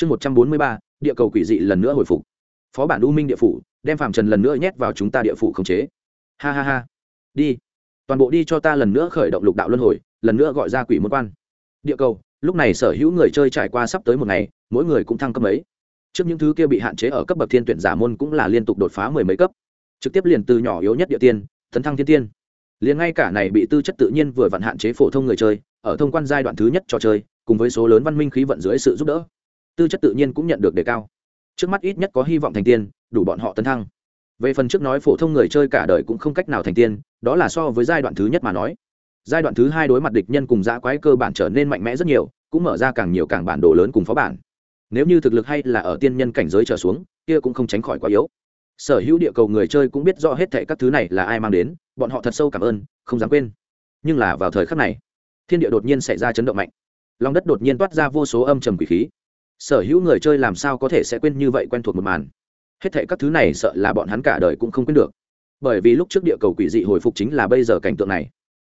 chương một trăm bốn mươi ba, địa cầu quỷ dị lần nữa hồi phục. Phó bản u minh địa phủ, đem phạm trần lần nữa nhét vào chúng ta địa phủ khống chế. Ha ha ha. Đi. Toàn bộ đi cho ta lần nữa khởi động lục đạo luân hồi, lần nữa gọi ra quỷ môn quan. Địa cầu, lúc này sở hữu người chơi trải qua sắp tới một ngày, mỗi người cũng thăng cấp mấy. Trước những thứ kia bị hạn chế ở cấp bậc thiên tuyển giả môn cũng là liên tục đột phá mười mấy cấp. Trực tiếp liền từ nhỏ yếu nhất địa tiên, tấn thăng thiên tiên. Liền ngay cả này bị tư chất tự nhiên vừa vặn hạn chế phổ thông người chơi, ở thông quan giai đoạn thứ nhất trò chơi, cùng với số lớn văn minh khí vận dưới sự giúp đỡ tư chất tự nhiên cũng nhận được đề cao. Trước mắt ít nhất có hy vọng thành tiên, đủ bọn họ tấn thăng. Về phần trước nói phổ thông người chơi cả đời cũng không cách nào thành tiên, đó là so với giai đoạn thứ nhất mà nói. Giai đoạn thứ hai đối mặt địch nhân cùng giã quái cơ bản trở nên mạnh mẽ rất nhiều, cũng mở ra càng nhiều càng bản đồ lớn cùng phó bản. Nếu như thực lực hay là ở tiên nhân cảnh giới trở xuống, kia cũng không tránh khỏi quá yếu. Sở hữu địa cầu người chơi cũng biết rõ hết thệ các thứ này là ai mang đến, bọn họ thật sâu cảm ơn, không dám quên. Nhưng là vào thời khắc này, thiên địa đột nhiên xảy ra chấn động mạnh. Lòng đất đột nhiên toát ra vô số âm trầm quỷ khí sở hữu người chơi làm sao có thể sẽ quên như vậy quen thuộc một màn? Hết thệ các thứ này sợ là bọn hắn cả đời cũng không quên được. Bởi vì lúc trước địa cầu quỷ dị hồi phục chính là bây giờ cảnh tượng này.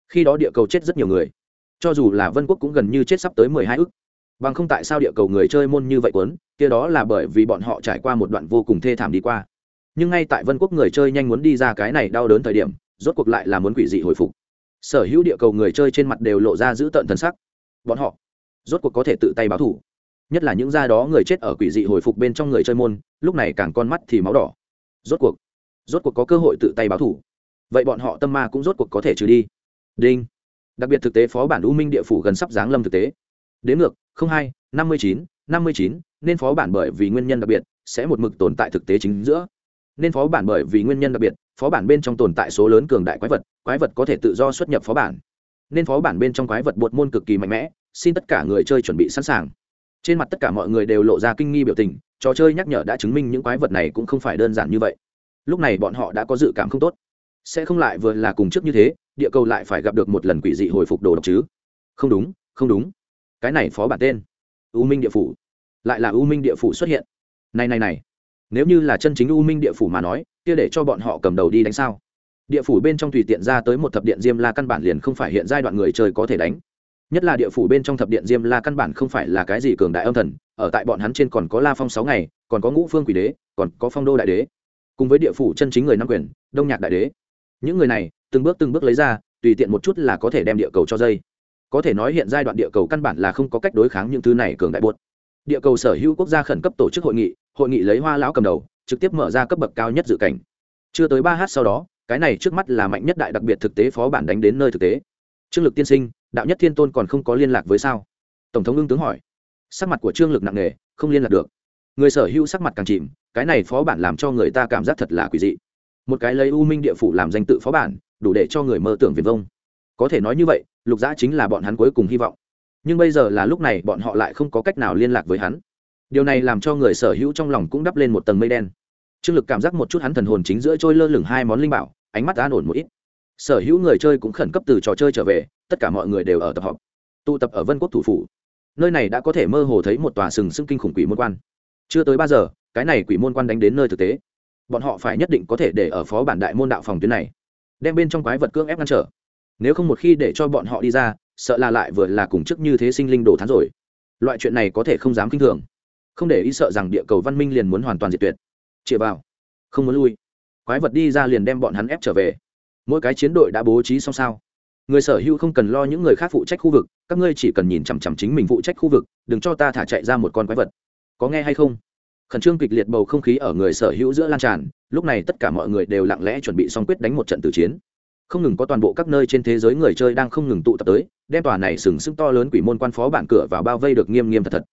Khi đó địa cầu chết rất nhiều người. Cho dù là vân quốc cũng gần như chết sắp tới mười hai ức. Bằng không tại sao địa cầu người chơi môn như vậy quấn kia đó là bởi vì bọn họ trải qua một đoạn vô cùng thê thảm đi qua. Nhưng ngay tại vân quốc người chơi nhanh muốn đi ra cái này đau đớn thời điểm, rốt cuộc lại là muốn quỷ dị hồi phục. Sở hữu địa cầu người chơi trên mặt đều lộ ra giữ tợn thần sắc. Bọn họ rốt cuộc có thể tự tay báo thủ nhất là những gia đó người chết ở quỷ dị hồi phục bên trong người chơi môn, lúc này càng con mắt thì máu đỏ. Rốt cuộc rốt cuộc có cơ hội tự tay báo thủ. Vậy bọn họ tâm ma cũng rốt cuộc có thể trừ đi. Đinh. Đặc biệt thực tế phó bản u minh địa phủ gần sắp giáng lâm thực tế. Đến ngược hai, năm mươi chín, năm mươi chín, nên phó bản bởi vì nguyên nhân đặc biệt, sẽ một mực tồn tại thực tế chính giữa. Nên phó bản bởi vì nguyên nhân đặc biệt, phó bản bên trong tồn tại số lớn cường đại quái vật quái vật có thể tự do xuất nhập phó bản. Nên phó bản bên trong quái vật bột môn cực kỳ mạnh mẽ, xin tất cả người chơi chuẩn bị sẵn sàng trên mặt tất cả mọi người đều lộ ra kinh nghi biểu tình, trò chơi nhắc nhở đã chứng minh những quái vật này cũng không phải đơn giản như vậy. Lúc này bọn họ đã có dự cảm không tốt. Sẽ không lại vừa là cùng trước như thế, địa cầu lại phải gặp được một lần quỷ dị hồi phục đồ độc chứ? Không đúng không đúng. Cái này phó bản tên, u minh địa phủ. Lại là u minh địa phủ xuất hiện. Này này này. Nếu như là chân chính u minh địa phủ mà nói, kia để cho bọn họ cầm đầu đi đánh sao? Địa phủ bên trong tùy tiện ra tới một thập điện diêm la căn bản liền không phải hiện giai đoạn người chơi có thể đánh nhất là địa phủ bên trong thập điện diêm la căn bản không phải là cái gì cường đại âm thần, ở tại bọn hắn trên còn có la phong sáu ngày, còn có ngũ phương quỷ đế, còn có phong đô đại đế. Cùng với địa phủ chân chính người nam quyền, đông nhạc đại đế. Những người này, từng bước từng bước lấy ra, tùy tiện một chút là có thể đem địa cầu cho dây. Có thể nói hiện giai đoạn địa cầu căn bản là không có cách đối kháng những thứ này cường đại buốt địa cầu sở hữu quốc gia khẩn cấp tổ chức hội nghị hội nghị lấy hoa lão cầm đầu, trực tiếp mở ra cấp bậc cao nhất dự cảnh. Chưa tới ba h sau đó, cái này trước mắt là mạnh nhất đại đặc biệt thực tế phó bản đánh đến nơi thực tế. Trương lực tiên sinh đạo nhất thiên tôn còn không có liên lạc với sao? Tổng thống ưng tướng hỏi. Sắc mặt của trương lực nặng nề, không liên lạc được. Người sở hữu sắc mặt càng chìm, cái này phó bản làm cho người ta cảm giác thật là quỷ dị. Một cái lấy u minh địa phủ làm danh tự phó bản, đủ để cho người mơ tưởng viền vông. Có thể nói như vậy, lục giã chính là bọn hắn cuối cùng hy vọng. Nhưng bây giờ là lúc này bọn họ lại không có cách nào liên lạc với hắn. Điều này làm cho người sở hữu trong lòng cũng đắp lên một tầng mây đen. Trương lực cảm giác một chút hắn thần hồn chính giữa trôi lơ lửng hai món linh bảo, ánh mắt an ổn một ít sở hữu người chơi cũng khẩn cấp từ trò chơi trở về, tất cả mọi người đều ở tập họp, tụ tập ở vân quốc thủ phủ. Nơi này đã có thể mơ hồ thấy một tòa sừng sững kinh khủng quỷ môn quan. Chưa tới ba giờ, cái này quỷ môn quan đánh đến nơi thực tế. Bọn họ phải nhất định có thể để ở phó bản đại môn đạo phòng tuyến này, đem bên trong quái vật cưỡng ép ngăn trở. Nếu không một khi để cho bọn họ đi ra, sợ là lại vừa là cùng chức như thế sinh linh đồ thán rồi. Loại chuyện này có thể không dám k i n h thường. Không để ý sợ rằng địa cầu văn minh liền muốn hoàn toàn diệt tuyệt. Chĩa vào. Không muốn lui. Quái vật đi ra liền đem bọn hắn ép trở về mỗi cái chiến đội đã bố trí xong sao. Người sở hữu không cần lo những người khác phụ trách khu vực, các ngươi chỉ cần nhìn chằm chằm chính mình phụ trách khu vực, đừng cho ta thả chạy ra một con quái vật. Có nghe hay không? Khẩn trương kịch liệt bầu không khí ở người sở hữu giữa lan tràn, lúc này tất cả mọi người đều lặng lẽ chuẩn bị xong quyết đánh một trận tử chiến. Không ngừng có toàn bộ các nơi trên thế giới người chơi đang không ngừng tụ tập tới, đem tòa này sừng sững to lớn quỷ môn quan phó bản cửa vào bao vây được nghiêm nghiêm thật thật.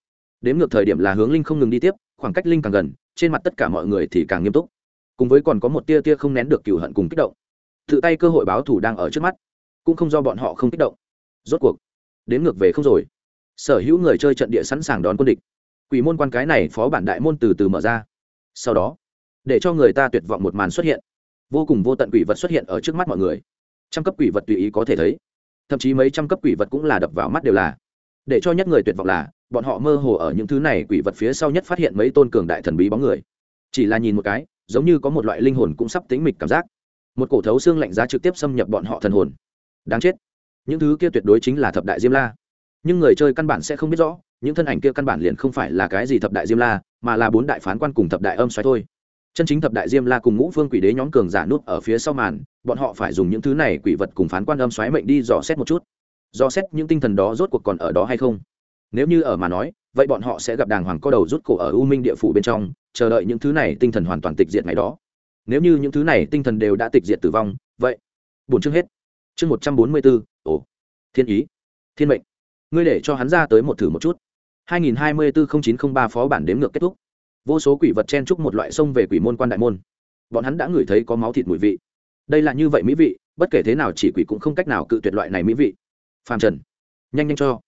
Đếm ngược thời điểm là hướng linh không ngừng đi tiếp, khoảng cách linh càng gần, trên mặt tất cả mọi người thì càng nghiêm túc. Cùng với còn có một tia tia không nén được cựu hận cùng kích động tự tay cơ hội báo thủ đang ở trước mắt, cũng không do bọn họ không kích động. Rốt cuộc, đến ngược về không rồi. Sở hữu người chơi trận địa sẵn sàng đón quân địch. Quỷ môn quan cái này phó bản đại môn từ từ mở ra. Sau đó, để cho người ta tuyệt vọng một màn xuất hiện. Vô cùng vô tận quỷ vật xuất hiện ở trước mắt mọi người. Trăm cấp quỷ vật tùy ý có thể thấy. Thậm chí mấy trăm cấp quỷ vật cũng là đập vào mắt đều là. Để cho nhất người tuyệt vọng là, bọn họ mơ hồ ở những thứ này quỷ vật phía sau nhất phát hiện mấy tôn cường đại thần bí bóng người. Chỉ là nhìn một cái, giống như có một loại linh hồn cũng sắp tính mịch cảm giác một cổ thấu xương lạnh giá trực tiếp xâm nhập bọn họ thần hồn. Đáng chết. Những thứ kia tuyệt đối chính là thập đại diêm la. Nhưng người chơi căn bản sẽ không biết rõ, những thân ảnh kia căn bản liền không phải là cái gì thập đại diêm la, mà là bốn đại phán quan cùng thập đại âm xoáy thôi. Chân chính thập đại diêm la cùng ngũ phương quỷ đế nhóm cường giả nút ở phía sau màn, bọn họ phải dùng những thứ này quỷ vật cùng phán quan âm xoáy mệnh đi dò xét một chút. Dò xét những tinh thần đó rốt cuộc còn ở đó hay không? Nếu như ở mà nói, vậy bọn họ sẽ gặp đàng hoàng co đầu rút cổ ở u minh địa phủ bên trong, chờ đợi những thứ này tinh thần hoàn toàn tịch diệt ngày đó nếu như những thứ này tinh thần đều đã tịch diệt tử vong, vậy, bổn chương hết. Chương một trăm bốn mươi bốn, ồ, thiên ý, thiên mệnh. Ngươi để cho hắn ra tới một thử một chút. 2024-0903 phó bản đếm ngược kết thúc. Vô số quỷ vật chen chúc một loại sông về quỷ môn quan đại môn. Bọn hắn đã ngửi thấy có máu thịt mùi vị. Đây là như vậy mỹ vị, bất kể thế nào chỉ quỷ cũng không cách nào cự tuyệt loại này mỹ vị. Phàm trần, nhanh nhanh cho.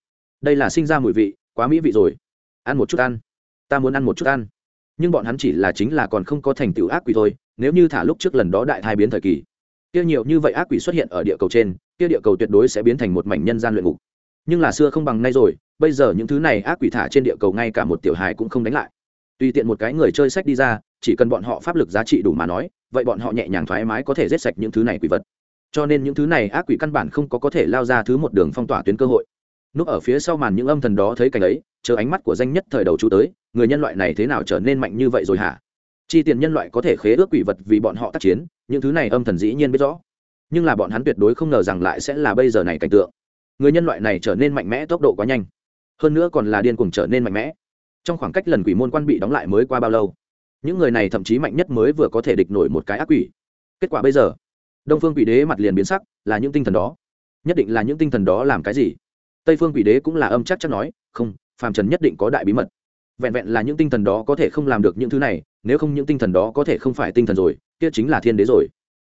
Đây là sinh ra mùi vị, quá mỹ vị rồi. Ăn một chút ăn. Ta muốn ăn một chút ăn. Nhưng bọn hắn chỉ là chính là còn không có thành tựu ác quỷ thôi nếu như thả lúc trước lần đó đại thai biến thời kỳ, kia nhiều như vậy ác quỷ xuất hiện ở địa cầu trên, kia địa cầu tuyệt đối sẽ biến thành một mảnh nhân gian luyện ngục. Nhưng là xưa không bằng nay rồi, bây giờ những thứ này ác quỷ thả trên địa cầu ngay cả một tiểu hài cũng không đánh lại. Tùy tiện một cái người chơi sách đi ra, chỉ cần bọn họ pháp lực giá trị đủ mà nói, vậy bọn họ nhẹ nhàng thoải mái có thể giết sạch những thứ này quỷ vật. Cho nên những thứ này ác quỷ căn bản không có có thể lao ra thứ một đường phong tỏa tuyến cơ hội. Núp ở phía sau màn những âm thần đó thấy cảnh ấy, chờ ánh mắt của danh nhất thời đầu chú tới, người nhân loại này thế nào trở nên mạnh như vậy rồi hả? Chi tiền nhân loại có thể khế ước quỷ vật vì bọn họ tác chiến, những thứ này âm thần dĩ nhiên biết rõ. Nhưng là bọn hắn tuyệt đối không ngờ rằng lại sẽ là bây giờ này cảnh tượng. Người nhân loại này trở nên mạnh mẽ tốc độ quá nhanh. Hơn nữa còn là điên cuồng trở nên mạnh mẽ. Trong khoảng cách lần quỷ môn quan bị đóng lại mới qua bao lâu, những người này thậm chí mạnh nhất mới vừa có thể địch nổi một cái ác quỷ. Kết quả bây giờ, đông phương quỷ đế mặt liền biến sắc, là những tinh thần đó. Nhất định là những tinh thần đó làm cái gì? Tây phương quỷ đế cũng là âm chắc chắc nói, không, phàm trần nhất định có đại bí mật. Vẹn vẹn là những tinh thần đó có thể không làm được những thứ này nếu không những tinh thần đó có thể không phải tinh thần rồi, kia chính là thiên đế rồi.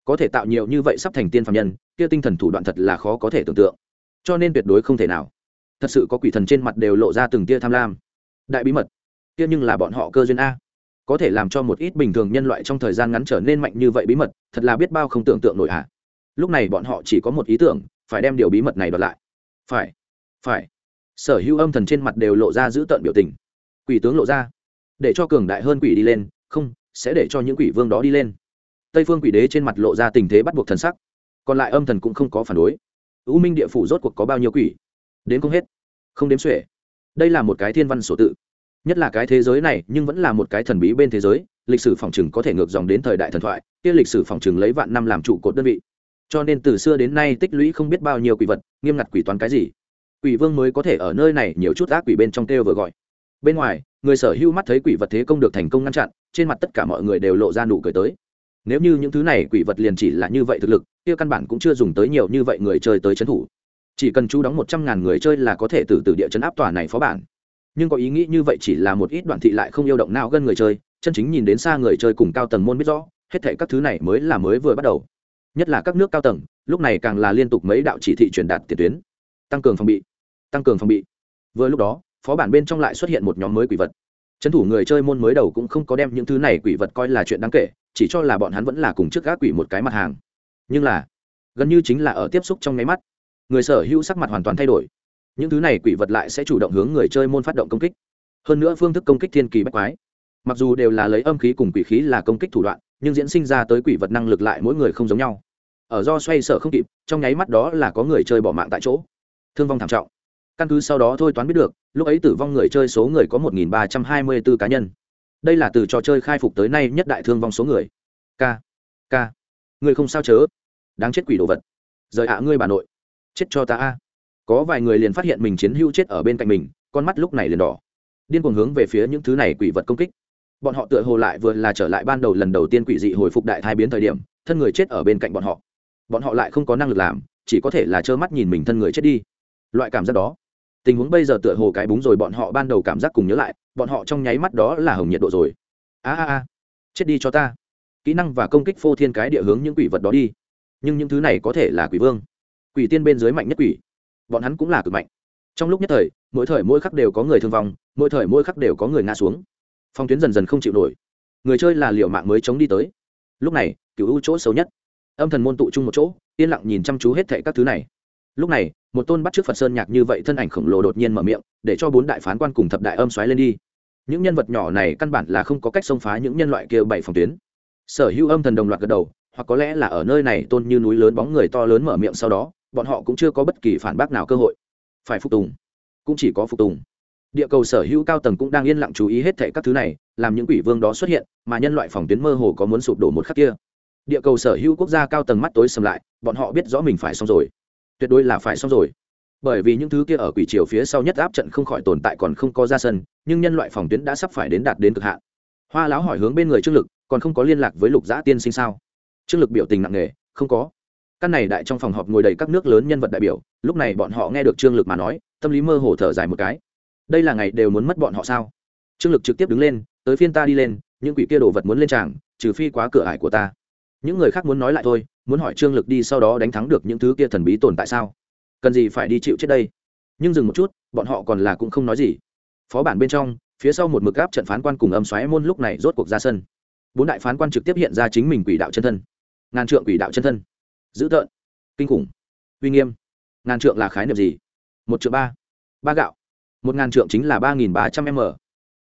Có thể tạo nhiều như vậy sắp thành tiên phàm nhân, kia tinh thần thủ đoạn thật là khó có thể tưởng tượng. Cho nên tuyệt đối không thể nào. Thật sự có quỷ thần trên mặt đều lộ ra từng tia tham lam. Đại bí mật, kia nhưng là bọn họ cơ duyên a. Có thể làm cho một ít bình thường nhân loại trong thời gian ngắn trở nên mạnh như vậy bí mật, thật là biết bao không tưởng tượng nổi ạ lúc này bọn họ chỉ có một ý tưởng, phải đem điều bí mật này đoạt lại. Phải phải. Sở hữu âm thần trên mặt đều lộ ra giữ tợn biểu tình. Quỷ tướng lộ ra, để cho cường đại hơn quỷ đi lên không, sẽ để cho những quỷ vương đó đi lên. Tây phương quỷ đế trên mặt lộ ra tình thế bắt buộc thần sắc. Còn lại âm thần cũng không có phản đối. U minh địa phủ rốt cuộc có bao nhiêu quỷ? Đến không hết. Không đếm xuể. Đây là một cái thiên văn sổ tự. Nhất là cái thế giới này, nhưng vẫn là một cái thần bí bên thế giới. Lịch sử phòng trừng có thể ngược dòng đến thời đại thần thoại. Kia lịch sử phòng trừng lấy vạn năm làm trụ cột đơn vị. Cho nên từ xưa đến nay tích lũy không biết bao nhiêu quỷ vật, nghiêm ngặt quỷ toán cái gì. Quỷ vương mới có thể ở nơi này nhiều chút ác quỷ bên trong kêu vừa gọi bên ngoài, người sở hữu mắt thấy quỷ vật thế công được thành công ngăn chặn, trên mặt tất cả mọi người đều lộ ra nụ cười tới. Nếu như những thứ này quỷ vật liền chỉ là như vậy thực lực, kia căn bản cũng chưa dùng tới nhiều như vậy người chơi tới trấn thủ. Chỉ cần chú đóng một trăm ngàn người chơi là có thể từ từ địa chấn áp tòa này phó bản. Nhưng có ý nghĩ như vậy chỉ là một ít đoạn thị lại không yêu động nào gần người chơi, chân chính nhìn đến xa người chơi cùng cao tầng môn biết rõ, hết thể các thứ này mới là mới vừa bắt đầu. Nhất là các nước cao tầng, lúc này càng là liên tục mấy đạo chỉ thị truyền đạt tiền tuyến. Tăng cường phòng bị, tăng cường phòng bị. Vừa lúc đó phó bản bên trong lại xuất hiện một nhóm mới quỷ vật. Trấn thủ người chơi môn mới đầu cũng không có đem những thứ này quỷ vật coi là chuyện đáng kể, chỉ cho là bọn hắn vẫn là cùng trước gác quỷ một cái mặt hàng. Nhưng là, gần như chính là ở tiếp xúc trong nháy mắt, người sở hữu sắc mặt hoàn toàn thay đổi. Những thứ này quỷ vật lại sẽ chủ động hướng người chơi môn phát động công kích. Hơn nữa phương thức công kích thiên kỳ bách quái. Mặc dù đều là lấy âm khí cùng quỷ khí là công kích thủ đoạn, nhưng diễn sinh ra tới quỷ vật năng lực lại mỗi người không giống nhau. Ở do xoay sở không kịp, trong nháy mắt đó là có người chơi bỏ mạng tại chỗ. Thương vong thảm trọng căn cứ sau đó thôi toán biết được, lúc ấy tử vong người chơi số người có một ba trăm hai mươi bốn cá nhân. Đây là từ trò chơi khai phục tới nay nhất đại thương vong số người. K k người không sao chớ. Đáng chết quỷ đồ vật. Rời ạ, ngươi bà nội. Chết cho ta a. Có vài người liền phát hiện mình chiến hữu chết ở bên cạnh mình, con mắt lúc này liền đỏ. Điên cuồng hướng về phía những thứ này quỷ vật công kích. Bọn họ tựa hồ lại vừa là trở lại ban đầu lần đầu tiên quỷ dị hồi phục đại thai biến thời điểm, thân người chết ở bên cạnh bọn họ. Bọn họ lại không có năng lực làm, chỉ có thể là trơ mắt nhìn mình thân người chết đi. Loại cảm giác đó tình huống bây giờ tựa hồ cái búng rồi, bọn họ ban đầu cảm giác cùng nhớ lại, bọn họ trong nháy mắt đó là hồng nhiệt độ rồi. A a a, chết đi cho ta. Kỹ năng và công kích phô thiên cái địa hướng những quỷ vật đó đi. Nhưng những thứ này có thể là quỷ vương. Quỷ tiên bên dưới mạnh nhất quỷ. Bọn hắn cũng là cực mạnh. Trong lúc nhất thời, mỗi thời mỗi khắc đều có người thương vong, mỗi thời mỗi khắc đều có người ngã xuống. Phong tuyến dần dần không chịu nổi. Người chơi là liệu mạng mới chống đi tới. Lúc này cựu ưu chỗ xấu nhất. Âm thần môn tụ chung một chỗ, yên lặng nhìn chăm chú hết thệ các thứ này lúc này, một tôn bắt trước phật sơn nhạc như vậy thân ảnh khổng lồ đột nhiên mở miệng, để cho bốn đại phán quan cùng thập đại âm xoáy lên đi. Những nhân vật nhỏ này căn bản là không có cách xông phá những nhân loại kia bảy phòng tuyến. Sở hữu âm thần đồng loạt gật đầu, hoặc có lẽ là ở nơi này tôn như núi lớn bóng người to lớn mở miệng sau đó, bọn họ cũng chưa có bất kỳ phản bác nào cơ hội. Phải phục tùng. Cũng chỉ có phục tùng. Địa cầu sở hữu cao tầng cũng đang yên lặng chú ý hết thệ các thứ này, làm những quỷ vương đó xuất hiện, mà nhân loại phòng tuyến mơ hồ có muốn sụp đổ một khắc kia. Địa cầu sở hữu quốc gia cao tầng mắt tối sầm lại, bọn họ biết rõ mình phải xong rồi tuyệt đối là phải xong rồi. Bởi vì những thứ kia ở quỷ triều phía sau nhất áp trận không khỏi tồn tại còn không có ra sân, nhưng nhân loại phòng tuyến đã sắp phải đến đạt đến cực hạn. Hoa lão hỏi hướng bên người trương lực, còn không có liên lạc với lục giã tiên sinh sao? Trương lực biểu tình nặng nề, không có. Căn này đại trong phòng họp ngồi đầy các nước lớn nhân vật đại biểu, lúc này bọn họ nghe được trương lực mà nói, tâm lý mơ hồ thở dài một cái. Đây là ngày đều muốn mất bọn họ sao? Trương lực trực tiếp đứng lên, tới phiên ta đi lên, những quỷ kia đồ vật muốn lên tràng, trừ phi quá cửa ải của ta. Những người khác muốn nói lại thôi muốn hỏi trương lực đi sau đó đánh thắng được những thứ kia thần bí tồn tại sao? Cần gì phải đi chịu chết đây? Nhưng dừng một chút, bọn họ còn là cũng không nói gì. Phó bản bên trong, phía sau một mực áp trận phán quan cùng âm xoáy môn lúc này rốt cuộc ra sân. Bốn đại phán quan trực tiếp hiện ra chính mình quỷ đạo chân thân. Ngàn trượng quỷ đạo chân thân. Dữ tợn, kinh khủng, uy nghiêm. Ngàn trượng là khái niệm gì? Một triệu ba ba gạo. Một ngàn trượng chính là ba nghìn ba trăm m.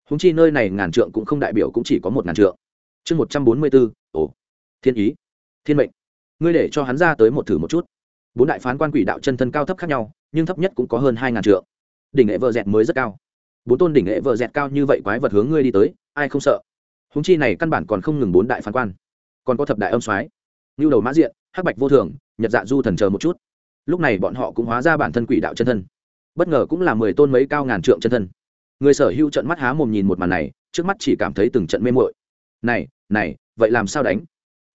Húng chi nơi này ngàn trượng cũng không đại biểu cũng chỉ có một ngàn trượng. Chương một trăm bốn mươi bốn, ồ, thiên ý, thiên mệnh ngươi để cho hắn ra tới một thử một chút. Bốn đại phán quan quỷ đạo chân thân cao thấp khác nhau, nhưng thấp nhất cũng có hơn hai ngàn trượng. Đỉnh nghệ vợ dẹt mới rất cao. Bốn tôn đỉnh nghệ vợ dẹt cao như vậy quái vật hướng ngươi đi tới, ai không sợ? Húng chi này căn bản còn không ngừng bốn đại phán quan. Còn có thập đại âm soái. Ngưu đầu mã diện, hắc bạch vô thường, nhật dạ du thần chờ một chút. Lúc này bọn họ cũng hóa ra bản thân quỷ đạo chân thân. Bất ngờ cũng là mười tôn mấy cao ngàn trượng chân thân. Người sở hữu trận mắt há mồm nhìn một màn này, trước mắt chỉ cảm thấy từng trận mê mội này này, vậy làm sao đánh?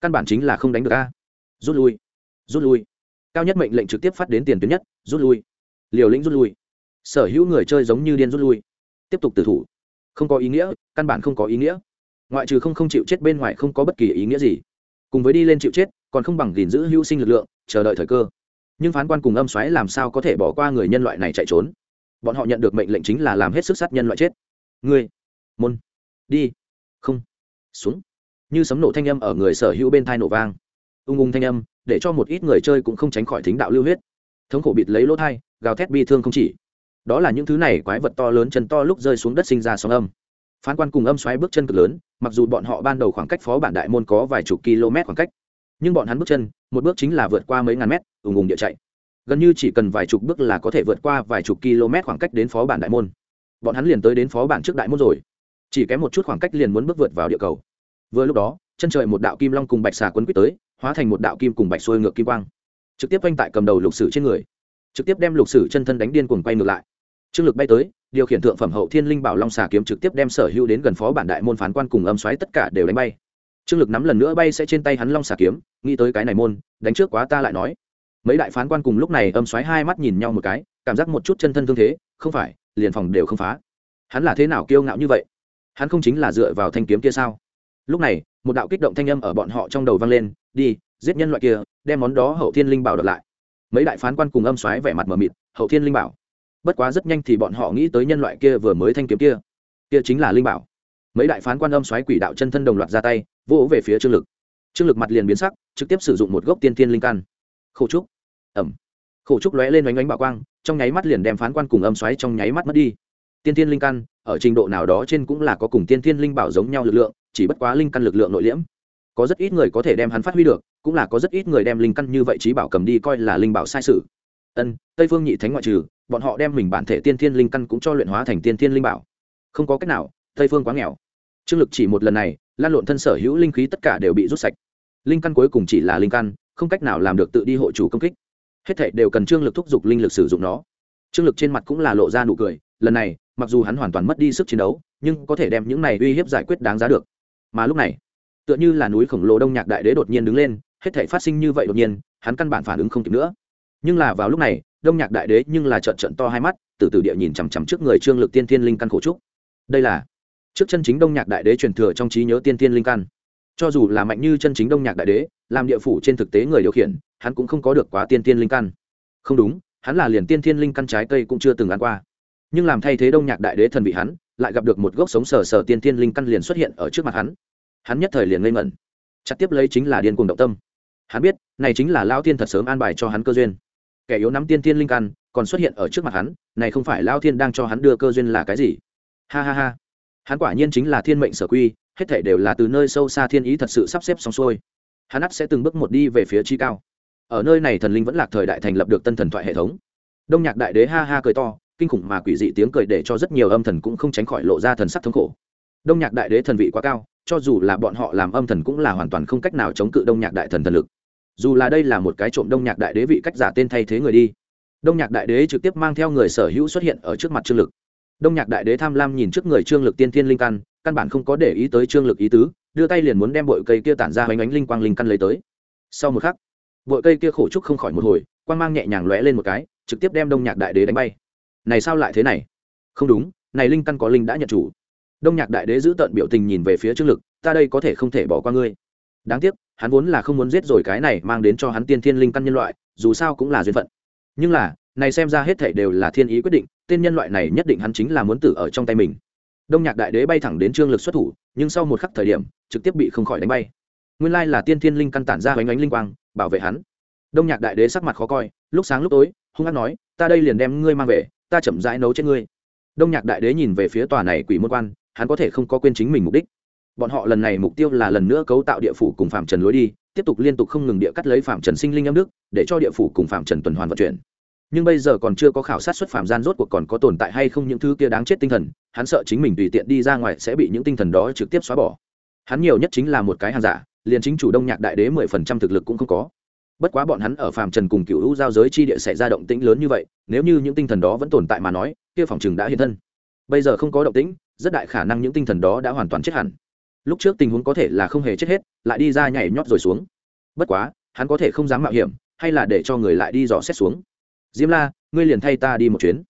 Căn bản chính là không đánh được a rút lui rút lui. Cao nhất mệnh lệnh trực tiếp phát đến tiền tuyến nhất, rút lui. Liều lĩnh rút lui. Sở hữu người chơi giống như điên rút lui. Tiếp tục tử thủ. Không có ý nghĩa, căn bản không có ý nghĩa. Ngoại trừ không không chịu chết bên ngoài không có bất kỳ ý nghĩa gì. Cùng với đi lên chịu chết, còn không bằng gìn giữ hữu sinh lực lượng, chờ đợi thời cơ. Nhưng phán quan cùng âm xoáy làm sao có thể bỏ qua người nhân loại này chạy trốn? Bọn họ nhận được mệnh lệnh chính là làm hết sức sát nhân loại chết. Ngươi, môn, đi. Không, xuống. Như sấm nổ thanh âm ở người sở hữu bên thai nổ vang ung ung thanh âm, để cho một ít người chơi cũng không tránh khỏi thính đạo lưu huyết. Thống khổ bịt lấy lỗ thai, gào thét bi thương không chỉ. Đó là những thứ này quái vật to lớn chân to lúc rơi xuống đất sinh ra sóng âm. Phán quan cùng âm xoáy bước chân cực lớn, mặc dù bọn họ ban đầu khoảng cách phó bản đại môn có vài chục km khoảng cách, nhưng bọn hắn bước chân, một bước chính là vượt qua mấy ngàn mét, ùng ùng địa chạy. Gần như chỉ cần vài chục bước là có thể vượt qua vài chục km khoảng cách đến phó bản đại môn. Bọn hắn liền tới đến phó bản trước đại môn rồi. Chỉ kém một chút khoảng cách liền muốn bước vượt vào địa cầu. Vừa lúc đó, chân trời một đạo kim long cùng bạch xà quấn quýt tới hóa thành một đạo kim cùng bạch xuôi ngược kim quang, trực tiếp quanh tại cầm đầu lục sử trên người, trực tiếp đem lục sử chân thân đánh điên cuồng quay ngược lại. Trương lực bay tới, điều khiển thượng phẩm hậu thiên linh bảo long xà kiếm trực tiếp đem sở hữu đến gần phó bản đại môn phán quan cùng âm xoáy tất cả đều đánh bay. Trương lực nắm lần nữa bay sẽ trên tay hắn long xà kiếm, nghĩ tới cái này môn, đánh trước quá ta lại nói. Mấy đại phán quan cùng lúc này âm xoáy hai mắt nhìn nhau một cái, cảm giác một chút chân thân thương thế, không phải, liền phòng đều không phá. Hắn là thế nào kiêu ngạo như vậy? Hắn không chính là dựa vào thanh kiếm kia sao? Lúc này, một đạo kích động thanh âm ở bọn họ trong đầu vang lên đi, giết nhân loại kia, đem món đó hậu thiên linh bảo đợt lại. Mấy đại phán quan cùng âm xoáy vẻ mặt mờ mịt, hậu thiên linh bảo. Bất quá rất nhanh thì bọn họ nghĩ tới nhân loại kia vừa mới thanh kiếm kia. Kia chính là linh bảo. Mấy đại phán quan âm xoáy quỷ đạo chân thân đồng loạt ra tay, vỗ về phía trương lực. Trương lực mặt liền biến sắc, trực tiếp sử dụng một gốc tiên thiên linh căn. Khổ trúc. Ẩm. Khổ trúc lóe lên oanh oanh bạo quang, trong nháy mắt liền đem phán quan cùng âm xoáy trong nháy mắt mất đi. Tiên thiên linh căn, ở trình độ nào đó trên cũng là có cùng tiên thiên linh bảo giống nhau lực lượng, chỉ bất quá linh căn lực lượng nội liễm có rất ít người có thể đem hắn phát huy được, cũng là có rất ít người đem linh căn như vậy trí bảo cầm đi coi là linh bảo sai sự. Ân, tây phương nhị thánh ngoại trừ, bọn họ đem mình bản thể tiên thiên linh căn cũng cho luyện hóa thành tiên thiên linh bảo. Không có cách nào, tây phương quá nghèo. Trương lực chỉ một lần này, lan lộn thân sở hữu linh khí tất cả đều bị rút sạch. Linh căn cuối cùng chỉ là linh căn, không cách nào làm được tự đi hộ chủ công kích. Hết thệ đều cần trương lực thúc giục linh lực sử dụng nó. Trương lực trên mặt cũng là lộ ra nụ cười, lần này, mặc dù hắn hoàn toàn mất đi sức chiến đấu, nhưng có thể đem những này uy hiếp giải quyết đáng giá được. Mà lúc này tựa như là núi khổng lồ đông nhạc đại đế đột nhiên đứng lên, hết thảy phát sinh như vậy đột nhiên, hắn căn bản phản ứng không kịp nữa. Nhưng là vào lúc này, đông nhạc đại đế nhưng là trợn trợn to hai mắt, từ từ địa nhìn chằm chằm trước người trương lực tiên thiên linh căn khổ trúc. Đây là, trước chân chính đông nhạc đại đế truyền thừa trong trí nhớ tiên thiên linh căn. Cho dù là mạnh như chân chính đông nhạc đại đế, làm địa phủ trên thực tế người điều khiển, hắn cũng không có được quá tiên thiên linh căn. Không đúng, hắn là liền tiên thiên linh căn trái cây cũng chưa từng ăn qua. Nhưng làm thay thế đông nhạc đại đế thần vị hắn, lại gặp được một gốc sống sờ sờ tiên thiên linh căn liền xuất hiện ở trước mặt hắn hắn nhất thời liền ngây ngẩn. Chặt tiếp lấy chính là điên cuồng động tâm. Hắn biết, này chính là lao thiên thật sớm an bài cho hắn cơ duyên. Kẻ yếu nắm tiên thiên linh căn, còn xuất hiện ở trước mặt hắn, này không phải lao thiên đang cho hắn đưa cơ duyên là cái gì? Ha ha ha. Hắn quả nhiên chính là thiên mệnh sở quy, hết thể đều là từ nơi sâu xa thiên ý thật sự sắp xếp xong xuôi. Hắn ắt sẽ từng bước một đi về phía chi cao. Ở nơi này thần linh vẫn lạc thời đại thành lập được tân thần thoại hệ thống. Đông nhạc đại đế ha ha cười to, kinh khủng mà quỷ dị tiếng cười để cho rất nhiều âm thần cũng không tránh khỏi lộ ra thần sắc thống khổ. Đông nhạc đại đế thần vị quá cao cho dù là bọn họ làm âm thần cũng là hoàn toàn không cách nào chống cự đông nhạc đại thần thần lực. Dù là đây là một cái trộm đông nhạc đại đế vị cách giả tên thay thế người đi, đông nhạc đại đế trực tiếp mang theo người sở hữu xuất hiện ở trước mặt trương lực. Đông nhạc đại đế tham lam nhìn trước người trương lực tiên thiên linh căn căn bản không có để ý tới trương lực ý tứ, đưa tay liền muốn đem bội cây kia tản ra bánh ánh linh quang linh căn lấy tới. Sau một khắc, bội cây kia khổ trúc không khỏi một hồi, quang mang nhẹ nhàng lóe lên một cái, trực tiếp đem đông nhạc đại đế đánh bay. Này sao lại thế này? Không đúng, này linh căn có linh đã nhận chủ đông nhạc đại đế giữ tận biểu tình nhìn về phía trương lực, ta đây có thể không thể bỏ qua ngươi. Đáng tiếc, hắn vốn là không muốn giết rồi cái này mang đến cho hắn tiên thiên linh căn nhân loại, dù sao cũng là duyên phận. Nhưng là, này xem ra hết thảy đều là thiên ý quyết định, tên nhân loại này nhất định hắn chính là muốn tử ở trong tay mình. Đông nhạc đại đế bay thẳng đến trương lực xuất thủ, nhưng sau một khắc thời điểm, trực tiếp bị không khỏi đánh bay. Nguyên lai là tiên thiên linh căn tản ra bánh ánh linh quang, bảo vệ hắn. Đông nhạc đại đế sắc mặt khó coi, lúc sáng lúc tối, hung hát nói, ta đây liền đem ngươi mang về, ta chậm rãi nấu chết ngươi. Đông nhạc đại đế nhìn về phía tòa này quỷ môn quan hắn có thể không có quên chính mình mục đích. Bọn họ lần này mục tiêu là lần nữa cấu tạo địa phủ cùng phạm trần lối đi, tiếp tục liên tục không ngừng địa cắt lấy phạm trần sinh linh âm đức, để cho địa phủ cùng phạm trần tuần hoàn vận chuyển. Nhưng bây giờ còn chưa có khảo sát xuất phạm gian rốt cuộc còn có tồn tại hay không những thứ kia đáng chết tinh thần, hắn sợ chính mình tùy tiện đi ra ngoài sẽ bị những tinh thần đó trực tiếp xóa bỏ. Hắn nhiều nhất chính là một cái hàng giả, liền chính chủ đông nhạc đại đế mười phần trăm thực lực cũng không có. Bất quá bọn hắn ở phàm trần cùng cựu hữu giao giới chi địa xảy ra động tĩnh lớn như vậy, nếu như những tinh thần đó vẫn tồn tại mà nói, kia phòng chừng đã hiện thân. Bây giờ không có động tĩnh rất đại khả năng những tinh thần đó đã hoàn toàn chết hẳn. Lúc trước tình huống có thể là không hề chết hết, lại đi ra nhảy nhót rồi xuống. Bất quá, hắn có thể không dám mạo hiểm, hay là để cho người lại đi dò xét xuống. Diêm la, ngươi liền thay ta đi một chuyến.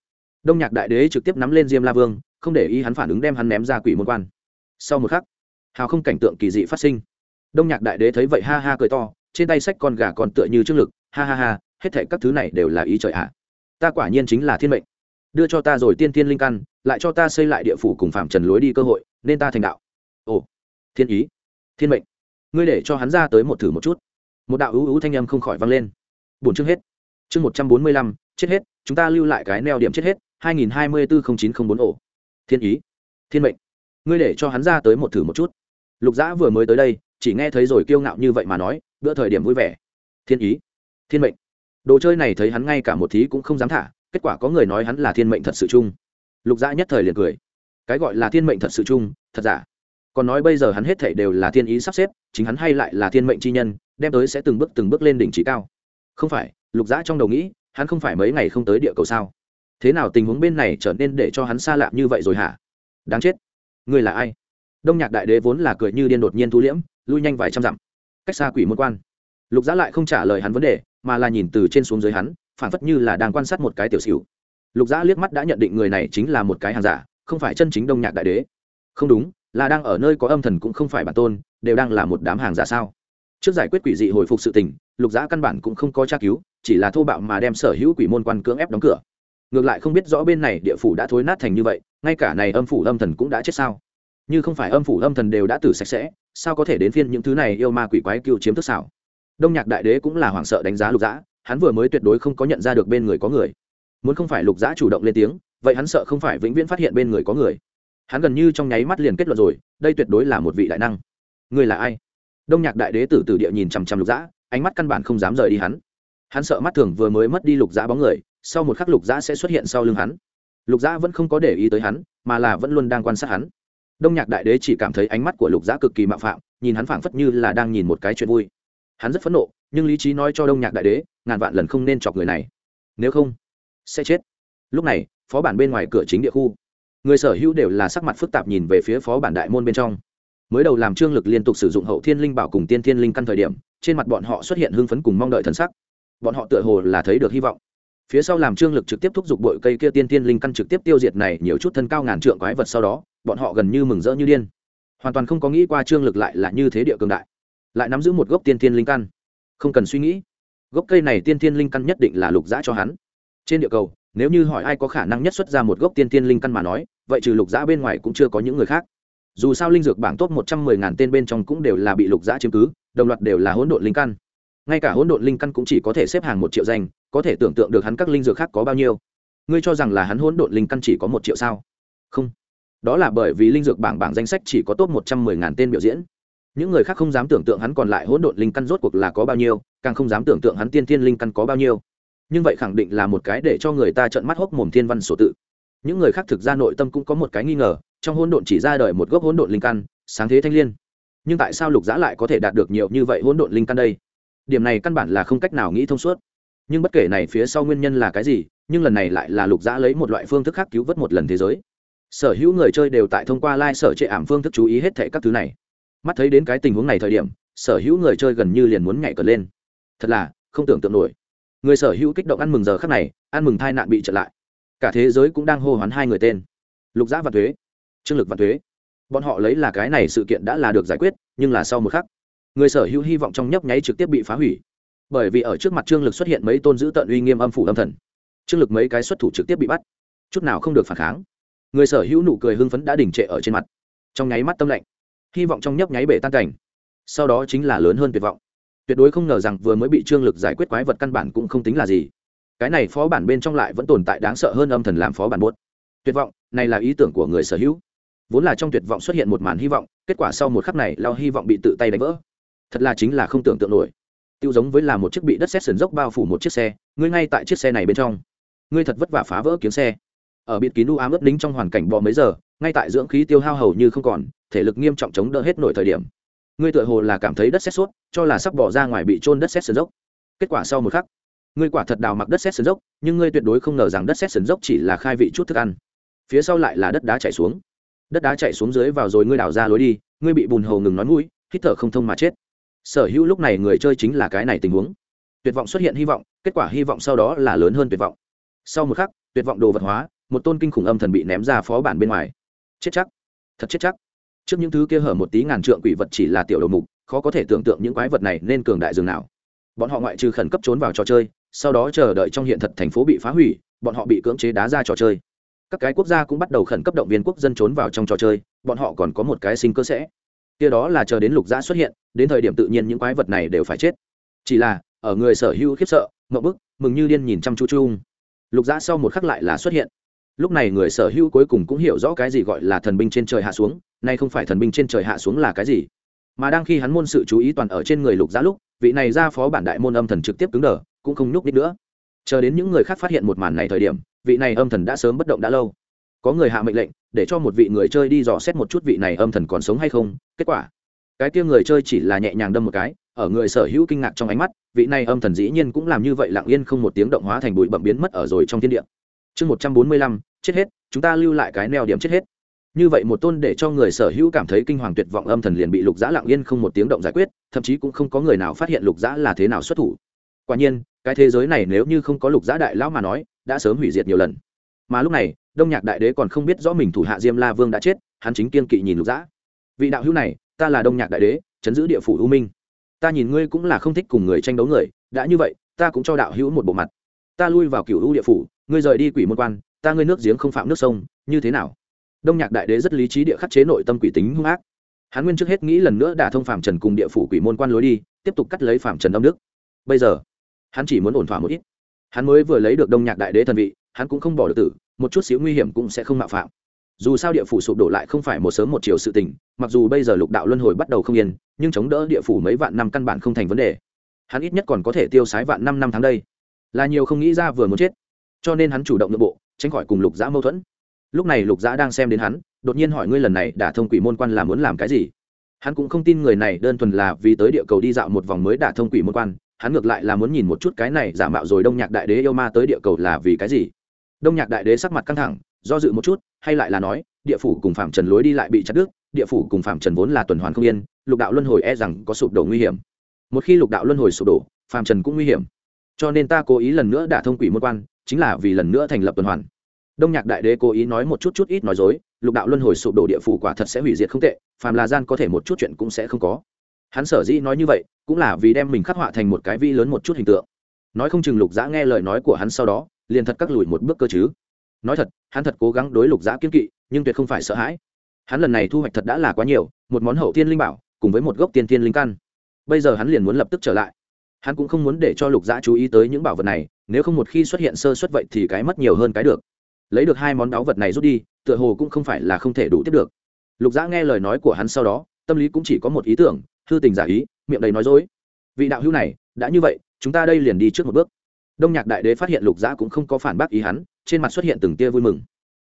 Đông nhạc đại đế trực tiếp nắm lên diêm la vương, không để ý hắn phản ứng đem hắn ném ra quỷ môn quan. Sau một khắc, hào không cảnh tượng kỳ dị phát sinh. Đông nhạc đại đế thấy vậy ha ha cười to, trên tay sách con gà còn tựa như trước lực, ha ha ha, hết thệ các thứ này đều là ý trời ạ. Ta quả nhiên chính là thiên mệnh. Đưa cho ta rồi tiên tiên linh căn lại cho ta xây lại địa phủ cùng phạm trần lối đi cơ hội, nên ta thành đạo. Ồ, thiên ý, thiên mệnh. Ngươi để cho hắn ra tới một thử một chút. Một đạo ưu ưu thanh âm không khỏi vang lên. Bốn chương hết. Chương một trăm bốn mươi lăm, chết hết, chúng ta lưu lại cái neo điểm chết hết, hai nghìn hai mươi bốn chín không bốn ổ. Thiên ý, thiên mệnh. Ngươi để cho hắn ra tới một thử một chút. Lục dã vừa mới tới đây, chỉ nghe thấy rồi kiêu ngạo như vậy mà nói, bữa thời điểm vui vẻ. Thiên ý, thiên mệnh. Đồ chơi này thấy hắn ngay cả một thí cũng không dám thả, kết quả có người nói hắn là thiên mệnh thật sự chung lục dã nhất thời liền cười. Cái gọi là thiên mệnh thật sự chung, thật giả. Còn nói bây giờ hắn hết thảy đều là thiên ý sắp xếp, chính hắn hay lại là thiên mệnh chi nhân, đem tới sẽ từng bước từng bước lên đỉnh trí cao. Không phải, lục dã trong đầu nghĩ, hắn không phải mấy ngày không tới địa cầu sao? Thế nào tình huống bên này trở nên để cho hắn xa lạ như vậy rồi hả? Đáng chết. Ngươi là ai? Đông nhạc đại đế vốn là cười như điên đột nhiên thu liễm, lui nhanh vài trăm dặm. Cách xa quỷ môn quan. Lục giã lại không trả lời hắn vấn đề, mà là nhìn từ trên xuống dưới hắn, phản phất như là đang quan sát một cái tiểu xỉu lục giã liếc mắt đã nhận định người này chính là một cái hàng giả, không phải chân chính đông nhạc đại đế. Không đúng, là đang ở nơi có âm thần cũng không phải bản tôn, đều đang là một đám hàng giả sao? Trước giải quyết quỷ dị hồi phục sự tình, lục giã căn bản cũng không có tra cứu, chỉ là thô bạo mà đem sở hữu quỷ môn quan cưỡng ép đóng cửa. Ngược lại không biết rõ bên này địa phủ đã thối nát thành như vậy, ngay cả này âm phủ âm thần cũng đã chết sao? Như không phải âm phủ âm thần đều đã tử sạch sẽ, sao có thể đến phiên những thứ này yêu ma quỷ quái cựu chiếm thức xảo? Đông nhạc đại đế cũng là hoảng sợ đánh giá lục dã, hắn vừa mới tuyệt đối không có nhận ra được bên người có người muốn không phải lục giã chủ động lên tiếng, vậy hắn sợ không phải vĩnh viễn phát hiện bên người có người. Hắn gần như trong nháy mắt liền kết luận rồi, đây tuyệt đối là một vị đại năng. Người là ai? Đông nhạc đại đế tử tử địa nhìn chằm chằm lục giã, ánh mắt căn bản không dám rời đi hắn. Hắn sợ mắt thường vừa mới mất đi lục giã bóng người, sau một khắc lục giã sẽ xuất hiện sau lưng hắn. Lục giã vẫn không có để ý tới hắn, mà là vẫn luôn đang quan sát hắn. Đông nhạc đại đế chỉ cảm thấy ánh mắt của lục giã cực kỳ mạo phạm, nhìn hắn phảng phất như là đang nhìn một cái chuyện vui. Hắn rất phẫn nộ, nhưng lý trí nói cho đông nhạc đại đế, ngàn vạn lần không nên chọc người này. Nếu không sẽ chết. Lúc này, phó bản bên ngoài cửa chính địa khu, người sở hữu đều là sắc mặt phức tạp nhìn về phía phó bản đại môn bên trong. Mới đầu làm trương lực liên tục sử dụng hậu thiên linh bảo cùng tiên thiên linh căn thời điểm, trên mặt bọn họ xuất hiện hưng phấn cùng mong đợi thần sắc. Bọn họ tựa hồ là thấy được hy vọng. Phía sau làm trương lực trực tiếp thúc giục bội cây kia tiên thiên linh căn trực tiếp tiêu diệt này nhiều chút thân cao ngàn trượng quái vật sau đó, bọn họ gần như mừng rỡ như điên. Hoàn toàn không có nghĩ qua trương lực lại là như thế địa cường đại. Lại nắm giữ một gốc tiên thiên linh căn. Không cần suy nghĩ. Gốc cây này tiên thiên linh căn nhất định là lục giã cho hắn trên địa cầu, nếu như hỏi ai có khả năng nhất xuất ra một gốc tiên tiên linh căn mà nói, vậy trừ lục giã bên ngoài cũng chưa có những người khác. Dù sao linh dược bảng top một trăm mười ngàn tên bên trong cũng đều là bị lục giã chiếm cứ, đồng loạt đều là hỗn độn linh căn. Ngay cả hỗn độn linh căn cũng chỉ có thể xếp hàng một triệu danh, có thể tưởng tượng được hắn các linh dược khác có bao nhiêu. Ngươi cho rằng là hắn hỗn độn linh căn chỉ có một triệu sao? Không. Đó là bởi vì linh dược bảng bảng danh sách chỉ có top một trăm mười ngàn tên biểu diễn. Những người khác không dám tưởng tượng hắn còn lại hỗn độn linh căn rốt cuộc là có bao nhiêu, càng không dám tưởng tượng hắn tiên thiên linh căn có bao nhiêu nhưng vậy khẳng định là một cái để cho người ta trợn mắt hốc mồm thiên văn sổ tự. Những người khác thực ra nội tâm cũng có một cái nghi ngờ, trong hỗn độn chỉ ra đời một gốc hỗn độn linh căn, sáng thế thanh liên. Nhưng tại sao lục giã lại có thể đạt được nhiều như vậy hỗn độn linh căn đây? Điểm này căn bản là không cách nào nghĩ thông suốt. Nhưng bất kể này phía sau nguyên nhân là cái gì, nhưng lần này lại là lục giã lấy một loại phương thức khác cứu vớt một lần thế giới. Sở hữu người chơi đều tại thông qua lai、like、sở chệ ảm phương thức chú ý hết thệ các thứ này. Mắt thấy đến cái tình huống này thời điểm, sở hữu người chơi gần như liền muốn nhảy cờ lên. Thật là, không tưởng tượng nổi người sở hữu kích động ăn mừng giờ khắc này, ăn mừng thai nạn bị trở lại. Cả thế giới cũng đang hô hoán hai người tên. Lục giã và thuế, trương lực và thuế. Bọn họ lấy là cái này sự kiện đã là được giải quyết, nhưng là sau một khắc, người sở hữu hy vọng trong nhấp nháy trực tiếp bị phá hủy. Bởi vì ở trước mặt trương lực xuất hiện mấy tôn giữ tận uy nghiêm âm phủ âm thần, trương lực mấy cái xuất thủ trực tiếp bị bắt, chút nào không được phản kháng. Người sở hữu nụ cười hưng phấn đã đình trệ ở trên mặt. Trong nháy mắt tâm lạnh, hy vọng trong nhấp nháy bể tan cảnh, sau đó chính là lớn hơn tuyệt vọng tuyệt đối không ngờ rằng vừa mới bị trương lực giải quyết quái vật căn bản cũng không tính là gì. Cái này phó bản bên trong lại vẫn tồn tại đáng sợ hơn âm thần làm phó bản buốt. Tuyệt vọng, này là ý tưởng của người sở hữu. Vốn là trong tuyệt vọng xuất hiện một màn hy vọng, kết quả sau một khắc này lao hy vọng bị tự tay đánh vỡ. Thật là chính là không tưởng tượng nổi. Tiêu giống với là một chiếc bị đất xét sườn dốc bao phủ một chiếc xe, ngươi ngay tại chiếc xe này bên trong. Ngươi thật vất vả phá vỡ kiếm xe. Ở biệt kín u ám ướt lính trong hoàn cảnh bò mấy giờ, ngay tại dưỡng khí tiêu hao hầu như không còn, thể lực nghiêm trọng chống đỡ hết nổi thời điểm ngươi tựa hồ là cảm thấy đất xét suốt cho là sắp bỏ ra ngoài bị trôn đất xét sườn dốc. Kết quả sau một khắc, ngươi quả thật đào mặc đất xét sườn dốc, nhưng ngươi tuyệt đối không ngờ rằng đất xét sườn dốc chỉ là khai vị chút thức ăn. Phía sau lại là đất đá chảy xuống. Đất đá chảy xuống dưới vào rồi ngươi đào ra lối đi, ngươi bị bùn hồ ngừng nói mũi, hít thở không thông mà chết. Sở hữu lúc này người chơi chính là cái này tình huống. Tuyệt vọng xuất hiện hy vọng, kết quả hy vọng sau đó là lớn hơn tuyệt vọng. Sau một khắc, tuyệt vọng đồ vật hóa, một tôn kinh khủng âm thần bị ném ra phó bản bên ngoài. Chết chắc. Thật chết chắc trước những thứ kia hở một tí ngàn trượng quỷ vật chỉ là tiểu đầu mục, khó có thể tưởng tượng những quái vật này nên cường đại dường nào. Bọn họ ngoại trừ khẩn cấp trốn vào trò chơi, sau đó chờ đợi trong hiện thật thành phố bị phá hủy, bọn họ bị cưỡng chế đá ra trò chơi. Các cái quốc gia cũng bắt đầu khẩn cấp động viên quốc dân trốn vào trong trò chơi, bọn họ còn có một cái sinh cơ sẽ. Kia đó là chờ đến lục giã xuất hiện, đến thời điểm tự nhiên những quái vật này đều phải chết. Chỉ là, ở người sở hữu khiếp sợ ngậm bức, mừng như điên nhìn chăm chú chung. Lục giã sau một khắc lại là xuất hiện lúc này người sở hữu cuối cùng cũng hiểu rõ cái gì gọi là thần binh trên trời hạ xuống, nay không phải thần binh trên trời hạ xuống là cái gì. Mà đang khi hắn môn sự chú ý toàn ở trên người lục giá lúc, vị này ra phó bản đại môn âm thần trực tiếp cứng đờ, cũng không nhúc nít nữa. Chờ đến những người khác phát hiện một màn này thời điểm, vị này âm thần đã sớm bất động đã lâu. Có người hạ mệnh lệnh, để cho một vị người chơi đi dò xét một chút vị này âm thần còn sống hay không, kết quả, cái kia người chơi chỉ là nhẹ nhàng đâm một cái, ở người sở hữu kinh ngạc trong ánh mắt, vị này âm thần dĩ nhiên cũng làm như vậy lặng yên không một tiếng động hóa thành bụi bậm biến mất ở rồi trong thiên địa chương một trăm bốn mươi lăm, chết hết, chúng ta lưu lại cái neo điểm chết hết. Như vậy một tôn để cho người sở hữu cảm thấy kinh hoàng tuyệt vọng âm thần liền bị lục giã lặng yên không một tiếng động giải quyết, thậm chí cũng không có người nào phát hiện lục giã là thế nào xuất thủ. Quả nhiên, cái thế giới này nếu như không có lục giã đại lão mà nói, đã sớm hủy diệt nhiều lần. Mà lúc này, đông nhạc đại đế còn không biết rõ mình thủ hạ diêm la vương đã chết, hắn chính kiên kỵ nhìn lục giã. Vị đạo hữu này, ta là đông nhạc đại đế, chấn giữ địa phủ u minh. Ta nhìn ngươi cũng là không thích cùng người tranh đấu người, đã như vậy, ta cũng cho đạo hữu một bộ mặt. Ta lui vào cựu u địa phủ ngươi rời đi quỷ môn quan, ta ngươi nước giếng không phạm nước sông, như thế nào? Đông nhạc đại đế rất lý trí địa khắc chế nội tâm quỷ tính hung ác. Hắn nguyên trước hết nghĩ lần nữa đả thông phạm trần cùng địa phủ quỷ môn quan lối đi, tiếp tục cắt lấy phạm trần đông đức. Bây giờ, hắn chỉ muốn ổn thỏa một ít. Hắn mới vừa lấy được đông nhạc đại đế thần vị, hắn cũng không bỏ được tử, một chút xíu nguy hiểm cũng sẽ không mạo phạm. Dù sao địa phủ sụp đổ lại không phải một sớm một chiều sự tình, mặc dù bây giờ lục đạo luân hồi bắt đầu không yên, nhưng chống đỡ địa phủ mấy vạn năm căn bản không thành vấn đề. Hắn ít nhất còn có thể tiêu sái vạn năm năm tháng đây. Là nhiều không nghĩ ra vừa muốn chết cho nên hắn chủ động nội bộ, tránh khỏi cùng lục giã mâu thuẫn. Lúc này lục giã đang xem đến hắn, đột nhiên hỏi ngươi lần này đả thông quỷ môn quan là muốn làm cái gì? Hắn cũng không tin người này đơn thuần là vì tới địa cầu đi dạo một vòng mới đả thông quỷ môn quan, hắn ngược lại là muốn nhìn một chút cái này giả mạo rồi đông nhạc đại đế yêu ma tới địa cầu là vì cái gì? Đông nhạc đại đế sắc mặt căng thẳng, do dự một chút, hay lại là nói, địa phủ cùng phạm trần lối đi lại bị chặt đứt, địa phủ cùng phạm trần vốn là tuần hoàn không yên, lục đạo luân hồi e rằng có sụp đổ nguy hiểm. Một khi lục đạo luân hồi sụp đổ, phạm trần cũng nguy hiểm. Cho nên ta cố ý lần nữa đả thông quỷ môn quan chính là vì lần nữa thành lập tuần hoàn. Đông nhạc đại đế cố ý nói một chút chút ít nói dối, lục đạo luân hồi sụp đổ địa phủ quả thật sẽ hủy diệt không tệ, phàm là gian có thể một chút chuyện cũng sẽ không có. Hắn sở dĩ nói như vậy, cũng là vì đem mình khắc họa thành một cái vi lớn một chút hình tượng. Nói không chừng lục Giã nghe lời nói của hắn sau đó, liền thật cắt lùi một bước cơ chứ. Nói thật, hắn thật cố gắng đối lục Giã kiên kỵ, nhưng tuyệt không phải sợ hãi. Hắn lần này thu hoạch thật đã là quá nhiều, một món hậu tiên linh bảo, cùng với một gốc tiên tiên linh căn. Bây giờ hắn liền muốn lập tức trở lại. Hắn cũng không muốn để cho lục Giã chú ý tới những bảo vật này nếu không một khi xuất hiện sơ xuất vậy thì cái mất nhiều hơn cái được. Lấy được hai món đáo vật này rút đi, tựa hồ cũng không phải là không thể đủ tiếp được. Lục Giã nghe lời nói của hắn sau đó, tâm lý cũng chỉ có một ý tưởng, hư tình giả ý, miệng đầy nói dối. Vị đạo hữu này, đã như vậy, chúng ta đây liền đi trước một bước. Đông nhạc đại đế phát hiện lục Giã cũng không có phản bác ý hắn, trên mặt xuất hiện từng tia vui mừng.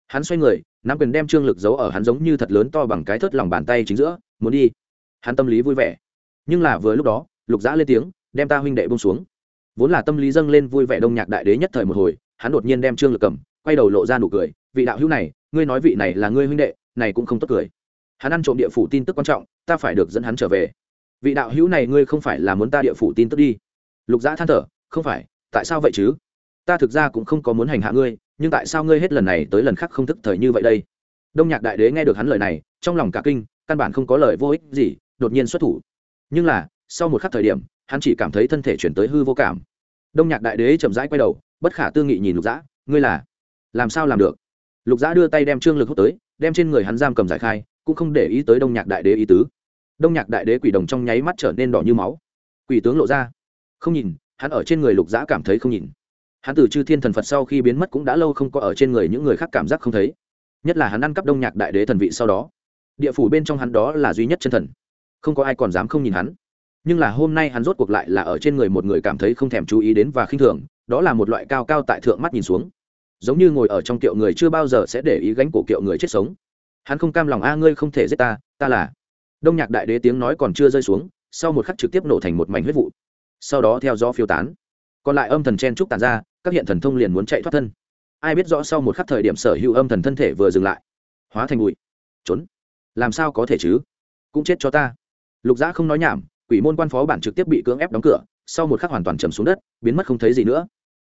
Hắn xoay người, nắm quyền đem trương lực giấu ở hắn giống như thật lớn to bằng cái thớt lòng bàn tay chính giữa, muốn đi. Hắn tâm lý vui vẻ. Nhưng là vừa lúc đó, lục Giã lên tiếng, đem ta huynh đệ bông xuống vốn là tâm lý dâng lên vui vẻ đông nhạc đại đế nhất thời một hồi, hắn đột nhiên đem trương lực cầm, quay đầu lộ ra nụ cười, vị đạo hữu này, ngươi nói vị này là ngươi huynh đệ, này cũng không tốt cười. Hắn ăn trộm địa phủ tin tức quan trọng, ta phải được dẫn hắn trở về. Vị đạo hữu này, ngươi không phải là muốn ta địa phủ tin tức đi? Lục giã than thở, không phải, tại sao vậy chứ? Ta thực ra cũng không có muốn hành hạ ngươi, nhưng tại sao ngươi hết lần này tới lần khác không thức thời như vậy đây? Đông nhạc đại đế nghe được hắn lời này, trong lòng cả kinh, căn bản không có lời vô ích gì, đột nhiên xuất thủ. Nhưng là, sau một khắc thời điểm, hắn chỉ cảm thấy thân thể chuyển tới hư vô cảm đông nhạc đại đế chậm rãi quay đầu, bất khả tư nghị nhìn lục dã, ngươi là? Làm sao làm được? Lục dã đưa tay đem trương lực hút tới, đem trên người hắn giam cầm giải khai, cũng không để ý tới đông nhạc đại đế ý tứ. Đông nhạc đại đế quỷ đồng trong nháy mắt trở nên đỏ như máu. Quỷ tướng lộ ra. Không nhìn, hắn ở trên người lục dã cảm thấy không nhìn. Hắn từ chư thiên thần phật sau khi biến mất cũng đã lâu không có ở trên người những người khác cảm giác không thấy. Nhất là hắn ăn cắp đông nhạc đại đế thần vị sau đó. Địa phủ bên trong hắn đó là duy nhất chân thần. Không có ai còn dám không nhìn hắn nhưng là hôm nay hắn rốt cuộc lại là ở trên người một người cảm thấy không thèm chú ý đến và khinh thường, đó là một loại cao cao tại thượng mắt nhìn xuống. Giống như ngồi ở trong kiệu người chưa bao giờ sẽ để ý gánh cổ kiệu người chết sống. Hắn không cam lòng, a, ngươi không thể giết ta ta là đông nhạc đại đế tiếng nói còn chưa rơi xuống, sau một khắc trực tiếp nổ thành một mảnh huyết vụ. Sau đó theo gió phiêu tán. Còn lại âm thần chen trúc tàn ra, các hiện thần thông liền muốn chạy thoát thân. Ai biết rõ sau một khắc thời điểm sở hữu âm thần thân thể vừa dừng lại. Hóa thành bụi. Trốn. Làm sao có thể chứ? Cũng chết cho ta. Lục giã không nói nhảm quỷ môn quan phó bản trực tiếp bị cưỡng ép đóng cửa, sau một khắc hoàn toàn chầm xuống đất, biến mất không thấy gì nữa.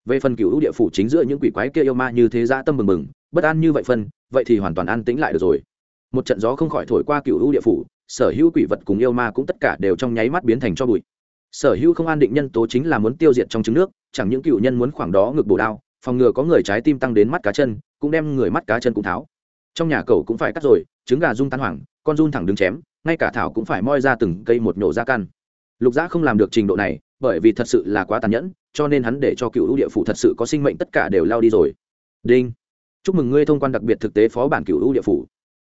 Về phần cựu địa phủ chính giữa những quỷ quái kia yêu ma như thế ra tâm mừng mừng, bất an như vậy phân, vậy thì hoàn toàn an tĩnh lại được rồi. Một trận gió không khỏi thổi qua cựu địa phủ, sở hữu quỷ vật cùng yêu ma cũng tất cả đều trong nháy mắt biến thành cho bụi. Sở hữu không an định nhân tố chính là muốn tiêu diệt trong trứng nước, chẳng những cựu nhân muốn khoảng đó ngực bổ đao, phòng ngừa có người trái tim tăng đến mắt cá chân, cũng đem người mắt cá chân cũng tháo. Trong nhà cầu cũng phải cắt rồi, trứng gà rung tan hoảng, con run thẳng đứng chém ngay cả thảo cũng phải moi ra từng cây một nhổ ra căn. Lục giã không làm được trình độ này, bởi vì thật sự là quá tàn nhẫn, cho nên hắn để cho cựu ưu địa phủ thật sự có sinh mệnh tất cả đều lao đi rồi. Đinh. Chúc mừng ngươi thông quan đặc biệt thực tế phó bản cựu ưu địa phủ.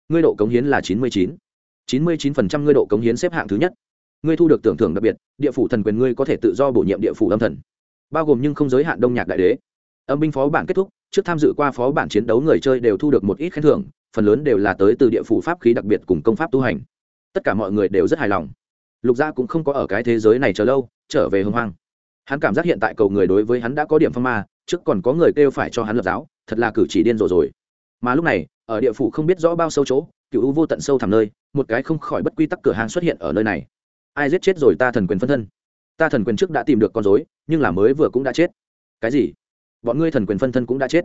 Ngươi độ cống hiến là chín mươi chín. chín mươi chín phần trăm ngươi độ cống hiến xếp hạng thứ nhất. Ngươi thu được tưởng thưởng đặc biệt, địa phủ thần quyền ngươi có thể tự do bổ nhiệm địa phủ âm thần. Bao gồm nhưng không giới hạn đông nhạc đại đế. Âm binh phó bản kết thúc, trước tham dự qua phó bản chiến đấu người chơi đều thu được một ít khen thưởng, phần lớn đều là tới từ địa phủ pháp khí đặc biệt cùng công pháp tu hành tất cả mọi người đều rất hài lòng. Lục gia cũng không có ở cái thế giới này chờ lâu, trở về hưng hoang. Hắn cảm giác hiện tại cầu người đối với hắn đã có điểm phong ma, trước còn có người kêu phải cho hắn lập giáo, thật là cử chỉ điên rồ rồi. Mà lúc này, ở địa phủ không biết rõ bao sâu chỗ, cựu vô tận sâu thẳm nơi, một cái không khỏi bất quy tắc cửa hàng xuất hiện ở nơi này. Ai giết chết rồi ta thần quyền phân thân. Ta thần quyền trước đã tìm được con dối nhưng là mới vừa cũng đã chết. Cái gì? Bọn ngươi thần quyền phân thân cũng đã chết.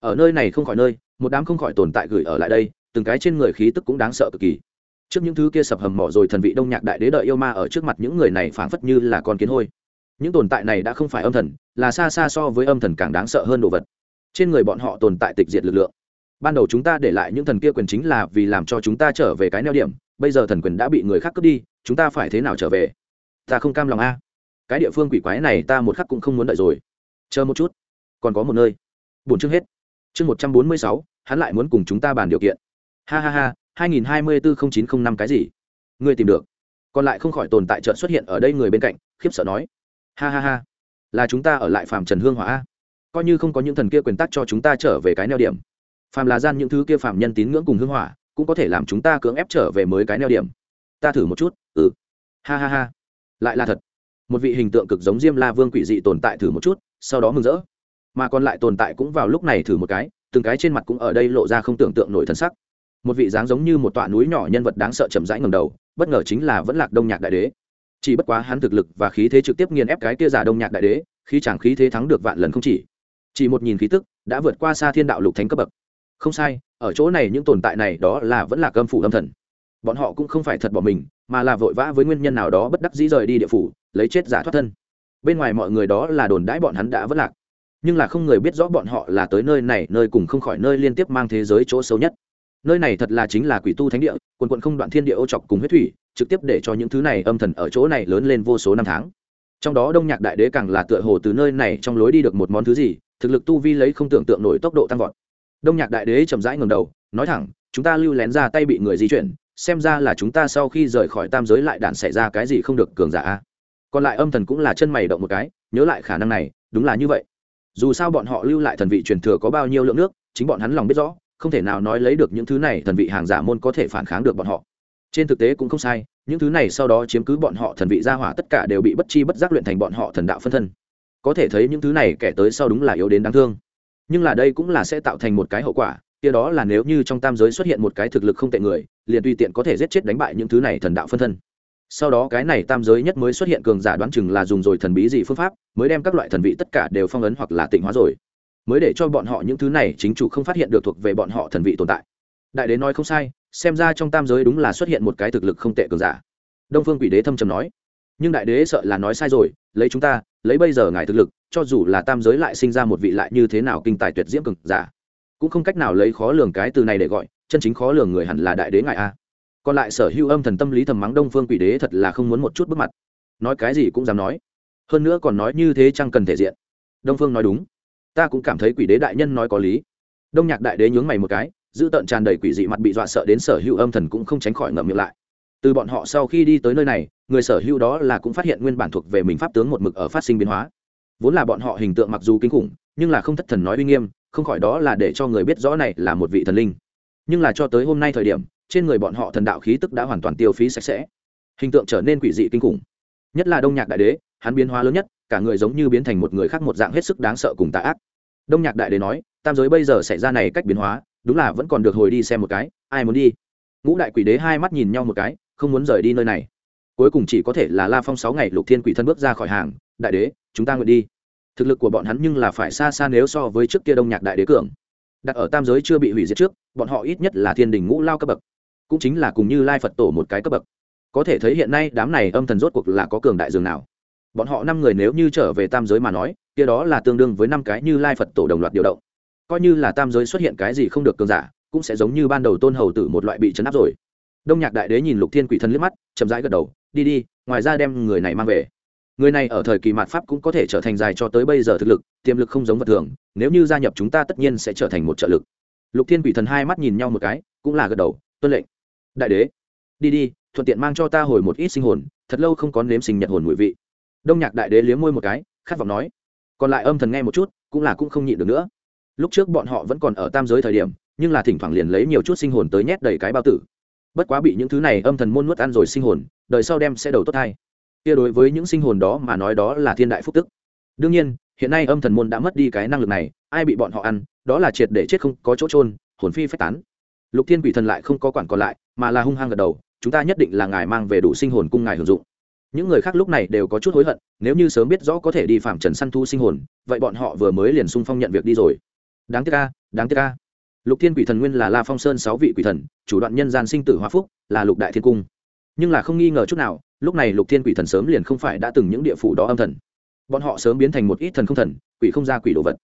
Ở nơi này không khỏi nơi, một đám không khỏi tồn tại gửi ở lại đây, từng cái trên người khí tức cũng đáng sợ cực kỳ trước những thứ kia sập hầm mỏ rồi thần vị đông nhạc đại đế đợi yêu ma ở trước mặt những người này phảng phất như là con kiến hôi. Những tồn tại này đã không phải âm thần, là xa xa so với âm thần càng đáng sợ hơn đồ vật. Trên người bọn họ tồn tại tịch diệt lực lượng. Ban đầu chúng ta để lại những thần kia quyền chính là vì làm cho chúng ta trở về cái neo điểm, bây giờ thần quyền đã bị người khác cướp đi, chúng ta phải thế nào trở về? Ta không cam lòng a. Cái địa phương quỷ quái này ta một khắc cũng không muốn đợi rồi. Chờ một chút. Còn có một nơi. Bổn chương hết. Chương một trăm bốn mươi sáu, hắn lại muốn cùng chúng ta bàn điều kiện. Ha ha ha hai nghìn hai mươi bốn chín không năm cái gì? Ngươi tìm được. Còn lại không khỏi tồn tại chợt xuất hiện ở đây người bên cạnh, khiếp sợ nói. Ha ha ha. Là chúng ta ở lại phàm trần hương hỏa coi như không có những thần kia quyền tắc cho chúng ta trở về cái neo điểm. Phàm là gian những thứ kia phàm nhân tín ngưỡng cùng hương hỏa, cũng có thể làm chúng ta cưỡng ép trở về mới cái neo điểm. Ta thử một chút ừ. Ha ha ha. Lại là thật. Một vị hình tượng cực giống diêm la vương quỷ dị tồn tại thử một chút, sau đó mừng rỡ. Mà còn lại tồn tại cũng vào lúc này thử một cái, từng cái trên mặt cũng ở đây lộ ra không tưởng tượng nổi thân sắc một vị dáng giống như một tọa núi nhỏ nhân vật đáng sợ chậm rãi ngầm đầu, bất ngờ chính là vẫn lạc đông nhạc đại đế. Chỉ bất quá hắn thực lực và khí thế trực tiếp nghiền ép cái kia giả đông nhạc đại đế khi chẳng khí thế thắng được vạn lần không chỉ. Chỉ một nhìn khí tức, đã vượt qua xa thiên đạo lục thánh cấp bậc. Không sai, ở chỗ này những tồn tại này đó là vẫn là cơm phủ âm thần. Bọn họ cũng không phải thật bỏ mình, mà là vội vã với nguyên nhân nào đó bất đắc dĩ rời đi địa phủ, lấy chết giả thoát thân. Bên ngoài mọi người đó là đồn đãi bọn hắn đã vất lạc. Nhưng là không người biết rõ bọn họ là tới nơi này, nơi cùng không khỏi nơi liên tiếp mang thế giới chỗ xấu nhất nơi này thật là chính là quỷ tu thánh địa, quần quận không đoạn thiên địa ô chọc cùng huyết thủy, trực tiếp để cho những thứ này âm thần ở chỗ này lớn lên vô số năm tháng. Trong đó đông nhạc đại đế càng là tựa hồ từ nơi này trong lối đi được một món thứ gì, thực lực tu vi lấy không tưởng tượng nổi tốc độ tăng vọt. Đông nhạc đại đế chậm rãi ngầm đầu, nói thẳng, chúng ta lưu lén ra tay bị người di chuyển, xem ra là chúng ta sau khi rời khỏi tam giới lại đạn xảy ra cái gì không được cường giả còn lại âm thần cũng là chân mày động một cái, nhớ lại khả năng này, đúng là như vậy. Dù sao bọn họ lưu lại thần vị truyền thừa có bao nhiêu lượng nước, chính bọn hắn lòng biết rõ không thể nào nói lấy được những thứ này, thần vị hàng giả môn có thể phản kháng được bọn họ. Trên thực tế cũng không sai, những thứ này sau đó chiếm cứ bọn họ thần vị gia hỏa tất cả đều bị bất chi bất giác luyện thành bọn họ thần đạo phân thân. Có thể thấy những thứ này kẻ tới sau đúng là yếu đến đáng thương. Nhưng là đây cũng là sẽ tạo thành một cái hậu quả, kia đó là nếu như trong tam giới xuất hiện một cái thực lực không tệ người, liền tùy tiện có thể giết chết đánh bại những thứ này thần đạo phân thân. Sau đó cái này tam giới nhất mới xuất hiện cường giả đoán chừng là dùng rồi thần bí gì phương pháp, mới đem các loại thần vị tất cả đều phong ấn hoặc là tịnh hóa rồi mới để cho bọn họ những thứ này chính chủ không phát hiện được thuộc về bọn họ thần vị tồn tại. Đại đế nói không sai, xem ra trong tam giới đúng là xuất hiện một cái thực lực không tệ cường giả. Đông phương quỷ đế thâm trầm nói, nhưng đại đế sợ là nói sai rồi, lấy chúng ta, lấy bây giờ ngài thực lực, cho dù là tam giới lại sinh ra một vị lại như thế nào kinh tài tuyệt diễm cường giả, cũng không cách nào lấy khó lường cái từ này để gọi, chân chính khó lường người hẳn là đại đế ngài a. Còn lại sở hữu âm thần tâm lý thầm mắng đông phương quỷ đế thật là không muốn một chút bước mặt. Nói cái gì cũng dám nói. Hơn nữa còn nói như thế chẳng cần thể diện. Đông phương nói đúng ta cũng cảm thấy quỷ đế đại nhân nói có lý. Đông nhạc đại đế nhướng mày một cái, giữ tợn tràn đầy quỷ dị mặt bị dọa sợ đến sở hữu âm thần cũng không tránh khỏi ngậm miệng lại. Từ bọn họ sau khi đi tới nơi này, người sở hữu đó là cũng phát hiện nguyên bản thuộc về mình pháp tướng một mực ở phát sinh biến hóa. Vốn là bọn họ hình tượng mặc dù kinh khủng, nhưng là không thất thần nói uy nghiêm, không khỏi đó là để cho người biết rõ này là một vị thần linh. Nhưng là cho tới hôm nay thời điểm, trên người bọn họ thần đạo khí tức đã hoàn toàn tiêu phí sạch sẽ. Hình tượng trở nên quỷ dị kinh khủng. Nhất là đông nhạc đại đế, hắn biến hóa lớn nhất cả người giống như biến thành một người khác một dạng hết sức đáng sợ cùng tà ác. Đông nhạc đại đế nói, tam giới bây giờ xảy ra này cách biến hóa, đúng là vẫn còn được hồi đi xem một cái, ai muốn đi? Ngũ đại quỷ đế hai mắt nhìn nhau một cái, không muốn rời đi nơi này. Cuối cùng chỉ có thể là la phong sáu ngày lục thiên quỷ thân bước ra khỏi hàng, đại đế, chúng ta nguyện đi. Thực lực của bọn hắn nhưng là phải xa xa nếu so với trước kia đông nhạc đại đế cường. Đặt ở tam giới chưa bị hủy diệt trước, bọn họ ít nhất là thiên đình ngũ lao cấp bậc, cũng chính là cùng như lai phật tổ một cái cấp bậc. Có thể thấy hiện nay đám này âm thần rốt cuộc là có cường đại dường nào bọn họ năm người nếu như trở về tam giới mà nói, kia đó là tương đương với năm cái như lai phật tổ đồng loạt điều động. Coi như là tam giới xuất hiện cái gì không được cường giả, cũng sẽ giống như ban đầu tôn hầu tử một loại bị chấn áp rồi. Đông nhạc đại đế nhìn lục thiên quỷ thân liếc mắt, chậm rãi gật đầu, đi đi, ngoài ra đem người này mang về. Người này ở thời kỳ mạt pháp cũng có thể trở thành dài cho tới bây giờ thực lực, tiềm lực không giống vật thường, nếu như gia nhập chúng ta tất nhiên sẽ trở thành một trợ lực. Lục thiên quỷ thần hai mắt nhìn nhau một cái, cũng là gật đầu, tuân lệnh. Đại đế, đi đi, thuận tiện mang cho ta hồi một ít sinh hồn, thật lâu không có nếm sinh nhật hồn mùi vị đông nhạc đại đế liếm môi một cái, khát vọng nói, còn lại âm thần nghe một chút, cũng là cũng không nhịn được nữa. Lúc trước bọn họ vẫn còn ở tam giới thời điểm, nhưng là thỉnh thoảng liền lấy nhiều chút sinh hồn tới nhét đầy cái bao tử. Bất quá bị những thứ này âm thần môn nuốt ăn rồi sinh hồn, đời sau đem sẽ đầu tốt thai kia đối với những sinh hồn đó mà nói đó là thiên đại phúc tức. Đương nhiên, hiện nay âm thần môn đã mất đi cái năng lực này, ai bị bọn họ ăn, đó là triệt để chết không có chỗ trôn hồn phi phách tán. Lục thiên quỷ thần lại không có quản còn lại, mà là hung hăng gật đầu, chúng ta nhất định là ngài mang về đủ sinh hồn cung ngài hưởng dụng những người khác lúc này đều có chút hối hận, nếu như sớm biết rõ có thể đi phạm trần săn thu sinh hồn, vậy bọn họ vừa mới liền sung phong nhận việc đi rồi. Đáng tiếc ca đáng tiếc ca lục thiên quỷ thần nguyên là la phong sơn sáu vị quỷ thần, chủ đoạn nhân gian sinh tử hoa phúc, là lục đại thiên cung. Nhưng là không nghi ngờ chút nào, lúc này lục thiên quỷ thần sớm liền không phải đã từng những địa phủ đó âm thần. Bọn họ sớm biến thành một ít thần không thần, quỷ không ra quỷ đồ vật.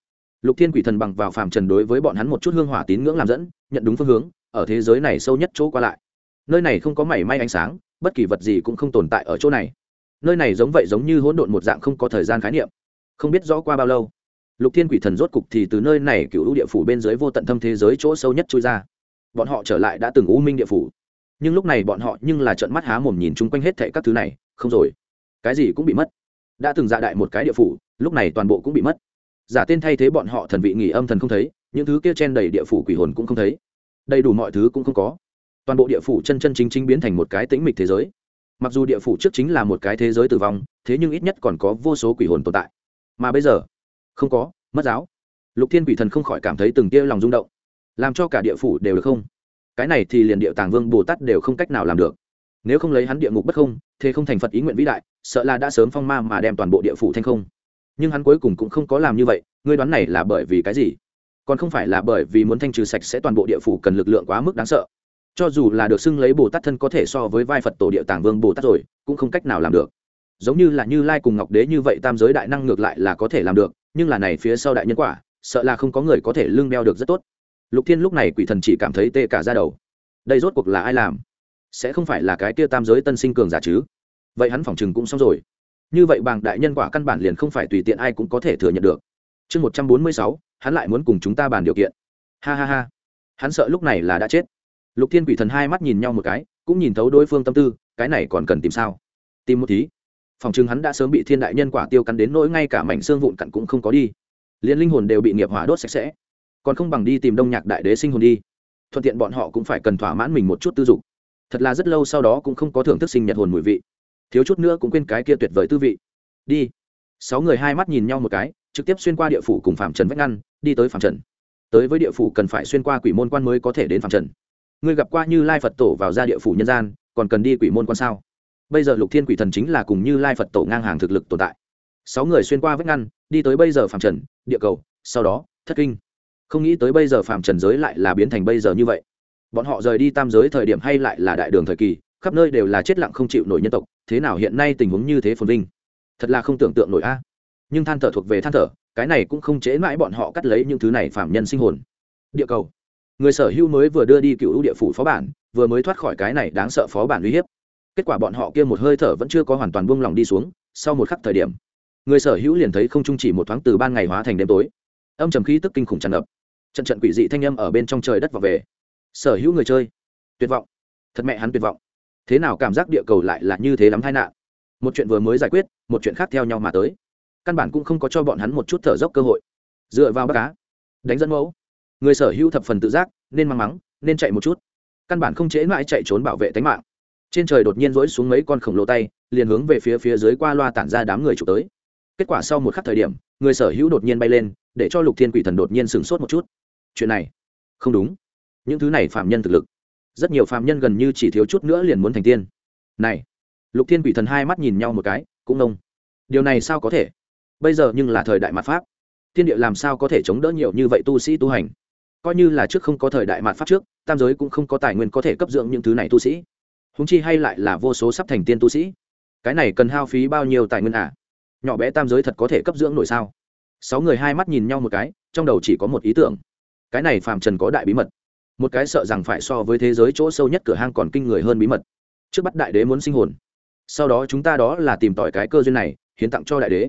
Lục thiên quỷ thần bằng vào phàm trần đối với bọn hắn một chút hương hỏa tín ngưỡng làm dẫn, nhận đúng phương hướng, ở thế giới này sâu nhất chỗ qua lại. Nơi này không có mảy may ánh sáng bất kỳ vật gì cũng không tồn tại ở chỗ này. Nơi này giống vậy giống như hỗn độn một dạng không có thời gian khái niệm. Không biết rõ qua bao lâu, lục thiên quỷ thần rốt cục thì từ nơi này cựu địa phủ bên dưới vô tận thâm thế giới chỗ sâu nhất chui ra. Bọn họ trở lại đã từng u minh địa phủ, nhưng lúc này bọn họ nhưng là trận mắt há mồm nhìn chung quanh hết thệ các thứ này, không rồi. Cái gì cũng bị mất. Đã từng dạ đại một cái địa phủ, lúc này toàn bộ cũng bị mất. Giả tên thay thế bọn họ thần vị nghỉ âm thần không thấy, những thứ kia chen đầy địa phủ quỷ hồn cũng không thấy. Đầy đủ mọi thứ cũng không có toàn bộ địa phủ chân chân chính chính biến thành một cái tĩnh mịch thế giới. Mặc dù địa phủ trước chính là một cái thế giới tử vong, thế nhưng ít nhất còn có vô số quỷ hồn tồn tại. Mà bây giờ, không có, mất giáo. Lục thiên quỷ thần không khỏi cảm thấy từng tia lòng rung động. Làm cho cả địa phủ đều được không? Cái này thì liền địa tàng vương bồ tát đều không cách nào làm được. Nếu không lấy hắn địa ngục bất không, thế không thành phật ý nguyện vĩ đại, sợ là đã sớm phong ma mà đem toàn bộ địa phủ thành không. Nhưng hắn cuối cùng cũng không có làm như vậy, ngươi đoán này là bởi vì cái gì? Còn không phải là bởi vì muốn thanh trừ sạch sẽ toàn bộ địa phủ cần lực lượng quá mức đáng sợ cho dù là được xưng lấy bồ tát thân có thể so với vai phật tổ địa tàng vương bồ tát rồi, cũng không cách nào làm được. Giống như là như lai cùng ngọc đế như vậy tam giới đại năng ngược lại là có thể làm được, nhưng là này phía sau đại nhân quả, sợ là không có người có thể lương đeo được rất tốt. Lục thiên lúc này quỷ thần chỉ cảm thấy tê cả ra đầu. Đây rốt cuộc là ai làm? Sẽ không phải là cái tia tam giới tân sinh cường giả chứ? Vậy hắn phỏng chừng cũng xong rồi. Như vậy bàng đại nhân quả căn bản liền không phải tùy tiện ai cũng có thể thừa nhận được. Chương một trăm bốn mươi sáu, hắn lại muốn cùng chúng ta bàn điều kiện. Ha ha ha. Hắn sợ lúc này là đã chết lục thiên quỷ thần hai mắt nhìn nhau một cái, cũng nhìn thấu đối phương tâm tư, cái này còn cần tìm sao? Tìm một tí. Phòng chừng hắn đã sớm bị thiên đại nhân quả tiêu cắn đến nỗi ngay cả mảnh xương vụn cặn cũng không có đi. Liền linh hồn đều bị nghiệp hỏa đốt sạch sẽ. Còn không bằng đi tìm đông nhạc đại đế sinh hồn đi. Thuận tiện bọn họ cũng phải cần thỏa mãn mình một chút tư dục. Thật là rất lâu sau đó cũng không có thưởng thức sinh nhật hồn mùi vị. Thiếu chút nữa cũng quên cái kia tuyệt vời tư vị. Đi. Sáu người hai mắt nhìn nhau một cái, trực tiếp xuyên qua địa phủ cùng phạm trần vách ngăn, đi tới phạm trần. Tới với địa phủ cần phải xuyên qua quỷ môn quan mới có thể đến phạm trần ngươi gặp qua như lai phật tổ vào ra địa phủ nhân gian, còn cần đi quỷ môn quan sao? Bây giờ lục thiên quỷ thần chính là cùng như lai phật tổ ngang hàng thực lực tồn tại. Sáu người xuyên qua vách ngăn, đi tới bây giờ phạm trần, địa cầu, sau đó, thất kinh. Không nghĩ tới bây giờ phạm trần giới lại là biến thành bây giờ như vậy. Bọn họ rời đi tam giới thời điểm hay lại là đại đường thời kỳ, khắp nơi đều là chết lặng không chịu nổi nhân tộc, thế nào hiện nay tình huống như thế phồn vinh? Thật là không tưởng tượng nổi a. Nhưng than thở thuộc về than thở, cái này cũng không chế mãi bọn họ cắt lấy những thứ này phạm nhân sinh hồn. Địa cầu người sở hữu mới vừa đưa đi cựu ưu địa phủ phó bản, vừa mới thoát khỏi cái này đáng sợ phó bản uy hiếp. Kết quả bọn họ kia một hơi thở vẫn chưa có hoàn toàn buông lỏng đi xuống, sau một khắc thời điểm, người sở hữu liền thấy không trung chỉ một thoáng từ ban ngày hóa thành đêm tối. Âm trầm khí tức kinh khủng tràn ngập. Trận trận quỷ dị thanh âm ở bên trong trời đất và về. Sở hữu người chơi, tuyệt vọng. Thật mẹ hắn tuyệt vọng. Thế nào cảm giác địa cầu lại là như thế lắm tai nạn? Một chuyện vừa mới giải quyết, một chuyện khác theo nhau mà tới. Căn bản cũng không có cho bọn hắn một chút thở dốc cơ hội. Dựa vào bác cá, đánh dẫn mẫu người sở hữu thập phần tự giác, nên mang mắng, nên chạy một chút. Căn bản không chế mãi chạy trốn bảo vệ tính mạng. Trên trời đột nhiên rỗi xuống mấy con khổng lồ tay, liền hướng về phía phía dưới qua loa tản ra đám người chụp tới. Kết quả sau một khắc thời điểm, người sở hữu đột nhiên bay lên, để cho lục thiên quỷ thần đột nhiên sửng sốt một chút. Chuyện này, không đúng. Những thứ này phạm nhân thực lực. Rất nhiều phạm nhân gần như chỉ thiếu chút nữa liền muốn thành tiên. Này, lục thiên quỷ thần hai mắt nhìn nhau một cái, cũng nông điều này sao có thể? Bây giờ nhưng là thời đại mặt pháp. Thiên địa làm sao có thể chống đỡ nhiều như vậy tu sĩ tu hành? Coi như là trước không có thời đại mạt pháp trước, tam giới cũng không có tài nguyên có thể cấp dưỡng những thứ này tu sĩ. Húng chi hay lại là vô số sắp thành tiên tu sĩ. Cái này cần hao phí bao nhiêu tài nguyên à? Nhỏ bé tam giới thật có thể cấp dưỡng nổi sao? Sáu người hai mắt nhìn nhau một cái, trong đầu chỉ có một ý tưởng. Cái này phàm trần có đại bí mật. Một cái sợ rằng phải so với thế giới chỗ sâu nhất cửa hang còn kinh người hơn bí mật. Trước bắt đại đế muốn sinh hồn. Sau đó chúng ta đó là tìm tỏi cái cơ duyên này, hiến tặng cho đại đế.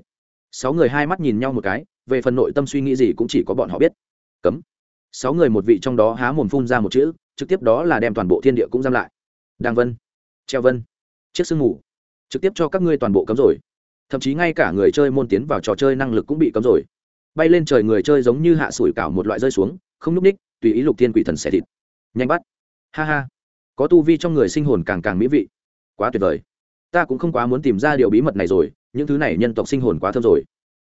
Sáu người hai mắt nhìn nhau một cái, về phần nội tâm suy nghĩ gì cũng chỉ có bọn họ biết. Cấm sáu người một vị trong đó há mồm phun ra một chữ, trực tiếp đó là đem toàn bộ thiên địa cũng giam lại. Đàng vân, treo vân, chiếc sương ngủ trực tiếp cho các ngươi toàn bộ cấm rồi. Thậm chí ngay cả người chơi môn tiến vào trò chơi năng lực cũng bị cấm rồi. Bay lên trời người chơi giống như hạ sủi cảo một loại rơi xuống, không núp ních, tùy ý lục thiên quỷ thần xẻ thịt. Nhanh bắt. Ha ha. Có tu vi trong người sinh hồn càng càng mỹ vị. Quá tuyệt vời. Ta cũng không quá muốn tìm ra điều bí mật này rồi, những thứ này nhân tộc sinh hồn quá thơm rồi.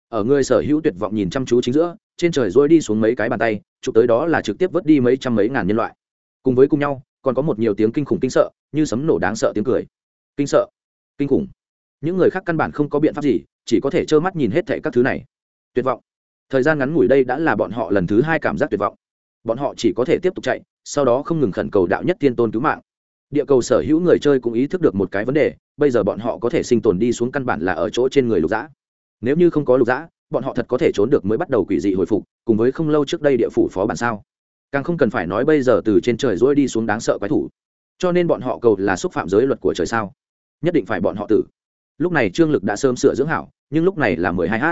Ở người sở hữu tuyệt vọng nhìn chăm chú chính giữa, trên trời dôi đi xuống mấy cái bàn tay chụp tới đó là trực tiếp vớt đi mấy trăm mấy ngàn nhân loại. Cùng với cùng nhau, còn có một nhiều tiếng kinh khủng kinh sợ, như sấm nổ đáng sợ tiếng cười. Kinh sợ, kinh khủng. Những người khác căn bản không có biện pháp gì, chỉ có thể trơ mắt nhìn hết thệ các thứ này. Tuyệt vọng. Thời gian ngắn ngủi đây đã là bọn họ lần thứ hai cảm giác tuyệt vọng. Bọn họ chỉ có thể tiếp tục chạy, sau đó không ngừng khẩn cầu đạo nhất tiên tôn cứu mạng. Địa cầu sở hữu người chơi cũng ý thức được một cái vấn đề, bây giờ bọn họ có thể sinh tồn đi xuống căn bản là ở chỗ trên người lục dã. Nếu như không có lục dã bọn họ thật có thể trốn được mới bắt đầu quỷ dị hồi phục, cùng với không lâu trước đây địa phủ phó bản sao? Càng không cần phải nói bây giờ từ trên trời rỗi đi xuống đáng sợ quái thủ. Cho nên bọn họ cầu là xúc phạm giới luật của trời sao? Nhất định phải bọn họ tử. Lúc này trương lực đã sớm sửa dưỡng hảo, nhưng lúc này là mười hai h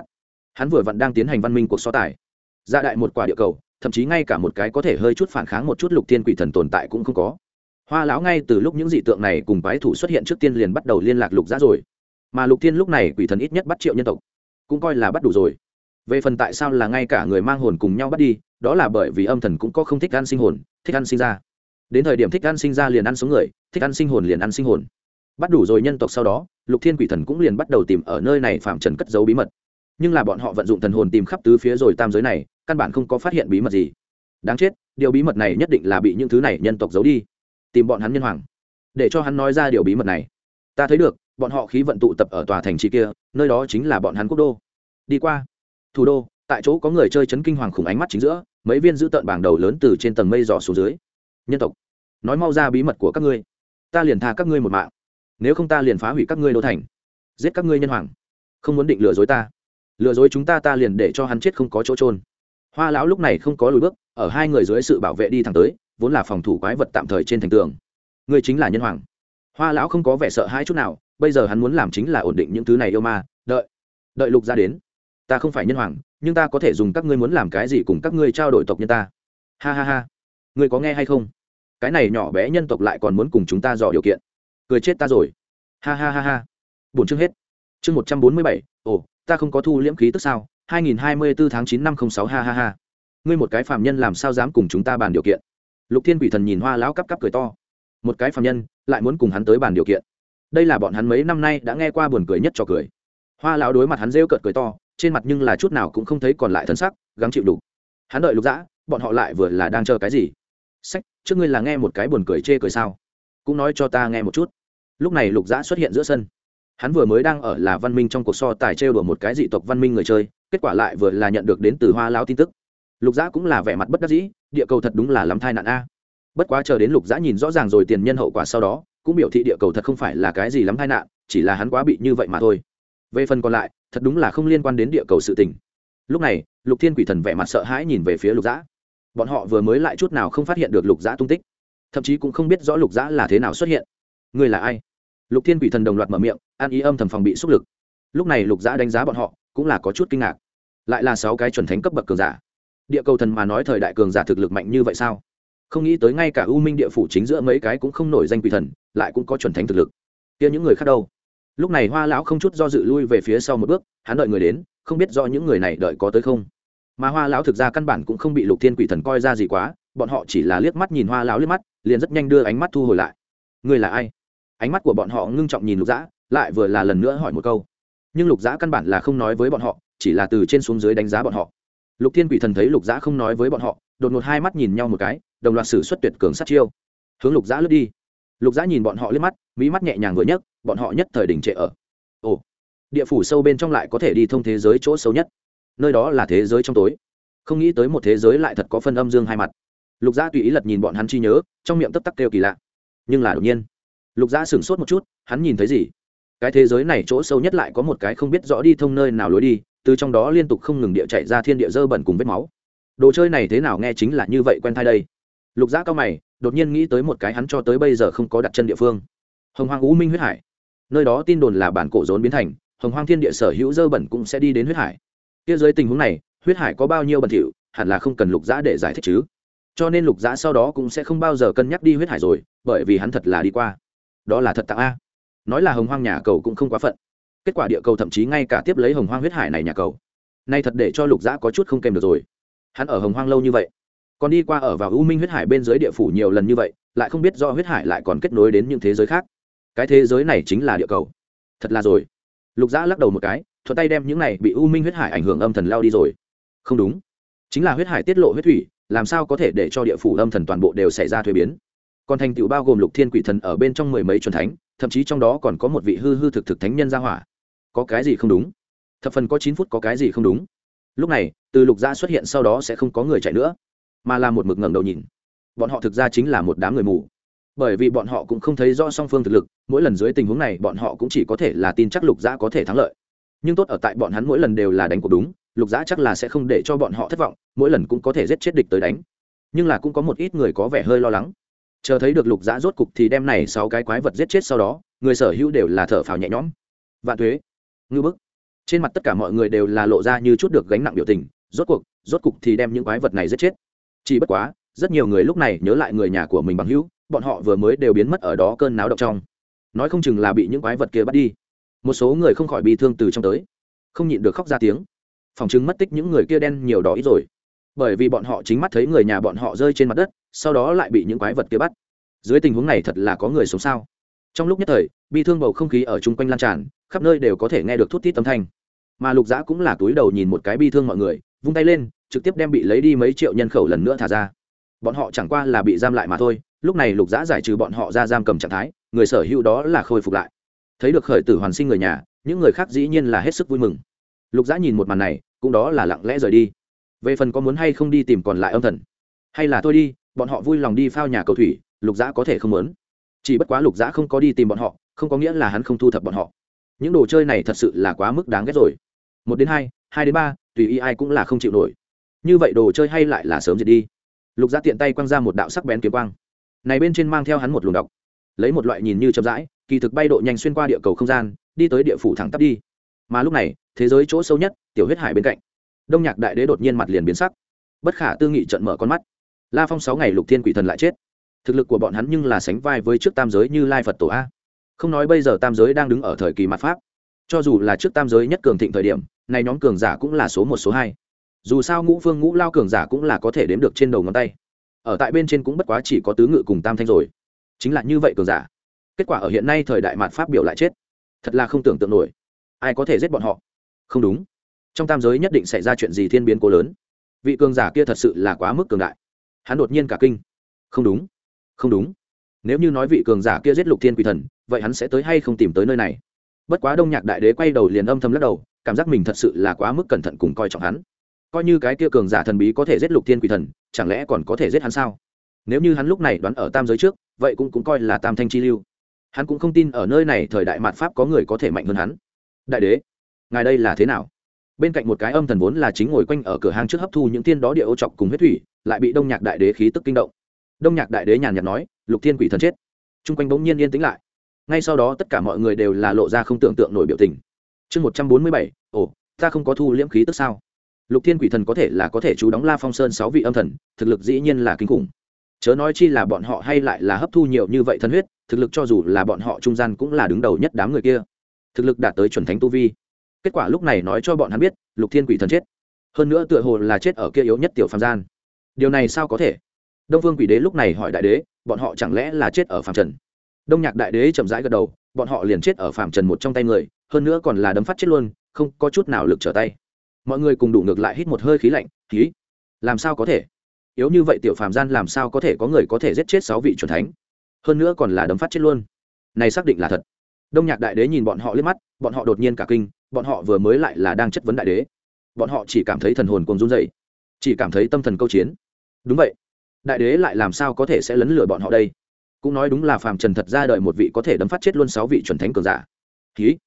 hắn vừa vặn đang tiến hành văn minh cuộc so tài. Gia đại một quả địa cầu, thậm chí ngay cả một cái có thể hơi chút phản kháng một chút lục thiên quỷ thần tồn tại cũng không có. Hoa lão ngay từ lúc những dị tượng này cùng quái thủ xuất hiện trước tiên liền bắt đầu liên lạc lục giã rồi. Mà lục thiên lúc này quỷ thần ít nhất bắt triệu nhân tộc cũng coi là bắt đủ rồi. Về phần tại sao là ngay cả người mang hồn cùng nhau bắt đi, đó là bởi vì âm thần cũng có không thích ăn sinh hồn, thích ăn sinh ra. Đến thời điểm thích ăn sinh ra liền ăn sống người, thích ăn sinh hồn liền ăn sinh hồn. Bắt đủ rồi nhân tộc sau đó, lục thiên quỷ thần cũng liền bắt đầu tìm ở nơi này phạm trần cất giấu bí mật. Nhưng là bọn họ vận dụng thần hồn tìm khắp tứ phía rồi tam giới này, căn bản không có phát hiện bí mật gì. Đáng chết, điều bí mật này nhất định là bị những thứ này nhân tộc giấu đi. Tìm bọn hắn nhân hoàng, để cho hắn nói ra điều bí mật này. Ta thấy được bọn họ khí vận tụ tập ở tòa thành trì kia, nơi đó chính là bọn hắn quốc đô. Đi qua, thủ đô, tại chỗ có người chơi chấn kinh hoàng khủng ánh mắt chính giữa, mấy viên giữ tợn bảng đầu lớn từ trên tầng mây dò xuống dưới. Nhân tộc, nói mau ra bí mật của các ngươi. Ta liền tha các ngươi một mạng. Nếu không ta liền phá hủy các ngươi đô thành. Giết các ngươi nhân hoàng. Không muốn định lừa dối ta. Lừa dối chúng ta ta liền để cho hắn chết không có chỗ trôn hoa lão lúc này không có lùi bước, ở hai người dưới sự bảo vệ đi thẳng tới, vốn là phòng thủ quái vật tạm thời trên thành tường. Ngươi chính là nhân hoàng hoa lão không có vẻ sợ hãi chút nào, bây giờ hắn muốn làm chính là ổn định những thứ này yêu ma, đợi đợi lục ra đến. Ta không phải nhân hoàng, nhưng ta có thể dùng các ngươi muốn làm cái gì cùng các ngươi trao đổi tộc nhân ta. Ha ha ha. Ngươi có nghe hay không? Cái này nhỏ bé nhân tộc lại còn muốn cùng chúng ta dò điều kiện. Cười chết ta rồi. Ha ha ha ha. Bổn chương hết. Chương một trăm bốn mươi bảy. Ồ, ta không có thu liễm khí tức sao? 2024 tháng chín năm 06 ha ha ha. Ngươi một cái phàm nhân làm sao dám cùng chúng ta bàn điều kiện? Lục thiên quỷ thần nhìn hoa lão cắp cắp cười to một cái phàm nhân, lại muốn cùng hắn tới bàn điều kiện. Đây là bọn hắn mấy năm nay đã nghe qua buồn cười nhất cho cười. Hoa lão đối mặt hắn rêu cợt cười to, trên mặt nhưng là chút nào cũng không thấy còn lại thân sắc, gắng chịu đủ. Hắn đợi lục dã, bọn họ lại vừa là đang chờ cái gì? Sách, trước ngươi là nghe một cái buồn cười chê cười sao? Cũng nói cho ta nghe một chút. Lúc này lục dã xuất hiện giữa sân. Hắn vừa mới đang ở là văn minh trong cuộc so tài trêu đùa một cái dị tộc văn minh người chơi, kết quả lại vừa là nhận được đến từ hoa lão tin tức. Lục dã cũng là vẻ mặt bất đắc dĩ, địa cầu thật đúng là lắm thai nạn a bất quá chờ đến lục giã nhìn rõ ràng rồi tiền nhân hậu quả sau đó, cũng biểu thị địa cầu thật không phải là cái gì lắm tai nạn, chỉ là hắn quá bị như vậy mà thôi. Về phần còn lại, thật đúng là không liên quan đến địa cầu sự tình. Lúc này, lục thiên quỷ thần vẻ mặt sợ hãi nhìn về phía lục giã bọn họ vừa mới lại chút nào không phát hiện được lục giã tung tích, thậm chí cũng không biết rõ lục giã là thế nào xuất hiện. Người là ai? Lục thiên quỷ thần đồng loạt mở miệng an ý âm thầm phòng bị xúc lực. Lúc này lục giã đánh giá bọn họ, cũng là có chút kinh ngạc. Lại là sáu cái chuẩn thánh cấp bậc cường giả. Địa cầu thần mà nói thời đại cường giả thực lực mạnh như vậy sao? Không nghĩ tới ngay cả u minh địa phủ chính giữa mấy cái cũng không nổi danh quỷ thần, lại cũng có chuẩn thánh thực lực. Kia những người khác đâu? Lúc này hoa lão không chút do dự lui về phía sau một bước, hắn đợi người đến, không biết do những người này đợi có tới không. Mà hoa lão thực ra căn bản cũng không bị lục thiên quỷ thần coi ra gì quá, bọn họ chỉ là liếc mắt nhìn hoa lão liếc mắt, liền rất nhanh đưa ánh mắt thu hồi lại. Người là ai? Ánh mắt của bọn họ ngưng trọng nhìn lục dã, lại vừa là lần nữa hỏi một câu. Nhưng lục dã căn bản là không nói với bọn họ, chỉ là từ trên xuống dưới đánh giá bọn họ. Lục thiên quỷ thần thấy lục dã không nói với bọn họ, đột ngột hai mắt nhìn nhau một cái đồng loạt sử xuất tuyệt cường sát chiêu. Hướng lục giã lướt đi. Lục giã nhìn bọn họ liếc mắt mỹ mắt nhẹ nhàng vừa nhấc, bọn họ nhất thời đỉnh trệ ở. Ồ, địa phủ sâu bên trong lại có thể đi thông thế giới chỗ sâu nhất. Nơi đó là thế giới trong tối. Không nghĩ tới một thế giới lại thật có phân âm dương hai mặt. Lục dã tùy ý lật nhìn bọn hắn chi nhớ, trong miệng tấp tắc kêu kỳ lạ. Nhưng là đột nhiên, lục dã sửng sốt một chút, hắn nhìn thấy gì? Cái thế giới này chỗ sâu nhất lại có một cái không biết rõ đi thông nơi nào lối đi, từ trong đó liên tục không ngừng địa chạy ra thiên địa dơ bẩn cùng vết máu. Đồ chơi này thế nào nghe chính là như vậy quen thai đây lục Giã cao mày, đột nhiên nghĩ tới một cái hắn cho tới bây giờ không có đặt chân địa phương. Hồng hoàng u minh huyết hải. Nơi đó tin đồn là bản cổ rốn biến thành, hồng hoàng thiên địa sở hữu dơ bẩn cũng sẽ đi đến huyết hải. Kia dưới tình huống này, huyết hải có bao nhiêu bẩn thỉu, hẳn là không cần lục Giã để giải thích chứ. Cho nên lục Giã sau đó cũng sẽ không bao giờ cân nhắc đi huyết hải rồi, bởi vì hắn thật là đi qua. Đó là thật tạng a. Nói là hồng hoang nhà cầu cũng không quá phận. Kết quả địa cầu thậm chí ngay cả tiếp lấy hồng hoang huyết hải này nhà cầu. Nay thật để cho lục Giã có chút không kèm được rồi. Hắn ở hồng hoang lâu như vậy còn đi qua ở vào u minh huyết hải bên dưới địa phủ nhiều lần như vậy, lại không biết do huyết hải lại còn kết nối đến những thế giới khác. Cái thế giới này chính là địa cầu. Thật là rồi. Lục giã lắc đầu một cái, thuận tay đem những này bị u minh huyết hải ảnh hưởng âm thần lao đi rồi. Không đúng. Chính là huyết hải tiết lộ huyết thủy, làm sao có thể để cho địa phủ âm thần toàn bộ đều xảy ra thuế biến? Còn thành tựu bao gồm lục thiên quỷ thần ở bên trong mười mấy c thánh, thậm chí trong đó còn có một vị hư hư thực thực thánh nhân ra hỏa. Có cái gì không đúng? Thập phần có chín phút có cái gì không đúng? Lúc này, từ lục gia xuất hiện sau đó sẽ không có người chạy nữa mà là một mực ngẩng đầu nhìn. Bọn họ thực ra chính là một đám người mù. Bởi vì bọn họ cũng không thấy rõ song phương thực lực, mỗi lần dưới tình huống này bọn họ cũng chỉ có thể là tin chắc lục gia có thể thắng lợi. Nhưng tốt ở tại bọn hắn mỗi lần đều là đánh cuộc đúng, lục giã chắc là sẽ không để cho bọn họ thất vọng, mỗi lần cũng có thể giết chết địch tới đánh. Nhưng là cũng có một ít người có vẻ hơi lo lắng. Chờ thấy được lục giã rốt cục thì đem này sáu cái quái vật giết chết sau đó, người sở hữu đều là thở phào nhẹ nhõm. Vạn thuế ngư bức. Trên mặt tất cả mọi người đều là lộ ra như chút được gánh nặng biểu tình, rốt cuộc, rốt cục thì đem những quái vật này giết chết chỉ bất quá, rất nhiều người lúc này nhớ lại người nhà của mình bằng hữu, bọn họ vừa mới đều biến mất ở đó cơn náo động trong. Nói không chừng là bị những quái vật kia bắt đi. Một số người không khỏi bị thương từ trong tới. Không nhịn được khóc ra tiếng. Phòng chứng mất tích những người kia đen nhiều đó ít rồi. Bởi vì bọn họ chính mắt thấy người nhà bọn họ rơi trên mặt đất, sau đó lại bị những quái vật kia bắt. Dưới tình huống này thật là có người sống sao? Trong lúc nhất thời, bi thương bầu không khí ở chung quanh lan tràn, khắp nơi đều có thể nghe được thút tít âm thanh. Mà lục dã cũng là túi đầu nhìn một cái bi thương mọi người, vung tay lên trực tiếp đem bị lấy đi mấy triệu nhân khẩu lần nữa thả ra. Bọn họ chẳng qua là bị giam lại mà thôi, lúc này lục Giã giải trừ bọn họ ra giam cầm trạng thái, người sở hữu đó là khôi phục lại. Thấy được khởi tử hoàn sinh người nhà, những người khác dĩ nhiên là hết sức vui mừng. Lục Giã nhìn một màn này, cũng đó là lặng lẽ rời đi. Về phần có muốn hay không đi tìm còn lại âm thần, hay là tôi đi, bọn họ vui lòng đi phao nhà cầu thủy, lục Giã có thể không muốn. Chỉ bất quá lục Giã không có đi tìm bọn họ, không có nghĩa là hắn không thu thập bọn họ. Những đồ chơi này thật sự là quá mức đáng ghét rồi. Một đến hai hai đến ba, tùy ý ai cũng là không chịu nổi như vậy đồ chơi hay lại là sớm diệt đi. Lục gia tiện tay quăng ra một đạo sắc bén kiếm quang. Này bên trên mang theo hắn một luồng độc. Lấy một loại nhìn như chậm rãi, kỳ thực bay độ nhanh xuyên qua địa cầu không gian, đi tới địa phủ thẳng tắp đi. Mà lúc này, thế giới chỗ sâu nhất, tiểu huyết hải bên cạnh. Đông nhạc đại đế đột nhiên mặt liền biến sắc. Bất khả tư nghị trận mở con mắt. La phong sáu ngày lục thiên quỷ thần lại chết. Thực lực của bọn hắn nhưng là sánh vai với trước tam giới như lai phật tổ a. Không nói bây giờ tam giới đang đứng ở thời kỳ mặt pháp. Cho dù là trước tam giới nhất cường thịnh thời điểm, này nhóm cường giả cũng là số một, số hai dù sao ngũ phương ngũ lao cường giả cũng là có thể đếm được trên đầu ngón tay. Ở tại bên trên cũng bất quá chỉ có tứ ngự cùng tam thanh rồi. Chính là như vậy cường giả. Kết quả ở hiện nay thời đại mạt pháp biểu lại chết. Thật là không tưởng tượng nổi. Ai có thể giết bọn họ? Không đúng. Trong tam giới nhất định xảy ra chuyện gì thiên biến cố lớn. Vị cường giả kia thật sự là quá mức cường đại. Hắn đột nhiên cả kinh. Không đúng. Không đúng. Nếu như nói vị cường giả kia giết lục thiên quỷ thần, vậy hắn sẽ tới hay không tìm tới nơi này? Bất quá đông nhạc đại đế quay đầu liền âm thầm lắc đầu, cảm giác mình thật sự là quá mức cẩn thận cùng coi trọng hắn coi như cái kia cường giả thần bí có thể giết lục thiên quỷ thần, chẳng lẽ còn có thể giết hắn sao? Nếu như hắn lúc này đoán ở tam giới trước, vậy cũng cũng coi là tam thanh chi lưu. Hắn cũng không tin ở nơi này thời đại mạt pháp có người có thể mạnh hơn hắn. Đại đế, ngài đây là thế nào? Bên cạnh một cái âm thần vốn là chính ngồi quanh ở cửa hàng trước hấp thu những tiên đó địa ô chọc cùng huyết thủy, lại bị đông nhạc đại đế khí tức kinh động. Đông nhạc đại đế nhàn nhạt nói, lục thiên quỷ thần chết. T r u n g quanh bỗng nhiên yên tĩnh lại. Ngay sau đó tất cả mọi người đều là lộ ra không tưởng tượng nổi biểu tình. Chương một trăm bốn mươi bảy, ồ, ta không có thu liễm khí tức sao? Lục thiên quỷ thần có thể là có thể chú đóng la phong sơn sáu vị âm thần, thực lực dĩ nhiên là kinh khủng. Chớ nói chi là bọn họ hay lại là hấp thu nhiều như vậy thân huyết, thực lực cho dù là bọn họ trung gian cũng là đứng đầu nhất đám người kia. Thực lực đạt tới chuẩn thánh tu vi. Kết quả lúc này nói cho bọn hắn biết, lục thiên quỷ thần chết. Hơn nữa tựa hồ là chết ở kia yếu nhất tiểu phạm gian. Điều này sao có thể? Đông Vương quỷ đế lúc này hỏi đại đế, bọn họ chẳng lẽ là chết ở phạm trần? Đông nhạc đại đế chậm rãi gật đầu, bọn họ liền chết ở phạm trần một trong tay người, hơn nữa còn là đấm phát chết luôn, không có chút nào lực trở tay mọi người cùng đủ ngược lại hít một hơi khí lạnh khí làm sao có thể? Yếu như vậy tiểu phàm gian làm sao có thể có người có thể giết chết sáu vị c thánh? Hơn nữa còn là đấm phát chết luôn. Này xác định là thật. Đông nhạc đại đế nhìn bọn họ liếc mắt, bọn họ đột nhiên cả kinh, bọn họ vừa mới lại là đang chất vấn đại đế. Bọn họ chỉ cảm thấy thần hồn cùng run dậy chỉ cảm thấy tâm thần câu chiến. Đúng vậy. Đại đế lại làm sao có thể sẽ lấn lừa bọn họ đây? Cũng nói đúng là phàm trần thật ra đợi một vị có thể đấm phát chết luôn sáu vị chuẩn thánh cường giả. Ký,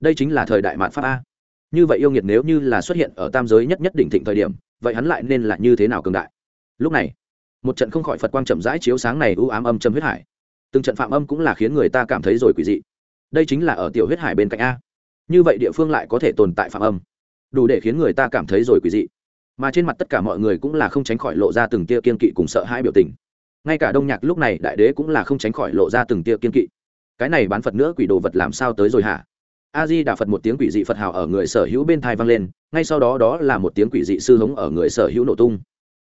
đây chính là thời đại mạn pháp a như vậy yêu nghiệt nếu như là xuất hiện ở tam giới nhất nhất đỉnh thịnh thời điểm, vậy hắn lại nên là như thế nào cường đại? Lúc này, một trận không khỏi phật quang chậm rãi chiếu sáng này u ám âm châm huyết hải. Từng trận phạm âm cũng là khiến người ta cảm thấy rồi quỷ dị. Đây chính là ở tiểu huyết hải bên cạnh a. Như vậy địa phương lại có thể tồn tại phạm âm. Đủ để khiến người ta cảm thấy rồi quỷ dị. Mà trên mặt tất cả mọi người cũng là không tránh khỏi lộ ra từng tia kiên kỵ cùng sợ hãi biểu tình. Ngay cả đông nhạc lúc này đại đế cũng là không tránh khỏi lộ ra từng tia kiên kỵ. Cái này bán phật nữa quỷ đồ vật làm sao tới rồi hả? A di đà phật một tiếng quỷ dị phật hào ở người sở hữu bên thai vang lên, ngay sau đó đó là một tiếng quỷ dị sư hống ở người sở hữu nổ tung.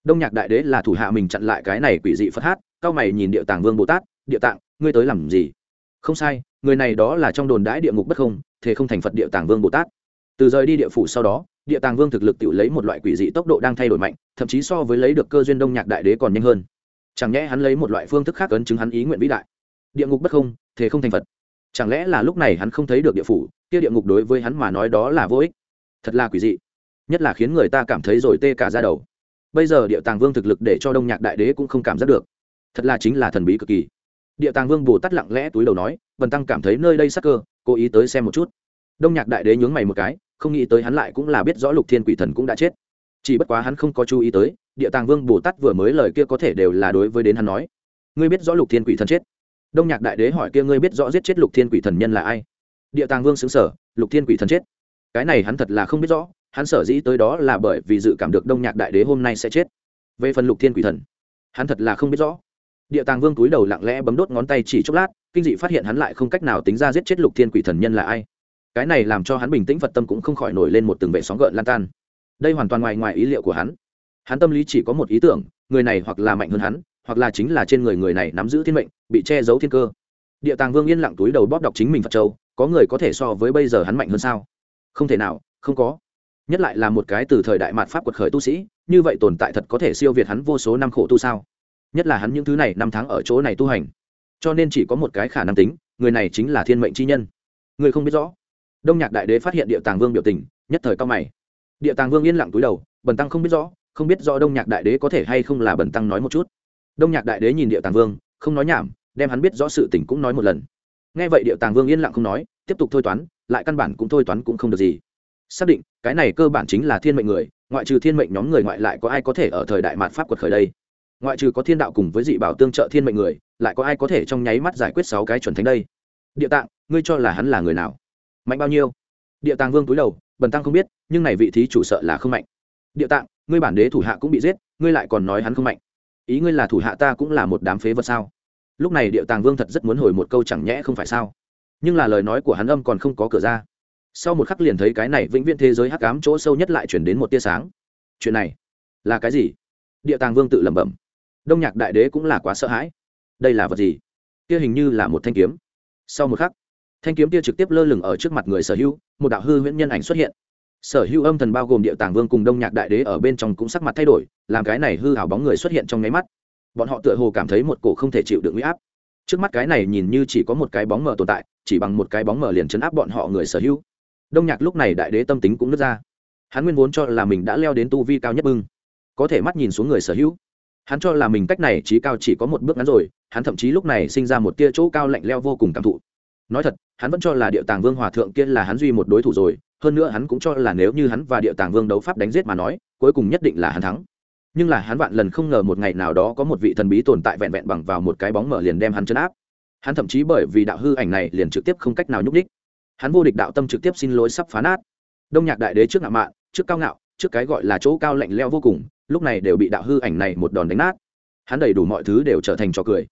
Đông nhạc đại đế là thủ hạ mình chặn lại cái này quỷ dị phật hát, cao mày nhìn địa tàng vương bồ tát, địa tạng, ngươi tới làm gì? Không sai, người này đó là trong đồn đãi địa ngục bất không, thế không thành phật địa tàng vương bồ tát. Từ rời đi địa phủ sau đó, địa tàng vương thực lực tự lấy một loại quỷ dị tốc độ đang thay đổi mạnh, thậm chí so với lấy được cơ duyên đông nhạc đại đế còn nhanh hơn. Chẳng nhẽ hắn lấy một loại phương thức khác ấn chứng hắn ý nguyện vĩ đại. Địa ngục bất không, thế không thành phật chẳng lẽ là lúc này hắn không thấy được địa phủ, kia địa ngục đối với hắn mà nói đó là vô ích? Thật là quỷ dị. Nhất là khiến người ta cảm thấy rồi tê cả ra đầu. Bây giờ địa tàng vương thực lực để cho đông nhạc đại đế cũng không cảm giác được. Thật là chính là thần bí cực kỳ. Địa tàng vương bồ tát lặng lẽ túi đầu nói vần tăng cảm thấy nơi đây sắc cơ, cố ý tới xem một chút. Đông nhạc đại đế nhướng mày một cái, không nghĩ tới hắn lại cũng là biết rõ lục thiên quỷ thần cũng đã chết. Chỉ bất quá hắn không có chú ý tới, địa tàng vương bồ tát vừa mới lời kia có thể đều là đối với đến hắn nói. Ngươi biết rõ lục thiên quỷ thần chết? Đông nhạc đại đế hỏi kia ngươi biết rõ giết chết lục thiên quỷ thần nhân là ai? Địa tàng vương xứng sở lục thiên quỷ thần chết. Cái này hắn thật là không biết rõ, hắn sở dĩ tới đó là bởi vì dự cảm được đông nhạc đại đế hôm nay sẽ chết. Về phần lục thiên quỷ thần, hắn thật là không biết rõ. Địa tàng vương túi đầu lặng lẽ bấm đốt ngón tay chỉ chốc lát, kinh dị phát hiện hắn lại không cách nào tính ra giết chết lục thiên quỷ thần nhân là ai. Cái này làm cho hắn bình tĩnh phật tâm cũng không khỏi nổi lên một từng vệ sóng gợn lan tan. Đây hoàn toàn ngoài ngoài ý liệu của hắn. Hắn tâm lý chỉ có một ý tưởng, người này hoặc là mạnh hơn hắn, hoặc là chính là trên người người này nắm giữ thiên mệnh bị che giấu thiên cơ. Địa tàng vương yên lặng túi đầu bóp đọc chính mình phật châu, có người có thể so với bây giờ hắn mạnh hơn sao? Không thể nào, không có. Nhất lại là một cái từ thời đại mạt pháp quật khởi tu sĩ, như vậy tồn tại thật có thể siêu việt hắn vô số năm khổ tu sao? Nhất là hắn những thứ này năm tháng ở chỗ này tu hành. Cho nên chỉ có một cái khả năng tính, người này chính là thiên mệnh chi nhân. Người không biết rõ. Đông nhạc đại đế phát hiện địa tàng vương biểu tình, nhất thời cao mày. Địa tàng vương yên lặng túi đầu, bần tăng không biết rõ, không biết rõ đông nhạc đại đế có thể hay không là bần tăng nói một chút. Đông nhạc đại đế nhìn địa tàng vương, không nói nhảm đem hắn biết rõ sự tình cũng nói một lần. Nghe vậy địa tàng vương yên lặng không nói, tiếp tục thôi toán, lại căn bản cũng thôi toán cũng không được gì. Xác định, cái này cơ bản chính là thiên mệnh người, ngoại trừ thiên mệnh nhóm người ngoại lại có ai có thể ở thời đại mạt pháp quật khởi đây? Ngoại trừ có thiên đạo cùng với dị bảo tương trợ thiên mệnh người, lại có ai có thể trong nháy mắt giải quyết sáu cái chuẩn thánh đây? Địa tạng, ngươi cho là hắn là người nào? Mạnh bao nhiêu? Địa tàng vương túi đầu, bần tăng không biết, nhưng này vị thí chủ sợ là không mạnh. Địa tạng, ngươi bản đế thủ hạ cũng bị giết, ngươi lại còn nói hắn không mạnh. Ý ngươi là thủ hạ ta cũng là một đám phế vật sao? Lúc này địa tàng vương thật rất muốn hồi một câu chẳng nhẽ không phải sao? Nhưng là lời nói của hắn âm còn không có cửa ra. Sau một khắc liền thấy cái này vĩnh viễn thế giới hắc ám chỗ sâu nhất lại chuyển đến một tia sáng. Chuyện này là cái gì? Địa tàng vương tự lẩm bẩm. Đông nhạc đại đế cũng là quá sợ hãi. Đây là vật gì? Kia hình như là một thanh kiếm. Sau một khắc, thanh kiếm kia trực tiếp lơ lửng ở trước mặt người sở hữu, một đạo hư huyễn nhân ảnh xuất hiện. Sở hữu âm thần bao gồm địa tàng vương cùng đông nhạc đại đế ở bên trong cũng sắc mặt thay đổi, làm cái này hư hảo bóng người xuất hiện trong nháy mắt bọn họ tựa hồ cảm thấy một cổ không thể chịu được huy áp. Trước mắt cái này nhìn như chỉ có một cái bóng mờ tồn tại, chỉ bằng một cái bóng mờ liền chấn áp bọn họ người sở hữu. Đông nhạc lúc này đại đế tâm tính cũng nứt ra. Hắn nguyên vốn cho là mình đã leo đến tu vi cao nhất bưng, có thể mắt nhìn xuống người sở hữu. Hắn cho là mình cách này trí cao chỉ có một bước ngắn rồi, hắn thậm chí lúc này sinh ra một tia chỗ cao lạnh leo vô cùng cảm thụ. Nói thật, hắn vẫn cho là địa tàng vương hòa thượng kia là hắn duy một đối thủ rồi, hơn nữa hắn cũng cho là nếu như hắn và địa tàng vương đấu pháp đánh giết mà nói, cuối cùng nhất định là hắn thắng nhưng là hắn vạn lần không ngờ một ngày nào đó có một vị thần bí tồn tại vẹn vẹn bằng vào một cái bóng mở liền đem hắn chấn áp. Hắn thậm chí bởi vì đạo hư ảnh này liền trực tiếp không cách nào nhúc đích hắn vô địch đạo tâm trực tiếp xin lỗi sắp phá nát. Đông nhạc đại đế trước ngạo mạn, trước cao ngạo, trước cái gọi là chỗ cao lạnh leo vô cùng, lúc này đều bị đạo hư ảnh này một đòn đánh nát. Hắn đầy đủ mọi thứ đều trở thành trò cười.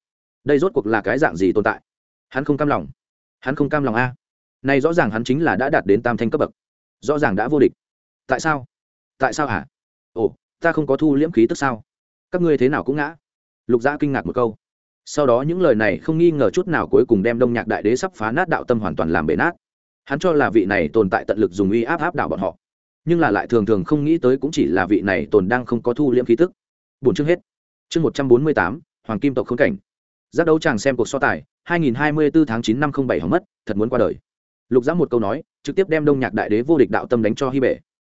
Đây rốt cuộc là cái dạng gì tồn tại? Hắn không cam lòng. Hắn không cam lòng a. Này rõ ràng hắn chính là đã đạt đến tam thanh cấp bậc. Rõ ràng đã vô địch. Tại sao? Tại sao hả? Ồ ta không có thu liễm khí tức sao? Các ngươi thế nào cũng ngã. Lục gia kinh ngạc một câu. Sau đó những lời này không nghi ngờ chút nào cuối cùng đem đông nhạc đại đế sắp phá nát đạo tâm hoàn toàn làm bể nát. Hắn cho là vị này tồn tại tận lực dùng uy áp áp đảo bọn họ. Nhưng là lại thường thường không nghĩ tới cũng chỉ là vị này tồn đang không có thu liễm khí tức. Bốn chương hết. Chương một trăm bốn mươi tám, hoàng kim tộc khống cảnh. Giác đấu chàng xem cuộc so tài 2024 tháng 9 năm 07 hỏng mất, thật muốn qua đời. Lục giã một câu nói, trực tiếp đem đông nhạc đại đế vô địch đạo tâm đánh cho hy bể.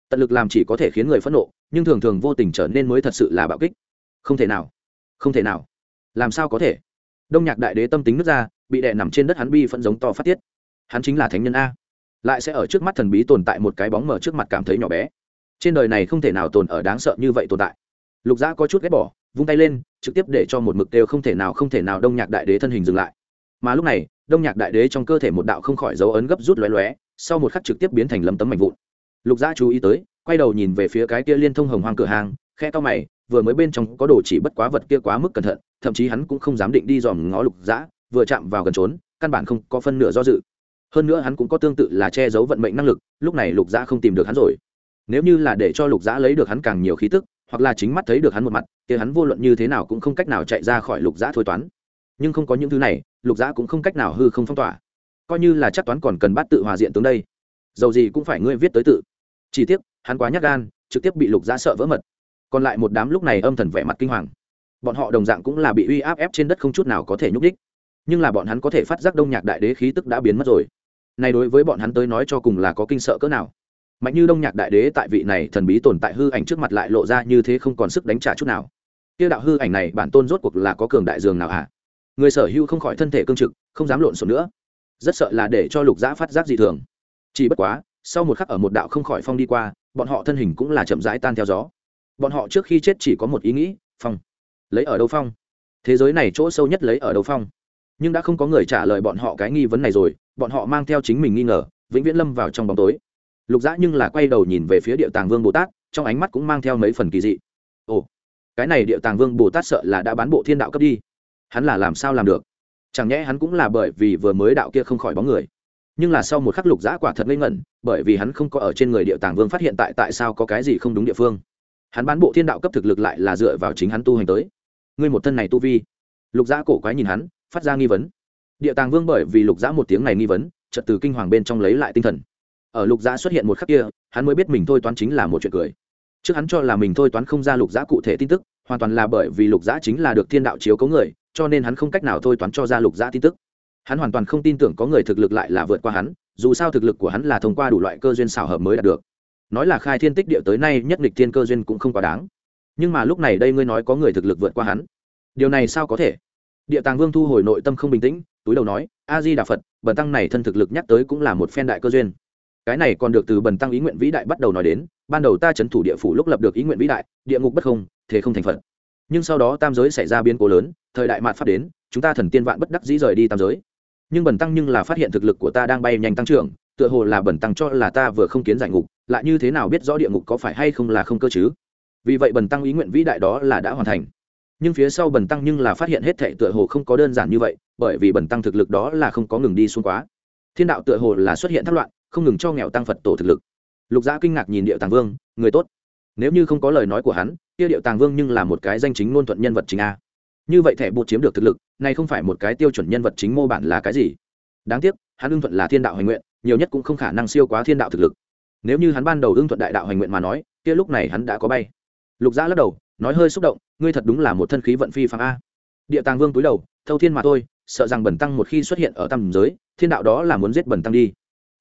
Tận lực làm chỉ có thể khiến người phẫn nộ nhưng thường thường vô tình trở nên mới thật sự là bạo kích. Không thể nào. Không thể nào. Làm sao có thể? Đông nhạc đại đế tâm tính nước ra, bị đè nằm trên đất hắn bi phẫn giống to phát tiết. Hắn chính là thánh nhân a. Lại sẽ ở trước mắt thần bí tồn tại một cái bóng mở trước mặt cảm thấy nhỏ bé. Trên đời này không thể nào tồn ở đáng sợ như vậy tồn tại. Lục giã có chút ghét bỏ, vung tay lên, trực tiếp để cho một mực đều không thể nào không thể nào đông nhạc đại đế thân hình dừng lại. Mà lúc này, đông nhạc đại đế trong cơ thể một đạo không khỏi dấu ấn gấp rút lóe lóe, sau một khắc trực tiếp biến thành lấm tấm mạnh vụn. Lục gia chú ý tới quay đầu nhìn về phía cái kia liên thông hồng hoang cửa hàng, khe to mày, vừa mới bên trong có đồ chỉ bất quá vật kia quá mức cẩn thận, thậm chí hắn cũng không dám định đi dòm ngó lục dã, vừa chạm vào gần trốn, căn bản không có phân nửa do dự. Hơn nữa hắn cũng có tương tự là che giấu vận mệnh năng lực, lúc này lục dã không tìm được hắn rồi. Nếu như là để cho lục dã lấy được hắn càng nhiều khí tức, hoặc là chính mắt thấy được hắn một mặt thì hắn vô luận như thế nào cũng không cách nào chạy ra khỏi lục dã thôi toán. Nhưng không có những thứ này, lục dã cũng không cách nào hư không phong tỏa. Coi như là chắc toán còn cần bắt tự hòa diện tướng đây. Dầu gì cũng phải ngươi viết tới tự. Chỉ tiếc hắn quá nhát gan, trực tiếp bị lục giã sợ vỡ mật. Còn lại một đám lúc này âm thần vẻ mặt kinh hoàng. Bọn họ đồng dạng cũng là bị uy áp ép trên đất không chút nào có thể nhúc đích nhưng là bọn hắn có thể phát giác đông nhạc đại đế khí tức đã biến mất rồi. Này đối với bọn hắn tới nói cho cùng là có kinh sợ cỡ nào. Mạnh như đông nhạc đại đế tại vị này thần bí tồn tại hư ảnh trước mặt lại lộ ra như thế không còn sức đánh trả chút nào. Kia đạo hư ảnh này bản tôn rốt cuộc là có cường đại dường nào hả? Người sở hữu không khỏi thân thể cương trực, không dám lộn xộn nữa. Rất sợ là để cho lục giã phát giác dị thường. Chỉ bất quá sau một khắc ở một đạo không khỏi phong đi qua, bọn họ thân hình cũng là chậm rãi tan theo gió. Bọn họ trước khi chết chỉ có một ý nghĩ, phong. Lấy ở đâu phong? Thế giới này chỗ sâu nhất lấy ở đâu phong? Nhưng đã không có người trả lời bọn họ cái nghi vấn này rồi, bọn họ mang theo chính mình nghi ngờ, vĩnh viễn lâm vào trong bóng tối. Lục dã nhưng là quay đầu nhìn về phía địa tàng vương bồ tát, trong ánh mắt cũng mang theo mấy phần kỳ dị. Ồ, cái này địa tàng vương bồ tát sợ là đã bán bộ thiên đạo cấp đi. Hắn là làm sao làm được? Chẳng nhẽ hắn cũng là bởi vì vừa mới đạo kia không khỏi bóng người nhưng là sau một khắc lục giã quả thật ngây ngẩn, bởi vì hắn không có ở trên người địa tàng vương phát hiện tại tại sao có cái gì không đúng địa phương. Hắn bán bộ thiên đạo cấp thực lực lại là dựa vào chính hắn tu hành tới. Ngươi một thân này tu vi. Lục giã cổ quái nhìn hắn, phát ra nghi vấn. Địa tàng vương bởi vì lục giã một tiếng này nghi vấn trật từ kinh hoàng bên trong lấy lại tinh thần. Ở lục giã xuất hiện một khắc kia, hắn mới biết mình thôi toán chính là một chuyện cười. Trước hắn cho là mình thôi toán không ra lục giã cụ thể tin tức, hoàn toàn là bởi vì lục giã chính là được thiên đạo chiếu cấu người, cho nên hắn không cách nào thôi toán cho ra lục giã tin tức hắn hoàn toàn không tin tưởng có người thực lực lại là vượt qua hắn, dù sao thực lực của hắn là thông qua đủ loại cơ duyên xảo hợp mới đạt được. Nói là khai thiên tích địa tới nay nhất địch thiên cơ duyên cũng không quá đáng. Nhưng mà lúc này đây ngươi nói có người thực lực vượt qua hắn. Điều này sao có thể? Địa tàng vương thu hồi nội tâm không bình tĩnh, túi đầu nói, a di đà phật, bần tăng này thân thực lực nhắc tới cũng là một phen đại cơ duyên. Cái này còn được từ bần tăng ý nguyện vĩ đại bắt đầu nói đến, ban đầu ta c h ấ n thủ địa phủ lúc lập được ý nguyện vĩ đại, địa ngục bất không, thế không thành phật. Nhưng sau đó tam giới xảy ra biến cố lớn, thời đại mạt pháp đến, chúng ta thần tiên vạn bất đắc dĩ rời đi tam giới nhưng bần tăng nhưng là phát hiện thực lực của ta đang bay nhanh tăng trưởng, tựa hồ là bần tăng cho là ta vừa không kiến giải ngục, lại như thế nào biết rõ địa ngục có phải hay không là không cơ chứ? Vì vậy bần tăng ý nguyện vĩ đại đó là đã hoàn thành. Nhưng phía sau bần tăng nhưng là phát hiện hết thệ tựa hồ không có đơn giản như vậy, bởi vì bần tăng thực lực đó là không có ngừng đi xuống quá. Thiên đạo tựa hồ là xuất hiện thất loạn, không ngừng cho nghèo tăng phật tổ thực lực. Lục giã kinh ngạc nhìn điệu tàng vương, người tốt. Nếu như không có lời nói của hắn, kia điệu tàng vương nhưng là một cái danh chính ngôn thuận nhân vật chính a như vậy thẻ bột chiếm được thực lực, này không phải một cái tiêu chuẩn nhân vật chính mô bản là cái gì? Đáng tiếc, hắn ưng thuận là thiên đạo hành nguyện, nhiều nhất cũng không khả năng siêu quá thiên đạo thực lực. Nếu như hắn ban đầu ưng thuận đại đạo hành nguyện mà nói, kia lúc này hắn đã có bay. Lục giã lắc đầu, nói hơi xúc động, ngươi thật đúng là một thân khí vận phi phạm a. Địa tàng vương túi đầu, thâu thiên mà thôi, sợ rằng bẩn tăng một khi xuất hiện ở tầm giới, thiên đạo đó là muốn giết bẩn tăng đi.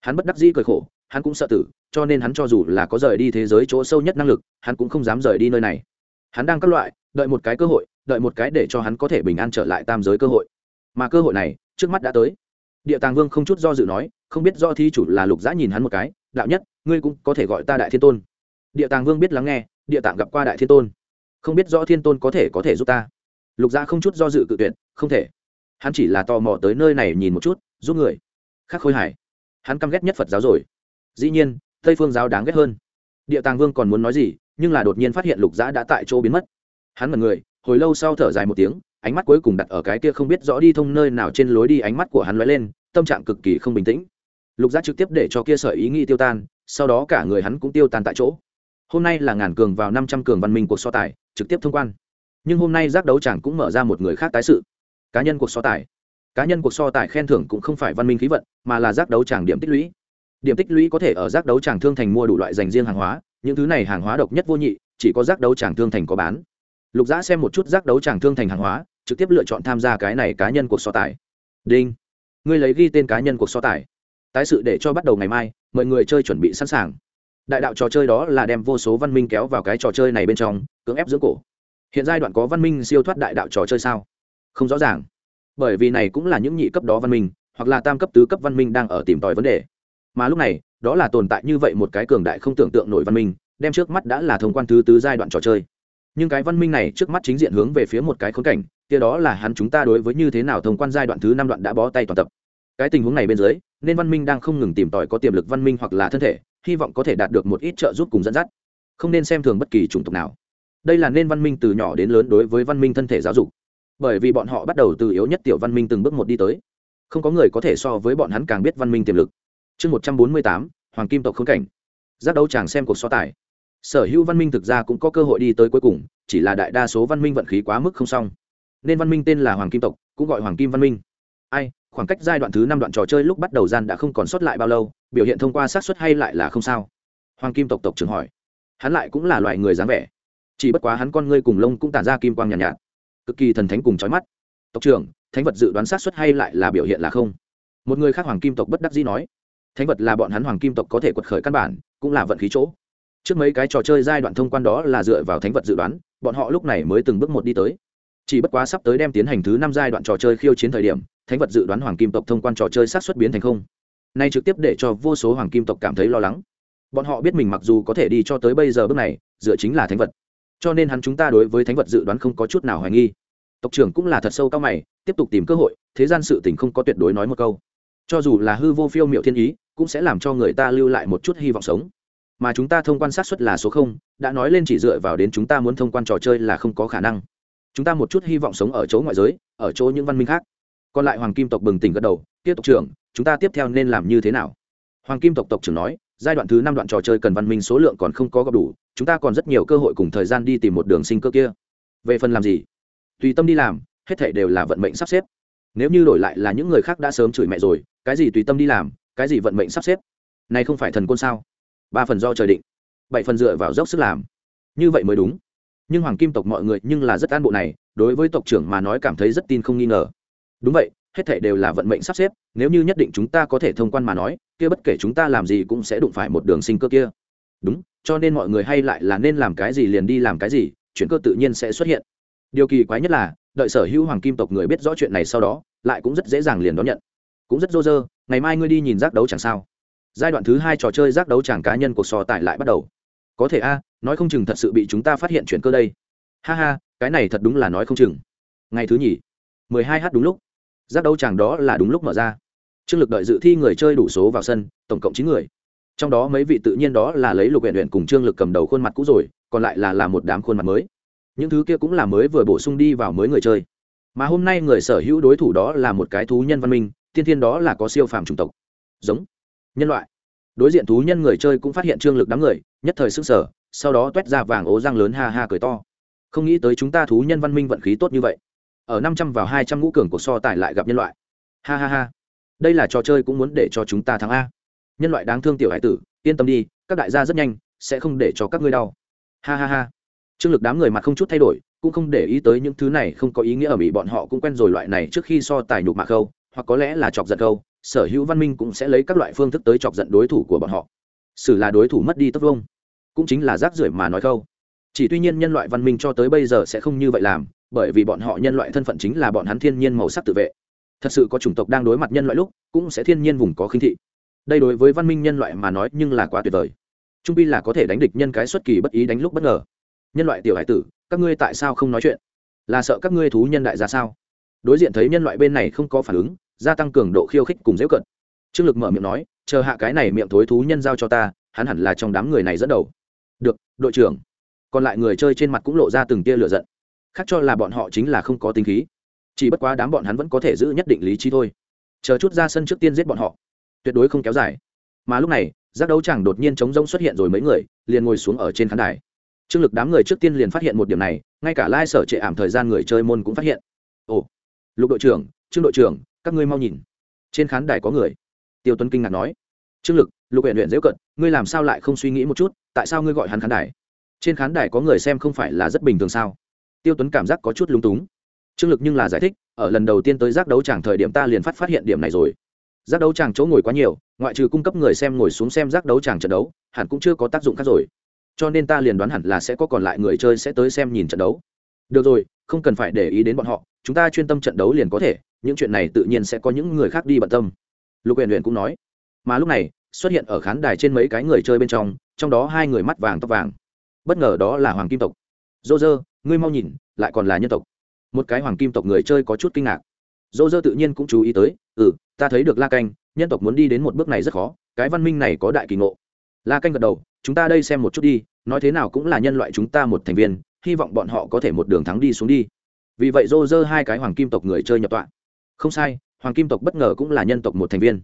Hắn bất đắc dĩ cười khổ, hắn cũng sợ tử, cho nên hắn cho dù là có rời đi thế giới chỗ sâu nhất năng lực, hắn cũng không dám rời đi nơi này. Hắn đang các loại, đợi một cái cơ hội đợi một cái để cho hắn có thể bình an trở lại tam giới cơ hội. Mà cơ hội này, trước mắt đã tới. Địa tàng vương không chút do dự nói, không biết do thi chủ là lục giã nhìn hắn một cái, đạo nhất, ngươi cũng có thể gọi ta đại thiên tôn. Địa tàng vương biết lắng nghe, địa tạng gặp qua đại thiên tôn. Không biết rõ thiên tôn có thể có thể giúp ta. Lục giã không chút do dự cự tuyệt, không thể. Hắn chỉ là tò mò tới nơi này nhìn một chút, giúp người. Khác khôi hải. Hắn căm ghét nhất phật giáo rồi. Dĩ nhiên, tây phương giáo đáng ghét hơn. Địa tàng vương còn muốn nói gì, nhưng là đột nhiên phát hiện lục giã đã tại chỗ biến mất. Hắn mật người hồi lâu sau thở dài một tiếng, ánh mắt cuối cùng đặt ở cái kia không biết rõ đi thông nơi nào trên lối đi, ánh mắt của hắn lóe lên, tâm trạng cực kỳ không bình tĩnh. Lục giác trực tiếp để cho kia sợi ý nghĩ tiêu tan, sau đó cả người hắn cũng tiêu tan tại chỗ. Hôm nay là ngàn cường vào năm trăm cường văn minh cuộc so tài, trực tiếp thông quan. Nhưng hôm nay giác đấu chẳng cũng mở ra một người khác tái sự. Cá nhân cuộc so tài. Cá nhân cuộc so tài khen thưởng cũng không phải văn minh khí vận, mà là giác đấu tràng điểm tích lũy. Điểm tích lũy có thể ở giác đấu tràng thương thành mua đủ loại dành riêng hàng hóa, những thứ này hàng hóa độc nhất vô nhị, chỉ có giác đấu tràng thương thành có bán lục giã xem một chút giác đấu tràng thương thành hàng hóa, trực tiếp lựa chọn tham gia cái này cá nhân cuộc so tài. Đinh. Ngươi lấy ghi tên cá nhân cuộc so tài. Tái sự để cho bắt đầu ngày mai, mọi người chơi chuẩn bị sẵn sàng. Đại đạo trò chơi đó là đem vô số văn minh kéo vào cái trò chơi này bên trong, cưỡng ép dưỡng cổ. Hiện giai đoạn có văn minh siêu thoát đại đạo trò chơi sao? Không rõ ràng. Bởi vì này cũng là những nhị cấp đó văn minh, hoặc là tam cấp tứ cấp văn minh đang ở tìm tòi vấn đề. Mà lúc này, đó là tồn tại như vậy một cái cường đại không tưởng tượng nổi văn minh, đem trước mắt đã là thông quan thứ tứ giai đoạn trò chơi nhưng cái văn minh này trước mắt chính diện hướng về phía một cái khốn cảnh, kia đó là hắn chúng ta đối với như thế nào thông quan giai đoạn thứ năm đoạn đã bó tay toàn tập. Cái tình huống này bên dưới, nên văn minh đang không ngừng tìm tòi có tiềm lực văn minh hoặc là thân thể, hy vọng có thể đạt được một ít trợ giúp cùng dẫn dắt. Không nên xem thường bất kỳ chủng tộc nào. Đây là nên văn minh từ nhỏ đến lớn đối với văn minh thân thể giáo dục. Bởi vì bọn họ bắt đầu từ yếu nhất tiểu văn minh từng bước một đi tới. Không có người có thể so với bọn hắn càng biết văn minh tiềm lực. Chương một trăm bốn mươi tám, hoàng kim tộc khống cảnh. Giác đấu chàng xem cuộc so tài sở hữu văn minh thực ra cũng có cơ hội đi tới cuối cùng chỉ là đại đa số văn minh vận khí quá mức không xong. Nên văn minh tên là hoàng kim tộc cũng gọi hoàng kim văn minh. Ai khoảng cách giai đoạn thứ năm đoạn trò chơi lúc bắt đầu gian đã không còn sót lại bao lâu biểu hiện thông qua xác suất hay lại là không sao? Hoàng kim tộc tộc trưởng hỏi. Hắn lại cũng là loại người dáng vẻ. Chỉ bất quá hắn con ngươi cùng lông cũng tản ra kim quang nhàn nhạt, nhạt. Cực kỳ thần thánh cùng chói mắt. Tộc trưởng thánh vật dự đoán xác suất hay lại là biểu hiện là không? Một người khác hoàng kim tộc bất đắc dĩ nói. Thánh vật là bọn hắn hoàng kim tộc có thể quật khởi căn bản cũng là vận khí chỗ trước mấy cái trò chơi giai đoạn thông quan đó là dựa vào thánh vật dự đoán, bọn họ lúc này mới từng bước một đi tới. Chỉ bất quá sắp tới đem tiến hành thứ năm giai đoạn trò chơi khiêu chiến thời điểm, thánh vật dự đoán hoàng kim tộc thông quan trò chơi sát xuất biến thành không. Nay trực tiếp để cho vô số hoàng kim tộc cảm thấy lo lắng. Bọn họ biết mình mặc dù có thể đi cho tới bây giờ bước này, dựa chính là thánh vật. Cho nên hắn chúng ta đối với thánh vật dự đoán không có chút nào hoài nghi. Tộc trưởng cũng là thật sâu cao mày, tiếp tục tìm cơ hội, thế gian sự tình không có tuyệt đối nói một câu. Cho dù là hư vô phiêu miệu thiên ý, cũng sẽ làm cho người ta lưu lại một chút hy vọng sống mà chúng ta thông quan sát suất là số không, đã nói lên chỉ dựa vào đến chúng ta muốn thông quan trò chơi là không có khả năng. Chúng ta một chút hy vọng sống ở chỗ ngoại giới, ở chỗ những văn minh khác. Còn lại hoàng kim tộc bừng tỉnh gật đầu, tiếp tục trưởng, chúng ta tiếp theo nên làm như thế nào? Hoàng kim tộc tộc trưởng nói, giai đoạn thứ năm đoạn trò chơi cần văn minh số lượng còn không có gặp đủ, chúng ta còn rất nhiều cơ hội cùng thời gian đi tìm một đường sinh cơ kia. Về phần làm gì? Tùy tâm đi làm, hết thể đều là vận mệnh sắp xếp. Nếu như đổi lại là những người khác đã sớm chửi mẹ rồi, cái gì tùy tâm đi làm, cái gì vận mệnh sắp xếp? Này không phải thần côn sao? Ba phần do trời định, bảy phần dựa vào dốc sức làm. Như vậy mới đúng. Nhưng hoàng kim tộc mọi người nhưng là rất an bộ này, đối với tộc trưởng mà nói cảm thấy rất tin không nghi ngờ. Đúng vậy, hết thể đều là vận mệnh sắp xếp, nếu như nhất định chúng ta có thể thông quan mà nói, kia bất kể chúng ta làm gì cũng sẽ đụng phải một đường sinh cơ kia. Đúng, cho nên mọi người hay lại là nên làm cái gì liền đi làm cái gì, chuyện cơ tự nhiên sẽ xuất hiện. Điều kỳ quái nhất là, đợi sở hữu hoàng kim tộc người biết rõ chuyện này sau đó, lại cũng rất dễ dàng liền đón nhận. Cũng rất dô dơ, ngày mai ngươi đi nhìn giác đấu chẳng sao giai đoạn thứ hai trò chơi giác đấu chàng cá nhân cuộc so tài lại bắt đầu. Có thể a, nói không chừng thật sự bị chúng ta phát hiện chuyện cơ đây. Ha ha, cái này thật đúng là nói không chừng. Ngày thứ nhì, mười hai h đúng lúc. Giác đấu chàng đó là đúng lúc mở ra. Trương lực đợi dự thi người chơi đủ số vào sân, tổng cộng chín người. Trong đó mấy vị tự nhiên đó là lấy lục huyện huyện cùng trương lực cầm đầu khuôn mặt cũ rồi, còn lại là là một đám khuôn mặt mới. Những thứ kia cũng là mới vừa bổ sung đi vào mới người chơi. Mà hôm nay người sở hữu đối thủ đó là một cái thú nhân văn minh, tiên thiên đó là có siêu phàm chủng tộc. Giống nhân loại. Đối diện thú nhân người chơi cũng phát hiện trương lực đám người, nhất thời sức sở sau đó t u é t ra vàng ố răng lớn ha ha cười to. Không nghĩ tới chúng ta thú nhân văn minh vận khí tốt như vậy. Ở năm trăm vào hai trăm ngũ cường của so tài lại gặp nhân loại. Ha ha ha. Đây là trò chơi cũng muốn để cho chúng ta thắng a. Nhân loại đáng thương tiểu hải tử, yên tâm đi, các đại gia rất nhanh, sẽ không để cho các ngươi đau. Ha ha ha. Trương lực đám người mặt không chút thay đổi, cũng không để ý tới những thứ này, không có ý nghĩa ở mỹ, bọn họ cũng quen rồi loại này trước khi so tài nhục mạc khâu, hoặc có lẽ là chọc giận khâu sở hữu văn minh cũng sẽ lấy các loại phương thức tới chọc giận đối thủ của bọn họ. Xử là đối thủ mất đi tất vông cũng chính là rác rưởi mà nói khâu chỉ tuy nhiên nhân loại văn minh cho tới bây giờ sẽ không như vậy làm, bởi vì bọn họ nhân loại thân phận chính là bọn hắn thiên nhiên màu sắc tự vệ. Thật sự có chủng tộc đang đối mặt nhân loại lúc, cũng sẽ thiên nhiên vùng có khinh thị. Đây đối với văn minh nhân loại mà nói nhưng là quá tuyệt vời. Trung pi là có thể đánh địch nhân cái xuất kỳ bất ý đánh lúc bất ngờ. Nhân loại tiểu hải tử, các ngươi tại sao không nói chuyện? Là sợ các ngươi thú nhân đại ra sao? Đối diện thấy nhân loại bên này không có phản ứng gia tăng cường độ khiêu khích cùng dễ cận. Trương lực mở miệng nói, chờ hạ cái này miệng thối thú nhân giao cho ta, hắn hẳn là trong đám người này dẫn đầu. Được, đội trưởng. Còn lại người chơi trên mặt cũng lộ ra từng tia lửa giận. Khác cho là bọn họ chính là không có tính khí. Chỉ bất quá đám bọn hắn vẫn có thể giữ nhất định lý trí thôi. Chờ chút ra sân trước tiên giết bọn họ. Tuyệt đối không kéo dài. Mà lúc này, giác đấu chẳng đột nhiên chống rông xuất hiện rồi mấy người, liền ngồi xuống ở trên khán đài. Trương lực đám người trước tiên liền phát hiện một điểm này, ngay cả lai sở trệ ảm thời gian người chơi môn cũng phát hiện. Ồ, lục đội trưởng, trương đội trưởng các ngươi mau nhìn. Trên khán đài có người. Tiêu tuấn kinh ngạc nói. Trương lực, lục huyện huyện dễu cận ngươi làm sao lại không suy nghĩ một chút, tại sao ngươi gọi hắn khán đài? Trên khán đài có người xem không phải là rất bình thường sao? Tiêu tuấn cảm giác có chút lúng túng. Trương lực nhưng là giải thích, ở lần đầu tiên tới giác đấu tràng thời điểm ta liền phát phát hiện điểm này rồi. Giác đấu tràng chỗ ngồi quá nhiều, ngoại trừ cung cấp người xem ngồi xuống xem giác đấu tràng trận đấu, hẳn cũng chưa có tác dụng khác rồi. Cho nên ta liền đoán hẳn là sẽ có còn lại người chơi sẽ tới xem nhìn trận đấu. Được rồi không cần phải để ý đến bọn họ, chúng ta chuyên tâm trận đấu liền có thể, những chuyện này tự nhiên sẽ có những người khác đi bận tâm. Lục huyền huyền cũng nói. Mà lúc này, xuất hiện ở khán đài trên mấy cái người chơi bên trong trong đó hai người mắt vàng tóc vàng. Bất ngờ đó là hoàng kim tộc. Dô dơ ngươi mau nhìn, lại còn là nhân tộc. Một cái hoàng kim tộc người chơi có chút kinh ngạc. Dô dơ tự nhiên cũng chú ý tới ừ ta thấy được la canh, nhân tộc muốn đi đến một bước này rất khó, cái văn minh này có đại kỳ ngộ. La canh gật đầu, chúng ta đây xem một chút đi, nói thế nào cũng là nhân loại chúng ta một thành viên hy vọng bọn họ có thể một đường thắng đi xuống đi. Vì vậy dô dơ hai cái hoàng kim tộc người chơi nhập tọa. Không sai, hoàng kim tộc bất ngờ cũng là nhân tộc một thành viên.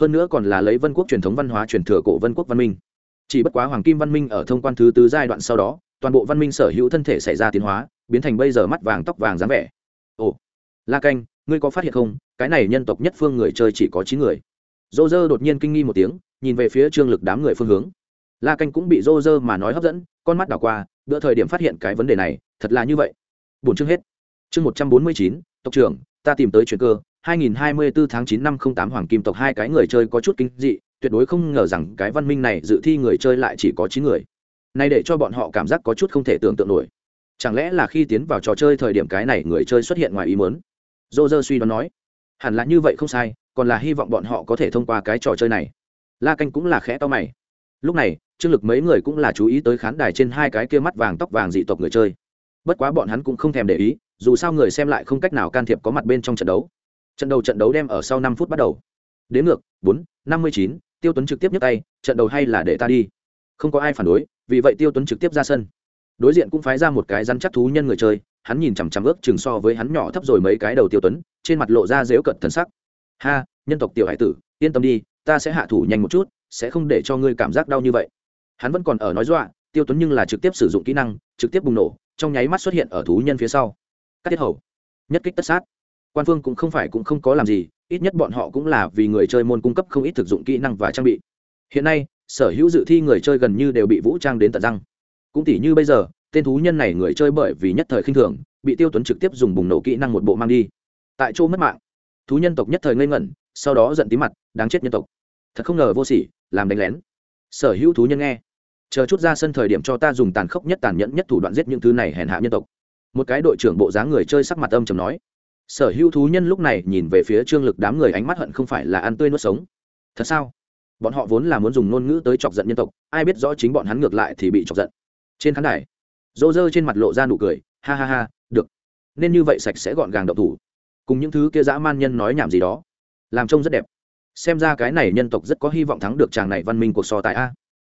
Hơn nữa còn là lấy vân quốc truyền thống văn hóa truyền thừa cổ vân quốc văn minh. Chỉ bất quá hoàng kim văn minh ở thông quan thứ tư giai đoạn sau đó, toàn bộ văn minh sở hữu thân thể xảy ra tiến hóa, biến thành bây giờ mắt vàng tóc vàng dáng vẻ. Ồ, la canh, ngươi có phát hiện không? Cái này nhân tộc nhất phương người chơi chỉ có chín người. Dô dơ đột nhiên kinh nghi một tiếng, nhìn về phía trương lực đám người phương hướng. La canh cũng bị dô dơ mà nói hấp dẫn, con mắt đảo qua đỡ thời điểm phát hiện cái vấn đề này, thật là như vậy. Bốn chương hết. Chương một trăm bốn mươi chín, tộc trưởng, ta tìm tới chuyện cơ. 2024 tháng 9 năm 08 hoàng kim tộc hai cái người chơi có chút kinh dị, tuyệt đối không ngờ rằng cái văn minh này dự thi người chơi lại chỉ có chín người. Này để cho bọn họ cảm giác có chút không thể tưởng tượng nổi. Chẳng lẽ là khi tiến vào trò chơi thời điểm cái này người chơi xuất hiện ngoài ý muốn? Dô dơ suy đoán nói. Hẳn là như vậy không sai, còn là hy vọng bọn họ có thể thông qua cái trò chơi này. La canh cũng là khẽ to mày lúc này, trương lực mấy người cũng là chú ý tới khán đài trên hai cái kia mắt vàng tóc vàng dị tộc người chơi. Bất quá bọn hắn cũng không thèm để ý, dù sao người xem lại không cách nào can thiệp có mặt bên trong trận đấu. Trận đầu trận đấu đem ở sau năm phút bắt đầu. Đến ngược, bốn, năm mươi chín, tiêu tuấn trực tiếp nhấc tay, trận đầu hay là để ta đi. Không có ai phản đối, vì vậy tiêu tuấn trực tiếp ra sân. Đối diện cũng phái ra một cái rắn chắc thú nhân người chơi, hắn nhìn chằm chằm ước chừng so với hắn nhỏ thấp rồi mấy cái đầu tiêu tuấn, trên mặt lộ ra dếu cận thần sắc. Ha, nhân tộc tiểu hải tử, yên tâm đi, ta sẽ hạ thủ nhanh một chút sẽ không để cho ngươi cảm giác đau như vậy. Hắn vẫn còn ở nói dọa, tiêu tuấn nhưng là trực tiếp sử dụng kỹ năng, trực tiếp bùng nổ, trong nháy mắt xuất hiện ở thú nhân phía sau. Cắt tiết hầu. Nhất kích tất sát. Quan phương cũng không phải cũng không có làm gì, ít nhất bọn họ cũng là vì người chơi môn cung cấp không ít thực dụng kỹ năng và trang bị. Hiện nay, sở hữu dự thi người chơi gần như đều bị vũ trang đến tận răng. Cũng tỉ như bây giờ, tên thú nhân này người chơi bởi vì nhất thời khinh thường, bị tiêu tuấn trực tiếp dùng bùng nổ kỹ năng một bộ mang đi. Tại chỗ mất mạng. Thú nhân tộc nhất thời ngây ngẩn, sau đó giận tí mặt, đáng chết nhân tộc. Thật không ngờ vô sỉ làm đánh lén. Sở hữu thú nhân nghe. Chờ chút ra sân thời điểm cho ta dùng tàn khốc nhất tàn nhẫn nhất thủ đoạn giết những thứ này hèn hạ nhân tộc. Một cái đội trưởng bộ dáng người chơi sắc mặt âm chầm nói. Sở hữu thú nhân lúc này nhìn về phía trương lực đám người ánh mắt hận không phải là ăn tươi nuốt sống. Thật sao? Bọn họ vốn là muốn dùng ngôn ngữ tới chọc giận nhân tộc, ai biết rõ chính bọn hắn ngược lại thì bị chọc giận. Trên khán đài, rô dơ trên mặt lộ ra nụ cười, ha ha ha, được. Nên như vậy sạch sẽ gọn gàng độc thủ. Cùng những thứ kia dã man nhân nói nhảm gì đó. Làm trông rất đẹp xem ra cái này nhân tộc rất có hy vọng thắng được chàng này văn minh cuộc so tại a.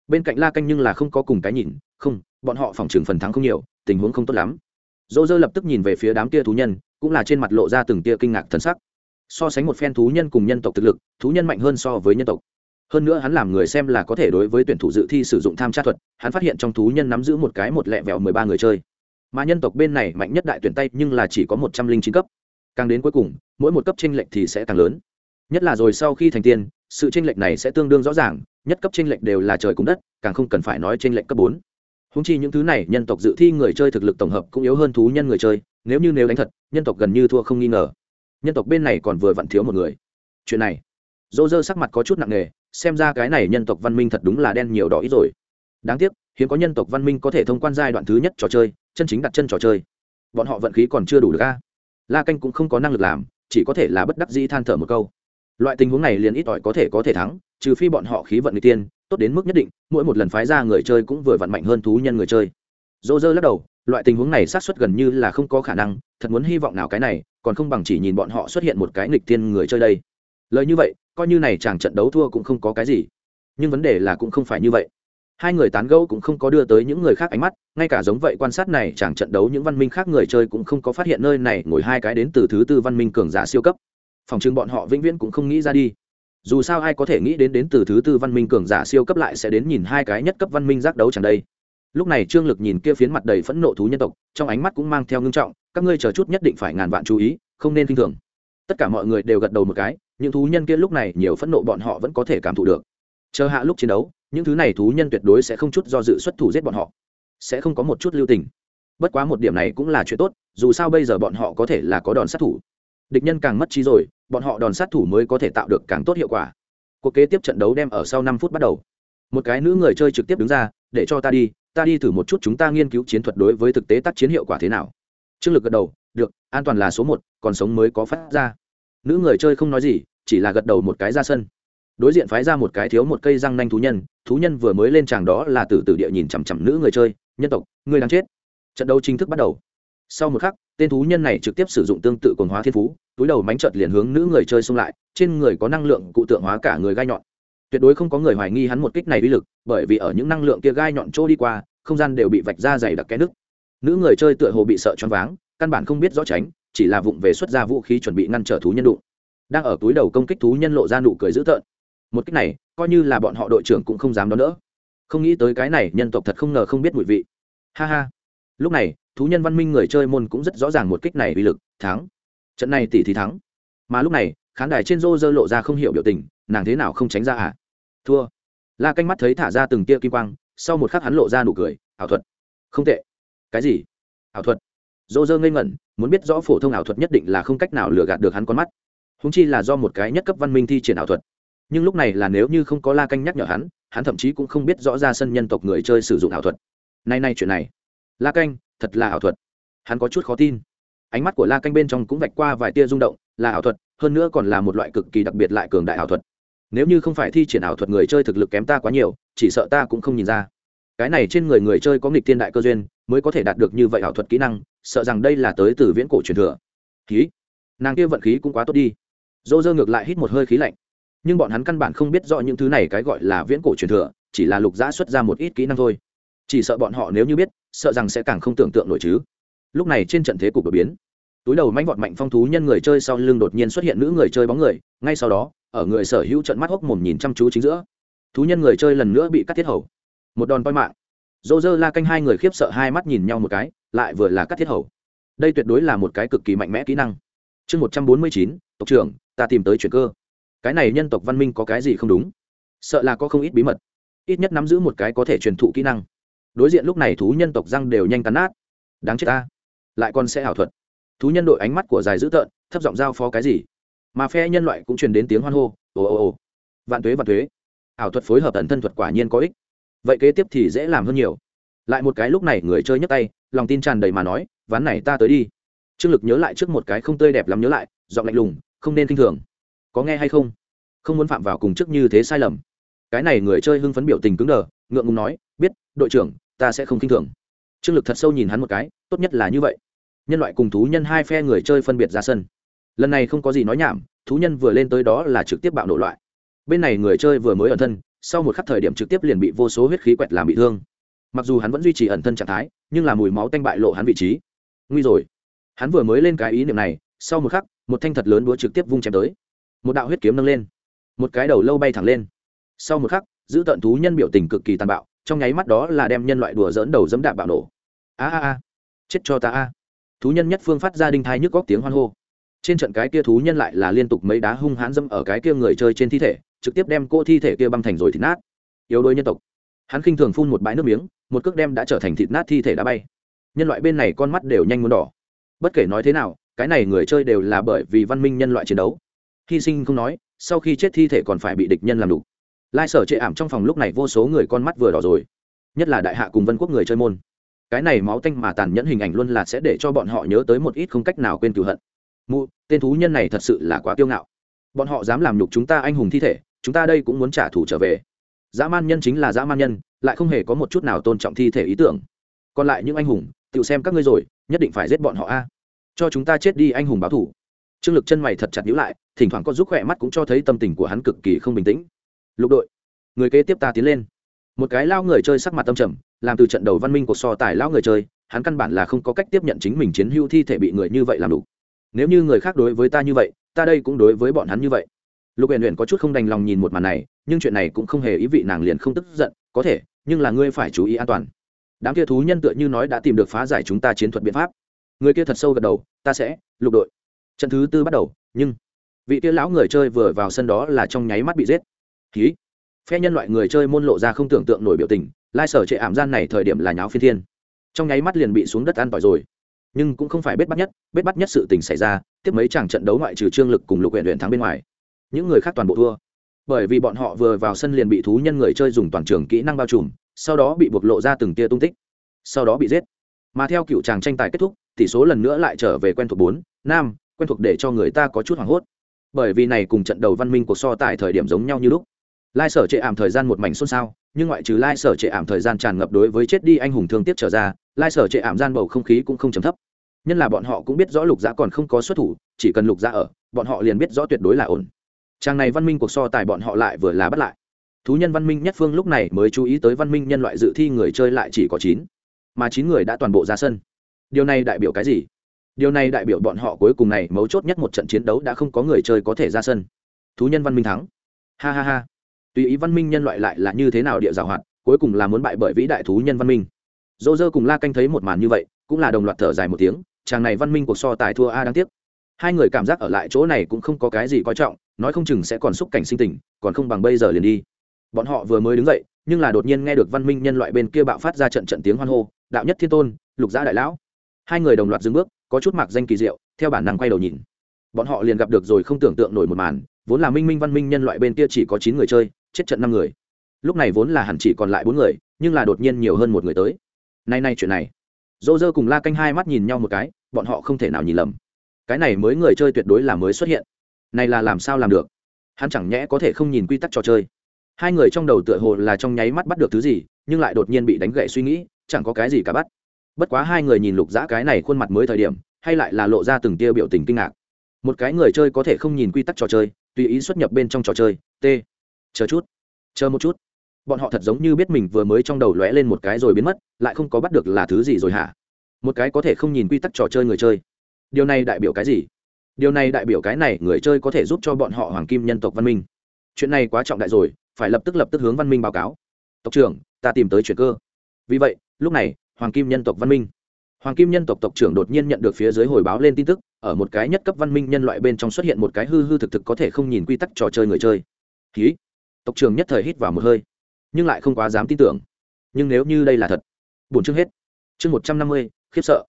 Bên cạnh la canh nhưng là không có cùng cái nhìn, không, bọn họ phòng trường phần thắng không nhiều, tình huống không tốt lắm. Dỗ dơ lập tức nhìn về phía đám kia thú nhân, cũng là trên mặt lộ ra từng tia kinh ngạc thân sắc. So sánh một phen thú nhân cùng nhân tộc thực lực, thú nhân mạnh hơn so với nhân tộc. Hơn nữa hắn làm người xem là có thể đối với tuyển thủ dự thi sử dụng tham tra thuật, hắn phát hiện trong thú nhân nắm giữ một cái một lẹ vẹo mười ba người chơi. Mà nhân tộc bên này mạnh nhất đại tuyển tay nhưng là chỉ có một trăm linh chín cấp. Càng đến cuối cùng, mỗi một cấp tranh lệch thì sẽ càng lớn nhất là rồi sau khi thành tiên, sự tranh lệch này sẽ tương đương rõ ràng, nhất cấp tranh lệch đều là trời cùng đất, càng không cần phải nói tranh lệch cấp bốn. Húng chi những thứ này, nhân tộc dự thi người chơi thực lực tổng hợp cũng yếu hơn thú nhân người chơi, nếu như nếu đánh thật, nhân tộc gần như thua không nghi ngờ. Nhân tộc bên này còn vừa vặn thiếu một người. Chuyện này dô dơ sắc mặt có chút nặng nề, xem ra cái này nhân tộc văn minh thật đúng là đen nhiều đỏ ít rồi. Đáng tiếc, hiếm có nhân tộc văn minh có thể thông quan giai đoạn thứ nhất trò chơi, chân chính đặt chân trò chơi. Bọn họ vận khí còn chưa đủ được a. La canh cũng không có năng lực làm, chỉ có thể là bất đắc dĩ than thở một câu loại tình huống này liền ít ỏi có thể có thể thắng, trừ phi bọn họ khí vận người tiên, tốt đến mức nhất định, mỗi một lần phái ra người chơi cũng vừa vặn mạnh hơn thú nhân người chơi. Dô dơ lắc đầu, loại tình huống này xác suất gần như là không có khả năng, thật muốn hy vọng nào cái này, còn không bằng chỉ nhìn bọn họ xuất hiện một cái nghịch tiên người chơi đây. Lời như vậy, coi như này chàng trận đấu thua cũng không có cái gì. Nhưng vấn đề là cũng không phải như vậy. Hai người tán gẫu cũng không có đưa tới những người khác ánh mắt, ngay cả giống vậy quan sát này chàng trận đấu những văn minh khác người chơi cũng không có phát hiện nơi này ngồi hai cái đến từ thứ tư văn minh cường giả siêu cấp phòng chừng bọn họ vĩnh viễn cũng không nghĩ ra đi. Dù sao ai có thể nghĩ đến đến từ thứ tư văn minh cường giả siêu cấp lại sẽ đến nhìn hai cái nhất cấp văn minh giác đấu chẳng đây. Lúc này trương lực nhìn kia phiến mặt đầy phẫn nộ thú nhân tộc, trong ánh mắt cũng mang theo ngưng trọng, các ngươi chờ chút nhất định phải ngàn vạn chú ý, không nên k i n h thường. Tất cả mọi người đều gật đầu một cái, những thú nhân kia lúc này nhiều phẫn nộ bọn họ vẫn có thể cảm thụ được. Chờ hạ lúc chiến đấu, những thứ này thú nhân tuyệt đối sẽ không chút do dự xuất thủ giết bọn họ. Sẽ không có một chút lưu tình. Bất quá một điểm này cũng là chuyện tốt, dù sao bây giờ bọn họ có thể là có đòn sát thủ. Địch nhân càng mất trí rồi bọn họ đòn sát thủ mới có thể tạo được càng tốt hiệu quả. Cuộc kế tiếp trận đấu đem ở sau năm phút bắt đầu. Một cái nữ người chơi trực tiếp đứng ra, để cho ta đi ta đi thử một chút chúng ta nghiên cứu chiến thuật đối với thực tế tác chiến hiệu quả thế nào. Trương lực gật đầu, được, an toàn là số một, còn sống mới có phát ra. Nữ người chơi không nói gì, chỉ là gật đầu một cái ra sân. Đối diện phái ra một cái thiếu một cây răng nanh thú nhân thú nhân vừa mới lên tràng đó là từ từ địa nhìn chằm chằm nữ người chơi, nhân tộc người đang chết. Trận đấu chính thức bắt đầu. Sau một khắc, tên thú nhân này trực tiếp sử dụng tương tự cồn hóa thiên phú túi đầu mánh trợt liền hướng nữ người chơi xung lại, trên người có năng lượng cụ tượng hóa cả người gai nhọn. Tuyệt đối không có người hoài nghi hắn một kích này uy lực, bởi vì ở những năng lượng kia gai nhọn trôi đi qua, không gian đều bị vạch ra dày đặc cái nứt. nữ người chơi tựa hồ bị sợ choáng váng, căn bản không biết rõ tránh, chỉ là vụng về xuất ra vũ khí chuẩn bị ngăn trở thú nhân đụng. Đang ở túi đầu công kích thú nhân lộ ra nụ cười dữ tợn. Một cách này, coi như là bọn họ đội trưởng cũng không dám đón đỡ. Không nghĩ tới cái này, nhân tộc thật không ngờ không biết mùi vị. Ha ha. Lúc này, thú nhân văn minh người chơi môn cũng rất rõ ràng một kích này uy lực, thắng trận này tỷ thì thắng. Mà lúc này, khán đài trên rô rơ lộ ra không hiểu biểu tình, nàng thế nào không tránh ra à? Thua. La canh mắt thấy thả ra từng tia kim quang, sau một khắc hắn lộ ra nụ cười, ảo thuật. Không tệ. Cái gì? Ảo thuật. Rô rơ ngây ngẩn, muốn biết rõ phổ thông ảo thuật nhất định là không cách nào lừa gạt được hắn con mắt. Húng chi là do một cái nhất cấp văn minh thi triển ảo thuật. Nhưng lúc này là nếu như không có la canh nhắc nhở hắn hắn thậm chí cũng không biết rõ ra sân nhân tộc người chơi sử dụng ảo thuật. Nay nay chuyện này. La canh, thật là ảo thuật. Hắn có chút khó tin ánh mắt của la canh bên trong cũng vạch qua vài tia rung động, là ảo thuật, hơn nữa còn là một loại cực kỳ đặc biệt lại cường đại ảo thuật. Nếu như không phải thi triển ảo thuật người chơi thực lực kém ta quá nhiều, chỉ sợ ta cũng không nhìn ra. Cái này trên người người chơi có nghịch thiên đại cơ duyên, mới có thể đạt được như vậy ảo thuật kỹ năng, sợ rằng đây là tới từ viễn cổ truyền thừa. Khí. Nàng kia vận khí cũng quá tốt đi. Dô dơ ngược lại hít một hơi khí lạnh. Nhưng bọn hắn căn bản không biết rõ những thứ này cái gọi là viễn cổ truyền thừa, chỉ là lục giã xuất ra một ít kỹ năng thôi. Chỉ sợ bọn họ nếu như biết, sợ rằng sẽ càng không tưởng tượng nổi chứ lúc này trên trận thế cục đột biến. Túi đầu manh vọt mạnh phong thú nhân người chơi sau lưng đột nhiên xuất hiện nữ người chơi bóng người, ngay sau đó, ở người sở hữu trận mắt hốc mồm nhìn chăm chú chính giữa, thú nhân người chơi lần nữa bị cắt thiết hầu. Một đòn toi mạng. Dô dơ la canh hai người khiếp sợ hai mắt nhìn nhau một cái, lại vừa là cắt thiết hầu. Đây tuyệt đối là một cái cực kỳ mạnh mẽ kỹ năng. Chương một trăm bốn mươi chín, tộc trưởng, ta tìm tới chuyện cơ. Cái này nhân tộc văn minh có cái gì không đúng? Sợ là có không ít bí mật. Ít nhất nắm giữ một cái có thể truyền thụ kỹ năng. Đối diện lúc này thú nhân tộc răng đều nhanh cắn nát. Đáng chết ta lại còn sẽ ảo thuật. Thú nhân đội ánh mắt của dài dữ tợn, thấp giọng giao phó cái gì? Mà phe nhân loại cũng truyền đến tiếng hoan hô, ồ ồ ồ, vạn tuế vạn tuế. Ảo thuật phối hợp tận thân thuật quả nhiên có ích. Vậy kế tiếp thì dễ làm hơn nhiều. Lại một cái lúc này người chơi nhấc tay, lòng tin tràn đầy mà nói, ván này ta tới đi. Trương lực nhớ lại trước một cái không tươi đẹp lắm nhớ lại, giọng lạnh lùng, không nên k i n h thường. Có nghe hay không? Không muốn phạm vào cùng chức như thế sai lầm. Cái này người chơi hưng phấn biểu tình cứng đờ, ngượng ngùng nói, biết, đội trưởng, ta sẽ không k i n h thường. Trương lực thật sâu nhìn hắn một cái, tốt nhất là như vậy nhân loại cùng thú nhân hai phe người chơi phân biệt ra sân. Lần này không có gì nói nhảm, thú nhân vừa lên tới đó là trực tiếp bạo nổ loại. Bên này người chơi vừa mới ẩn thân, sau một khắc thời điểm trực tiếp liền bị vô số huyết khí quẹt làm bị thương. Mặc dù hắn vẫn duy trì ẩn thân trạng thái, nhưng là mùi máu tanh bại lộ hắn vị trí. Nguy rồi. Hắn vừa mới lên cái ý niệm này, sau một khắc, một thanh thật lớn đũa trực tiếp vung chém tới. Một đạo huyết kiếm nâng lên. Một cái đầu lâu bay thẳng lên. Sau một khắc, giữ tận thú nhân biểu tình cực kỳ tàn bạo, trong nháy mắt đó là đem nhân loại đùa dỡn đầu dẫm đạp bạo nổ. A a a. Chết cho ta a thú nhân nhất phương phát ra đinh thai nhức góc tiếng hoan hô. Trên trận cái kia thú nhân lại là liên tục mấy đá hung hãn dâm ở cái kia người chơi trên thi thể, trực tiếp đem cô thi thể kia băng thành rồi thịt nát. Yếu đuối nhân tộc. Hắn khinh thường phun một bãi nước miếng, một cước đem đã trở thành thịt nát thi thể đã bay. Nhân loại bên này con mắt đều nhanh muốn đỏ. Bất kể nói thế nào, cái này người chơi đều là bởi vì văn minh nhân loại chiến đấu. Hy sinh không nói, sau khi chết thi thể còn phải bị địch nhân làm đủ. Lai sở chệ ảm trong phòng lúc này vô số người con mắt vừa đỏ rồi. Nhất là đại hạ cùng vân quốc người chơi môn cái này máu tanh mà tàn nhẫn hình ảnh luôn là sẽ để cho bọn họ nhớ tới một ít không cách nào quên cửu hận. Mụ, tên thú nhân này thật sự là quá kiêu ngạo. Bọn họ dám làm nhục chúng ta anh hùng thi thể, chúng ta đây cũng muốn trả thù trở về. Dã man nhân chính là dã man nhân, lại không hề có một chút nào tôn trọng thi thể ý tưởng. Còn lại những anh hùng tự xem các ngươi rồi, nhất định phải giết bọn họ a. Cho chúng ta chết đi anh hùng báo thủ trương lực chân mày thật chặt nhữ lại, thỉnh thoảng có giúp khỏe mắt cũng cho thấy tâm tình của hắn cực kỳ không bình tĩnh. Lục đội, người kế tiếp ta tiến lên một cái lao người chơi sắc mặt tâm trầm, làm từ trận đầu văn minh của so tài lao người chơi, hắn căn bản là không có cách tiếp nhận chính mình chiến hưu thi thể bị người như vậy làm đủ. Nếu như người khác đối với ta như vậy, ta đây cũng đối với bọn hắn như vậy. Lục huyền huyền có chút không đành lòng nhìn một màn này, nhưng chuyện này cũng không hề ý vị nàng liền không tức giận, có thể, nhưng là ngươi phải chú ý an toàn. Đám kia thú nhân tựa như nói đã tìm được phá giải chúng ta chiến thuật biện pháp. Người kia thật sâu gật đầu, ta sẽ, lục đội. Trận thứ tư bắt đầu, nhưng vị kia lão người chơi vừa vào sân đó là trong nháy mắt bị giết. Ký phe nhân loại người chơi môn lộ ra không tưởng tượng nổi biểu tình, lai sở trệ ảm gian này thời điểm là nháo phiên thiên. Trong nháy mắt liền bị xuống đất ăn tỏi rồi. Nhưng cũng không phải bết bắt nhất, bết bắt nhất sự tình xảy ra, tiếp mấy chàng trận đấu ngoại trừ trương lực cùng lục huyện huyện thắng bên ngoài. Những người khác toàn bộ thua. Bởi vì bọn họ vừa vào sân liền bị thú nhân người chơi dùng toàn trường kỹ năng bao trùm, sau đó bị buộc lộ ra từng tia tung tích. Sau đó bị giết. Mà theo cựu chàng tranh tài kết thúc, tỷ số lần nữa lại trở về quen thuộc bốn nam quen thuộc để cho người ta có chút hoảng hốt. Bởi vì này cùng trận đầu văn minh cuộc so tại thời điểm giống nhau như lúc lai sở trệ ảm thời gian một mảnh xôn xao, nhưng ngoại trừ lai sở trệ ảm thời gian tràn ngập đối với chết đi anh hùng thương tiếc trở ra, lai sở trệ ảm gian bầu không khí cũng không chấm thấp. Nhân là bọn họ cũng biết rõ lục giã còn không có xuất thủ, chỉ cần lục giã ở, bọn họ liền biết rõ tuyệt đối là ổn. Trang này văn minh cuộc so tài bọn họ lại vừa là bắt lại. Thú nhân văn minh nhất phương lúc này mới chú ý tới văn minh nhân loại dự thi người chơi lại chỉ có chín, mà chín người đã toàn bộ ra sân. Điều này đại biểu cái gì? Điều này đại biểu bọn họ cuối cùng này mấu chốt nhất một trận chiến đấu đã không có người chơi có thể ra sân. Thú nhân văn minh thắng. Ha ha ha tùy ý văn minh nhân loại lại là như thế nào địa giảo hoạt, cuối cùng là muốn bại bởi vĩ đại thú nhân văn minh. Dô dơ cùng la canh thấy một màn như vậy, cũng là đồng loạt thở dài một tiếng, chàng này văn minh cuộc so tài thua a đáng tiếc. Hai người cảm giác ở lại chỗ này cũng không có cái gì coi trọng, nói không chừng sẽ còn xúc cảnh sinh tình, còn không bằng bây giờ liền đi. Bọn họ vừa mới đứng dậy, nhưng là đột nhiên nghe được văn minh nhân loại bên kia bạo phát ra trận trận tiếng hoan hô, đạo nhất thiên tôn, lục gia đại lão. Hai người đồng loạt dừng bước, có chút mặc danh kỳ diệu, theo bản năng quay đầu nhìn. Bọn họ liền gặp được rồi không tưởng tượng nổi một màn, vốn là minh minh văn minh nhân loại bên kia chỉ có chín người chơi chết trận năm người. Lúc này vốn là hẳn chỉ còn lại bốn người, nhưng là đột nhiên nhiều hơn một người tới. Nay nay chuyện này. Dô dơ cùng la canh hai mắt nhìn nhau một cái, bọn họ không thể nào nhìn lầm. Cái này mới người chơi tuyệt đối là mới xuất hiện. Này là làm sao làm được? Hắn chẳng nhẽ có thể không nhìn quy tắc trò chơi. Hai người trong đầu tựa hồ là trong nháy mắt bắt được thứ gì, nhưng lại đột nhiên bị đánh gậy suy nghĩ, chẳng có cái gì cả bắt. Bất quá hai người nhìn lục dã cái này khuôn mặt mới thời điểm, hay lại là lộ ra từng tia biểu tình kinh ngạc. Một cái người chơi có thể không nhìn quy tắc trò chơi, tùy ý xuất nhập bên trong trò chơi, t chờ chút, chờ một chút. Bọn họ thật giống như biết mình vừa mới trong đầu lóe lên một cái rồi biến mất, lại không có bắt được là thứ gì rồi hả? Một cái có thể không nhìn quy tắc trò chơi người chơi. Điều này đại biểu cái gì? Điều này đại biểu cái này người chơi có thể giúp cho bọn họ hoàng kim nhân tộc văn minh. Chuyện này quá trọng đại rồi, phải lập tức lập tức hướng văn minh báo cáo. Tộc trưởng, ta tìm tới chuyện cơ. Vì vậy, lúc này, hoàng kim nhân tộc văn minh. Hoàng kim nhân tộc tộc trưởng đột nhiên nhận được phía dưới hồi báo lên tin tức, ở một cái nhất cấp văn minh nhân loại bên trong xuất hiện một cái hư hư thực thực có thể không nhìn quy tắc trò chơi người chơi. Ký tộc trưởng nhất thời hít vào một hơi, nhưng lại không quá dám tin tưởng. Nhưng nếu như đây là thật bổn chương hết. Chương một trăm năm mươi, khiếp sợ.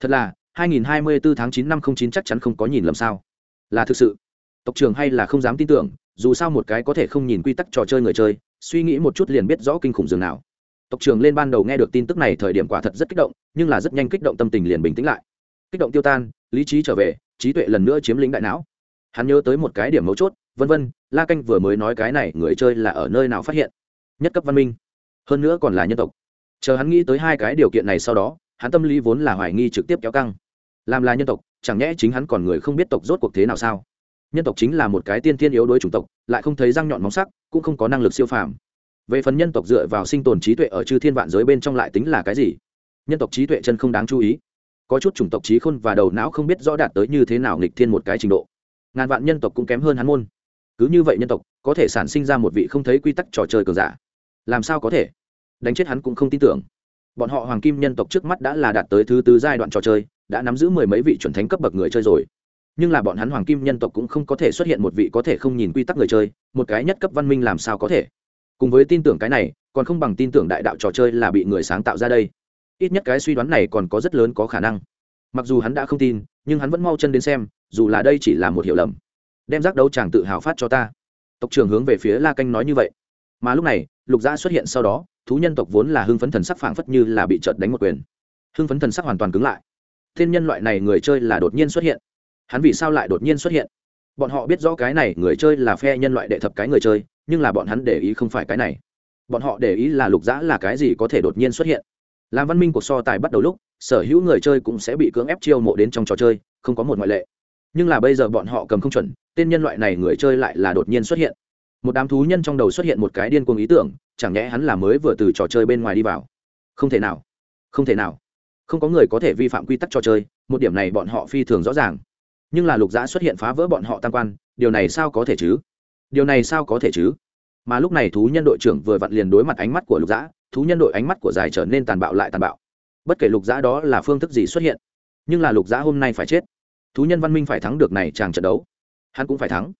Thật là 2024 tháng chín năm 09 chắc chắn không có nhìn lầm sao. Là thực sự. Tộc trưởng hay là không dám tin tưởng, dù sao một cái có thể không nhìn quy tắc trò chơi người chơi, suy nghĩ một chút liền biết rõ kinh khủng dường nào. Tộc trưởng lên ban đầu nghe được tin tức này thời điểm quả thật rất kích động, nhưng là rất nhanh kích động tâm tình liền bình tĩnh lại. Kích động tiêu tan, lý trí trở về, trí tuệ lần nữa chiếm lĩnh đại não. Hắn nhớ tới một cái điểm mấu chốt vân vân, la canh vừa mới nói cái này, người chơi là ở nơi nào phát hiện? Nhất cấp văn minh. Hơn nữa còn là nhân tộc. Chờ hắn nghĩ tới hai cái điều kiện này sau đó, hắn tâm lý vốn là hoài nghi trực tiếp kéo căng. Làm là nhân tộc, chẳng nhẽ chính hắn còn người không biết tộc rốt cuộc thế nào sao? Nhân tộc chính là một cái tiên tiên yếu đối chủng tộc, lại không thấy răng nhọn móng sắc, cũng không có năng lực siêu phàm. Về phần nhân tộc dựa vào sinh tồn trí tuệ ở chư thiên vạn giới bên trong lại tính là cái gì? Nhân tộc trí tuệ chân không đáng chú ý. Có chút chủng tộc trí khôn và đầu não không biết rõ đạt tới như thế nào nghịch thiên một cái trình độ. Ngàn vạn nhân tộc cũng kém hơn hắn môn cứ như vậy nhân tộc có thể sản sinh ra một vị không thấy quy tắc trò chơi cường giả. Làm sao có thể? Đánh chết hắn cũng không tin tưởng. Bọn họ hoàng kim nhân tộc trước mắt đã là đạt tới thứ tư giai đoạn trò chơi, đã nắm giữ mười mấy vị chuẩn thánh cấp bậc người chơi rồi. Nhưng là bọn hắn hoàng kim nhân tộc cũng không có thể xuất hiện một vị có thể không nhìn quy tắc người chơi, một cái nhất cấp văn minh làm sao có thể? Cùng với tin tưởng cái này, còn không bằng tin tưởng đại đạo trò chơi là bị người sáng tạo ra đây. Ít nhất cái suy đoán này còn có rất lớn có khả năng. Mặc dù hắn đã không tin, nhưng hắn vẫn mau chân đến xem, dù là đây chỉ là một hiểu lầm đem giác đấu chàng tự hào phát cho ta. Tộc trưởng hướng về phía la canh nói như vậy. Mà lúc này, lục gia xuất hiện sau đó, thú nhân tộc vốn là hưng phấn thần sắc phảng phất như là bị trợt đánh một quyền. Hưng phấn thần sắc hoàn toàn cứng lại. Thiên nhân loại này người chơi là đột nhiên xuất hiện. Hắn vì sao lại đột nhiên xuất hiện? Bọn họ biết rõ cái này người chơi là phe nhân loại đệ thập cái người chơi, nhưng là bọn hắn để ý không phải cái này. Bọn họ để ý là lục dã là cái gì có thể đột nhiên xuất hiện. Làm văn minh cuộc so tài bắt đầu lúc, sở hữu người chơi cũng sẽ bị cưỡng ép chiêu mộ đến trong trò chơi, không có một ngoại lệ nhưng là bây giờ bọn họ cầm không chuẩn, tên nhân loại này người chơi lại là đột nhiên xuất hiện. Một đám thú nhân trong đầu xuất hiện một cái điên cuồng ý tưởng, chẳng nhẽ hắn là mới vừa từ trò chơi bên ngoài đi vào. Không thể nào, không thể nào. Không có người có thể vi phạm quy tắc trò chơi, một điểm này bọn họ phi thường rõ ràng. Nhưng là lục giã xuất hiện phá vỡ bọn họ tam quan, điều này sao có thể chứ? Điều này sao có thể chứ? Mà lúc này thú nhân đội trưởng vừa vặn liền đối mặt ánh mắt của lục giã, thú nhân đội ánh mắt của giải trở nên tàn bạo lại tàn bạo. Bất kể lục giã đó là phương thức gì xuất hiện, nhưng là lục giã hôm nay phải chết thú nhân văn minh phải thắng được này chàng trận đấu. Hắn cũng phải thắng.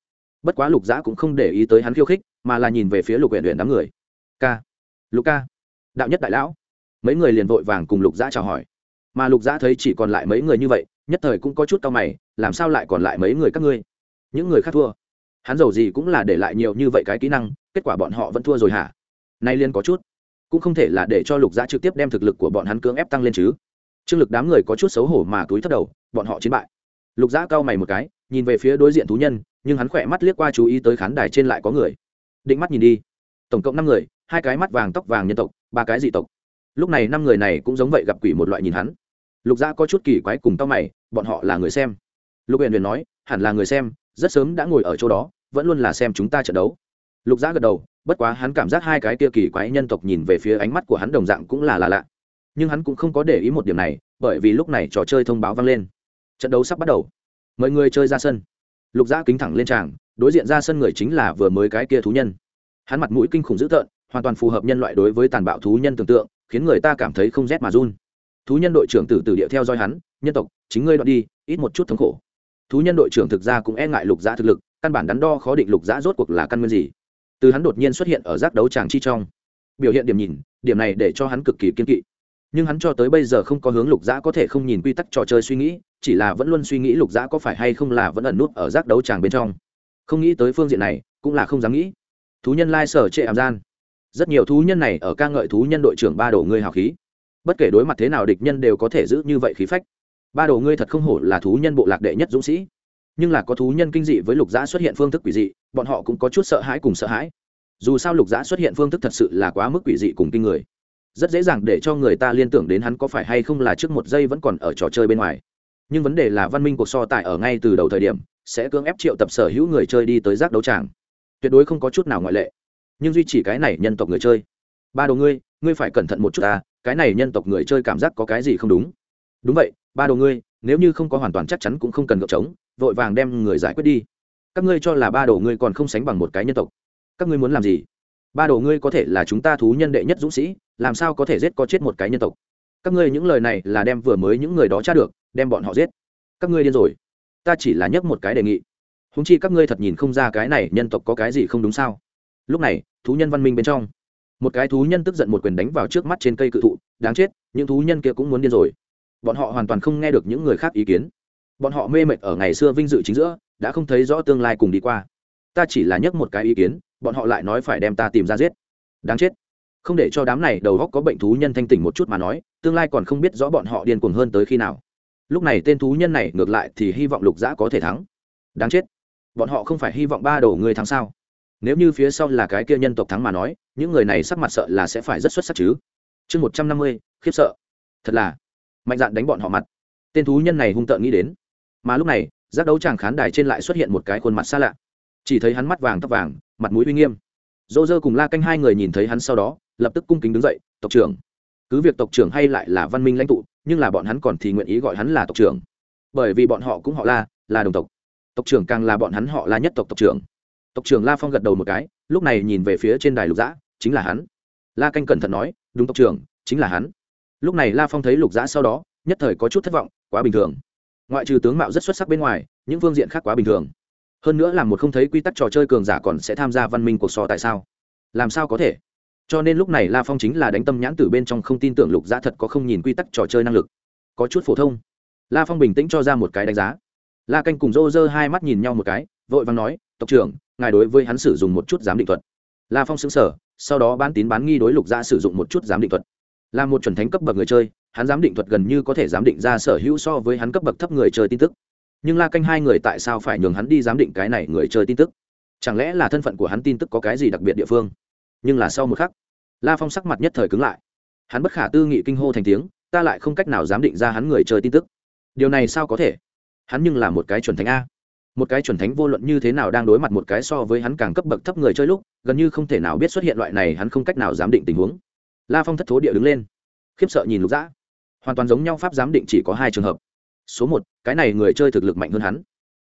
Bất quá lục giã cũng không để ý tới hắn khiêu khích, mà là nhìn về phía lục huyện huyện đám người. Ca, lục ca. Đạo nhất đại lão. Mấy người liền vội vàng cùng lục giã chào hỏi. Mà lục giã thấy chỉ còn lại mấy người như vậy, nhất thời cũng có chút tao mày, làm sao lại còn lại mấy người các ngươi? Những người khác thua. Hắn giàu gì cũng là để lại nhiều như vậy cái kỹ năng, kết quả bọn họ vẫn thua rồi hả? Nay liên có chút. Cũng không thể là để cho lục giã trực tiếp đem thực lực của bọn hắn cưỡng ép tăng lên chứ. Trương lực đám người có chút xấu hổ mà túi thất đầu, bọn họ chiến bại lục giã cau mày một cái, nhìn về phía đối diện thú nhân, nhưng hắn khỏe mắt liếc qua chú ý tới khán đài trên lại có người. Định mắt nhìn đi. Tổng cộng năm người, hai cái mắt vàng tóc vàng nhân tộc, ba cái dị tộc. Lúc này năm người này cũng giống vậy gặp quỷ một loại nhìn hắn. Lục giã có chút kỳ quái cùng tóc mày, bọn họ là người xem. Lục huyện huyền nói, hẳn là người xem, rất sớm đã ngồi ở chỗ đó, vẫn luôn là xem chúng ta trận đấu. Lục giã gật đầu, bất quá hắn cảm giác hai cái kia kỳ quái nhân tộc nhìn về phía ánh mắt của hắn đồng dạng cũng là là lạ. Nhưng hắn cũng không có để ý một điểm này, bởi vì lúc này trò chơi thông báo vang lên trận đấu sắp bắt đầu. Mời người chơi ra sân. Lục giã kính thẳng lên tràng, đối diện ra sân người chính là vừa mới cái kia thú nhân. Hắn mặt mũi kinh khủng dữ tợn, hoàn toàn phù hợp nhân loại đối với tàn bạo thú nhân tưởng tượng, khiến người ta cảm thấy không rét mà run. Thú nhân đội trưởng tử tử địa theo dõi hắn, nhân tộc, chính ngươi đoạn đi, ít một chút thống khổ. Thú nhân đội trưởng thực ra cũng e ngại lục giã thực lực, căn bản đắn đo khó định lục giã rốt cuộc là căn nguyên gì. Từ hắn đột nhiên xuất hiện ở giác đấu tràng chi trong, biểu hiện điểm nhìn, điểm này để cho hắn cực kỳ kiên kỵ nhưng hắn cho tới bây giờ không có hướng lục giã có thể không nhìn quy tắc trò chơi suy nghĩ, chỉ là vẫn luôn suy nghĩ lục giã có phải hay không là vẫn ẩn nút ở giác đấu tràng bên trong. Không nghĩ tới phương diện này, cũng là không dám nghĩ. Thú nhân lai sở trệ ảm gian. Rất nhiều thú nhân này ở ca ngợi thú nhân đội trưởng ba đồ ngươi hào khí. Bất kể đối mặt thế nào địch nhân đều có thể giữ như vậy khí phách. Ba đồ ngươi thật không hổ là thú nhân bộ lạc đệ nhất dũng sĩ. Nhưng là có thú nhân kinh dị với lục giã xuất hiện phương thức quỷ dị, bọn họ cũng có chút sợ hãi cùng sợ hãi. Dù sao lục giã xuất hiện phương thức thật sự là quá mức quỷ dị cùng kinh người rất dễ dàng để cho người ta liên tưởng đến hắn có phải hay không là trước một giây vẫn còn ở trò chơi bên ngoài. Nhưng vấn đề là văn minh cuộc so tài ở ngay từ đầu thời điểm sẽ cưỡng ép triệu tập sở hữu người chơi đi tới giác đấu tràng. Tuyệt đối không có chút nào ngoại lệ. Nhưng duy chỉ cái này nhân tộc người chơi. Ba đồ ngươi ngươi phải cẩn thận một chút ta, cái này nhân tộc người chơi cảm giác có cái gì không đúng? Đúng vậy, ba đồ ngươi, nếu như không có hoàn toàn chắc chắn cũng không cần gợp trống, vội vàng đem người giải quyết đi. Các ngươi cho là ba đồ ngươi còn không sánh bằng một cái nhân tộc. Các ngươi muốn làm gì? Ba đồ ngươi có thể là chúng ta thú nhân đệ nhất dũng sĩ, làm sao có thể giết có chết một cái nhân tộc? Các ngươi những lời này là đem vừa mới những người đó tra được, đem bọn họ giết. Các ngươi điên rồi. Ta chỉ là nhắc một cái đề nghị. Húng chi các ngươi thật nhìn không ra cái này nhân tộc có cái gì không đúng sao? Lúc này, thú nhân văn minh bên trong, một cái thú nhân tức giận một quyền đánh vào trước mắt trên cây cự thụ, đáng chết, những thú nhân kia cũng muốn điên rồi. Bọn họ hoàn toàn không nghe được những người khác ý kiến. Bọn họ mê mệt ở ngày xưa vinh dự chính giữa, đã không thấy rõ tương lai cùng đi qua. Ta chỉ là nhắc một cái ý kiến bọn họ lại nói phải đem ta tìm ra giết. Đáng chết. Không để cho đám này đầu góc có bệnh thú nhân thanh tỉnh một chút mà nói, tương lai còn không biết rõ bọn họ điên cuồng hơn tới khi nào. Lúc này tên thú nhân này ngược lại thì hy vọng lục dã có thể thắng. Đáng chết. Bọn họ không phải hy vọng ba đầu người thắng sao? Nếu như phía sau là cái kia nhân tộc thắng mà nói, những người này sắc mặt sợ là sẽ phải rất xuất sắc chứ. Chương một trăm năm mươi, khiếp sợ. Thật là. Mạnh dạn đánh bọn họ mặt. Tên thú nhân này hung tợn nghĩ đến. Mà lúc này, giác đấu tràng khán đài trên lại xuất hiện một cái khuôn mặt xa lạ. Chỉ thấy hắn mắt vàng tóc vàng mặt mũi uy nghiêm. Dô dơ cùng la canh hai người nhìn thấy hắn sau đó, lập tức cung kính đứng dậy, tộc trưởng. Cứ việc tộc trưởng hay lại là văn minh lãnh tụ, nhưng là bọn hắn còn thì nguyện ý gọi hắn là tộc trưởng. Bởi vì bọn họ cũng họ la, là đồng tộc. Tộc trưởng càng là bọn hắn họ la nhất tộc tộc trưởng. Tộc trưởng la phong gật đầu một cái, lúc này nhìn về phía trên đài lục dã, chính là hắn. La canh cẩn thận nói, đúng tộc trưởng, chính là hắn. Lúc này la phong thấy lục dã sau đó, nhất thời có chút thất vọng, quá bình thường. Ngoại trừ tướng mạo rất xuất sắc bên ngoài, những phương diện khác quá bình thường hơn nữa là một không thấy quy tắc trò chơi cường giả còn sẽ tham gia văn minh cuộc so tại sao? Làm sao có thể? Cho nên lúc này la phong chính là đánh tâm nhãn từ bên trong không tin tưởng lục giã thật có không nhìn quy tắc trò chơi năng lực. Có chút phổ thông. La phong bình tĩnh cho ra một cái đánh giá. La canh cùng rô rơ hai mắt nhìn nhau một cái, vội vàng nói, tộc trưởng, ngài đối với hắn sử dụng một chút giám định thuật. La phong xứng sở sau đó bán tín bán nghi đối lục giã sử dụng một chút giám định thuật. Là một chuẩn thánh cấp bậc người chơi, hắn giám định thuật gần như có thể giám định ra sở hữu so với hắn cấp bậc thấp người chơi tin tức nhưng la canh hai người tại sao phải nhường hắn đi giám định cái này người chơi tin tức? Chẳng lẽ là thân phận của hắn tin tức có cái gì đặc biệt địa phương? Nhưng là sau một khắc, la phong sắc mặt nhất thời cứng lại. Hắn bất khả tư nghị kinh hô thành tiếng, ta lại không cách nào giám định ra hắn người chơi tin tức. Điều này sao có thể? Hắn nhưng là một cái chuẩn thánh a. Một cái chuẩn thánh vô luận như thế nào đang đối mặt một cái so với hắn càng cấp bậc thấp người chơi lúc, gần như không thể nào biết xuất hiện loại này hắn không cách nào giám định tình huống. La phong thất thố địa đứng lên, khiếp sợ nhìn lục dã. Hoàn toàn giống nhau pháp giám định chỉ có hai trường hợp số một, cái này người chơi thực lực mạnh hơn hắn.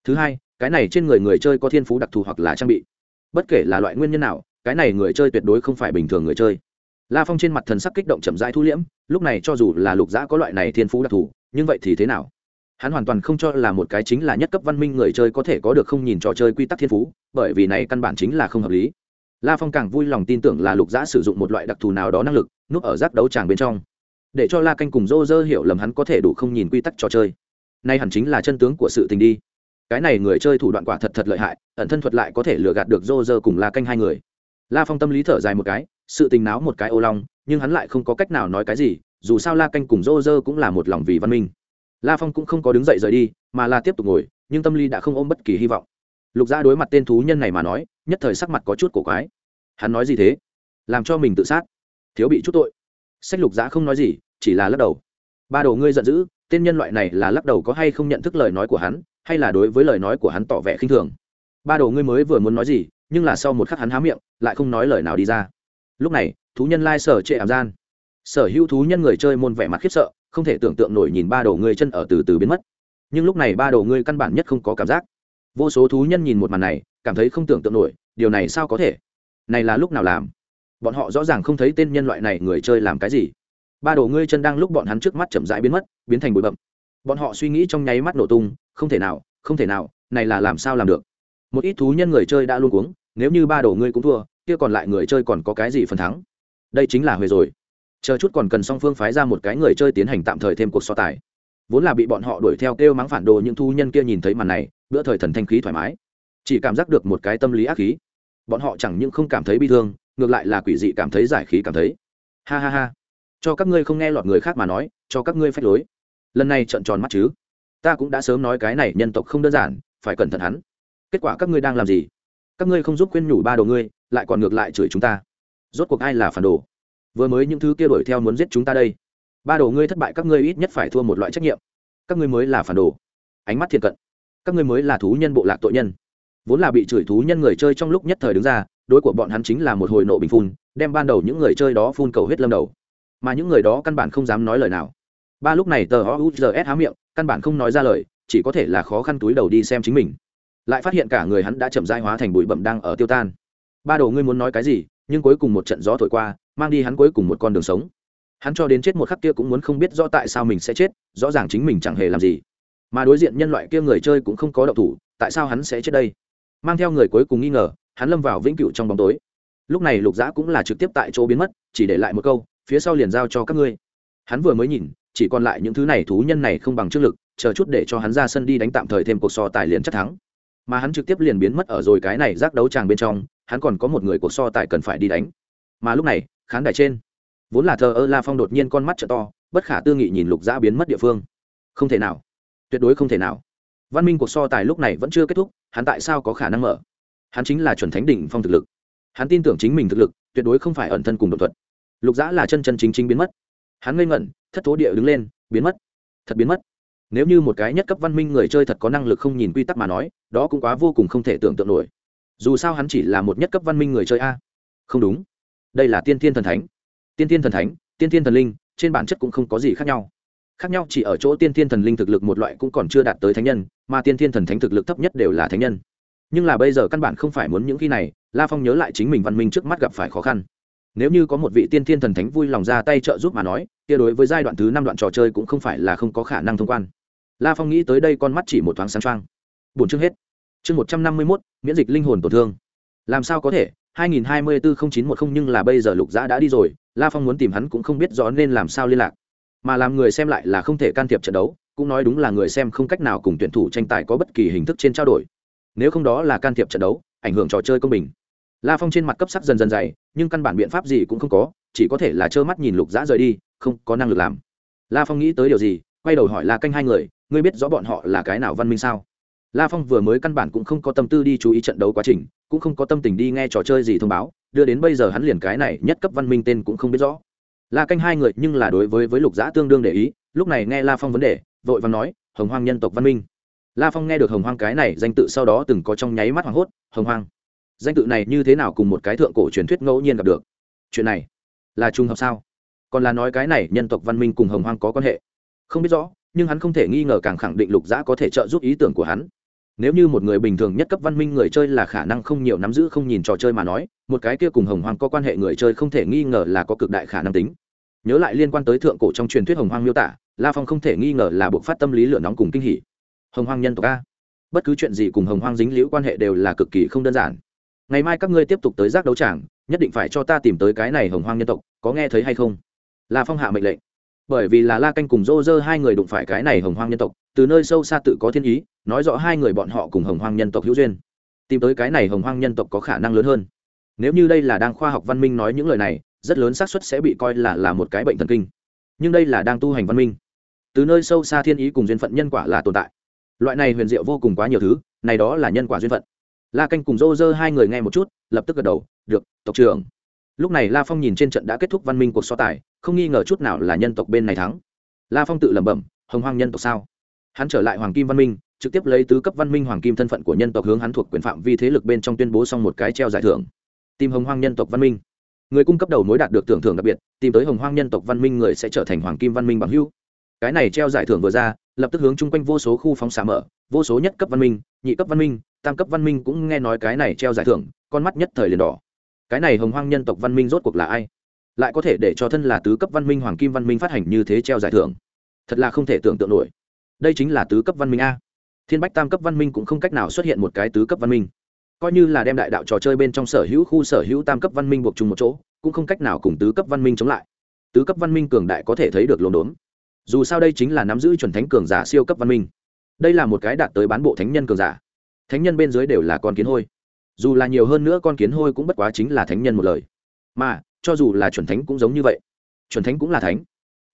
Thứ hai, cái này trên người người chơi có thiên phú đặc thù hoặc là trang bị. Bất kể là loại nguyên nhân nào, cái này người chơi tuyệt đối không phải bình thường người chơi. La phong trên mặt thần sắc kích động chậm rãi thu liễm, lúc này cho dù là lục giã có loại này thiên phú đặc thù, nhưng vậy thì thế nào? Hắn hoàn toàn không cho là một cái chính là nhất cấp văn minh người chơi có thể có được không nhìn trò chơi quy tắc thiên phú, bởi vì này căn bản chính là không hợp lý. La phong càng vui lòng tin tưởng là lục giã sử dụng một loại đặc thù nào đó năng lực, núp ở giác đấu tràng bên trong. Để cho la canh cùng rô rơ hiểu lầm hắn có thể đủ không nhìn quy tắc trò chơi nay hẳn chính là chân tướng của sự tình đi. Cái này người chơi thủ đoạn quả thật thật lợi hại, ẩn thân thuật lại có thể lừa gạt được rô rơ cùng la canh hai người. La phong tâm lý thở dài một cái, sự tình náo một cái ô long, nhưng hắn lại không có cách nào nói cái gì, dù sao la canh cùng rô rơ cũng là một lòng vì văn minh. La phong cũng không có đứng dậy rời đi, mà là tiếp tục ngồi, nhưng tâm lý đã không ôm bất kỳ hy vọng. Lục gia đối mặt tên thú nhân này mà nói, nhất thời sắc mặt có chút cổ quái. Hắn nói gì thế? Làm cho mình tự sát. Thiếu bị chút tội. Sách lục giã không nói gì, chỉ là lắc đầu. Ba đồ ngươi giận dữ tên nhân loại này là lắc đầu có hay không nhận thức lời nói của hắn, hay là đối với lời nói của hắn tỏ vẻ khinh thường. Ba đầu ngươi mới vừa muốn nói gì, nhưng là sau một khắc hắn há miệng, lại không nói lời nào đi ra. Lúc này, thú nhân lai sở trệ ảm gian. Sở hữu thú nhân người chơi môn vẻ mặt khiếp sợ, không thể tưởng tượng nổi nhìn ba đầu ngươi chân ở từ từ biến mất. Nhưng lúc này ba đầu ngươi căn bản nhất không có cảm giác. Vô số thú nhân nhìn một màn này, cảm thấy không tưởng tượng nổi, điều này sao có thể? Này là lúc nào làm? Bọn họ rõ ràng không thấy tên nhân loại này người chơi làm cái gì ba đồ ngươi chân đang lúc bọn hắn trước mắt chậm rãi biến mất, biến thành bụi bậm bọn họ suy nghĩ trong nháy mắt nổ tung, không thể nào, không thể nào, này là làm sao làm được? Một ít thú nhân người chơi đã luôn cuống, nếu như ba đồ ngươi cũng thua, kia còn lại người chơi còn có cái gì phần thắng? Đây chính là huề rồi. Chờ chút còn cần song phương phái ra một cái người chơi tiến hành tạm thời thêm cuộc so tài. Vốn là bị bọn họ đuổi theo kêu mắng phản đồ những thu nhân kia nhìn thấy màn này, bữa thời thần thanh khí thoải mái. Chỉ cảm giác được một cái tâm lý ác khí. Bọn họ chẳng những không cảm thấy bi thương, ngược lại là quỷ dị cảm thấy giải khí cảm thấy. Ha ha ha cho các ngươi không nghe lọt người khác mà nói, cho các ngươi phép lối. Lần này trận tròn mắt chứ? Ta cũng đã sớm nói cái này nhân tộc không đơn giản, phải cẩn thận hắn. Kết quả các ngươi đang làm gì? Các ngươi không giúp khuyên nhủ ba đồ ngươi, lại còn ngược lại chửi chúng ta. Rốt cuộc ai là phản đồ? Vừa mới những thứ kia đuổi theo muốn giết chúng ta đây. Ba đồ ngươi thất bại các ngươi ít nhất phải thua một loại trách nhiệm. Các ngươi mới là phản đồ. Ánh mắt thiện cận. Các ngươi mới là thú nhân bộ lạc tội nhân. Vốn là bị chửi thú nhân người chơi trong lúc nhất thời đứng ra, đối của bọn hắn chính là một hồi nộ bình phun, đem ban đầu những người chơi đó phun cầu huyết lâm đầu mà những người đó căn bản không dám nói lời nào. Ba lúc này tờ ouzs há miệng, căn bản không nói ra lời, chỉ có thể là khó khăn túi đầu đi xem chính mình. Lại phát hiện cả người hắn đã chậm dai hóa thành bụi bậm đang ở tiêu tan. Ba đồ ngươi muốn nói cái gì? Nhưng cuối cùng một trận gió thổi qua, mang đi hắn cuối cùng một con đường sống. Hắn cho đến chết một khắc kia cũng muốn không biết rõ tại sao mình sẽ chết, rõ ràng chính mình chẳng hề làm gì. Mà đối diện nhân loại kia người chơi cũng không có động thủ, tại sao hắn sẽ chết đây? Mang theo người cuối cùng nghi ngờ, hắn lâm vào vĩnh cửu trong bóng tối. Lúc này lục dã cũng là trực tiếp tại chỗ biến mất, chỉ để lại một câu phía sau liền giao cho các ngươi. Hắn vừa mới nhìn, chỉ còn lại những thứ này thú nhân này không bằng trước lực, chờ chút để cho hắn ra sân đi đánh tạm thời thêm cuộc so tài liền chắc thắng. Mà hắn trực tiếp liền biến mất ở rồi cái này giác đấu tràng bên trong, hắn còn có một người cuộc so tài cần phải đi đánh. Mà lúc này, khán đài trên, vốn là thờ ơ la phong đột nhiên con mắt t to, bất khả tư nghị nhìn lục giã biến mất địa phương. Không thể nào. Tuyệt đối không thể nào. Văn minh cuộc so tài lúc này vẫn chưa kết thúc, hắn tại sao có khả năng mở? Hắn chính là chuẩn thánh đỉnh phong thực lực. Hắn tin tưởng chính mình thực lực, tuyệt đối không phải ẩn thân cùng đột thuật lục dã là chân chân chính chính biến mất. Hắn ngây ngẩn, thất thố địa đứng lên, biến mất. Thật biến mất. Nếu như một cái nhất cấp văn minh người chơi thật có năng lực không nhìn quy tắc mà nói, đó cũng quá vô cùng không thể tưởng tượng nổi. Dù sao hắn chỉ là một nhất cấp văn minh người chơi a. Không đúng. Đây là tiên thiên thần thánh. Tiên thiên thần thánh, tiên thiên thần linh, trên bản chất cũng không có gì khác nhau. Khác nhau chỉ ở chỗ tiên thiên thần linh thực lực một loại cũng còn chưa đạt tới thánh nhân, mà tiên thiên thần thánh thực lực thấp nhất đều là thánh nhân. Nhưng là bây giờ căn bản không phải muốn những khi này, la phong nhớ lại chính mình văn minh trước mắt gặp phải khó khăn nếu như có một vị tiên thiên thần thánh vui lòng ra tay trợ giúp mà nói, kia đối với giai đoạn thứ năm đoạn trò chơi cũng không phải là không có khả năng thông quan. La phong nghĩ tới đây con mắt chỉ một thoáng sáng trăng bốn chương hết. Chương một trăm năm mươi mốt, miễn dịch linh hồn tổn thương. Làm sao có thể? 2024-0910 nhưng là bây giờ lục giã đã đi rồi, la phong muốn tìm hắn cũng không biết rõ nên làm sao liên lạc. Mà làm người xem lại là không thể can thiệp trận đấu, cũng nói đúng là người xem không cách nào cùng tuyển thủ tranh tài có bất kỳ hình thức trên trao đổi. Nếu không đó là can thiệp trận đấu, ảnh hưởng trò chơi công bình la phong trên mặt cấp sắc dần dần dày, nhưng căn bản biện pháp gì cũng không có, chỉ có thể là trơ mắt nhìn lục giã rời đi, không có năng lực làm. La phong nghĩ tới điều gì, quay đầu hỏi la canh hai người, ngươi biết rõ bọn họ là cái nào văn minh sao? La phong vừa mới căn bản cũng không có tâm tư đi chú ý trận đấu quá trình, cũng không có tâm tình đi nghe trò chơi gì thông báo, đưa đến bây giờ hắn liền cái này nhất cấp văn minh tên cũng không biết rõ. La canh hai người nhưng là đối với với lục giã tương đương để ý, lúc này nghe la phong vấn đề, vội vàng nói, hồng hoang nhân tộc văn minh. La phong nghe được hồng hoang cái này danh tự sau đó từng có trong nháy mắt hoảng hốt, hồng hoang danh tự này như thế nào cùng một cái thượng cổ truyền thuyết ngẫu nhiên gặp được? Chuyện này là trùng hợp sao? Còn là nói cái này nhân tộc văn minh cùng hồng hoang có quan hệ? Không biết rõ, nhưng hắn không thể nghi ngờ càng khẳng định lục giã có thể trợ giúp ý tưởng của hắn. Nếu như một người bình thường nhất cấp văn minh người chơi là khả năng không nhiều nắm giữ không nhìn trò chơi mà nói, một cái kia cùng hồng hoang có quan hệ người chơi không thể nghi ngờ là có cực đại khả năng tính. Nhớ lại liên quan tới thượng cổ trong truyền thuyết hồng hoang miêu tả, la phong không thể nghi ngờ là buộc phát tâm lý lửa nóng cùng kinh hỉ. Hồng hoang nhân tộc a. Bất cứ chuyện gì cùng hồng hoang dính liễu quan hệ đều là cực kỳ không đơn giản ngày mai các ngươi tiếp tục tới giác đấu tràng, nhất định phải cho ta tìm tới cái này hồng hoang nhân tộc, có nghe thấy hay không? La phong hạ mệnh lệnh. Bởi vì là la canh cùng dô dơ hai người đụng phải cái này hồng hoang nhân tộc, từ nơi sâu xa tự có thiên ý, nói rõ hai người bọn họ cùng hồng hoang nhân tộc hữu duyên. Tìm tới cái này hồng hoang nhân tộc có khả năng lớn hơn. Nếu như đây là đang khoa học văn minh nói những lời này, rất lớn xác suất sẽ bị coi là là một cái bệnh thần kinh. Nhưng đây là đang tu hành văn minh. Từ nơi sâu xa thiên ý cùng duyên phận nhân quả là tồn tại. Loại này huyền diệu vô cùng quá nhiều thứ, này đó là nhân quả duyên phận la canh cùng dô dơ hai người nghe một chút, lập tức gật đầu, được, tộc trưởng. Lúc này la phong nhìn trên trận đã kết thúc văn minh cuộc so tài, không nghi ngờ chút nào là nhân tộc bên này thắng. La phong tự lẩm bẩm, hồng hoang nhân tộc sao? Hắn trở lại hoàng kim văn minh, trực tiếp lấy tứ cấp văn minh hoàng kim thân phận của nhân tộc hướng hắn thuộc quyền phạm vi thế lực bên trong tuyên bố xong một cái treo giải thưởng. Tìm hồng hoang nhân tộc văn minh. Người cung cấp đầu mối đạt được tưởng thưởng đặc biệt, tìm tới hồng hoang nhân tộc văn minh người sẽ trở thành hoàng kim văn minh bằng hưu cái này treo giải thưởng vừa ra lập tức hướng chung quanh vô số khu phóng xạ mở vô số nhất cấp văn minh nhị cấp văn minh tam cấp văn minh cũng nghe nói cái này treo giải thưởng con mắt nhất thời liền đỏ cái này hồng hoang nhân tộc văn minh rốt cuộc là ai lại có thể để cho thân là tứ cấp văn minh hoàng kim văn minh phát hành như thế treo giải thưởng thật là không thể tưởng tượng nổi đây chính là tứ cấp văn minh a thiên bách tam cấp văn minh cũng không cách nào xuất hiện một cái tứ cấp văn minh coi như là đem đại đạo trò chơi bên trong sở hữu khu sở hữu tam cấp văn minh buộc chung một chỗ cũng không cách nào cùng tứ cấp văn minh chống lại tứ cấp văn minh cường đại có thể thấy được lồn đốn dù sao đây chính là nắm giữ chuẩn thánh cường giả siêu cấp văn minh. Đây là một cái đạt tới bán bộ thánh nhân cường giả. Thánh nhân bên dưới đều là con kiến hôi. Dù là nhiều hơn nữa con kiến hôi cũng bất quá chính là thánh nhân một lời. Mà, cho dù là chuẩn thánh cũng giống như vậy. Chuẩn thánh cũng là thánh.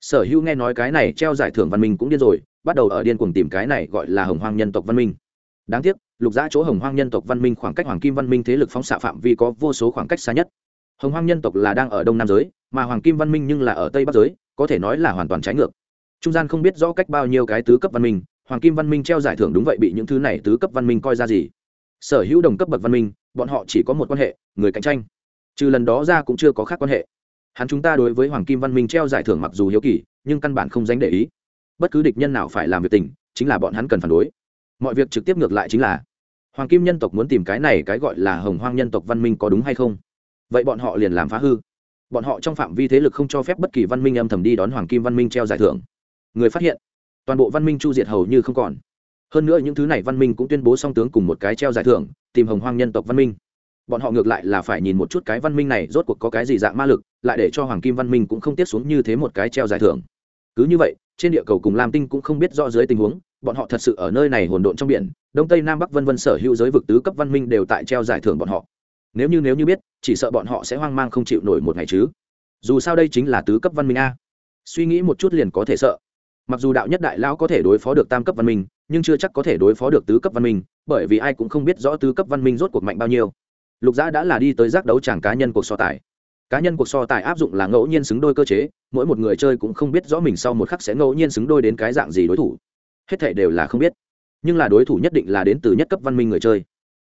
Sở hữu nghe nói cái này treo giải thưởng văn minh cũng điên rồi, bắt đầu ở điên cuồng tìm cái này gọi là hồng hoang nhân tộc văn minh. Đáng tiếc, lục giã chỗ hồng hoang nhân tộc văn minh khoảng cách hoàng kim văn minh thế lực phóng xạ phạm vi có vô số khoảng cách xa nhất. Hồng hoang nhân tộc là đang ở đông nam giới, mà hoàng kim văn minh nhưng là ở tây bắc giới, có thể nói là hoàn toàn trái ngược trung gian không biết rõ cách bao nhiêu cái tứ cấp văn minh, hoàng kim văn minh treo giải thưởng đúng vậy bị những thứ này tứ cấp văn minh coi ra gì? Sở hữu đồng cấp bậc văn minh, bọn họ chỉ có một quan hệ, người cạnh tranh. Trừ lần đó ra cũng chưa có khác quan hệ. Hắn chúng ta đối với hoàng kim văn minh treo giải thưởng mặc dù hiếu kỳ, nhưng căn bản không dánh để ý. Bất cứ địch nhân nào phải làm việc tình, chính là bọn hắn cần phản đối. Mọi việc trực tiếp ngược lại chính là, hoàng kim nhân tộc muốn tìm cái này cái gọi là hồng hoang nhân tộc văn minh có đúng hay không? Vậy bọn họ liền làm phá hư. Bọn họ trong phạm vi thế lực không cho phép bất kỳ văn minh âm thầm đi đón hoàng kim văn minh treo giải thưởng người phát hiện. Toàn bộ văn minh chu diệt hầu như không còn. Hơn nữa những thứ này văn minh cũng tuyên bố song tướng cùng một cái treo giải thưởng, tìm hồng hoang nhân tộc văn minh. Bọn họ ngược lại là phải nhìn một chút cái văn minh này rốt cuộc có cái gì dạng ma lực, lại để cho hoàng kim văn minh cũng không tiếp xuống như thế một cái treo giải thưởng. Cứ như vậy, trên địa cầu cùng lam tinh cũng không biết rõ dưới tình huống, bọn họ thật sự ở nơi này hồn độn trong biển, đông tây nam bắc vân vân sở hữu giới vực tứ cấp văn minh đều tại treo giải thưởng bọn họ. Nếu như nếu như biết, chỉ sợ bọn họ sẽ hoang mang không chịu nổi một ngày chứ. Dù sao đây chính là tứ cấp văn minh a. Suy nghĩ một chút liền có thể sợ mặc dù đạo nhất đại lão có thể đối phó được tam cấp văn minh, nhưng chưa chắc có thể đối phó được tứ cấp văn minh, bởi vì ai cũng không biết rõ tứ cấp văn minh rốt cuộc mạnh bao nhiêu. Lục giã đã là đi tới giác đấu tràng cá nhân cuộc so tài. Cá nhân cuộc so tài áp dụng là ngẫu nhiên xứng đôi cơ chế, mỗi một người chơi cũng không biết rõ mình sau một khắc sẽ ngẫu nhiên xứng đôi đến cái dạng gì đối thủ. Hết thể đều là không biết. Nhưng là đối thủ nhất định là đến từ nhất cấp văn minh người chơi.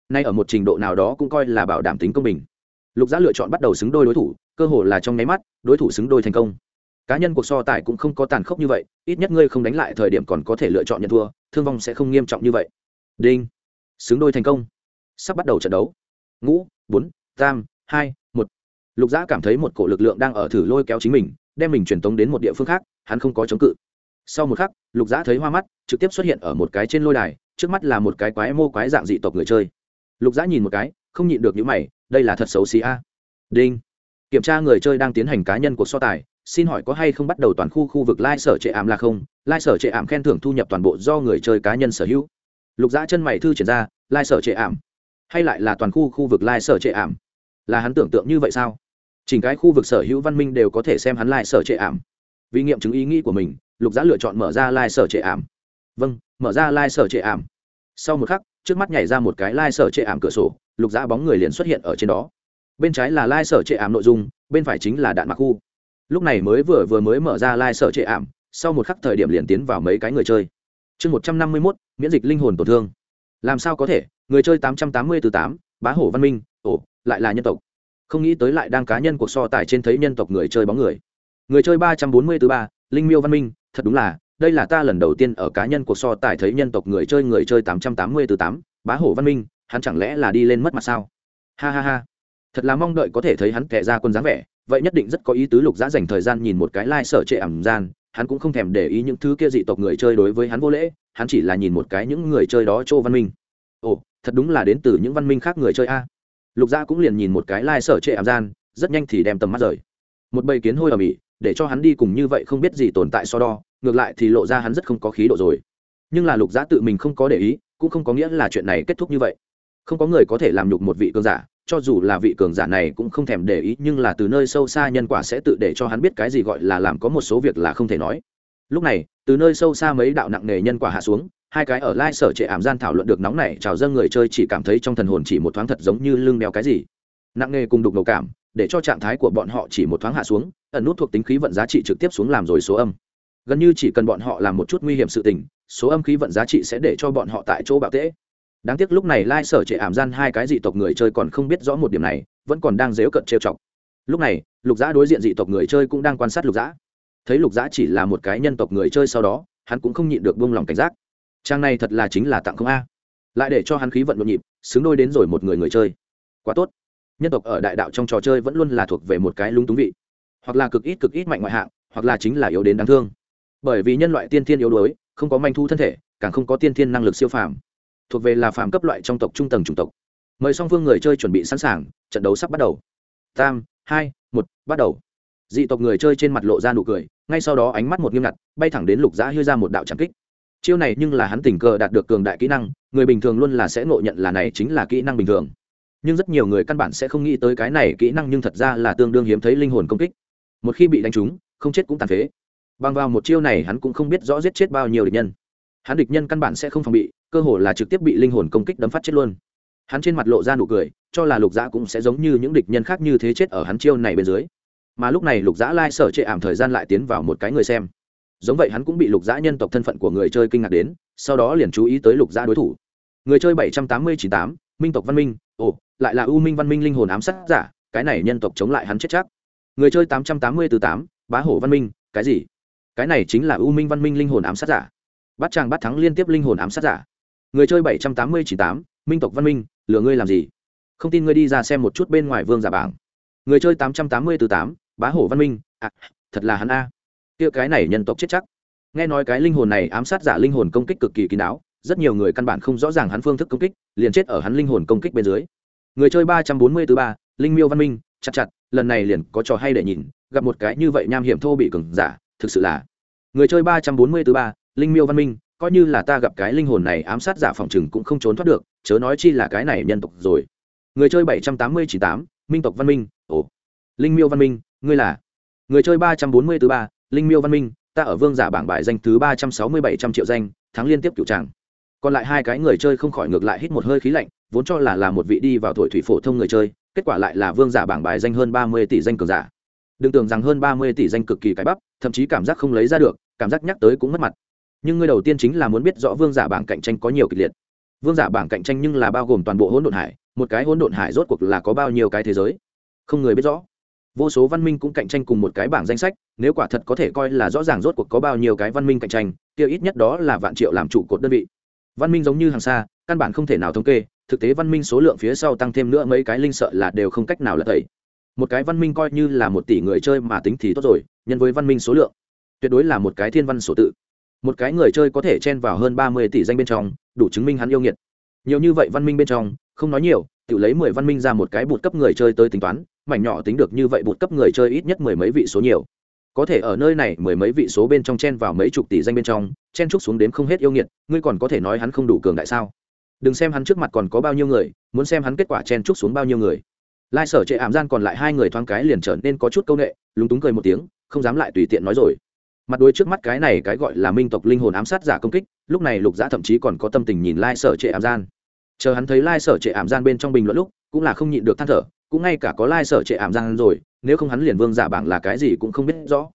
Nay ở một trình độ nào đó cũng coi là bảo đảm tính công bình. Lục giã lựa chọn bắt đầu xứng đôi đối thủ, cơ hội là trong nháy mắt, đối thủ xứng đôi thành công cá nhân cuộc so tài cũng không có tàn khốc như vậy, ít nhất ngươi không đánh lại thời điểm còn có thể lựa chọn nhận thua, thương vong sẽ không nghiêm trọng như vậy. Đinh. Xứng đôi thành công. Sắp bắt đầu trận đấu. Ngũ, bốn, tam, hai, một. Lục giã cảm thấy một cổ lực lượng đang ở thử lôi kéo chính mình, đem mình truyền tống đến một địa phương khác, hắn không có chống cự. Sau một khắc, lục giã thấy hoa mắt, trực tiếp xuất hiện ở một cái trên lôi đài, trước mắt là một cái quái mô quái dạng dị tộc người chơi. Lục giã nhìn một cái, không nhịn được những mày, đây là thật xấu xí a. Đinh. Kiểm tra người chơi đang tiến hành cá nhân cuộc so tài xin hỏi có hay không bắt đầu toàn khu khu vực lai sở trệ ảm là không? Lai sở trệ ảm khen thưởng thu nhập toàn bộ do người chơi cá nhân sở hữu. Lục dã chân mày thư triển ra, lai sở trệ ảm. Hay lại là toàn khu khu vực lai sở trệ ảm? Là hắn tưởng tượng như vậy sao? Chỉnh cái khu vực sở hữu văn minh đều có thể xem hắn lai sở trệ ảm. Vì nghiệm chứng ý nghĩ của mình, lục dã lựa chọn mở ra lai sở trệ ảm. Vâng mở ra lai sở trệ ảm. Sau một khắc, trước mắt nhảy ra một cái lai sở trệ ảm cửa sổ, lục dã bóng người liền xuất hiện ở trên đó. Bên trái là lai sở trệ ảm nội dung, bên phải chính là đạn mặc khu lúc này mới vừa vừa mới mở ra lai、like、sở trệ ảm, sau một khắc thời điểm liền tiến vào mấy cái người chơi. Chương một trăm năm mươi mốt, miễn dịch linh hồn tổn thương. Làm sao có thể? Người chơi tám trăm tám mươi từ tám, bá hổ văn minh, ồ, lại là nhân tộc. Không nghĩ tới lại đang cá nhân cuộc so tài trên thấy nhân tộc người chơi bóng người. Người chơi ba trăm bốn mươi từ ba, linh miêu văn minh, thật đúng là, đây là ta lần đầu tiên ở cá nhân cuộc so tài thấy nhân tộc người chơi người chơi tám trăm tám mươi từ tám, bá hổ văn minh, hắn chẳng lẽ là đi lên mất mặt sao? Ha ha ha. Thật là mong đợi có thể thấy hắn kẻ ra quân dáng vẻ vậy nhất định rất có ý tứ lục giã dành thời gian nhìn một cái lai、like、sở trệ ẩm gian. Hắn cũng không thèm để ý những thứ kia dị tộc người chơi đối với hắn vô lễ, hắn chỉ là nhìn một cái những người chơi đó chỗ văn minh. Ồ, thật đúng là đến từ những văn minh khác người chơi a. Lục giã cũng liền nhìn một cái lai、like、sở trệ ẩm gian, rất nhanh thì đem tầm mắt rời. Một bầy kiến hôi ở mỹ để cho hắn đi cùng như vậy không biết gì tồn tại so đo, ngược lại thì lộ ra hắn rất không có khí độ rồi. Nhưng là lục giã tự mình không có để ý, cũng không có nghĩa là chuyện này kết thúc như vậy. Không có người có thể làm nhục một vị cường giả cho dù là vị cường giả này cũng không thèm để ý, nhưng là từ nơi sâu xa nhân quả sẽ tự để cho hắn biết cái gì gọi là làm có một số việc là không thể nói. Lúc này, từ nơi sâu xa mấy đạo nặng nề nhân quả hạ xuống, hai cái ở lai sở trệ ảm gian thảo luận được nóng này trào dâng người chơi chỉ cảm thấy trong thần hồn chỉ một thoáng thật giống như lưng đeo cái gì. Nặng nề cùng đục đầu cảm, để cho trạng thái của bọn họ chỉ một thoáng hạ xuống, ẩn nút thuộc tính khí vận giá trị trực tiếp xuống làm rồi số âm. Gần như chỉ cần bọn họ làm một chút nguy hiểm sự tình, số âm khí vận giá trị sẽ để cho bọn họ tại chỗ bạo tễ đáng tiếc lúc này lai sở trệ ảm gian hai cái dị tộc người chơi còn không biết rõ một điểm này, vẫn còn đang dếu cận trêu chọc. Lúc này, lục giã đối diện dị tộc người chơi cũng đang quan sát lục giã thấy lục giã chỉ là một cái nhân tộc người chơi sau đó, hắn cũng không nhịn được buông lòng cảnh giác. Trang này thật là chính là tặng không a. Lại để cho hắn khí vận nhộn nhịp, xứng đôi đến rồi một người người chơi. Quá tốt. Nhân tộc ở đại đạo trong trò chơi vẫn luôn là thuộc về một cái lung túng vị. Hoặc là cực ít cực ít mạnh ngoại hạng, hoặc là chính là yếu đến đáng thương. Bởi vì nhân loại tiên thiên yếu đuối, không có manh thu thân thể, càng không có tiên thiên năng lực siêu phàm thuộc về là phàm cấp loại trong tộc trung tầng chủng tộc. Mời song phương người chơi chuẩn bị sẵn sàng, trận đấu sắp bắt đầu. Tam, hai, một, bắt đầu. Dị tộc người chơi trên mặt lộ ra nụ cười, ngay sau đó ánh mắt một nghiêm ngặt, bay thẳng đến lục giã hư ra một đạo trảm kích. Chiêu này nhưng là hắn tình cờ đạt được cường đại kỹ năng, người bình thường luôn là sẽ ngộ nhận là này chính là kỹ năng bình thường. Nhưng rất nhiều người căn bản sẽ không nghĩ tới cái này kỹ năng nhưng thật ra là tương đương hiếm thấy linh hồn công kích. Một khi bị đánh trúng, không chết cũng tàn phế. Bằng vào một chiêu này hắn cũng không biết rõ giết chết bao nhiêu địch nhân. Hắn địch nhân căn bản sẽ không phòng bị cơ hồ là trực tiếp bị linh hồn công kích đấm phát chết luôn. Hắn trên mặt lộ ra nụ cười, cho là lục dã cũng sẽ giống như những địch nhân khác như thế chết ở hắn chiêu này bên dưới. Mà lúc này lục dã lai sở trệ ảm thời gian lại tiến vào một cái người xem. Giống vậy hắn cũng bị lục dã nhân tộc thân phận của người chơi kinh ngạc đến, sau đó liền chú ý tới lục dã đối thủ. Người chơi bảy trăm tám mươi chín tám, minh tộc văn minh, ồ, lại là u minh văn minh linh hồn ám sát giả, cái này nhân tộc chống lại hắn chết chắc. Người chơi tám trăm tám mươi từ tám, bá hổ văn minh, cái gì? Cái này chính là u minh văn minh linh hồn ám sát giả. Bắt chàng bắt thắng liên tiếp linh hồn ám sát giả người chơi bảy trăm tám mươi chín tám minh tộc văn minh lừa ngươi làm gì? Không tin ngươi đi ra xem một chút bên ngoài vương giả bảng. Người chơi tám trăm tám mươi từ tám bá hổ văn minh. À, thật là hắn a. Kia cái này nhân tộc chết chắc. Nghe nói cái linh hồn này ám sát giả linh hồn công kích cực kỳ kín đáo rất nhiều người căn bản không rõ ràng hắn phương thức công kích liền chết ở hắn linh hồn công kích bên dưới. Người chơi ba trăm bốn mươi từ ba linh miêu văn minh chặt chặt lần này liền có trò hay để nhìn gặp một cái như vậy nham hiểm thô bị cường giả thực sự là. Người chơi ba trăm bốn mươi từ ba linh miêu văn minh coi như là ta gặp cái linh hồn này ám sát giả phòng chừng cũng không trốn thoát được, chớ nói chi là cái này nhân tộc rồi. Người chơi bảy trăm tám mươi chín tám, minh tộc văn minh, ồ. Linh miêu văn minh, ngươi là? Người chơi ba trăm bốn mươi thứ ba, linh miêu văn minh, ta ở vương giả bảng bài danh thứ ba trăm sáu mươi bảy trăm triệu danh, thắng liên tiếp cựu tràng. Còn lại hai cái người chơi không khỏi ngược lại hít một hơi khí lạnh, vốn cho là là một vị đi vào tuổi thủy phổ thông người chơi, kết quả lại là vương giả bảng bài danh hơn ba mươi tỷ danh cường giả. Đừng tưởng rằng hơn ba mươi tỷ danh cực kỳ cái bắp, thậm chí cảm giác không lấy ra được, cảm giác nhắc tới cũng mất mặt nhưng ngươi đầu tiên chính là muốn biết rõ vương giả bảng cạnh tranh có nhiều kịch liệt. Vương giả bảng cạnh tranh nhưng là bao gồm toàn bộ hỗn độn hải, một cái hỗn độn hải rốt cuộc là có bao nhiêu cái thế giới? Không người biết rõ. Vô số văn minh cũng cạnh tranh cùng một cái bảng danh sách, nếu quả thật có thể coi là rõ ràng rốt cuộc có bao nhiêu cái văn minh cạnh tranh, kia ít nhất đó là vạn triệu làm trụ cột đơn vị. Văn minh giống như hàng xa, căn bản không thể nào thống kê, thực tế văn minh số lượng phía sau tăng thêm nữa mấy cái linh sợ là đều không cách nào là thầy một cái văn minh coi như là một tỷ người chơi mà tính thì tốt rồi, nhân với văn minh số lượng, tuyệt đối là một cái thiên văn sổ tự một cái người chơi có thể chen vào hơn ba mươi tỷ danh bên trong, đủ chứng minh hắn yêu nghiệt. Nhiều như vậy văn minh bên trong, không nói nhiều, tự lấy mười văn minh ra một cái bụt cấp người chơi tới tính toán, mảnh nhỏ tính được như vậy bụt cấp người chơi ít nhất mười mấy vị số nhiều. Có thể ở nơi này mười mấy vị số bên trong chen vào mấy chục tỷ danh bên trong, chen trúc xuống đến không hết yêu nghiệt, ngươi còn có thể nói hắn không đủ cường đại sao? Đừng xem hắn trước mặt còn có bao nhiêu người, muốn xem hắn kết quả chen trúc xuống bao nhiêu người. Lai sở trệ ảm gian còn lại hai người thoáng cái liền trở nên có chút c â u n ệ lúng túng cười một tiếng, không dám lại tùy tiện nói rồi mặt đối trước mắt cái này cái gọi là minh tộc linh hồn ám sát giả công kích, lúc này lục giã thậm chí còn có tâm tình nhìn lai sở trệ ảm gian. Chờ hắn thấy lai sở trệ ảm gian bên trong bình luận lúc, cũng là không nhịn được than thở, cũng ngay cả có lai sở trệ ảm gian rồi, nếu không hắn liền vương giả bảng là cái gì cũng không biết rõ.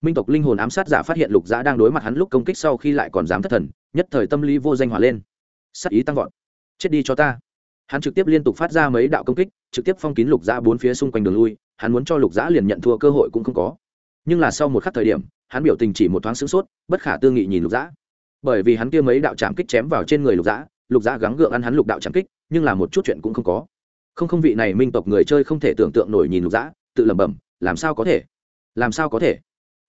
Minh tộc linh hồn ám sát giả phát hiện lục giã đang đối mặt hắn lúc công kích sau khi lại còn dám thất thần, nhất thời tâm lý vô danh hòa lên. Sắc ý tăng vọt. Chết đi cho ta. Hắn trực tiếp liên tục phát ra mấy đạo công kích, trực tiếp phong kín lục giã bốn phía xung quanh đường lui, hắn muốn cho lục giã liền nhận thua cơ hội cũng không có. Nhưng là sau một khắc thời điểm hắn biểu tình chỉ một thoáng sửng sốt, bất khả tư nghị nhìn lục dã. Bởi vì hắn kia mấy đạo chạm kích chém vào trên người lục dã lục dã gắng gượng ăn hắn lục đạo chạm kích, nhưng là một chút chuyện cũng không có. Không không vị này minh tộc người chơi không thể tưởng tượng nổi nhìn lục dã, tự lẩm bẩm, làm sao có thể? Làm sao có thể?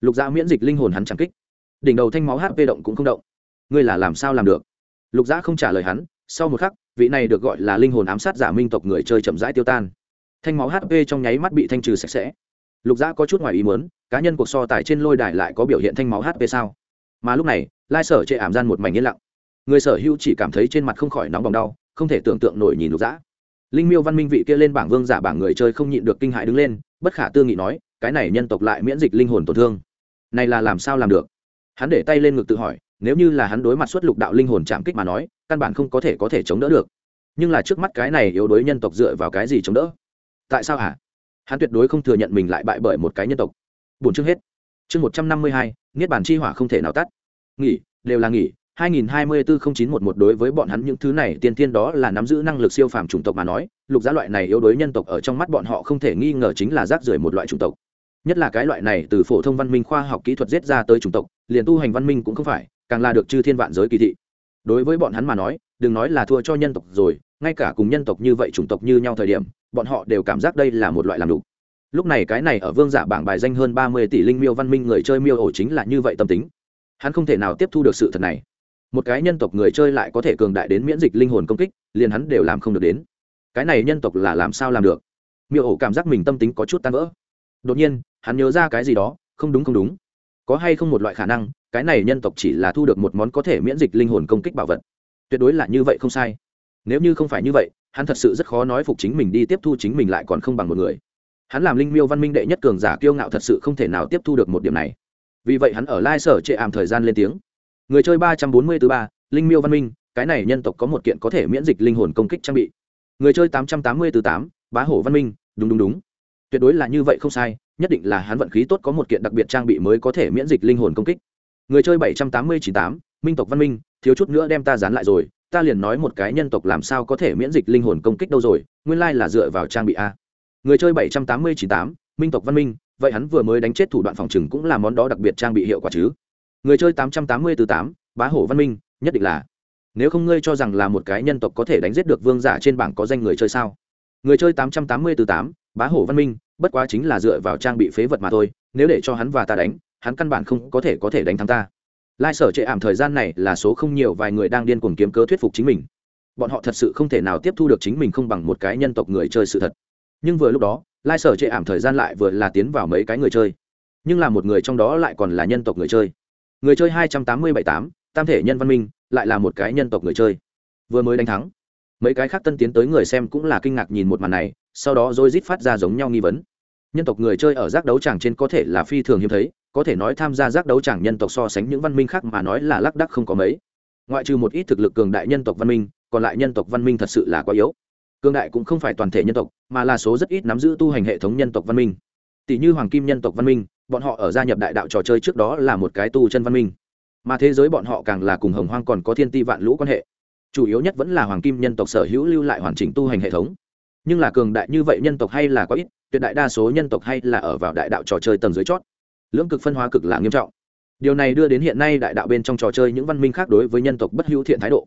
Lục dã miễn dịch linh hồn hắn chạm kích. Đỉnh đầu thanh máu hp động cũng không động. Ngươi là làm sao làm được? Lục dã không trả lời hắn, sau một khắc, vị này được gọi là linh hồn ám sát giả minh tộc người chơi chậm rãi tiêu tan. Thanh máu hp trong nháy mắt bị thanh trừ sạch sẽ lục giã có chút ngoài ý muốn, cá nhân cuộc so tài trên lôi đài lại có biểu hiện thanh máu hp sao? Mà lúc này, lai sở chệ ảm gian một mảnh yên lặng. Người sở hữu chỉ cảm thấy trên mặt không khỏi nóng bỏng đau, không thể tưởng tượng nổi nhìn lục giã. Linh miêu văn minh vị kia lên bảng vương giả bảng người chơi không nhịn được kinh hại đứng lên, bất khả tư nghị nói, cái này nhân tộc lại miễn dịch linh hồn tổn thương. Này là làm sao làm được? Hắn để tay lên ngực tự hỏi, nếu như là hắn đối mặt xuất lục đạo linh hồn chạm kích mà nói, căn bản không có thể có thể chống đỡ được. Nhưng là trước mắt cái này yếu đối nhân tộc dựa vào cái gì chống đỡ? Tại sao hả? Hắn tuyệt đối không thừa nhận mình lại bại bởi một cái nhân tộc bốn chương hết chương một trăm năm mươi hai niết bản chi hỏa không thể nào tắt nghỉ đều là nghỉ 2024-0911 đối với bọn hắn những thứ này tiên tiên đó là nắm giữ năng lực siêu phàm chủng tộc mà nói, lục giá loại này yếu đối nhân tộc ở trong mắt bọn họ không thể nghi ngờ chính là rác rưởi một loại chủng tộc. Nhất là cái loại này từ phổ thông văn minh khoa học kỹ thuật giết ra tới chủng tộc, liền tu hành văn minh cũng không phải, càng là được chư thiên vạn giới kỳ thị. Đối với bọn hắn mà nói, đừng nói là thua cho nhân tộc rồi, ngay cả cùng nhân tộc như vậy chủng tộc như nhau thời điểm, bọn họ đều cảm giác đây là một loại làm đủ lúc này cái này ở vương giả bảng bài danh hơn ba mươi tỷ linh miêu văn minh người chơi miêu ổ chính là như vậy tâm tính. Hắn không thể nào tiếp thu được sự thật này. Một cái nhân tộc người chơi lại có thể cường đại đến miễn dịch linh hồn công kích, liền hắn đều làm không được đến. Cái này nhân tộc là làm sao làm được? Miêu ổ cảm giác mình tâm tính có chút tan vỡ. Đột nhiên, hắn nhớ ra cái gì đó, không đúng không đúng. Có hay không một loại khả năng, cái này nhân tộc chỉ là thu được một món có thể miễn dịch linh hồn công kích bảo vật. Tuyệt đối là như vậy không sai nếu như không phải như vậy, hắn thật sự rất khó nói phục chính mình đi tiếp thu chính mình lại còn không bằng một người. Hắn làm linh miêu văn minh đệ nhất cường giả kiêu ngạo thật sự không thể nào tiếp thu được một điểm này. Vì vậy hắn ở lai sở trệ ảm thời gian lên tiếng. Người chơi ba trăm bốn mươi thứ ba, linh miêu văn minh, cái này nhân tộc có một kiện có thể miễn dịch linh hồn công kích trang bị. Người chơi tám trăm tám mươi thứ tám, bá hổ văn minh, đúng đúng đúng. Tuyệt đối là như vậy không sai, nhất định là hắn vận khí tốt có một kiện đặc biệt trang bị mới có thể miễn dịch linh hồn công kích. Người chơi bảy trăm tám mươi chín tám, minh tộc văn minh, thiếu chút nữa đem ta dán lại rồi ta liền nói một cái nhân tộc làm sao có thể miễn dịch linh hồn công kích đâu rồi, nguyên lai là dựa vào trang bị a. Người chơi bảy trăm tám mươi chín tám, minh tộc văn minh, vậy hắn vừa mới đánh chết thủ đoạn phòng trừng cũng là món đó đặc biệt trang bị hiệu quả chứ. Người chơi tám trăm tám mươi từ tám, bá hổ văn minh, nhất định là. Nếu không ngươi cho rằng là một cái nhân tộc có thể đánh giết được vương giả trên bảng có danh người chơi sao? Người chơi tám trăm tám mươi từ tám, bá hổ văn minh, bất quá chính là dựa vào trang bị phế vật mà thôi, nếu để cho hắn và ta đánh, hắn căn bản không có thể có thể đánh thắng ta lai sở trệ ảm thời gian này là số không nhiều vài người đang điên cuồng kiếm cớ thuyết phục chính mình. Bọn họ thật sự không thể nào tiếp thu được chính mình không bằng một cái nhân tộc người chơi sự thật. Nhưng vừa lúc đó, lai sở trệ ảm thời gian lại vừa là tiến vào mấy cái người chơi. Nhưng là một người trong đó lại còn là nhân tộc người chơi. Người chơi hai trăm tám mươi bảy tám, tam thể nhân văn minh, lại là một cái nhân tộc người chơi. Vừa mới đánh thắng, mấy cái khác tân tiến tới người xem cũng là kinh ngạc nhìn một màn này, sau đó rồi rít phát ra giống nhau nghi vấn. Nhân tộc người chơi ở giác đấu tràng trên có thể là phi thường hiếm thấy có thể nói tham gia giác đấu chẳng nhân tộc so sánh những văn minh khác mà nói là lác đắc không có mấy. Ngoại trừ một ít thực lực cường đại nhân tộc văn minh, còn lại nhân tộc văn minh thật sự là quá yếu. Cường đại cũng không phải toàn thể nhân tộc, mà là số rất ít nắm giữ tu hành hệ thống nhân tộc văn minh. Tỷ như hoàng kim nhân tộc văn minh, bọn họ ở gia nhập đại đạo trò chơi trước đó là một cái tu chân văn minh. Mà thế giới bọn họ càng là cùng hồng hoang còn có thiên ti vạn lũ quan hệ. Chủ yếu nhất vẫn là hoàng kim nhân tộc sở hữu lưu lại hoàn chỉnh tu hành hệ thống. Nhưng là cường đại như vậy nhân tộc hay là có ít, tuyệt đại đa số nhân tộc hay là ở vào đại đạo trò chơi tầng dưới chót lưỡng cực phân hóa cực là nghiêm trọng. Điều này đưa đến hiện nay đại đạo bên trong trò chơi những văn minh khác đối với nhân tộc bất hữu thiện thái độ.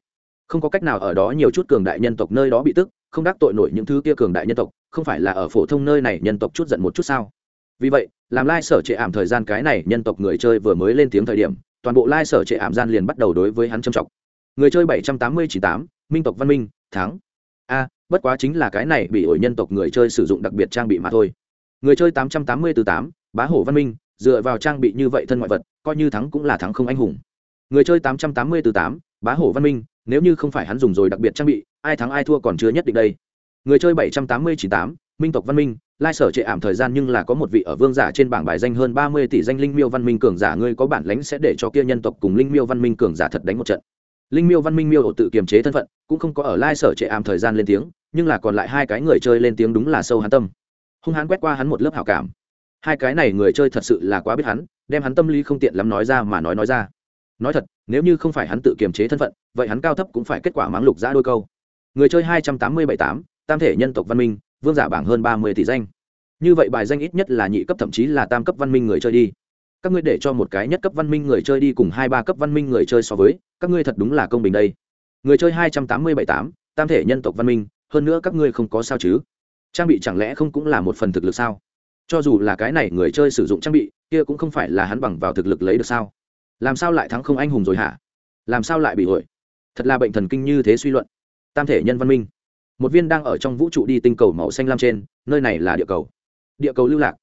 Không có cách nào ở đó nhiều chút cường đại nhân tộc nơi đó bị tức, không đắc tội nổi những thứ kia cường đại nhân tộc, không phải là ở phổ thông nơi này nhân tộc chút giận một chút sao? Vì vậy, làm lai sở trệ ảm thời gian cái này nhân tộc người chơi vừa mới lên tiếng thời điểm, toàn bộ lai sở trệ ảm gian liền bắt đầu đối với hắn châm trọng. Người chơi bảy trăm tám mươi chín tám, minh tộc văn minh, thắng. A, bất quá chính là cái này bị ổi nhân tộc người chơi sử dụng đặc biệt trang bị mà thôi. Người chơi tám trăm tám mươi từ tám, bá hổ văn minh dựa vào trang bị như vậy thân ngoại vật, coi như thắng cũng là thắng không anh hùng. Người chơi tám trăm tám mươi từ tám, bá hổ văn minh, nếu như không phải hắn dùng rồi đặc biệt trang bị, ai thắng ai thua còn chưa nhất định đây. Người chơi bảy trăm tám mươi chín tám, minh tộc văn minh, lai sở trệ ảm thời gian nhưng là có một vị ở vương giả trên bảng bài danh hơn ba mươi tỷ danh linh miêu văn minh cường giả, ngươi có bản lãnh sẽ để cho kia nhân tộc cùng linh miêu văn minh cường giả thật đánh một trận. Linh miêu văn minh miêu ổ tự kiềm chế thân phận, cũng không có ở lai sở trệ ảm thời gian lên tiếng, nhưng là còn lại hai cái người chơi lên tiếng đúng là sâu hắn tâm. Hung hắn quét qua hắn một lớp hảo cảm hai cái này người chơi thật sự là quá biết hắn, đem hắn tâm lý không tiện lắm nói ra mà nói nói ra. Nói thật, nếu như không phải hắn tự kiềm chế thân phận, vậy hắn cao thấp cũng phải kết quả máng lục ra đôi câu. Người chơi hai trăm tám mươi bảy tám, tam thể nhân tộc văn minh, vương giả bảng hơn ba mươi tỷ danh. Như vậy bài danh ít nhất là nhị cấp thậm chí là tam cấp văn minh người chơi đi. Các ngươi để cho một cái nhất cấp văn minh người chơi đi cùng hai ba cấp văn minh người chơi so với, các ngươi thật đúng là công bình đây. Người chơi hai trăm tám mươi bảy tám, tam thể nhân tộc văn minh, hơn nữa các ngươi không có sao chứ? Trang bị chẳng lẽ không cũng là một phần thực lực sao? Cho dù là cái này người chơi sử dụng trang bị, kia cũng không phải là hắn bằng vào thực lực lấy được sao? Làm sao lại thắng không anh hùng rồi hả? Làm sao lại bị hội thật là bệnh thần kinh như thế suy luận. Tam thể nhân văn minh. Một viên đang ở trong vũ trụ đi tinh cầu màu xanh lam trên, nơi này là địa cầu. Địa cầu lưu lạc.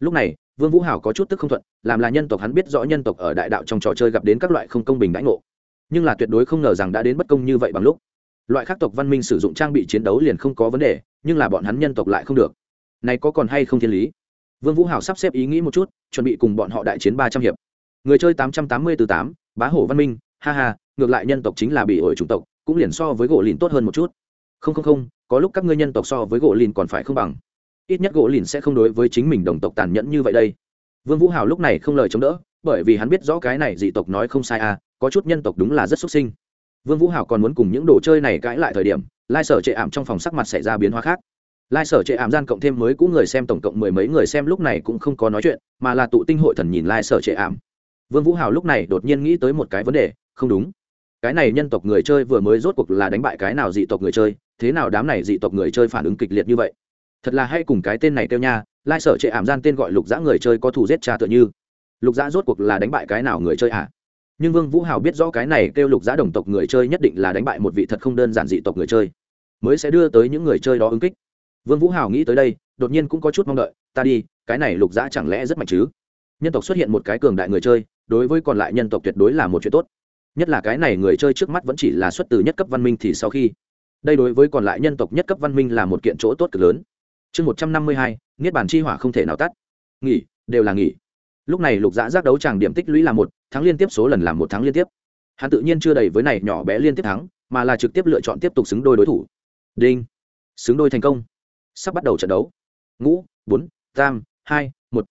Lúc này, vương vũ hảo có chút tức không thuận, làm là nhân tộc hắn biết rõ nhân tộc ở đại đạo trong trò chơi gặp đến các loại không công bình đãi ngộ. Nhưng là tuyệt đối không ngờ rằng đã đến bất công như vậy bằng lúc. Loại khác tộc văn minh sử dụng trang bị chiến đấu liền không có vấn đề, nhưng là bọn hắn nhân tộc lại không được. Này có còn hay không thiên lý? Vương vũ hảo sắp xếp ý nghĩ một chút, chuẩn bị cùng bọn họ đại chiến ba trăm hiệp. Người chơi tám trăm tám mươi từ tám, bá hổ văn minh, ha ha, ngược lại nhân tộc chính là bị ổi chủng tộc, cũng liền so với gỗ lìn tốt hơn một chút. Không không không, có lúc các ngươi nhân tộc so với gỗ lìn còn phải không bằng. Ít nhất gỗ lìn sẽ không đối với chính mình đồng tộc tàn nhẫn như vậy đây. Vương vũ hào lúc này không lời chống đỡ, bởi vì hắn biết rõ cái này dị tộc nói không sai à có chút nhân tộc đúng là rất xuất sinh. Vương vũ hào còn muốn cùng những đồ chơi này cãi lại thời điểm, lai sở trệ ảm trong phòng sắc mặt xảy ra biến hóa khác lai sở trệ ảm gian cộng thêm mới cũng người xem tổng cộng mười mấy người xem lúc này cũng không có nói chuyện, mà là tụ tinh hội thần nhìn lai sở trệ ảm. Vương vũ hào lúc này đột nhiên nghĩ tới một cái vấn đề, không đúng. Cái này nhân tộc người chơi vừa mới rốt cuộc là đánh bại cái nào dị tộc người chơi, thế nào đám này dị tộc người chơi phản ứng kịch liệt như vậy? Thật là hay cùng cái tên này kêu nha, lai sở trệ ảm gian tên gọi lục dã người chơi có thù giết cha tựa như. Lục dã rốt cuộc là đánh bại cái nào người chơi à nhưng vương vũ hào biết rõ cái này kêu lục dã đồng tộc người chơi nhất định là đánh bại một vị thật không đơn giản dị tộc người chơi, mới sẽ đưa tới những người chơi đó ứng kích vương vũ hào nghĩ tới đây, đột nhiên cũng có chút mong đợi, ta đi, cái này lục dã chẳng lẽ rất mạnh chứ? Nhân tộc xuất hiện một cái cường đại người chơi, đối với còn lại nhân tộc tuyệt đối là một chuyện tốt. Nhất là cái này người chơi trước mắt vẫn chỉ là xuất từ nhất cấp văn minh thì sau khi, đây đối với còn lại nhân tộc nhất cấp văn minh là một kiện chỗ tốt cực lớn. Chương một trăm năm mươi hai, niết bản chi hỏa không thể nào tắt. Nghỉ, đều là nghỉ. Lúc này lục dã giác đấu tràng điểm tích lũy là một tháng liên tiếp số lần làm một tháng liên tiếp. Hắn tự nhiên chưa đầy với này nhỏ bé liên tiếp thắng, mà là trực tiếp lựa chọn tiếp tục xứng đôi đối thủ. Đinh. Xứng đôi thành công sắp bắt đầu trận đấu. Ngũ, bốn, tam, hai, một.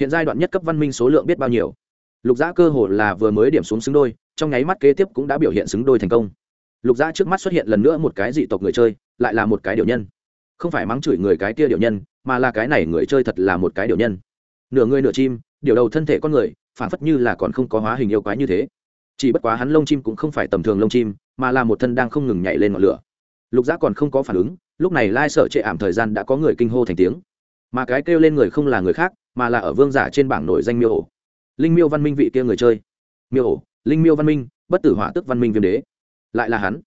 Hiện giai đoạn nhất cấp văn minh số lượng biết bao nhiêu? Lục giã cơ hồ là vừa mới điểm xuống xứng đôi, trong nháy mắt kế tiếp cũng đã biểu hiện xứng đôi thành công. Lục giã trước mắt xuất hiện lần nữa một cái dị tộc người chơi, lại là một cái điều nhân. Không phải mắng chửi người cái tia điều nhân, mà là cái này người chơi thật là một cái điều nhân. Nửa người nửa chim điều đầu thân thể con người phản phất như là còn không có hóa hình yêu quái như thế. Chỉ bất quá hắn lông chim cũng không phải tầm thường lông chim, mà là một thân đang không ngừng nhảy lên ngọn lửa. Lục giã còn không có phản ứng lúc này lai sợ trệ ảm thời gian đã có người kinh hô thành tiếng. Mà cái kêu lên người không là người khác, mà là ở vương giả trên bảng nổi danh miêu ổ. Linh miêu văn minh vị kia người chơi. Miêu ổ, linh miêu văn minh, bất tử hỏa tức văn minh viêm đế. Lại là hắn.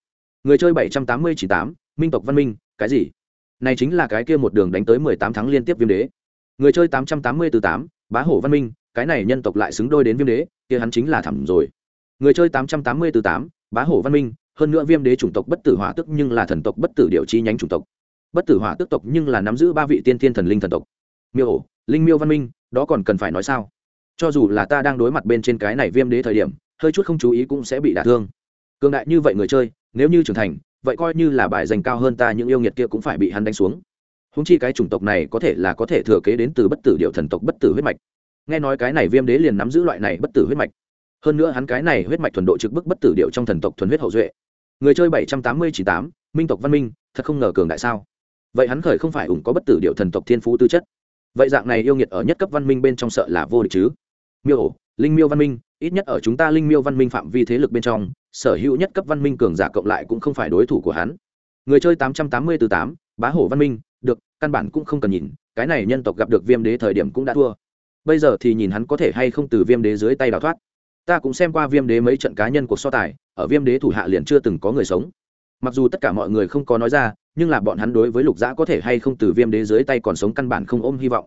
Người chơi bảy trăm tám mươi chỉ tám, minh tộc văn minh, cái gì? Này chính là cái kia một đường đánh tới mười tám tháng liên tiếp viêm đế. Người chơi tám trăm tám mươi từ tám, bá hổ văn minh, cái này nhân tộc lại xứng đôi đến viêm đế, kia hắn chính là thẳm rồi. Người chơi tám trăm tám mươi từ tám, bá hổ văn minh hơn nữa viêm đế chủng tộc bất tử hỏa tức nhưng là thần tộc bất tử điều chi nhánh chủng tộc. Bất tử hỏa tức tộc nhưng là nắm giữ ba vị tiên thiên thần linh thần tộc. Miêu ổ linh miêu văn minh, đó còn cần phải nói sao? Cho dù là ta đang đối mặt bên trên cái này viêm đế thời điểm, hơi chút không chú ý cũng sẽ bị đả thương. Cường đại như vậy người chơi, nếu như trưởng thành, vậy coi như là bài dành cao hơn ta những yêu nghiệt kia cũng phải bị hắn đánh xuống. Húng chi cái chủng tộc này có thể là có thể thừa kế đến từ bất tử điệu thần tộc bất tử huyết mạch. Nghe nói cái này viêm đế liền nắm giữ loại này bất tử huyết mạch hơn nữa hắn cái này huyết mạch thuần độ trực bức bất tử điệu trong thần tộc thuần huyết hậu duệ. Người chơi bảy trăm tám mươi chín tám, minh tộc văn minh, thật không ngờ cường đại sao? Vậy hắn khởi không phải ủng có bất tử điệu thần tộc thiên phú tư chất. Vậy dạng này yêu nghiệt ở nhất cấp văn minh bên trong sợ là vô địch chứ? Miêu ổ linh miêu văn minh, ít nhất ở chúng ta linh miêu văn minh phạm vi thế lực bên trong, sở hữu nhất cấp văn minh cường giả cộng lại cũng không phải đối thủ của hắn. Người chơi tám trăm tám mươi từ tám, bá hổ văn minh, được, căn bản cũng không cần nhìn, cái này nhân tộc gặp được viêm đế thời điểm cũng đã thua. Bây giờ thì nhìn hắn có thể hay không từ viêm đế dưới tay đào thoát ta cũng xem qua viêm đế mấy trận cá nhân cuộc so tài, ở viêm đế thủ hạ liền chưa từng có người sống. Mặc dù tất cả mọi người không có nói ra, nhưng là bọn hắn đối với lục dã có thể hay không từ viêm đế dưới tay còn sống căn bản không ôm hy vọng.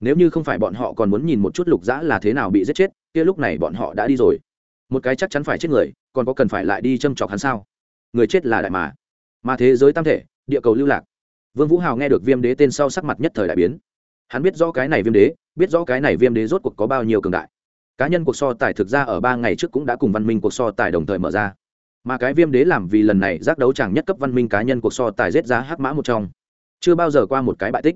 Nếu như không phải bọn họ còn muốn nhìn một chút lục dã là thế nào bị giết chết, kia lúc này bọn họ đã đi rồi. Một cái chắc chắn phải chết người, còn có cần phải lại đi châm chọc hắn sao? Người chết là đại mà. Mà thế giới tam thể, địa cầu lưu lạc. Vương vũ hào nghe được viêm đế tên sau sắc mặt nhất thời đại biến. Hắn biết rõ cái này viêm đế, biết rõ cái này viêm đế rốt cuộc có bao nhiêu cường đại cá nhân cuộc so tài thực ra ở ba ngày trước cũng đã cùng văn minh cuộc so tài đồng thời mở ra. Mà cái viêm đế làm vì lần này giác đấu chẳng nhất cấp văn minh cá nhân cuộc so tài giết giá hắc mã một trong. Chưa bao giờ qua một cái bại tích.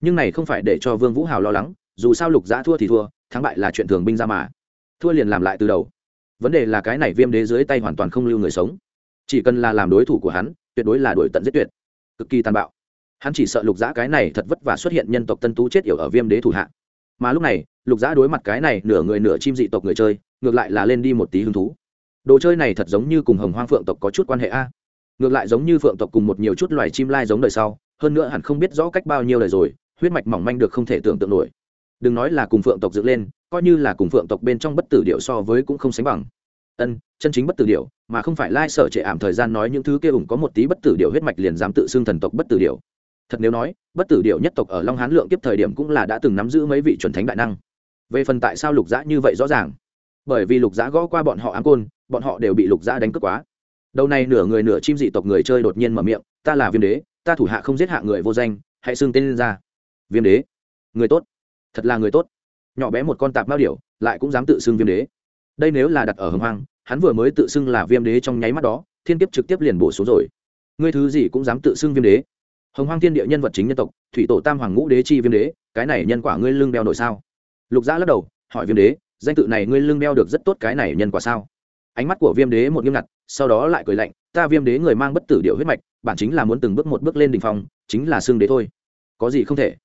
Nhưng này không phải để cho vương vũ hào lo lắng, dù sao lục giã thua thì thua, thắng bại là chuyện thường binh ra mà. Thua liền làm lại từ đầu. Vấn đề là cái này viêm đế dưới tay hoàn toàn không lưu người sống. Chỉ cần là làm đối thủ của hắn, tuyệt đối là đuổi tận giết tuyệt. Cực kỳ tàn bạo. Hắn chỉ sợ lục giã cái này thật vất vả xuất hiện nhân tộc tân tú chết yểu ở viêm đế thủ hạ. Mà lúc này lục giã đối mặt cái này nửa người nửa chim dị tộc người chơi, ngược lại là lên đi một tí hứng thú. Đồ chơi này thật giống như cùng hồng hoang phượng tộc có chút quan hệ a. À. Ngược lại giống như phượng tộc cùng một nhiều chút loài chim lai giống đời sau, hơn nữa hẳn không biết rõ cách bao nhiêu đời rồi, huyết mạch mỏng manh được không thể tưởng tượng nổi. Đừng nói là cùng phượng tộc dựng lên, coi như là cùng phượng tộc bên trong bất tử điệu so với cũng không sánh bằng. Ân, chân chính bất tử điệu mà không phải lai sở trệ ảm thời gian nói những thứ kia ủng có một tí bất tử điệu huyết mạch liền dám tự xưng thần tộc bất tử điệu thật nếu nói, bất tử điệu nhất tộc ở long hán lượng kiếp thời điểm cũng là đã từng nắm giữ mấy vị chuẩn thánh đại năng về phần tại sao lục dã như vậy rõ ràng? Bởi vì lục dã gõ qua bọn họ ám côn, bọn họ đều bị lục dã đánh cướp quá. Đầu này nửa người nửa chim dị tộc người chơi đột nhiên mở miệng, ta là viêm đế, ta thủ hạ không giết hạ người vô danh, hãy xưng tên lên ra. Viêm đế? Người tốt. Thật là người tốt. Nhỏ bé một con tạp mao điểu lại cũng dám tự xưng viêm đế. Đây nếu là đặt ở hồng hoang, hắn vừa mới tự xưng là viêm đế trong nháy mắt đó, thiên kiếp trực tiếp liền bổ số rồi. Ngươi thứ gì cũng dám tự xưng viêm đế? Hồng hoang thiên địa nhân vật chính nhân tộc, thủy tổ tam hoàng ngũ đế chi viêm đế, cái này nhân quả ngươi lưng đeo nổi sao? Lục giã lắc đầu, hỏi viêm đế, danh tự này ngươi lưng đeo được rất tốt cái này nhân quả sao? Ánh mắt của viêm đế một nghiêm ngặt, sau đó lại cười lạnh, ta viêm đế người mang bất tử điệu huyết mạch, bản chính là muốn từng bước một bước lên đỉnh phong, chính là xương đế thôi. Có gì không thể?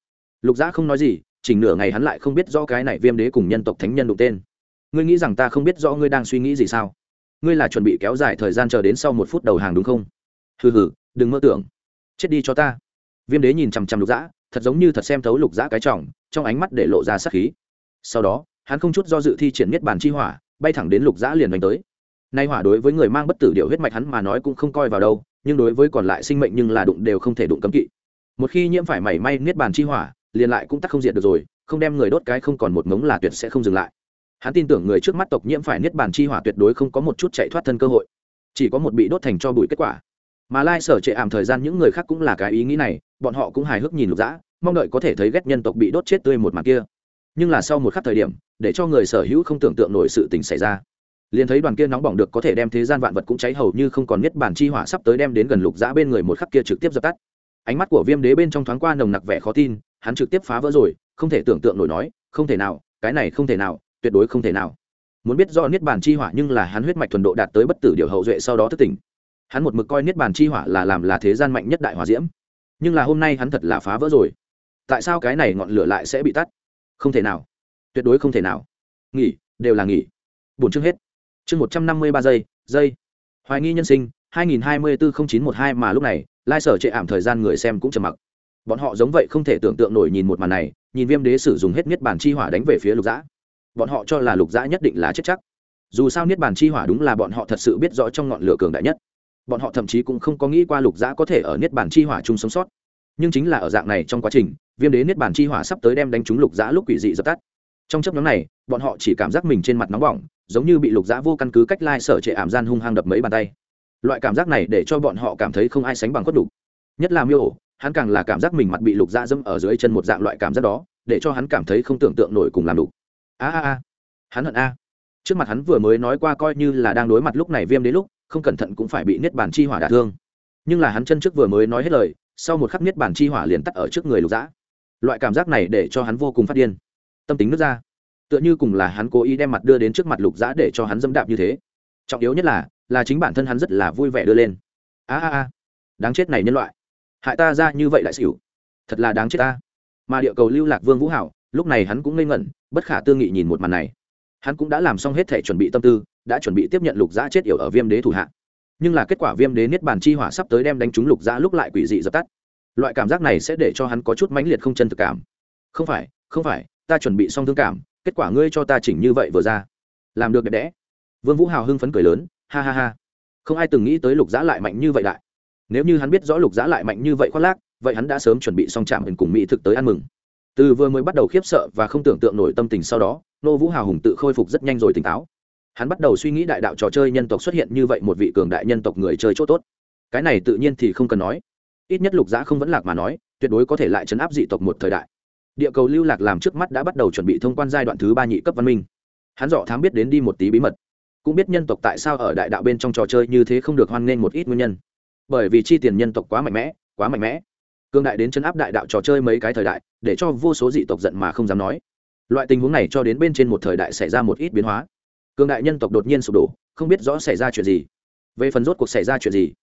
Lục giã không nói gì, chỉnh nửa ngày hắn lại không biết rõ cái này viêm đế cùng nhân tộc thánh nhân đụng tên. Ngươi nghĩ rằng ta không biết rõ ngươi đang suy nghĩ gì sao? Ngươi là chuẩn bị kéo dài thời gian chờ đến sau một phút đầu hàng đúng không? Hừ hừ, đừng mơ tưởng. Chết đi cho ta. Viêm đế nhìn chằm chằm lục dã, thật giống như thật xem thấu lục dã cái trọng trong ánh mắt để lộ ra sắc khí sau đó, hắn không chút do dự thi triển miết bàn chi hỏa, bay thẳng đến lục dã liền đánh tới. Nay hỏa đối với người mang bất tử điệu huyết mạch hắn mà nói cũng không coi vào đâu, nhưng đối với còn lại sinh mệnh nhưng là đụng đều không thể đụng cấm kỵ. Một khi nhiễm phải mảy may niết bàn chi hỏa, liền lại cũng tắc không diệt được rồi, không đem người đốt cái không còn một mống là tuyệt sẽ không dừng lại. Hắn tin tưởng người trước mắt tộc nhiễm phải niết bàn chi hỏa tuyệt đối không có một chút chạy thoát thân cơ hội, chỉ có một bị đốt thành cho bụi kết quả. Mà lai sở trệ ảm thời gian những người khác cũng là cái ý nghĩ này, bọn họ cũng hài hước nhìn lục dã, mong đợi có thể thấy ghét nhân tộc bị đốt chết tươi một mặt kia nhưng là sau một khắc thời điểm, để cho người sở hữu không tưởng tượng nổi sự tình xảy ra. Liền thấy đoàn kia nóng bỏng được có thể đem thế gian vạn vật cũng cháy hầu như không còn nhất bản chi hỏa sắp tới đem đến gần lục dã bên người một khắc kia trực tiếp dập tắt. Ánh mắt của viêm đế bên trong thoáng qua nồng nặc vẻ khó tin, hắn trực tiếp phá vỡ rồi, không thể tưởng tượng nổi nói, không thể nào, cái này không thể nào, tuyệt đối không thể nào. Muốn biết do niết bàn chi hỏa nhưng là hắn huyết mạch thuần độ đạt tới bất tử điều hậu duệ sau đó thức tỉnh. Hắn một mực coi niết bàn chi hỏa là làm là thế gian mạnh nhất đại hòa diễm. Nhưng là hôm nay hắn thật là phá vỡ rồi. Tại sao cái này ngọn lửa lại sẽ bị tắt? Không thể nào. Tuyệt đối không thể nào. Nghỉ, đều là nghỉ. Bốn chương hết. Chương một trăm năm mươi ba giây giây. Hoài nghi nhân sinh, hai nghìn hai mươi bốn chín một hai mà lúc này, lai sở chệ ảm thời gian người xem cũng trầm mặc. Bọn họ giống vậy không thể tưởng tượng nổi nhìn một màn này, nhìn viêm đế sử dụng hết niết bản chi hỏa đánh về phía lục dã. Bọn họ cho là lục dã nhất định là chết chắc. Dù sao niết bản chi hỏa đúng là bọn họ thật sự biết rõ trong ngọn lửa cường đại nhất. Bọn họ thậm chí cũng không có nghĩ qua lục dã có thể ở niết bản chi hỏa chung sống sót. Nhưng chính là ở dạng này trong quá trình viêm đế niết bàn chi hỏa sắp tới đem đánh trúng lục dã lúc quỷ dị dập tắt. Trong chấp nhóm này, bọn họ chỉ cảm giác mình trên mặt nóng bỏng, giống như bị lục dã vô căn cứ cách lai sở trệ ảm gian hung hăng đập mấy bàn tay. Loại cảm giác này để cho bọn họ cảm thấy không ai sánh bằng khuất đủ. Nhất là miêu ổ, hắn càng là cảm giác mình mặt bị lục dã dẫm ở dưới chân một dạng loại cảm giác đó, để cho hắn cảm thấy không tưởng tượng nổi cùng làm đủ. A a a, hắn hận a. Trước mặt hắn vừa mới nói qua coi như là đang đối mặt lúc này viêm đến lúc, không cẩn thận cũng phải bị niết bàn chi hỏa đả thương. Nhưng là hắn chân trước vừa mới nói hết lời, sau một khắc niết bàn chi hỏa liền tắt ở trước người lục dã loại cảm giác này để cho hắn vô cùng phát điên. Tâm tính nước ra. Tựa như cùng là hắn cố ý đem mặt đưa đến trước mặt lục dã để cho hắn dâm đạp như thế. Trọng yếu nhất là là chính bản thân hắn rất là vui vẻ đưa lên. A a a. Đáng chết này nhân loại. Hại ta ra như vậy lại xỉu. Thật là đáng chết ta. Mà địa cầu lưu lạc vương vũ hảo, lúc này hắn cũng ngây ngẩn, bất khả tư nghị nhìn một màn này. Hắn cũng đã làm xong hết thể chuẩn bị tâm tư, đã chuẩn bị tiếp nhận lục dã chết yểu ở viêm đế thủ hạ. Nhưng là kết quả viêm đế niết bàn chi hỏa sắp tới đem đánh trúng lục dã lúc lại quỷ dị dập tắt loại cảm giác này sẽ để cho hắn có chút mãnh liệt không chân thực cảm. Không phải không phải, ta chuẩn bị xong thương cảm, kết quả ngươi cho ta chỉnh như vậy vừa ra. Làm được đẹp đẽ. Vương vũ hào hưng phấn cười lớn, ha ha ha. Không ai từng nghĩ tới lục giã lại mạnh như vậy lại. nếu như hắn biết rõ lục giã lại mạnh như vậy khoác lác, vậy hắn đã sớm chuẩn bị xong chạm hình cùng mỹ thực tới ăn mừng. Từ vừa mới bắt đầu khiếp sợ và không tưởng tượng nổi tâm tình sau đó, nô vũ hào hùng tự khôi phục rất nhanh rồi tỉnh táo. Hắn bắt đầu suy nghĩ đại đạo trò chơi nhân tộc xuất hiện như vậy một vị cường đại nhân tộc người chơi c h ỗ t ố t cái này tự nhiên thì không cần nói ít nhất lục giã không vẫn lạc mà nói, tuyệt đối có thể lại chấn áp dị tộc một thời đại. Địa cầu lưu lạc làm trước mắt đã bắt đầu chuẩn bị thông quan giai đoạn thứ ba nhị cấp văn minh. Hắn dọ thám biết đến đi một tí bí mật. Cũng biết nhân tộc tại sao ở đại đạo bên trong trò chơi như thế không được hoan nghênh một ít nguyên nhân. Bởi vì chi tiền nhân tộc quá mạnh mẽ, quá mạnh mẽ. Cương đại đến chấn áp đại đạo trò chơi mấy cái thời đại, để cho vô số dị tộc giận mà không dám nói. Loại tình huống này cho đến bên trên một thời đại xảy ra một ít biến hóa. Cương đại nhân tộc đột nhiên sụp đổ, không biết rõ xảy ra chuyện gì. Về phần rốt cuộc xảy ra chuyện gì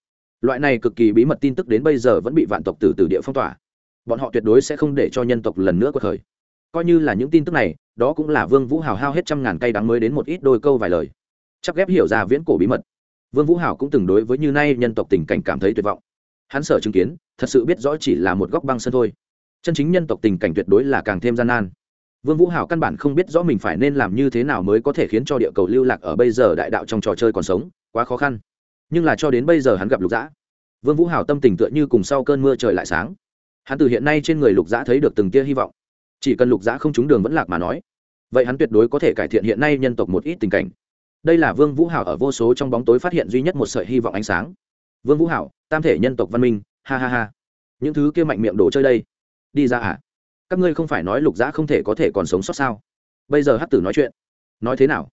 loại này cực kỳ bí mật tin tức đến bây giờ vẫn bị vạn tộc từ từ địa phong tỏa. Bọn họ tuyệt đối sẽ không để cho nhân tộc lần nữa cuộc thời coi như là những tin tức này, đó cũng là vương vũ hào hao hết trăm ngàn cây đắng mới đến một ít đôi câu vài lời. Chắc ghép hiểu ra viễn cổ bí mật. Vương vũ hào cũng từng đối với như nay nhân tộc tình cảnh cảm thấy tuyệt vọng. Hắn sợ chứng kiến, thật sự biết rõ chỉ là một góc băng sân thôi. Chân chính nhân tộc tình cảnh tuyệt đối là càng thêm gian nan. Vương vũ Hào căn bản không biết rõ mình phải nên làm như thế nào mới có thể khiến cho địa cầu lưu lạc ở bây giờ đại đạo trong trò chơi còn sống, quá khó khăn nhưng là cho đến bây giờ hắn gặp lục dã. Vương vũ hảo tâm tình tựa như cùng sau cơn mưa trời lại sáng. Hắn từ hiện nay trên người lục dã thấy được từng tia hy vọng. Chỉ cần lục dã không trúng đường vẫn lạc mà nói, vậy hắn tuyệt đối có thể cải thiện hiện nay nhân tộc một ít tình cảnh. Đây là vương vũ hảo ở vô số trong bóng tối phát hiện duy nhất một sợi hy vọng ánh sáng. Vương vũ hảo tam thể nhân tộc văn minh, ha ha ha. Những thứ kia mạnh miệng đổ chơi đây. Đi ra à? Các ngươi không phải nói lục dã không thể có thể còn sống sót sao? Bây giờ hắc tử nói chuyện. Nói thế nào?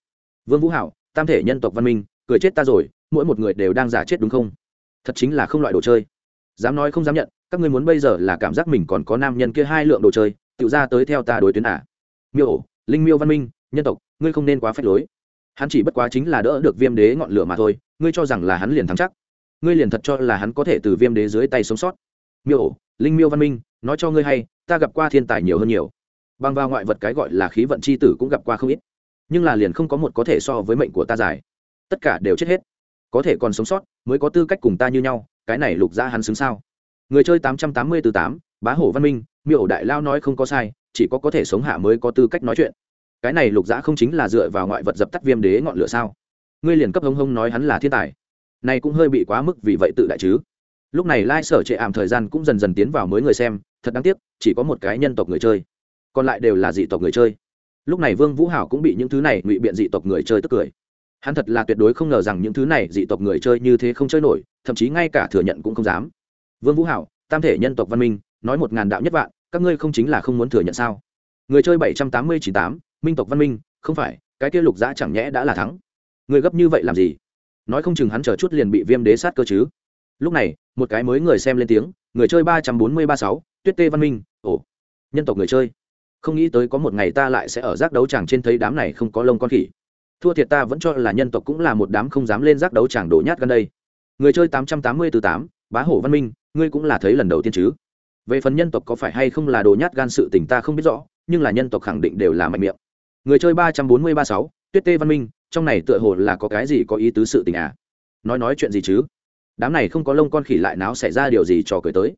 Vương vũ hảo tam thể nhân tộc văn minh, cười chết ta rồi mỗi một người đều đang giả chết đúng không? Thật chính là không loại đồ chơi. Dám nói không dám nhận, các ngươi muốn bây giờ là cảm giác mình còn có nam nhân kia hai lượng đồ chơi, tự ra tới theo ta đối tuyến à? Miêu ổ linh miêu văn minh, nhân tộc, ngươi không nên quá phép lối. Hắn chỉ bất quá chính là đỡ được viêm đế ngọn lửa mà thôi, ngươi cho rằng là hắn liền thắng chắc. Ngươi liền thật cho là hắn có thể từ viêm đế dưới tay sống sót. Miêu ổ linh miêu văn minh, nói cho ngươi hay, ta gặp qua thiên tài nhiều hơn nhiều. Bằng vào ngoại vật cái gọi là khí vận c h i tử cũng gặp qua không ít. Nhưng là liền không có một có thể so với mệnh của ta dài tất cả đều chết hết có thể còn sống sót, mới có tư cách cùng ta như nhau, cái này lục ra hắn xứng sao? Người chơi tám trăm tám mươi từ tám, bá hổ văn minh miệu đại lao nói không có sai, chỉ có có thể sống hạ mới có tư cách nói chuyện. Cái này lục giã không chính là dựa vào ngoại vật dập tắt viêm đế ngọn lửa sao? Ngươi liền cấp hông hông nói hắn là thiên tài. Này cũng hơi bị quá mức vì vậy tự đại chứ. Lúc này lai sở trệ ảm thời gian cũng dần dần tiến vào mới người xem, thật đáng tiếc, chỉ có một cái nhân tộc người chơi. Còn lại đều là dị tộc người chơi. Lúc này vương vũ hảo cũng bị những thứ này ngụy biện dị tộc người chơi tức cười hắn thật là tuyệt đối không ngờ rằng những thứ này dị tộc người chơi như thế không chơi nổi, thậm chí ngay cả thừa nhận cũng không dám. Vương vũ hảo, tam thể nhân tộc văn minh, nói một ngàn đạo nhất vạn, các ngươi không chính là không muốn thừa nhận sao? Người chơi bảy trăm tám mươi chín tám, minh tộc văn minh, không phải, cái kia lục dã chẳng nhẽ đã là thắng. Người gấp như vậy làm gì? Nói không chừng hắn chờ chút liền bị viêm đế sát cơ chứ. Lúc này, một cái mới người xem lên tiếng, người chơi ba trăm bốn mươi ba sáu, tuyết tê văn minh, ồ, nhân tộc người chơi. Không nghĩ tới có một ngày ta lại sẽ ở giác đấu chẳng trên thấy đám này không có lông con khỉ thua thiệt ta vẫn cho là nhân tộc cũng là một đám không dám lên giác đấu tràng đổ nhát gần đây. Người chơi tám trăm tám mươi từ tám, bá hổ văn minh, ngươi cũng là thấy lần đầu tiên chứ? Về phần nhân tộc có phải hay không là đồ nhát gan sự tình ta không biết rõ, nhưng là nhân tộc khẳng định đều là mạnh miệng. Người chơi ba trăm bốn mươi ba sáu, tuyết tê văn minh, trong này tựa hồ là có cái gì có ý tứ sự tình à? Nói nói chuyện gì chứ? Đám này không có lông con khỉ lại náo xảy ra điều gì trò cười tới.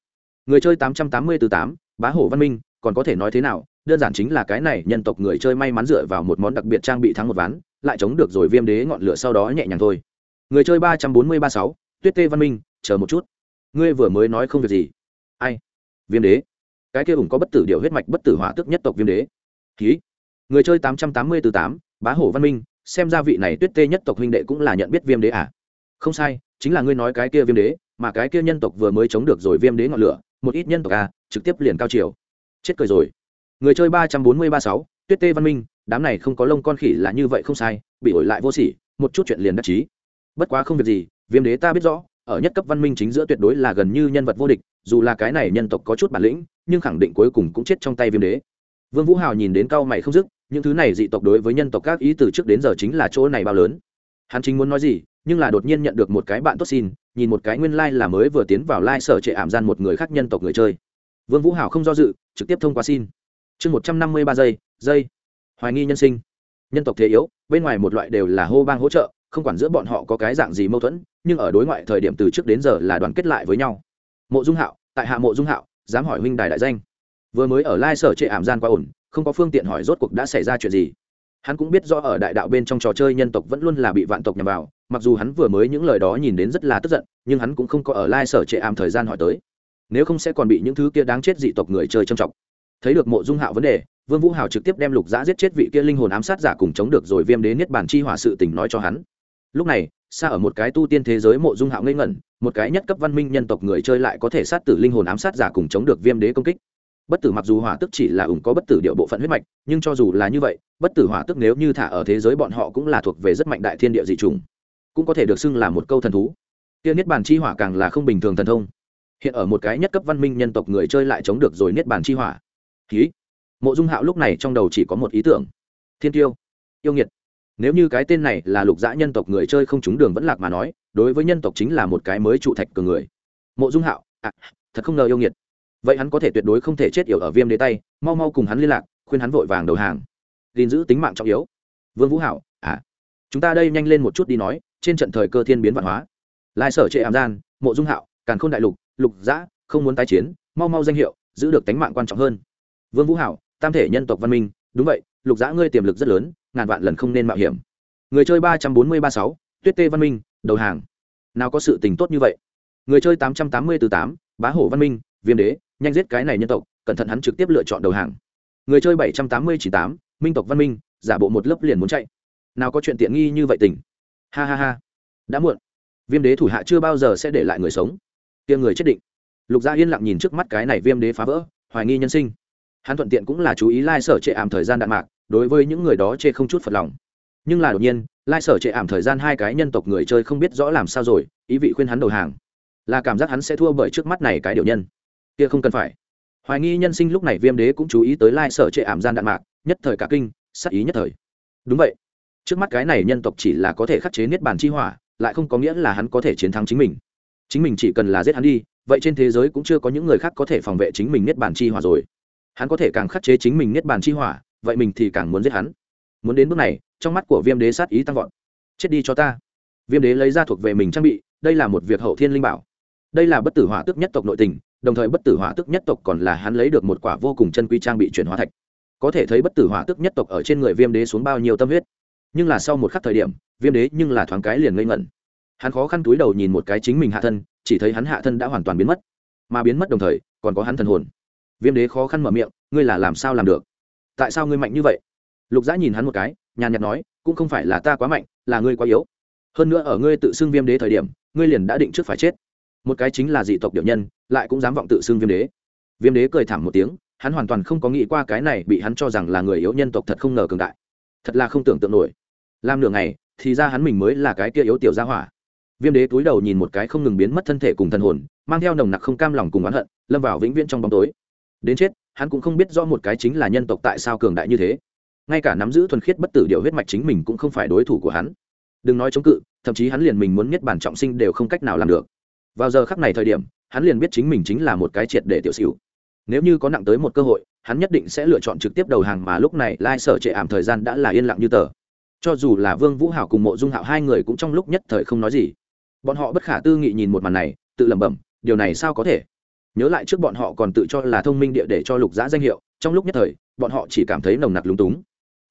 Người chơi tám trăm tám mươi từ tám, bá hổ văn minh, còn có thể nói thế nào? Đơn giản chính là cái này nhân tộc người chơi may mắn dựa vào một món đặc biệt trang bị thắng một ván lại chống được rồi viêm đế ngọn lửa sau đó nhẹ nhàng thôi. Người chơi ba trăm bốn mươi ba sáu, tuyết tê văn minh, chờ một chút. Ngươi vừa mới nói không việc gì. Ai? Viêm đế. Cái kia ủng có bất tử điều huyết mạch bất tử hỏa tức nhất tộc viêm đế. Ký người chơi tám trăm tám mươi từ tám, bá hổ văn minh, xem ra vị này tuyết tê nhất tộc huynh đệ cũng là nhận biết viêm đế à? Không sai, chính là ngươi nói cái kia viêm đế, mà cái kia nhân tộc vừa mới chống được rồi viêm đế ngọn lửa, một ít nhân tộc a trực tiếp liền cao chiều. Chết cười rồi. Người chơi ba trăm bốn mươi ba sáu, tuyết tê văn minh đám này không có lông con khỉ là như vậy không sai, bị ổi lại vô sỉ, một chút chuyện liền đắc chí. Bất quá không việc gì, viêm đế ta biết rõ, ở nhất cấp văn minh chính giữa tuyệt đối là gần như nhân vật vô địch, dù là cái này nhân tộc có chút bản lĩnh, nhưng khẳng định cuối cùng cũng chết trong tay viêm đế. Vương vũ hào nhìn đến cao mày không dứt, những thứ này dị tộc đối với nhân tộc các ý từ trước đến giờ chính là chỗ này bao lớn. Hắn chính muốn nói gì, nhưng là đột nhiên nhận được một cái bạn tốt xin, nhìn một cái nguyên lai、like、là mới vừa tiến vào lai、like、sở trệ ảm gian một người khác nhân tộc người chơi. Vương vũ hào không do dự, trực tiếp thông qua xin. Chương một trăm năm mươi ba giây giây hoài nghi nhân sinh. Nhân tộc thế yếu, bên ngoài một loại đều là hô bang hỗ trợ, không quản giữa bọn họ có cái dạng gì mâu thuẫn, nhưng ở đối ngoại thời điểm từ trước đến giờ là đoàn kết lại với nhau. Mộ dung hạo, tại hạ mộ dung hạo, dám hỏi huynh đài đại danh. Vừa mới ở lai sở trệ ảm gian qua ổn, không có phương tiện hỏi rốt cuộc đã xảy ra chuyện gì. Hắn cũng biết do ở đại đạo bên trong trò chơi nhân tộc vẫn luôn là bị vạn tộc nhằm vào, mặc dù hắn vừa mới những lời đó nhìn đến rất là tức giận, nhưng hắn cũng không có ở lai sở trệ ảm thời gian hỏi tới. Nếu không sẽ còn bị những thứ kia đáng chết dị tộc người chơi trầm trọng thấy được mộ dung hạo vấn đề vương vũ hào trực tiếp đem lục giã giết chết vị kia linh hồn ám sát giả cùng chống được rồi viêm đế niết bản chi hỏa sự tình nói cho hắn. Lúc này, xa ở một cái tu tiên thế giới mộ dung hạo ngây ngẩn, một cái nhất cấp văn minh nhân tộc người chơi lại có thể sát tử linh hồn ám sát giả cùng chống được viêm đế công kích. Bất tử mặc dù hỏa tức chỉ là ủng có bất tử điệu bộ phận huyết mạch, nhưng cho dù là như vậy, bất tử hỏa tức nếu như thả ở thế giới bọn họ cũng là thuộc về rất mạnh đại thiên địa dị trùng cũng có thể được xưng là một câu thần thú. Tiên niết bàn chi hỏa càng là không bình thường thần thông. Hiện ở một cái nhất cấp văn minh nhân tộc người chơi lại chống được rồi niết bàn chi hỏa. Ký mộ dung hạo lúc này trong đầu chỉ có một ý tưởng. Thiên tiêu yêu nghiệt. Nếu như cái tên này là lục dã nhân tộc người chơi không trúng đường vẫn lạc mà nói đối với nhân tộc chính là một cái mới trụ thạch cường người. Mộ dung hạo à, thật không ngờ yêu nghiệt. Vậy hắn có thể tuyệt đối không thể chết yểu ở viêm đế tay mau mau cùng hắn liên lạc khuyên hắn vội vàng đầu hàng. Gìn giữ tính mạng trọng yếu. Vương vũ hảo à chúng ta đây nhanh lên một chút đi nói trên trận thời cơ thiên biến văn hóa. Lai sở trệ ảm gian mộ dung hạo càn khôn đại lục lục dã không muốn tái chiến mau mau danh hiệu giữ được tính mạng quan trọng hơn. Vương vũ hảo tam thể nhân tộc văn minh, đúng vậy, lục dã ngươi tiềm lực rất lớn, ngàn vạn lần không nên mạo hiểm. Người chơi ba trăm bốn mươi ba sáu, tuyết tê văn minh, đầu hàng. Nào có sự tình tốt như vậy? Người chơi tám trăm tám mươi từ tám, bá hổ văn minh, viêm đế, nhanh giết cái này nhân tộc, cẩn thận hắn trực tiếp lựa chọn đầu hàng. Người chơi bảy trăm tám mươi chỉ tám, minh tộc văn minh, giả bộ một lớp liền muốn chạy. Nào có chuyện tiện nghi như vậy tình? Ha ha ha. Đã muộn. Viêm đế thủ hạ chưa bao giờ sẽ để lại người sống. Tiêm người chết định. Lục gia yên lặng nhìn trước mắt cái này viêm đế phá vỡ, hoài nghi nhân sinh hắn thuận tiện cũng là chú ý lai sở trệ ảm thời gian đạn mạc, đối với những người đó chê không chút phật lòng. Nhưng là đột nhiên, lai sở trệ ảm thời gian hai cái nhân tộc người chơi không biết rõ làm sao rồi, ý vị khuyên hắn đầu hàng. Là cảm giác hắn sẽ thua bởi trước mắt này cái điều nhân. Kia không cần phải. Hoài nghi nhân sinh lúc này viêm đế cũng chú ý tới lai sở trệ ảm gian đạn mạc, nhất thời cả kinh, sắc ý nhất thời. Đúng vậy. Trước mắt cái này nhân tộc chỉ là có thể khắc chế niết bàn chi hỏa, lại không có nghĩa là hắn có thể chiến thắng chính mình. Chính mình chỉ cần là giết hắn đi, vậy trên thế giới cũng chưa có những người khác có thể phòng vệ chính mình niết bàn chi hỏa rồi hắn có thể càng khắc chế chính mình niết bàn chi hỏa, vậy mình thì càng muốn giết hắn. Muốn đến bước này, trong mắt của viêm đế sát ý tăng vọt. Chết đi cho ta. Viêm đế lấy ra thuộc về mình trang bị, đây là một việc hậu thiên linh bảo. Đây là bất tử hỏa tức nhất tộc nội tình, đồng thời bất tử hỏa tức nhất tộc còn là hắn lấy được một quả vô cùng chân quy trang bị chuyển hóa thạch. Có thể thấy bất tử hỏa tức nhất tộc ở trên người viêm đế xuống bao nhiêu tâm huyết. Nhưng là sau một khắc thời điểm, viêm đế nhưng là thoáng cái liền ngây ngẩn. Hắn khó khăn túi đầu nhìn một cái chính mình hạ thân, chỉ thấy hắn hạ thân đã hoàn toàn biến mất. Mà biến mất đồng thời, còn có hắn thần hồn viêm đế khó khăn mở miệng, ngươi là làm sao làm được? Tại sao ngươi mạnh như vậy? Lục dã nhìn hắn một cái, nhàn nhạt nói, cũng không phải là ta quá mạnh, là ngươi quá yếu. Hơn nữa ở ngươi tự xưng viêm đế thời điểm, ngươi liền đã định trước phải chết. Một cái chính là dị tộc điệu nhân, lại cũng dám vọng tự xưng viêm đế. Viêm đế cười thảm một tiếng, hắn hoàn toàn không có nghĩ qua cái này bị hắn cho rằng là người yếu nhân tộc thật không ngờ cường đại. Thật là không tưởng tượng nổi. Làm nửa ngày, thì ra hắn mình mới là cái kia yếu tiểu gia hỏa. Viêm đế túi đầu nhìn một cái không ngừng biến mất thân thể cùng thần hồn, mang theo nồng nặc không cam lòng cùng oán hận, lâm vào vĩnh viễn trong bóng tối đến chết, hắn cũng không biết rõ một cái chính là nhân tộc tại sao cường đại như thế. Ngay cả nắm giữ thuần khiết bất tử điều huyết mạch chính mình cũng không phải đối thủ của hắn. Đừng nói chống cự, thậm chí hắn liền mình muốn nhất bản trọng sinh đều không cách nào làm được. Vào giờ khắc này thời điểm, hắn liền biết chính mình chính là một cái triệt để tiểu xỉu. Nếu như có nặng tới một cơ hội, hắn nhất định sẽ lựa chọn trực tiếp đầu hàng mà lúc này lai sở trệ ảm thời gian đã là yên lặng như tờ. Cho dù là vương vũ hảo cùng mộ dung hạo hai người cũng trong lúc nhất thời không nói gì. Bọn họ bất khả tư nghị nhìn một màn này, tự lẩm bẩm, điều này sao có thể? Nhớ lại trước bọn họ còn tự cho là thông minh địa để cho lục giã danh hiệu, trong lúc nhất thời, bọn họ chỉ cảm thấy nồng nặc lúng túng.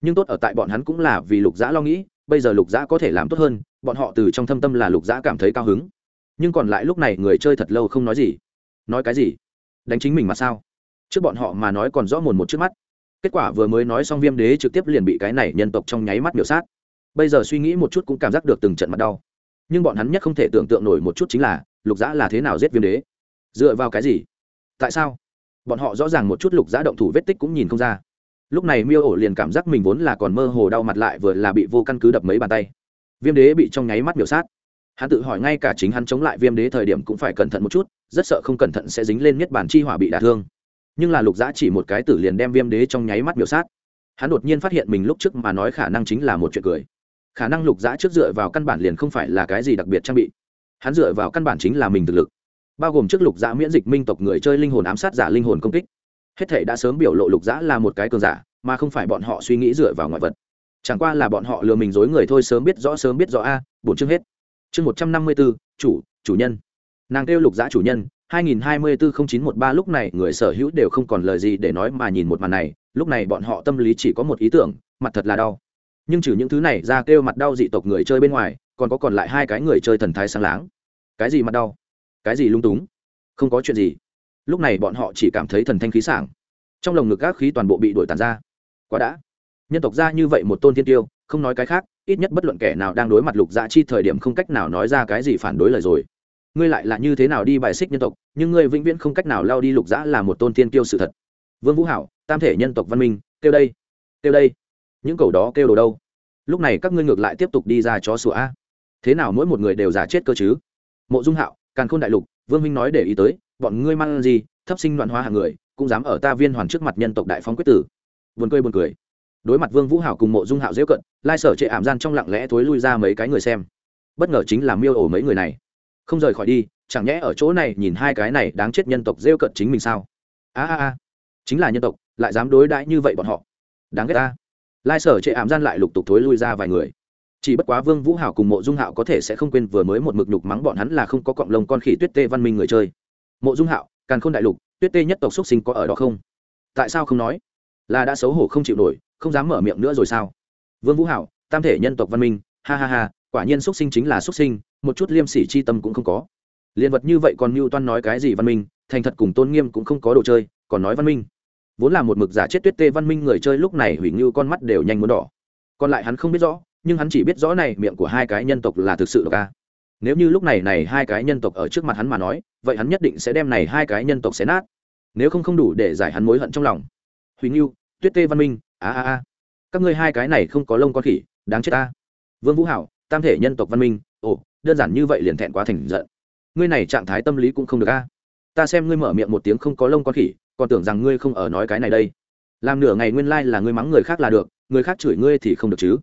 Nhưng tốt ở tại bọn hắn cũng là vì lục giã lo nghĩ, bây giờ lục giã có thể làm tốt hơn, bọn họ từ trong thâm tâm là lục giã cảm thấy cao hứng. Nhưng còn lại lúc này người chơi thật lâu không nói gì. Nói cái gì? Đánh chính mình mà sao? Trước bọn họ mà nói còn rõ mồn một trước mắt. Kết quả vừa mới nói xong viêm đế trực tiếp liền bị cái này nhân tộc trong nháy mắt biểu sát. Bây giờ suy nghĩ một chút cũng cảm giác được từng trận mặt đau. Nhưng bọn hắn nhất không thể tưởng tượng nổi một chút chính là, lục giã là thế nào giết viêm đế? Dựa vào cái gì? Tại sao? Bọn họ rõ ràng một chút lục giã động thủ vết tích cũng nhìn không ra. Lúc này miêu ổ liền cảm giác mình vốn là còn mơ hồ đau mặt lại vừa là bị vô căn cứ đập mấy bàn tay. Viêm đế bị trong nháy mắt biểu sát. Hắn tự hỏi ngay cả chính hắn chống lại viêm đế thời điểm cũng phải cẩn thận một chút, rất sợ không cẩn thận sẽ dính lên nhất bản chi hỏa bị đả thương. Nhưng là lục giã chỉ một cái tử liền đem viêm đế trong nháy mắt biểu sát. Hắn đột nhiên phát hiện mình lúc trước mà nói khả năng chính là một chuyện cười. Khả năng lục giã trước dựa vào căn bản liền không phải là cái gì đặc biệt trang bị. Hắn dựa vào căn bản chính là mình thực lực bao gồm trước lục giã miễn dịch minh tộc người chơi linh hồn ám sát giả linh hồn công kích. Hết thể đã sớm biểu lộ lục giã là một cái cường giả, mà không phải bọn họ suy nghĩ dựa vào ngoại vật. Chẳng qua là bọn họ lừa mình dối người thôi sớm biết rõ, sớm biết rõ a, bổn chương hết. Chương một trăm năm mươi bốn, chủ chủ nhân. Nàng kêu lục giã chủ nhân 2024-0913 lúc này người sở hữu đều không còn lời gì để nói mà nhìn một màn này, lúc này bọn họ tâm lý chỉ có một ý tưởng, mặt thật là đau. Nhưng trừ những thứ này ra kêu mặt đau dị tộc người chơi bên ngoài, còn có còn lại hai cái người chơi thần thái sáng láng. Cái gì mặt đau? Cái gì lung túng? Không có chuyện gì. Lúc này bọn họ chỉ cảm thấy thần thanh khí sảng. Trong lồng ngực các khí toàn bộ bị đổi tàn ra. Quá đã. Nhân tộc ra như vậy một tôn thiên tiêu, không nói cái khác, ít nhất bất luận kẻ nào đang đối mặt lục dạ chi thời điểm không cách nào nói ra cái gì phản đối lời rồi. Ngươi lại là như thế nào đi bài xích nhân tộc, nhưng ngươi vĩnh viễn không cách nào lao đi lục dã là một tôn tiên kiêu sự thật. Vương vũ hảo, tam thể nhân tộc văn minh, kêu đây kêu đây. Những cầu đó kêu đồ đâu? Lúc này các ngươi ngược lại tiếp tục đi ra chó sủa a. Thế nào mỗi một người đều giả chết cơ chứ? Mộ dung hạo càn khôn đại lục, vương minh nói để ý tới, bọn ngươi mang gì? Thấp sinh loạn hóa hàng người, cũng dám ở ta viên hoàn trước mặt nhân tộc đại phóng quyết tử. Buồn cười buồn cười. Đối mặt vương vũ hảo cùng mộ dung hạo dễ cận, lai sở trệ ảm gian trong lặng lẽ thối lui ra mấy cái người xem. Bất ngờ chính là miêu ổ mấy người này. Không rời khỏi đi, chẳng nhẽ ở chỗ này nhìn hai cái này đáng chết nhân tộc rêu cận chính mình sao? A a a. Chính là nhân tộc, lại dám đối đãi như vậy bọn họ. Đáng ghét ta. Lai sở trệ ảm gian lại lục tục thối lui ra vài người chỉ bất quá vương vũ hảo cùng mộ dung hạo có thể sẽ không quên vừa mới một mực nhục mắng bọn hắn là không có cọng lông con khỉ tuyết tê văn minh người chơi. Mộ dung hạo, càn khôn đại lục, tuyết tê nhất tộc xuất sinh có ở đó không? Tại sao không nói? Là đã xấu hổ không chịu nổi, không dám mở miệng nữa rồi sao? Vương vũ hảo, tam thể nhân tộc văn minh, ha ha ha, quả nhiên xuất sinh chính là xuất sinh, một chút liêm sỉ chi tâm cũng không có. Liên vật như vậy còn mưu toan nói cái gì văn minh, thành thật cùng tôn nghiêm cũng không có đồ chơi, còn nói văn minh. Vốn là một mực giả chết tuyết tê văn minh người chơi lúc này hủy như con mắt đều nhanh muốn đỏ. Còn lại hắn không biết rõ nhưng hắn chỉ biết rõ này miệng của hai cái nhân tộc là thực sự độc ca nếu như lúc này này hai cái nhân tộc ở trước mặt hắn mà nói, vậy hắn nhất định sẽ đem này hai cái nhân tộc xé nát. Nếu không không đủ để giải hắn mối hận trong lòng. Hủy như tuyết tê văn minh, a a a. Các ngươi hai cái này không có lông con khỉ, đáng chết ta. Vương vũ hảo, tam thể nhân tộc văn minh, ồ, đơn giản như vậy liền thẹn quá thành giận. Ngươi này trạng thái tâm lý cũng không được a. Ta xem ngươi mở miệng một tiếng không có lông con khỉ, còn tưởng rằng ngươi không ở nói cái này đây. Làm nửa ngày nguyên lai là ngươi mắng người khác là được, người khác chửi ngươi thì không được chứ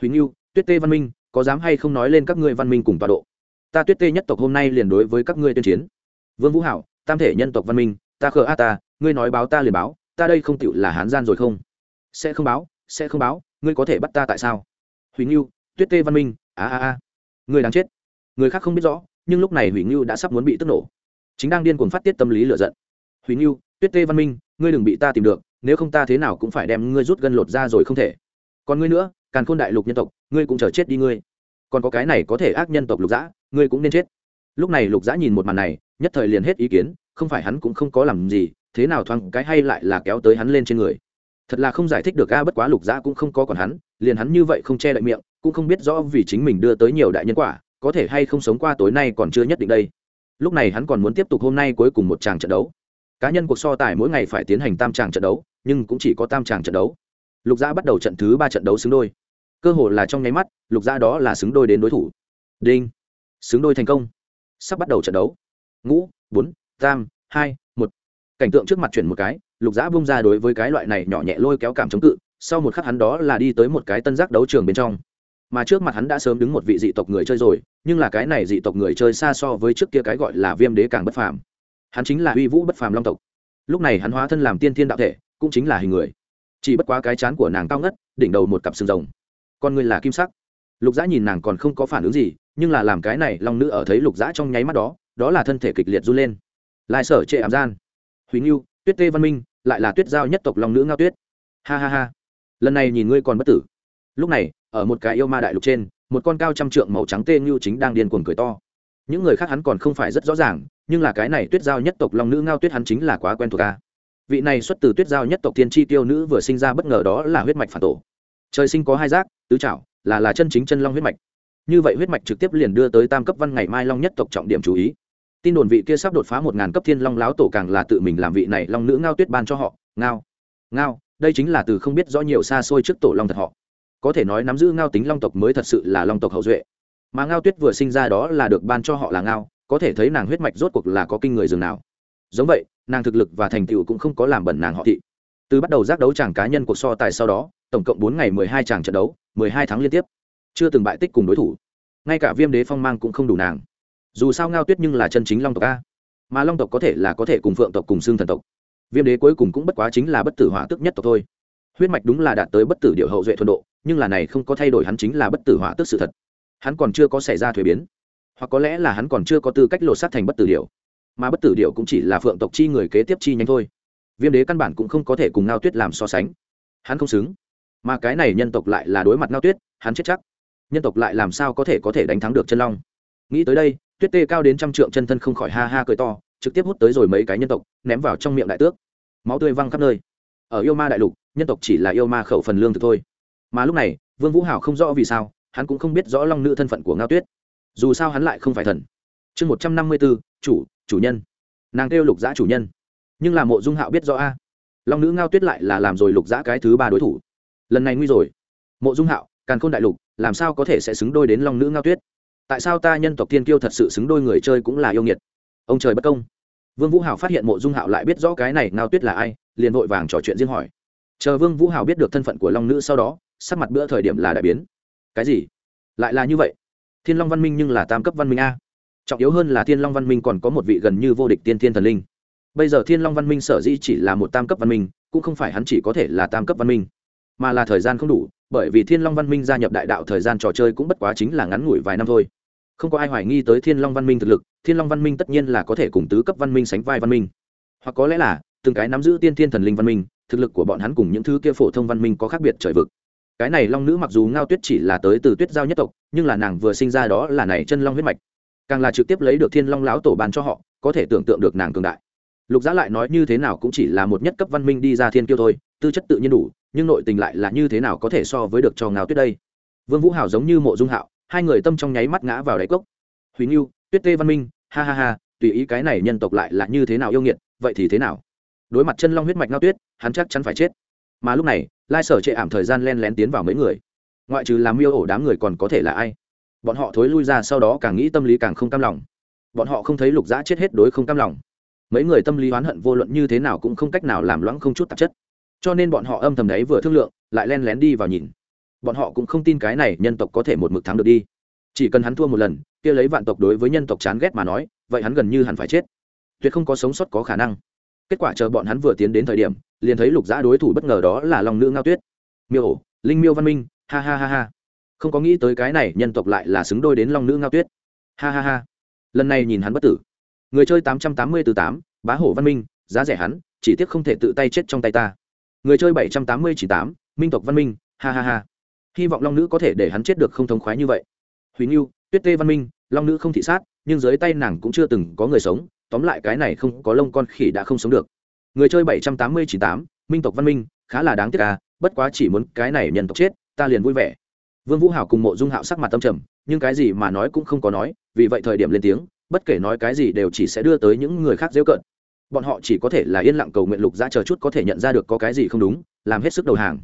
huỳnh yêu tuyết tê văn minh, có dám hay không nói lên các ngươi văn minh cùng tọa độ? Ta tuyết tê nhất tộc hôm nay liền đối với các ngươi tuyên chiến. Vương vũ hảo, tam thể nhân tộc văn minh, ta khờ a ta, ngươi nói báo ta liền báo, ta đây không tựu là hán gian rồi không? Sẽ không báo, sẽ không báo, ngươi có thể bắt ta tại sao? Huỳnh yêu tuyết tê văn minh, a a a. Người đang chết. Người khác không biết rõ, nhưng lúc này hủy ngưu đã sắp muốn bị tức nổ. Chính đang điên cuồng phát tiết tâm lý lựa giận. Hủy ngưu tuyết tê văn minh, ngươi đừng bị ta tìm được, nếu không ta thế nào cũng phải đem ngươi rút gân lột ra rồi không thể. Còn ngươi nữa càn khôn đại lục nhân tộc, ngươi cũng chờ chết đi ngươi. Còn có cái này có thể ác nhân tộc lục dã, ngươi cũng nên chết. Lúc này lục dã nhìn một màn này, nhất thời liền hết ý kiến, không phải hắn cũng không có làm gì, thế nào thoáng cái hay lại là kéo tới hắn lên trên người. Thật là không giải thích được a, bất quá lục dã cũng không có còn hắn, liền hắn như vậy không che đậy miệng, cũng không biết rõ vì chính mình đưa tới nhiều đại nhân quả, có thể hay không sống qua tối nay còn chưa nhất định đây. Lúc này hắn còn muốn tiếp tục hôm nay cuối cùng một tràng trận đấu. Cá nhân cuộc so tài mỗi ngày phải tiến hành tam tràng trận đấu, nhưng cũng chỉ có tam tràng trận đấu lục gia bắt đầu trận thứ ba trận đấu xứng đôi. Cơ hồ là trong nháy mắt, lục gia đó là xứng đôi đến đối thủ. Đinh. Xứng đôi thành công. Sắp bắt đầu trận đấu. Ngũ, bốn, tam, hai, một. Cảnh tượng trước mặt chuyển một cái, lục giã bung ra đối với cái loại này nhỏ nhẹ lôi kéo cảm chống cự, sau một khắc hắn đó là đi tới một cái tân giác đấu trường bên trong. Mà trước mặt hắn đã sớm đứng một vị dị tộc người chơi rồi, nhưng là cái này dị tộc người chơi xa so với trước kia cái gọi là viêm đế càng bất phàm. Hắn chính là uy vũ bất phàm long tộc. Lúc này hắn hóa thân làm tiên thiên đạo thể, cũng chính là hình người chỉ bất quá cái chán của nàng cao ngất, đỉnh đầu một cặp sừng rồng. Con người là kim sắc. Lục dã nhìn nàng còn không có phản ứng gì, nhưng là làm cái này long nữ ở thấy lục dã trong nháy mắt đó đó là thân thể kịch liệt run lên. Lại sở trệ ảm gian. Huỳnh yêu tuyết tê văn minh, lại là tuyết giao nhất tộc long nữ ngao tuyết. Ha ha ha. Lần này nhìn ngươi còn bất tử. Lúc này, ở một cái yêu ma đại lục trên, một con cao trăm trượng màu trắng tê ngưu chính đang điên cuồng cười to. Những người khác hắn còn không phải rất rõ ràng, nhưng là cái này tuyết giao nhất tộc long nữ ngao tuyết hắn chính là quá quen thuộc ca vị này xuất từ tuyết giao nhất tộc tiên tri tiêu nữ vừa sinh ra bất ngờ đó là huyết mạch phản tổ. Trời sinh có hai giác, tứ trảo, là là chân chính chân long huyết mạch. Như vậy huyết mạch trực tiếp liền đưa tới tam cấp văn ngày mai long nhất tộc trọng điểm chú ý. Tin đồn vị kia sắp đột phá một ngàn cấp thiên long láo tổ càng là tự mình làm vị này long nữ ngao tuyết ban cho họ, ngao. Ngao, đây chính là từ không biết rõ nhiều xa xôi trước tổ long thật họ. Có thể nói nắm giữ ngao tính long tộc mới thật sự là long tộc hậu duệ. Mà ngao tuyết vừa sinh ra đó là được ban cho họ là ngao, có thể thấy nàng huyết mạch rốt cuộc là có kinh người dường nào giống vậy, nàng thực lực và thành tựu cũng không có làm bẩn nàng họ thị. Từ bắt đầu giác đấu chàng cá nhân cuộc so tài sau đó, tổng cộng bốn ngày mười hai chàng trận đấu, mười hai tháng liên tiếp. Chưa từng bại tích cùng đối thủ. Ngay cả viêm đế phong mang cũng không đủ nàng. Dù sao ngao tuyết nhưng là chân chính long tộc a. Mà long tộc có thể là có thể cùng phượng tộc cùng xương thần tộc. Viêm đế cuối cùng cũng bất quá chính là bất tử hỏa tức nhất tộc thôi. Huyết mạch đúng là đạt tới bất tử điệu hậu duệ thuần độ, nhưng là này không có thay đổi hắn chính là bất tử hỏa tức sự thật. Hắn còn chưa có xảy ra thuế biến. Hoặc có lẽ là hắn còn chưa có tư cách lột sát thành bất tử điệu mà bất tử điệu cũng chỉ là phượng tộc chi người kế tiếp chi nhánh thôi. Viêm đế căn bản cũng không có thể cùng ngao tuyết làm so sánh. Hắn không xứng. Mà cái này nhân tộc lại là đối mặt ngao tuyết, hắn chết chắc. Nhân tộc lại làm sao có thể có thể đánh thắng được chân long? Nghĩ tới đây, tuyết tê cao đến trăm trượng chân thân không khỏi ha ha cười to, trực tiếp hút tới rồi mấy cái nhân tộc, ném vào trong miệng đại tước. Máu tươi văng khắp nơi. Ở yêu ma đại lục, nhân tộc chỉ là yêu ma khẩu phần lương thực thôi. Mà lúc này, vương vũ hảo không rõ vì sao, hắn cũng không biết rõ long nữ thân phận của ngao tuyết. Dù sao hắn lại không phải thần. Chương một trăm năm mươi bốn chủ chủ nhân. Nàng kêu lục giã chủ nhân. Nhưng là mộ dung hạo biết rõ a. Long nữ ngao tuyết lại là làm rồi lục giã cái thứ ba đối thủ. Lần này nguy rồi. Mộ dung hạo, càn khôn đại lục, làm sao có thể sẽ xứng đôi đến long nữ ngao tuyết? Tại sao ta nhân tộc tiên kiêu thật sự xứng đôi người chơi cũng là yêu nghiệt? Ông trời bất công. Vương vũ hảo phát hiện mộ dung hạo lại biết rõ cái này ngao tuyết là ai, liền vội vàng trò chuyện riêng hỏi. Chờ vương vũ hảo biết được thân phận của long nữ sau đó, sắc mặt bữa thời điểm là đại biến. Cái gì? Lại là như vậy. Thiên long văn minh nhưng là tam cấp văn minh a trọng yếu hơn là thiên long văn minh còn có một vị gần như vô địch tiên thiên thần linh. Bây giờ thiên long văn minh sở dĩ chỉ là một tam cấp văn minh, cũng không phải hắn chỉ có thể là tam cấp văn minh, mà là thời gian không đủ, bởi vì thiên long văn minh gia nhập đại đạo thời gian trò chơi cũng bất quá chính là ngắn ngủi vài năm thôi. Không có ai hoài nghi tới thiên long văn minh thực lực, thiên long văn minh tất nhiên là có thể cùng tứ cấp văn minh sánh vai văn minh. Hoặc có lẽ là, từng cái nắm giữ tiên thiên thần linh văn minh, thực lực của bọn hắn cùng những thứ kia phổ thông văn minh có khác biệt trời vực. Cái này long nữ mặc dù ngao tuyết chỉ là tới từ tuyết giao nhất tộc, nhưng là nàng vừa sinh ra đó là này chân long huyết mạch càng là trực tiếp lấy được thiên long láo tổ bàn cho họ, có thể tưởng tượng được nàng cường đại. Lục giá lại nói như thế nào cũng chỉ là một nhất cấp văn minh đi ra thiên kiêu thôi, tư chất tự nhiên đủ, nhưng nội tình lại là như thế nào có thể so với được cho ngao tuyết đây? Vương vũ hảo giống như mộ dung hạo, hai người tâm trong nháy mắt ngã vào đáy cốc. Huỳnh yêu tuyết tê văn minh, ha ha ha, tùy ý cái này nhân tộc lại là như thế nào yêu nghiệt, vậy thì thế nào? Đối mặt chân long huyết mạch ngao tuyết, hắn chắc chắn phải chết. Mà lúc này, lai sở trệ ảm thời gian len lén tiến vào mấy người. Ngoại trừ làm miêu ổ đám người còn có thể là ai? Bọn họ thối lui ra sau đó càng nghĩ tâm lý càng không cam lòng. Bọn họ không thấy lục dã chết hết đối không cam lòng. Mấy người tâm lý oán hận vô luận như thế nào cũng không cách nào làm loãng không chút tạp chất. Cho nên bọn họ âm thầm đấy vừa thương lượng, lại len lén đi vào nhìn. Bọn họ cũng không tin cái này nhân tộc có thể một mực thắng được đi. Chỉ cần hắn thua một lần, kia lấy vạn tộc đối với nhân tộc chán ghét mà nói, vậy hắn gần như hẳn phải chết. Tuyệt không có sống sót có khả năng. Kết quả chờ bọn hắn vừa tiến đến thời điểm, liền thấy lục giã đối thủ bất ngờ đó là lòng nữ ngao tuyết. Miêu ổ linh miêu văn minh, ha ha ha ha không có nghĩ tới cái này nhân tộc lại là xứng đôi đến long nữ ngao tuyết. Ha ha ha. Lần này nhìn hắn bất tử. Người chơi tám trăm tám mươi từ tám, bá hổ văn minh, giá rẻ hắn, chỉ tiếc không thể tự tay chết trong tay ta. Người chơi bảy trăm tám mươi chỉ tám, minh tộc văn minh, ha ha ha. Hy vọng long nữ có thể để hắn chết được không thống khoái như vậy. Huỳnh yêu tuyết tê văn minh, long nữ không thị sát, nhưng dưới tay nàng cũng chưa từng có người sống, tóm lại cái này không có lông con khỉ đã không sống được. Người chơi bảy trăm tám mươi chín tám, minh tộc văn minh, khá là đáng tiếc à bất quá chỉ muốn cái này nhân tộc chết, ta liền vui vẻ vương vũ hảo cùng mộ dung hạo sắc mặt tâm trầm, nhưng cái gì mà nói cũng không có nói, vì vậy thời điểm lên tiếng, bất kể nói cái gì đều chỉ sẽ đưa tới những người khác dễ cận bọn họ chỉ có thể là yên lặng cầu nguyện lục ra chờ chút có thể nhận ra được có cái gì không đúng, làm hết sức đầu hàng.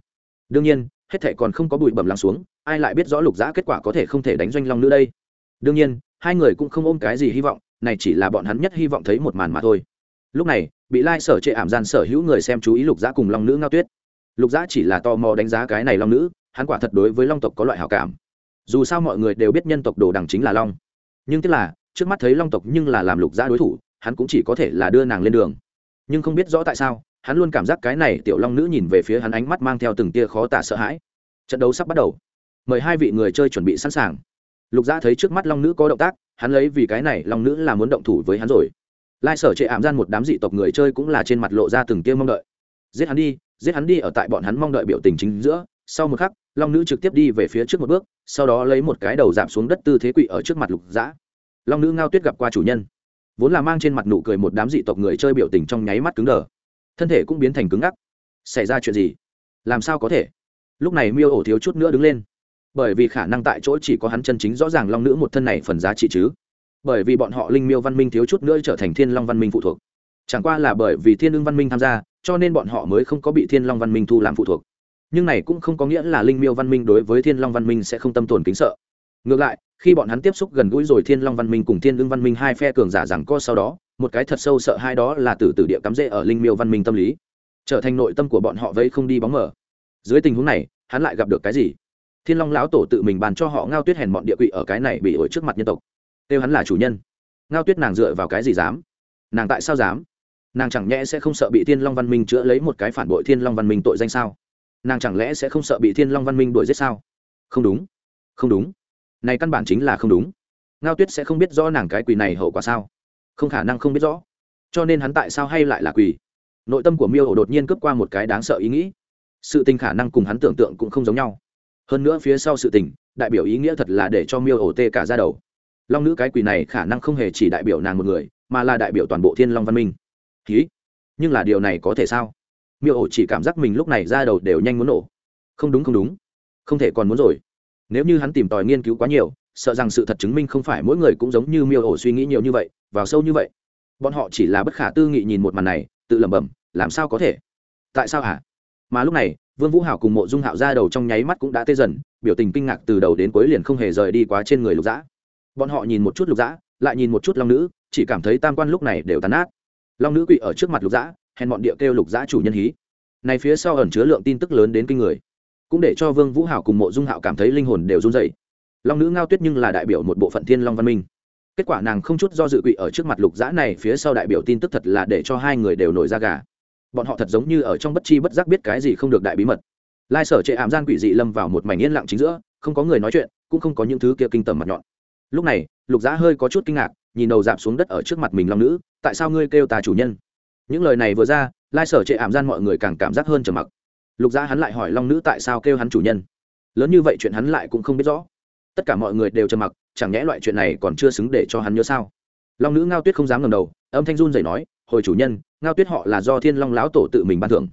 Đương nhiên, hết thể còn không có bụi bẩm lắng xuống, ai lại biết rõ lục giã kết quả có thể không thể đánh doanh long nữa đây? Đương nhiên, hai người cũng không ôm cái gì hy vọng, này chỉ là bọn hắn nhất hy vọng thấy một màn mà thôi. Lúc này, bị lai sở trệ ảm gian sở hữu người xem chú ý lục giã cùng long nữ ngao tuyết. Lục giã chỉ là tò mò đánh giá cái này long nữ hắn quả thật đối với long tộc có loại hảo cảm. Dù sao mọi người đều biết nhân tộc đồ đằng chính là long. Nhưng tức là, trước mắt thấy long tộc nhưng là làm lục Gia đối thủ, hắn cũng chỉ có thể là đưa nàng lên đường. Nhưng không biết rõ tại sao, hắn luôn cảm giác cái này tiểu long nữ nhìn về phía hắn ánh mắt mang theo từng tia khó tả sợ hãi. Trận đấu sắp bắt đầu. Mời hai vị người chơi chuẩn bị sẵn sàng. Lục gia thấy trước mắt long nữ có động tác, hắn lấy vì cái này long nữ là muốn động thủ với hắn rồi. Lai sở chệ ảm gian một đám dị tộc người chơi cũng là trên mặt lộ ra từng tia mong đợi. Giết hắn đi, giết hắn đi ở tại bọn hắn mong đợi biểu tình chính giữa, sau một khắc long nữ trực tiếp đi về phía trước một bước, sau đó lấy một cái đầu giảm xuống đất tư thế quỵ ở trước mặt lục dã. Long nữ ngao tuyết gặp qua chủ nhân, vốn là mang trên mặt nụ cười một đám dị tộc người chơi biểu tình trong nháy mắt cứng đờ. Thân thể cũng biến thành cứng ngắc. Xảy ra chuyện gì? Làm sao có thể? Lúc này miêu ổ thiếu chút nữa đứng lên. Bởi vì khả năng tại chỗ chỉ có hắn chân chính rõ ràng long nữ một thân này phần giá trị chứ. Bởi vì bọn họ linh miêu văn minh thiếu chút nữa trở thành thiên long văn minh phụ thuộc. Chẳng qua là bởi vì thiên ương văn minh tham gia, cho nên bọn họ mới không có bị thiên long văn minh thu làm phụ thuộc nhưng này cũng không có nghĩa là linh miêu văn minh đối với thiên long văn minh sẽ không tâm tồn kính sợ. Ngược lại, khi bọn hắn tiếp xúc gần gũi rồi thiên long văn minh cùng thiên lương văn minh hai phe cường giả rằng co sau đó, một cái thật sâu sợ hai đó là từ từ địa cắm rễ ở linh miêu văn minh tâm lý. Trở thành nội tâm của bọn họ vây không đi bóng mở dưới tình huống này, hắn lại gặp được cái gì? Thiên long lão tổ tự mình bàn cho họ ngao tuyết hèn bọn địa quỵ ở cái này bị ổi trước mặt nhân tộc. Kêu hắn là chủ nhân. Ngao tuyết nàng dựa vào cái gì dám? Nàng tại sao dám? Nàng chẳng nhẽ sẽ không sợ bị thiên long văn minh chữa lấy một cái phản bội thiên long văn minh tội danh sao? Nàng chẳng lẽ sẽ không sợ bị thiên long văn minh đuổi giết sao? Không đúng. Không đúng. Này căn bản chính là không đúng. Ngao tuyết sẽ không biết rõ nàng cái quỳ này hậu quả sao? Không khả năng không biết rõ. Cho nên hắn tại sao hay lại là quỳ nội tâm của miêu ổ đột nhiên cướp qua một cái đáng sợ ý nghĩ. Sự tình khả năng cùng hắn tưởng tượng cũng không giống nhau. Hơn nữa phía sau sự tình, đại biểu ý nghĩa thật là để cho miêu ổ tê cả ra đầu. Long nữ cái quỳ này khả năng không hề chỉ đại biểu nàng một người, mà là đại biểu toàn bộ thiên long văn minh. Ký nhưng là điều này có thể sao? Miêu ổ chỉ cảm giác mình lúc này ra đầu đều nhanh muốn nổ. Không đúng không đúng. Không thể còn muốn rồi. Nếu như hắn tìm tòi nghiên cứu quá nhiều, sợ rằng sự thật chứng minh không phải mỗi người cũng giống như miêu ổ suy nghĩ nhiều như vậy, vào sâu như vậy. Bọn họ chỉ là bất khả tư nghị nhìn một màn này, tự lẩm bẩm, làm sao có thể? Tại sao hả? Mà lúc này, vương vũ hảo cùng mộ dung hạo ra đầu trong nháy mắt cũng đã tê dần, biểu tình kinh ngạc từ đầu đến cuối liền không hề rời đi quá trên người lục dã. Bọn họ nhìn một chút lục dã, lại nhìn một chút long nữ, chỉ cảm thấy tam quan lúc này đều tàn ác. long nữ quỵ ở trước mặt lục dã hèn bọn địa kêu lục giã chủ nhân hí. Này phía sau ẩn chứa lượng tin tức lớn đến kinh người. Cũng để cho vương vũ hảo cùng mộ dung hạo cảm thấy linh hồn đều run rẩy. Long nữ ngao tuyết nhưng là đại biểu một bộ phận thiên long văn minh. Kết quả nàng không chút do dự quỵ ở trước mặt lục giã này, phía sau đại biểu tin tức thật là để cho hai người đều nổi ra gà. Bọn họ thật giống như ở trong bất chi bất giác biết cái gì không được đại bí mật. Lai sở chệ ảm gian quỷ dị lâm vào một mảnh yên lặng chính giữa, không có người nói chuyện, cũng không có những thứ kia kinh tầm mặt nhọn. Lúc này, lục giã hơi có chút kinh ngạc, nhìn đầu dạp xuống đất ở trước mặt mình long nữ, tại sao ngươi kêu ta chủ nhân? Những lời này vừa ra, lai sở chệ ảm gian mọi người càng cảm giác hơn trầm mặc. Lục gia hắn lại hỏi long nữ tại sao kêu hắn chủ nhân. Lớn như vậy chuyện hắn lại cũng không biết rõ. Tất cả mọi người đều trầm mặc, chẳng nhẽ loại chuyện này còn chưa xứng để cho hắn nhớ sao? Long nữ ngao tuyết không dám ngầm đầu, âm thanh run dày nói, hồi chủ nhân, ngao tuyết họ là do thiên long lão tổ tự mình ban thưởng.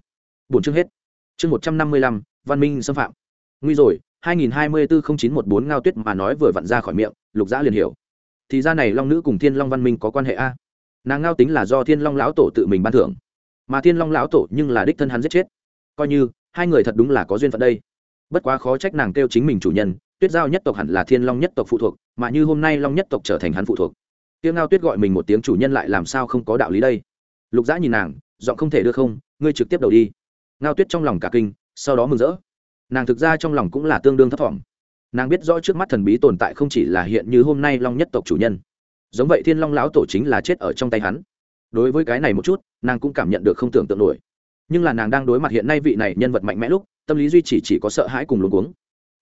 Bốn chương hết. Chương một trăm năm mươi lăm, văn minh xâm phạm. Nguy rồi, hai nghìn hai mươi bốn chín một bốn ngao tuyết mà nói vừa vặn ra khỏi miệng, lục dã liền hiểu. Thì ra này long nữ cùng thiên long văn minh có quan hệ a? Nàng ngao tính là do thiên long lão tổ tự mình ban thưởng mà thiên long lão tổ nhưng là đích thân hắn giết chết coi như hai người thật đúng là có duyên phận đây bất quá khó trách nàng kêu chính mình chủ nhân tuyết giao nhất tộc hẳn là thiên long nhất tộc phụ thuộc mà như hôm nay long nhất tộc trở thành hắn phụ thuộc tiếng ngao tuyết gọi mình một tiếng chủ nhân lại làm sao không có đạo lý đây lục dã nhìn nàng giọng không thể đưa không ngươi trực tiếp đầu đi ngao tuyết trong lòng cả kinh sau đó mừng rỡ nàng thực ra trong lòng cũng là tương đương thấp t nàng biết rõ trước mắt thần bí tồn tại không chỉ là hiện như hôm nay long nhất tộc chủ nhân giống vậy thiên long lão tổ chính là chết ở trong tay hắn. Đối với cái này một chút, nàng cũng cảm nhận được không tưởng tượng nổi. Nhưng là nàng đang đối mặt hiện nay vị này nhân vật mạnh mẽ lúc, tâm lý duy chỉ chỉ có sợ hãi cùng luống cuống.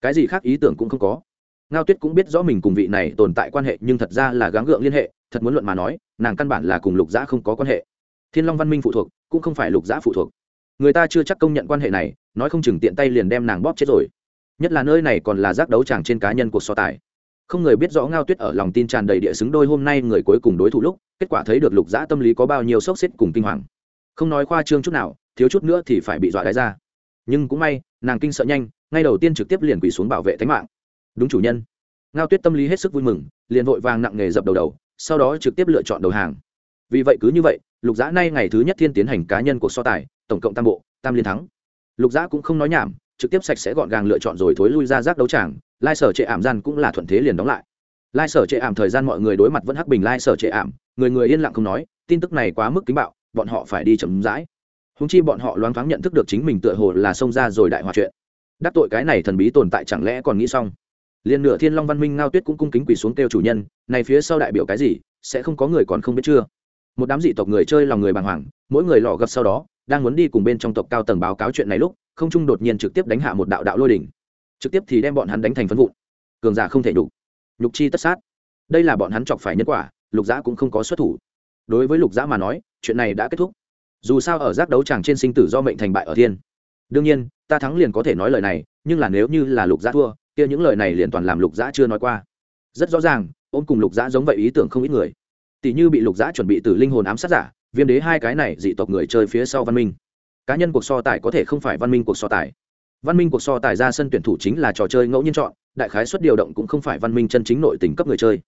Cái gì khác ý tưởng cũng không có. Ngao tuyết cũng biết rõ mình cùng vị này tồn tại quan hệ, nhưng thật ra là gắng gượng liên hệ, thật muốn luận mà nói, nàng căn bản là cùng lục giã không có quan hệ. Thiên long văn minh phụ thuộc, cũng không phải lục giã phụ thuộc. Người ta chưa chắc công nhận quan hệ này, nói không chừng tiện tay liền đem nàng bóp chết rồi. Nhất là nơi này còn là giác đấu tràng trên cá nhân cuộc so tài không người biết rõ ngao tuyết ở lòng tin tràn đầy địa xứng đôi hôm nay người cuối cùng đối thủ lúc, kết quả thấy được lục Dã tâm lý có bao nhiêu sốc xếp cùng kinh hoàng. Không nói khoa trương chút nào, thiếu chút nữa thì phải bị dọa đáy ra. Nhưng cũng may, nàng kinh sợ nhanh, ngay đầu tiên trực tiếp liền quỳ xuống bảo vệ tính mạng. Đúng chủ nhân. Ngao tuyết tâm lý hết sức vui mừng, liền vội vàng nặng nghề dập đầu đầu, sau đó trực tiếp lựa chọn đầu hàng. Vì vậy cứ như vậy, lục Dã nay ngày thứ nhất thiên tiến hành cá nhân cuộc so tài, tổng cộng tam bộ, tam liên thắng. Lục Dã cũng không nói nhảm, trực tiếp sạch sẽ gọn gàng lựa chọn rồi thối lui ra rác đấu tràng lai sở trệ ảm gian cũng là thuận thế liền đóng lại. Lai sở trệ ảm thời gian mọi người đối mặt vẫn hắc bình lai sở trệ ảm, người người yên lặng không nói, tin tức này quá mức kính bạo, bọn họ phải đi chấm dãi húng chi bọn họ loáng thoáng nhận thức được chính mình tựa hồ là xông ra rồi đại hòa chuyện. Đắc tội cái này thần bí tồn tại chẳng lẽ còn nghĩ xong? Liền nửa thiên long văn minh ngao tuyết cũng cung kính quỳ xuống kêu chủ nhân, này phía sau đại biểu cái gì? Sẽ không có người còn không biết chưa? Một đám dị tộc người chơi lòng người bàng hoàng, mỗi người lò gập sau đó, đang muốn đi cùng bên trong tộc cao tầng báo cáo chuyện này lúc, không trung đột nhiên trực tiếp đánh hạ một đạo đạo lôi đỉnh trực tiếp thì đem bọn hắn đánh thành phân vụn. Cường giả không thể đủ nhục chi tất sát. Đây là bọn hắn chọc phải nhân quả, lục giã cũng không có xuất thủ. Đối với lục giã mà nói, chuyện này đã kết thúc. Dù sao ở giác đấu tràng trên sinh tử do mệnh thành bại ở thiên. Đương nhiên, ta thắng liền có thể nói lời này, nhưng là nếu như là lục giã thua, kia những lời này liền toàn làm lục giã chưa nói qua. Rất rõ ràng, ôm cùng lục giã giống vậy ý tưởng không ít người. Tỷ như bị lục giã chuẩn bị từ linh hồn ám sát giả, viêm đế hai cái này dị tộc người chơi phía sau văn minh. Cá nhân cuộc so tài có thể không phải văn minh cuộc so tài văn minh cuộc so tài ra sân tuyển thủ chính là trò chơi ngẫu nhiên chọn, đại khái suất điều động cũng không phải văn minh chân chính nội tình cấp người chơi.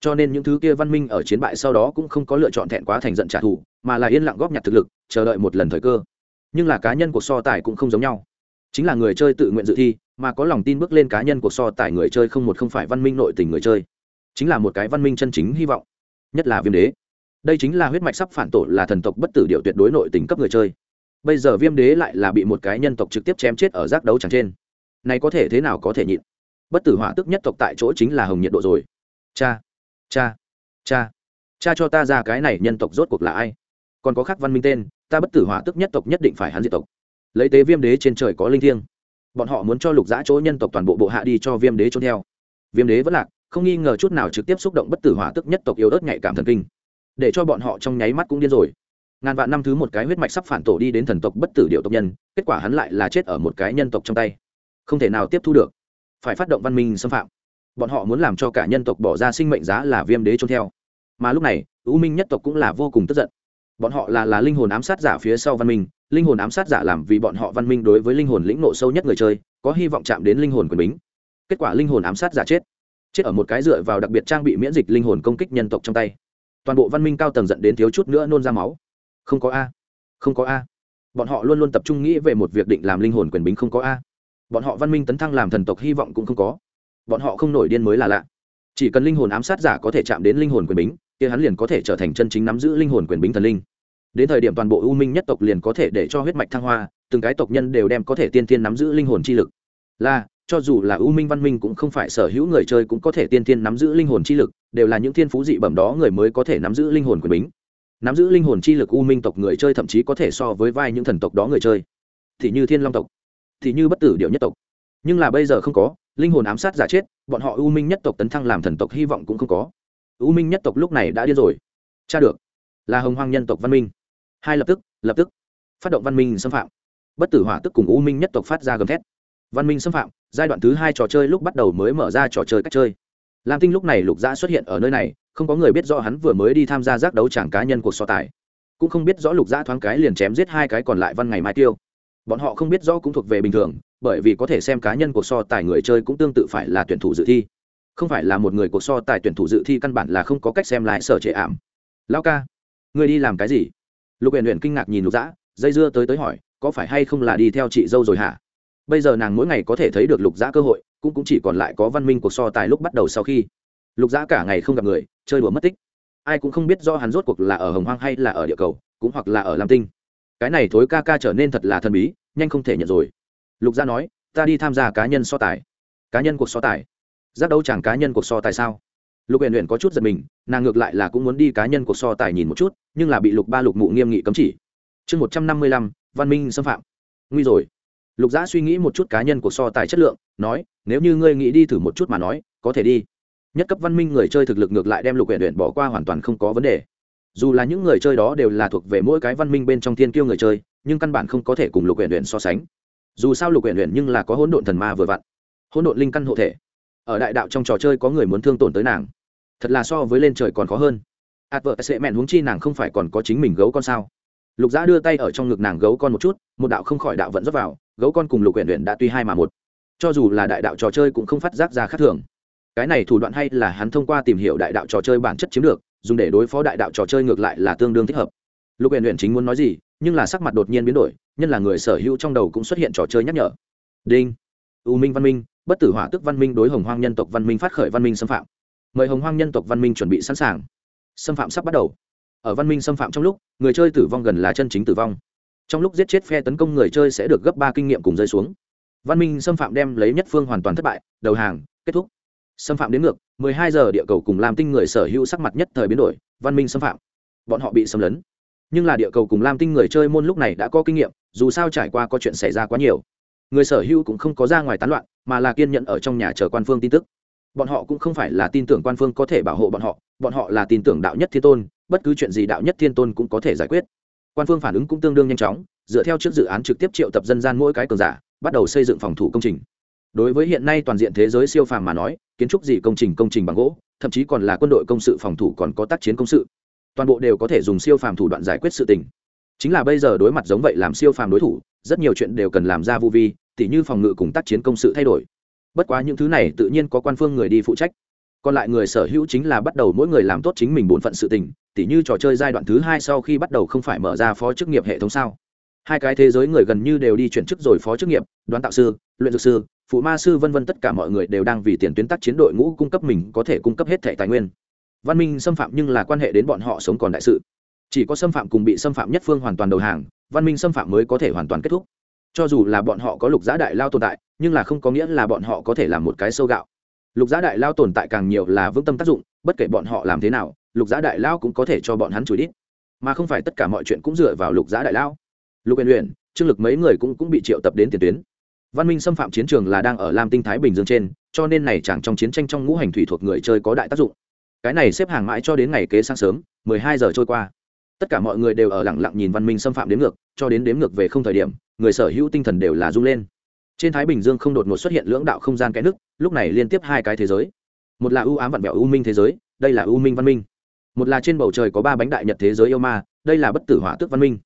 Cho nên những thứ kia văn minh ở chiến bại sau đó cũng không có lựa chọn thẹn quá thành giận trả thù, mà là yên lặng góp nhặt thực lực, chờ đợi một lần thời cơ. Nhưng là cá nhân cuộc so tài cũng không giống nhau. Chính là người chơi tự nguyện dự thi, mà có lòng tin bước lên cá nhân cuộc so tài người chơi không một không phải văn minh nội tình người chơi. Chính là một cái văn minh chân chính hy vọng, nhất là viêm đế. Đây chính là huyết mạch sắp phản tổ là thần tộc bất tử điệu tuyệt đối nội tình cấp người chơi bây giờ viêm đế lại là bị một cái nhân tộc trực tiếp chém chết ở giác đấu chẳng trên. Này có thể thế nào có thể nhịn? Bất tử hỏa tức nhất tộc tại chỗ chính là hồng nhiệt độ rồi. Cha cha cha cha cho ta ra cái này nhân tộc rốt cuộc là ai? Còn có khắc văn minh tên, ta bất tử hỏa tức nhất tộc nhất định phải hắn diệt tộc. Lấy tế viêm đế trên trời có linh thiêng. Bọn họ muốn cho lục giã chỗ nhân tộc toàn bộ bộ hạ đi cho viêm đế trốn theo. Viêm đế vẫn lạc, không nghi ngờ chút nào trực tiếp xúc động bất tử hỏa tức nhất tộc yếu ớt nhạy cảm thần kinh. Để cho bọn họ trong nháy mắt cũng điên rồi ngàn vạn năm thứ một cái huyết mạch sắp phản tổ đi đến thần tộc bất tử điệu tộc nhân, kết quả hắn lại là chết ở một cái nhân tộc trong tay. Không thể nào tiếp thu được. Phải phát động văn minh xâm phạm. Bọn họ muốn làm cho cả nhân tộc bỏ ra sinh mệnh giá là viêm đế trốn theo. Mà lúc này, u minh nhất tộc cũng là vô cùng tức giận. Bọn họ là là linh hồn ám sát giả phía sau văn minh, linh hồn ám sát giả làm vì bọn họ văn minh đối với linh hồn lĩnh nộ sâu nhất người chơi, có hy vọng chạm đến linh hồn quyền bính. Kết quả linh hồn ám sát giả chết. Chết ở một cái dựa vào đặc biệt trang bị miễn dịch linh hồn công kích nhân tộc trong tay. Toàn bộ văn minh cao tầng dẫn đến thiếu chút nữa nôn ra máu không có a, không có a. Bọn họ luôn luôn tập trung nghĩ về một việc định làm linh hồn quyền bính không có a. Bọn họ văn minh tấn thăng làm thần tộc hy vọng cũng không có. Bọn họ không nổi điên mới là lạ. Chỉ cần linh hồn ám sát giả có thể chạm đến linh hồn quyền bính, kia hắn liền có thể trở thành chân chính nắm giữ linh hồn quyền bính thần linh. Đến thời điểm toàn bộ u minh nhất tộc liền có thể để cho huyết mạch thăng hoa, từng cái tộc nhân đều đem có thể tiên tiên nắm giữ linh hồn chi lực. Là, cho dù là u minh văn minh cũng không phải sở hữu người chơi cũng có thể tiên tiên nắm giữ linh hồn chi lực, đều là những thiên phú dị bẩm đó người mới có thể nắm giữ linh hồn quyền bính nắm giữ linh hồn chi lực u minh tộc người chơi thậm chí có thể so với vai những thần tộc đó người chơi. Thì như thiên long tộc, thì như bất tử điệu nhất tộc. Nhưng là bây giờ không có, linh hồn ám sát giả chết, bọn họ u minh nhất tộc tấn thăng làm thần tộc hy vọng cũng không có. U minh nhất tộc lúc này đã điên rồi. Cha được, là hồng hoang nhân tộc văn minh. Hai lập tức lập tức, phát động văn minh xâm phạm. Bất tử hỏa tức cùng u minh nhất tộc phát ra gầm thét. Văn minh xâm phạm, giai đoạn thứ hai trò chơi lúc bắt đầu mới mở ra trò chơi cách chơi. Lam tinh lúc này lục dã xuất hiện ở nơi này không có người biết rõ hắn vừa mới đi tham gia giác đấu chẳng cá nhân cuộc so tài. Cũng không biết rõ lục giã thoáng cái liền chém giết hai cái còn lại văn ngày mai tiêu. Bọn họ không biết rõ cũng thuộc về bình thường, bởi vì có thể xem cá nhân cuộc so tài người chơi cũng tương tự phải là tuyển thủ dự thi. Không phải là một người cuộc so tài tuyển thủ dự thi căn bản là không có cách xem lại sở trệ ảm. Lao ca người đi làm cái gì? Lục huyện huyện kinh ngạc nhìn lục dã dây dưa tới tới hỏi, có phải hay không là đi theo chị dâu rồi hả? Bây giờ nàng mỗi ngày có thể thấy được lục dã cơ hội, cũng cũng chỉ còn lại có văn minh cuộc so tài lúc bắt đầu sau khi lục Giã cả ngày không gặp người, chơi đùa mất tích. Ai cũng không biết do hắn rốt cuộc là ở hồng hoang hay là ở địa cầu, cũng hoặc là ở lam tinh. Cái này thối ca ca trở nên thật là thần bí, nhanh không thể nhận rồi. Lục gia nói, ta đi tham gia cá nhân so tài. Cá nhân cuộc so tài? Giác đấu chẳng cá nhân cuộc so tài sao? Lục huyện huyện có chút giật mình, nàng ngược lại là cũng muốn đi cá nhân cuộc so tài nhìn một chút, nhưng là bị lục ba lục mụ nghiêm nghị cấm chỉ. Chương một trăm năm mươi lăm, văn minh xâm phạm. Nguy rồi. Lục giã suy nghĩ một chút cá nhân cuộc so tài chất lượng, nói, nếu như ngươi nghĩ đi thử một chút mà nói, có thể đi nhất cấp văn minh người chơi thực lực ngược lại đem lục huyện huyện bỏ qua hoàn toàn không có vấn đề. Dù là những người chơi đó đều là thuộc về mỗi cái văn minh bên trong thiên kiêu người chơi, nhưng căn bản không có thể cùng lục huyện huyện so sánh. Dù sao lục huyện huyện nhưng là có hỗn độn thần ma vừa vặn, hỗn độn linh căn hộ thể. Ở đại đạo trong trò chơi có người muốn thương tổn tới nàng. Thật là so với lên trời còn khó hơn. Ạt vợ sẽ mẹn huống chi nàng không phải còn có chính mình gấu con sao? Lục giã đưa tay ở trong ngực nàng gấu con một chút, một đạo không khỏi đạo vẫn rớt vào, gấu con cùng lục huyện huyện đã tuy hai mà một. Cho dù là đại đạo trò chơi cũng không phát giác ra khác thường cái này thủ đoạn hay là hắn thông qua tìm hiểu đại đạo trò chơi bản chất chiếm được, dùng để đối phó đại đạo trò chơi ngược lại là tương đương thích hợp. Lục huyện huyện chính muốn nói gì, nhưng là sắc mặt đột nhiên biến đổi, nhân là người sở hữu trong đầu cũng xuất hiện trò chơi nhắc nhở. Đinh. U minh văn minh, bất tử hỏa tức văn minh đối hồng hoang nhân tộc văn minh phát khởi văn minh xâm phạm. Mời hồng hoang nhân tộc văn minh chuẩn bị sẵn sàng. Xâm phạm sắp bắt đầu. Ở văn minh xâm phạm trong lúc, người chơi tử vong gần là chân chính tử vong. Trong lúc giết chết phe tấn công, người chơi sẽ được gấp ba kinh nghiệm cùng rơi xuống. Văn minh xâm phạm đem lấy nhất phương hoàn toàn thất bại, đầu hàng, kết thúc xâm phạm đến ngược 12 giờ địa cầu cùng lam tinh người sở hữu sắc mặt nhất thời biến đổi, văn minh xâm phạm. Bọn họ bị xâm lấn. Nhưng là địa cầu cùng lam tinh người chơi môn lúc này đã có kinh nghiệm, dù sao trải qua có chuyện xảy ra quá nhiều. Người sở hữu cũng không có ra ngoài tán loạn, mà là kiên nhẫn ở trong nhà chờ quan phương tin tức. Bọn họ cũng không phải là tin tưởng quan phương có thể bảo hộ bọn họ bọn họ là tin tưởng đạo nhất thiên tôn, bất cứ chuyện gì đạo nhất thiên tôn cũng có thể giải quyết. Quan phương phản ứng cũng tương đương nhanh chóng, dựa theo trước dự án trực tiếp triệu tập dân gian mỗi cái cường giả, bắt đầu xây dựng phòng thủ công trình đối với hiện nay toàn diện thế giới siêu phàm mà nói, kiến trúc gì công trình công trình bằng gỗ, thậm chí còn là quân đội công sự phòng thủ còn có tác chiến công sự. Toàn bộ đều có thể dùng siêu phàm thủ đoạn giải quyết sự tình. Chính là bây giờ đối mặt giống vậy làm siêu phàm đối thủ, rất nhiều chuyện đều cần làm ra vô vi, tỉ như phòng ngự cùng tác chiến công sự thay đổi. Bất quá những thứ này tự nhiên có quan phương người đi phụ trách. Còn lại người sở hữu chính là bắt đầu mỗi người làm tốt chính mình bổn phận sự tình, tỉ như trò chơi giai đoạn thứ hai sau khi bắt đầu không phải mở ra phó chức nghiệp hệ thống sao? Hai cái thế giới người gần như đều đi chuyển chức rồi phó chức nghiệp, đoán tạo sư, luyện dược sư phụ ma sư vân vân tất cả mọi người đều đang vì tiền tuyến tác chiến đội ngũ cung cấp mình có thể cung cấp hết thẻ tài nguyên. Văn minh xâm phạm nhưng là quan hệ đến bọn họ sống còn đại sự. Chỉ có xâm phạm cùng bị xâm phạm nhất phương hoàn toàn đầu hàng, văn minh xâm phạm mới có thể hoàn toàn kết thúc. Cho dù là bọn họ có lục giá đại lao tồn tại, nhưng là không có nghĩa là bọn họ có thể làm một cái sâu gạo. Lục giá đại lao tồn tại càng nhiều là vững tâm tác dụng, bất kể bọn họ làm thế nào, lục giá đại lao cũng có thể cho bọn hắn chửi đít. Mà không phải tất cả mọi chuyện cũng dựa vào lục giá đại lao. Lục huyền uyển, trương lực mấy người cũng cũng bị triệu tập đến tiền tuyến văn minh xâm phạm chiến trường là đang ở lam tinh thái bình dương trên, cho nên này chẳng trong chiến tranh trong ngũ hành thủy thuộc người chơi có đại tác dụng. Cái này xếp hàng mãi cho đến ngày kế sáng sớm 12 giờ trôi qua. Tất cả mọi người đều ở lặng lặng nhìn văn minh xâm phạm đến ngược, cho đến đếm ngược về không thời điểm, người sở hữu tinh thần đều là rung lên. Trên thái bình dương không đột ngột xuất hiện lưỡng đạo không gian cái nước, lúc này liên tiếp hai cái thế giới. Một là ưu ám vặn vẹo ưu minh thế giới, đây là ưu minh văn minh. Một là trên bầu trời có ba bánh đại nhật thế giới yêu ma, đây là bất tử hỏa tước văn minh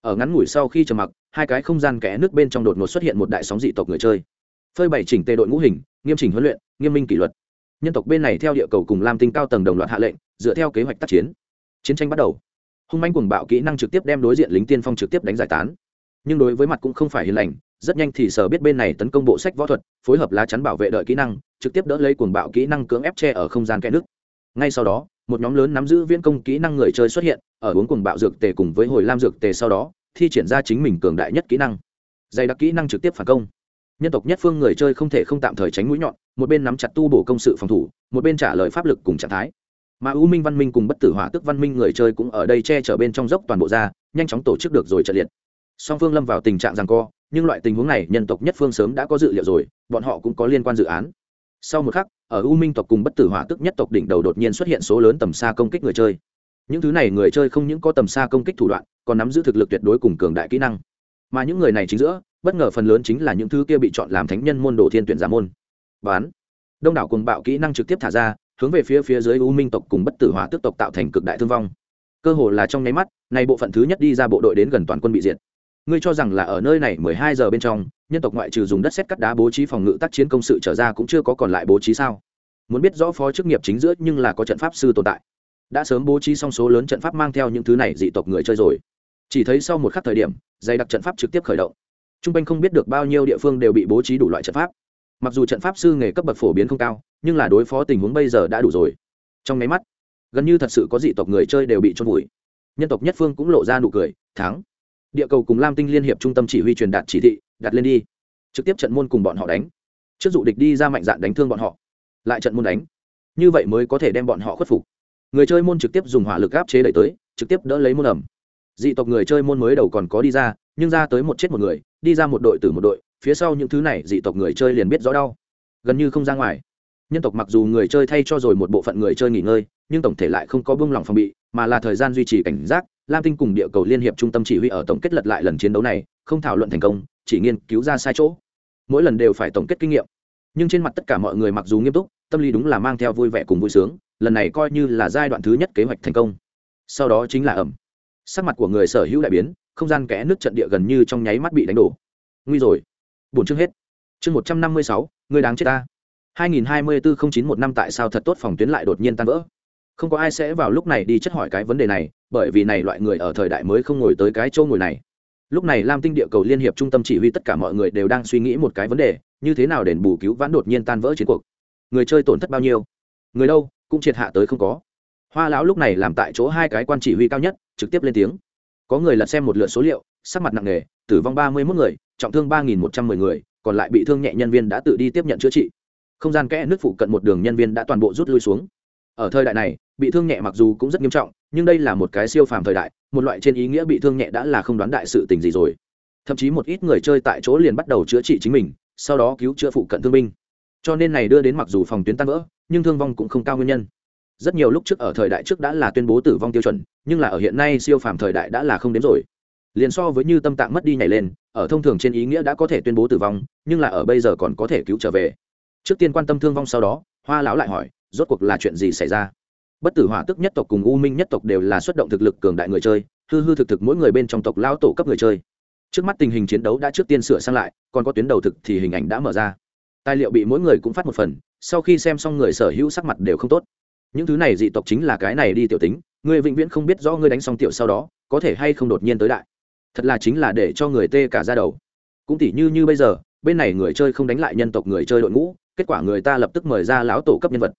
ở ngắn ngủi sau khi trầm mặc, hai cái không gian kẽ nước bên trong đột ngột xuất hiện một đại sóng dị tộc người chơi. Phơi bày chỉnh tề đội ngũ hình, nghiêm chỉnh huấn luyện, nghiêm minh kỷ luật. Nhân tộc bên này theo địa cầu cùng lam tinh cao tầng đồng loạt hạ lệnh, dựa theo kế hoạch tác chiến. Chiến tranh bắt đầu. Hung manh cuồng bạo kỹ năng trực tiếp đem đối diện lính tiên phong trực tiếp đánh giải tán. Nhưng đối với mặt cũng không phải hiền lành, rất nhanh thì sở biết bên này tấn công bộ sách võ thuật, phối hợp lá chắn bảo vệ đợi kỹ năng, trực tiếp đỡ lấy cuồng bạo kỹ năng cưỡng ép che ở không gian kẽ nước. Ngay sau đó một nhóm lớn nắm giữ viễn công kỹ năng người chơi xuất hiện, ở uống cùng bạo dược tề cùng với hồi lam dược tề sau đó, thi triển ra chính mình cường đại nhất kỹ năng. Dày đặc kỹ năng trực tiếp phản công. Nhân tộc nhất phương người chơi không thể không tạm thời tránh mũi nhọn, một bên nắm chặt tu bổ công sự phòng thủ, một bên trả lời pháp lực cùng trạng thái. Mà u minh văn minh cùng bất tử hỏa tức văn minh người chơi cũng ở đây che chở bên trong dốc toàn bộ ra, nhanh chóng tổ chức được rồi trận liệt. Song phương lâm vào tình trạng rằng co, nhưng loại tình huống này nhân tộc nhất phương sớm đã có dự liệu rồi, bọn họ cũng có liên quan dự án sau một khắc, ở u minh tộc cùng bất tử hỏa tức nhất tộc đỉnh đầu đột nhiên xuất hiện số lớn tầm xa công kích người chơi. Những thứ này người chơi không những có tầm xa công kích thủ đoạn, còn nắm giữ thực lực tuyệt đối cùng cường đại kỹ năng. Mà những người này chính giữa, bất ngờ phần lớn chính là những thứ kia bị chọn làm thánh nhân môn đồ thiên tuyển giả môn. Bán. Đông đảo cùng bạo kỹ năng trực tiếp thả ra, hướng về phía phía dưới u minh tộc cùng bất tử hỏa tức tộc tạo thành cực đại thương vong. Cơ hồ là trong nháy mắt, nay bộ phận thứ nhất đi ra bộ đội đến gần toàn quân bị diệt ngươi cho rằng là ở nơi này mười hai giờ bên trong, nhân tộc ngoại trừ dùng đất xét cắt đá bố trí phòng ngự tác chiến công sự trở ra cũng chưa có còn lại bố trí sao? Muốn biết rõ phó chức nghiệp chính giữa nhưng là có trận pháp sư tồn tại. Đã sớm bố trí xong số lớn trận pháp mang theo những thứ này dị tộc người chơi rồi. Chỉ thấy sau một khắc thời điểm, dày đặc trận pháp trực tiếp khởi động. T r u n g quanh không biết được bao nhiêu địa phương đều bị bố trí đủ loại trận pháp. Mặc dù trận pháp sư nghề cấp bậc phổ biến không cao, nhưng là đối phó tình huống bây giờ đã đủ rồi. Trong máy mắt, gần như thật sự có dị tộc người chơi đều bị trôn vùi. Nhân tộc nhất phương cũng lộ ra nụ cười, thắng địa cầu cùng lam tinh liên hiệp trung tâm chỉ huy truyền đạt chỉ thị, đặt lên đi. Trực tiếp trận môn cùng bọn họ đánh. Trước dụ địch đi ra mạnh dạn đánh thương bọn họ. Lại trận môn đánh. Như vậy mới có thể đem bọn họ khuất phục. Người chơi môn trực tiếp dùng hỏa lực áp chế đẩy tới, trực tiếp đỡ lấy môn ẩm. Dị tộc người chơi môn mới đầu còn có đi ra, nhưng ra tới một chết một người, đi ra một đội từ một đội, phía sau những thứ này dị tộc người chơi liền biết rõ đau. Gần như không ra ngoài. Nhân tộc mặc dù người chơi thay cho rồi một bộ phận người chơi nghỉ ngơi, nhưng tổng thể lại không có buông lòng phòng bị, mà là thời gian duy trì cảnh giác lam tinh cùng địa cầu liên hiệp trung tâm chỉ huy ở tổng kết lật lại lần chiến đấu này, không thảo luận thành công, chỉ nghiên cứu ra sai chỗ. Mỗi lần đều phải tổng kết kinh nghiệm. Nhưng trên mặt tất cả mọi người mặc dù nghiêm túc, tâm lý đúng là mang theo vui vẻ cùng vui sướng, lần này coi như là giai đoạn thứ nhất kế hoạch thành công. Sau đó chính là ẩm. Sắc mặt của người sở hữu đại biến, không gian kẽ nước trận địa gần như trong nháy mắt bị đánh đổ. Nguy rồi. Buồn chương hết. Chương một trăm năm mươi sáu, người đáng chết ta. hai nghìn hai mươi bốn không chín một năm tại sao thật tốt phòng tuyến lại đột nhiên tan vỡ? Không có ai sẽ vào lúc này đi chất hỏi cái vấn đề này bởi vì này loại người ở thời đại mới không ngồi tới cái chỗ ngồi này. Lúc này lam tinh địa cầu liên hiệp trung tâm chỉ huy tất cả mọi người đều đang suy nghĩ một cái vấn đề, như thế nào đền bù cứu vãn đột nhiên tan vỡ chiến cuộc? Người chơi tổn thất bao nhiêu? Người đâu, cũng triệt hạ tới không có. Hoa lão lúc này làm tại chỗ hai cái quan chỉ huy cao nhất, trực tiếp lên tiếng. Có người lật xem một lượt số liệu, sắc mặt nặng nề, tử vong ba mươi mốt người, trọng thương ba nghìn một trăm mười người, còn lại bị thương nhẹ nhân viên đã tự đi tiếp nhận chữa trị. Không gian kẽ nước phụ cận một đường nhân viên đã toàn bộ rút lui xuống ở thời đại này, bị thương nhẹ mặc dù cũng rất nghiêm trọng, nhưng đây là một cái siêu phàm thời đại, một loại trên ý nghĩa bị thương nhẹ đã là không đoán đại sự tình gì rồi. Thậm chí một ít người chơi tại chỗ liền bắt đầu chữa trị chính mình, sau đó cứu chữa phụ cận thương binh. Cho nên này đưa đến mặc dù phòng tuyến tan vỡ, nhưng thương vong cũng không cao nguyên nhân. Rất nhiều lúc trước ở thời đại trước đã là tuyên bố tử vong tiêu chuẩn, nhưng là ở hiện nay siêu phàm thời đại đã là không đến rồi. Liền so với như tâm tạng mất đi nhảy lên, ở thông thường trên ý nghĩa đã có thể tuyên bố tử vong, nhưng là ở bây giờ còn có thể cứu trở về. Trước tiên quan tâm thương vong sau đó, hoa lão lại hỏi rốt cuộc là chuyện gì xảy ra? Bất tử hỏa tức nhất tộc cùng u minh nhất tộc đều là xuất động thực lực cường đại người chơi, hư hư thực thực mỗi người bên trong tộc lão tổ cấp người chơi. Trước mắt tình hình chiến đấu đã trước tiên sửa sang lại, còn có tuyến đầu thực thì hình ảnh đã mở ra. Tài liệu bị mỗi người cũng phát một phần, sau khi xem xong người sở hữu sắc mặt đều không tốt. Những thứ này dị tộc chính là cái này đi tiểu tính, người vĩnh viễn không biết rõ ngươi đánh xong tiểu sau đó, có thể hay không đột nhiên tới đại. Thật là chính là để cho người tê cả ra đầu. Cũng tỉ như như bây giờ, bên này người chơi không đánh lại nhân tộc người chơi đội ngũ, kết quả người ta lập tức mời ra lão tổ cấp nhân vật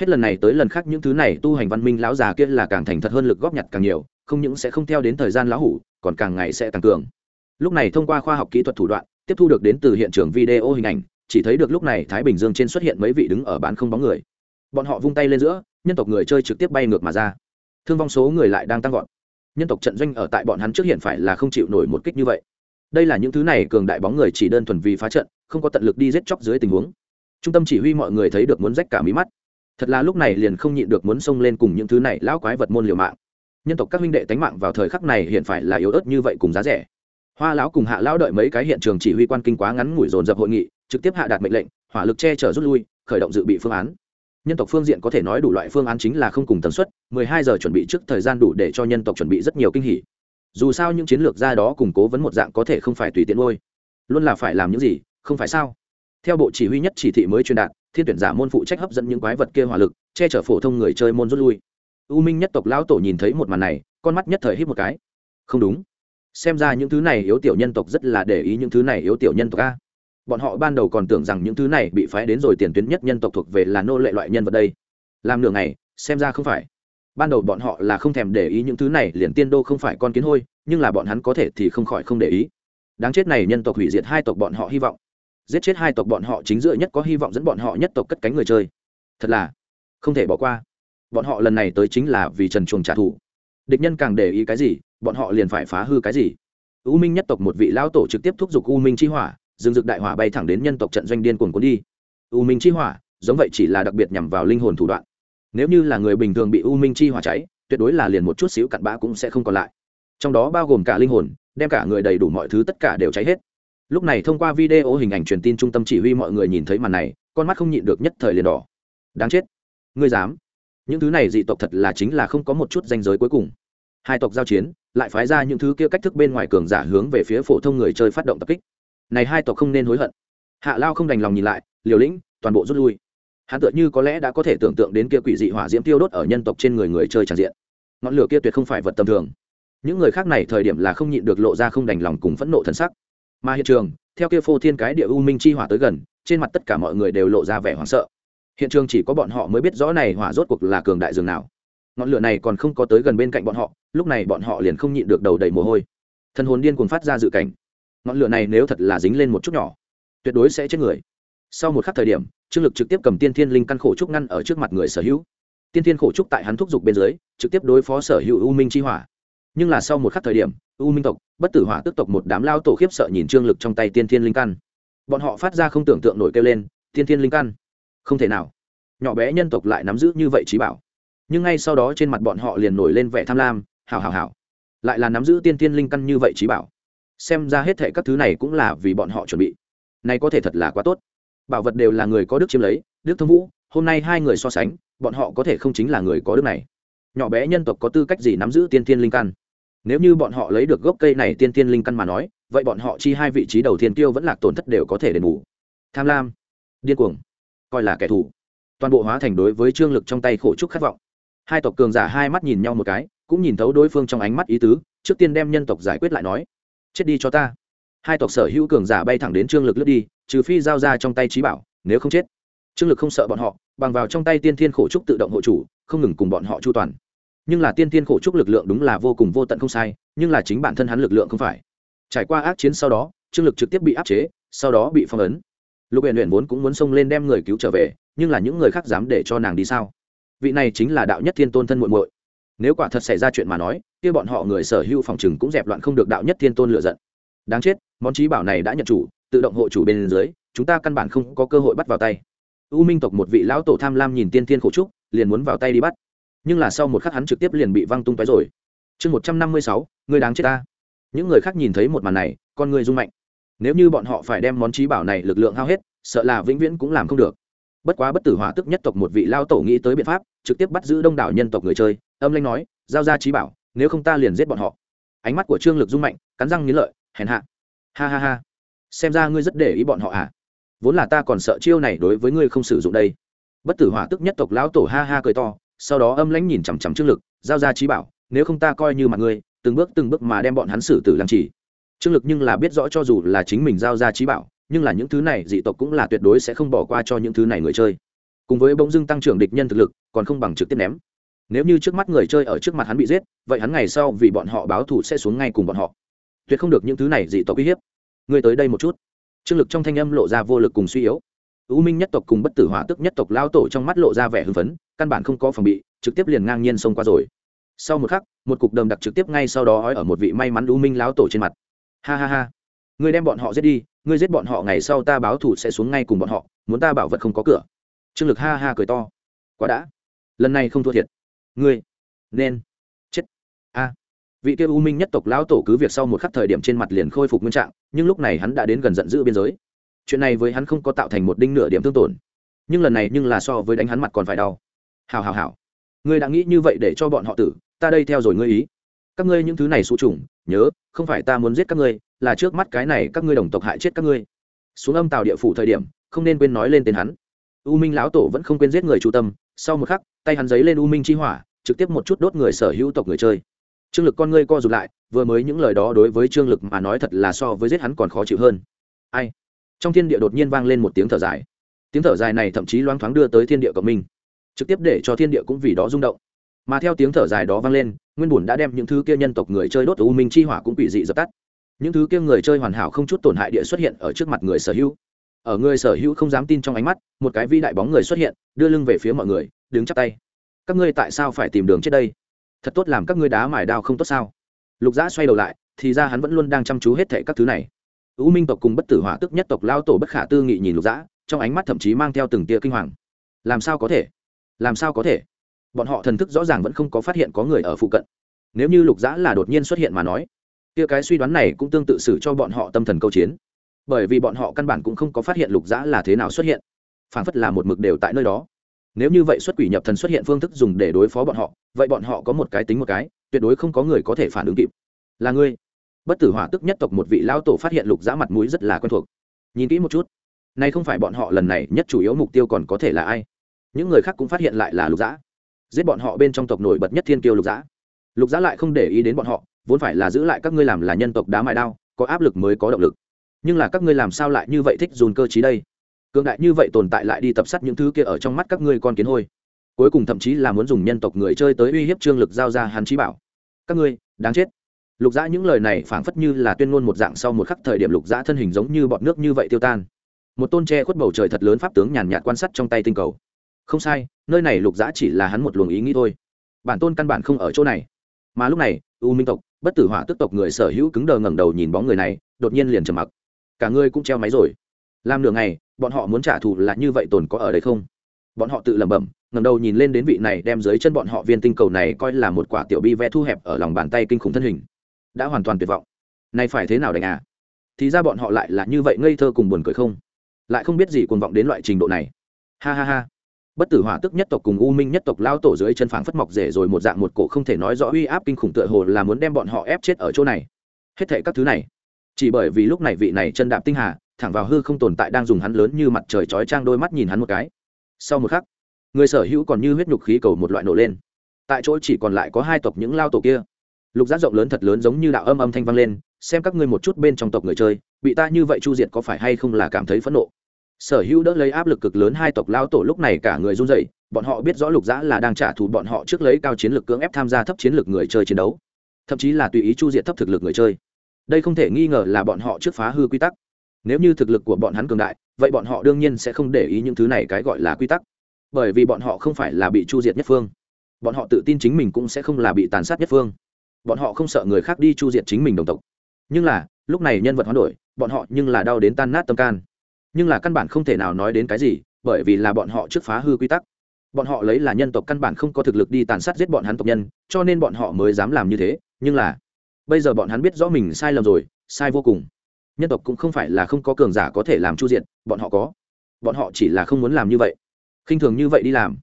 hết lần này tới lần khác những thứ này tu hành văn minh lão già kia là càng thành thật hơn lực góp nhặt càng nhiều, không những sẽ không theo đến thời gian lão hủ, còn càng ngày sẽ tăng cường. Lúc này thông qua khoa học kỹ thuật thủ đoạn, tiếp thu được đến từ hiện trường video hình ảnh, chỉ thấy được lúc này thái bình dương trên xuất hiện mấy vị đứng ở bán không bóng người. Bọn họ vung tay lên giữa, nhân tộc người chơi trực tiếp bay ngược mà ra. Thương vong số người lại đang tăng vọt. Nhân tộc trận doanh ở tại bọn hắn trước hiện phải là không chịu nổi một kích như vậy. Đây là những thứ này cường đại bóng người chỉ đơn thuần vì phá trận, không có tận lực đi giết chóc dưới tình huống. Trung tâm chỉ huy mọi người thấy được muốn rách cả mí mắt thật là lúc này liền không nhịn được muốn xông lên cùng những thứ này lão quái vật môn liều mạng. Nhân tộc các huynh đệ tánh mạng vào thời khắc này hiện phải là yếu ớt như vậy cùng giá rẻ. Hoa lão cùng hạ lão đợi mấy cái hiện trường chỉ huy quan kinh quá ngắn ngủi dồn dập hội nghị, trực tiếp hạ đạt mệnh lệnh, hỏa lực che chở rút lui, khởi động dự bị phương án. Nhân tộc phương diện có thể nói đủ loại phương án chính là không cùng tần suất 12 giờ chuẩn bị trước thời gian đủ để cho nhân tộc chuẩn bị rất nhiều kinh hỉ. Dù sao những chiến lược ra đó củng cố vấn một dạng có thể không phải tùy tiện ngôi luôn là phải làm những gì, không phải sao? Theo bộ chỉ huy nhất chỉ thị mới truyền đạt thiên tuyển giả môn phụ trách hấp dẫn những quái vật kia hỏa lực, che chở phổ thông người chơi môn rút lui. U minh nhất tộc lão tổ nhìn thấy một màn này, con mắt nhất thời hít một cái. Không đúng. Xem ra những thứ này yếu tiểu nhân tộc rất là để ý những thứ này yếu tiểu nhân tộc a. Bọn họ ban đầu còn tưởng rằng những thứ này bị phái đến rồi tiền tuyến nhất nhân tộc thuộc về là nô lệ loại nhân vật đây. Làm nửa ngày, xem ra không phải. Ban đầu bọn họ là không thèm để ý những thứ này, liền tiên đô không phải con kiến hôi, nhưng là bọn hắn có thể thì không khỏi không để ý. Đáng chết này nhân tộc hủy diệt hai tộc bọn họ hy vọng giết chết hai tộc bọn họ chính giữa nhất có hy vọng dẫn bọn họ nhất tộc cất cánh người chơi. Thật là không thể bỏ qua. Bọn họ lần này tới chính là vì trần chuồng trả thù. Địch nhân càng để ý cái gì, bọn họ liền phải phá hư cái gì. U minh nhất tộc một vị lão tổ trực tiếp thúc giục u minh chi hỏa, dương dực đại hỏa bay thẳng đến nhân tộc trận doanh điên cuồng cuốn đi. U minh chi hỏa, giống vậy chỉ là đặc biệt nhằm vào linh hồn thủ đoạn. Nếu như là người bình thường bị u minh chi hỏa cháy, tuyệt đối là liền một chút xíu cặn bã cũng sẽ không còn lại. Trong đó bao gồm cả linh hồn, đem cả người đầy đủ mọi thứ tất cả đều cháy hết lúc này thông qua video hình ảnh truyền tin trung tâm chỉ huy mọi người nhìn thấy màn này, con mắt không nhịn được nhất thời liền đỏ. Đáng chết. Ngươi dám. Những thứ này dị tộc thật là chính là không có một chút danh giới cuối cùng. Hai tộc giao chiến, lại phái ra những thứ kia cách thức bên ngoài cường giả hướng về phía phổ thông người chơi phát động tập kích. Này hai tộc không nên hối hận. Hạ lao không đành lòng nhìn lại, liều lĩnh, toàn bộ rút lui. Hắn tựa như có lẽ đã có thể tưởng tượng đến kia quỷ dị hỏa diễm tiêu đốt ở nhân tộc trên người người chơi tràn diện. Ngọn lửa kia tuyệt không phải vật tầm thường. Những người khác này thời điểm là không nhịn được lộ ra không đành lòng cùng phẫn nộ thần sắc mà hiện trường, theo kia phô thiên cái địa u minh chi hỏa tới gần, trên mặt tất cả mọi người đều lộ ra vẻ hoảng sợ. Hiện trường chỉ có bọn họ mới biết rõ này hỏa rốt cuộc là cường đại dường nào. Ngọn lửa này còn không có tới gần bên cạnh bọn họ, lúc này bọn họ liền không nhịn được đầu đầy mồ hôi. Thân hồn điên cuồng phát ra dự cảnh. Ngọn lửa này nếu thật là dính lên một chút nhỏ, tuyệt đối sẽ chết người. Sau một khắc thời điểm, trương lực trực tiếp cầm tiên thiên linh căn khổ trúc ngăn ở trước mặt người sở hữu. Tiên thiên khổ trúc tại hắn thúc giục bên dưới, trực tiếp đối phó sở hữu u minh chi hỏa. Nhưng là sau một khắc thời điểm u minh tộc, bất tử hỏa tức tộc một đám lao tổ khiếp sợ nhìn trương lực trong tay tiên thiên linh căn. Bọn họ phát ra không tưởng tượng nổi kêu lên, tiên thiên linh căn, không thể nào. Nhỏ bé nhân tộc lại nắm giữ như vậy trí bảo. Nhưng ngay sau đó trên mặt bọn họ liền nổi lên vẻ tham lam hào hào hào lại là nắm giữ tiên thiên linh căn như vậy trí bảo. Xem ra hết thệ các thứ này cũng là vì bọn họ chuẩn bị. Này có thể thật là quá tốt. Bảo vật đều là người có đức chiếm lấy, đức thông vũ, hôm nay hai người so sánh, bọn họ có thể không chính là người có đức này. Nhỏ bé nhân tộc có tư cách gì nắm giữ tiên Thiên linh căn? Nếu như bọn họ lấy được gốc cây này tiên tiên linh căn mà nói, vậy bọn họ chi hai vị trí đầu tiên tiêu vẫn lạc tổn thất đều có thể đền bù. Tham lam, điên cuồng, coi là kẻ thù. Toàn bộ hóa thành đối với trương lực trong tay khổ trúc khát vọng. Hai tộc cường giả hai mắt nhìn nhau một cái, cũng nhìn thấu đối phương trong ánh mắt ý tứ, trước tiên đem nhân tộc giải quyết lại nói. Chết đi cho ta. Hai tộc sở hữu cường giả bay thẳng đến trương lực lướt đi, trừ phi giao ra trong tay trí bảo, nếu không chết. Trương lực không sợ bọn họ, bằng vào trong tay tiên thiên khổ trúc tự động hộ chủ, không ngừng cùng bọn họ chu toàn nhưng là tiên thiên khổ trúc lực lượng đúng là vô cùng vô tận không sai, nhưng là chính bản thân hắn lực lượng không phải. Trải qua ác chiến sau đó, trương lực trực tiếp bị áp chế, sau đó bị phong ấn. Lục huyện huyện vốn cũng muốn xông lên đem người cứu trở về, nhưng là những người khác dám để cho nàng đi sao? Vị này chính là đạo nhất thiên tôn thân muội muội. Nếu quả thật xảy ra chuyện mà nói, kia bọn họ người sở hữu phòng chừng cũng dẹp loạn không được đạo nhất thiên tôn lựa giận. Đáng chết, món trí bảo này đã nhận chủ, tự động hộ chủ bên dưới, chúng ta căn bản không có cơ hội bắt vào tay. U minh tộc một vị lão tổ tham lam nhìn tiên thiên khổ trúc, liền muốn vào tay đi bắt nhưng là sau một khắc hắn trực tiếp liền bị văng tung tói rồi. Chương một trăm năm mươi sáu, người đáng chết ta. Những người khác nhìn thấy một màn này, con người rung mạnh. Nếu như bọn họ phải đem món trí bảo này lực lượng hao hết, sợ là vĩnh viễn cũng làm không được. Bất quá bất tử hỏa tức nhất tộc một vị lao tổ nghĩ tới biện pháp, trực tiếp bắt giữ đông đảo nhân tộc người chơi, âm lanh nói, giao ra trí bảo, nếu không ta liền giết bọn họ. Ánh mắt của trương lực rung mạnh, cắn răng nghiến lợi, hèn hạ. Ha ha ha. Xem ra ngươi rất để ý bọn họ à? Vốn là ta còn sợ chiêu này đối với ngươi không sử dụng đây. Bất tử hỏa tức nhất tộc lão tổ ha ha cười to sau đó âm lãnh nhìn chằm chằm trương lực, giao ra trí bảo, nếu không ta coi như mặt ngươi, từng bước từng bước mà đem bọn hắn xử tử làm chỉ. Trương lực nhưng là biết rõ cho dù là chính mình giao ra trí bảo, nhưng là những thứ này dị tộc cũng là tuyệt đối sẽ không bỏ qua cho những thứ này người chơi. Cùng với bỗng dưng tăng trưởng địch nhân thực lực, còn không bằng trực tiếp ném. Nếu như trước mắt người chơi ở trước mặt hắn bị giết, vậy hắn ngày sau vì bọn họ báo thù sẽ xuống ngay cùng bọn họ. Tuyệt không được những thứ này dị tộc uy hiếp. Ngươi tới đây một chút. Trương lực trong thanh âm lộ ra vô lực cùng suy yếu u minh nhất tộc cùng bất tử hỏa tức nhất tộc lao tổ trong mắt lộ ra vẻ hưng phấn, căn bản không có phòng bị, trực tiếp liền ngang nhiên xông qua rồi. Sau một khắc, một cục đầm đặc trực tiếp ngay sau đó ói ở một vị may mắn u minh lão tổ trên mặt. Ha ha ha. Ngươi đem bọn họ giết đi, ngươi giết bọn họ ngày sau ta báo thù sẽ xuống ngay cùng bọn họ, muốn ta bảo vật không có cửa. Trương lực ha ha cười to. Quá đã. Lần này không thua thiệt. Ngươi nên chết. A. Vị kia u minh nhất tộc lão tổ cứ việc sau một khắc thời điểm trên mặt liền khôi phục nguyên trạng, nhưng lúc này hắn đã đến gần giận dữ biên giới chuyện này với hắn không có tạo thành một đinh nửa điểm thương tổn. Nhưng lần này nhưng là so với đánh hắn mặt còn phải đau. Hào hào hào ngươi đã nghĩ như vậy để cho bọn họ tử, ta đây theo rồi ngươi ý. Các ngươi những thứ này xú trùng, nhớ, không phải ta muốn giết các ngươi, là trước mắt cái này các ngươi đồng tộc hại chết các ngươi. Xuống âm tàu địa phủ thời điểm, không nên quên nói lên tên hắn. U minh lão tổ vẫn không quên giết người chu tâm, sau một khắc, tay hắn giấy lên u minh chi hỏa, trực tiếp một chút đốt người sở hữu tộc người chơi. Trương lực con ngươi co rụt lại, vừa mới những lời đó đối với trương lực mà nói thật là so với giết hắn còn khó chịu hơn. Ai? Trong thiên địa đột nhiên vang lên một tiếng thở dài. Tiếng thở dài này thậm chí loáng thoáng đưa tới thiên địa cộng minh, trực tiếp để cho thiên địa cũng vì đó rung động. Mà theo tiếng thở dài đó vang lên, nguyên bùn đã đem những thứ kia nhân tộc người chơi đốt u minh chi hỏa cũng quỷ dị dập tắt. Những thứ kia người chơi hoàn hảo không chút tổn hại địa xuất hiện ở trước mặt người sở hữu. Ở người sở hữu không dám tin trong ánh mắt, một cái vi đại bóng người xuất hiện, đưa lưng về phía mọi người, đứng chắp tay. Các ngươi tại sao phải tìm đường chết đây? Thật tốt làm các ngươi đá mài đao không tốt sao? Lục giã xoay đầu lại, thì ra hắn vẫn luôn đang chăm chú hết thệ các thứ này u minh tộc cùng bất tử hỏa tức nhất tộc lao tổ bất khả tư nghị nhìn lục dã, trong ánh mắt thậm chí mang theo từng tia kinh hoàng. Làm sao có thể? Làm sao có thể? Bọn họ thần thức rõ ràng vẫn không có phát hiện có người ở phụ cận. Nếu như lục dã là đột nhiên xuất hiện mà nói tia cái suy đoán này cũng tương tự xử cho bọn họ tâm thần câu chiến. Bởi vì bọn họ căn bản cũng không có phát hiện lục dã là thế nào xuất hiện. Phản phất là một mực đều tại nơi đó. Nếu như vậy xuất quỷ nhập thần xuất hiện phương thức dùng để đối phó bọn họ, vậy bọn họ có một cái tính một cái, tuyệt đối không có người có thể phản ứng kịp. Là ngươi bất tử hỏa tức nhất tộc một vị lao tổ phát hiện lục giã mặt mũi rất là quen thuộc. Nhìn kỹ một chút. Này không phải bọn họ lần này nhất chủ yếu mục tiêu còn có thể là ai? Những người khác cũng phát hiện lại là lục giã. Giết bọn họ bên trong tộc nổi bật nhất thiên kiêu lục giã. Lục giã lại không để ý đến bọn họ, vốn phải là giữ lại các ngươi làm là nhân tộc đá mại đao, có áp lực mới có động lực. Nhưng là các ngươi làm sao lại như vậy thích dùn cơ chí đây? Cường đại như vậy tồn tại lại đi tập sát những thứ kia ở trong mắt các ngươi con kiến hôi. Cuối cùng thậm chí là muốn dùng nhân tộc người chơi tới uy hiếp trương lực giao ra hắn trí bảo. Các ngươi, đáng chết lục dã những lời này phảng phất như là tuyên ngôn một dạng sau một khắc thời điểm lục dã thân hình giống như bọt nước như vậy tiêu tan. Một tôn tre khuất bầu trời thật lớn pháp tướng nhàn nhạt quan sát trong tay tinh cầu. Không sai, nơi này lục dã chỉ là hắn một luồng ý nghĩ thôi. Bản tôn căn bản không ở chỗ này. Mà lúc này, u minh tộc, bất tử hỏa tức tộc người sở hữu cứng đờ ngẩng đầu nhìn bóng người này, đột nhiên liền trầm mặc. Cả ngươi cũng treo máy rồi. Làm nửa ngày, bọn họ muốn trả thù là như vậy tồn có ở đây không? Bọn họ tự lẩm bẩm, ngẩng đầu nhìn lên đến vị này đem dưới chân bọn họ viên tinh cầu này coi là một quả tiểu bi vẽ thu hẹp ở lòng bàn tay kinh khủng thân hình đã hoàn toàn tuyệt vọng. Nay phải thế nào đánh à? Thì ra bọn họ lại là như vậy ngây thơ cùng buồn cười không? Lại không biết gì cuồng vọng đến loại trình độ này. Ha ha ha. Bất tử hỏa tức nhất tộc cùng u minh nhất tộc lao tổ dưới chân phảng phất mọc rể rồi một dạng một cổ không thể nói rõ uy áp kinh khủng tựa hồ là muốn đem bọn họ ép chết ở chỗ này. Hết thệ các thứ này, chỉ bởi vì lúc này vị này chân đạp tinh hà, thẳng vào hư không tồn tại đang dùng hắn lớn như mặt trời chói trang đôi mắt nhìn hắn một cái. Sau một khắc, người sở hữu còn như huyết nhục khí cầu một loại nổ lên. Tại chỗ chỉ còn lại có hai tộc những lao tổ kia lục giác rộng lớn thật lớn giống như đạo âm âm thanh vang lên, xem các ngươi một chút bên trong tộc người chơi, bị ta như vậy chu diệt có phải hay không là cảm thấy phẫn nộ? Sở hữu đỡ lấy áp lực cực lớn hai tộc lao tổ lúc này cả người run dậy bọn họ biết rõ lục giã là đang trả thù bọn họ trước lấy cao chiến lược cưỡng ép tham gia thấp chiến lược người chơi chiến đấu, thậm chí là tùy ý chu diệt thấp thực lực người chơi. Đây không thể nghi ngờ là bọn họ trước phá hư quy tắc. Nếu như thực lực của bọn hắn cường đại, vậy bọn họ đương nhiên sẽ không để ý những thứ này cái gọi là quy tắc. Bởi vì bọn họ không phải là bị chu diệt nhất phương. Bọn họ tự tin chính mình cũng sẽ không là bị tàn sát nhất phương bọn họ không sợ người khác đi chu diệt chính mình đồng tộc. Nhưng là, lúc này nhân vật hoán đổi, bọn họ nhưng là đau đến tan nát tâm can. Nhưng là căn bản không thể nào nói đến cái gì, bởi vì là bọn họ trước phá hư quy tắc. Bọn họ lấy là nhân tộc căn bản không có thực lực đi tàn sát giết bọn hắn tộc nhân, cho nên bọn họ mới dám làm như thế, nhưng là, bây giờ bọn hắn biết rõ mình sai lầm rồi, sai vô cùng. Nhân tộc cũng không phải là không có cường giả có thể làm chu diện bọn họ có. Bọn họ chỉ là không muốn làm như vậy. Khinh thường như vậy đi làm.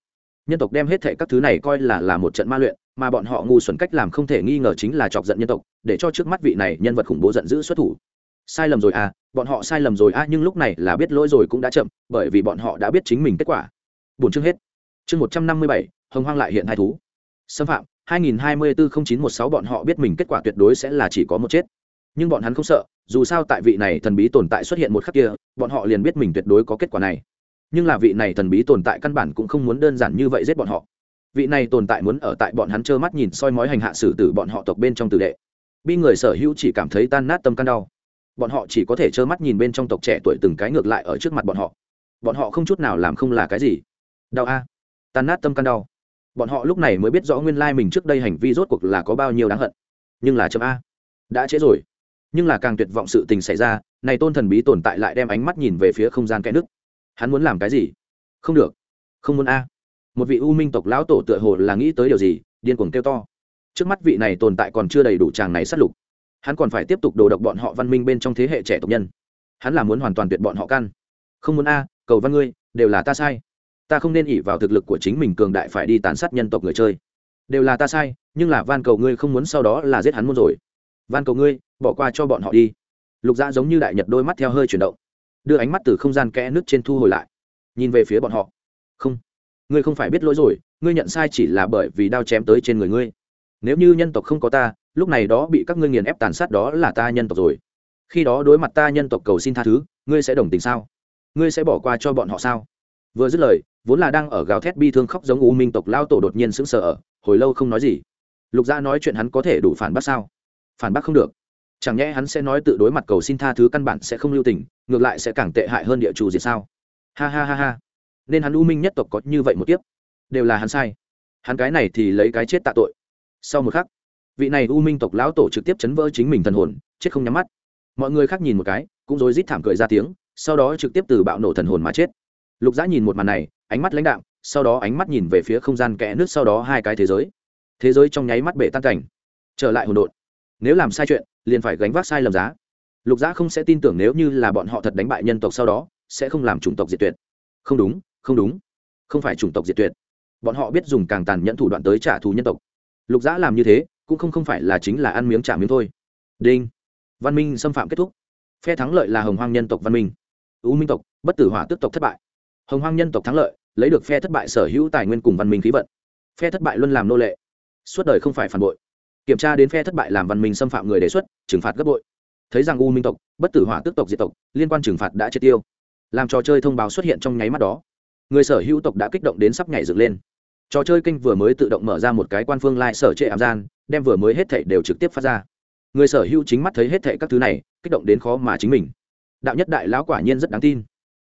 Nhân tộc đem hết thệ các thứ này coi là là một trận ma luyện mà bọn họ ngu xuẩn cách làm không thể nghi ngờ chính là chọc giận nhân tộc, để cho trước mắt vị này nhân vật khủng bố giận dữ xuất thủ. Sai lầm rồi à bọn họ sai lầm rồi à nhưng lúc này là biết lỗi rồi cũng đã chậm, bởi vì bọn họ đã biết chính mình kết quả. Bốn chương hết. Chương một trăm năm mươi bảy, hồng hoang lại hiện hai thú. Xâm phạm 2024-0916 bọn họ biết mình kết quả tuyệt đối sẽ là chỉ có một chết. Nhưng bọn hắn không sợ, dù sao tại vị này thần bí tồn tại xuất hiện một khắc kia, bọn họ liền biết mình tuyệt đối có kết quả này. Nhưng là vị này thần bí tồn tại căn bản cũng không muốn đơn giản như vậy giết bọn họ vị này tồn tại muốn ở tại bọn hắn trơ mắt nhìn soi mói hành hạ xử tử bọn họ tộc bên trong tử đệ. Bi người sở hữu chỉ cảm thấy tan nát tâm can đau. Bọn họ chỉ có thể trơ mắt nhìn bên trong tộc trẻ tuổi từng cái ngược lại ở trước mặt bọn họ. Bọn họ không chút nào làm không là cái gì. Đau a. Tan nát tâm can đau. Bọn họ lúc này mới biết rõ nguyên lai mình trước đây hành vi rốt cuộc là có bao nhiêu đáng hận. Nhưng là chấm a. Đã trễ rồi. Nhưng là càng tuyệt vọng sự tình xảy ra, này tôn thần bí tồn tại lại đem ánh mắt nhìn về phía không gian kẽ nước. Hắn muốn làm cái gì? Không được. Không muốn a một vị u minh tộc lão tổ tựa hồ là nghĩ tới điều gì, điên cuồng kêu to. Trước mắt vị này tồn tại còn chưa đầy đủ chàng này sát lục. Hắn còn phải tiếp tục đồ độc bọn họ văn minh bên trong thế hệ trẻ tộc nhân. Hắn là muốn hoàn toàn tuyệt bọn họ căn không muốn a, cầu văn ngươi, đều là ta sai. Ta không nên ỉ vào thực lực của chính mình cường đại phải đi tàn sát nhân tộc người chơi. Đều là ta sai, nhưng là van cầu ngươi không muốn sau đó là giết hắn muốn rồi. Van cầu ngươi, bỏ qua cho bọn họ đi. Lục dã giống như đại nhật đôi mắt theo hơi chuyển động. Đưa ánh mắt từ không gian kẽ nước trên thu hồi lại. Nhìn về phía bọn họ. Không ngươi không phải biết lỗi rồi, ngươi nhận sai chỉ là bởi vì đao chém tới trên người ngươi. Nếu như nhân tộc không có ta, lúc này đó bị các ngươi nghiền ép tàn sát đó là ta nhân tộc rồi. Khi đó đối mặt ta nhân tộc cầu xin tha thứ, ngươi sẽ đồng tình sao? Ngươi sẽ bỏ qua cho bọn họ sao? Vừa dứt lời, vốn là đang ở gào thét bi thương khóc giống u minh tộc lao tổ đột nhiên sững sờ ở, hồi lâu không nói gì. Lục gia nói chuyện hắn có thể đủ phản bác sao? Phản bác không được. Chẳng nhẽ hắn sẽ nói tự đối mặt cầu xin tha thứ căn bản sẽ không lưu tình, ngược lại sẽ càng tệ hại hơn địa chủ gì sao? Ha ha ha ha nên hắn u minh nhất tộc có như vậy một tiếp đều là hắn sai. Hắn cái này thì lấy cái chết tạ tội. Sau một khắc, vị này u minh tộc lão tổ trực tiếp chấn vỡ chính mình thần hồn, chết không nhắm mắt. Mọi người khác nhìn một cái, cũng rối rít thảm cười ra tiếng, sau đó trực tiếp từ bạo nổ thần hồn mà chết. Lục giã nhìn một màn này, ánh mắt lãnh đạm, sau đó ánh mắt nhìn về phía không gian kẽ nước sau đó hai cái thế giới. Thế giới trong nháy mắt bể tan cảnh, trở lại hồn đột nếu làm sai chuyện, liền phải gánh vác sai lầm giá. Lục giã không sẽ tin tưởng nếu như là bọn họ thật đánh bại nhân tộc sau đó, sẽ không làm chủng tộc diệt tuyệt. Không đúng không đúng. Không phải chủng tộc diệt tuyệt. Bọn họ biết dùng càng tàn nhẫn thủ đoạn tới trả thù nhân tộc. Lục Dã làm như thế, cũng không không phải là chính là ăn miếng trả miếng thôi. Đinh. Văn minh xâm phạm kết thúc. Phe thắng lợi là hồng hoang nhân tộc văn minh. Ưu minh tộc, bất tử hỏa tước tộc thất bại. Hồng hoang nhân tộc thắng lợi, lấy được phe thất bại sở hữu tài nguyên cùng văn minh khí vận. Phe thất bại luôn làm nô lệ. Suốt đời không phải phản bội. Kiểm tra đến phe thất bại làm văn minh xâm phạm người đề xuất, trừng phạt gấp bội. Thấy rằng u minh tộc, bất tử hỏa tước tộc diệt tộc, liên quan trừng phạt đã triệt tiêu. Làm trò chơi thông báo xuất hiện trong nháy mắt đó người sở hữu tộc đã kích động đến sắp nhảy dựng lên. Trò chơi kênh vừa mới tự động mở ra một cái quan phương sở trệ ảm gian, đem vừa mới hết thảy đều trực tiếp phát ra. Người sở hữu chính mắt thấy hết thảy các thứ này, kích động đến khó mà chính mình. Đạo nhất đại lão quả nhiên rất đáng tin.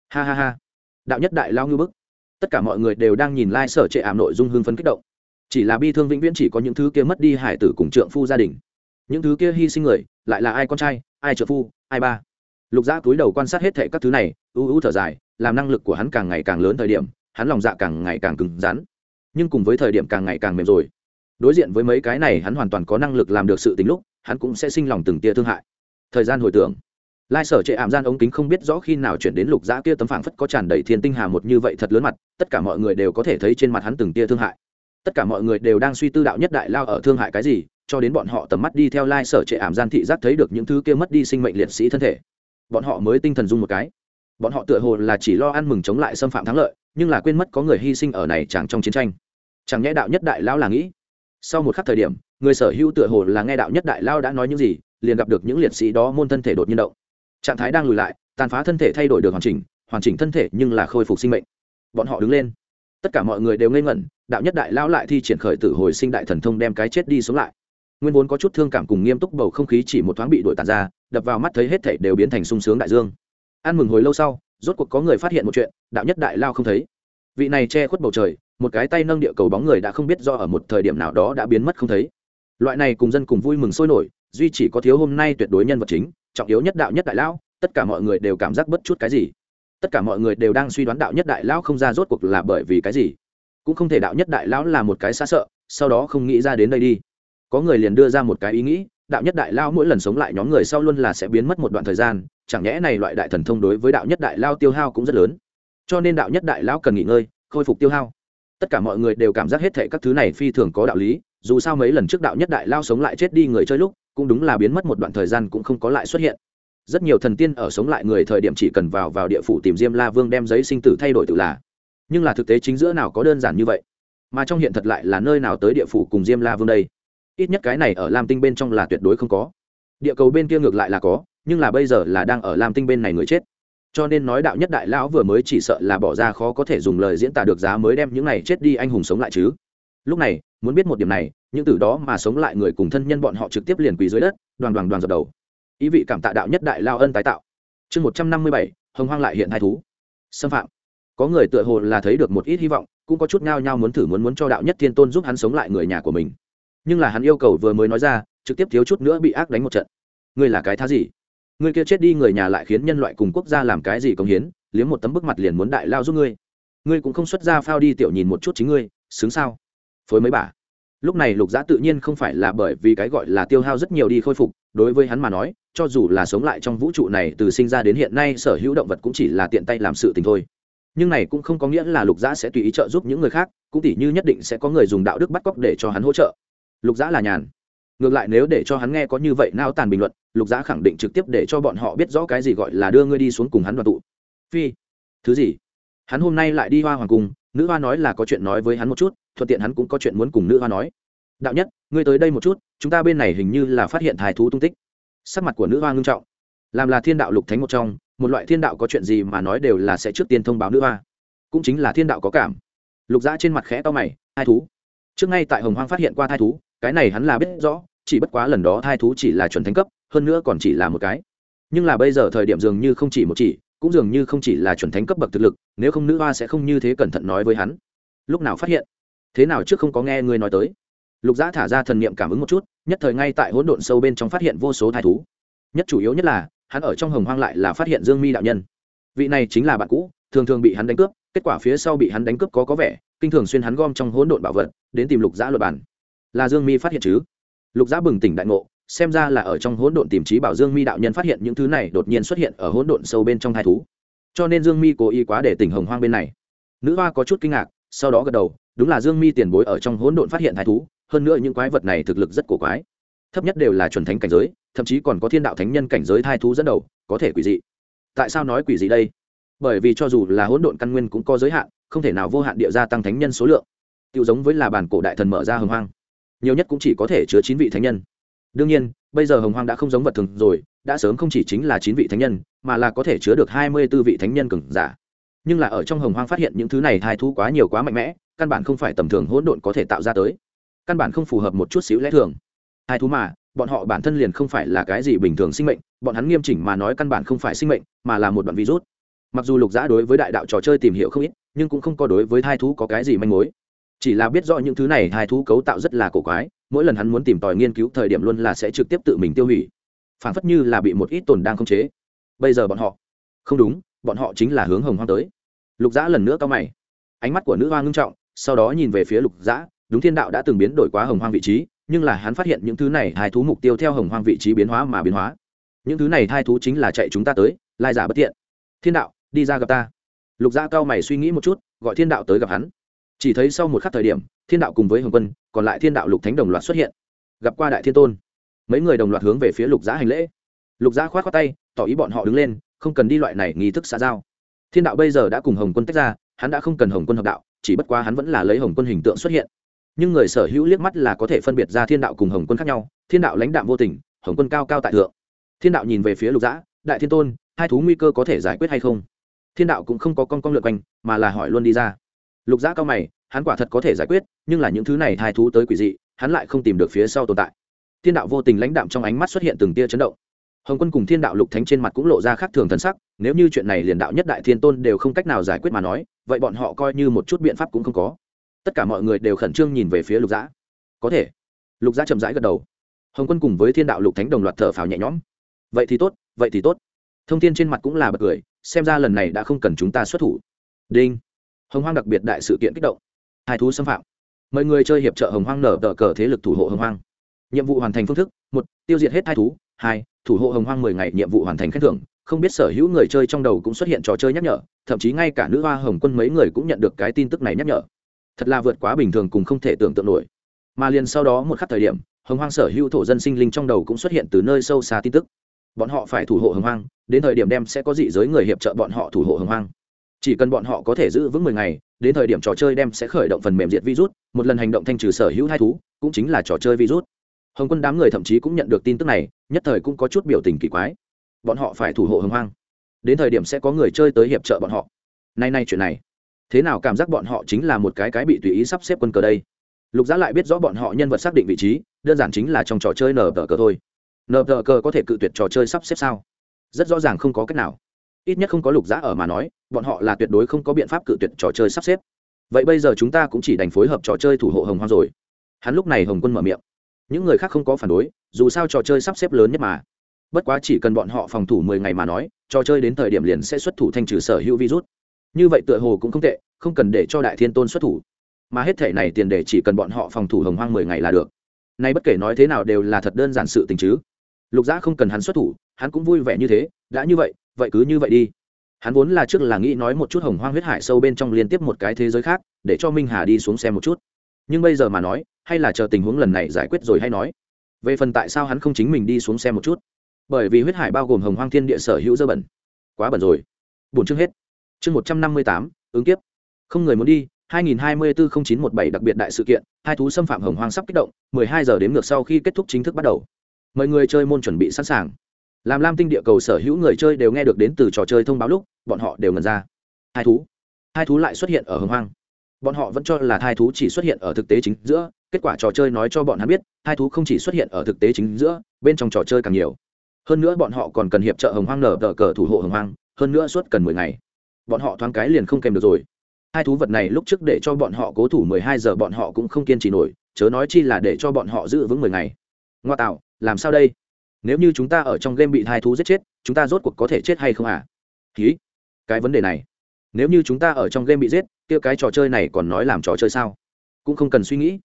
Ha ha ha. Đạo nhất đại lão ngư bức. Tất cả mọi người đều đang nhìn lai sở trệ ảm nội dung hưng phấn kích động. Chỉ là bi thương vĩnh viễn chỉ có những thứ kia mất đi hải tử cùng trượng phu gia đình. Những thứ kia hy sinh người, lại là ai con trai, ai trợ phu, ai ba? Lục dã cúi đầu quan sát hết thệ các thứ này, ưu ưu thở dài, làm năng lực của hắn càng ngày càng lớn thời điểm, hắn lòng dạ càng ngày càng cứng rắn. Nhưng cùng với thời điểm càng ngày càng mềm rồi, đối diện với mấy cái này hắn hoàn toàn có năng lực làm được sự tính lúc, hắn cũng sẽ sinh lòng từng tia thương hại. Thời gian hồi tưởng, lai sở trệ ảm gian ống kính không biết rõ khi nào chuyển đến lục dã kia tấm phảng phất có tràn đầy thiên tinh hà một như vậy thật lớn mặt, tất cả mọi người đều có thể thấy trên mặt hắn từng tia thương hại. Tất cả mọi người đều đang suy tư đạo nhất đại lao ở thương hại cái gì, cho đến bọn họ tầm mắt đi theo lai sở trệ ảm gian thị giác thấy được những thứ kia mất đi sinh mệnh liệt sĩ thân thể bọn họ mới tinh thần dung một cái. Bọn họ tựa hồ là chỉ lo ăn mừng chống lại xâm phạm thắng lợi, nhưng là quên mất có người hy sinh ở này chẳng trong chiến tranh. Chẳng nhẽ đạo nhất đại lao là nghĩ? Sau một khắc thời điểm, người sở hữu tựa hồ là nghe đạo nhất đại lao đã nói những gì, liền gặp được những liệt sĩ đó môn thân thể đột nhiên động. Trạng thái đang lùi lại, tàn phá thân thể thay đổi được hoàn chỉnh hoàn chỉnh thân thể nhưng là khôi phục sinh mệnh. Bọn họ đứng lên. Tất cả mọi người đều ngây ngẩn, đạo nhất đại lao lại thi triển khởi tử hồi sinh đại thần thông đem cái chết đi sống lại. Nguyên vốn có chút thương cảm cùng nghiêm túc bầu không khí chỉ một thoáng bị đổi tàn ra đập vào mắt thấy hết thảy đều biến thành sung sướng đại dương. Ăn mừng hồi lâu sau, rốt cuộc có người phát hiện một chuyện, đạo nhất đại lao không thấy. Vị này che khuất bầu trời, một cái tay nâng địa cầu bóng người đã không biết do ở một thời điểm nào đó đã biến mất không thấy. Loại này cùng dân cùng vui mừng sôi nổi, duy chỉ có thiếu hôm nay tuyệt đối nhân vật chính, trọng yếu nhất đạo nhất đại lão tất cả mọi người đều cảm giác bất chút cái gì. Tất cả mọi người đều đang suy đoán đạo nhất đại lão không ra rốt cuộc là bởi vì cái gì. Cũng không thể đạo nhất đại lão là một cái xa sợ, sau đó không nghĩ ra đến đây đi. Có người liền đưa ra một cái ý nghĩ đạo nhất đại lao mỗi lần sống lại nhóm người sau luôn là sẽ biến mất một đoạn thời gian, chẳng nhẽ này loại đại thần thông đối với đạo nhất đại lao tiêu hao cũng rất lớn. Cho nên đạo nhất đại lao cần nghỉ ngơi, khôi phục tiêu hao. Tất cả mọi người đều cảm giác hết thệ các thứ này phi thường có đạo lý, dù sao mấy lần trước đạo nhất đại lao sống lại chết đi người chơi lúc, cũng đúng là biến mất một đoạn thời gian cũng không có lại xuất hiện. Rất nhiều thần tiên ở sống lại người thời điểm chỉ cần vào vào địa phủ tìm diêm la vương đem giấy sinh tử thay đổi tự là. Nhưng là thực tế chính giữa nào có đơn giản như vậy? Mà trong hiện thật lại là nơi nào tới địa phủ cùng diêm la vương đây? Ít nhất cái này ở lam tinh bên trong là tuyệt đối không có. Địa cầu bên kia ngược lại là có, nhưng là bây giờ là đang ở lam tinh bên này người chết. Cho nên nói đạo nhất đại lão vừa mới chỉ sợ là bỏ ra khó có thể dùng lời diễn tả được giá mới đem những này chết đi anh hùng sống lại chứ. Lúc này, muốn biết một điểm này, những từ đó mà sống lại người cùng thân nhân bọn họ trực tiếp liền quỳ dưới đất, đoàn đoàn đoàn dập đầu. Ý vị cảm tạ đạo nhất đại lao ân tái tạo. Chương một trăm năm mươi bảy, hồng hoang lại hiện hai thú. Xâm phạm. Có người tựa hồ là thấy được một ít hy vọng, cũng có chút ngao nhau muốn thử muốn muốn cho đạo nhất thiên tôn giúp hắn sống lại người nhà của mình nhưng là hắn yêu cầu vừa mới nói ra, trực tiếp thiếu chút nữa bị ác đánh một trận. Ngươi là cái thá gì? Ngươi kia chết đi người nhà lại khiến nhân loại cùng quốc gia làm cái gì công hiến, liếm một tấm bức mặt liền muốn đại lao giúp ngươi. Ngươi cũng không xuất ra phao đi tiểu nhìn một chút chính ngươi, xứng sao? Phối mấy bà. Lúc này lục giã tự nhiên không phải là bởi vì cái gọi là tiêu hao rất nhiều đi khôi phục, đối với hắn mà nói, cho dù là sống lại trong vũ trụ này từ sinh ra đến hiện nay sở hữu động vật cũng chỉ là tiện tay làm sự tình thôi. Nhưng này cũng không có nghĩa là lục giã sẽ tùy ý trợ giúp những người khác, cũng tỉ như nhất định sẽ có người dùng đạo đức bắt cóc để cho hắn hỗ trợ lục giã là nhàn. Ngược lại nếu để cho hắn nghe có như vậy nao tàn bình luận, lục giã khẳng định trực tiếp để cho bọn họ biết rõ cái gì gọi là đưa ngươi đi xuống cùng hắn đoàn tụ. Phi, thứ gì? Hắn hôm nay lại đi hoa hoàng cung, nữ hoa nói là có chuyện nói với hắn một chút, thuận tiện hắn cũng có chuyện muốn cùng nữ hoa nói. Đạo nhất, ngươi tới đây một chút, chúng ta bên này hình như là phát hiện thái thú tung tích. Sắc mặt của nữ hoa ngưng trọng. Làm là thiên đạo lục thánh một trong, một loại thiên đạo có chuyện gì mà nói đều là sẽ trước tiên thông báo nữ hoa. Cũng chính là thiên đạo có cảm. Lục dã trên mặt khẽ to mày, thai thú. Trước ngay tại hồng hoang phát hiện qua thai thú cái này hắn là biết rõ, chỉ bất quá lần đó thai thú chỉ là chuẩn thánh cấp, hơn nữa còn chỉ là một cái. Nhưng là bây giờ thời điểm dường như không chỉ một chỉ, cũng dường như không chỉ là chuẩn thánh cấp bậc thực lực, nếu không nữ hoa sẽ không như thế cẩn thận nói với hắn. Lúc nào phát hiện? Thế nào trước không có nghe ngươi nói tới? Lục giã thả ra thần niệm cảm ứng một chút, nhất thời ngay tại hỗn độn sâu bên trong phát hiện vô số thai thú. Nhất chủ yếu nhất là, hắn ở trong hồng hoang lại là phát hiện dương mi đạo nhân. Vị này chính là bạn cũ, thường thường bị hắn đánh cướp, kết quả phía sau bị hắn đánh cướp có có vẻ, kinh thường xuyên hắn gom trong hỗn độn bảo vật, đến tìm lục giã luật bản là dương mi phát hiện chứ? Lục giã bừng tỉnh đại ngộ, xem ra là ở trong hỗn độn tìm trí bảo dương mi đạo nhân phát hiện những thứ này đột nhiên xuất hiện ở hỗn độn sâu bên trong hai thú. Cho nên dương mi cố ý quá để tỉnh hồng hoang bên này. Nữ hoa có chút kinh ngạc, sau đó gật đầu, đúng là dương mi tiền bối ở trong hỗn độn phát hiện thái thú, hơn nữa những quái vật này thực lực rất cổ quái. Thấp nhất đều là chuẩn thánh cảnh giới, thậm chí còn có thiên đạo thánh nhân cảnh giới thai thú dẫn đầu, có thể quỷ dị. Tại sao nói quỷ dị đây? Bởi vì cho dù là hỗn độn căn nguyên cũng có giới hạn, không thể nào vô hạn địa gia tăng thánh nhân số lượng. Tiêu giống với là bản cổ đại thần mở ra hồng hoang nhiều nhất cũng chỉ có thể chứa chín vị thánh nhân. Đương nhiên, bây giờ hồng hoang đã không giống vật thường rồi, đã sớm không chỉ chính là chín vị thánh nhân, mà là có thể chứa được hai mươi b ố vị thánh nhân cừng giả. Nhưng là ở trong hồng hoang phát hiện những thứ này thai thú quá nhiều quá mạnh mẽ, căn bản không phải tầm thường hỗn độn có thể tạo ra tới. Căn bản không phù hợp một chút xíu lẽ thường. Hai thú mà, bọn họ bản thân liền không phải là cái gì bình thường sinh mệnh, bọn hắn nghiêm chỉnh mà nói căn bản không phải sinh mệnh, mà là một đoạn virus. Mặc dù lục giã đối với đại đạo trò chơi tìm hiểu không ít, nhưng cũng không có đối với thai thú có cái gì manh mối chỉ là biết rõ những thứ này, hai thú cấu tạo rất là cổ quái, mỗi lần hắn muốn tìm tòi nghiên cứu thời điểm luôn là sẽ trực tiếp tự mình tiêu hủy. Phản phất như là bị một ít tồn đang khống chế. Bây giờ bọn họ, không đúng, bọn họ chính là hướng hồng hoang tới. Lục dã lần nữa cao mày. Ánh mắt của nữ hoa ngưng trọng, sau đó nhìn về phía lục dã. Đúng thiên đạo đã từng biến đổi quá hồng hoang vị trí, nhưng là hắn phát hiện những thứ này, hai thú mục tiêu theo hồng hoang vị trí biến hóa mà biến hóa. Những thứ này, hai thú chính là chạy chúng ta tới, lai giả bất tiện. Thiên đạo, đi ra gặp ta. Lục dã cao mày suy nghĩ một chút, gọi thiên đạo tới gặp hắn chỉ thấy sau một khắc thời điểm, thiên đạo cùng với hồng quân, còn lại thiên đạo lục thánh đồng loạt xuất hiện. Gặp qua đại thiên tôn. Mấy người đồng loạt hướng về phía lục giã hành lễ. Lục giã k h o á t khoác tay, tỏ ý bọn họ đứng lên, không cần đi loại này nghi thức xã giao. Thiên đạo bây giờ đã cùng hồng quân tách ra, hắn đã không cần hồng quân hợp đạo, chỉ bất quá hắn vẫn là lấy hồng quân hình tượng xuất hiện. Nhưng người sở hữu liếc mắt là có thể phân biệt ra thiên đạo cùng hồng quân khác nhau, thiên đạo lãnh đạo vô tình, hồng quân cao cao tại thượng. Thiên đạo nhìn về phía lục giã, đại thiên tôn, hai thú nguy cơ có thể giải quyết hay không? Thiên đạo cũng không có con con lượt quanh, mà là hỏi luôn đi ra lục giã cao mày, hắn quả thật có thể giải quyết, nhưng là những thứ này thai thú tới quỷ dị, hắn lại không tìm được phía sau tồn tại. Thiên đạo vô tình lãnh đạm trong ánh mắt xuất hiện từng tia chấn động. Hồng quân cùng thiên đạo lục thánh trên mặt cũng lộ ra khác thường thần sắc, nếu như chuyện này liền đạo nhất đại thiên tôn đều không cách nào giải quyết mà nói, vậy bọn họ coi như một chút biện pháp cũng không có. Tất cả mọi người đều khẩn trương nhìn về phía lục giã. Có thể. Lục giã chậm rãi gật đầu. Hồng quân cùng với thiên đạo lục thánh đồng loạt thở phào nhẹ nhõm. Vậy thì tốt, vậy thì tốt. Thông tin trên mặt cũng là bật cười, xem ra lần này đã không cần chúng ta xuất thủ. Đinh hồng hoang đặc biệt đại sự kiện kích động. Hai thú xâm phạm. Mời người chơi hiệp trợ hồng hoang nở tờ cờ thế lực thủ hộ hồng hoang. Nhiệm vụ hoàn thành phương thức, một, tiêu diệt hết hai thú, hai, thủ hộ hồng hoang mười ngày nhiệm vụ hoàn thành khen thưởng. Không biết sở hữu người chơi trong đầu cũng xuất hiện trò chơi nhắc nhở, thậm chí ngay cả nữ hoa hồng quân mấy người cũng nhận được cái tin tức này nhắc nhở. Thật là vượt quá bình thường cùng không thể tưởng tượng nổi. Mà liền sau đó một khắc thời điểm, hồng hoang sở hữu thổ dân sinh linh trong đầu cũng xuất hiện từ nơi sâu xa tin tức. Bọn họ phải thủ hộ hồng hoang, đến thời điểm đem sẽ có dị giới người hiệp trợ bọn họ thủ hộ hồng hoang chỉ cần bọn họ có thể giữ vững mười ngày, đến thời điểm trò chơi đem sẽ khởi động phần mềm diệt virus, một lần hành động thanh trừ sở hữu hai thú, cũng chính là trò chơi virus. Hồng quân đám người thậm chí cũng nhận được tin tức này, nhất thời cũng có chút biểu tình kỳ quái. Bọn họ phải thủ hộ hồng hoang. Đến thời điểm sẽ có người chơi tới hiệp trợ bọn họ. Nay nay chuyện này. Thế nào cảm giác bọn họ chính là một cái cái bị tùy ý sắp xếp quân cờ đây? Lục giá lại biết rõ bọn họ nhân vật xác định vị trí, đơn giản chính là trong trò chơi nở tờ cờ thôi. Nở tờ cờ có thể cự tuyệt trò chơi sắp xếp sao? Rất rõ ràng không có cách nào ít nhất không có lục giá ở mà nói, bọn họ là tuyệt đối không có biện pháp cự tuyệt trò chơi sắp xếp. Vậy bây giờ chúng ta cũng chỉ đành phối hợp trò chơi thủ hộ hồng hoang rồi. Hắn lúc này hồng quân mở miệng. Những người khác không có phản đối, dù sao trò chơi sắp xếp lớn nhất mà. Bất quá chỉ cần bọn họ phòng thủ mười ngày mà nói, trò chơi đến thời điểm liền sẽ xuất thủ thanh trừ sở hữu virus. Như vậy tựa hồ cũng không tệ, không cần để cho đại thiên tôn xuất thủ. Mà hết thể này tiền để chỉ cần bọn họ phòng thủ hồng hoang mười ngày là được. Nay bất kể nói thế nào đều là thật đơn giản sự tình chứ. Lục giã không cần hắn xuất thủ, hắn cũng vui vẻ như thế, đã như vậy vậy cứ như vậy đi. Hắn vốn là trước là nghĩ nói một chút hồng hoang huyết hải sâu bên trong liên tiếp một cái thế giới khác, để cho minh hà đi xuống xem một chút. Nhưng bây giờ mà nói, hay là chờ tình huống lần này giải quyết rồi hay nói. Về phần tại sao hắn không chính mình đi xuống xem một chút? Bởi vì huyết hải bao gồm hồng hoang thiên địa sở hữu dơ bẩn. Quá bẩn rồi. Bổn chương hết. Chương một trăm năm mươi tám, ứng kiếp. Không người muốn đi 2024-0917 đặc biệt đại sự kiện, hai thú xâm phạm hồng hoang sắp kích động 12 giờ đến ngược sau khi kết thúc chính thức bắt đầu. Mời người chơi môn chuẩn bị sẵn sàng làm lam tinh địa cầu sở hữu người chơi đều nghe được đến từ trò chơi thông báo lúc, bọn họ đều ngần ra. Hai thú. Hai thú lại xuất hiện ở hồng hoang. Bọn họ vẫn cho là hai thú chỉ xuất hiện ở thực tế chính giữa, kết quả trò chơi nói cho bọn hắn biết hai thú không chỉ xuất hiện ở thực tế chính giữa, bên trong trò chơi càng nhiều. Hơn nữa bọn họ còn cần hiệp trợ hồng hoang nở tờ cờ thủ hộ hồng hoang, hơn nữa suốt cần mười ngày. Bọn họ thoáng cái liền không kèm được rồi. Hai thú vật này lúc trước để cho bọn họ cố thủ mười hai giờ bọn họ cũng không kiên trì nổi, chớ nói chi là để cho bọn họ giữ vững mười ngày. Ngoa tạo, làm sao đây? Nếu như chúng ta ở trong game bị hai thú giết chết, chúng ta rốt cuộc có thể chết hay không à? Ký cái vấn đề này. Nếu như chúng ta ở trong game bị giết, kia cái trò chơi này còn nói làm trò chơi sao? Cũng không cần suy nghĩ.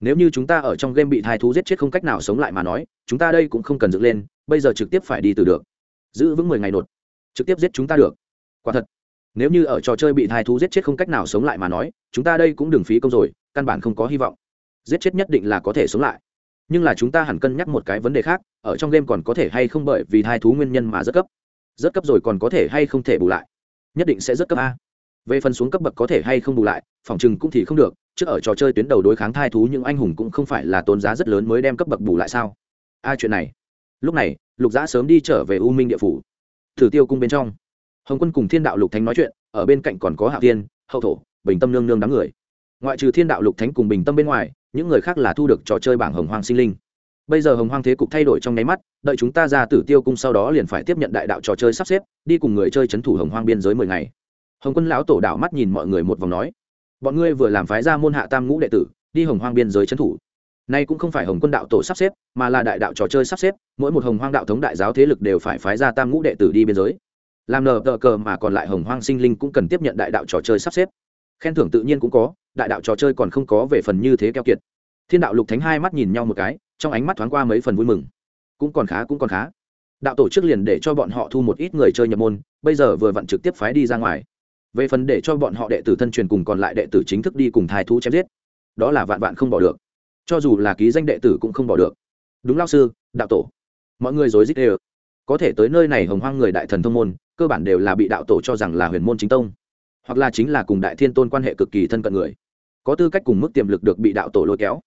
Nếu như chúng ta ở trong game bị thai thú giết chết không cách nào sống lại mà nói, chúng ta đây cũng không cần dựng lên, bây giờ trực tiếp phải đi từ được. Giữ vững mười ngày nột. Trực tiếp giết chúng ta được. Quả thật. Nếu như ở trò chơi bị thai thú giết chết không cách nào sống lại mà nói, chúng ta đây cũng đừng phí công rồi, căn bản không có hy vọng. Giết chết nhất định là có thể sống lại nhưng là chúng ta hẳn cân nhắc một cái vấn đề khác, ở trong game còn có thể hay không bởi vì thai thú nguyên nhân mà rất cấp. Rất cấp rồi còn có thể hay không thể bù lại? Nhất định sẽ rất cấp a. Về phần xuống cấp bậc có thể hay không bù lại, phòng chừng cũng thì không được, trước ở trò chơi tuyến đầu đối kháng thai thú những anh hùng cũng không phải là tốn giá rất lớn mới đem cấp bậc bù lại sao? A, chuyện này. Lúc này, lục giã sớm đi trở về u minh địa phủ. Thử tiêu cung bên trong. Hồng quân cùng thiên đạo lục thánh nói chuyện, ở bên cạnh còn có hạ tiên hậu thổ, bình tâm nương nương đám người. Ngoại trừ thiên đạo lục thánh cùng bình tâm bên ngoài những người khác là thu được trò chơi bảng hồng hoang sinh linh. Bây giờ hồng hoang thế cục thay đổi trong nháy mắt, đợi chúng ta ra tử tiêu cung sau đó liền phải tiếp nhận đại đạo trò chơi sắp xếp, đi cùng người chơi c h ấ n thủ hồng hoang biên giới mười ngày. Hồng quân lão tổ đạo mắt nhìn mọi người một vòng nói, bọn ngươi vừa làm phái ra môn hạ tam ngũ đệ tử, đi hồng hoang biên giới c h ấ n thủ. Nay cũng không phải hồng quân đạo tổ sắp xếp, mà là đại đạo trò chơi sắp xếp, mỗi một hồng hoang đạo thống đại giáo thế lực đều phải phái ra tam ngũ đệ tử đi biên giới. Làm nờ tờ cờ mà còn lại hồng hoang sinh linh cũng cần tiếp nhận đại đạo trò chơi sắp xếp. Khen thưởng tự nhiên cũng có đại đạo trò chơi còn không có về phần như thế keo kiệt. Thiên đạo lục thánh hai mắt nhìn nhau một cái, trong ánh mắt thoáng qua mấy phần vui mừng. Cũng còn khá, cũng còn khá. Đạo tổ chức liền để cho bọn họ thu một ít người chơi nhập môn, bây giờ vừa vặn trực tiếp phái đi ra ngoài. Về phần để cho bọn họ đệ tử thân truyền cùng còn lại đệ tử chính thức đi cùng thai thú chém giết, đó là vạn vạn không bỏ được. Cho dù là ký danh đệ tử cũng không bỏ được. Đúng lao sư, đạo tổ. Mọi người dối dích đều. Có thể tới nơi này hồng hoang người đại thần thông môn, cơ bản đều là bị đạo tổ cho rằng là huyền môn chính tông, hoặc là chính là cùng đại thiên tôn quan hệ cực kỳ thân cận người có tư cách cùng mức tiềm lực được bị đạo tổ lôi kéo.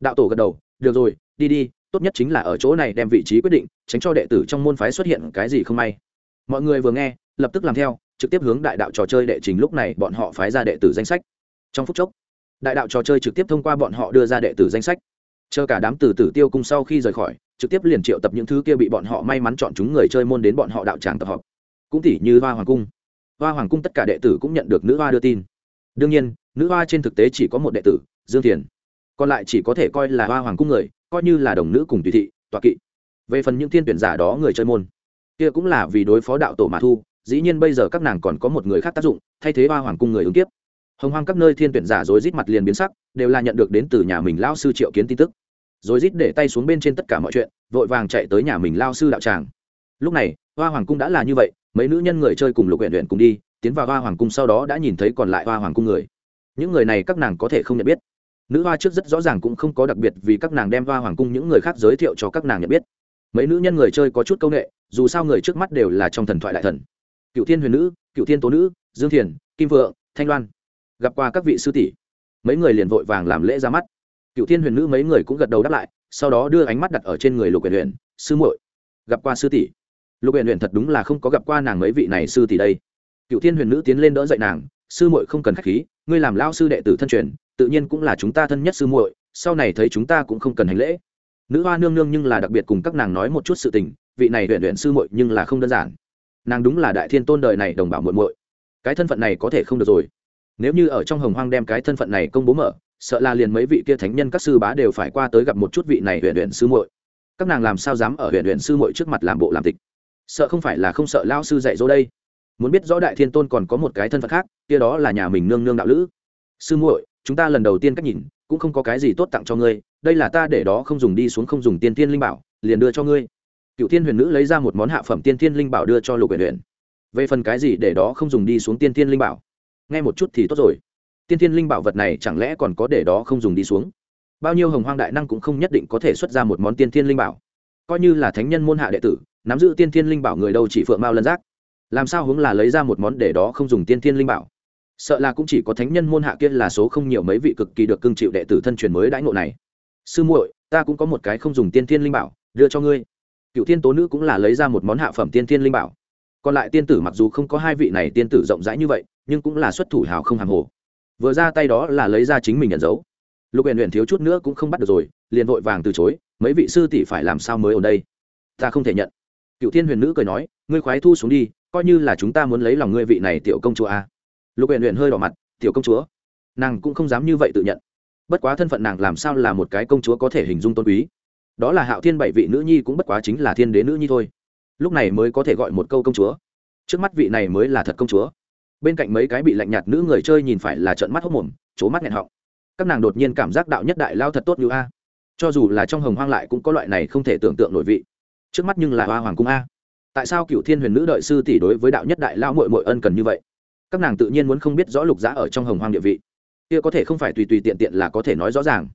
Đạo tổ gật đầu, được rồi, đi đi, tốt nhất chính là ở chỗ này đem vị trí quyết định, tránh cho đệ tử trong môn phái xuất hiện cái gì không may. Mọi người vừa nghe, lập tức làm theo, trực tiếp hướng đại đạo trò chơi đệ trình lúc này bọn họ phái ra đệ tử danh sách. Trong phút chốc, đại đạo trò chơi trực tiếp thông qua bọn họ đưa ra đệ tử danh sách. Chờ cả đám tử tử tiêu cung sau khi rời khỏi, trực tiếp liền triệu tập những thứ kia bị bọn họ may mắn chọn chúng người chơi môn đến bọn họ đạo tràng tập họp cũng tỉ như hoa hoàng cung. Hoa hoàng cung tất cả đệ tử cũng nhận được nữ hoa đưa tin đương nhiên, nữ hoa trên thực tế chỉ có một đệ tử, dương thiền. Còn lại chỉ có thể coi là hoa hoàng cung người, coi như là đồng nữ cùng tùy thị, tọa kỵ. Về phần những thiên tuyển giả đó người chơi môn, kia cũng là vì đối phó đạo tổ mà thu, dĩ nhiên bây giờ các nàng còn có một người khác tác dụng, thay thế hoa hoàng cung người ứng tiếp hồng hoang các nơi thiên tuyển giả rối rít mặt liền biến sắc, đều là nhận được đến từ nhà mình lao sư triệu kiến tin tức. Rối rít để tay xuống bên trên tất cả mọi chuyện, vội vàng chạy tới nhà mình lao sư đạo tràng. Lúc này, hoa hoàng cung đã là như vậy, mấy nữ nhân người chơi cùng lục huyện huyện cùng đi tiến vào hoa hoàng cung sau đó đã nhìn thấy còn lại hoa hoàng cung người. Những người này các nàng có thể không nhận biết. Nữ hoa trước rất rõ ràng cũng không có đặc biệt vì các nàng đem hoa hoàng cung những người khác giới thiệu cho các nàng nhận biết. Mấy nữ nhân người chơi có chút c â u n ệ dù sao người trước mắt đều là trong thần thoại đại thần. Cựu thiên huyền nữ, cựu thiên tố nữ, dương thiền, kim vượng thanh loan. Gặp qua các vị sư tỷ. Mấy người liền vội vàng làm lễ ra mắt. Cựu thiên huyền nữ mấy người cũng gật đầu đáp lại, sau đó đưa ánh mắt đặt ở trên người lục huyền huyền sư muội, gặp qua sư tỷ. Lục huyền huyền thật đúng là không có gặp qua nàng mấy vị này sư tỷ đây cựu thiên huyền nữ tiến lên đỡ dậy nàng, sư muội không cần k h á c h khí, ngươi làm lao sư đệ tử thân truyền, tự nhiên cũng là chúng ta thân nhất sư muội, sau này thấy chúng ta cũng không cần hành lễ. Nữ hoa nương nương nhưng là đặc biệt cùng các nàng nói một chút sự tình, vị này huyện huyện sư muội nhưng là không đơn giản. Nàng đúng là đại thiên tôn đời này đồng bào muội muội. Cái thân phận này có thể không được rồi. Nếu như ở trong hồng hoang đem cái thân phận này công bố mở, sợ là liền mấy vị kia thánh nhân các sư bá đều phải qua tới gặp một chút vị này huyện huyện sư muội. Các nàng làm sao dám ở huyện huyện sư muội trước mặt làm bộ làm tịch? Sợ không phải là không sợ lao sư dạy dỗ đây? Muốn biết rõ đại thiên tôn còn có một cái thân phận khác, kia đó là nhà mình nương nương đạo lữ. Sư muội, chúng ta lần đầu tiên cách nhìn, cũng không có cái gì tốt tặng cho ngươi, đây là ta để đó không dùng đi xuống không dùng tiên tiên linh bảo, liền đưa cho ngươi. Cựu thiên huyền nữ lấy ra một món hạ phẩm tiên tiên linh bảo đưa cho lục huyền huyền về phần cái gì để đó không dùng đi xuống tiên tiên linh bảo? Nghe một chút thì tốt rồi. Tiên tiên linh bảo vật này chẳng lẽ còn có để đó không dùng đi xuống? Bao nhiêu hồng hoang đại năng cũng không nhất định có thể xuất ra một món tiên tiên linh bảo. Coi như là thánh nhân môn hạ đệ tử, nắm giữ tiên tiên linh bảo người đâu chỉ phượng mao lân giác làm sao hướng là lấy ra một món để đó không dùng tiên thiên linh bảo? Sợ là cũng chỉ có thánh nhân môn hạ kia là số không nhiều mấy vị cực kỳ được cưng chịu đệ tử thân truyền mới đãi ngộ này. Sư muội, ta cũng có một cái không dùng tiên thiên linh bảo, đưa cho ngươi. Cựu tiên tố nữ cũng là lấy ra một món hạ phẩm tiên thiên linh bảo. Còn lại tiên tử mặc dù không có hai vị này tiên tử rộng rãi như vậy, nhưng cũng là xuất thủ hào không hàng hồ. Vừa ra tay đó là lấy ra chính mình nhận dấu. Lục huyền huyền thiếu chút nữa cũng không bắt được rồi, liền vội vàng từ chối, mấy vị sư tỷ phải làm sao mới ở đây? Ta không thể nhận. Cựu thiên huyền nữ cười nói, ngươi khoái thu xuống đi coi như là chúng ta muốn lấy lòng ngươi vị này tiểu công chúa a. Lục huyện huyện hơi đỏ mặt, tiểu công chúa? Nàng cũng không dám như vậy tự nhận. Bất quá thân phận nàng làm sao là một cái công chúa có thể hình dung tôn quý. Đó là hạo thiên bảy vị nữ nhi cũng bất quá chính là thiên đế nữ nhi thôi. Lúc này mới có thể gọi một câu công chúa. Trước mắt vị này mới là thật công chúa. Bên cạnh mấy cái bị lạnh nhạt nữ người chơi nhìn phải là trợn mắt hốc mồm c mắt nghẹn họng. Các nàng đột nhiên cảm giác đạo nhất đại lao thật tốt như a. Cho dù là trong hồng hoang lại cũng có loại này không thể tưởng tượng nổi vị. Trước mắt nhưng là hoa hoàng cung a tại sao cựu thiên huyền nữ đợi sư tỷ đối với đạo nhất đại lao mội mội ân cần như vậy? Các nàng tự nhiên muốn không biết rõ lục giã ở trong hồng hoang địa vị. Kia có thể không phải tùy tùy tiện tiện là có thể nói rõ ràng.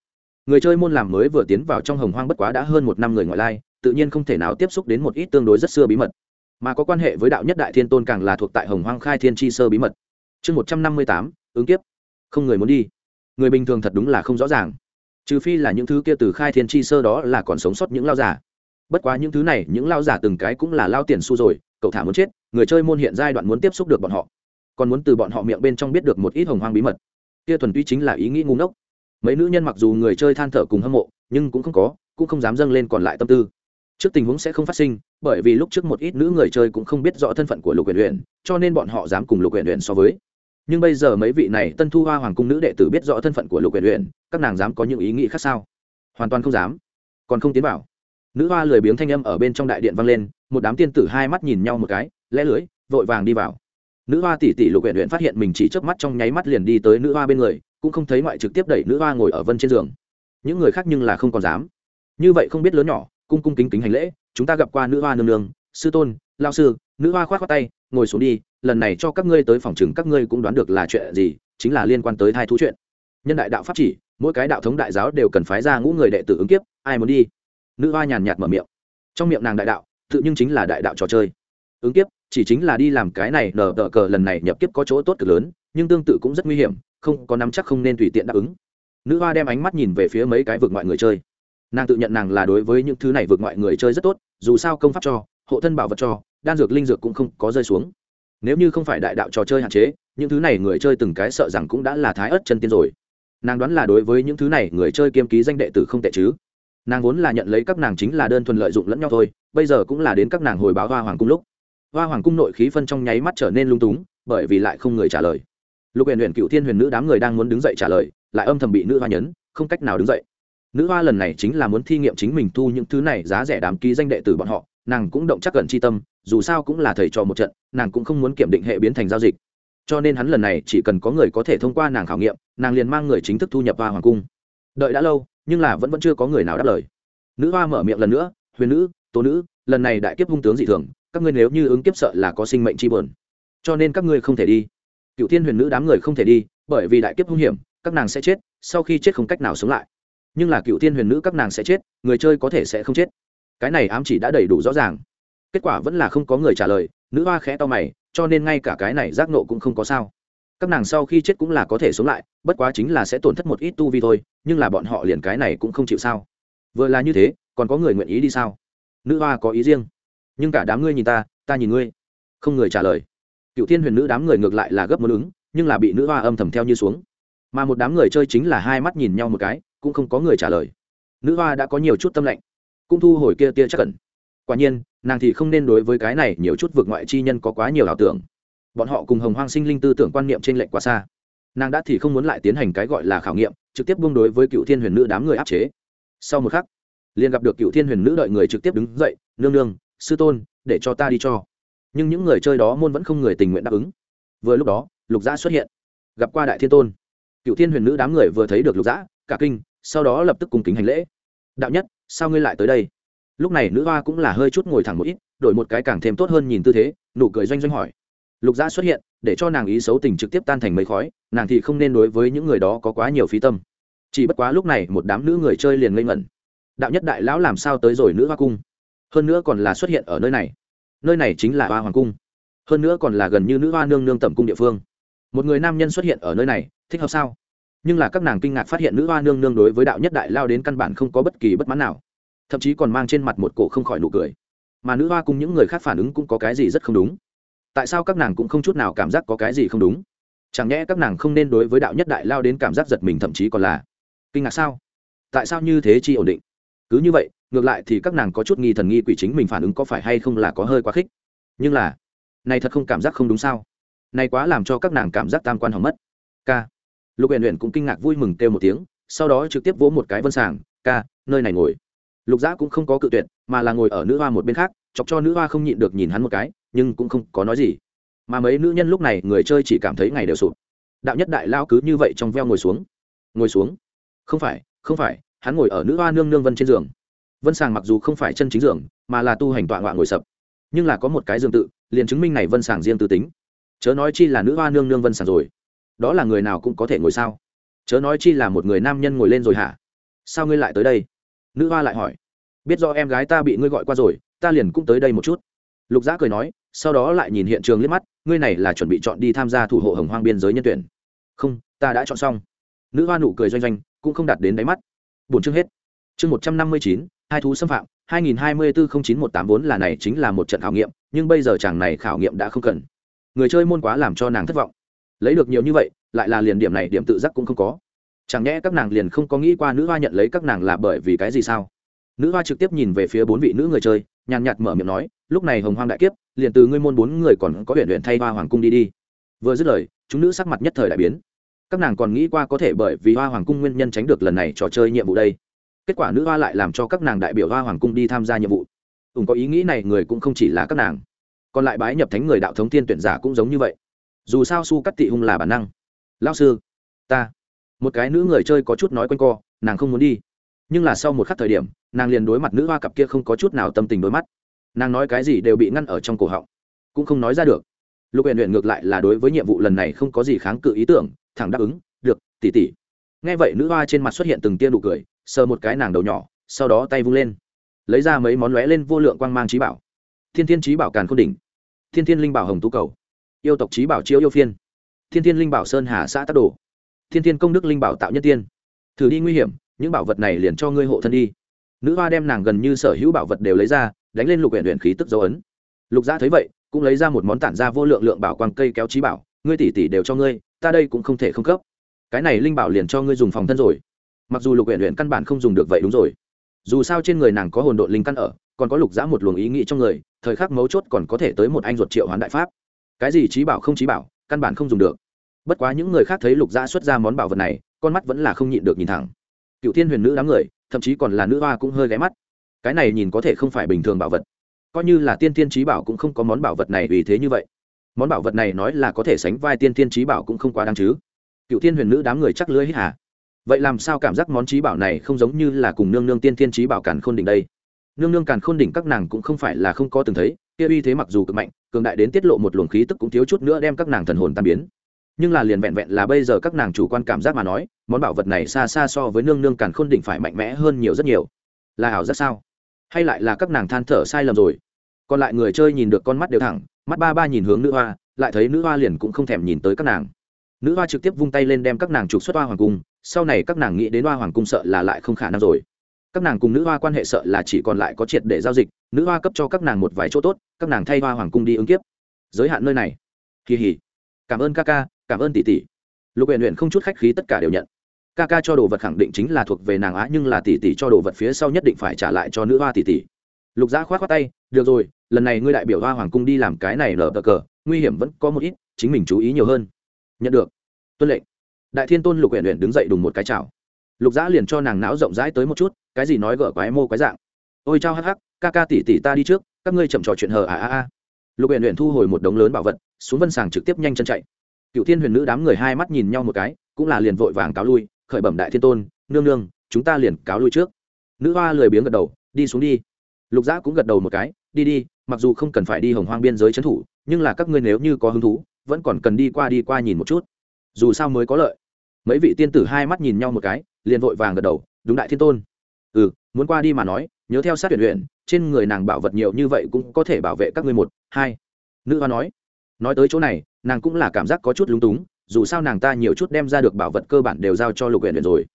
Người chơi môn làm mới vừa tiến vào trong hồng hoang bất quá đã hơn một năm người ngoại lai, tự nhiên không thể nào tiếp xúc đến một ít tương đối rất xưa bí mật. Mà có quan hệ với đạo nhất đại thiên tôn càng là thuộc tại hồng hoang khai thiên tri sơ bí mật. Chương một trăm năm mươi tám, ứng kiếp. Không người muốn đi. Người bình thường thật đúng là không rõ ràng. Trừ phi là những thứ kia từ khai thiên tri sơ đó là còn sống sót những lao giả bất quá những thứ này, những lao giả từng cái cũng là lao tiền su rồi, cậu thả muốn chết, người chơi môn hiện giai đoạn muốn tiếp xúc được bọn họ. Còn muốn từ bọn họ miệng bên trong biết được một ít hồng hoang bí mật. Kia thuần túy chính là ý nghĩ ngu ngốc. Mấy nữ nhân mặc dù người chơi than thở cùng hâm mộ, nhưng cũng không có, cũng không dám dâng lên còn lại tâm tư. Trước tình huống sẽ không phát sinh, bởi vì lúc trước một ít nữ người chơi cũng không biết rõ thân phận của lục huyện huyện cho nên bọn họ dám cùng lục huyện huyện so với. Nhưng bây giờ mấy vị này tân thu hoa hoàng cung nữ đệ tử biết rõ thân phận của lục huyện huyện các nàng dám có những ý nghĩ khác sao? Hoàn toàn không dám. Còn không tiến vào nữ hoa lười biếng thanh âm ở bên trong đại điện vang lên, một đám tiên tử hai mắt nhìn nhau một cái, lẽ lưới, vội vàng đi vào. Nữ hoa tỷ tỷ lục huyện huyện phát hiện mình chỉ chớp mắt trong nháy mắt liền đi tới nữ hoa bên người, cũng không thấy ngoại trực tiếp đẩy nữ hoa ngồi ở vân trên giường. Những người khác nhưng là không còn dám. Như vậy không biết lớn nhỏ, cung cung kính kính hành lễ, chúng ta gặp qua nữ hoa nương nương, sư tôn lao sư, nữ hoa khoát khoát tay, ngồi xuống đi, lần này cho các ngươi tới phòng chừng các ngươi cũng đoán được là chuyện gì, chính là liên quan tới thai thú chuyện. Nhân đại đạo pháp chỉ, mỗi cái đạo thống đại giáo đều cần phái ra ngũ người đệ tử ứng kiếp, ai muốn đi? Nữ hoa nhàn nhạt mở miệng. Trong miệng nàng đại đạo, tự nhưng chính là đại đạo trò chơi. Ứng kiếp, chỉ chính là đi làm cái này nở đỡ cờ lần này nhập kiếp có chỗ tốt cực lớn, nhưng tương tự cũng rất nguy hiểm, không, có nắm chắc không nên tùy tiện đáp ứng. Nữ hoa đem ánh mắt nhìn về phía mấy cái vực ngoại người chơi. Nàng tự nhận nàng là đối với những thứ này vượt ngoại người chơi rất tốt, dù sao công pháp cho, hộ thân bảo vật cho, đan dược linh dược cũng không có rơi xuống. Nếu như không phải đại đạo trò chơi hạn chế, những thứ này người chơi từng cái sợ rằng cũng đã là thái ớt chân tiên rồi. Nàng đoán là đối với những thứ này người chơi kiêm ký danh đệ tử không tệ chứ nàng vốn là nhận lấy các nàng chính là đơn thuần lợi dụng lẫn nhau thôi, bây giờ cũng là đến các nàng hồi báo hoa hoàng cung lúc. Hoa hoàng cung nội khí phân trong nháy mắt trở nên lung túng, bởi vì lại không người trả lời. Lục huyền huyền cựu thiên huyền nữ đám người đang muốn đứng dậy trả lời, lại âm thầm bị nữ hoa nhấn, không cách nào đứng dậy. Nữ hoa lần này chính là muốn thi nghiệm chính mình thu những thứ này giá rẻ đám ký danh đệ tử bọn họ, nàng cũng động chắc cẩn chi tâm, dù sao cũng là thầy trò một trận, nàng cũng không muốn kiểm định hệ biến thành giao dịch. Cho nên hắn lần này chỉ cần có người có thể thông qua nàng khảo nghiệm, nàng liền mang người chính thức thu nhập hoa hoàng cung. Đợi đã lâu nhưng là vẫn vẫn chưa có người nào đáp lời. Nữ hoa mở miệng lần nữa, huyền nữ, tố nữ, lần này đại kiếp hung tướng dị thường, các ngươi nếu như ứng kiếp sợ là có sinh mệnh chi bờn cho nên các ngươi không thể đi. Cựu thiên huyền nữ đám người không thể đi, bởi vì đại kiếp hung hiểm, các nàng sẽ chết, sau khi chết không cách nào sống lại. Nhưng là cựu thiên huyền nữ các nàng sẽ chết, người chơi có thể sẽ không chết. Cái này ám chỉ đã đầy đủ rõ ràng. Kết quả vẫn là không có người trả lời, nữ hoa khẽ to mày, cho nên ngay cả cái này giác nộ cũng không có sao các nàng sau khi chết cũng là có thể sống lại, bất quá chính là sẽ tổn thất một ít tu vi thôi, nhưng là bọn họ liền cái này cũng không chịu sao. Vừa là như thế, còn có người nguyện ý đi sao? Nữ hoa có ý riêng. Nhưng cả đám ngươi nhìn ta ta nhìn ngươi. Không người trả lời. Cựu thiên huyền nữ đám người ngược lại là gấp muốn ứng, nhưng là bị nữ hoa âm thầm theo như xuống. Mà một đám người chơi chính là hai mắt nhìn nhau một cái, cũng không có người trả lời. Nữ hoa đã có nhiều chút tâm lệnh cũng thu hồi kia tia chắc cẩn quả nhiên, nàng thì không nên đối với cái này nhiều chút vượt ngoại chi nhân có quá nhiều ảo tưởng bọn họ cùng hồng hoang sinh linh tư tưởng quan niệm trên lệnh quá xa. Nàng đã thì không muốn lại tiến hành cái gọi là khảo nghiệm, trực tiếp buông đối với cựu thiên huyền nữ đám người áp chế. Sau một khắc, liền gặp được cựu thiên huyền nữ đợi người trực tiếp đứng dậy, nương nương, sư tôn, để cho ta đi cho. Nhưng những người chơi đó môn vẫn không người tình nguyện đáp ứng. Vừa lúc đó, lục giã xuất hiện, gặp qua đại thiên tôn. Cựu thiên huyền nữ đám người vừa thấy được lục giã cả kinh, sau đó lập tức cùng kính hành lễ. Đạo nhất, sao ngươi lại tới đây? Lúc này nữ hoa cũng là hơi chút ngồi thẳng một ít, đổi một cái càng thêm tốt hơn nhìn tư thế, nụ cười doanh doanh hỏi lục giã xuất hiện, để cho nàng ý xấu tình trực tiếp tan thành mấy khói, nàng thì không nên đối với những người đó có quá nhiều phí tâm. Chỉ bất quá lúc này một đám nữ người chơi liền ngây ngẩn. Đạo nhất đại lão làm sao tới rồi nữ hoa cung? Hơn nữa còn là xuất hiện ở nơi này. Nơi này chính là hoa hoàng cung. Hơn nữa còn là gần như nữ hoa nương nương tẩm cung địa phương. Một người nam nhân xuất hiện ở nơi này, thích hợp sao? Nhưng là các nàng kinh ngạc phát hiện nữ hoa nương nương đối với đạo nhất đại lao đến căn bản không có bất kỳ bất mãn nào. Thậm chí còn mang trên mặt một cổ không khỏi nụ cười. Mà nữ hoa cùng những người khác phản ứng cũng có cái gì rất không đúng tại sao các nàng cũng không chút nào cảm giác có cái gì không đúng? Chẳng nhẽ các nàng không nên đối với đạo nhất đại lao đến cảm giác giật mình thậm chí còn là kinh ngạc sao? Tại sao như thế chi ổn định? Cứ như vậy, ngược lại thì các nàng có chút nghi thần nghi quỷ chính mình phản ứng có phải hay không là có hơi quá khích? Nhưng là, này thật không cảm giác không đúng sao? Này quá làm cho các nàng cảm giác tam quan hỏng mất. K lục huyền huyền cũng kinh ngạc vui mừng kêu một tiếng, sau đó trực tiếp vỗ một cái vân sàng, ca, nơi này ngồi. Lục giã cũng không có cự tuyệt, mà là ngồi ở nữ hoa một bên khác, chọc cho nữ hoa không nhịn được nhìn hắn một cái nhưng cũng không có nói gì. Mà mấy nữ nhân lúc này, người chơi chỉ cảm thấy ngày đều sụp. Đạo nhất đại lao cứ như vậy trong veo ngồi xuống. Ngồi xuống? Không phải không phải, hắn ngồi ở nữ hoa nương nương vân trên giường. Vân sàng mặc dù không phải chân chính giường, mà là tu hành tọa ngoạ ngồi sập. Nhưng là có một cái giường tự, liền chứng minh này vân sàng riêng tư tính. Chớ nói chi là nữ hoa nương nương vân sàng rồi. Đó là người nào cũng có thể ngồi sao? Chớ nói chi là một người nam nhân ngồi lên rồi hả? Sao ngươi lại tới đây? Nữ hoa lại hỏi. Biết do em gái ta bị ngươi gọi qua rồi, ta liền cũng tới đây một chút. Lục giã cười nói sau đó lại nhìn hiện trường liếc mắt, ngươi này là chuẩn bị chọn đi tham gia thủ hộ hồng hoang biên giới nhân tuyển. Không, ta đã chọn xong. Nữ hoa nụ cười doanh doanh, cũng không đạt đến đáy mắt. Buồn chương hết. Chương một trăm năm mươi chín, hai thú xâm phạm, hai nghìn hai mươi bốn chín một tám vốn là này chính là một trận khảo nghiệm, nhưng bây giờ chàng này khảo nghiệm đã không cần. Người chơi môn quá làm cho nàng thất vọng. Lấy được nhiều như vậy, lại là liền điểm này điểm tự giác cũng không có. Chẳng nhẽ các nàng liền không có nghĩ qua nữ hoa nhận lấy các nàng là bởi vì cái gì sao? Nữ hoa trực tiếp nhìn về phía bốn vị nữ người chơi, nhàn nhạt mở miệng nói, lúc này hồng hoang đại kiếp liền từ ngươi môn bốn người còn có huyện huyện thay hoa hoàng cung đi đi. Vừa dứt lời, chúng nữ sắc mặt nhất thời đại biến. Các nàng còn nghĩ qua có thể bởi vì hoa hoàng cung nguyên nhân tránh được lần này trò chơi nhiệm vụ đây. Kết quả nữ hoa lại làm cho các nàng đại biểu hoa hoàng cung đi tham gia nhiệm vụ. Ủng có ý nghĩ này người cũng không chỉ là các nàng. Còn lại bái nhập thánh người đạo thống tiên tuyển giả cũng giống như vậy. Dù sao su cắt tị hung là bản năng. Lao sư, ta. Một cái nữ người chơi có chút nói quanh co, nàng không muốn đi. Nhưng là sau một khắc thời điểm, nàng liền đối mặt nữ hoa cặp kia không có chút nào tâm tình đối mắt nàng nói cái gì đều bị ngăn ở trong cổ họng, cũng không nói ra được. Lục huyện huyện ngược lại là đối với nhiệm vụ lần này không có gì kháng cự ý tưởng, thẳng đáp ứng, được tỉ tỉ nghe vậy nữ hoa trên mặt xuất hiện từng tia nụ cười, sờ một cái nàng đầu nhỏ, sau đó tay vung lên, lấy ra mấy món lóe lên vô lượng quang mang trí bảo. Thiên thiên trí bảo càn k h ô n đỉnh, thiên thiên linh bảo hồng tú cầu, yêu tộc trí bảo chiếu yêu phiên, thiên thiên linh bảo sơn hà xã tắc đồ, thiên thiên công đức linh bảo tạo nhất tiên. Thử đi nguy hiểm, những bảo vật này liền cho ngươi hộ thân đi. Nữ hoa đem nàng gần như sở hữu bảo vật đều lấy ra đánh lên lục huyện huyện khí tức dấu ấn. Lục gia thấy vậy, cũng lấy ra một món tản ra vô lượng lượng bảo quang cây kéo trí bảo, ngươi tỷ tỷ đều cho ngươi, ta đây cũng không thể không cấp. Cái này linh bảo liền cho ngươi dùng phòng thân rồi. Mặc dù lục huyện huyện căn bản không dùng được vậy đúng rồi. Dù sao trên người nàng có hồn độn linh căn ở, còn có lục giã một luồng ý nghĩ trong người, thời khắc mấu chốt còn có thể tới một anh ruột triệu hoán đại pháp. Cái gì trí bảo không trí bảo, căn bản không dùng được. Bất quá những người khác thấy lục giã xuất ra món bảo vật này, con mắt vẫn là không nhịn được nhìn thẳng. Cựu thiên huyền nữ đám người, thậm chí còn là nữ hoa cũng hơi ghé mắt cái này nhìn có thể không phải bình thường bảo vật. Coi như là tiên tiên trí bảo cũng không có món bảo vật này vì thế như vậy. Món bảo vật này nói là có thể sánh vai tiên tiên trí bảo cũng không quá đáng chứ. Cựu tiên huyền nữ đám người chắc lưới hết hả vậy làm sao cảm giác món trí bảo này không giống như là cùng nương nương tiên tiên trí bảo càn khôn đỉnh đây? Nương nương càn khôn đỉnh các nàng cũng không phải là không có từng thấy, kia uy thế mặc dù cực mạnh, cường đại đến tiết lộ một luồng khí tức cũng thiếu chút nữa đem các nàng thần hồn tan biến. Nhưng là liền vẹn vẹn là bây giờ các nàng chủ quan cảm giác mà nói, món bảo vật này xa xa so với nương nương càn khôn đỉnh phải mạnh mẽ hơn nhiều rất nhiều. Là ảo rất sao? Hay lại là các nàng than thở sai lầm rồi. Còn lại người chơi nhìn được con mắt đều thẳng, mắt ba ba nhìn hướng nữ hoa, lại thấy nữ hoa liền cũng không thèm nhìn tới các nàng. Nữ hoa trực tiếp vung tay lên đem các nàng trục xuất hoa hoàng cung, sau này các nàng nghĩ đến hoa hoàng cung sợ là lại không khả năng rồi. Các nàng cùng nữ hoa quan hệ sợ là chỉ còn lại có triệt để giao dịch, nữ hoa cấp cho các nàng một vài chỗ tốt, các nàng thay hoa hoàng cung đi ứng kiếp. Giới hạn nơi này. Kỳ hỉ. Cảm ơn ca ca, cảm ơn tỷ tỷ. Lục huyện huyện không chút khách khí tất cả đều nhận ca ca cho đồ vật khẳng định chính là thuộc về nàng á, nhưng là tỷ tỷ cho đồ vật phía sau nhất định phải trả lại cho nữ hoa tỷ tỷ. Lục giã khoát khoát tay, được rồi, lần này ngươi đại biểu hoa hoàng cung đi làm cái này lờ cờ cờ, nguy hiểm vẫn có một ít, chính mình chú ý nhiều hơn. Nhận được. Tuân lệnh. Đại thiên tôn lục huyện huyện đứng dậy đùng một cái chào. Lục giã liền cho nàng não rộng rãi tới một chút, cái gì nói gỡ quái mô quái dạng. Ôi chao hắc hắc, ca ca tỷ tỷ ta đi trước, các ngươi chậm trò chuyện hờ à à à lục huyện huyện thu hồi một đống lớn bảo vật, xuống vân sàng trực tiếp nhanh chân chạy. Cựu thiên huyền nữ đám người hai mắt nhìn nhau một cái, cũng là liền vội vàng cáo lui khởi bẩm đại thiên tôn, nương nương, chúng ta liền cáo lui trước. Nữ hoa lười biếng gật đầu, đi xuống đi. Lục giã cũng gật đầu một cái, đi đi, mặc dù không cần phải đi hồng hoang biên giới trấn thủ, nhưng là các ngươi nếu như có hứng thú, vẫn còn cần đi qua đi qua nhìn một chút. Dù sao mới có lợi. Mấy vị tiên tử hai mắt nhìn nhau một cái, liền vội vàng gật đầu, đúng đại thiên tôn. Ừ muốn qua đi mà nói, nhớ theo sát tuyển luyện, trên người nàng bảo vật nhiều như vậy cũng có thể bảo vệ các ngươi một, hai. Nữ hoa nói. Nói tới chỗ này, nàng cũng là cảm giác có chút lúng túng dù sao nàng ta nhiều chút đem ra được bảo vật cơ bản đều giao cho lục huyện luyện rồi.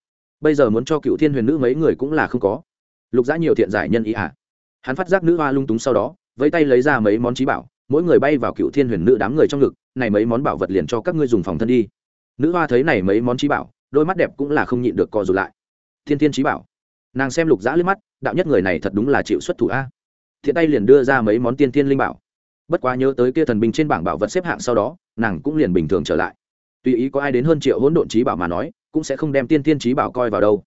Bây giờ muốn cho cựu thiên huyền nữ mấy người cũng là không có. Lục giã nhiều thiện giải nhân ý ạ. À. hắn phát giác nữ hoa lung túng sau đó, vẫy tay lấy ra mấy món trí bảo, mỗi người bay vào cựu thiên huyền nữ đám người trong ngực, này mấy món bảo vật liền cho các ngươi dùng phòng thân đi. Nữ hoa thấy này mấy món trí bảo, đôi mắt đẹp cũng là không nhịn được co rụt lại. Thiên thiên trí bảo. Nàng xem lục giã liếc mắt, đạo nhất người này thật đúng là chịu xuất thủ a. Thiện tay liền đưa ra mấy món tiên thiên linh bảo. Bất quá nhớ tới kia thần binh trên bảng bảo vật xếp hạng sau đó, nàng cũng liền bình thường trở lại tùy ý có ai đến hơn triệu hỗn độn trí bảo mà nói, cũng sẽ không đem tiên tiên trí bảo coi vào đâu.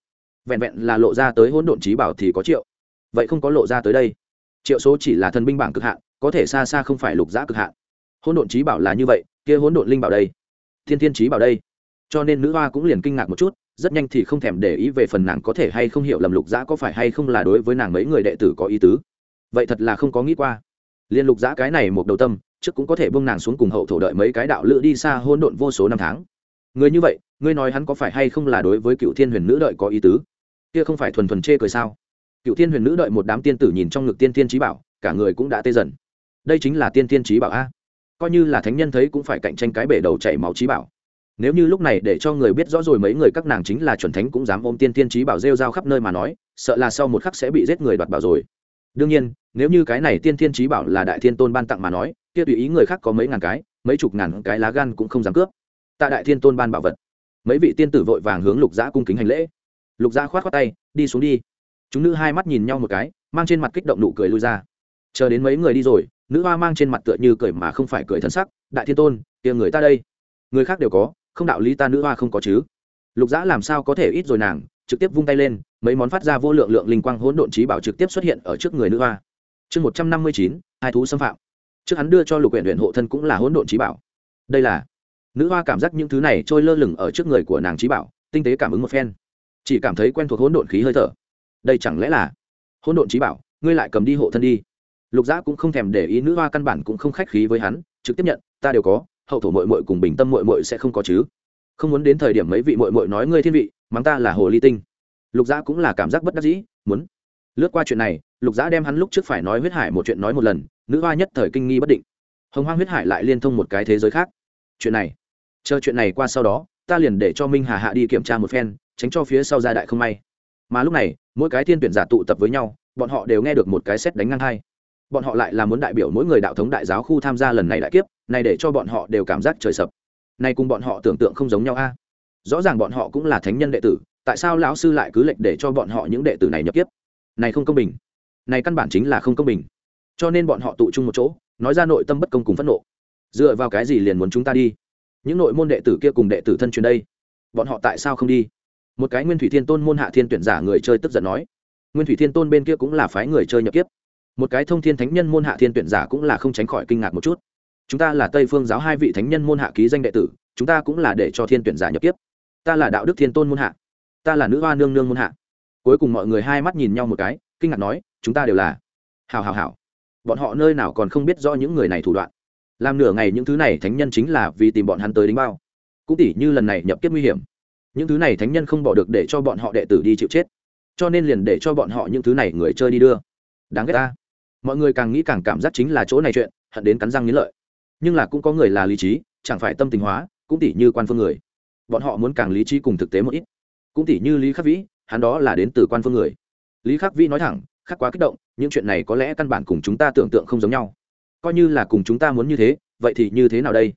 Vẹn vẹn là lộ ra tới hỗn độn trí bảo thì có triệu. Vậy không có lộ ra tới đây. Triệu số chỉ là thần binh bảng cực hạn, có thể xa xa không phải lục giã cực hạn. Hỗn độn trí bảo là như vậy, kia hỗn độn linh bảo đây. Thiên tiên trí bảo đây. Cho nên nữ hoa cũng liền kinh ngạc một chút, rất nhanh thì không thèm để ý về phần nàng có thể hay không hiểu lầm lục giã có phải hay không là đối với nàng mấy người đệ tử có ý tứ. Vậy thật là không có nghĩ qua. Liên lục giã cái này một đầu tâm trước cũng có thể bông nàng xuống cùng hậu thổ đợi mấy cái đạo lữ đi xa hôn độn vô số năm tháng. Người như vậy, ngươi nói hắn có phải hay không là đối với cựu thiên huyền nữ đợi có ý tứ? Kia không phải thuần thuần chê cười sao? Cựu thiên huyền nữ đợi một đám tiên tử nhìn trong ngực tiên tiên trí bảo, cả người cũng đã tê dần. Đây chính là tiên tiên trí bảo a. Coi như là thánh nhân thấy cũng phải cạnh tranh cái bể đầu chảy máu trí bảo. Nếu như lúc này để cho người biết rõ rồi mấy người các nàng chính là chuẩn thánh cũng dám ôm tiên tiên trí bảo rêu rao khắp nơi mà nói, sợ là sau một khắc sẽ bị giết người đoạt bảo rồi. Đương nhiên nếu như cái này tiên thiên trí bảo là đại thiên tôn ban tặng mà nói, kia tùy ý người khác có mấy ngàn cái, mấy chục ngàn cái lá gan cũng không dám cướp. Tại đại thiên tôn ban bảo vật. Mấy vị tiên tử vội vàng hướng lục giã cung kính hành lễ. Lục giã khoát khoát tay, đi xuống đi. Chúng nữ hai mắt nhìn nhau một cái, mang trên mặt kích động nụ cười lui ra. Chờ đến mấy người đi rồi, nữ hoa mang trên mặt tựa như cười mà không phải cười thân sắc, đại thiên tôn, kia người ta đây. Người khác đều có, không đạo lý ta nữ hoa không có chứ. Lục giã làm sao có thể ít rồi nàng, trực tiếp vung tay lên, mấy món phát ra vô lượng lượng linh quang hỗn độn trí bảo trực tiếp xuất hiện ở trước người nữ hoa chương một trăm năm mươi chín, hai thú xâm phạm. Trước hắn đưa cho lục huyện huyện hộ thân cũng là hỗn độn trí bảo. Đây là, nữ hoa cảm giác những thứ này trôi lơ lửng ở trước người của nàng trí bảo, tinh tế cảm ứng một phen. Chỉ cảm thấy quen thuộc hỗn độn khí hơi thở. Đây chẳng lẽ là hỗn độn trí bảo, ngươi lại cầm đi hộ thân đi. Lục giã cũng không thèm để ý nữ hoa căn bản cũng không khách khí với hắn, trực tiếp nhận, ta đều có, hậu thổ mội mội cùng bình tâm mội mội sẽ không có chứ. Không muốn đến thời điểm mấy vị mội mội nói ngươi thiên vị, mắng ta là hồ ly tinh. Lục giã cũng là cảm giác bất đắc dĩ, muốn lướt qua chuyện này, lục giã đem hắn lúc trước phải nói huyết hải một chuyện nói một lần, nữ hoa nhất thời kinh nghi bất định. Hồng hoang huyết hải lại liên thông một cái thế giới khác. Chuyện này, chờ chuyện này qua sau đó, ta liền để cho minh hà hạ đi kiểm tra một phen, tránh cho phía sau gia đại không may. Mà lúc này, mỗi cái thiên tuyển giả tụ tập với nhau, bọn họ đều nghe được một cái xét đánh ngang hai. Bọn họ lại là muốn đại biểu mỗi người đạo thống đại giáo khu tham gia lần này đại kiếp, này để cho bọn họ đều cảm giác trời sập. Này cùng bọn họ tưởng tượng không giống nhau a. Rõ ràng bọn họ cũng là thánh nhân đệ tử, tại sao lão sư lại cứ lệnh để cho bọn họ những đệ tử này nhập kiếp? Này không công bình. Này căn bản chính là không công bình. Cho nên bọn họ tụ chung một chỗ, nói ra nội tâm bất công cùng phẫn nộ. Dựa vào cái gì liền muốn chúng ta đi? Những nội môn đệ tử kia cùng đệ tử thân truyền đây, bọn họ tại sao không đi? Một cái nguyên thủy thiên tôn môn hạ thiên tuyển giả người chơi tức giận nói, nguyên thủy thiên tôn bên kia cũng là phái người chơi nhập kiếp. Một cái thông thiên thánh nhân môn hạ thiên tuyển giả cũng là không tránh khỏi kinh ngạc một chút. Chúng ta là tây phương giáo hai vị thánh nhân môn hạ ký danh đệ tử, chúng ta cũng là để cho thiên tuyển giả nhập kiếp. Ta là đạo đức thiên tôn môn hạ. Ta là nữ hoa nương nương môn hạ cuối cùng mọi người hai mắt nhìn nhau một cái, kinh ngạc nói, chúng ta đều là. Hào hào hào bọn họ nơi nào còn không biết rõ những người này thủ đoạn. Làm nửa ngày những thứ này thánh nhân chính là vì tìm bọn hắn tới đánh bao. Cũng tỉ như lần này nhập kiếp nguy hiểm. Những thứ này thánh nhân không bỏ được để cho bọn họ đệ tử đi chịu chết. Cho nên liền để cho bọn họ những thứ này người chơi đi đưa. Đáng ghét ta. Mọi người càng nghĩ càng cảm giác chính là chỗ này chuyện, hận đến cắn răng nghĩ lợi. Nhưng là cũng có người là lý trí, chẳng phải tâm tình hóa, cũng tỉ như quan phương người. Bọn họ muốn càng lý trí cùng thực tế một ít. Cũng tỉ như lý khắc vĩ hắn đó là đến từ quan phương người. Lý khắc vĩ nói thẳng, khắc quá kích động, những chuyện này có lẽ căn bản cùng chúng ta tưởng tượng không giống nhau. Coi như là cùng chúng ta muốn như thế, vậy thì như thế nào đây?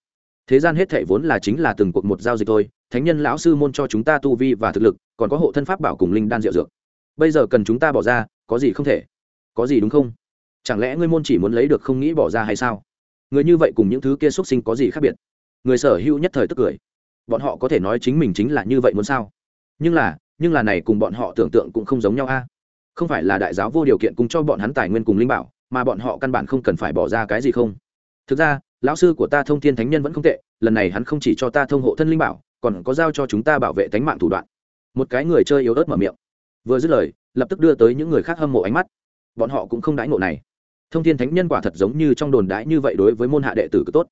Thế gian hết thệ vốn là chính là từng cuộc một giao dịch thôi, thánh nhân lão sư môn cho chúng ta tu vi và thực lực, còn có hộ thân pháp bảo cùng linh đan diệu dược. Bây giờ cần chúng ta bỏ ra, có gì không thể? Có gì đúng không? Chẳng lẽ ngươi môn chỉ muốn lấy được không nghĩ bỏ ra hay sao? Người như vậy cùng những thứ kia xuất sinh có gì khác biệt? Người sở hữu nhất thời tức cười. Bọn họ có thể nói chính mình chính là như vậy muốn sao? Nhưng là nhưng là này cùng bọn họ tưởng tượng cũng không giống nhau a. Không phải là đại giáo vô điều kiện cùng cho bọn hắn tài nguyên cùng linh bảo, mà bọn họ căn bản không cần phải bỏ ra cái gì không. Thực ra, lão sư của ta thông thiên thánh nhân vẫn không tệ, lần này hắn không chỉ cho ta thông hộ thân linh bảo, còn có giao cho chúng ta bảo vệ tánh mạng thủ đoạn. Một cái người chơi yếu ớt mở miệng. Vừa dứt lời, lập tức đưa tới những người khác hâm mộ ánh mắt. Bọn họ cũng không đãi ngộ này. Thông thiên thánh nhân quả thật giống như trong đồn đãi như vậy đối với môn hạ đệ tử cực tốt.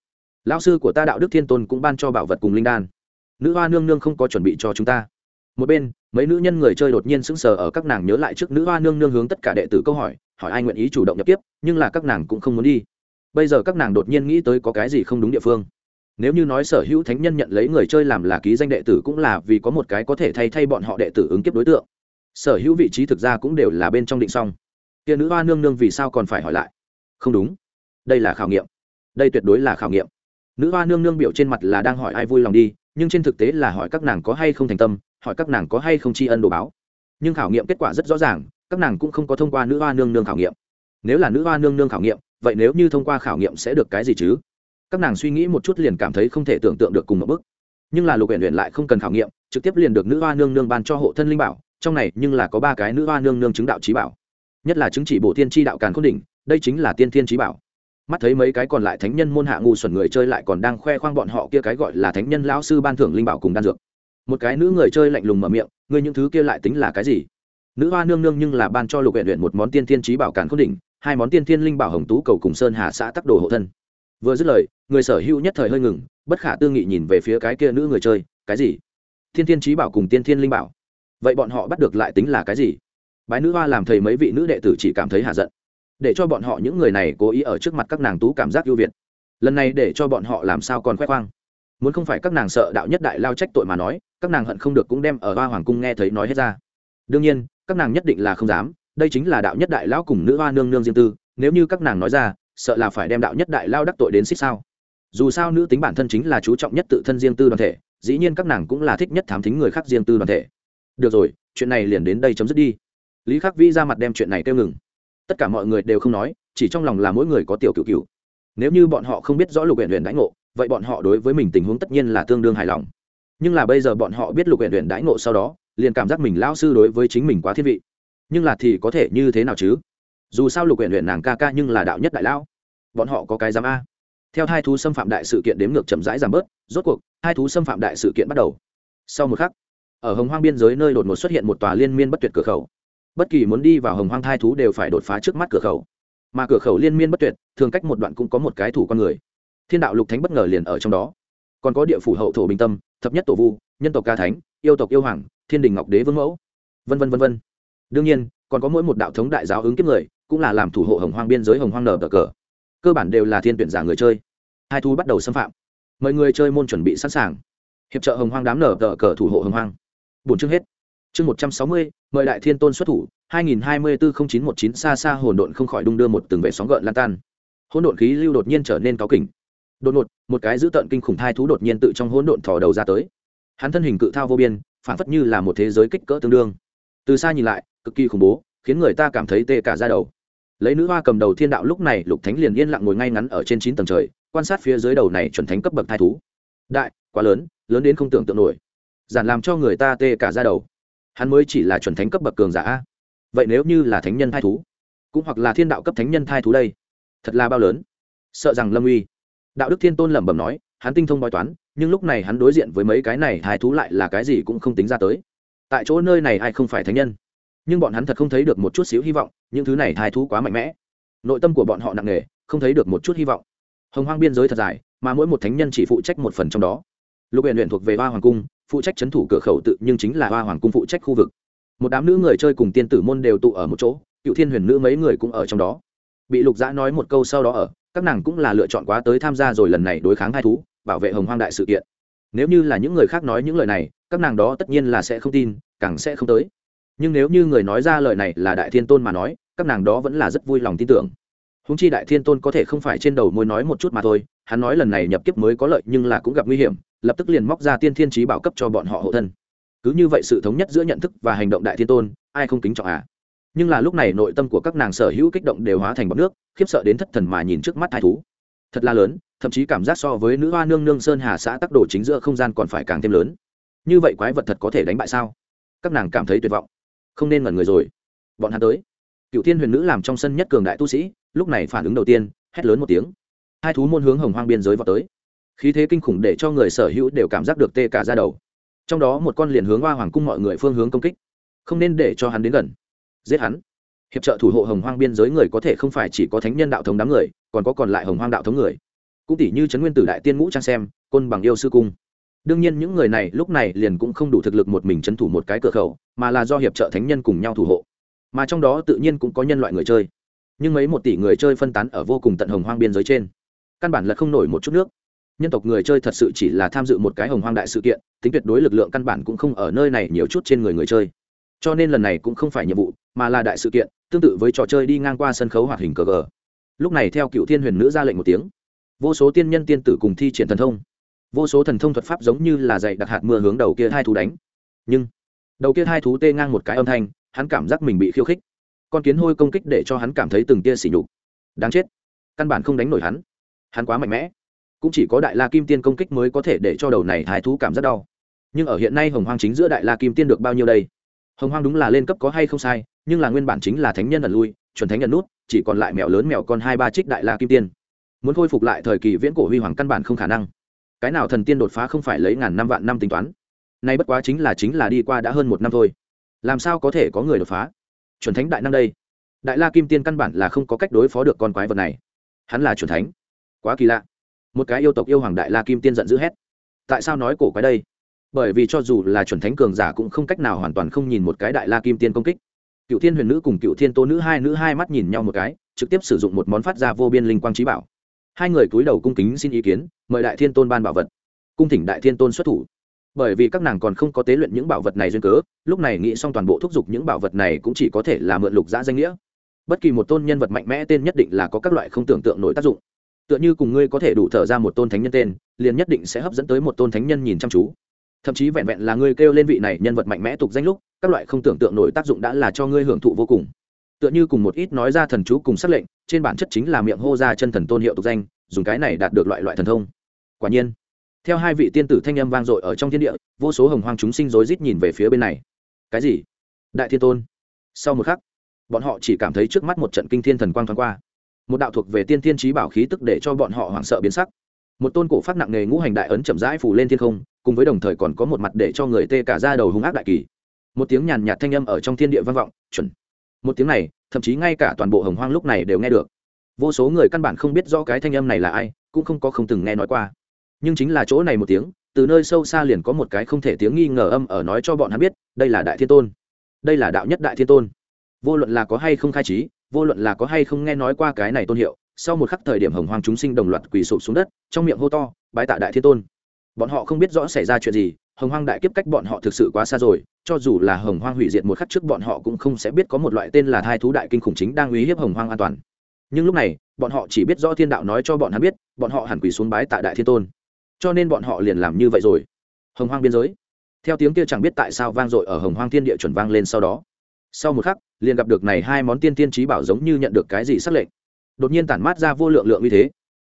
Lão sư của ta đạo đức thiên tôn cũng ban cho bảo vật cùng linh đan. Nữ hoa nương nương không có chuẩn bị cho chúng ta. Một bên mấy nữ nhân người chơi đột nhiên sững sờ ở các nàng nhớ lại trước nữ hoa nương nương hướng tất cả đệ tử câu hỏi hỏi ai nguyện ý chủ động nhập tiếp nhưng là các nàng cũng không muốn đi. Bây giờ các nàng đột nhiên nghĩ tới có cái gì không đúng địa phương. Nếu như nói sở hữu thánh nhân nhận lấy người chơi làm là ký danh đệ tử cũng là vì có một cái có thể thay thay bọn họ đệ tử ứng kiếp đối tượng. Sở hữu vị trí thực ra cũng đều là bên trong định xong kia nữ hoa nương nương vì sao còn phải hỏi lại? Không đúng. Đây là khảo nghiệm. Đây tuyệt đối là khảo nghiệm. Nữ hoa nương nương biểu trên mặt là đang hỏi ai vui lòng đi, nhưng trên thực tế là hỏi các nàng có hay không thành tâm hỏi các nàng có hay không tri ân đồ báo. Nhưng khảo nghiệm kết quả rất rõ ràng, các nàng cũng không có thông qua nữ hoa nương nương khảo nghiệm. Nếu là nữ hoa nương nương khảo nghiệm, vậy nếu như thông qua khảo nghiệm sẽ được cái gì chứ? Các nàng suy nghĩ một chút liền cảm thấy không thể tưởng tượng được cùng một bước nhưng là lục huyện luyện lại không cần khảo nghiệm, trực tiếp liền được nữ hoa nương nương ban cho hộ thân linh bảo, trong này nhưng là có ba cái nữ hoa nương nương chứng đạo trí bảo. Nhất là chứng chỉ bổ tiên tri đạo càn khôn đỉnh, đây chính là tiên thiên trí bảo. Mắt thấy mấy cái còn lại thánh nhân môn hạ ngu xuẩn người chơi lại còn đang khoe khoang bọn họ kia cái gọi là thánh nhân lão sư ban thưởng linh bảo cùng đan dược một cái nữ người chơi lạnh lùng mở miệng, ngươi những thứ kia lại tính là cái gì? Nữ hoa nương nương nhưng là ban cho lục huyện luyện một món tiên thiên trí bảo càn khôn đỉnh, hai món tiên thiên linh bảo hồng tú cầu cùng sơn hà xã tắc đồ hộ thân. Vừa dứt lời, người sở hữu nhất thời hơi ngừng, bất khả tư nghị nhìn về phía cái kia nữ người chơi, cái gì? Thiên thiên trí bảo cùng tiên thiên linh bảo? Vậy bọn họ bắt được lại tính là cái gì? Bái nữ hoa làm thầy mấy vị nữ đệ tử chỉ cảm thấy hạ giận. Để cho bọn họ những người này cố ý ở trước mặt các nàng tú cảm giác ưu việt. Lần này để cho bọn họ làm sao còn khoe khoang? Muốn không phải các nàng sợ đạo nhất đại lao trách tội mà nói, các nàng hận không được cũng đem ở hoa hoàng cung nghe thấy nói hết ra. Đương nhiên, các nàng nhất định là không dám, đây chính là đạo nhất đại lão cùng nữ hoa nương nương riêng tư, nếu như các nàng nói ra, sợ là phải đem đạo nhất đại lao đắc tội đến xích sao. Dù sao nữ tính bản thân chính là chú trọng nhất tự thân riêng tư đoàn thể, dĩ nhiên các nàng cũng là thích nhất thám thính người khác riêng tư đoàn thể. Được rồi, chuyện này liền đến đây chấm dứt đi. Lý khắc vĩ ra mặt đem chuyện này kêu ngừng. Tất cả mọi người đều không nói, chỉ trong lòng là mỗi người có tiểu cựu cựu nếu như bọn họ không biết rõ lục huyện huyện đánh ngộ vậy bọn họ đối với mình tình huống tất nhiên là tương đương hài lòng. Nhưng là bây giờ bọn họ biết lục huyện huyện đãi ngộ sau đó, liền cảm giác mình lão sư đối với chính mình quá thiên vị. Nhưng là thì có thể như thế nào chứ? Dù sao lục huyện huyện nàng ca ca nhưng là đạo nhất đại lão. Bọn họ có cái giám a. Theo hai thú xâm phạm đại sự kiện đếm ngược chậm rãi giảm bớt, rốt cuộc, hai thú xâm phạm đại sự kiện bắt đầu. Sau một khắc, ở hồng hoang biên giới nơi đột ngột xuất hiện một tòa liên miên bất tuyệt cửa khẩu. Bất kỳ muốn đi vào hồng hoang thai thú đều phải đột phá trước mắt cửa khẩu. Mà cửa khẩu liên miên bất tuyệt, thường cách một đoạn cũng có một cái thủ con người thiên đạo lục thánh bất ngờ liền ở trong đó. Còn có địa phủ hậu thổ bình tâm, thập nhất tổ vu, nhân tộc ca thánh, yêu tộc yêu hoàng, thiên đình ngọc đế vương mẫu. Vân vân vân vân. Đương nhiên, còn có mỗi một đạo thống đại giáo ứng kiếp người, cũng là làm thủ hộ hồng hoang biên giới hồng hoang nở cờ. Cơ bản đều là thiên tuyển giả người chơi. Hai thu bắt đầu xâm phạm. Mời người chơi môn chuẩn bị sẵn sàng. Hiệp trợ hồng hoang đám nở tờ cờ thủ hộ hồng hoang. Bốn chương hết. Chương một trăm sáu mươi, mời đại thiên tôn xuất thủ, hai nghìn hai mươi bốn chín một chín xa xa hồn độn không khỏi đung đưa một từng vệ sóng gợn lan tan. Hỗn độn khí lưu đột nhiên trở nên cáu kỉnh đột ngột, một cái dữ tợn kinh khủng thai thú đột nhiên tự trong hỗn độn thò đầu ra tới. Hắn thân hình cự thao vô biên phản phất như là một thế giới kích cỡ tương đương. Từ xa nhìn lại, cực kỳ khủng bố, khiến người ta cảm thấy tê cả ra đầu. Lấy nữ hoa cầm đầu thiên đạo lúc này, lục thánh liền yên lặng ngồi ngay ngắn ở trên chín tầng trời, quan sát phía dưới đầu này chuẩn thánh cấp bậc thai thú. Đại, quá lớn lớn đến không tưởng tượng nổi. Giản làm cho người ta tê cả ra đầu. Hắn mới chỉ là chuẩn thánh cấp bậc cường giả vậy nếu như là thánh nhân thai thú, cũng hoặc là thiên đạo cấp thánh nhân thai thú đây, thật là bao lớn. Sợ rằng lâm uy đạo đức thiên tôn lẩm bẩm nói, hắn tinh thông bói toán, nhưng lúc này hắn đối diện với mấy cái này thai thú lại là cái gì cũng không tính ra tới. Tại chỗ nơi này ai không phải thánh nhân? Nhưng bọn hắn thật không thấy được một chút xíu hy vọng, những thứ này thai thú quá mạnh mẽ. Nội tâm của bọn họ nặng nề, không thấy được một chút hy vọng. Hồng hoang biên giới thật dài, mà mỗi một thánh nhân chỉ phụ trách một phần trong đó. Lục huyện luyện thuộc về hoa hoàng cung, phụ trách c h ấ n thủ cửa khẩu tự nhưng chính là hoa hoàng cung phụ trách khu vực. Một đám nữ người chơi cùng tiên tử môn đều tụ ở một chỗ, cựu thiên huyền nữ mấy người cũng ở trong đó. Bị lục giã nói một câu sau đó ở các nàng cũng là lựa chọn quá tới tham gia rồi lần này đối kháng hai thú, bảo vệ hồng hoang đại sự kiện. Nếu như là những người khác nói những lời này, các nàng đó tất nhiên là sẽ không tin, càng sẽ không tới. Nhưng nếu như người nói ra lời này là đại thiên tôn mà nói, các nàng đó vẫn là rất vui lòng tin tưởng. Húng chi đại thiên tôn có thể không phải trên đầu môi nói một chút mà thôi, hắn nói lần này nhập kiếp mới có lợi nhưng là cũng gặp nguy hiểm, lập tức liền móc ra tiên thiên trí bảo cấp cho bọn họ hộ thân. Cứ như vậy sự thống nhất giữa nhận thức và hành động đại thiên tôn, ai không kính trọng à? Nhưng là lúc này nội tâm của các nàng sở hữu kích động đều hóa thành bọc nước, khiếp sợ đến thất thần mà nhìn trước mắt hai thú. Thật là lớn, thậm chí cảm giác so với nữ hoa nương nương sơn hà xã tắc đồ chính giữa không gian còn phải càng thêm lớn. Như vậy quái vật thật có thể đánh bại sao? Các nàng cảm thấy tuyệt vọng. Không nên ngẩn người rồi. Bọn hắn tới. Cựu thiên huyền nữ làm trong sân nhất cường đại tu sĩ, lúc này phản ứng đầu tiên, hét lớn một tiếng. Hai thú môn hướng hồng hoang biên giới vào tới. Khí thế kinh khủng để cho người sở hữu đều cảm giác được tê cả ra đầu. Trong đó một con liền hướng hoa hoàng cung mọi người phương hướng công kích. Không nên để cho hắn đến gần giết hắn. Hiệp trợ thủ hộ hồng hoang biên giới người có thể không phải chỉ có thánh nhân đạo thống đám người, còn có còn lại hồng hoang đạo thống người. Cũng tỷ như trấn nguyên tử đại tiên ngũ trang xem, côn bằng yêu sư cung. Đương nhiên những người này lúc này liền cũng không đủ thực lực một mình trấn thủ một cái cửa khẩu, mà là do hiệp trợ thánh nhân cùng nhau thủ hộ. Mà trong đó tự nhiên cũng có nhân loại người chơi. Nhưng mấy một tỷ người chơi phân tán ở vô cùng tận hồng hoang biên giới trên, căn bản là không nổi một chút nước. Nhân tộc người chơi thật sự chỉ là tham dự một cái hồng hoang đại sự kiện, tính tuyệt đối lực lượng căn bản cũng không ở nơi này nhiều chút trên người người chơi cho nên lần này cũng không phải nhiệm vụ, mà là đại sự kiện, tương tự với trò chơi đi ngang qua sân khấu hoạt hình cờ gờ. Lúc này theo cựu thiên huyền nữ ra lệnh một tiếng. Vô số tiên nhân tiên tử cùng thi triển thần thông. Vô số thần thông thuật pháp giống như là dạy đặc hạt mưa hướng đầu kia hai thú đánh. Nhưng, đầu kia hai thú tê ngang một cái âm thanh, hắn cảm giác mình bị khiêu khích. Con kiến hôi công kích để cho hắn cảm thấy từng tia sỉ nhục. Đáng chết. Căn bản không đánh nổi hắn. Hắn quá mạnh mẽ. Cũng chỉ có đại la kim tiên công kích mới có thể để cho đầu này hai thú cảm rất đau. Nhưng ở hiện nay hồng hoang chính giữa đại la kim tiên được bao nhiêu đây? Hồng hoang đúng là lên cấp có hay không sai, nhưng là nguyên bản chính là thánh nhân ẩn lui, chuẩn thánh nhận nút, chỉ còn lại mèo lớn mèo con hai ba trích đại la kim tiên. Muốn khôi phục lại thời kỳ viễn cổ huy hoàng căn bản không khả năng. Cái nào thần tiên đột phá không phải lấy ngàn năm vạn năm tính toán. Nay bất quá chính là chính là đi qua đã hơn một năm thôi. Làm sao có thể có người đột phá? Chuẩn thánh đại năng đây. Đại la kim tiên căn bản là không có cách đối phó được con quái vật này. Hắn là chuẩn thánh. Quá kỳ lạ. Một cái yêu tộc yêu hoàng đại la kim tiên giận dữ hét. Tại sao nói cổ quái đây? Bởi vì cho dù là chuẩn thánh cường giả cũng không cách nào hoàn toàn không nhìn một cái đại la kim tiên công kích. Cựu thiên huyền nữ cùng cựu thiên tô nữ hai nữ hai mắt nhìn nhau một cái, trực tiếp sử dụng một món phát ra vô biên linh quang trí bảo. Hai người cúi đầu cung kính xin ý kiến, mời đại thiên tôn ban bảo vật. Cung thỉnh đại thiên tôn xuất thủ. Bởi vì các nàng còn không có tế luyện những bảo vật này duyên cớ, lúc này nghĩ xong toàn bộ thúc giục những bảo vật này cũng chỉ có thể là mượn lục giã danh nghĩa. Bất kỳ một tôn nhân vật mạnh mẽ tên nhất định là có các loại không tưởng tượng nổi tác dụng. Tựa như cùng ngươi có thể đủ thở ra một tôn thánh nhân tên, liền nhất định sẽ hấp dẫn tới một tôn thánh nhân nhìn chăm chú thậm chí vẹn vẹn là ngươi kêu lên vị này nhân vật mạnh mẽ tục danh lúc, các loại không tưởng tượng nổi tác dụng đã là cho ngươi hưởng thụ vô cùng. Tựa như cùng một ít nói ra thần chú cùng xác lệnh, trên bản chất chính là miệng hô ra chân thần tôn hiệu tục danh, dùng cái này đạt được loại loại thần thông. Quả nhiên, theo hai vị tiên tử thanh âm vang dội ở trong thiên địa, vô số hồng hoang chúng sinh rối rít nhìn về phía bên này. Cái gì? Đại thiên tôn. Sau một khắc, bọn họ chỉ cảm thấy trước mắt một trận kinh thiên thần quang thoáng qua. Một đạo thuộc về tiên thiên trí bảo khí tức để cho bọn họ hoảng sợ biến sắc một tôn cổ phát nặng nề ngũ hành đại ấn chậm rãi phủ lên thiên không, cùng với đồng thời còn có một mặt để cho người tê cả ra đầu hung ác đại kỳ. Một tiếng nhàn nhạt thanh âm ở trong thiên địa vang vọng, chuẩn. Một tiếng này, thậm chí ngay cả toàn bộ hồng hoang lúc này đều nghe được. Vô số người căn bản không biết rõ cái thanh âm này là ai, cũng không có không từng nghe nói qua. Nhưng chính là chỗ này một tiếng, từ nơi sâu xa liền có một cái không thể tiếng nghi ngờ âm ở nói cho bọn hắn biết, đây là đại thiên tôn. Đây là đạo nhất đại thiên tôn. Vô luận là có hay không khai trí, vô luận là có hay không nghe nói qua cái này tôn hiệu sau một khắc thời điểm hồng hoang chúng sinh đồng loạt quỳ sụp xuống đất, trong miệng hô to, bái tạ đại thiên tôn. Bọn họ không biết rõ xảy ra chuyện gì, hồng hoang đại kiếp cách bọn họ thực sự quá xa rồi, cho dù là hồng hoang hủy diệt một khắc trước bọn họ cũng không sẽ biết có một loại tên là thai thú đại kinh khủng chính đang uy hiếp hồng hoang an toàn. Nhưng lúc này, bọn họ chỉ biết rõ thiên đạo nói cho bọn hắn biết, bọn họ hẳn quỳ xuống bái tạ đại thiên tôn. Cho nên bọn họ liền làm như vậy rồi. Hồng hoang biên giới. Theo tiếng kia chẳng biết tại sao vang dội ở hồng hoang thiên địa chuẩn vang lên sau đó. Sau một khắc, liền gặp được này hai món tiên tiên trí bảo giống như nhận được cái gì xác lệnh đột nhiên tản mát ra vô lượng lượng như thế.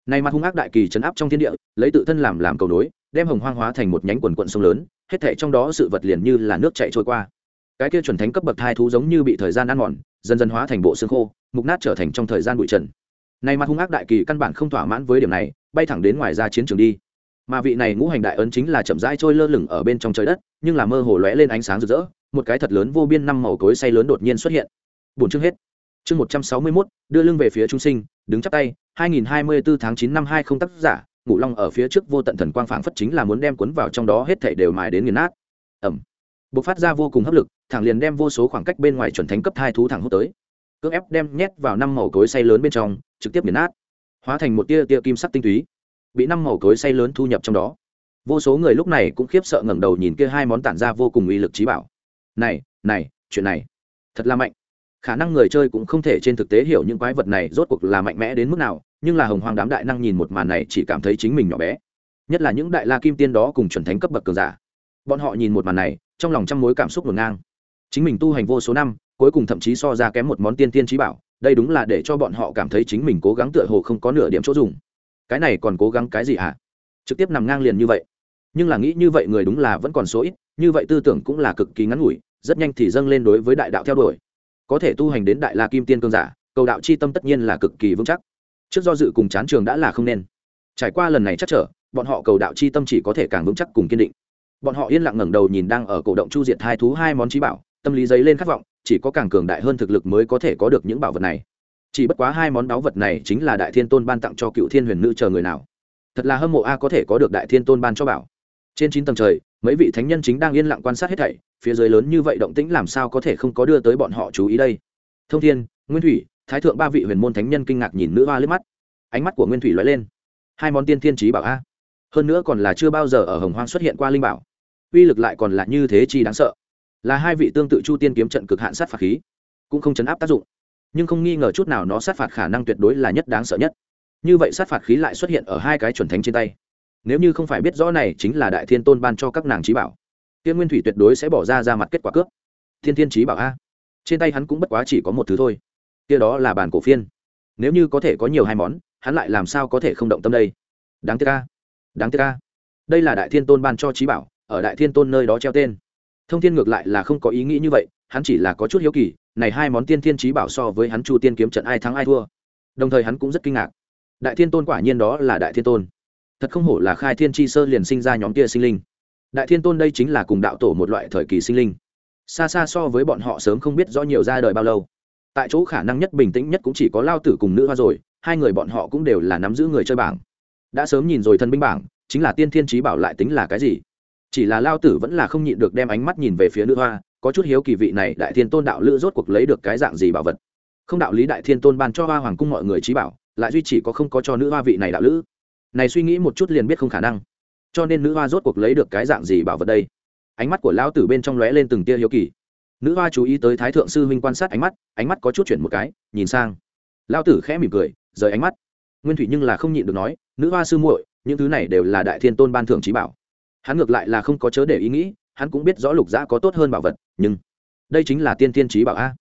Này mặt hung ác đại kỳ chấn áp trong thiên địa, lấy tự thân làm làm cầu nối, đem hồng hoang hóa thành một nhánh quần quận sông lớn, hết thảy trong đó sự vật liền như là nước chảy trôi qua. Cái kia chuẩn thánh cấp bậc thai thú giống như bị thời gian ăn mòn, dần dần hóa thành bộ xương khô, mục nát trở thành trong thời gian bụi trần. Này mặt hung ác đại kỳ căn bản không thỏa mãn với điểm này, bay thẳng đến ngoài ra chiến trường đi. Mà vị này ngũ hành đại ấn chính là chậm rãi trôi lơ lửng ở bên trong trời đất, nhưng là mơ hồ lóe lên ánh sáng rực rỡ, một cái thật lớn vô biên năm màu cối say lớn đột nhiên xuất hiện. Bổn chương hết chương một trăm sáu mươi mốt, đưa lưng về phía trung sinh, đứng chắp tay, hai nghìn hai mươi bốn tháng chín năm hai không tác giả, ngũ long ở phía trước vô tận thần quang phảng phất chính là muốn đem cuốn vào trong đó hết thảy đều mài đến nghiền nát. Ẩm bộc phát ra vô cùng hấp lực, thẳng liền đem vô số khoảng cách bên ngoài chuẩn thánh cấp hai thú thẳng hút tới. Cưỡng ép đem nhét vào năm màu cối say lớn bên trong, trực tiếp nghiền nát. Hóa thành một tia tia kim sắc tinh túy, bị năm màu cối say lớn thu nhập trong đó. Vô số người lúc này cũng khiếp sợ ngẩng đầu nhìn kia hai món tản ra vô cùng uy lực trí bảo. Này này, chuyện này, thật là mạnh khả năng người chơi cũng không thể trên thực tế hiểu những quái vật này rốt cuộc là mạnh mẽ đến mức nào, nhưng là hồng hoàng đám đại năng nhìn một màn này chỉ cảm thấy chính mình nhỏ bé. Nhất là những đại la kim tiên đó cùng chuẩn thánh cấp bậc cường giả. Bọn họ nhìn một màn này, trong lòng trăm mối cảm xúc ngổn ngang. Chính mình tu hành vô số năm, cuối cùng thậm chí so ra kém một món tiên tiên trí bảo, đây đúng là để cho bọn họ cảm thấy chính mình cố gắng tựa hồ không có nửa điểm chỗ dùng. Cái này còn cố gắng cái gì hả? Trực tiếp nằm ngang liền như vậy. Nhưng là nghĩ như vậy người đúng là vẫn còn số ít, như vậy tư tưởng cũng là cực kỳ ngắn ngủi, rất nhanh thì dâng lên đối với đại đạo theo đuổi có thể tu hành đến đại la kim tiên cương giả, cầu đạo c h i tâm tất nhiên là cực kỳ vững chắc. Trước do dự cùng chán trường đã là không nên. Trải qua lần này chắc trở, bọn họ cầu đạo c h i tâm chỉ có thể càng vững chắc cùng kiên định. Bọn họ yên lặng ngẩng đầu nhìn đang ở cổ động chu diệt hai thú hai món trí bảo, tâm lý dấy lên khát vọng, chỉ có càng cường đại hơn thực lực mới có thể có được những bảo vật này. Chỉ bất quá hai món đáo vật này chính là đại thiên tôn ban tặng cho cựu thiên huyền nữ chờ người nào. Thật là hâm mộ a, có thể có được đại thiên tôn ban cho bảo. Trên chín tầng trời, mấy vị thánh nhân chính đang yên lặng quan sát hết thảy phía dưới lớn như vậy động tĩnh làm sao có thể không có đưa tới bọn họ chú ý đây? Thông thiên, nguyên thủy, thái thượng ba vị huyền môn thánh nhân kinh ngạc nhìn nữ hoa liếc mắt. Ánh mắt của nguyên thủy lóe lên. Hai món tiên thiên trí bảo a. Hơn nữa còn là chưa bao giờ ở hồng hoang xuất hiện qua linh bảo. Uy lực lại còn là như thế chi đáng sợ. Là hai vị tương tự chu tiên kiếm trận cực hạn sát phạt khí, cũng không chấn áp tác dụng. Nhưng không nghi ngờ chút nào nó sát phạt khả năng tuyệt đối là nhất đáng sợ nhất. Như vậy sát phạt khí lại xuất hiện ở hai cái chuẩn thánh trên tay. Nếu như không phải biết rõ này chính là đại thiên tôn ban cho các nàng trí bảo tiên nguyên thủy tuyệt đối sẽ bỏ ra ra mặt kết quả cướp. Thiên thiên trí bảo a. Trên tay hắn cũng bất quá chỉ có một thứ thôi. Kia đó là bản cổ phiên. Nếu như có thể có nhiều hai món, hắn lại làm sao có thể không động tâm đây? Đáng tiếc a. Đáng tiếc a. Đây là đại thiên tôn ban cho trí bảo, ở đại thiên tôn nơi đó treo tên. Thông thiên ngược lại là không có ý nghĩ như vậy, hắn chỉ là có chút hiếu kỳ, này hai món tiên thiên trí bảo so với hắn chu tiên kiếm trận ai thắng ai thua. Đồng thời hắn cũng rất kinh ngạc. Đại thiên tôn quả nhiên đó là đại thiên tôn. Thật không hổ là khai thiên tri sơ liền sinh ra nhóm kia sinh linh đại thiên tôn đây chính là cùng đạo tổ một loại thời kỳ sinh linh. Xa xa so với bọn họ sớm không biết rõ nhiều ra đời bao lâu. Tại chỗ khả năng nhất bình tĩnh nhất cũng chỉ có lao tử cùng nữ hoa rồi, hai người bọn họ cũng đều là nắm giữ người chơi bảng. Đã sớm nhìn rồi thân binh bảng, chính là tiên thiên trí bảo lại tính là cái gì? Chỉ là lao tử vẫn là không nhịn được đem ánh mắt nhìn về phía nữ hoa, có chút hiếu kỳ vị này đại thiên tôn đạo lữ rốt cuộc lấy được cái dạng gì bảo vật? Không đạo lý đại thiên tôn ban cho hoa hoàng cung mọi người trí bảo, lại duy chỉ có không có cho nữ hoa vị này đạo lữ. Này suy nghĩ một chút liền biết không khả năng cho nên nữ hoa rốt cuộc lấy được cái dạng gì bảo vật đây? Ánh mắt của lão tử bên trong lóe lên từng tia hiếu kỳ. Nữ hoa chú ý tới thái thượng sư huynh quan sát ánh mắt ánh mắt có chút chuyển một cái, nhìn sang. Lão tử khẽ mỉm cười, rời ánh mắt. Nguyên thủy nhưng là không nhịn được nói, nữ hoa sư muội, những thứ này đều là đại thiên tôn ban thưởng trí bảo. Hắn ngược lại là không có chớ để ý nghĩ, hắn cũng biết rõ lục giã có tốt hơn bảo vật, nhưng đây chính là tiên tiên trí bảo a.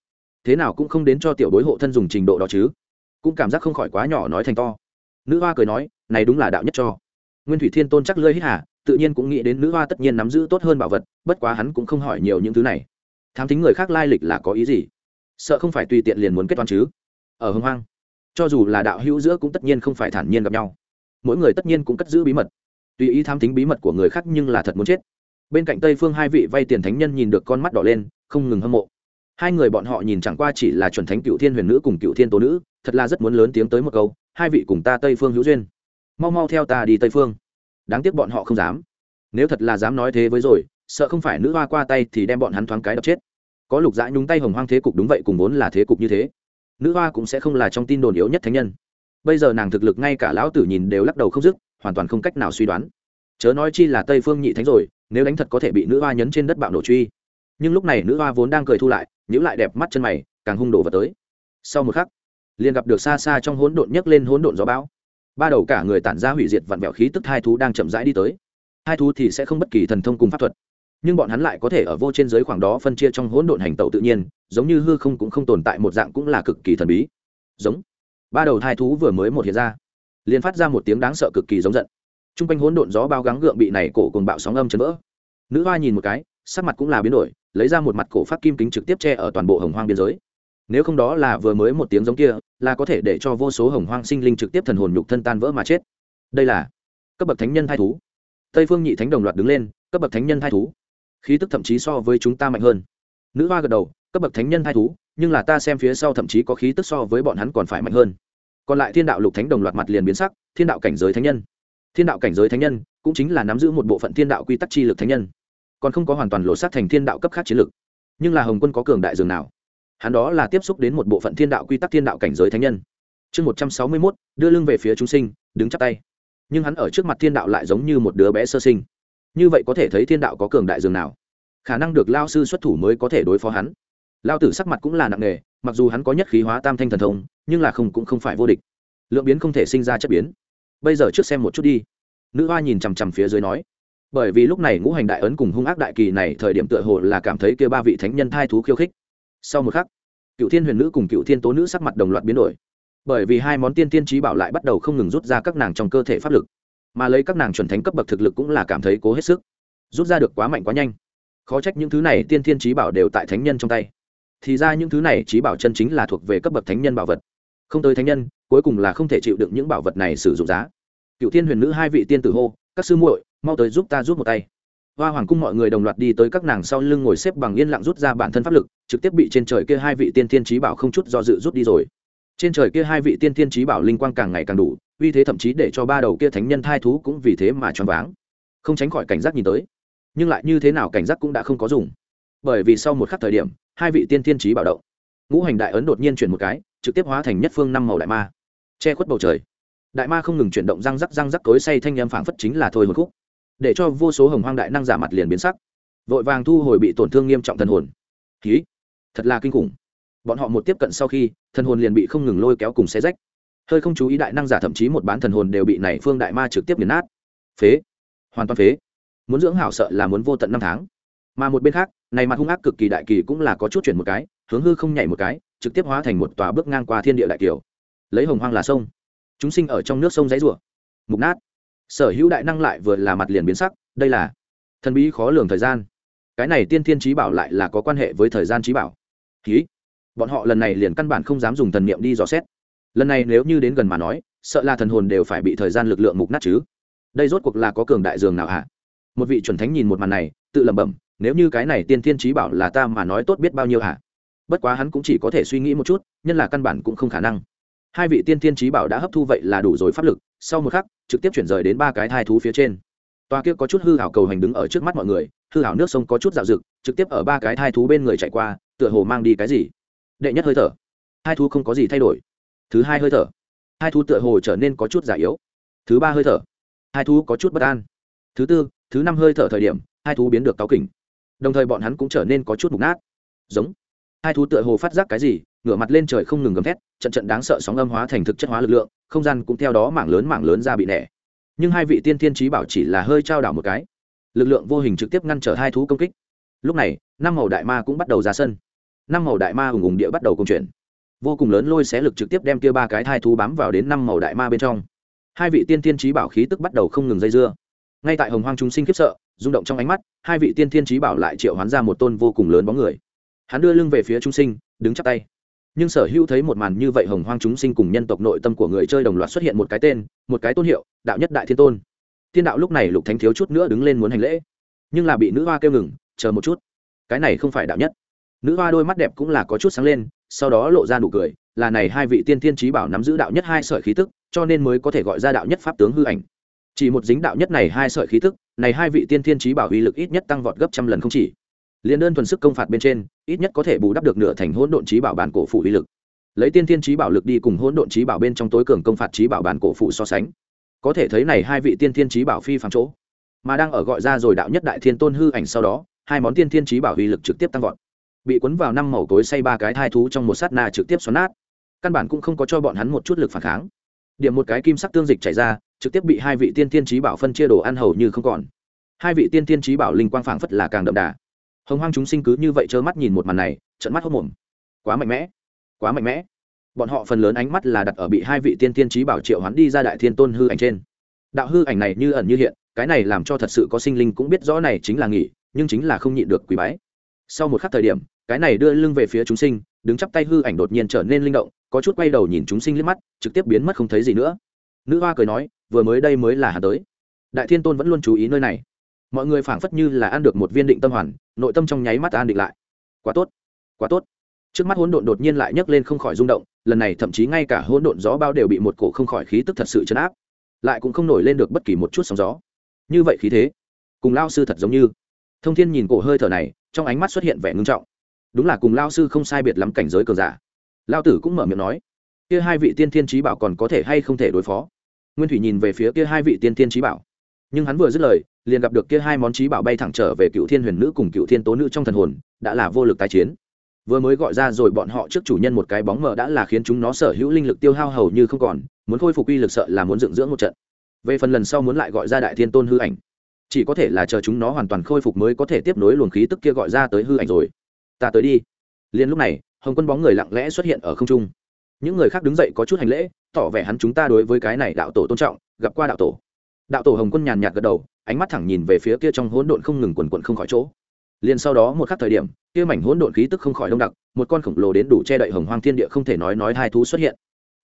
Thế nào cũng không đến cho tiểu bối hộ thân dùng trình độ đó chứ. Cũng cảm giác không khỏi quá nhỏ nói thành to. Nữ hoa cười nói, này đúng là đạo nhất cho nguyên thủy thiên tôn chắc lơi hít hà, tự nhiên cũng nghĩ đến nữ hoa tất nhiên nắm giữ tốt hơn bảo vật, bất quá hắn cũng không hỏi nhiều những thứ này. Thám tính người khác lai lịch là có ý gì? Sợ không phải tùy tiện liền muốn kết toán chứ? Ở hưng hoang, cho dù là đạo hữu giữa cũng tất nhiên không phải thản nhiên gặp nhau. Mỗi người tất nhiên cũng cất giữ bí mật. Tùy ý thám tính bí mật của người khác nhưng là thật muốn chết. Bên cạnh tây phương hai vị vay tiền thánh nhân nhìn được con mắt đỏ lên, không ngừng hâm mộ. Hai người bọn họ nhìn chẳng qua chỉ là chuẩn thánh cựu thiên huyền nữ cùng cựu thiên tố nữ, thật là rất muốn lớn tiếng tới một câu, hai vị cùng ta tây phương hữu duyên mau mau theo ta đi tây phương. Đáng tiếc bọn họ không dám. Nếu thật là dám nói thế với rồi, sợ không phải nữ hoa qua tay thì đem bọn hắn thoáng cái đập chết. Có lục dã nhúng tay hồng hoang thế cục đúng vậy cùng vốn là thế cục như thế. Nữ hoa cũng sẽ không là trong tin đồn yếu nhất thánh nhân. Bây giờ nàng thực lực ngay cả lão tử nhìn đều lắc đầu không dứt, hoàn toàn không cách nào suy đoán. Chớ nói chi là tây phương nhị thánh rồi, nếu đánh thật có thể bị nữ hoa nhấn trên đất bạo nổ truy. Nhưng lúc này nữ hoa vốn đang cười thu lại nhữ lại đẹp mắt chân mày, càng hung đổ vào tới. Sau một khắc, liền gặp được xa xa trong hỗn độn nhấc lên hỗn độn gió bão ba đầu cả người tản ra hủy diệt vặn vẹo khí tức hai thú đang chậm rãi đi tới. Hai thú thì sẽ không bất kỳ thần thông cùng pháp thuật, nhưng bọn hắn lại có thể ở vô trên giới khoảng đó phân chia trong hỗn độn hành tẩu tự nhiên, giống như hư không cũng không tồn tại một dạng cũng là cực kỳ thần bí. Giống. Ba đầu hai thú vừa mới một hiện ra, liền phát ra một tiếng đáng sợ cực kỳ giống giận. T r u n g quanh hỗn độn gió bao gắng gượng bị này cổ cùng bạo sóng âm chấn vỡ. Nữ hoa nhìn một cái, sắc mặt cũng là biến đổi, lấy ra một mặt cổ phát kim kính trực tiếp che ở toàn bộ hồng hoang biên giới nếu không đó là vừa mới một tiếng giống kia, là có thể để cho vô số hồng hoang sinh linh trực tiếp thần hồn nhục thân tan vỡ mà chết. Đây là cấp bậc thánh nhân thai thú. Tây phương nhị thánh đồng loạt đứng lên, cấp bậc thánh nhân thai thú. Khí tức thậm chí so với chúng ta mạnh hơn. Nữ hoa gật đầu, cấp bậc thánh nhân thai thú, nhưng là ta xem phía sau thậm chí có khí tức so với bọn hắn còn phải mạnh hơn. Còn lại thiên đạo lục thánh đồng loạt mặt liền biến sắc, thiên đạo cảnh giới thánh nhân. Thiên đạo cảnh giới thánh nhân cũng chính là nắm giữ một bộ phận thiên đạo quy tắc chi lực thánh nhân, còn không có hoàn toàn lộ sát thành thiên đạo cấp khác chiến lực. Nhưng là hồng quân có cường đại dường nào? Hắn đó là tiếp xúc đến một bộ phận thiên đạo quy tắc thiên đạo cảnh giới thánh nhân. Chương một trăm sáu mươi mốt, đưa lưng về phía chúng sinh, đứng chắp tay. Nhưng hắn ở trước mặt thiên đạo lại giống như một đứa bé sơ sinh. Như vậy có thể thấy thiên đạo có cường đại dường nào? Khả năng được lao sư xuất thủ mới có thể đối phó hắn. Lao tử sắc mặt cũng là nặng nề, mặc dù hắn có nhất khí hóa tam thanh thần thông, nhưng là không, cũng không phải vô địch. Lượng biến không thể sinh ra chất biến. Bây giờ trước xem một chút đi. Nữ hoa nhìn chằm chằm phía dưới nói. Bởi vì lúc này ngũ hành đại ấn cùng hung ác đại kỳ này thời điểm tựa hồ là cảm thấy kia ba vị thánh nhân thai thú khiêu khích. Sau một khắc cựu thiên huyền nữ cùng cựu thiên tố nữ sắc mặt đồng loạt biến đổi. Bởi vì hai món tiên tiên trí bảo lại bắt đầu không ngừng rút ra các nàng trong cơ thể pháp lực, mà lấy các nàng chuẩn thánh cấp bậc thực lực cũng là cảm thấy cố hết sức. Rút ra được quá mạnh quá nhanh. Khó trách những thứ này tiên thiên trí bảo đều tại thánh nhân trong tay. Thì ra những thứ này trí bảo chân chính là thuộc về cấp bậc thánh nhân bảo vật. Không tới thánh nhân, cuối cùng là không thể chịu đựng những bảo vật này sử dụng giá. Cựu thiên huyền nữ hai vị tiên tử hô, các sư muội, mau tới giúp ta giúp một tay hoa hoàng cung mọi người đồng loạt đi tới các nàng sau lưng ngồi xếp bằng yên lặng rút ra bản thân pháp lực, trực tiếp bị trên trời kia hai vị tiên thiên trí bảo không chút do dự rút đi rồi. Trên trời kia hai vị tiên thiên trí bảo linh quang càng ngày càng đủ, uy thế thậm chí để cho ba đầu kia thánh nhân thai thú cũng vì thế mà choáng váng. Không tránh khỏi cảnh giác nhìn tới, nhưng lại như thế nào cảnh giác cũng đã không có dùng. Bởi vì sau một khắc thời điểm, hai vị tiên thiên trí bảo động, ngũ hành đại ấn đột nhiên chuyển một cái, trực tiếp hóa thành nhất phương năm màu đại ma, che khuất bầu trời. Đại ma không ngừng chuyển động, răng rắc răng rắc tối say thanh em phảng phất chính là thôi một khúc để cho vô số hồng hoang đại năng giả mặt liền biến sắc. Vội vàng thu hồi bị tổn thương nghiêm trọng thần hồn. Ký thật là kinh khủng. Bọn họ một tiếp cận sau khi, thần hồn liền bị không ngừng lôi kéo cùng xe rách. Hơi không chú ý đại năng giả thậm chí một bán thần hồn đều bị này phương đại ma trực tiếp nghiền nát. Phế, hoàn toàn phế. Muốn dưỡng hảo sợ là muốn vô tận năm tháng. Mà một bên khác, này mặt hung ác cực kỳ đại kỳ cũng là có chút chuyển một cái, hướng hư không nhảy một cái, trực tiếp hóa thành một tòa bước ngang qua thiên địa đại kiều. Lấy hồng hoang là sông. Chúng sinh ở trong nước sông dãy rủa. Mục nát sở hữu đại năng lại vừa là mặt liền biến sắc, đây là thần bí khó lường thời gian. Cái này tiên thiên trí bảo lại là có quan hệ với thời gian trí bảo. Ký bọn họ lần này liền căn bản không dám dùng thần niệm đi dò xét. Lần này nếu như đến gần mà nói, sợ là thần hồn đều phải bị thời gian lực lượng mục nát chứ. Đây rốt cuộc là có cường đại dường nào hả? Một vị chuẩn thánh nhìn một màn này, tự lẩm bẩm, nếu như cái này tiên thiên trí bảo là ta mà nói tốt biết bao nhiêu hả? Bất quá hắn cũng chỉ có thể suy nghĩ một chút, nhân là căn bản cũng không khả năng hai vị tiên thiên trí bảo đã hấp thu vậy là đủ rồi pháp lực, sau một khắc, trực tiếp chuyển rời đến ba cái thai thú phía trên. Toa kia có chút hư hảo cầu hành đứng ở trước mắt mọi người, hư hảo nước sông có chút dạo rực, trực tiếp ở ba cái thai thú bên người chạy qua, tựa hồ mang đi cái gì. Đệ nhất hơi thở. Hai thú không có gì thay đổi. Thứ hai hơi thở. Hai thú tựa hồ trở nên có chút giả yếu. Thứ ba hơi thở. Hai thú có chút bất an. Thứ tư, thứ năm hơi thở thời điểm hai thú biến được táo kỉnh. Đồng thời bọn hắn cũng trở nên có chút mục nát. Giống. Hai thú tựa hồ phát giác cái gì ngửa mặt lên trời không ngừng gầm thét, trận trận đáng sợ sóng âm hóa thành thực chất hóa lực lượng, không gian cũng theo đó mảng lớn mảng lớn ra bị nẻ. Nhưng hai vị tiên thiên trí bảo chỉ là hơi trao đảo một cái. Lực lượng vô hình trực tiếp ngăn trở hai thú công kích. Lúc này, năm màu đại ma cũng bắt đầu ra sân. Năm màu đại ma hùng hùng địa bắt đầu công chuyển. Vô cùng lớn lôi xé lực trực tiếp đem kia ba cái thai thú bám vào đến năm màu đại ma bên trong. Hai vị tiên thiên trí bảo khí tức bắt đầu không ngừng dây dưa. Ngay tại hồng hoang chúng sinh khiếp sợ, rung động trong ánh mắt, hai vị tiên thiên trí bảo lại triệu hoán ra một tôn vô cùng lớn bóng người. Hắn đưa lưng về phía chúng sinh, đứng chắp tay nhưng sở hữu thấy một màn như vậy hồng hoang chúng sinh cùng nhân tộc nội tâm của người chơi đồng loạt xuất hiện một cái tên, một cái tôn hiệu, đạo nhất đại thiên tôn. Thiên đạo lúc này lục thánh thiếu chút nữa đứng lên muốn hành lễ. Nhưng là bị nữ hoa kêu ngừng, chờ một chút. Cái này không phải đạo nhất. Nữ hoa đôi mắt đẹp cũng là có chút sáng lên, sau đó lộ ra nụ cười, là này hai vị tiên thiên trí bảo nắm giữ đạo nhất hai sợi khí tức, cho nên mới có thể gọi ra đạo nhất pháp tướng hư ảnh. Chỉ một dính đạo nhất này hai sợi khí tức, này hai vị tiên thiên trí bảo uy lực ít nhất tăng vọt gấp trăm lần không chỉ. Liền đơn thuần sức công phạt bên trên ít nhất có thể bù đắp được nửa thành hỗn độn trí bảo bản cổ phụ uy lực. Lấy tiên thiên trí bảo lực đi cùng hỗn độn trí bảo bên trong tối cường công phạt trí bảo bản cổ phụ so sánh, có thể thấy này hai vị tiên thiên trí bảo phi phạm chỗ, mà đang ở gọi ra rồi đạo nhất đại thiên tôn hư ảnh sau đó, hai món tiên thiên trí bảo uy lực trực tiếp tăng vọt. Bị cuốn vào năm màu tối say ba cái thai thú trong một sát na trực tiếp xoắn nát. Căn bản cũng không có cho bọn hắn một chút lực phản kháng. Điểm một cái kim sắc tương dịch chảy ra, trực tiếp bị hai vị tiên thiên trí bảo phân chia đồ ăn hầu như không còn. Hai vị tiên thiên trí bảo linh quang phảng phất là càng đậm đà hồng hoang chúng sinh cứ như vậy trơ mắt nhìn một màn này trận mắt hốc mồm. Quá mạnh mẽ, quá mạnh mẽ. Bọn họ phần lớn ánh mắt là đặt ở bị hai vị tiên tiên trí bảo triệu hoán đi ra đại thiên tôn hư ảnh trên. Đạo hư ảnh này như ẩn như hiện, cái này làm cho thật sự có sinh linh cũng biết rõ này chính là nghỉ, nhưng chính là không nhịn được quý bái. Sau một khắc thời điểm, cái này đưa lưng về phía chúng sinh, đứng chắp tay hư ảnh đột nhiên trở nên linh động, có chút quay đầu nhìn chúng sinh liếc mắt, trực tiếp biến mất không thấy gì nữa. Nữ hoa cười nói, vừa mới đây mới là hà tới. Đại thiên tôn vẫn luôn chú ý nơi này mọi người phảng phất như là ăn được một viên định tâm hoàn, nội tâm trong nháy mắt an định lại. Quá tốt quá tốt. Trước mắt hỗn độn đột nhiên lại nhấc lên không khỏi rung động, lần này thậm chí ngay cả hỗn độn gió bao đều bị một cổ không khỏi khí tức thật sự chấn áp, lại cũng không nổi lên được bất kỳ một chút sóng gió. Như vậy khí thế, cùng lao sư thật giống như. Thông thiên nhìn cổ hơi thở này, trong ánh mắt xuất hiện vẻ ngưng trọng. Đúng là cùng lao sư không sai biệt lắm cảnh giới cường giả. Lao tử cũng mở miệng nói, kia hai vị tiên thiên trí bảo còn có thể hay không thể đối phó? Nguyên thủy nhìn về phía kia hai vị tiên thiên trí bảo, nhưng hắn vừa dứt lời liền gặp được kia hai món trí bảo bay thẳng trở về cựu thiên huyền nữ cùng cựu thiên tố nữ trong thần hồn, đã là vô lực tái chiến. Vừa mới gọi ra rồi bọn họ trước chủ nhân một cái bóng mờ đã là khiến chúng nó sở hữu linh lực tiêu hao hầu như không còn, muốn khôi phục uy lực sợ là muốn dựng dưỡng một trận. Về phần lần sau muốn lại gọi ra đại thiên tôn hư ảnh, chỉ có thể là chờ chúng nó hoàn toàn khôi phục mới có thể tiếp nối luồng khí tức kia gọi ra tới hư ảnh rồi. Ta tới đi. Liền lúc này, hồng quân bóng người lặng lẽ xuất hiện ở không trung. Những người khác đứng dậy có chút hành lễ, tỏ vẻ hắn chúng ta đối với cái này đạo tổ tôn trọng, gặp qua đạo tổ. Đạo tổ hồng quân nhàn nhạt gật đầu ánh mắt thẳng nhìn về phía kia trong hỗn độn không ngừng quần quận không khỏi chỗ. Liền sau đó một khắc thời điểm, kia mảnh hỗn độn khí tức không khỏi đông đặc, một con khổng lồ đến đủ che đậy hồng hoang thiên địa không thể nói nói hai thú xuất hiện.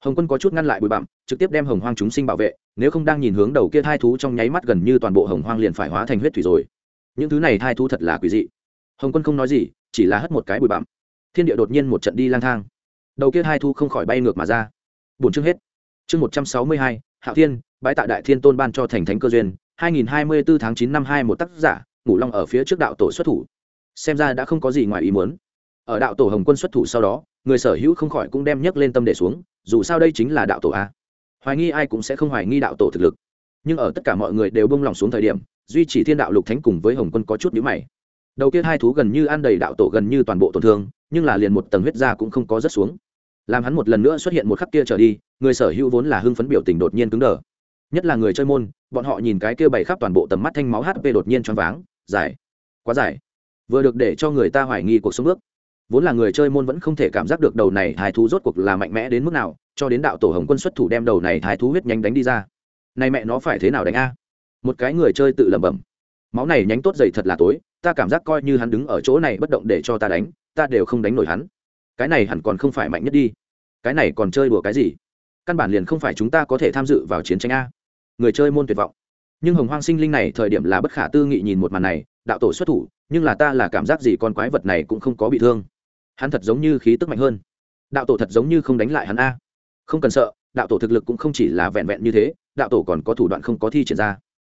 Hồng quân có chút ngăn lại bụi bặm, trực tiếp đem hồng hoang chúng sinh bảo vệ, nếu không đang nhìn hướng đầu kia hai thú trong nháy mắt gần như toàn bộ hồng hoang liền phải hóa thành huyết thủy rồi. Những thứ này hai thú thật là quỷ dị. Hồng quân không nói gì, chỉ là hất một cái bụi bặm. Thiên địa đột nhiên một trận đi lang thang. Đầu kia hai thú không khỏi bay ngược mà ra. Bổn chương hết. Chương một trăm sáu mươi hai, hạo thiên bãi tạ đại thiên tôn ban cho thành thánh cơ duyên hai nghìn hai mươi bốn tháng 9 năm hai một tác giả, Ngũ long ở phía trước đạo tổ xuất thủ. Xem ra đã không có gì ngoài ý muốn. Ở đạo tổ hồng quân xuất thủ sau đó, người sở hữu không khỏi cũng đem nhấc lên tâm để xuống, dù sao đây chính là đạo tổ a. Hoài nghi ai cũng sẽ không hoài nghi đạo tổ thực lực. Nhưng ở tất cả mọi người đều bông lòng xuống thời điểm, duy chỉ thiên đạo lục thánh cùng với hồng quân có chút nhíu mày. Đầu kia hai thú gần như ăn đầy đạo tổ gần như toàn bộ tổn thương, nhưng là liền một tầng huyết ra cũng không có rất xuống. Làm hắn một lần nữa xuất hiện một khắc kia trở đi, người sở hữu vốn là hưng phấn biểu tình đột nhiên cứng đờ. Nhất là người chơi môn bọn họ nhìn cái kia bày khắp toàn bộ tầm mắt thanh máu hp đột nhiên choáng váng, dài, quá dài. Vừa được để cho người ta hoài nghi cuộc sống bước vốn là người chơi môn vẫn không thể cảm giác được đầu này hài thú rốt cuộc là mạnh mẽ đến mức nào, cho đến đạo tổ hồng quân xuất thủ đem đầu này hài thú huyết nhánh đánh đi ra. Này mẹ nó phải thế nào đánh a? Một cái người chơi tự lẩm bẩm. Máu này nhánh tốt dày thật là tối, ta cảm giác coi như hắn đứng ở chỗ này bất động để cho ta đánh, ta đều không đánh nổi hắn. Cái này hẳn còn không phải mạnh nhất đi. Cái này còn chơi đùa cái gì? Căn bản liền không phải chúng ta có thể tham dự vào chiến tranh a người chơi môn tuyệt vọng. Nhưng hồng hoang sinh linh này thời điểm là bất khả tư nghị nhìn một màn này, đạo tổ xuất thủ, nhưng là ta là cảm giác gì con quái vật này cũng không có bị thương. Hắn thật giống như khí tức mạnh hơn. Đạo tổ thật giống như không đánh lại hắn a. Không cần sợ, đạo tổ thực lực cũng không chỉ là vẹn vẹn như thế, đạo tổ còn có thủ đoạn không có thi triển ra.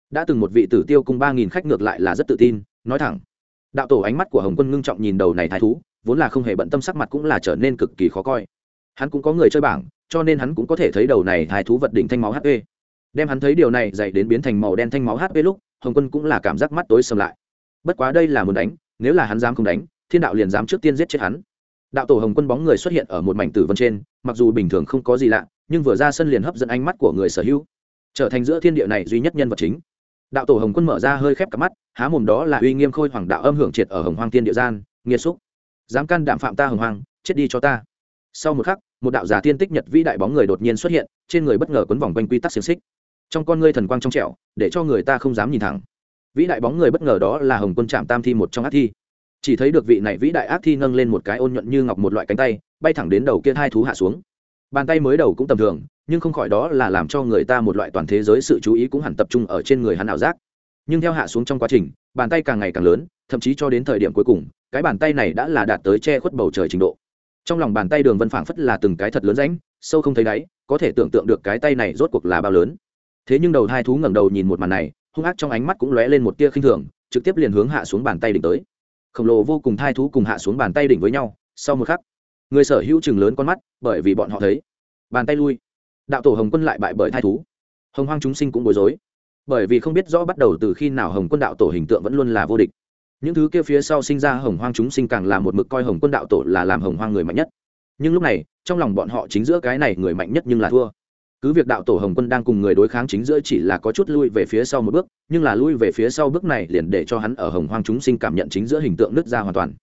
Đã từng một vị tử tiêu cùng ba nghìn khách ngược lại là rất tự tin, nói thẳng. Đạo tổ ánh mắt của hồng quân ngưng trọng nhìn đầu này thái thú, vốn là không hề bận tâm sắc mặt cũng là trở nên cực kỳ khó coi. Hắn cũng có người chơi bảng, cho nên hắn cũng có thể thấy đầu này thái thú vật đỉnh thanh máu hp đem hắn thấy điều này dạy đến biến thành màu đen thanh máu hp lúc, hồng quân cũng là cảm giác mắt tối sầm lại. Bất quá đây là muốn đánh, nếu là hắn dám không đánh, thiên đạo liền dám trước tiên giết chết hắn. Đạo tổ hồng quân bóng người xuất hiện ở một mảnh tử vân trên, mặc dù bình thường không có gì lạ, nhưng vừa ra sân liền hấp dẫn ánh mắt của người sở hữu. Trở thành giữa thiên địa này duy nhất nhân vật chính. Đạo tổ hồng quân mở ra hơi khép cả mắt, há mồm đó là uy nghiêm khôi hoàng đạo âm hưởng triệt ở hồng hoang tiên địa gian nghiệt xúc. Dám can đảm phạm ta hồng hoang, chết đi cho ta. Sau một khắc, một đạo giả tiên tích nhật vĩ đại bóng người đột nhiên xuất hiện, trên người bất ngờ quấn vòng quanh quy tắc xiềng xích trong con ngươi thần quang trong trẻo, để cho người ta không dám nhìn thẳng. Vĩ đại bóng người bất ngờ đó là hồng quân trạm tam thi một trong ác thi. Chỉ thấy được vị này vĩ đại ác thi nâng lên một cái ôn nhuận như ngọc một loại cánh tay, bay thẳng đến đầu kia hai thú hạ xuống. Bàn tay mới đầu cũng tầm thường, nhưng không khỏi đó là làm cho người ta một loại toàn thế giới sự chú ý cũng hẳn tập trung ở trên người hắn ảo giác. Nhưng theo hạ xuống trong quá trình, bàn tay càng ngày càng lớn, thậm chí cho đến thời điểm cuối cùng, cái bàn tay này đã là đạt tới che khuất bầu trời trình độ. Trong lòng bàn tay đường vân phảng phất là từng cái thật lớn ránh sâu không thấy đáy, có thể tưởng tượng được cái tay này rốt cuộc là bao lớn thế nhưng đầu hai thú ngẩng đầu nhìn một màn này, hung ác trong ánh mắt cũng lóe lên một tia khinh thường, trực tiếp liền hướng hạ xuống bàn tay đỉnh tới. Khổng lồ vô cùng thai thú cùng hạ xuống bàn tay đỉnh với nhau, sau một khắc, người sở hữu chừng lớn con mắt, bởi vì bọn họ thấy. Bàn tay lui. Đạo tổ hồng quân lại bại bởi thai thú. Hồng hoang chúng sinh cũng bối rối. Bởi vì không biết rõ bắt đầu từ khi nào hồng quân đạo tổ hình tượng vẫn luôn là vô địch. Những thứ kia phía sau sinh ra hồng hoang chúng sinh càng là một mực coi hồng quân đạo tổ là làm hồng hoang người mạnh nhất. Nhưng lúc này, trong lòng bọn họ chính giữa cái này người mạnh nhất nhưng là thua cứ việc đạo tổ hồng quân đang cùng người đối kháng chính giữa chỉ là có chút lui về phía sau một bước, nhưng là lui về phía sau bước này liền để cho hắn ở hồng hoang chúng sinh cảm nhận chính giữa hình tượng nứt ra hoàn toàn.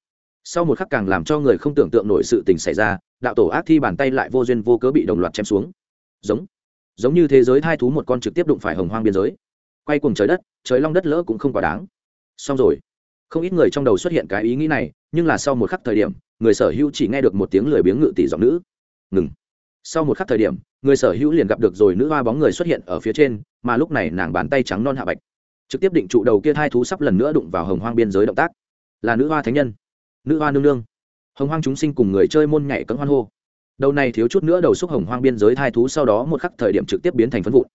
Sau một khắc càng làm cho người không tưởng tượng nổi sự tình xảy ra, đạo tổ ác thi bàn tay lại vô duyên vô cớ bị đồng loạt chém xuống. Giống giống như thế giới thai thú một con trực tiếp đụng phải hồng hoang biên giới. Quay cùng trời đất, trời long đất lỡ cũng không quá đáng. Xong rồi. Không ít người trong đầu xuất hiện cái ý nghĩ này, nhưng là sau một khắc thời điểm, người sở hữu chỉ nghe được một tiếng lười biếng ngự tỷ giọng nữ. Ngừng. Sau một khắc thời điểm người sở hữu liền gặp được rồi nữ hoa bóng người xuất hiện ở phía trên, mà lúc này nàng bàn tay trắng non hạ bạch. Trực tiếp định trụ đầu kia hai thú sắp lần nữa đụng vào hồng hoang biên giới động tác. Là nữ hoa thánh nhân. Nữ hoa nương nương. Hồng hoang chúng sinh cùng người chơi môn nhảy cấm hoan hô. Đầu này thiếu chút nữa đầu xúc hồng hoang biên giới hai thú sau đó một khắc thời điểm trực tiếp biến thành phân vụn.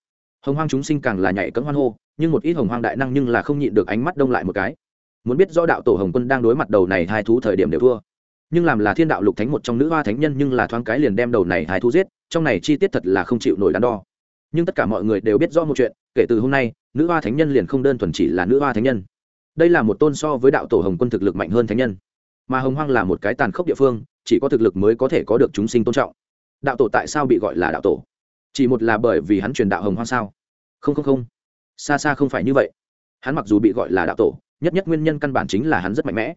Hồng hoang chúng sinh càng là nhảy cấm hoan hô, nhưng một ít hồng hoang đại năng nhưng là không nhịn được ánh mắt đông lại một cái. Muốn biết rõ đạo tổ hồng quân đang đối mặt đầu này hai thú thời điểm đều thua nhưng làm là thiên đạo lục thánh một trong nữ hoa thánh nhân nhưng là thoáng cái liền đem đầu này hài thu giết, trong này chi tiết thật là không chịu nổi đắn đo. Nhưng tất cả mọi người đều biết rõ một chuyện, kể từ hôm nay, nữ hoa thánh nhân liền không đơn thuần chỉ là nữ hoa thánh nhân. Đây là một tôn so với đạo tổ hồng quân thực lực mạnh hơn thánh nhân. Mà hồng hoang là một cái tàn khốc địa phương, chỉ có thực lực mới có thể có được chúng sinh tôn trọng. Đạo tổ tại sao bị gọi là đạo tổ? Chỉ một là bởi vì hắn truyền đạo hồng hoang sao? Không không không. Xa xa không phải như vậy. Hắn mặc dù bị gọi là đạo tổ, nhất nhất nguyên nhân căn bản chính là hắn rất mạnh mẽ.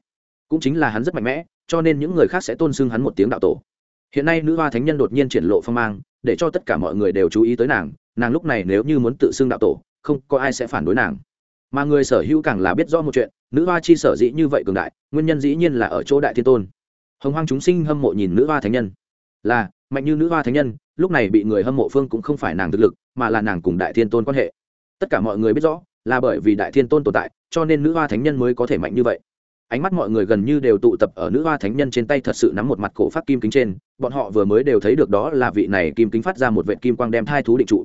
Cũng chính là hắn rất mạnh mẽ cho nên những người khác sẽ tôn xưng hắn một tiếng đạo tổ. Hiện nay nữ hoa thánh nhân đột nhiên triển lộ phong mang, để cho tất cả mọi người đều chú ý tới nàng nàng lúc này nếu như muốn tự xưng đạo tổ, không có ai sẽ phản đối nàng. Mà người sở hữu càng là biết rõ một chuyện, nữ hoa chi sở dĩ như vậy cường đại, nguyên nhân dĩ nhiên là ở chỗ đại thiên tôn. Hồng hoang chúng sinh hâm mộ nhìn nữ hoa thánh nhân. Là, mạnh như nữ hoa thánh nhân, lúc này bị người hâm mộ phương cũng không phải nàng thực lực, mà là nàng cùng đại thiên tôn quan hệ. Tất cả mọi người biết rõ, là bởi vì đại thiên tôn tồn tại, cho nên nữ hoa thánh nhân mới có thể mạnh như vậy ánh mắt mọi người gần như đều tụ tập ở nữ hoa thánh nhân trên tay thật sự nắm một mặt cổ phát kim kính trên, bọn họ vừa mới đều thấy được đó là vị này kim kính phát ra một vệ kim quang đem thai thú định trụ.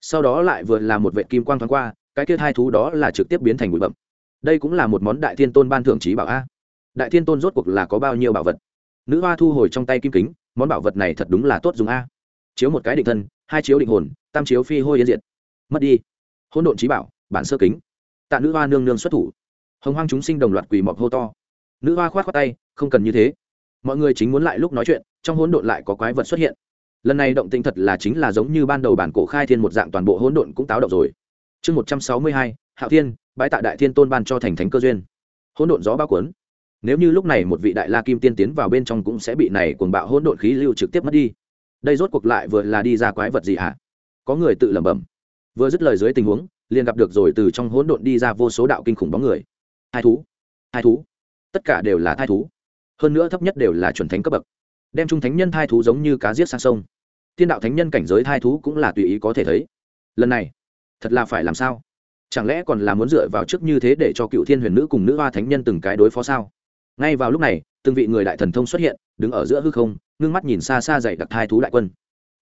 Sau đó lại vừa là một vệ kim quang thoáng qua, cái kia thai thú đó là trực tiếp biến thành bụi bậm đây cũng là một món đại thiên tôn ban thưởng trí bảo a. Đại thiên tôn rốt cuộc là có bao nhiêu bảo vật? Nữ hoa thu hồi trong tay kim kính, món bảo vật này thật đúng là tốt dùng a. Chiếu một cái định thân, hai chiếu định hồn, tam chiếu phi hôi yên diệt. Mất đi. Hỗn độn trí bảo, bản sơ kính. Tạ nữ hoa nương nương xuất thủ hồng hoang chúng sinh đồng loạt quỳ mọc hô to. Nữ hoa khoát khoát tay, không cần như thế. Mọi người chính muốn lại lúc nói chuyện, trong hỗn độn lại có quái vật xuất hiện. Lần này động tinh thật là chính là giống như ban đầu bản cổ khai thiên một dạng toàn bộ hỗn độn cũng táo động rồi. Chương một trăm sáu mươi hai, hạo thiên bãi tạ đại thiên tôn ban cho thành thánh cơ duyên. Hỗn độn gió bao cuốn. Nếu như lúc này một vị đại la kim tiên tiến vào bên trong cũng sẽ bị này cuồng bạo hỗn độn khí lưu trực tiếp mất đi. Đây rốt cuộc lại vừa là đi ra quái vật gì hả? Có người tự lẩm bẩm. Vừa dứt lời dưới tình huống, liền gặp được rồi từ trong hỗn độn đi ra vô số đạo kinh khủng bóng người thai thú. Thai thú. Tất cả đều là thai thú. Hơn nữa thấp nhất đều là chuẩn thánh cấp bậc. Đem trung thánh nhân thai thú giống như cá giết sang sông. Thiên đạo thánh nhân cảnh giới thai thú cũng là tùy ý có thể thấy. Lần này, thật là phải làm sao? Chẳng lẽ còn là muốn dựa vào trước như thế để cho cựu thiên huyền nữ cùng nữ hoa thánh nhân từng cái đối phó sao? Ngay vào lúc này, từng vị người đại thần thông xuất hiện, đứng ở giữa hư không, ngưng mắt nhìn xa xa dày đặc thai thú đại quân.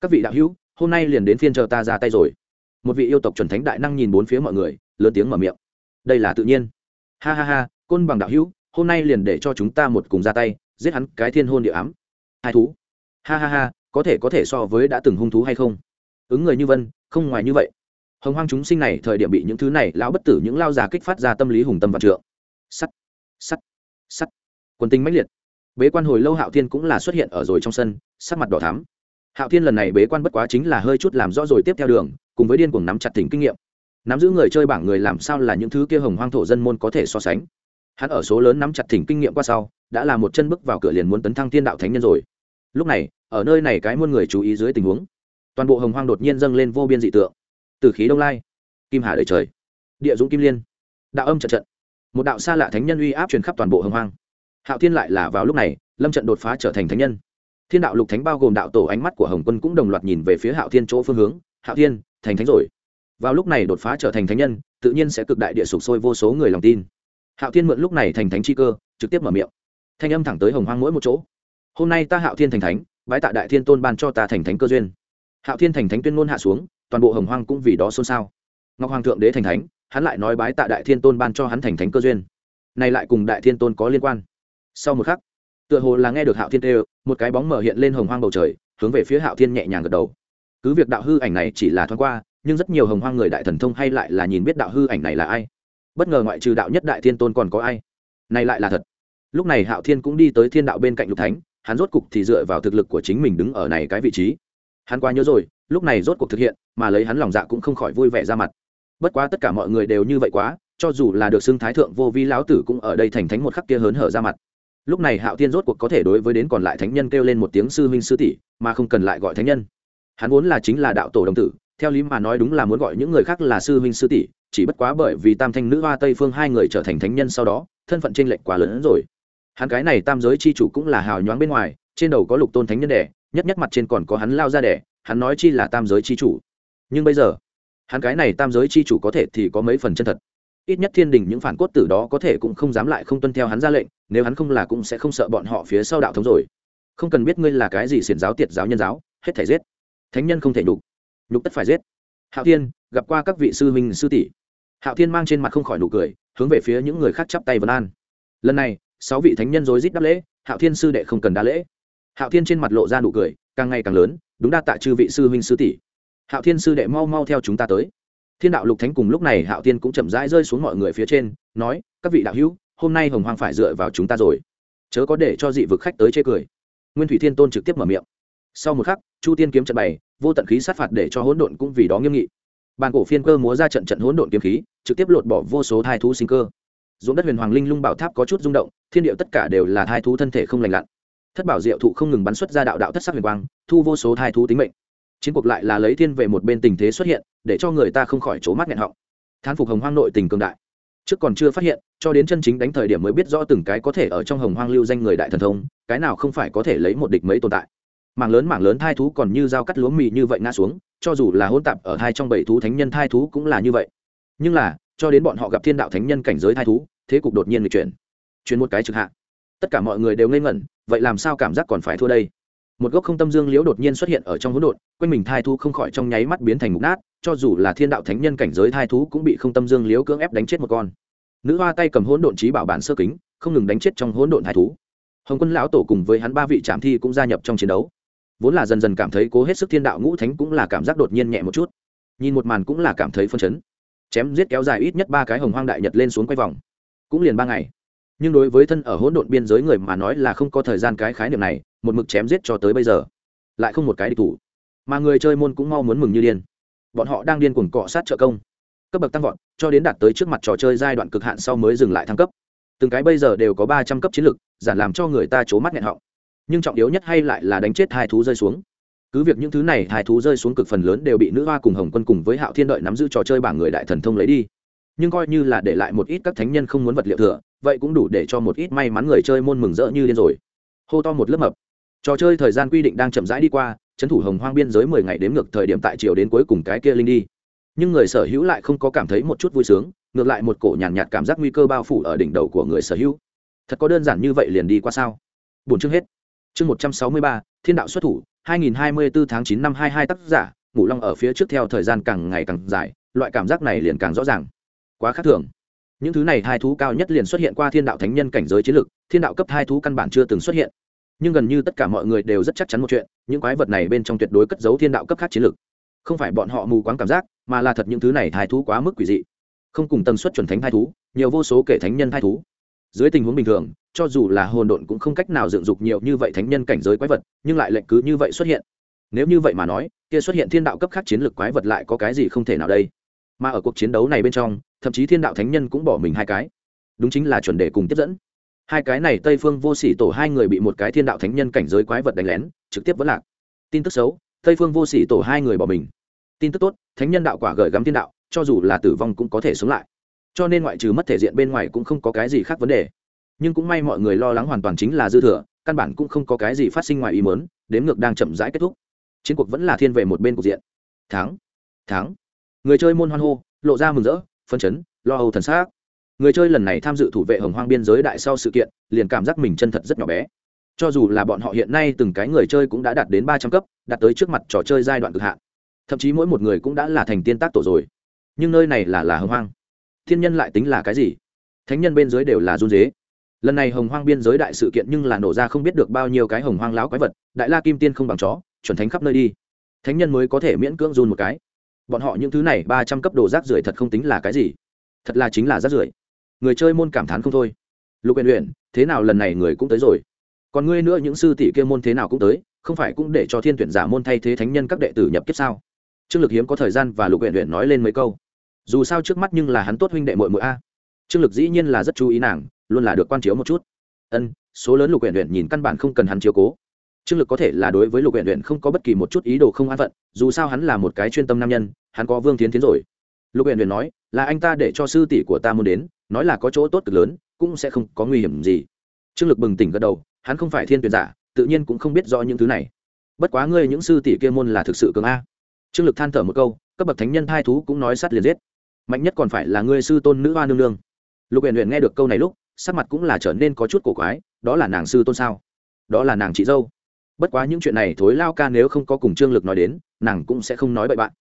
Các vị đạo hữu, hôm nay liền đến phiên chờ ta ra tay rồi. Một vị yêu tộc chuẩn thánh đại năng nhìn bốn phía mọi người, lớn tiếng mở miệng. Đây là tự nhiên ha ha ha, côn bằng đạo hữu, hôm nay liền để cho chúng ta một cùng ra tay, giết hắn cái thiên hôn địa ám. Hai thú. Ha ha ha, có thể có thể so với đã từng hung thú hay không? Ứng người như vân, không ngoài như vậy. Hồng hoang chúng sinh này thời điểm bị những thứ này lão bất tử, những lao già kích phát ra tâm lý hùng tâm và trượng. Sắt sắt sắt. Quân tinh mãnh liệt. Bế quan hồi lâu hạo thiên cũng là xuất hiện ở rồi trong sân, sắc mặt đỏ thắm. Hạo thiên lần này bế quan bất quá chính là hơi chút làm rõ rồi tiếp theo đường, cùng với điên cuồng nắm chặt tỉnh kinh nghiệm nắm giữ người chơi bảng người làm sao là những thứ kia hồng hoang thổ dân môn có thể so sánh. Hắn ở số lớn nắm chặt thỉnh kinh nghiệm qua sau, đã là một chân bước vào cửa liền muốn tấn thăng thiên đạo thánh nhân rồi. Lúc này, ở nơi này cái muôn người chú ý dưới tình huống, toàn bộ hồng hoang đột nhiên dâng lên vô biên dị tượng. Từ khí đông lai, kim hà đời trời, địa dũng kim liên, đạo âm trận trận, một đạo xa lạ thánh nhân uy áp truyền khắp toàn bộ hồng hoang. Hạo thiên lại là vào lúc này, lâm trận đột phá trở thành thánh nhân. Thiên đạo lục thánh bao gồm đạo tổ ánh mắt của hồng quân cũng đồng loạt nhìn về phía hạo thiên chỗ phương hướng. Hạo thiên, thành thánh rồi vào lúc này đột phá trở thành thánh nhân, tự nhiên sẽ cực đại địa sụp sôi vô số người lòng tin. Hạo thiên mượn lúc này thành thánh chi cơ, trực tiếp mở miệng. Thanh âm thẳng tới hồng hoang mỗi một chỗ. Hôm nay ta hạo thiên thành thánh, bái tạ đại thiên tôn ban cho ta thành thánh cơ duyên. Hạo thiên thành thánh tuyên ngôn hạ xuống, toàn bộ hồng hoang cũng vì đó xôn xao. Ngọc hoàng thượng đế thành thánh, hắn lại nói bái tạ đại thiên tôn ban cho hắn thành thánh cơ duyên. Này lại cùng đại thiên tôn có liên quan. Sau một khắc, tựa hồ là nghe được hạo thiên tê một cái bóng mở hiện lên hồng hoang bầu trời, hướng về phía hạo thiên nhẹ nhàng gật đầu. Cứ việc đạo hư ảnh này chỉ là thoáng qua nhưng rất nhiều hồng hoang người đại thần thông hay lại là nhìn biết đạo hư ảnh này là ai. Bất ngờ ngoại trừ đạo nhất đại thiên tôn còn có ai? Này lại là thật. Lúc này hạo thiên cũng đi tới thiên đạo bên cạnh lục thánh, hắn rốt cục thì dựa vào thực lực của chính mình đứng ở này cái vị trí. Hắn quá nhớ rồi, lúc này rốt cuộc thực hiện, mà lấy hắn lòng dạ cũng không khỏi vui vẻ ra mặt. Bất quá tất cả mọi người đều như vậy quá, cho dù là được xưng thái thượng vô vi lão tử cũng ở đây thành thánh một khắc kia hớn hở ra mặt. Lúc này hạo thiên rốt cuộc có thể đối với đến còn lại thánh nhân kêu lên một tiếng sư huynh sư tỷ, mà không cần lại gọi thánh nhân. Hắn vốn là chính là đạo tổ đồng tử theo lý mà nói đúng là muốn gọi những người khác là sư huynh sư tỷ, chỉ bất quá bởi vì tam thanh nữ hoa tây phương hai người trở thành thánh nhân sau đó, thân phận t r ê n lệch quá lớn hơn rồi. Hắn cái này tam giới c h i chủ cũng là hào nhoáng bên ngoài, trên đầu có lục tôn thánh nhân đẻ, nhất nhất mặt trên còn có hắn lao ra đẻ, hắn nói chi là tam giới c h i chủ. Nhưng bây giờ, hắn cái này tam giới c h i chủ có thể thì có mấy phần chân thật. Ít nhất thiên đình những phản cốt tử đó có thể cũng không dám lại không tuân theo hắn ra lệnh, nếu hắn không là cũng sẽ không sợ bọn họ phía sau đạo thống rồi. Không cần biết ngươi là cái gì xiển giáo tiệt giáo nhân giáo, hết thể giết. Thánh nhân không thể đục nhục tất phải giết. Hạo thiên, gặp qua các vị sư huynh, sư tỷ. Hạo thiên mang trên mặt không khỏi nụ cười, hướng về phía những người khác chắp tay vân an. Lần này, sáu vị thánh nhân rối rít đáp lễ, hạo thiên sư đệ không cần đa lễ. Hạo thiên trên mặt lộ ra nụ cười, càng ngày càng lớn, đúng đa tạ chư vị sư huynh, sư tỷ. Hạo thiên sư đệ mau mau theo chúng ta tới. Thiên đạo lục thánh cùng lúc này hạo thiên cũng chậm rãi rơi xuống mọi người phía trên, nói, các vị đạo hữu, hôm nay hồng hoàng phải dựa vào chúng ta rồi. Chớ có để cho dị vực khách tới chê cười. Nguyên thủy thiên tôn trực tiếp mở miệng sau một khắc, chu tiên kiếm trận bày, vô tận khí sát phạt để cho hỗn độn cũng vì đó nghiêm nghị. Bàn cổ phiên cơ múa ra trận trận hỗn độn kiếm khí, trực tiếp lột bỏ vô số thai thú sinh cơ. Dũng đất huyền hoàng linh lung bảo tháp có chút rung động, thiên điệu tất cả đều là thai thú thân thể không lành lặn. Thất bảo diệu thụ không ngừng bắn xuất ra đạo đạo thất sắc huyền quang, thu vô số thai thú tính mệnh. Chiến cuộc lại là lấy thiên về một bên tình thế xuất hiện, để cho người ta không khỏi trố mắt nghẹn họng. Thán phục hồng hoang nội tình cường đại. Trước còn chưa phát hiện, cho đến chân chính đánh thời điểm mới biết rõ từng cái có thể ở trong hồng hoang lưu danh người đại thần thông, cái nào không phải có thể lấy một địch mấy tồn tại mảng lớn mảng lớn thai thú còn như dao cắt lúa mì như vậy ngã xuống, cho dù là hôn tạp ở hai trong bảy thú thánh nhân thai thú cũng là như vậy. Nhưng là, cho đến bọn họ gặp thiên đạo thánh nhân cảnh giới thai thú, thế cục đột nhiên lịch chuyển. Chuyển một cái trực hạ. Tất cả mọi người đều ngây ngẩn, vậy làm sao cảm giác còn phải thua đây? Một gốc không tâm dương liễu đột nhiên xuất hiện ở trong hỗn độn, quanh mình thai thú không khỏi trong nháy mắt biến thành mục nát, cho dù là thiên đạo thánh nhân cảnh giới thai thú cũng bị không tâm dương liễu cưỡng ép đánh chết một con. Nữ hoa tay cầm hỗn độn trí bảo bản sơ kính, không ngừng đánh chết trong hỗn độn thai thú. Hồng quân lão tổ cùng với hắn ba vị trạm thi cũng gia nhập trong chiến đấu vốn là dần dần cảm thấy cố hết sức thiên đạo ngũ thánh cũng là cảm giác đột nhiên nhẹ một chút. Nhìn một màn cũng là cảm thấy phân chấn. Chém giết kéo dài ít nhất ba cái hồng hoang đại nhật lên xuống quay vòng. Cũng liền ba ngày. Nhưng đối với thân ở hỗn độn biên giới người mà nói là không có thời gian cái khái niệm này, một mực chém giết cho tới bây giờ, lại không một cái địch thủ. Mà người chơi môn cũng mau muốn mừng như điên. Bọn họ đang điên cuồng cọ sát trợ công. Cấp bậc tăng vọt, cho đến đạt tới trước mặt trò chơi giai đoạn cực hạn sau mới dừng lại thăng cấp. Từng cái bây giờ đều có ba trăm cấp chiến lực, giản làm cho người ta c mắt nghẹn họng nhưng trọng yếu nhất hay lại là đánh chết hai thú rơi xuống. Cứ việc những thứ này hai thú rơi xuống cực phần lớn đều bị nữ hoa cùng hồng quân cùng với hạo thiên đợi nắm giữ trò chơi bảng người đại thần thông lấy đi. Nhưng coi như là để lại một ít các thánh nhân không muốn vật liệu thừa vậy cũng đủ để cho một ít may mắn người chơi môn mừng rỡ như điên rồi. Hô to một lớp mập. Trò chơi thời gian quy định đang chậm rãi đi qua trấn thủ hồng hoang biên giới mười ngày đếm ngược thời điểm tại chiều đến cuối cùng cái kia linh đi. Nhưng người sở hữu lại không có cảm thấy một chút vui sướng ngược lại một cổ nhàn nhạt, nhạt cảm giác nguy cơ bao phủ ở đỉnh đầu của người sở hữu. Thật có đơn giản như vậy liền đi qua sao? Bốn chương hết chương một trăm sáu mươi ba, thiên đạo xuất thủ, hai nghìn hai mươi bốn tháng chín năm hai hai tác giả ngủ long ở phía trước theo thời gian càng ngày càng dài, loại cảm giác này liền càng rõ ràng. Quá khác thường. Những thứ này hai thú cao nhất liền xuất hiện qua thiên đạo thánh nhân cảnh giới chiến lực thiên đạo cấp hai thú căn bản chưa từng xuất hiện. Nhưng gần như tất cả mọi người đều rất chắc chắn một chuyện, những quái vật này bên trong tuyệt đối cất giấu thiên đạo cấp khác chiến lực không phải bọn họ mù quáng cảm giác, mà là thật những thứ này hai thú quá mức quỷ dị. Không cùng tần suất chuẩn thánh hai thú, nhiều vô số kể thánh nhân hai thú. Dưới tình huống bình thường cho dù là hồn độn cũng không cách nào dựng dục nhiều như vậy thánh nhân cảnh giới quái vật, nhưng lại lệnh cứ như vậy xuất hiện. Nếu như vậy mà nói, kia xuất hiện thiên đạo cấp khác chiến lược quái vật lại có cái gì không thể nào đây? Mà ở cuộc chiến đấu này bên trong, thậm chí thiên đạo thánh nhân cũng bỏ mình hai cái. Đúng chính là chuẩn đề cùng tiếp dẫn. Hai cái này tây phương vô sỉ tổ hai người bị một cái thiên đạo thánh nhân cảnh giới quái vật đánh lén, trực tiếp vẫn lạc. Tin tức xấu, tây phương vô sỉ tổ hai người bỏ mình. Tin tức tốt, thánh nhân đạo quả gửi gắm thiên đạo, cho dù là tử vong cũng có thể sống lại. Cho nên ngoại trừ mất thể diện bên ngoài cũng không có cái gì khác vấn đề nhưng cũng may mọi người lo lắng hoàn toàn chính là dư thừa, căn bản cũng không có cái gì phát sinh ngoài ý mớn đếm ngược đang chậm rãi kết thúc. Chiến cuộc vẫn là thiên về một bên cục diện. Thắng thắng. Người chơi môn hoan hô, lộ ra mừng rỡ phân chấn, lo âu thần xác người chơi lần này tham dự thủ vệ hồng hoang biên giới đại sau sự kiện, liền cảm giác mình chân thật rất nhỏ bé. Cho dù là bọn họ hiện nay từng cái người chơi cũng đã đạt đến ba trăm cấp, đạt tới trước mặt trò chơi giai đoạn cực hạn. Thậm chí mỗi một người cũng đã là thành tiên tác tổ rồi. Nhưng nơi này là là hồng hoang. Thiên nhân lại tính là cái gì? Thánh nhân bên dưới đều là run dế lần này hồng hoang biên giới đại sự kiện nhưng là nổ ra không biết được bao nhiêu cái hồng hoang láo quái vật, đại la kim tiên không bằng chó, chuẩn thánh khắp nơi đi. Thánh nhân mới có thể miễn cưỡng run một cái. Bọn họ những thứ này ba trăm cấp đồ rác rưởi thật không tính là cái gì. Thật là chính là rác rưởi. Người chơi môn cảm thán không thôi. Lục uyển uyển, thế nào lần này người cũng tới rồi? Còn ngươi nữa những sư tỷ kia môn thế nào cũng tới, không phải cũng để cho thiên tuyển giả môn thay thế thánh nhân các đệ tử nhập kiếp sao? Trương lực hiếm có thời gian và lục uyển uyển nói lên mấy câu. Dù sao trước mắt nhưng là hắn tốt huynh đệ muội muội a. Trương lực dĩ nhiên là rất chú ý nàng luôn là được quan chiếu một chút. Ân, số lớn lục uyển uyển nhìn căn bản không cần hắn chiếu cố. Trương lực có thể là đối với lục uyển uyển không có bất kỳ một chút ý đồ không an phận, dù sao hắn là một cái chuyên tâm nam nhân, hắn có vương tiến tiến rồi. Lục uyển uyển nói, là anh ta để cho sư tỷ của ta muốn đến, nói là có chỗ tốt cực lớn, cũng sẽ không có nguy hiểm gì. Trương lực bừng tỉnh gật đầu, hắn không phải thiên tuyển giả, tự nhiên cũng không biết rõ những thứ này. Bất quá ngươi những sư tỷ kia môn là thực sự cường a. Trương lực than thở một câu các bậc thánh nhân hai thú cũng nói sát liền giết. Mạnh nhất còn phải là ngươi sư tôn nữ hoa nương nương. Lục huyện huyện nghe được câu này lúc sắc mặt cũng là trở nên có chút cổ quái, đó là nàng sư tôn sao? Đó là nàng chị dâu. Bất quá những chuyện này thối lao ca nếu không có cùng trương lực nói đến, nàng cũng sẽ không nói bậy bạn.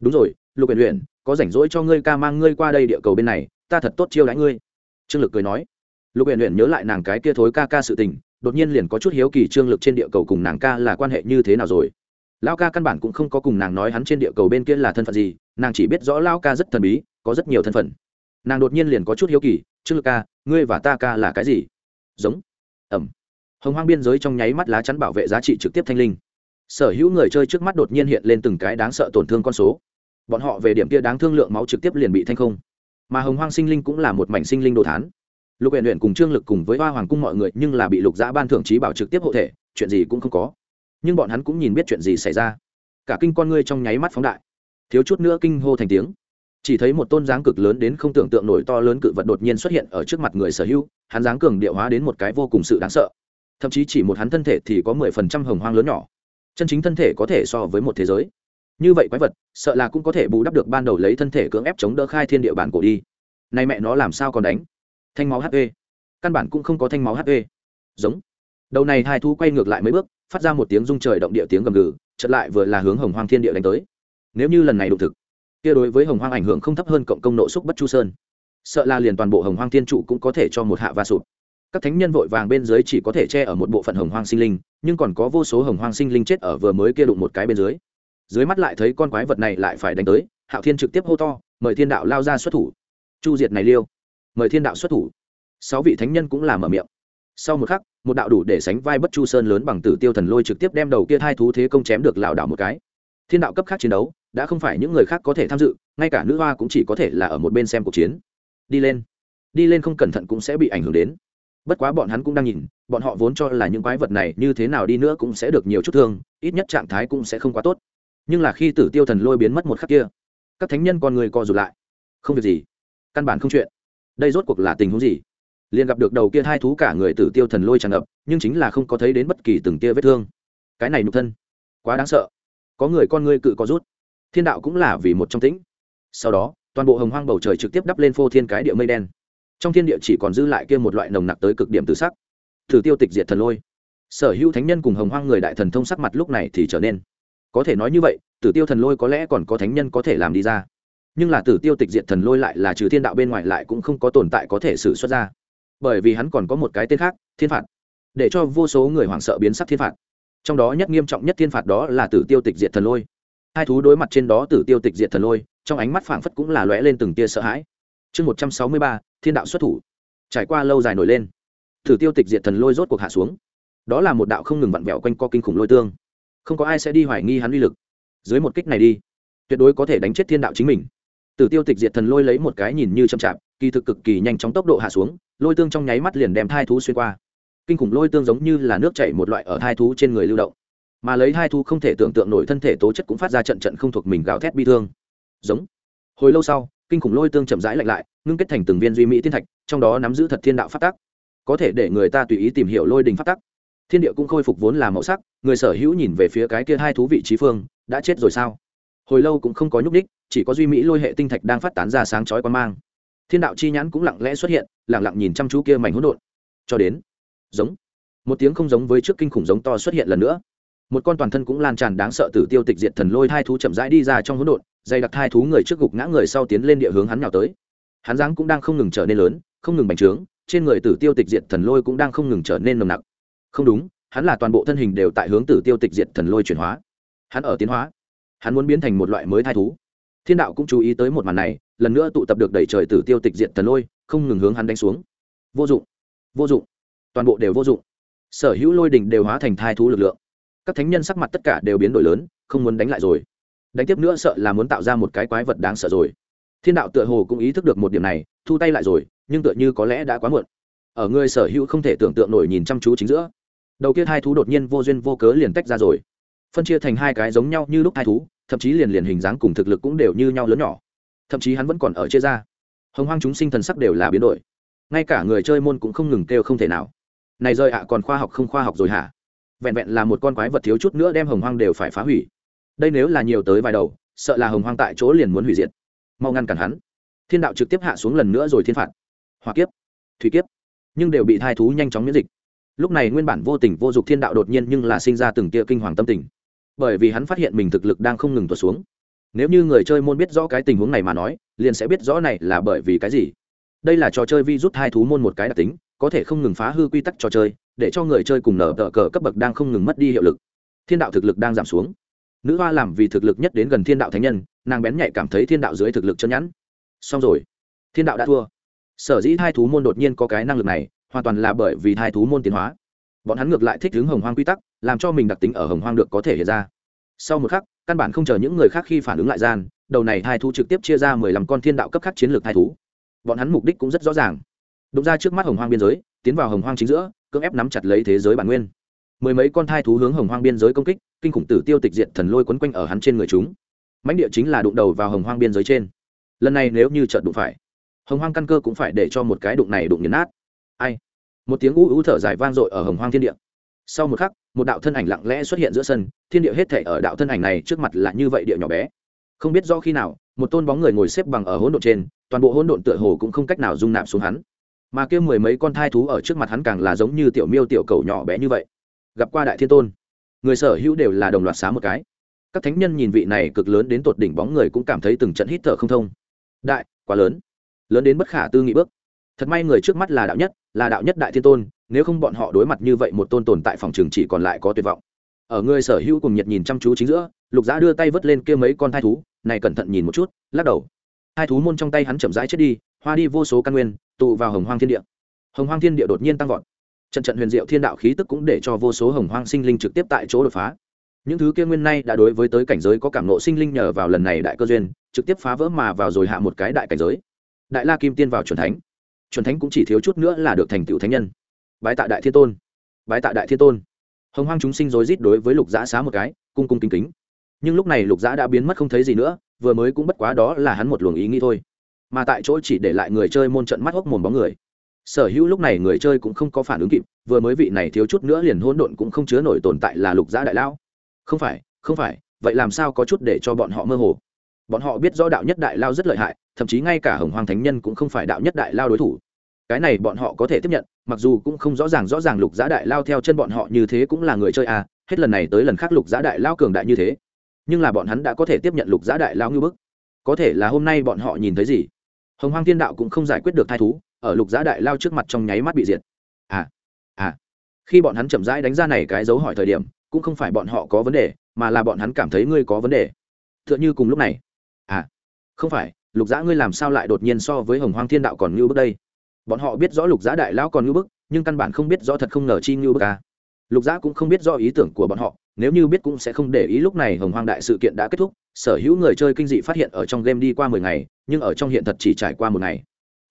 Đúng rồi, lục huyện huyện có rảnh rỗi cho ngươi ca mang ngươi qua đây địa cầu bên này, ta thật tốt chiêu đãi ngươi. Trương lực cười nói. Lục huyện huyện nhớ lại nàng cái kia thối ca ca sự tình, đột nhiên liền có chút hiếu kỳ trương lực trên địa cầu cùng nàng ca là quan hệ như thế nào rồi. Lao ca căn bản cũng không có cùng nàng nói hắn trên địa cầu bên kia là thân phận gì, nàng chỉ biết rõ lao ca rất thần bí, có rất nhiều thân phận. Nàng đột nhiên liền có chút hiếu kỳ, trương lực ca ngươi và ta ca là cái gì? Giống. Ẩm. Hồng hoang biên giới trong nháy mắt lá chắn bảo vệ giá trị trực tiếp thanh linh. Sở hữu người chơi trước mắt đột nhiên hiện lên từng cái đáng sợ tổn thương con số. Bọn họ về điểm kia đáng thương lượng máu trực tiếp liền bị thanh không. Mà hồng hoang sinh linh cũng là một mảnh sinh linh đồ thán. Lục huyện huyện cùng trương lực cùng với hoa hoàng cung mọi người nhưng là bị lục giã ban thưởng trí bảo trực tiếp hộ thể, chuyện gì cũng không có. Nhưng bọn hắn cũng nhìn biết chuyện gì xảy ra. Cả kinh con ngươi trong nháy mắt phóng đại. Thiếu chút nữa kinh hô thành tiếng chỉ thấy một tôn dáng cực lớn đến không tưởng tượng nổi to lớn cự vật đột nhiên xuất hiện ở trước mặt người sở hữu, hắn dáng cường điệu hóa đến một cái vô cùng sự đáng sợ. Thậm chí chỉ một hắn thân thể thì có mười phần trăm hồng hoang lớn nhỏ. Chân chính thân thể có thể so với một thế giới. Như vậy quái vật, sợ là cũng có thể bù đắp được ban đầu lấy thân thể cưỡng ép chống đỡ khai thiên địa bản cổ đi. Nay mẹ nó làm sao còn đánh? Thanh máu hp căn bản cũng không có thanh máu hp giống. Đầu này hai thu quay ngược lại mấy bước, phát ra một tiếng rung trời động địa tiếng gầm gừ chật lại vừa là hướng hồng hoang thiên địa đánh tới. Nếu như lần này đụng thực kia đối với hồng hoang ảnh hưởng không thấp hơn cộng công nộ xúc bất chu sơn. Sợ là liền toàn bộ hồng hoang thiên trụ cũng có thể cho một hạ va sụp. Các thánh nhân vội vàng bên dưới chỉ có thể che ở một bộ phận hồng hoang sinh linh, nhưng còn có vô số hồng hoang sinh linh chết ở vừa mới kia đụng một cái bên dưới. Dưới mắt lại thấy con quái vật này lại phải đánh tới, hạo thiên trực tiếp hô to, mời thiên đạo lao ra xuất thủ. Chu diệt này liêu. Mời thiên đạo xuất thủ. Sáu vị thánh nhân cũng làm mở miệng. Sau một khắc, một đạo đủ để sánh vai bất chu sơn lớn bằng tử tiêu thần lôi trực tiếp đem đầu kia hai thú thế công chém được lảo đảo một cái. Thiên đạo cấp khác chiến đấu đã không phải những người khác có thể tham dự, ngay cả nữ hoa cũng chỉ có thể là ở một bên xem cuộc chiến. Đi lên đi lên không cẩn thận cũng sẽ bị ảnh hưởng đến. Bất quá bọn hắn cũng đang nhìn, bọn họ vốn cho là những quái vật này như thế nào đi nữa cũng sẽ được nhiều chút thương, ít nhất trạng thái cũng sẽ không quá tốt. Nhưng là khi tử tiêu thần lôi biến mất một khắc kia, các thánh nhân con người co rụt lại. Không việc gì. Căn bản không chuyện. Đây rốt cuộc là tình huống gì? Liền gặp được đầu kia hai thú cả người tử tiêu thần lôi tràn ngập, nhưng chính là không có thấy đến bất kỳ từng tia vết thương. Cái này nhục thân, quá đáng sợ. Có người con ngươi cự có rút thiên đạo cũng là vì một trong tĩnh. Sau đó, toàn bộ hồng hoang bầu trời trực tiếp đắp lên phô thiên cái địa mây đen. Trong thiên địa chỉ còn dư lại kia một loại nồng nặc tới cực điểm tự sắc. Thử tiêu tịch diệt thần lôi. Sở hữu thánh nhân cùng hồng hoang người đại thần thông sắc mặt lúc này thì trở nên. Có thể nói như vậy, tử tiêu thần lôi có lẽ còn có thánh nhân có thể làm đi ra. Nhưng là tử tiêu tịch diệt thần lôi lại là trừ thiên đạo bên ngoài lại cũng không có tồn tại có thể xử xuất ra. Bởi vì hắn còn có một cái tên khác, thiên phạt. Để cho vô số người hoảng sợ biến sắc thiên phạt. Trong đó nhất nghiêm trọng nhất thiên phạt đó là tử tiêu tịch diệt thần lôi hai thú đối mặt trên đó tử tiêu tịch diệt thần lôi, trong ánh mắt phảng phất cũng là lóe lên từng tia sợ hãi. Chương một trăm sáu mươi ba, thiên đạo xuất thủ. Trải qua lâu dài nổi lên, tử tiêu tịch diệt thần lôi rốt cuộc hạ xuống. Đó là một đạo không ngừng vặn vẹo quanh co kinh khủng lôi tương. Không có ai sẽ đi hoài nghi hắn uy lực. Dưới một kích này đi, tuyệt đối có thể đánh chết thiên đạo chính mình. Tử tiêu tịch diệt thần lôi lấy một cái nhìn như chậm chạp, kỳ thực cực kỳ nhanh chóng tốc độ hạ xuống, lôi tương trong nháy mắt liền đem thai thú xuyên qua. Kinh khủng lôi tương giống như là nước chảy một loại ở thai thú trên người lưu động mà lấy hai thu không thể tưởng tượng nổi thân thể tố chất cũng phát ra trận trận không thuộc mình gào thét bi thương. Giống. Hồi lâu sau, kinh khủng lôi tương chậm rãi lạnh lại, ngưng kết thành từng viên duy mỹ thiên thạch, trong đó nắm giữ thật thiên đạo phát tắc. Có thể để người ta tùy ý tìm hiểu lôi đình phát tắc. Thiên địa cũng khôi phục vốn là màu sắc, người sở hữu nhìn về phía cái kia hai thú vị trí phương, đã chết rồi sao? Hồi lâu cũng không có nhúc ních chỉ có duy mỹ lôi hệ tinh thạch đang phát tán ra sáng chói quan mang. Thiên đạo chi nhãn cũng lặng lẽ xuất hiện lẳng lặng nhìn chăm chú kia mảnh hỗn độn. Cho đến. Giống. Một tiếng không giống với trước kinh khủng giống to xuất hiện lần nữa một con toàn thân cũng lan tràn đáng sợ tử tiêu tịch diệt thần lôi hai thú chậm rãi đi ra trong hỗn độn, dày đặc hai thú người trước gục ngã người sau tiến lên địa hướng hắn nào tới. Hắn dáng cũng đang không ngừng trở nên lớn, không ngừng bành trướng, trên người tử tiêu tịch diệt thần lôi cũng đang không ngừng trở nên nồng nặc. Không đúng, hắn là toàn bộ thân hình đều tại hướng tử tiêu tịch diệt thần lôi chuyển hóa. Hắn ở tiến hóa. Hắn muốn biến thành một loại mới thai thú. Thiên đạo cũng chú ý tới một màn này, lần nữa tụ tập được đẩy trời tử tiêu tịch diệt thần lôi, không ngừng hướng hắn đánh xuống. Vô dụng. Vô dụng. Toàn bộ đều vô dụng. Sở hữu lôi đình đều hóa thành thai thú lực lượng các thánh nhân sắc mặt tất cả đều biến đổi lớn, không muốn đánh lại rồi. Đánh tiếp nữa sợ là muốn tạo ra một cái quái vật đáng sợ rồi. Thiên đạo tựa hồ cũng ý thức được một điểm này, thu tay lại rồi, nhưng tựa như có lẽ đã quá muộn. Ở người sở hữu không thể tưởng tượng nổi nhìn chăm chú chính giữa, đầu kia hai thú đột nhiên vô duyên vô cớ liền tách ra rồi. Phân chia thành hai cái giống nhau như lúc hai thú, thậm chí liền liền hình dáng cùng thực lực cũng đều như nhau lớn nhỏ. Thậm chí hắn vẫn còn ở chia ra. Hồng hoang chúng sinh thần sắc đều là biến đổi. Ngay cả người chơi môn cũng không ngừng kêu không thể nào. Này rơi ạ, còn khoa học không khoa học rồi hả? Vẹn vẹn là một con quái vật thiếu chút nữa đem hồng hoang đều phải phá hủy. Đây nếu là nhiều tới vài đầu, sợ là hồng hoang tại chỗ liền muốn hủy diệt. Mau ngăn cản hắn. Thiên đạo trực tiếp hạ xuống lần nữa rồi thiên phạt. Hòa kiếp, thủy kiếp, nhưng đều bị thai thú nhanh chóng miễn dịch. Lúc này nguyên bản vô tình vô dụng thiên đạo đột nhiên nhưng là sinh ra từng tia kinh hoàng tâm tình. Bởi vì hắn phát hiện mình thực lực đang không ngừng tuột xuống. Nếu như người chơi môn biết rõ cái tình huống này mà nói, liền sẽ biết rõ này là bởi vì cái gì. Đây là trò chơi vi rút hai thú môn một cái đặc tính có thể không ngừng phá hư quy tắc trò chơi, để cho người chơi cùng nở tờ cờ cấp bậc đang không ngừng mất đi hiệu lực. Thiên đạo thực lực đang giảm xuống. Nữ hoa làm vì thực lực nhất đến gần thiên đạo thánh nhân, nàng bén nhạy cảm thấy thiên đạo dưới thực lực chân nhẵn xong rồi. Thiên đạo đã thua. Sở dĩ hai thú môn đột nhiên có cái năng lực này, hoàn toàn là bởi vì hai thú môn tiến hóa. Bọn hắn ngược lại thích hướng hồng hoang quy tắc, làm cho mình đặc tính ở hồng hoang được có thể hiện ra. Sau một khắc, căn bản không chờ những người khác khi phản ứng lại gian, đầu này hai thú trực tiếp chia ra mười lăm con thiên đạo cấp khác chiến lược hai thú. Bọn hắn mục đích cũng rất rõ ràng đụng ra trước mắt hồng hoang biên giới, tiến vào hồng hoang chính giữa, cưỡng ép nắm chặt lấy thế giới bản nguyên. Mười mấy con thai thú hướng hồng hoang biên giới công kích, kinh khủng tử tiêu tịch diệt thần lôi quấn quanh ở hắn trên người chúng. Mãnh địa chính là đụng đầu vào hồng hoang biên giới trên. Lần này nếu như trận đụng phải, hồng hoang căn cơ cũng phải để cho một cái đụng này đụng nhấn nát. Ai? Một tiếng u u thở dài vang dội ở hồng hoang thiên địa. Sau một khắc, một đạo thân ảnh lặng lẽ xuất hiện giữa sân, thiên địa hết thể ở đạo thân ảnh này trước mặt là như vậy địa nhỏ bé. Không biết do khi nào, một tôn bóng người ngồi xếp bằng ở hỗn độn trên, toàn bộ hỗn độn tựa hồ cũng không cách nào dung nạp xuống hắn mà kia mười mấy con thai thú ở trước mặt hắn càng là giống như tiểu miêu tiểu cầu nhỏ bé như vậy. Gặp qua đại thiên tôn, người sở hữu đều là đồng loạt xá một cái. Các thánh nhân nhìn vị này cực lớn đến tột đỉnh bóng người cũng cảm thấy từng trận hít thở không thông. Đại, quá lớn. Lớn đến bất khả tư nghị bước. Thật may người trước mắt là đạo nhất, là đạo nhất đại thiên tôn, nếu không bọn họ đối mặt như vậy một tôn tồn tại phòng trường chỉ còn lại có tuyệt vọng. Ở người sở hữu cùng nhiệt nhìn chăm chú chính giữa, lục giã đưa tay vớt lên kia mấy con thai thú, này cẩn thận nhìn một chút, lắc đầu. Hai thú môn trong tay hắn chậm rãi chết đi, hoa đi vô số căn nguyên tụ vào hồng hoang thiên địa. Hồng hoang thiên địa đột nhiên tăng vọt. Trận trận huyền diệu thiên đạo khí tức cũng để cho vô số hồng hoang sinh linh trực tiếp tại chỗ đột phá. Những thứ kia nguyên nay đã đối với tới cảnh giới có cảm nộ sinh linh nhờ vào lần này đại cơ duyên, trực tiếp phá vỡ mà vào rồi hạ một cái đại cảnh giới. Đại la kim tiên vào c thánh. C thánh cũng chỉ thiếu chút nữa là được thành tựu thánh nhân. Bái tạ đại thiên tôn. Bái tạ đại thiên tôn. Hồng hoang chúng sinh rối rít đối với lục giã xá một cái, cung cung kính kính. Nhưng lúc này lục giã đã biến mất không thấy gì nữa, vừa mới cũng bất quá đó là hắn một luồng ý nghĩ thôi mà tại chỗ chỉ để lại người chơi môn trận mắt hốc mồm bóng người. Sở hữu lúc này người chơi cũng không có phản ứng kịp, vừa mới vị này thiếu chút nữa liền hỗn độn cũng không chứa nổi tồn tại là lục giã đại lão. Không phải không phải, vậy làm sao có chút để cho bọn họ mơ hồ? Bọn họ biết rõ đạo nhất đại lao rất lợi hại, thậm chí ngay cả hồng hoàng thánh nhân cũng không phải đạo nhất đại lao đối thủ. Cái này bọn họ có thể tiếp nhận, mặc dù cũng không rõ ràng rõ ràng lục giã đại lao theo chân bọn họ như thế cũng là người chơi à hết lần này tới lần khác lục giã đại lao cường đại như thế. Nhưng là bọn hắn đã có thể tiếp nhận lục giã đại lao như bức. Có thể là hôm nay bọn họ nhìn thấy gì? Hồng hoang thiên đạo cũng không giải quyết được thai thú, ở lục giã đại lao trước mặt trong nháy mắt bị diệt. À à. Khi bọn hắn chậm rãi đánh ra này cái dấu hỏi thời điểm, cũng không phải bọn họ có vấn đề, mà là bọn hắn cảm thấy ngươi có vấn đề. T h ư ợ n h ư cùng lúc này. À không phải, lục giã ngươi làm sao lại đột nhiên so với hồng hoang thiên đạo còn ngưu bước đây? Bọn họ biết rõ lục giã đại lao còn ngưu bức nhưng căn bản không biết rõ thật không ngờ chi ngưu bức à. lục giã cũng không biết rõ ý tưởng của bọn họ nếu như biết cũng sẽ không để ý lúc này hồng hoang đại sự kiện đã kết thúc, sở hữu người chơi kinh dị phát hiện ở trong game đi qua mười ngày, nhưng ở trong hiện thật chỉ trải qua một ngày.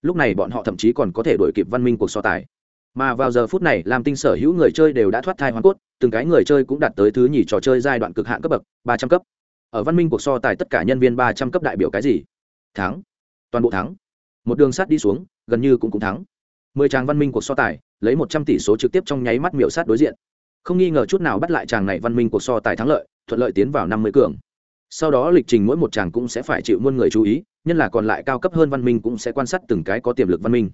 Lúc này bọn họ thậm chí còn có thể đổi kịp văn minh cuộc so tài. Mà vào giờ phút này làm tinh sở hữu người chơi đều đã thoát thai hoàn cốt, từng cái người chơi cũng đạt tới thứ nhì trò chơi giai đoạn cực hạn cấp bậc, ba trăm cấp. Ở văn minh cuộc so tài tất cả nhân viên ba trăm cấp đại biểu cái gì? Thắng. Toàn bộ thắng. Một đường sắt đi xuống, gần như cũng cũng thắng. Mười tràng văn minh cuộc so tài, lấy một trăm tỷ số trực tiếp trong nháy mắt miểu sát đối diện không nghi ngờ chút nào bắt lại chàng này văn minh cuộc so tài thắng lợi, thuận lợi tiến vào năm mươi cường. Sau đó lịch trình mỗi một chàng cũng sẽ phải chịu muôn người chú ý, nhân là còn lại cao cấp hơn văn minh cũng sẽ quan sát từng cái có tiềm lực văn minh.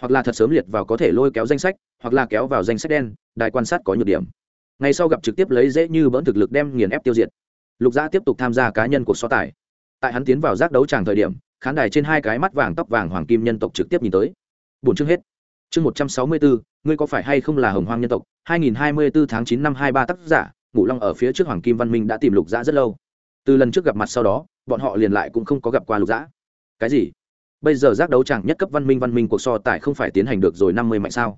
Hoặc là thật sớm liệt vào có thể lôi kéo danh sách, hoặc là kéo vào danh sách đen, đài quan sát có nhược điểm. Ngày sau gặp trực tiếp lấy dễ như bỡn thực lực đem nghiền ép tiêu diệt. Lục gia tiếp tục tham gia cá nhân cuộc so tài. Tại hắn tiến vào giác đấu tràng thời điểm, khán đài trên hai cái mắt vàng tóc vàng hoàng kim nhân tộc trực tiếp nhìn tới. Bốn chương hết. Chương một trăm sáu mươi bốn ngươi có phải hay không là hồng hoang nhân tộc? hai nghìn hai mươi bốn tháng 9 năm hai ba tác giả, ngũ long ở phía trước hoàng kim văn minh đã tìm lục Dã rất lâu. Từ lần trước gặp mặt sau đó, bọn họ liền lại cũng không có gặp qua lục dã. Cái gì? Bây giờ giác đấu chẳng nhất cấp văn minh văn minh cuộc so tài không phải tiến hành được rồi năm mươi mạnh sao?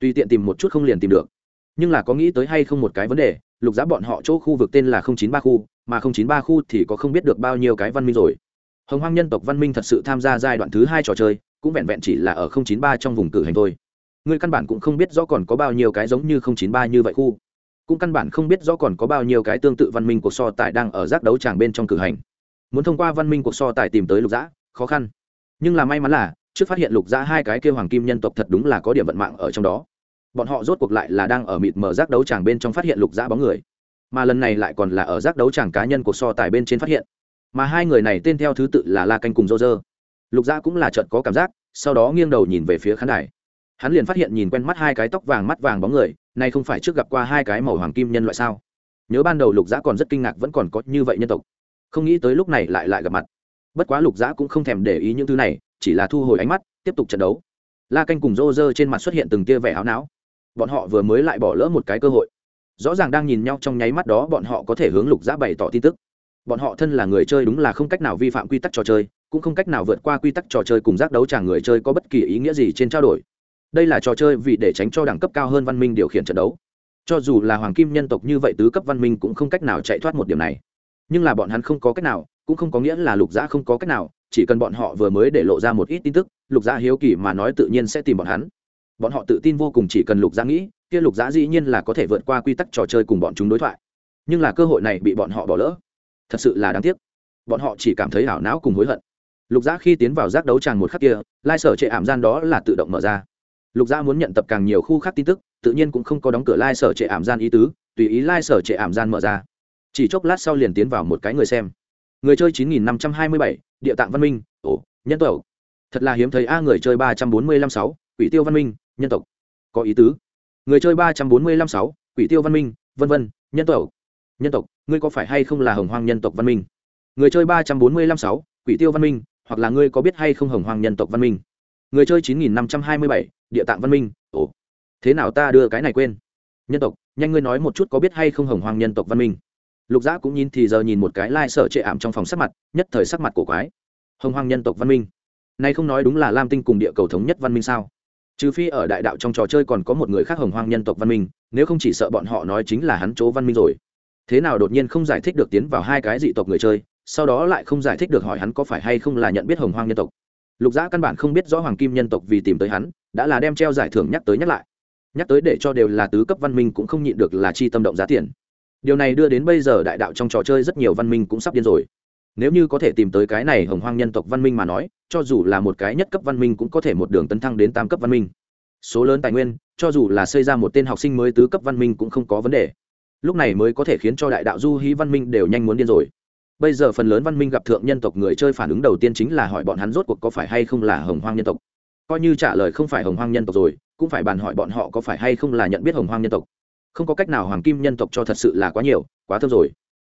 Tùy tiện tìm một chút không liền tìm được. Nhưng là có nghĩ tới hay không một cái vấn đề, lục giá bọn họ chỗ khu vực tên là chín ba khu, mà chín ba khu thì có không biết được bao nhiêu cái văn minh rồi. Hồng hoang nhân tộc văn minh thật sự tham gia giai đoạn thứ hai trò chơi, cũng vẹn vẹn chỉ là ở chín ba trong vùng cử hành thôi người căn bản cũng không biết rõ còn có bao nhiêu cái giống như chín ba như vậy khu. Cũng căn bản không biết rõ còn có bao nhiêu cái tương tự văn minh cuộc so tài đang ở giác đấu tràng bên trong cử hành. Muốn thông qua văn minh cuộc so tài tìm tới lục dã khó khăn. Nhưng là may mắn là, trước phát hiện lục dã hai cái kêu hoàng kim nhân tộc thật đúng là có điểm vận mạng ở trong đó. Bọn họ rốt cuộc lại là đang ở mịt mở giác đấu tràng bên trong phát hiện lục dã bóng người. Mà lần này lại còn là ở giác đấu tràng cá nhân cuộc so tài bên trên phát hiện. Mà hai người này tên theo thứ tự là la canh cùng dô dơ lục dã cũng là trận có cảm giác, sau đó nghiêng đầu nhìn về phía khán đài hắn liền phát hiện nhìn quen mắt hai cái tóc vàng mắt vàng bóng người, nay không phải trước gặp qua hai cái màu hoàng kim nhân loại sao? Nhớ ban đầu lục giã còn rất kinh ngạc vẫn còn có như vậy nhân tộc. Không nghĩ tới lúc này lại lại gặp mặt. Bất quá lục giã cũng không thèm để ý những thứ này, chỉ là thu hồi ánh mắt, tiếp tục trận đấu. La canh cùng rô rơ trên mặt xuất hiện từng tia vẻ áo não. Bọn họ vừa mới lại bỏ lỡ một cái cơ hội. Rõ ràng đang nhìn nhau trong nháy mắt đó bọn họ có thể hướng lục giã bày tỏ tin tức. Bọn họ thân là người chơi đúng là không cách nào vi phạm quy tắc trò chơi, cũng không cách nào vượt qua quy tắc trò chơi cùng giác đấu chàng người chơi có bất kỳ ý nghĩa gì trên trao đổi đây là trò chơi vì để tránh cho đẳng cấp cao hơn văn minh điều khiển trận đấu. Cho dù là hoàng kim nhân tộc như vậy tứ cấp văn minh cũng không cách nào chạy thoát một điểm này. Nhưng là bọn hắn không có cách nào, cũng không có nghĩa là lục giã không có cách nào, chỉ cần bọn họ vừa mới để lộ ra một ít tin tức, lục giã hiếu kỳ mà nói tự nhiên sẽ tìm bọn hắn. Bọn họ tự tin vô cùng chỉ cần lục giã nghĩ, kia lục giã dĩ nhiên là có thể vượt qua quy tắc trò chơi cùng bọn chúng đối thoại. Nhưng là cơ hội này bị bọn họ bỏ lỡ. Thật sự là đáng tiếc. Bọn họ chỉ cảm thấy ảo não cùng hối hận. Lục giã khi tiến vào giác đấu tràng một khắc kia, lai sở chệ ảm gian đó là tự động mở ra lục Gia muốn nhận tập càng nhiều khu khác tin tức tự nhiên cũng không có đóng cửa lai sở trệ ảm gian ý tứ tùy ý lai sở trệ ảm gian mở ra. Chỉ chốc lát sau liền tiến vào một cái người xem. Người chơi 9527, địa tạng văn minh ồ nhân tộc. Thật là hiếm thấy a người chơi 345 6, quỷ tiêu văn minh nhân tộc. Có ý tứ. Người chơi 345 6, quỷ tiêu văn minh vân vân nhân tộc. Nhân tộc ngươi có phải hay không là hồng hoang nhân tộc văn minh? Người chơi 345 6, quỷ tiêu văn minh hoặc là ngươi có biết hay không hồng hoang nhân tộc văn minh? Người chơi 9527, địa tạng văn minh. Ồ thế nào ta đưa cái này quên? Nhân tộc nhanh ngươi nói một chút có biết hay không hồng hoang nhân tộc văn minh. Lục giã cũng nhìn thì giờ nhìn một cái lai、like、sợ trệ ảm trong phòng sắc mặt nhất thời sắc mặt cổ quái. Hồng hoang nhân tộc văn minh. Nay không nói đúng là lam tinh cùng địa cầu thống nhất văn minh sao? Trừ phi ở đại đạo trong trò chơi còn có một người khác hồng hoang nhân tộc văn minh nếu không chỉ sợ bọn họ nói chính là hắn chỗ văn minh rồi. Thế nào đột nhiên không giải thích được tiến vào hai cái dị tộc người chơi sau đó lại không giải thích được hỏi hắn có phải hay không là nhận biết hồng hoang nhân tộc lục giã căn bản không biết rõ hoàng kim nhân tộc vì tìm tới hắn, đã là đem treo giải thưởng nhắc tới nhắc lại. Nhắc tới để cho đều là tứ cấp văn minh cũng không nhịn được là chi tâm động giá tiền. Điều này đưa đến bây giờ đại đạo trong trò chơi rất nhiều văn minh cũng sắp điên rồi. Nếu như có thể tìm tới cái này hồng hoang nhân tộc văn minh mà nói, cho dù là một cái nhất cấp văn minh cũng có thể một đường tấn thăng đến tam cấp văn minh. Số lớn tài nguyên, cho dù là xây ra một tên học sinh mới tứ cấp văn minh cũng không có vấn đề. Lúc này mới có thể khiến cho đại đạo du hí văn minh đều nhanh muốn điên rồi bây giờ phần lớn văn minh gặp thượng nhân tộc người chơi phản ứng đầu tiên chính là hỏi bọn hắn rốt cuộc có phải hay không là hồng hoang nhân tộc. Coi như trả lời không phải hồng hoang nhân tộc rồi, cũng phải bàn hỏi bọn họ có phải hay không là nhận biết hồng hoang nhân tộc. Không có cách nào hoàng kim nhân tộc cho thật sự là quá nhiều, quá thơm rồi.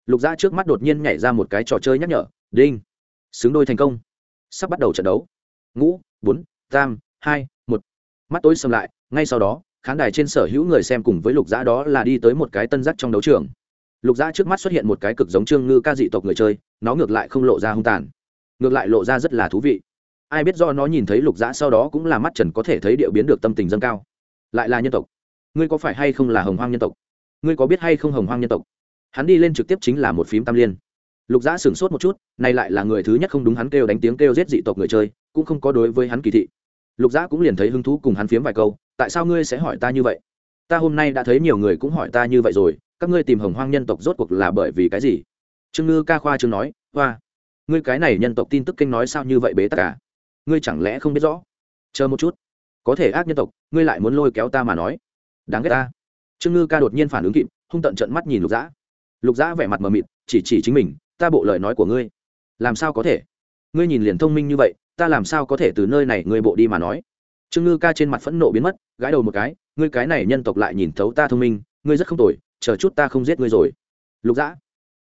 Lục dã trước mắt đột nhiên nhảy ra một cái trò chơi nhắc nhở, đinh. Xứng đôi thành công. Sắp bắt đầu trận đấu. Ngũ, bốn, tam, hai, một. Mắt tối xâm lại, ngay sau đó, khán đài trên sở hữu người xem cùng với lục dã đó là đi tới một cái tân giác trong đấu trường lục dã trước mắt xuất hiện một cái cực giống trương ngư ca dị tộc người chơi, nó ngược lại không lộ ra hung tàn. Ngược lại lộ ra rất là thú vị. Ai biết do nó nhìn thấy lục dã sau đó cũng là mắt trần có thể thấy điệu biến được tâm tình dâng cao. Lại là nhân tộc. Ngươi có phải hay không là hồng hoang nhân tộc? Ngươi có biết hay không hồng hoang nhân tộc? Hắn đi lên trực tiếp chính là một phím tam liên. Lục giã sửng sốt một chút nay lại là người thứ nhất không đúng hắn kêu đánh tiếng kêu giết dị tộc người chơi, cũng không có đối với hắn kỳ thị. Lục giã cũng liền thấy hứng thú cùng hắn phiếm vài câu, tại sao ngươi sẽ hỏi ta như vậy? Ta hôm nay đã thấy nhiều người cũng hỏi ta như vậy rồi các ngươi tìm hồng hoang nhân tộc rốt cuộc là bởi vì cái gì? Trương ngư ca khoa trương nói, hoa, ngươi cái này nhân tộc tin tức kinh nói sao như vậy bế tắc cả ngươi chẳng lẽ không biết rõ? Chờ một chút. Có thể ác nhân tộc, ngươi lại muốn lôi kéo ta mà nói. Đáng ghét ta. Trương ngư ca đột nhiên phản ứng kịp, hung tận trận mắt nhìn lục dã. Lục dã vẻ mặt mờ mịt, chỉ chỉ chính mình, ta bộ lời nói của ngươi. Làm sao có thể? Ngươi nhìn liền thông minh như vậy, ta làm sao có thể từ nơi này ngươi bộ đi mà nói? Trương ngư ca trên mặt phẫn nộ biến mất, gãi đầu một cái, ngươi cái này nhân tộc lại nhìn thấu ta thông minh, ngươi rất không tồi chờ chút ta không giết ngươi rồi. Lục dã,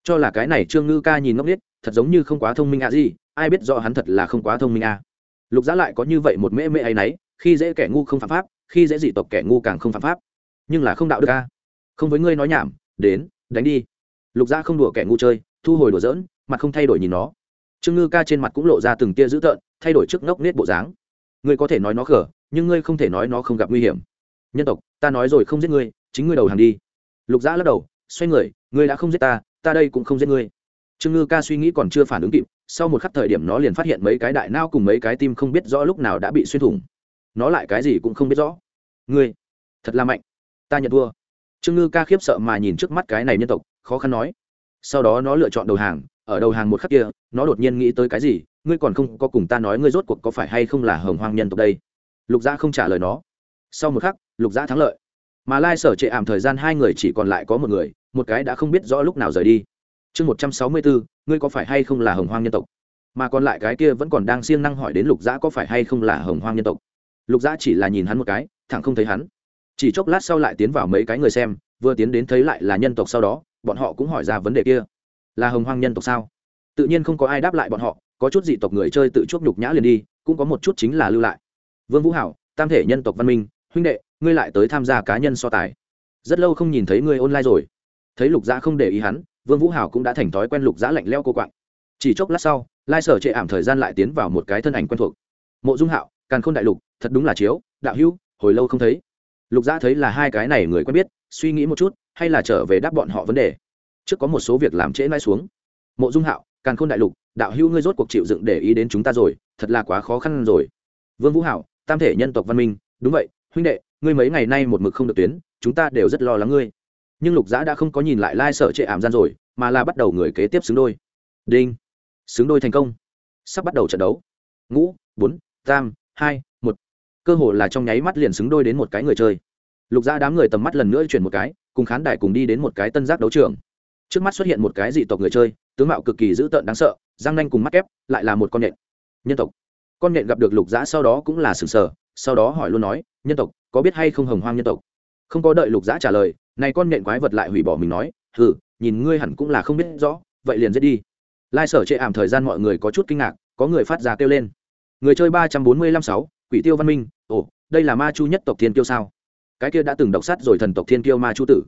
cho là cái này trương ngư ca nhìn ngốc nghếch, thật giống như không quá thông minh à gì, ai biết rõ hắn thật là không quá thông minh à. Lục dã lại có như vậy một mễ mễ ấy nấy, khi dễ kẻ ngu không phạm pháp, khi dễ dị tộc kẻ ngu càng không phạm pháp. Nhưng là không đạo đức ca không với ngươi nói nhảm, đến, đánh đi. Lục dã không đùa kẻ ngu chơi, thu hồi đùa dỡn mặt không thay đổi nhìn nó. Trương ngư ca trên mặt cũng lộ ra từng tia dữ tợn, thay đổi trước ngốc nết bộ dáng. Ngươi có thể nói nó khở nhưng ngươi không thể nói nó không gặp nguy hiểm. Nhân tộc, ta nói rồi không giết ngươi, chính ngươi đầu hàng đi lục giã lắc đầu, xoay người, ngươi đã không giết ta ta đây cũng không giết ngươi. Trương ngư ca suy nghĩ còn chưa phản ứng kịp, sau một khắc thời điểm nó liền phát hiện mấy cái đại nao cùng mấy cái tim không biết rõ lúc nào đã bị xuyên thủng. Nó lại cái gì cũng không biết rõ. Ngươi, thật là mạnh, ta nhận thua. Trương ngư ca khiếp sợ mà nhìn trước mắt cái này nhân tộc, khó khăn nói. Sau đó nó lựa chọn đầu hàng, ở đầu hàng một khắc kia, nó đột nhiên nghĩ tới cái gì, ngươi còn không có cùng ta nói ngươi rốt cuộc có phải hay không là hồng hoang nhân tộc đây? Lục gia không trả lời nó. Sau một khắc, lục gia thắng lợi mà lai sở trệ ảm thời gian hai người chỉ còn lại có một người, một cái đã không biết rõ lúc nào rời đi. Chương một trăm sáu mươi bốn ngươi có phải hay không là hồng hoang nhân tộc? Mà còn lại cái kia vẫn còn đang siêng năng hỏi đến lục dã có phải hay không là hồng hoang nhân tộc? Lục dã chỉ là nhìn hắn một cái, thẳng không thấy hắn. Chỉ chốc lát sau lại tiến vào mấy cái người xem, vừa tiến đến thấy lại là nhân tộc sau đó, bọn họ cũng hỏi ra vấn đề kia. Là hồng hoang nhân tộc sao? Tự nhiên không có ai đáp lại bọn họ, có chút dị tộc người chơi tự chuốc nhục nhã liền đi, cũng có một chút chính là lưu lại. Vương vũ hảo, tam thể nhân tộc văn minh huynh đệ, ngươi lại tới tham gia cá nhân so tài. Rất lâu không nhìn thấy ngươi online rồi. Thấy lục dã không để ý hắn, vương vũ hảo cũng đã thành thói quen lục dã lạnh leo cô quạng. Chỉ chốc lát sau, lai sở trệ ảm thời gian lại tiến vào một cái thân ảnh quen thuộc. Mộ dung hạo, càn khôn đại lục, thật đúng là chiếu, đạo hữu, hồi lâu không thấy. Lục dã thấy là hai cái này người quen biết, suy nghĩ một chút, hay là trở về đáp bọn họ vấn đề. Trước có một số việc làm trễ mãi xuống. Mộ dung hạo, càn khôn đại lục, đạo hữu ngươi rốt cuộc chịu dựng để ý đến chúng ta rồi, thật là quá khó khăn rồi. Vương vũ hảo, tam thể nhân tộc văn minh, đúng vậy huynh đệ, ngươi mấy ngày nay một mực không được tuyến, chúng ta đều rất lo lắng ngươi. Nhưng lục giã đã không có nhìn lại lai、like、sợ trệ ảm gian rồi, mà là bắt đầu người kế tiếp xứng đôi. Đinh. Xứng đôi thành công. Sắp bắt đầu trận đấu. Ngũ, bốn, tam, hai, một. Cơ hội là trong nháy mắt liền xứng đôi đến một cái người chơi. Lục Giã đám người tầm mắt lần nữa chuyển một cái, cùng khán đài cùng đi đến một cái tân giác đấu trường. Trước mắt xuất hiện một cái dị tộc người chơi, tướng mạo cực kỳ dữ tợn đáng sợ, răng nanh cùng mắt kép, lại là một con nhện. Nhân tộc. Con nhện gặp được lục giã sau đó cũng là sừng sờ sau đó hỏi luôn nói, nhân tộc, có biết hay không hồng hoang nhân tộc? Không có đợi lục giã trả lời, này con nện quái vật lại hủy bỏ mình nói, hừ, nhìn ngươi hẳn cũng là không biết rõ, vậy liền giết đi. Lai sở chệ ảm thời gian mọi người có chút kinh ngạc, có người phát ra kêu lên. Người chơi ba trăm bốn mươi lăm sáu, quỷ tiêu văn minh, ồ, đây là ma chu nhất tộc thiên kiêu sao? Cái kia đã từng độc sát rồi thần tộc thiên kiêu ma chu tử.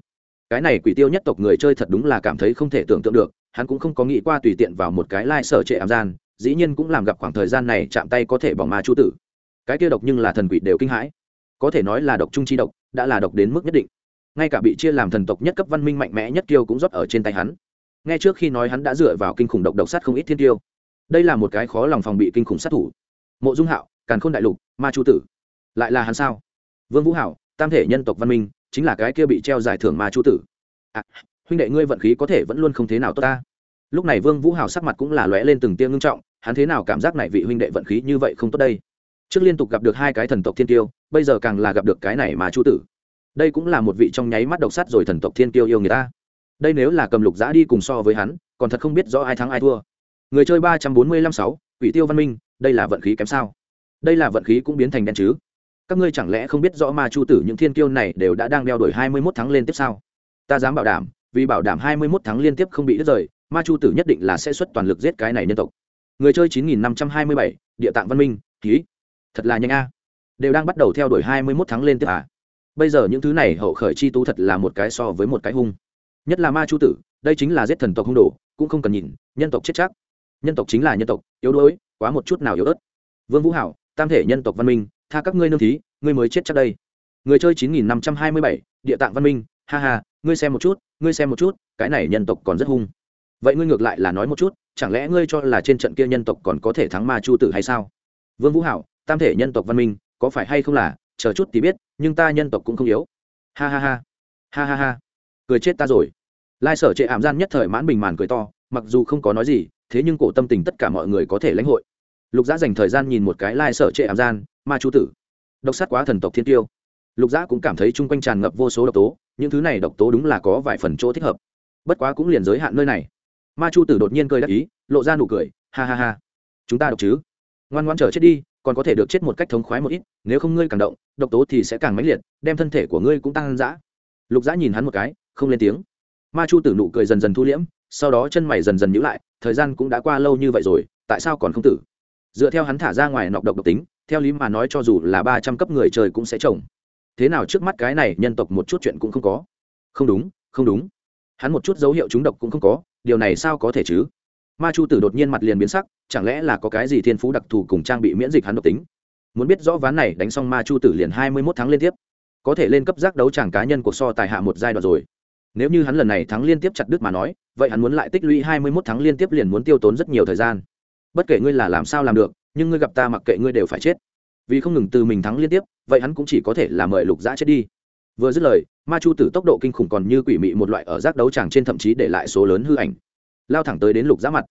Cái này quỷ tiêu nhất tộc người chơi thật đúng là cảm thấy không thể tưởng tượng được, hắn cũng không có nghĩ qua tùy tiện vào một cái lai sở trệ ảm gian, dĩ nhiên cũng làm gặp khoảng thời gian này chạm tay có thể bỏ ma chu tử cái kia độc nhưng là thần quỷ đều kinh hãi. Có thể nói là độc trung chi độc đã là độc đến mức nhất định. Ngay cả bị chia làm thần tộc nhất cấp văn minh mạnh mẽ nhất tiêu cũng rót ở trên tay hắn. Ngay trước khi nói hắn đã dựa vào kinh khủng độc độc sát không ít thiên tiêu đây là một cái khó lòng phòng bị kinh khủng sát thủ. Mộ dung hạo càn khôn đại lục ma chu tử. Lại là hắn sao? Vương vũ hảo tam thể nhân tộc văn minh chính là cái kia bị treo giải thưởng ma chu tử. À, huynh đệ ngươi vận khí có thể vẫn luôn không thế nào tốt ta. Lúc này vương vũ hảo sắc mặt cũng là lóe lên từng tia ngưng trọng hắn thế nào cảm giác này vị huynh đệ vận khí như vậy không tốt đây? Trước liên tục gặp được hai cái thần tộc thiên tiêu bây giờ càng là gặp được cái này mà chu tử. Đây cũng là một vị trong nháy mắt độc sắt rồi thần tộc thiên tiêu yêu người ta. Đây nếu là cầm lục giã đi cùng so với hắn, còn thật không biết rõ ai thắng ai thua. Người chơi ba trăm bốn mươi lăm sáu, quỷ tiêu văn minh, đây là vận khí kém sao? Đây là vận khí cũng biến thành đen chứ? Các ngươi chẳng lẽ không biết rõ ma chu tử những thiên kiêu này đều đã đang đeo đuổi hai mươi mốt tháng liên tiếp sao? Ta dám bảo đảm, vì bảo đảm hai mươi mốt tháng liên tiếp không bị đứt rời ma chu tử nhất định là sẽ xuất toàn lực giết cái này nhân tộc. Người chơi chín nghìn năm trăm hai mươi bảy, địa tạng văn minh, ký thật là nhanh a. Đều đang bắt đầu theo đuổi hai mươi 21 tháng lên tiếp à. Bây giờ những thứ này hậu khởi chi tú thật là một cái so với một cái hung. Nhất là ma chu tử, đây chính là giết thần tộc hung đồ, cũng không cần nhìn, nhân tộc chết chắc. Nhân tộc chính là nhân tộc, yếu đuối, quá một chút nào yếu ớt. Vương vũ hảo, tam thể nhân tộc văn minh, tha các ngươi nương thí, ngươi mới chết chắc đây. Người chơi chín nghìn năm trăm hai mươi bảy, địa tạng văn minh, ha ha, ngươi xem một chút, ngươi xem một chút, cái này nhân tộc còn rất hung. Vậy ngươi ngược lại là nói một chút, chẳng lẽ ngươi cho là trên trận kia nhân tộc còn có thể thắng ma chu tử hay sao? Vương vũ hảo tam thể nhân tộc văn minh, có phải hay không là, chờ chút thì biết, nhưng ta nhân tộc cũng không yếu. Ha ha ha. Ha ha ha. Cười chết ta rồi. Lai sở trệ ảm gian nhất thời mãn bình màn cười to, mặc dù không có nói gì, thế nhưng cổ tâm tình tất cả mọi người có thể lãnh hội. Lục giã dành thời gian nhìn một cái lai sở trệ ảm gian, ma chu tử. Độc sát quá thần tộc thiên tiêu. Lục giã cũng cảm thấy chung quanh tràn ngập vô số độc tố, những thứ này độc tố đúng là có vài phần chỗ thích hợp. Bất quá cũng liền giới hạn nơi này. Ma chu tử đột nhiên cười đắc ý, lộ ra nụ cười, ha ha ha. Chúng ta độc chứ? Ngoan ngoan chờ chết đi còn có thể được chết một cách thống khoái một ít, nếu không ngươi càng động, độc tố thì sẽ càng mãnh liệt, đem thân thể của ngươi cũng tăng dã. Lục dã nhìn hắn một cái, không lên tiếng. Ma chu tử nụ cười dần dần thu liễm, sau đó chân mày dần dần nhữ lại, thời gian cũng đã qua lâu như vậy rồi, tại sao còn không tử? Dựa theo hắn thả ra ngoài nọc độc độc tính, theo lý mà nói cho dù là ba trăm cấp người trời cũng sẽ trồng. Thế nào trước mắt cái này nhân tộc một chút chuyện cũng không có. Không đúng không đúng. Hắn một chút dấu hiệu trúng độc cũng không có, điều này sao có thể chứ? Ma chu tử đột nhiên mặt liền biến sắc, chẳng lẽ là có cái gì thiên phú đặc thù cùng trang bị miễn dịch hắn độc tính? Muốn biết rõ ván này đánh xong ma chu tử liền hai mươi mốt tháng liên tiếp, có thể lên cấp giác đấu tràng cá nhân cuộc so tài hạ một giai đoạn rồi. Nếu như hắn lần này thắng liên tiếp chặt đứt mà nói, vậy hắn muốn lại tích lũy hai mươi mốt tháng liên tiếp liền muốn tiêu tốn rất nhiều thời gian. Bất kể ngươi là làm sao làm được, nhưng ngươi gặp ta mặc kệ ngươi đều phải chết. Vì không ngừng từ mình thắng liên tiếp, vậy hắn cũng chỉ có thể là mời lục giã chết đi. Vừa dứt lời, ma chu tử tốc độ kinh khủng còn như quỷ mị một loại ở giác đấu tràng trên thậm chí để lại số lớn hư ảnh lao thẳng tới đến lục giã mặt.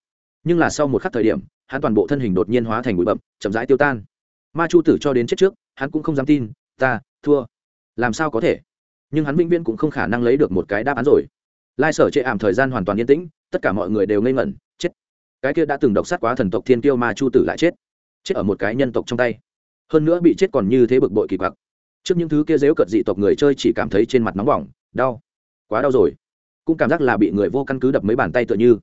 Nhưng là sau một khắc thời điểm, hắn toàn bộ thân hình đột nhiên hóa thành bụi bậm, chậm rãi tiêu tan. Ma chu tử cho đến chết trước, hắn cũng không dám tin, ta, thua. Làm sao có thể? Nhưng hắn vĩnh viễn cũng không khả năng lấy được một cái đáp án rồi. Lai sở chệ ảm thời gian hoàn toàn yên tĩnh, tất cả mọi người đều ngây ngẩn, chết. Cái kia đã từng độc sát quá thần tộc thiên tiêu ma chu tử lại chết. Chết ở một cái nhân tộc trong tay. Hơn nữa bị chết còn như thế bực bội kỳ quặc. Trước những thứ kia dếu cợt dị tộc người chơi chỉ cảm thấy trên mặt nóng bỏng, đau. Quá đau rồi. Cũng cảm giác là bị người vô căn cứ đập mấy bàn tay tựa như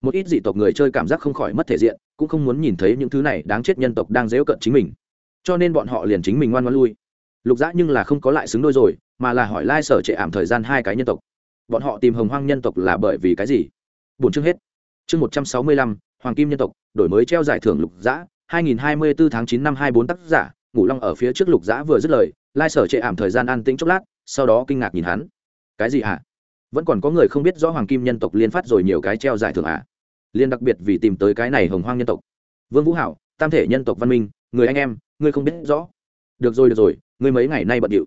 một ít dị tộc người chơi cảm giác không khỏi mất thể diện cũng không muốn nhìn thấy những thứ này đáng chết nhân tộc đang dễ cận chính mình. Cho nên bọn họ liền chính mình ngoan ngoan lui. Lục dã nhưng là không có lại xứng đôi rồi mà là hỏi lai sở trệ ảm thời gian hai cái nhân tộc. Bọn họ tìm hồng hoang nhân tộc là bởi vì cái gì? Bốn chương hết. Chương một trăm sáu mươi lăm hoàng kim nhân tộc đổi mới treo giải thưởng lục dã 2024 tháng chín năm 24 tác giả, Ngũ Long ở phía trước Lục Dã vừa dứt lời, Lai Sở trệ ảm thời gian an tĩnh chốc lát, sau đó kinh ngạc nhìn hắn. Cái gì hả? Vẫn còn có người không biết rõ Hoàng Kim nhân tộc liên phát rồi nhiều cái treo giải thưởng à? Liên đặc biệt vì tìm tới cái này Hồng Hoang nhân tộc. Vương Vũ Hảo, Tam thể nhân tộc văn minh, người anh em, ngươi không biết rõ. Được rồi được rồi, ngươi mấy ngày nay bận điệu.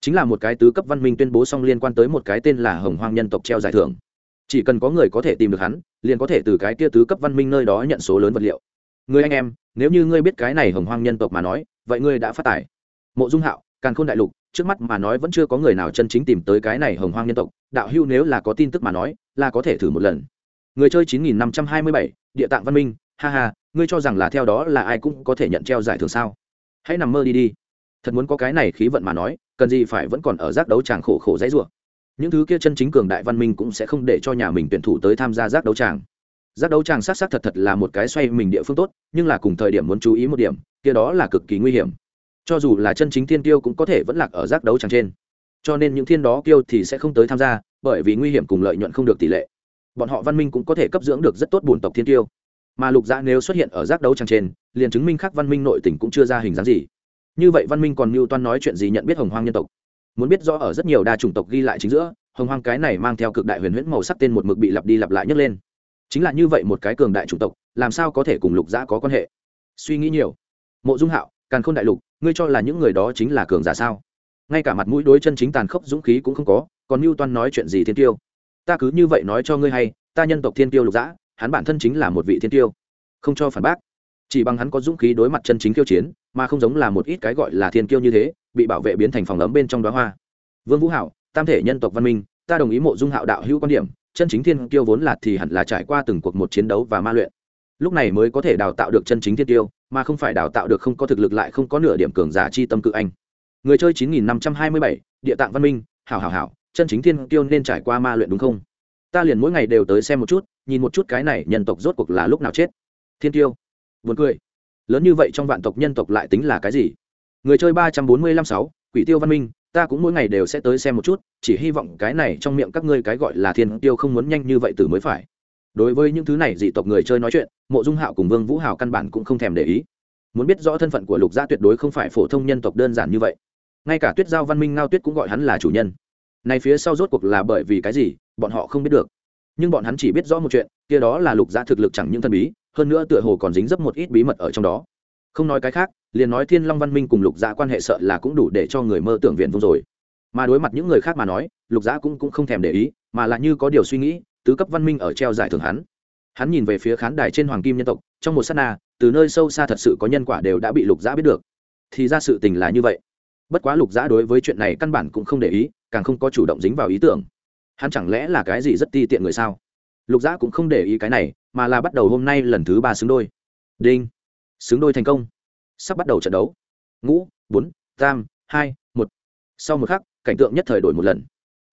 Chính là một cái tứ cấp văn minh tuyên bố xong liên quan tới một cái tên là Hồng Hoang nhân tộc treo giải thưởng. Chỉ cần có người có thể tìm được hắn, liền có thể từ cái kia tứ cấp văn minh nơi đó nhận số lớn vật liệu người anh em nếu như ngươi biết cái này hồng hoang nhân tộc mà nói vậy ngươi đã phát tài mộ dung hạo càn khôn đại lục trước mắt mà nói vẫn chưa có người nào chân chính tìm tới cái này hồng hoang nhân tộc, đạo hưu nếu là có tin tức mà nói, là có thể thử một lần. Người chơi chín nghìn năm trăm hai mươi bảy, địa tạng văn minh, ha ha, ngươi cho rằng là theo đó là ai cũng có thể nhận treo giải thưởng sao? Hãy nằm mơ đi đi. Thật muốn có cái này khí vận mà nói, cần gì phải vẫn còn ở giác đấu tràng khổ khổ dãy rủa. Những thứ kia chân chính cường đại văn minh cũng sẽ không để cho nhà mình tuyển thủ tới tham gia giác đấu tràng. Giác đấu tràng sát sát thật thật là một cái xoay mình địa phương tốt, nhưng là cùng thời điểm muốn chú ý một điểm, kia đó là cực kỳ nguy hiểm cho dù là chân chính thiên tiêu cũng có thể vẫn lạc ở giác đấu chẳng trên. Cho nên những thiên đó kiêu thì sẽ không tới tham gia, bởi vì nguy hiểm cùng lợi nhuận không được tỷ lệ. Bọn họ văn minh cũng có thể cấp dưỡng được rất tốt bổn tộc thiên tiêu mà lục dã nếu xuất hiện ở giác đấu chẳng trên, liền chứng minh khác văn minh nội tỉnh cũng chưa ra hình dáng gì. Như vậy văn minh còn mưu toan nói chuyện gì nhận biết hồng hoang nhân tộc? Muốn biết rõ ở rất nhiều đa chủng tộc ghi lại chính giữa, hồng hoang cái này mang theo cực đại huyền huyễn màu sắc tên một mực bị lặp đi lặp lại nhấc lên. Chính là như vậy một cái cường đại chủng tộc, làm sao có thể cùng lục dã có quan hệ? Suy nghĩ nhiều. Mộ dung hạo càn khôn đại lục, ngươi cho là những người đó chính là cường giả sao? Ngay cả mặt mũi đối chân chính tàn khốc dũng khí cũng không có, còn mưu toan nói chuyện gì thiên tiêu? Ta cứ như vậy nói cho ngươi hay, ta nhân tộc thiên tiêu lục dã, hắn bản thân chính là một vị thiên tiêu. Không cho phản bác. Chỉ bằng hắn có dũng khí đối mặt chân chính kiêu chiến, mà không giống là một ít cái gọi là thiên kiêu như thế, bị bảo vệ biến thành phòng ấm bên trong đó hoa. Vương vũ hảo, tam thể nhân tộc văn minh, ta đồng ý mộ dung hạo đạo hữu quan điểm, chân chính thiên kiêu vốn là thì hẳn là trải qua từng cuộc một chiến đấu và ma luyện. Lúc này mới có thể đào tạo được chân chính thiên kiêu mà không phải đào tạo được không có thực lực lại không có nửa điểm cường giả chi tâm cự anh. Người chơi 9527, địa tạng văn minh hảo hảo hảo chân chính thiên kiêu nên trải qua ma luyện đúng không? Ta liền mỗi ngày đều tới xem một chút nhìn một chút cái này nhân tộc rốt cuộc là lúc nào chết. Thiên tiêu buồn cười. Lớn như vậy trong vạn tộc nhân tộc lại tính là cái gì? Người chơi ba trăm bốn mươi lăm sáu quỷ tiêu văn minh ta cũng mỗi ngày đều sẽ tới xem một chút chỉ hy vọng cái này trong miệng các ngươi cái gọi là thiên tiêu không muốn nhanh như vậy từ mới phải đối với những thứ này dị tộc người chơi nói chuyện mộ dung hạo cùng vương vũ hào căn bản cũng không thèm để ý. Muốn biết rõ thân phận của lục gia tuyệt đối không phải phổ thông nhân tộc đơn giản như vậy. Ngay cả tuyết giao văn minh ngao tuyết cũng gọi hắn là chủ nhân. Này phía sau rốt cuộc là bởi vì cái gì bọn họ không biết được. Nhưng bọn hắn chỉ biết rõ một chuyện kia đó là lục gia thực lực chẳng những thần bí hơn nữa tựa hồ còn dính dấp một ít bí mật ở trong đó. Không nói cái khác liền nói thiên long văn minh cùng lục gia quan hệ sợ là cũng đủ để cho người mơ tưởng viện vung rồi. Mà đối mặt những người khác mà nói lục gia cũng, cũng không thèm để ý mà là như có điều suy nghĩ tứ cấp văn minh ở treo giải thưởng hắn. Hắn nhìn về phía khán đài trên hoàng kim nhân tộc, trong một s á t na, từ nơi sâu xa thật sự có nhân quả đều đã bị lục giã biết được. Thì ra sự tình là như vậy. Bất quá lục giã đối với chuyện này căn bản cũng không để ý, càng không có chủ động dính vào ý tưởng. Hắn chẳng lẽ là cái gì rất ti tiện người sao? Lục giã cũng không để ý cái này, mà là bắt đầu hôm nay lần thứ ba xứng đôi. Đinh. Xứng đôi thành công. Sắp bắt đầu trận đấu. Ngũ, bốn, tam, hai, một. Sau một khắc, cảnh tượng nhất thời đổi một lần.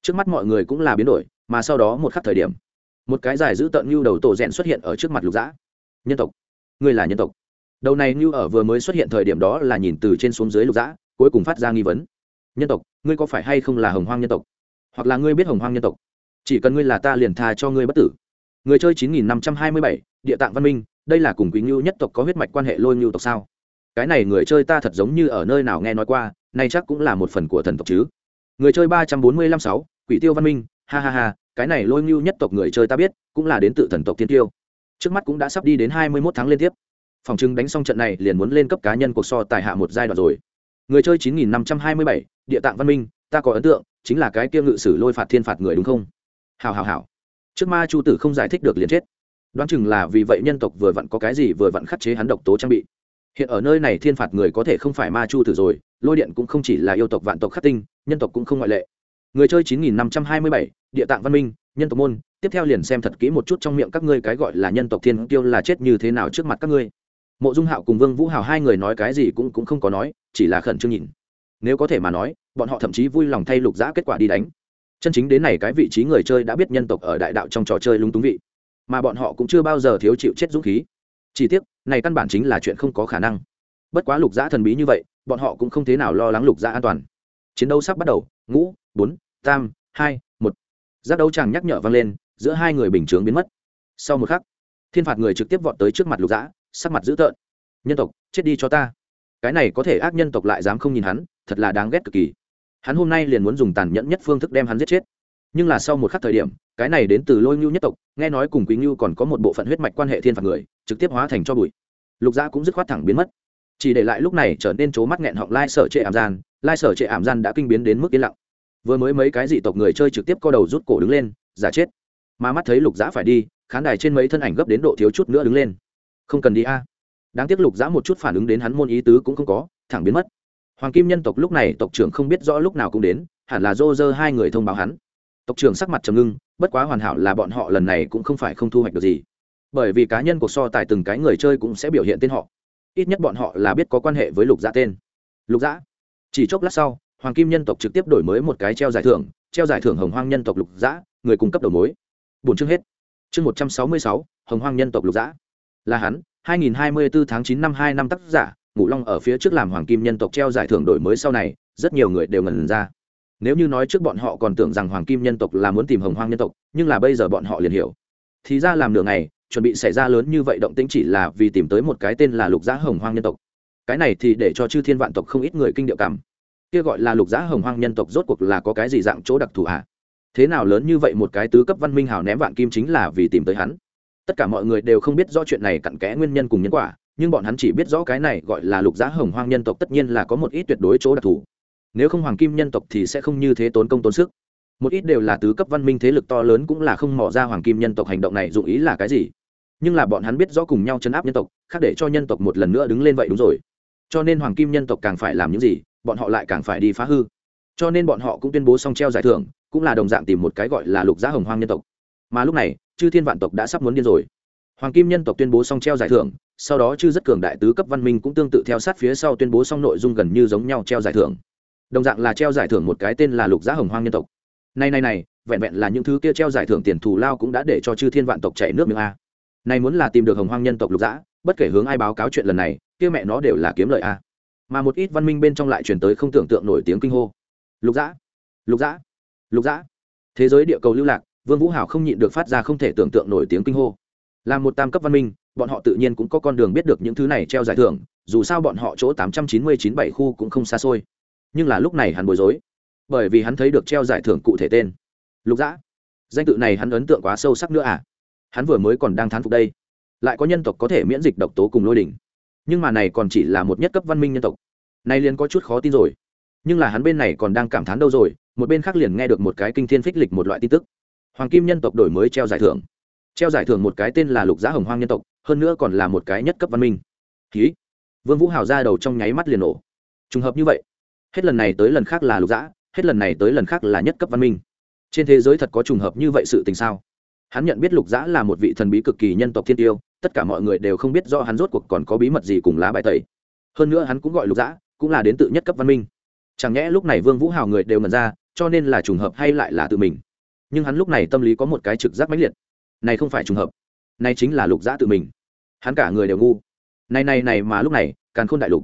Trước mắt mọi người cũng là biến đổi, mà sau đó một khắc thời điểm một cái dài giữ tợn như đầu tổ rèn xuất hiện ở trước mặt lục dã. Nhân tộc. Ngươi là nhân tộc. Đầu này như ở vừa mới xuất hiện thời điểm đó là nhìn từ trên xuống dưới lục dã, cuối cùng phát ra nghi vấn. Nhân tộc, ngươi có phải hay không là hồng hoang nhân tộc? Hoặc là ngươi biết hồng hoang nhân tộc? Chỉ cần ngươi là ta liền tha cho ngươi bất tử. Người chơi chín nghìn năm trăm hai mươi bảy, địa tạng văn minh, đây là cùng quý ngưu nhất tộc có huyết mạch quan hệ lôi ngưu tộc sao? Cái này người chơi ta thật giống như ở nơi nào nghe nói qua, nay chắc cũng là một phần của thần tộc chứ. Người chơi ba trăm bốn mươi lăm sáu, quỷ tiêu văn minh, ha ha ha cái này lôi ngưu nhất tộc người chơi ta biết, cũng là đến tự thần tộc thiên tiêu trước mắt cũng đã sắp đi đến hai mươi mốt tháng liên tiếp. Phòng chứng đánh xong trận này liền muốn lên cấp cá nhân cuộc so tài hạ một giai đoạn rồi. Người chơi chín nghìn năm trăm hai mươi bảy, địa tạng văn minh, ta có ấn tượng, chính là cái kia ngự sử lôi phạt thiên phạt người đúng không? Hào hào hào. Trước ma chu tử không giải thích được liền chết. Đoán chừng là vì vậy nhân tộc vừa vặn có cái gì vừa vặn khắc chế hắn độc tố trang bị. Hiện ở nơi này thiên phạt người có thể không phải ma chu tử rồi, lôi điện cũng không chỉ là yêu tộc vạn tộc khắc tinh, nhân tộc cũng không ngoại lệ người chơi chín nghìn năm trăm hai mươi bảy, địa tạng văn minh, nhân tộc môn. Tiếp theo liền xem thật kỹ một chút trong miệng các ngươi cái gọi là nhân tộc thiên tiêu là chết như thế nào trước mặt các ngươi. Mộ dung hạo cùng vương vũ hào hai người nói cái gì cũng cũng không có nói, chỉ là khẩn trương nhìn. Nếu có thể mà nói, bọn họ thậm chí vui lòng thay lục giã kết quả đi đánh. Chân chính đến này cái vị trí người chơi đã biết nhân tộc ở đại đạo trong trò chơi lung túng vị. Mà bọn họ cũng chưa bao giờ thiếu chịu chết dũng khí. Chỉ tiếc, này căn bản chính là chuyện không có khả năng. Bất quá lục giã thần bí như vậy, bọn họ cũng không thế nào lo lắng lục giã an toàn. Chiến đấu sắp bắt đầu, ngũ bốn, tam, hai, một. Giác đấu chàng nhắc nhở vang lên, giữa hai người bình chướng biến mất. Sau một khắc, thiên phạt người trực tiếp vọt tới trước mặt lục dã, sắc mặt dữ tợn. Nhân tộc, chết đi cho ta. Cái này có thể ác nhân tộc lại dám không nhìn hắn, thật là đáng ghét cực kỳ. Hắn hôm nay liền muốn dùng tàn nhẫn nhất phương thức đem hắn giết chết. Nhưng là sau một khắc thời điểm, cái này đến từ lôi ngưu nhất tộc, nghe nói cùng quý ngưu còn có một bộ phận huyết mạch quan hệ thiên phạt người, trực tiếp hóa thành cho bụi. Lục gia cũng dứt khoát thẳng biến mất. Chỉ để lại lúc này trở nên c mắt nghẹn họng lai sở trệ ảm gian, lai sở trệ ảm gian đã kinh biến đến mức yên lặng vừa mới mấy cái dị tộc người chơi trực tiếp co đầu rút cổ đứng lên, giả chết. Mà mắt thấy lục giã phải đi, khán đài trên mấy thân ảnh gấp đến độ thiếu chút nữa đứng lên. Không cần đi a. Đáng tiếc lục dã một chút phản ứng đến hắn môn ý tứ cũng không có, thẳng biến mất. Hoàng kim nhân tộc lúc này tộc trưởng không biết rõ lúc nào cũng đến, hẳn là dô dơ hai người thông báo hắn. Tộc trưởng sắc mặt trầm ngưng, bất quá hoàn hảo là bọn họ lần này cũng không phải không thu hoạch được gì. Bởi vì cá nhân cuộc so tài từng cái người chơi cũng sẽ biểu hiện tên họ. Ít nhất bọn họ là biết có quan hệ với lục dã tên. Lục dã. Chỉ chốc lát sau hoàng kim nhân tộc trực tiếp đổi mới một cái treo giải thưởng, treo giải thưởng hồng hoang nhân tộc lục dã, người cung cấp đầu mối. Bốn chương hết. Chương một trăm sáu mươi sáu, hồng hoang nhân tộc lục dã. Là hắn 2024 tháng 9 năm 2 năm tác giả, ngũ long ở phía trước làm hoàng kim nhân tộc treo giải thưởng đổi mới sau này, rất nhiều người đều ngần ra. Nếu như nói trước bọn họ còn tưởng rằng hoàng kim nhân tộc là muốn tìm hồng hoang nhân tộc, nhưng là bây giờ bọn họ liền hiểu. Thì ra làm nửa ngày, chuẩn bị xảy ra lớn như vậy động tĩnh chỉ là vì tìm tới một cái tên là lục giá hồng hoang nhân tộc. Cái này thì để cho chư thiên vạn tộc không ít người kinh điệu cảm kia gọi là lục giá hồng hoang nhân tộc rốt cuộc là có cái gì dạng chỗ đặc thù ạ thế nào lớn như vậy một cái tứ cấp văn minh hào ném vạn kim chính là vì tìm tới hắn? Tất cả mọi người đều không biết rõ chuyện này cặn kẽ nguyên nhân cùng nhân quả, nhưng bọn hắn chỉ biết rõ cái này gọi là lục giá hồng hoang nhân tộc tất nhiên là có một ít tuyệt đối chỗ đặc thù. Nếu không hoàng kim nhân tộc thì sẽ không như thế tốn công tốn sức. Một ít đều là tứ cấp văn minh thế lực to lớn cũng là không mỏ ra hoàng kim nhân tộc hành động này dụng ý là cái gì? Nhưng là bọn hắn biết rõ cùng nhau chấn áp nhân tộc, khác để cho nhân tộc một lần nữa đứng lên vậy đúng rồi. Cho nên hoàng kim nhân tộc càng phải làm những gì? Bọn họ lại càng phải đi phá hư. Cho nên bọn họ cũng tuyên bố song treo giải thưởng, cũng là đồng dạng tìm một cái gọi là lục giá hồng hoang nhân tộc. Mà lúc này, chư thiên vạn tộc đã sắp muốn điên rồi. Hoàng kim nhân tộc tuyên bố song treo giải thưởng, sau đó chư rất cường đại tứ cấp văn minh cũng tương tự theo sát phía sau tuyên bố song nội dung gần như giống nhau treo giải thưởng. Đồng dạng là treo giải thưởng một cái tên là lục giá hồng hoang nhân tộc. Này này này, vẹn vẹn là những thứ kia treo giải thưởng tiền thù lao cũng đã để cho chư thiên vạn tộc chạy nước miếng a. Này muốn là tìm được hồng hoang nhân tộc lục giã bất kể hướng ai báo cáo chuyện lần này, kia mẹ nó đều là kiếm lợi a mà một ít văn minh bên trong lại chuyển tới không tưởng tượng nổi tiếng kinh hô. Lục Dã, lục Dã, lục Dã, thế giới địa cầu lưu lạc vương vũ hảo không nhịn được phát ra không thể tưởng tượng nổi tiếng kinh hô. Là một tam cấp văn minh bọn họ tự nhiên cũng có con đường biết được những thứ này treo giải thưởng dù sao bọn họ chỗ tám trăm chín mươi chín bảy khu cũng không xa xôi. Nhưng là lúc này hắn bối rối bởi vì hắn thấy được treo giải thưởng cụ thể tên. Lục dã danh tự này hắn ấn tượng quá sâu sắc nữa à? Hắn vừa mới còn đang thán phục đây. Lại có nhân tộc có thể miễn dịch độc tố cùng lôi đỉnh nhưng mà này còn chỉ là một nhất cấp văn minh nhân tộc. Nay liền có chút khó tin rồi. Nhưng là hắn bên này còn đang cảm thán đâu rồi, một bên khác liền nghe được một cái kinh thiên phích lịch một loại tin tức. Hoàng kim nhân tộc đổi mới treo giải thưởng. Treo giải thưởng một cái tên là lục giá hồng hoang nhân tộc, hơn nữa còn là một cái nhất cấp văn minh. Ký vương vũ hào ra đầu trong nháy mắt liền nổ. Trùng hợp như vậy, hết lần này tới lần khác là lục dã hết lần này tới lần khác là nhất cấp văn minh. Trên thế giới thật có trùng hợp như vậy sự tình sao? Hắn nhận biết lục dã là một vị thần bí cực kỳ nhân tộc thiên tiêu tất cả mọi người đều không biết do hắn rốt cuộc còn có bí mật gì cùng lá bài tẩy. Hơn nữa hắn cũng gọi lục dã, cũng là đến tự nhất cấp văn minh. Chẳng nhẽ lúc này vương vũ hào người đều ngần ra, cho nên là trùng hợp hay lại là tự mình. Nhưng hắn lúc này tâm lý có một cái trực giác mãnh liệt. Này không phải trùng hợp. Này chính là lục dã tự mình. Hắn cả người đều ngu. Này này này mà lúc này, càn khôn đại lục.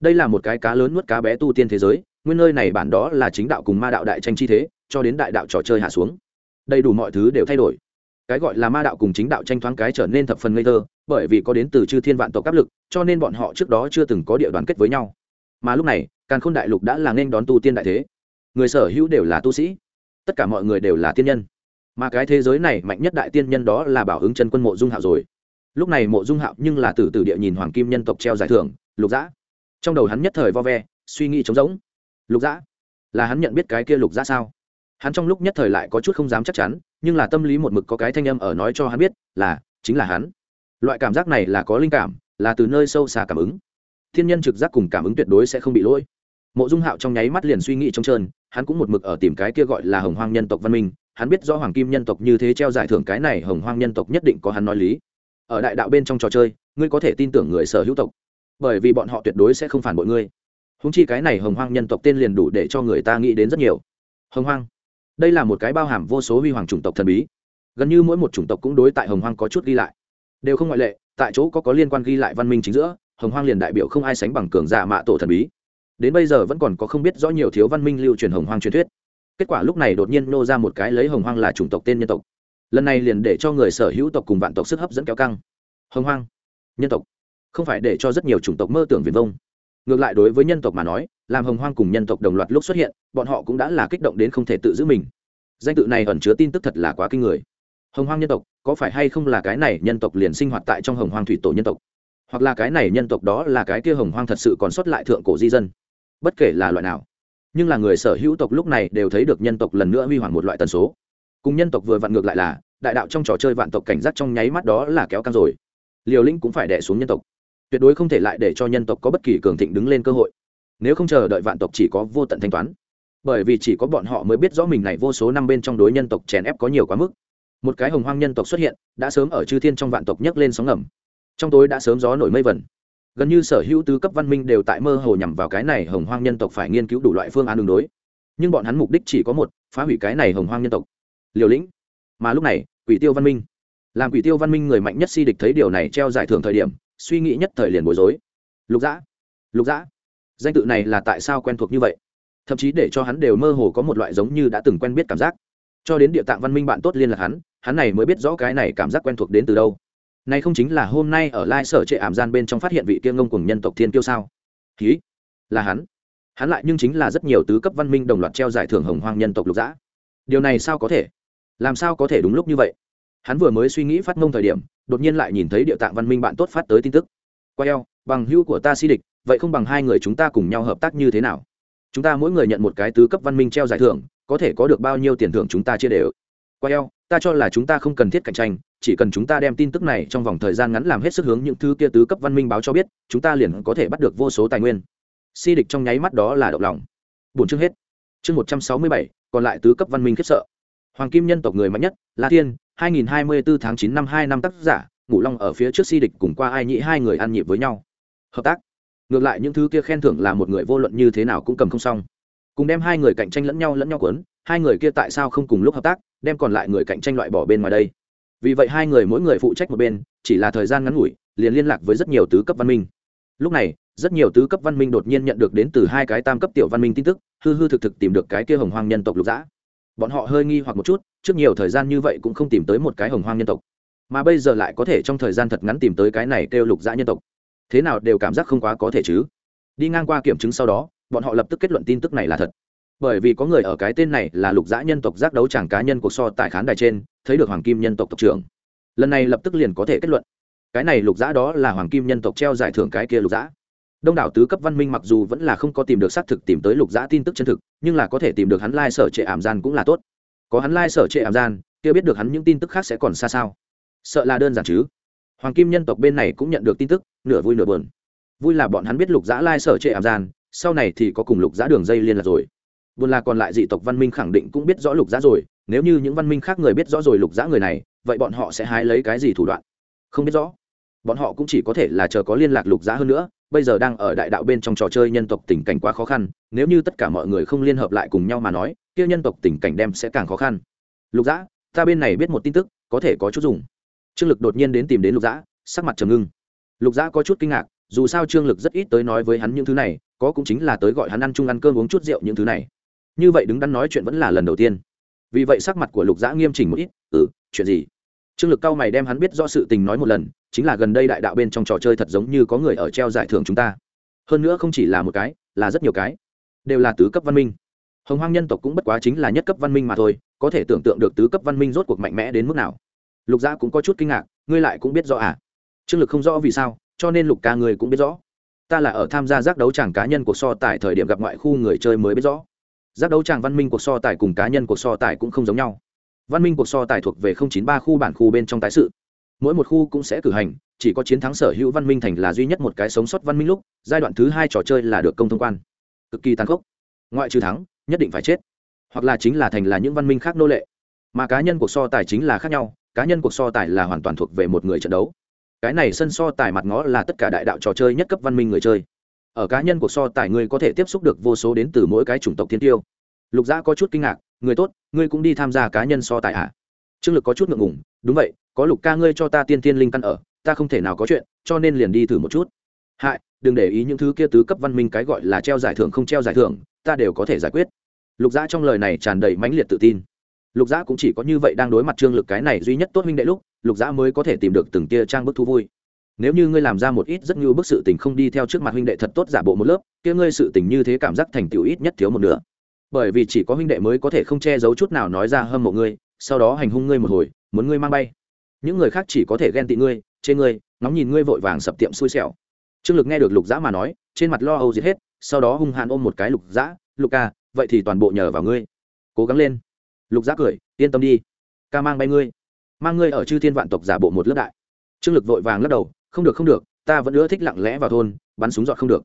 Đây là một cái cá lớn nuốt cá bé tu tiên thế giới, nguyên nơi này bản đó là chính đạo cùng ma đạo đại tranh chi thế, cho đến đại đạo trò chơi hạ xuống. Đầy đủ mọi thứ đều thay đổi cái gọi là ma đạo cùng chính đạo tranh thoáng cái trở nên thập phần ngây thơ, bởi vì có đến từ chư thiên vạn tộc áp lực, cho nên bọn họ trước đó chưa từng có địa đoàn kết với nhau. Mà lúc này, càn khôn đại lục đã là nên đón tu tiên đại thế. Người sở hữu đều là tu sĩ, tất cả mọi người đều là tiên nhân. Mà cái thế giới này mạnh nhất đại tiên nhân đó là bảo ứng chân quân mộ dung hạo rồi. Lúc này mộ dung hạo nhưng là từ từ địa nhìn hoàng kim nhân tộc treo giải thưởng, lục dã. Trong đầu hắn nhất thời vo ve, suy nghĩ trống rỗng. Lục dã? Là hắn nhận biết cái kia lục dã sao? Hắn trong lúc nhất thời lại có chút không dám chắc chắn, nhưng là tâm lý một mực có cái thanh âm ở nói cho hắn biết, là, chính là hắn. Loại cảm giác này là có linh cảm, là từ nơi sâu xa cảm ứng. Thiên nhân trực giác cùng cảm ứng tuyệt đối sẽ không bị lỗi. Mộ dung hạo trong nháy mắt liền suy nghĩ trong trơn, hắn cũng một mực ở tìm cái kia gọi là hồng hoang nhân tộc văn minh, hắn biết do hoàng kim nhân tộc như thế treo giải thưởng cái này hồng hoang nhân tộc nhất định có hắn nói lý. Ở đại đạo bên trong trò chơi, ngươi có thể tin tưởng người sở hữu tộc, bởi vì bọn họ tuyệt đối sẽ không phản bội ngươi. Húng chi cái này hồng hoang nhân tộc tên liền đủ để cho người ta nghĩ đến rất nhiều. Hồng hoang đây là một cái bao hàm vô số huy hoàng chủng tộc thần bí. Gần như mỗi một chủng tộc cũng đối tại hồng hoang có chút ghi lại. Đều không ngoại lệ, tại chỗ có có liên quan ghi lại văn minh chính giữa, hồng hoang liền đại biểu không ai sánh bằng cường giả mạ tổ thần bí. Đến bây giờ vẫn còn có không biết rõ nhiều thiếu văn minh lưu truyền hồng hoang truyền thuyết. Kết quả lúc này đột nhiên nô ra một cái lấy hồng hoang là chủng tộc tên nhân tộc. Lần này liền để cho người sở hữu tộc cùng vạn tộc sức hấp dẫn kéo căng. Hồng hoang, nhân tộc, không phải để cho rất nhiều chủng tộc mơ tưởng viền vông ngược lại đối với nhân tộc mà nói, làm hồng hoang cùng nhân tộc đồng loạt lúc xuất hiện, bọn họ cũng đã là kích động đến không thể tự giữ mình. Danh tự này ẩn chứa tin tức thật là quá kinh người. Hồng hoang nhân tộc, có phải hay không là cái này nhân tộc liền sinh hoạt tại trong hồng hoang thủy tổ nhân tộc? Hoặc là cái này nhân tộc đó là cái kia hồng hoang thật sự còn sót lại thượng cổ di dân? Bất kể là loại nào, nhưng là người sở hữu tộc lúc này đều thấy được nhân tộc lần nữa huy hoàng một loại tần số. Cùng nhân tộc vừa vặn ngược lại là, đại đạo trong trò chơi vạn tộc cảnh giác trong nháy mắt đó là kéo căng rồi. Liều lĩnh cũng phải đẻ xuống nhân tộc tuyệt đối không thể lại để cho nhân tộc có bất kỳ cường thịnh đứng lên cơ hội. Nếu không chờ đợi vạn tộc chỉ có vô tận thanh toán. Bởi vì chỉ có bọn họ mới biết rõ mình này vô số năm bên trong đối nhân tộc chèn ép có nhiều quá mức. Một cái hồng hoang nhân tộc xuất hiện, đã sớm ở chư thiên trong vạn tộc nhấc lên sóng ngầm. Trong tối đã sớm gió nổi mây vẩn gần như sở hữu tứ cấp văn minh đều tại mơ hồ nhằm vào cái này hồng hoang nhân tộc phải nghiên cứu đủ loại phương án đường đối. Nhưng bọn hắn mục đích chỉ có một, phá hủy cái này hồng hoang nhân tộc. Liều lĩnh. Mà lúc này, quỷ tiêu văn minh. Làm quỷ tiêu văn minh người mạnh nhất si địch thấy điều này treo giải thưởng thời điểm suy nghĩ nhất thời liền bối rối. Lục dã lục dã, danh tự này là tại sao quen thuộc như vậy? Thậm chí để cho hắn đều mơ hồ có một loại giống như đã từng quen biết cảm giác. Cho đến địa tạng văn minh bạn tốt liên lạc hắn hắn này mới biết rõ cái này cảm giác quen thuộc đến từ đâu. Này không chính là hôm nay ở lai sở trệ ảm gian bên trong phát hiện vị kia ngông cùng nhân tộc thiên kiêu sao? Ký là hắn. Hắn lại nhưng chính là rất nhiều tứ cấp văn minh đồng loạt treo giải thưởng hồng hoang nhân tộc lục dã. Điều này sao có thể? Làm sao có thể đúng lúc như vậy? Hắn vừa mới suy nghĩ phát mông thời điểm, đột nhiên lại nhìn thấy địa tạng văn minh bạn tốt phát tới tin tức. Qua eo, bằng hữu của ta si địch, vậy không bằng hai người chúng ta cùng nhau hợp tác như thế nào? Chúng ta mỗi người nhận một cái tứ cấp văn minh treo giải thưởng, có thể có được bao nhiêu tiền thưởng chúng ta chia đều? Qua eo, ta cho là chúng ta không cần thiết cạnh tranh, chỉ cần chúng ta đem tin tức này trong vòng thời gian ngắn làm hết sức hướng những thứ kia tứ cấp văn minh báo cho biết, chúng ta liền có thể bắt được vô số tài nguyên. Si địch trong nháy mắt đó là động lòng. Bốn chương hết. Chương một trăm sáu mươi bảy, còn lại tứ cấp văn minh khiếp sợ. Hoàng kim nhân tộc người mạnh nhất, la thiên 2024 tháng 9 năm hai năm tác giả ngũ long ở phía trước si địch cùng qua ai nhị hai người ăn nhịp với nhau. Hợp tác. Ngược lại những thứ kia khen thưởng là một người vô luận như thế nào cũng cầm không xong. Cùng đem hai người cạnh tranh lẫn nhau lẫn nhau cuốn, hai người kia tại sao không cùng lúc hợp tác đem còn lại người cạnh tranh loại bỏ bên ngoài đây. Vì vậy hai người mỗi người phụ trách một bên chỉ là thời gian ngắn ngủi liền liên lạc với rất nhiều tứ cấp văn minh. Lúc này rất nhiều tứ cấp văn minh đột nhiên nhận được đến từ hai cái tam cấp tiểu văn minh tin tức hư hư thực thực tìm được cái kia hồng hoang nhân tộc lục dã bọn họ hơi nghi hoặc một chút, trước nhiều thời gian như vậy cũng không tìm tới một cái hồng hoang nhân tộc. Mà bây giờ lại có thể trong thời gian thật ngắn tìm tới cái này kêu lục dã nhân tộc. Thế nào đều cảm giác không quá có thể chứ. Đi ngang qua kiểm chứng sau đó, bọn họ lập tức kết luận tin tức này là thật. Bởi vì có người ở cái tên này là lục dã nhân tộc giác đấu chẳng cá nhân cuộc so tại khán đài trên, thấy được hoàng kim nhân tộc tộc trưởng. Lần này lập tức liền có thể kết luận. Cái này lục dã đó là hoàng kim nhân tộc treo giải thưởng cái kia lục dã đông đảo tứ cấp văn minh mặc dù vẫn là không có tìm được xác thực tìm tới lục giã tin tức chân thực, nhưng là có thể tìm được hắn lai、like、sở trệ ảm gian cũng là tốt. Có hắn lai、like、sở trệ ảm gian, kia biết được hắn những tin tức khác sẽ còn xa sao? Sợ là đơn giản chứ. Hoàng kim nhân tộc bên này cũng nhận được tin tức, nửa vui nửa buồn. Vui là bọn hắn biết lục giã lai、like、sở trệ ảm gian, sau này thì có cùng lục giã đường dây liên lạc rồi. Buồn là còn lại dị tộc văn minh khẳng định cũng biết rõ lục giã rồi, nếu như những văn minh khác người biết rõ rồi lục giã người này, vậy bọn họ sẽ hái lấy cái gì thủ đoạn? Không biết rõ. Bọn họ cũng chỉ có thể là chờ có liên lạc lục giã hơn nữa bây giờ đang ở đại đạo bên trong trò chơi nhân tộc tình cảnh quá khó khăn, nếu như tất cả mọi người không liên hợp lại cùng nhau mà nói, kia nhân tộc tình cảnh đem sẽ càng khó khăn. Lục dã, ta bên này biết một tin tức, có thể có chút dùng. Trương lực đột nhiên đến tìm đến lục dã, sắc mặt trầm ngưng. Lục dã có chút kinh ngạc, dù sao trương lực rất ít tới nói với hắn những thứ này, có cũng chính là tới gọi hắn ăn chung ăn cơm uống chút rượu những thứ này. Như vậy đứng đắn nói chuyện vẫn là lần đầu tiên. Vì vậy sắc mặt của lục dã nghiêm chỉnh một ít ừ chuyện gì? Trương lực cao mày đem hắn biết do sự tình nói một lần, chính là gần đây đại đạo bên trong trò chơi thật giống như có người ở treo giải thưởng chúng ta. Hơn nữa không chỉ là một cái, là rất nhiều cái. Đều là tứ cấp văn minh. Hồng hoang nhân tộc cũng bất quá chính là nhất cấp văn minh mà thôi, có thể tưởng tượng được tứ cấp văn minh rốt cuộc mạnh mẽ đến mức nào. Lục gia cũng có chút kinh ngạc, ngươi lại cũng biết rõ à? Trương lực không rõ vì sao, cho nên lục ca ngươi cũng biết rõ. Ta là ở tham gia giác đấu tràng cá nhân cuộc so tài thời điểm gặp ngoại khu người chơi mới biết rõ. Giác đấu tràng văn minh cuộc so tài cùng cá nhân cuộc so tài cũng không giống nhau văn minh cuộc so tài thuộc về chín ba khu bản khu bên trong tái sự. Mỗi một khu cũng sẽ cử hành, chỉ có chiến thắng sở hữu văn minh thành là duy nhất một cái sống sót văn minh lúc, giai đoạn thứ hai trò chơi là được công thông quan. Cực kỳ tàn khốc. Ngoại trừ thắng, nhất định phải chết. Hoặc là chính là thành là những văn minh khác nô lệ. Mà cá nhân cuộc so tài chính là khác nhau, cá nhân cuộc so tài là hoàn toàn thuộc về một người trận đấu. Cái này sân so tài mặt ngõ là tất cả đại đạo trò chơi nhất cấp văn minh người chơi. Ở cá nhân cuộc so tài người có thể tiếp xúc được vô số đến từ mỗi cái chủng tộc thiên tiêu. Lục Giã có chút kinh ngạc người tốt, ngươi cũng đi tham gia cá nhân so tài à trương lực có chút ngượng ngùng, đúng vậy, có lục ca ngươi cho ta tiên tiên linh căn ở, ta không thể nào có chuyện, cho nên liền đi thử một chút. Hại, đừng để ý những thứ kia tứ cấp văn minh cái gọi là treo giải thưởng không treo giải thưởng, ta đều có thể giải quyết. Lục giã trong lời này tràn đầy mãnh liệt tự tin. Lục giã cũng chỉ có như vậy đang đối mặt trương lực cái này duy nhất tốt minh đệ lúc, lục giã mới có thể tìm được từng tia trang bức thu vui. Nếu như ngươi làm ra một ít rất như bức sự tình không đi theo trước mặt huynh đệ thật tốt giả bộ một lớp, kia ngươi sự tình như thế cảm giác thành tựu ít nhất thiếu một nửa bởi vì chỉ có huynh đệ mới có thể không che giấu chút nào nói ra hâm mộ ngươi, sau đó hành hung ngươi một hồi, muốn ngươi mang bay. Những người khác chỉ có thể ghen tị ngươi, chê ngươi, ngóng nhìn ngươi vội vàng sập tiệm xui xẻo. Trương lực nghe được lục dã mà nói, trên mặt lo âu giết hết, sau đó hung hàn ôm một cái lục dã, lục ca, vậy thì toàn bộ nhờ vào ngươi. Cố gắng lên. Lục dã cười, yên tâm đi, ca mang bay ngươi, mang ngươi ở chư thiên vạn tộc giả bộ một lớp đại. Trương lực vội vàng lắc đầu, không được không được, ta vẫn ưa thích lặng lẽ vào thôn, bắn súng dọn không được.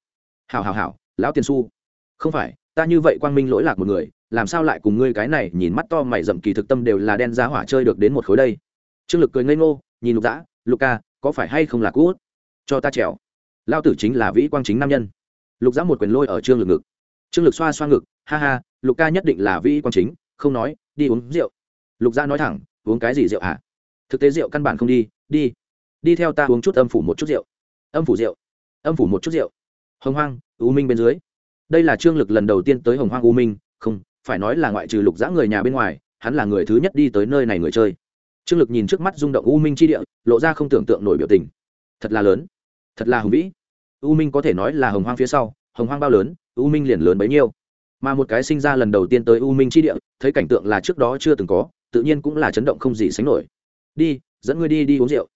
Hào hào hào lão tiền su. Không phải ta như vậy quang minh lỗi lạc một người, làm sao lại cùng ngươi cái này nhìn mắt to mày rậm kỳ thực tâm đều là đen giá hỏa chơi được đến một khối đây? Trương lực cười ngây ngô, nhìn lục dã, lục ca, có phải hay không là cú cho ta trèo. Lao tử chính là vĩ quang chính nam nhân. Lục dã một quyền lôi ở trương lực ngực. Trương lực xoa xoa ngực, ha ha, lục ca nhất định là vĩ quang chính, không nói, đi uống rượu. Lục dã nói thẳng, uống cái gì rượu hả? Thực tế rượu căn bản không đi đi đi theo ta uống chút âm phủ một chút rượu. Âm phủ rượu, âm phủ một chút rượu. Hồng hoang ưu minh bên dưới đây là trương lực lần đầu tiên tới hồng hoang u minh, không, phải nói là ngoại trừ lục dã người nhà bên ngoài, hắn là người thứ nhất đi tới nơi này người chơi. Trương lực nhìn trước mắt rung động u minh chi địa, lộ ra không tưởng tượng nổi biểu tình. Thật là lớn. Thật là hùng vĩ. U minh có thể nói là hồng hoang phía sau, hồng hoang bao lớn, u minh liền lớn bấy nhiêu. Mà một cái sinh ra lần đầu tiên tới u minh chi địa, thấy cảnh tượng là trước đó chưa từng có, tự nhiên cũng là chấn động không gì sánh nổi. Đi, dẫn ngươi đi đi uống rượu.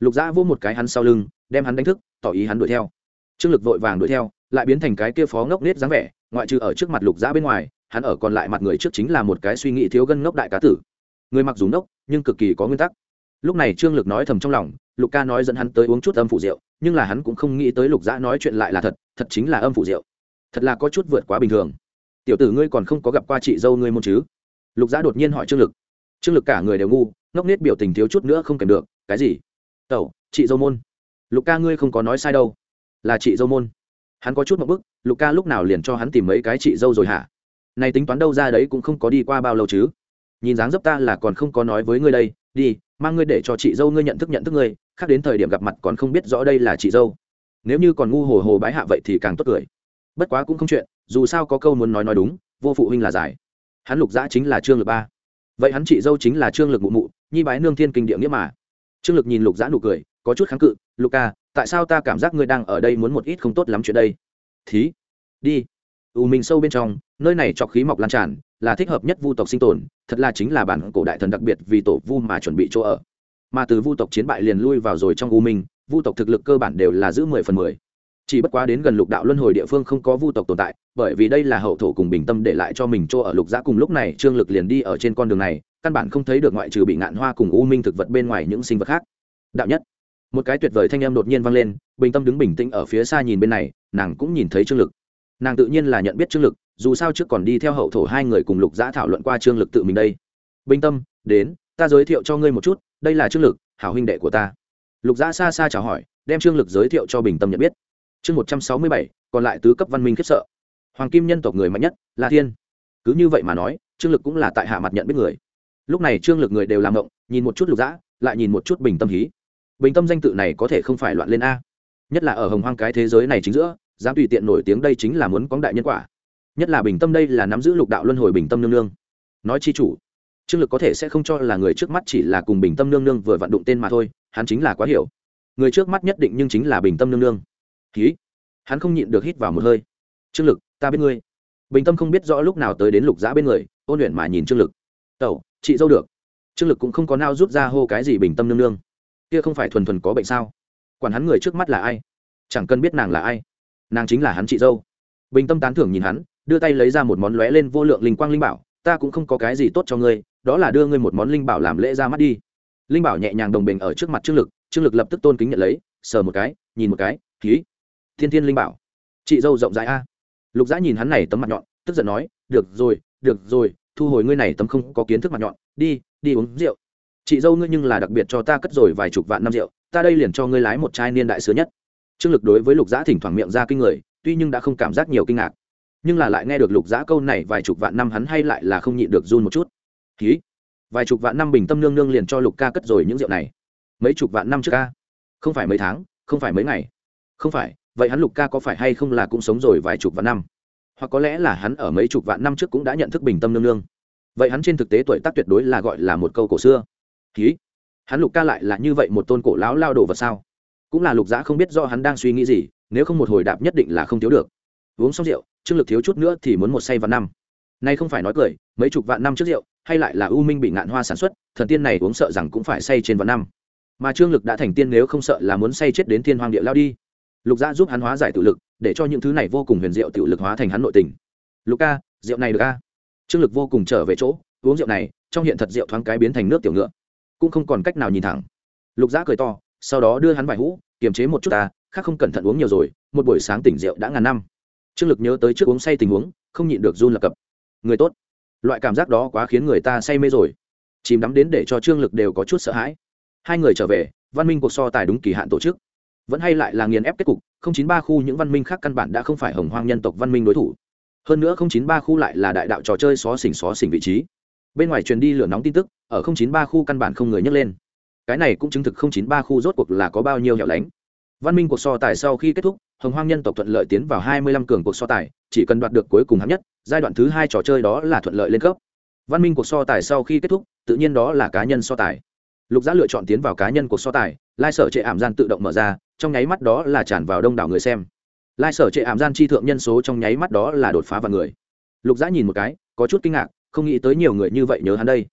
Lục dã vỗ một cái hắn sau lưng, đem hắn đánh thức, tỏ ý hắn đuổi theo trương lực vội vàng đuổi theo, lại biến thành cái kia phó ngốc nết dáng vẻ, ngoại trừ ở trước mặt lục giã bên ngoài, hắn ở còn lại mặt người trước chính là một cái suy nghĩ thiếu gân ngốc đại cá tử. Người mặc dù ngốc, nhưng cực kỳ có nguyên tắc. Lúc này trương lực nói thầm trong lòng, lục ca nói dẫn hắn tới uống chút âm phủ rượu, nhưng là hắn cũng không nghĩ tới lục giã nói chuyện lại là thật thật chính là âm phủ rượu. Thật là có chút vượt quá bình thường. Tiểu tử ngươi còn không có gặp qua chị dâu ngươi môn chứ? Lục giã đột nhiên hỏi trương lực. Trương lực cả người đều ngu, ngốc nết biểu tình thiếu chút nữa không kèm được, cái gì? Tẩu, chị dâu môn. Lục ca ngươi không có nói sai đâu là chị dâu môn. Hắn có chút một bức, lục ca lúc nào liền cho hắn tìm mấy cái chị dâu rồi hả? Này tính toán đâu ra đấy cũng không có đi qua bao lâu chứ? Nhìn dáng dấp ta là còn không có nói với ngươi đây, đi, mang ngươi để cho chị dâu ngươi nhận thức nhận thức ngươi, khác đến thời điểm gặp mặt còn không biết rõ đây là chị dâu. Nếu như còn ngu hồ hồ bái hạ vậy thì càng tốt cười. Bất quá cũng không chuyện, dù sao có câu muốn nói nói đúng, vô phụ huynh là giải. Hắn lục giã chính là trương lực ba. Vậy hắn chị dâu chính là trương lực mụ mụ, nhi bái nương thiên kinh địa nghĩa mà. Trương lực nhìn lục giã nụ cười, có chút kháng cự, lục ca tại sao ta cảm giác ngươi đang ở đây muốn một ít không tốt lắm chuyện đây? Thí, đi. U mình sâu bên trong, nơi này trọc khí mọc lan tràn, là thích hợp nhất vu tộc sinh tồn, thật là chính là bản cổ đại thần đặc biệt vì tổ vu mà chuẩn bị chỗ ở. Mà từ vu tộc chiến bại liền lui vào rồi trong u minh, vu tộc thực lực cơ bản đều là giữ mười phần mười. Chỉ bất quá đến gần lục đạo luân hồi địa phương không có vu tộc tồn tại, bởi vì đây là hậu thổ cùng bình tâm để lại cho mình chỗ ở lục giã cùng lúc này trương lực liền đi ở trên con đường này, căn bản không thấy được ngoại trừ bị ngạn hoa cùng u minh thực vật bên ngoài những sinh vật khác. Đạo nhất một cái tuyệt vời thanh em đột nhiên vang lên, bình tâm đứng bình tĩnh ở phía xa nhìn bên này, nàng cũng nhìn thấy trương lực. Nàng tự nhiên là nhận biết trương lực, dù sao trước còn đi theo hậu thổ hai người cùng lục giã thảo luận qua trương lực tự mình đây. Bình tâm, đến, ta giới thiệu cho ngươi một chút, đây là trương lực, hảo huynh đệ của ta. Lục giã xa xa chào hỏi, đem trương lực giới thiệu cho bình tâm nhận biết. Chương một trăm sáu mươi bảy, còn lại tứ cấp văn minh khiếp sợ. Hoàng kim nhân tộc người mạnh nhất, là thiên. Cứ như vậy mà nói, trương lực cũng là tại hạ mặt nhận biết người. Lúc này trương lực người đều làm động nhìn một chút lục giã, lại nhìn một chút bình tâm hí bình tâm danh tự này có thể không phải loạn lên a. Nhất là ở hồng hoang cái thế giới này chính giữa, dám tùy tiện nổi tiếng đây chính là muốn cóng đại nhân quả. Nhất là bình tâm đây là nắm giữ lục đạo luân hồi bình tâm nương nương. Nói chi chủ trương lực có thể sẽ không cho là người trước mắt chỉ là cùng bình tâm nương nương vừa vận đụng tên mà thôi, hắn chính là quá hiểu. Người trước mắt nhất định nhưng chính là bình tâm nương nương. Ký hắn không nhịn được hít vào một hơi. Trương lực, ta biết ngươi. Bình tâm không biết rõ lúc nào tới đến lục giã bên người, ôn luyện mà nhìn trương lực. Tẩu, chị dâu được. Trương lực cũng không có nao rút ra hô cái gì bình tâm nương nương kia không phải thuần thuần có bệnh sao? Quản hắn người trước mắt là ai? Chẳng cần biết nàng là ai. Nàng chính là hắn chị dâu. Bình tâm tán thưởng nhìn hắn, đưa tay lấy ra một món lóe lên vô lượng linh quang linh bảo, ta cũng không có cái gì tốt cho ngươi, đó là đưa ngươi một món linh bảo làm lễ ra mắt đi. Linh bảo nhẹ nhàng đồng bình ở trước mặt trương lực trương lực lập tức tôn kính nhận lấy, sờ một cái, nhìn một cái, ký. Thiên thiên linh bảo. Chị dâu rộng rãi a. Lục Dã nhìn hắn này tấm mặt nhọn, tức giận nói, được rồi được rồi, thu hồi ngươi này tấm không có kiến thức mặt nhọn, đi đi uống rượu chị dâu ngươi nhưng là đặc biệt cho ta cất rồi vài chục vạn năm rượu, ta đây liền cho ngươi lái một chai niên đại sứa nhất. Trương lực đối với lục giã thỉnh thoảng miệng ra kinh người, tuy nhưng đã không cảm giác nhiều kinh ngạc, nhưng là lại nghe được lục giã câu này vài chục vạn năm hắn hay lại là không nhịn được run một chút. Ký vài chục vạn năm bình tâm nương nương liền cho lục ca cất rồi những rượu này. Mấy chục vạn năm trước ca. Không phải mấy tháng, không phải mấy ngày. Không phải, vậy hắn lục ca có phải hay không là cũng sống rồi vài chục vạn năm? Hoặc có lẽ là hắn ở mấy chục vạn năm trước cũng đã nhận thức bình tâm nương nương. Vậy hắn trên thực tế tuổi tác tuyệt đối là gọi là một câu cổ xưa ký hắn lục ca lại là như vậy một tôn cổ lão lao đồ vật sao? Cũng là lục giã không biết do hắn đang suy nghĩ gì, nếu không một hồi đạp nhất định là không thiếu được. Uống xong rượu, trương lực thiếu chút nữa thì muốn một say vạn năm. Nay không phải nói cười, mấy chục vạn năm trước rượu, hay lại là ưu minh bị ngạn hoa sản xuất, thần tiên này uống sợ rằng cũng phải say trên vạn năm. Mà trương lực đã thành tiên nếu không sợ là muốn say chết đến thiên hoàng địa lao đi. Lục gia giúp hắn hóa giải tự lực, để cho những thứ này vô cùng huyền diệu tự lực hóa thành hắn nội tình. Lục ca, rượu này được ca trương lực vô cùng trở về chỗ, uống rượu này, trong hiện thật rượu thoáng cái biến thành nước tiểu ngựa cũng không còn cách nào nhìn thẳng. Lục giã cười to, sau đó đưa hắn vài hũ, kiềm chế một chút ta, khác không cẩn thận uống nhiều rồi, một buổi sáng tỉnh rượu đã ngàn năm. Trương lực nhớ tới trước uống say tình huống, không nhịn được run lập cập. Người tốt. Loại cảm giác đó quá khiến người ta say mê rồi. Chìm đắm đến để cho trương lực đều có chút sợ hãi. Hai người trở về, văn minh cuộc so tài đúng kỳ hạn tổ chức. Vẫn hay lại là nghiền ép kết cục, không chín ba khu những văn minh khác căn bản đã không phải hồng hoang nhân tộc văn minh đối thủ. Hơn nữa không chín ba khu lại là đại đạo trò chơi xó xỉnh xó xỉnh vị trí bên ngoài truyền đi lửa nóng tin tức, ở không chín ba khu căn bản không người nhấc lên. Cái này cũng chứng thực không chín ba khu rốt cuộc là có bao nhiêu hẻo lánh. Văn minh cuộc so tài sau khi kết thúc, hồng hoang nhân tộc thuận lợi tiến vào hai mươi lăm cường cuộc so tài, chỉ cần đoạt được cuối cùng hạng nhất, giai đoạn thứ hai trò chơi đó là thuận lợi lên cấp. Văn minh cuộc so tài sau khi kết thúc, tự nhiên đó là cá nhân so tài. Lục giá lựa chọn tiến vào cá nhân cuộc so tài, lai sở trệ ảm gian tự động mở ra, trong nháy mắt đó là tràn vào đông đảo người xem. Lai sở trệ ảm gian chi thượng nhân số trong nháy mắt đó là đột phá vào người. Lục giã nhìn một cái, có chút kinh ngạc không nghĩ tới nhiều người như vậy nhớ hắn đây.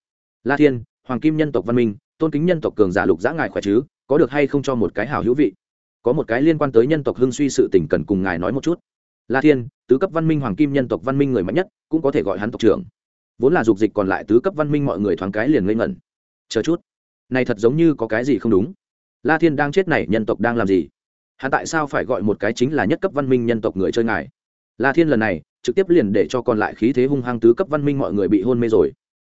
La thiên, hoàng kim nhân tộc văn minh, tôn kính nhân tộc cường giả lục giã ngài khỏe chứ, có được hay không cho một cái hào hữu vị? Có một cái liên quan tới nhân tộc hưng suy sự tình cần cùng ngài nói một chút. La thiên, tứ cấp văn minh hoàng kim nhân tộc văn minh người mạnh nhất, cũng có thể gọi hắn tộc trưởng. Vốn là dục dịch còn lại tứ cấp văn minh mọi người thoáng cái liền ngây ngẩn. Chờ chút. Này thật giống như có cái gì không đúng. La thiên đang chết này nhân tộc đang làm gì? Hắn tại sao phải gọi một cái chính là nhất cấp văn minh nhân tộc người chơi ngài? La thiên lần này trực tiếp liền để cho còn lại khí thế hung hăng tứ cấp văn minh mọi người bị hôn mê rồi.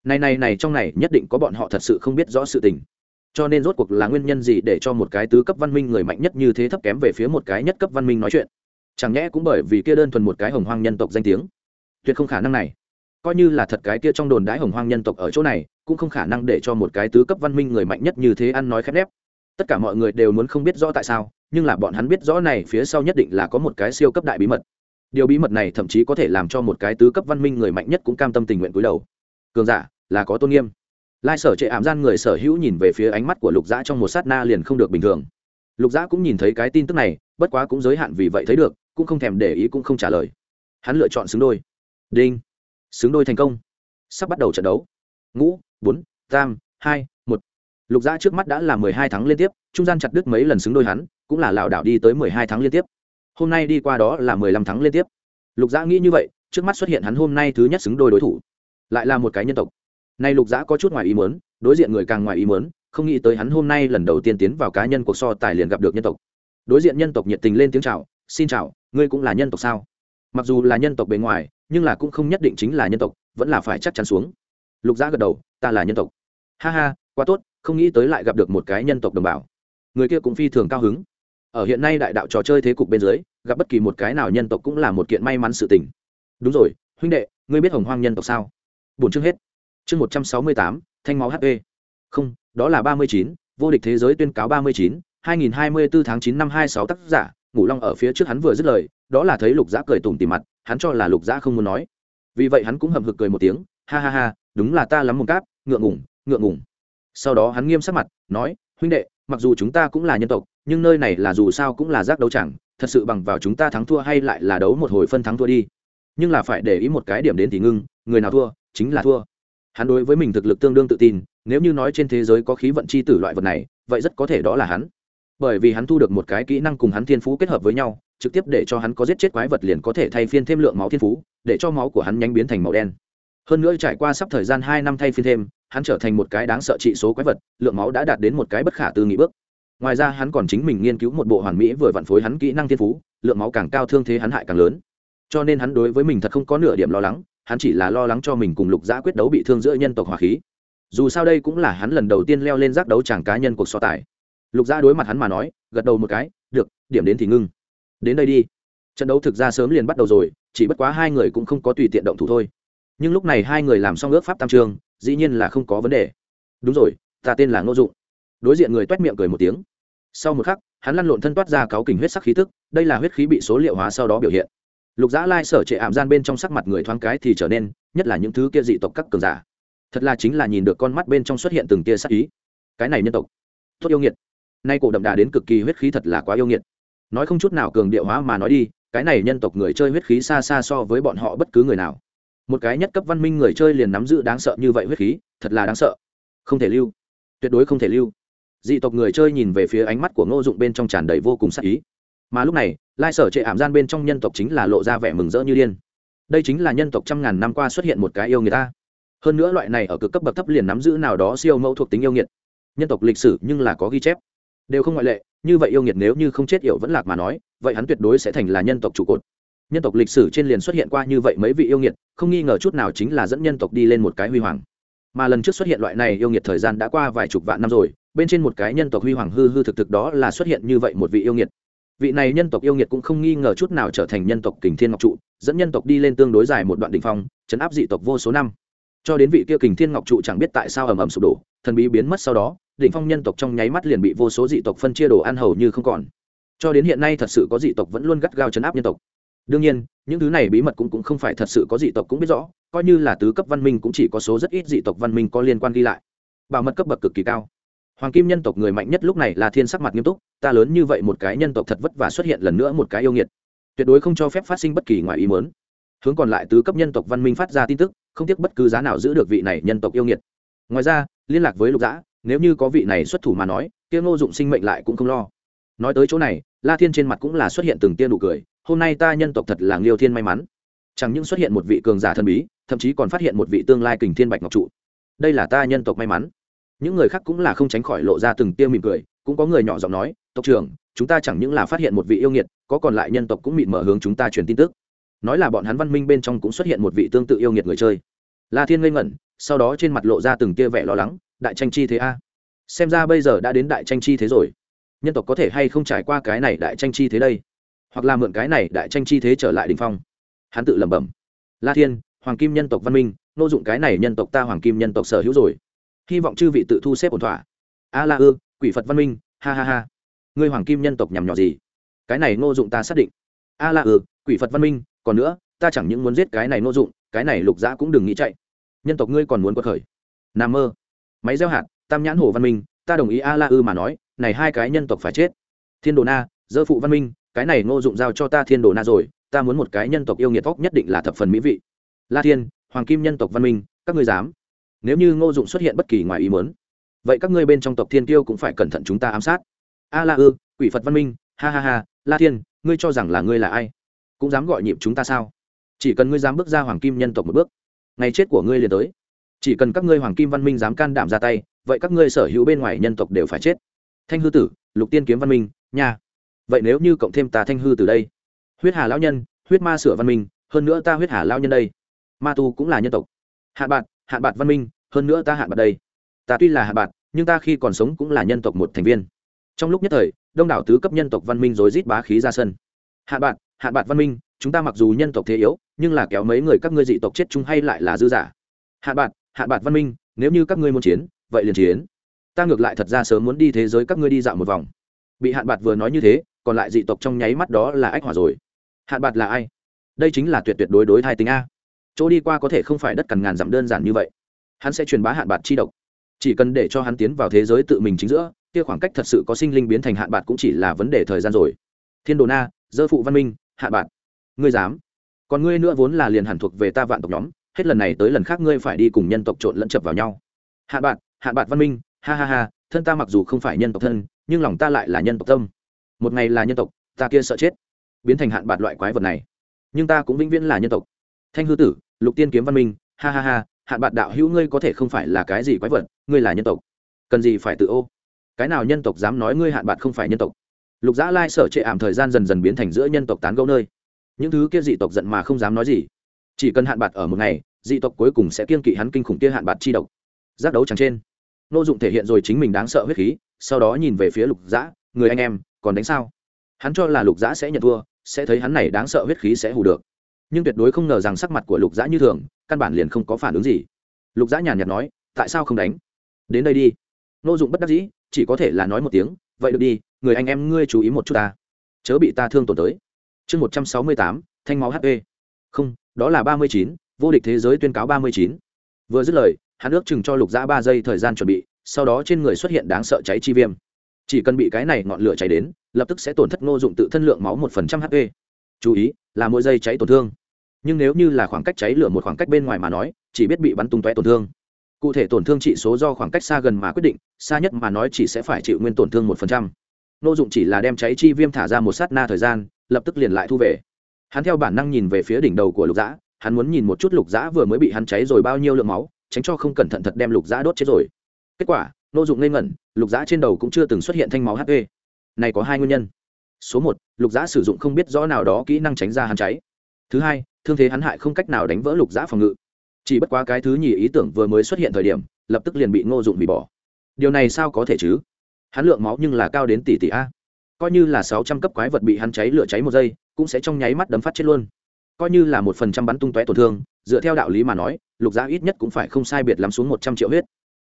Này này này, trong này nhất định có bọn họ thật sự không biết rõ sự tình. Cho nên rốt cuộc là nguyên nhân gì để cho một cái tứ cấp văn minh người mạnh nhất như thế thấp kém về phía một cái nhất cấp văn minh nói chuyện? Chẳng nhẽ cũng bởi vì kia đơn thuần một cái hồng hoang nhân tộc danh tiếng. Tuyệt không khả năng này. Coi như là thật cái kia trong đồn đái hồng hoang nhân tộc ở chỗ này, cũng không khả năng để cho một cái tứ cấp văn minh người mạnh nhất như thế ăn nói khép nép. Tất cả mọi người đều muốn không biết rõ tại sao, nhưng là bọn hắn biết rõ này phía sau nhất định là có một cái siêu cấp đại bí mật điều bí mật này thậm chí có thể làm cho một cái tứ cấp văn minh người mạnh nhất cũng cam tâm tình nguyện cúi đầu. Cường giả, là có tôn nghiêm. Lai sở trệ ảm gian người sở hữu nhìn về phía ánh mắt của lục dã trong một sát na liền không được bình thường. Lục dã cũng nhìn thấy cái tin tức này, bất quá cũng giới hạn vì vậy thấy được, cũng không thèm để ý cũng không trả lời. Hắn lựa chọn xứng đôi. Đinh. Xứng đôi thành công. Sắp bắt đầu trận đấu. Ngũ, bốn, tam, hai, một. Lục dã trước mắt đã là mười hai tháng liên tiếp, trung gian chặt đứt mấy lần xứng đôi hắn, cũng là lảo đảo đi tới mười hai tháng liên tiếp hôm nay đi qua đó là mười lăm tháng liên tiếp. Lục dã nghĩ như vậy, trước mắt xuất hiện hắn hôm nay thứ nhất xứng đôi đối thủ. Lại là một cái nhân tộc. Nay lục dã có chút ngoài ý muốn, đối diện người càng ngoài ý muốn, không nghĩ tới hắn hôm nay lần đầu tiên tiến vào cá nhân cuộc so tài liền gặp được nhân tộc. Đối diện nhân tộc nhiệt tình lên tiếng chào, xin chào, ngươi cũng là nhân tộc sao? Mặc dù là nhân tộc bề ngoài, nhưng là cũng không nhất định chính là nhân tộc, vẫn là phải chắc chắn xuống. Lục giã gật đầu, ta là nhân tộc. Ha ha, quá tốt, không nghĩ tới lại gặp được một cái nhân tộc đồng bào. Người kia cũng phi thường cao hứng ở hiện nay đại đạo trò chơi thế cục bên dưới, gặp bất kỳ một cái nào nhân tộc cũng là một kiện may mắn sự tình. Đúng rồi, huynh đệ, ngươi biết hồng hoang nhân tộc sao? Bốn chương hết. Chương một trăm sáu mươi tám, thanh máu hp không, đó là ba mươi chín, vô địch thế giới tuyên cáo ba mươi chín, hai nghìn hai mươi bốn tháng chín năm hai sáu tác giả ngủ long ở phía trước hắn vừa dứt lời, đó là thấy lục giã cười tủm tỉm mặt, hắn cho là lục giã không muốn nói. Vì vậy hắn cũng hầm hực cười một tiếng, ha ha ha, đúng là ta lắm một cáp, ngượng ngủng ngượng ngủng sau đó hắn nghiêm sắc mặt, nói, huynh đệ, mặc dù chúng ta cũng là nhân tộc nhưng nơi này là dù sao cũng là giác đấu chẳng, thật sự bằng vào chúng ta thắng thua hay lại là đấu một hồi phân thắng thua đi. Nhưng là phải để ý một cái điểm đến thì ngưng, người nào thua, chính là thua. Hắn đối với mình thực lực tương đương tự tin, nếu như nói trên thế giới có khí vận c h i tử loại vật này, vậy rất có thể đó là hắn. Bởi vì hắn thu được một cái kỹ năng cùng hắn thiên phú kết hợp với nhau, trực tiếp để cho hắn có giết chết quái vật liền có thể thay phiên thêm lượng máu thiên phú, để cho máu của hắn nhanh biến thành màu đen. Hơn nữa trải qua sắp thời gian hai năm thay phiên thêm, hắn trở thành một cái đáng sợ trị số quái vật, lượng máu đã đạt đến một cái bất khả tư nghị bước ngoài ra hắn còn chính mình nghiên cứu một bộ hoàn mỹ vừa vặn phối hắn kỹ năng thiên phú, lượng máu càng cao thương thế hắn hại càng lớn. Cho nên hắn đối với mình thật không có nửa điểm lo lắng, hắn chỉ là lo lắng cho mình cùng lục giã quyết đấu bị thương giữa nhân tộc hỏa khí. Dù sao đây cũng là hắn lần đầu tiên leo lên giác đấu chàng cá nhân cuộc so tài. Lục giã đối mặt hắn mà nói, gật đầu một cái, được, điểm đến thì ngưng. Đến đây đi. Trận đấu thực ra sớm liền bắt đầu rồi, chỉ bất quá hai người cũng không có tùy tiện động thủ thôi. Nhưng lúc này hai người làm xong ước pháp tam trường, dĩ nhiên là không có vấn đề. Đúng rồi, ta tên là ngô dụng đối diện người t miệng cười một tiếng. Sau một khắc, hắn lăn lộn thân toát ra cáu kình huyết sắc khí tức, đây là huyết khí bị số liệu hóa sau đó biểu hiện. Lục dã lai sở trệ ảm gian bên trong sắc mặt người thoáng cái thì trở nên, nhất là những thứ kia dị tộc các cường giả. Thật là chính là nhìn được con mắt bên trong xuất hiện từng tia sắc ý. Cái này nhân tộc, tốt yêu nghiệt. Nay cổ đậm đà đến cực kỳ huyết khí thật là quá yêu nghiệt. Nói không chút nào cường điệu hóa mà nói đi, cái này nhân tộc người chơi huyết khí xa xa so với bọn họ bất cứ người nào. Một cái nhất cấp văn minh người chơi liền nắm giữ đáng sợ như vậy huyết khí, thật là đáng sợ. Không thể lưu. Tuyệt đối không thể lưu dị tộc người chơi nhìn về phía ánh mắt của ngô dụng bên trong tràn đầy vô cùng sắc ý. Mà lúc này, lai sở trệ ảm gian bên trong nhân tộc chính là lộ ra vẻ mừng rỡ như điên. Đây chính là nhân tộc trăm ngàn năm qua xuất hiện một cái yêu người ta. Hơn nữa loại này ở cực cấp bậc thấp liền nắm giữ nào đó siêu mẫu thuộc tính yêu nghiệt. Nhân tộc lịch sử nhưng là có ghi chép. Đều không ngoại lệ, như vậy yêu nghiệt nếu như không chết yểu vẫn lạc mà nói, vậy hắn tuyệt đối sẽ thành là nhân tộc trụ cột. Nhân tộc lịch sử trên liền xuất hiện qua như vậy mấy vị yêu nghiệt, không nghi ngờ chút nào chính là dẫn nhân tộc đi lên một cái huy hoàng mà lần trước xuất hiện loại này yêu nghiệt thời gian đã qua vài chục vạn năm rồi, bên trên một cái nhân tộc huy hoàng hư hư thực thực đó là xuất hiện như vậy một vị yêu nghiệt. Vị này nhân tộc yêu nghiệt cũng không nghi ngờ chút nào trở thành nhân tộc kình thiên ngọc trụ, dẫn nhân tộc đi lên tương đối dài một đoạn đ ỉ n h phong, chấn áp dị tộc vô số năm. Cho đến vị kia kình thiên ngọc trụ chẳng biết tại sao ầm ầm sụp đổ, thần bí biến mất sau đó, đỉnh phong nhân tộc trong nháy mắt liền bị vô số dị tộc phân chia đồ ăn hầu như không còn. Cho đến hiện nay thật sự có dị tộc vẫn luôn gắt gao chấn áp nhân tộc đương nhiên những thứ này bí mật cũng, cũng không phải thật sự có dị tộc cũng biết rõ coi như là tứ cấp văn minh cũng chỉ có số rất ít dị tộc văn minh có liên quan ghi lại. Bảo mật cấp bậc cực kỳ cao. Hoàng kim nhân tộc người mạnh nhất lúc này là thiên sắc mặt nghiêm túc ta lớn như vậy một cái nhân tộc thật vất và xuất hiện lần nữa một cái yêu nghiệt. Tuyệt đối không cho phép phát sinh bất kỳ ngoài ý mớn hướng còn lại tứ cấp nhân tộc văn minh phát ra tin tức không tiếc bất cứ giá nào giữ được vị này nhân tộc yêu nghiệt. Ngoài ra liên lạc với lục dã nếu như có vị này xuất thủ mà nói tiêu ngô dụng sinh mệnh lại cũng không lo. Nói tới chỗ này la thiên trên mặt cũng là xuất hiện từng tia nụ cười hôm nay ta nhân tộc thật là liêu thiên may mắn. Chẳng những xuất hiện một vị cường giả thần bí, thậm chí còn phát hiện một vị tương lai kình thiên bạch ngọc trụ. Đây là ta nhân tộc may mắn. Những người khác cũng là không tránh khỏi lộ ra từng tiêu mỉm cười, cũng có người nhỏ giọng nói, tộc trưởng, chúng ta chẳng những là phát hiện một vị yêu nghiệt, có còn lại nhân tộc cũng mịn mở hướng chúng ta truyền tin tức. Nói là bọn hắn văn minh bên trong cũng xuất hiện một vị tương tự yêu nghiệt người chơi. La thiên ngây ngẩn, sau đó trên mặt lộ ra từng tia vẻ lo lắng, đại tranh chi thế a? Xem ra bây giờ đã đến đại tranh chi thế rồi. Nhân tộc có thể hay không trải qua cái này đại tranh chi thế đây? Hoặc là mượn cái này đại tranh chi thế trở lại đình phong. Hắn tự lẩm bẩm, la thiên, hoàng kim nhân tộc văn minh, nô dụng cái này nhân tộc ta hoàng kim nhân tộc sở hữu rồi. Hy vọng chư vị tự thu xếp ổn thỏa. A la ư, quỷ phật văn minh, ha ha ha. Ngươi hoàng kim nhân tộc nhằm nhỏ gì? Cái này nô dụng ta xác định. A la ư, quỷ phật văn minh, còn nữa, ta chẳng những muốn giết cái này nô dụng, cái này lục dã cũng đừng nghĩ chạy. Nhân tộc ngươi còn muốn quật khởi. N mơ. Máy gieo hạt, tam nhãn hồ văn minh, ta đồng ý a la ư mà nói, này hai cái nhân tộc phải chết. Thiên đồ na, dơ phụ văn minh cái này ngô dụng giao cho ta thiên đồ na rồi, ta muốn một cái nhân tộc yêu nghiệt tóc nhất định là thập phần mỹ vị. La thiên, hoàng kim nhân tộc văn minh, các ngươi dám? Nếu như ngô dụng xuất hiện bất kỳ ngoài ý muốn, vậy các ngươi bên trong tộc thiên tiêu cũng phải cẩn thận chúng ta ám sát. A la ư, quỷ phật văn minh, ha ha ha, la thiên, ngươi cho rằng là ngươi là ai? Cũng dám gọi nhịp chúng ta sao? Chỉ cần ngươi dám bước ra hoàng kim nhân tộc một bước, ngày chết của ngươi liền tới. Chỉ cần các ngươi hoàng kim văn minh dám can đảm ra tay, vậy các ngươi sở hữu bên ngoài nhân tộc đều phải chết. Thanh hư tử, lục tiên kiếm văn minh nhà vậy nếu như cộng thêm ta thanh hư từ đây, huyết hà lão nhân, huyết ma sửa văn minh, hơn nữa ta huyết hà lão nhân đây, ma tu cũng là nhân tộc. Hạ bạn hạ bạt văn minh, hơn nữa ta hạ bạt đây. Ta tuy là hạ bạt nhưng ta khi còn sống cũng là nhân tộc một thành viên. Trong lúc nhất thời, đông đảo tứ cấp nhân tộc văn minh rối rít bá khí ra sân. Hạ bạt hạ bạt văn minh, chúng ta mặc dù nhân tộc thế yếu, nhưng là kéo mấy người các ngươi dị tộc chết chung hay lại là dư giả. Hạ bạt hạ bạt văn minh, nếu như các ngươi muốn chiến, vậy liền chiến. Ta ngược lại thật ra sớm muốn đi thế giới các ngươi đi dạo một vòng. Bị hạn bạt vừa nói như thế còn lại dị tộc trong nháy mắt đó là ách hỏa rồi. Hạn bạt là ai? Đây chính là tuyệt tuyệt đối đối thai tính a. Chỗ đi qua có thể không phải đất cằn ngàn dặm đơn giản như vậy. Hắn sẽ truyền bá hạn bạc chi độc. Chỉ cần để cho hắn tiến vào thế giới tự mình chính giữa, kia khoảng cách thật sự có sinh linh biến thành hạn bạc cũng chỉ là vấn đề thời gian rồi. Thiên đồ na dơ phụ văn minh, hạn bạc ngươi dám? Còn ngươi nữa vốn là liền hẳn thuộc về ta vạn tộc nhóm, hết lần này tới lần khác ngươi phải đi cùng nhân tộc trộn lẫn chập vào nhau. Hạn bạc hạn bạc văn minh, ha ha ha, thân ta mặc dù không phải nhân tộc thân, nhưng lòng ta lại là nhân tộc tâm một ngày là nhân tộc, ta kia sợ chết. Biến thành hạn bạt loại quái vật này. Nhưng ta cũng vĩnh viễn là nhân tộc. Thanh hư tử, lục tiên kiếm văn minh, ha ha ha, hạn bạn đạo hữu ngươi có thể không phải là cái gì quái vật, ngươi là nhân tộc. Cần gì phải tự ô? Cái nào nhân tộc dám nói ngươi hạn bạn không phải nhân tộc? Lục dã lai sở trệ ảm thời gian dần dần biến thành giữa nhân tộc tán gẫu nơi. Những thứ kia dị tộc giận mà không dám nói gì. Chỉ cần hạn bạt ở một ngày, dị tộc cuối cùng sẽ kiên kỵ hắn kinh khủng kia hạn bạt chi độc. Giác đấu chẳng trên. Nô dụng thể hiện rồi chính mình đáng sợ huyết khí, sau đó nhìn về phía lục dã người anh em còn đánh sao? Hắn cho là lục giã sẽ nhận thua, sẽ thấy hắn này đáng sợ huyết khí sẽ hù được. Nhưng tuyệt đối không ngờ rằng sắc mặt của lục giã như thường, căn bản liền không có phản ứng gì. Lục giã nhàn nhạt nói, tại sao không đánh? Đến đây đi. Nô dụng bất đắc dĩ, chỉ có thể là nói một tiếng, vậy được đi, người anh em ngươi chú ý một chút ta. Chớ bị ta thương tổn tới. Chương một trăm sáu mươi tám, thanh máu hp không, đó là ba mươi chín, vô địch thế giới tuyên cáo ba mươi chín. Vừa dứt lời, hắn ước chừng cho lục giã ba giây thời gian chuẩn bị, sau đó trên người xuất hiện đáng sợ cháy chi viêm chỉ cần bị cái này ngọn lửa cháy đến, lập tức sẽ tổn thất ngô dụng tự thân lượng máu một phần trăm hp chú ý, là mỗi giây cháy tổn thương. Nhưng nếu như là khoảng cách cháy lửa một khoảng cách bên ngoài mà nói, chỉ biết bị bắn tung tóe tổn thương. Cụ thể tổn thương trị số do khoảng cách xa gần mà quyết định, xa nhất mà nói chỉ sẽ phải chịu nguyên tổn thương một phần trăm. Nô dụng chỉ là đem cháy chi viêm thả ra một sát na thời gian, lập tức liền lại thu về. Hắn theo bản năng nhìn về phía đỉnh đầu của lục dã, hắn muốn nhìn một chút lục dã vừa mới bị hắn cháy rồi bao nhiêu lượng máu, tránh cho không cẩn thận thật đem lục dã đốt chết rồi. Kết quả nô dụng ngây ngẩn, lục dã trên đầu cũng chưa từng xuất hiện thanh máu hp này có hai nguyên nhân. Số một, lục giã sử dụng không biết rõ nào đó kỹ năng tránh ra hắn cháy. Thứ hai, thương thế hắn hại không cách nào đánh vỡ lục giã phòng ngự. Chỉ bất quá cái thứ nhì ý tưởng vừa mới xuất hiện thời điểm, lập tức liền bị ngô dụng bị bỏ. Điều này sao có thể chứ? Hắn lượng máu nhưng là cao đến tỷ tỷ a. Coi như là sáu trăm cấp quái vật bị hắn cháy lửa cháy một giây, cũng sẽ trong nháy mắt đấm phát chết luôn. Coi như là một phần trăm bắn tung tóe tổn thương, dựa theo đạo lý mà nói, lục giá ít nhất cũng phải không sai biệt lắm xuống một trăm triệu huyết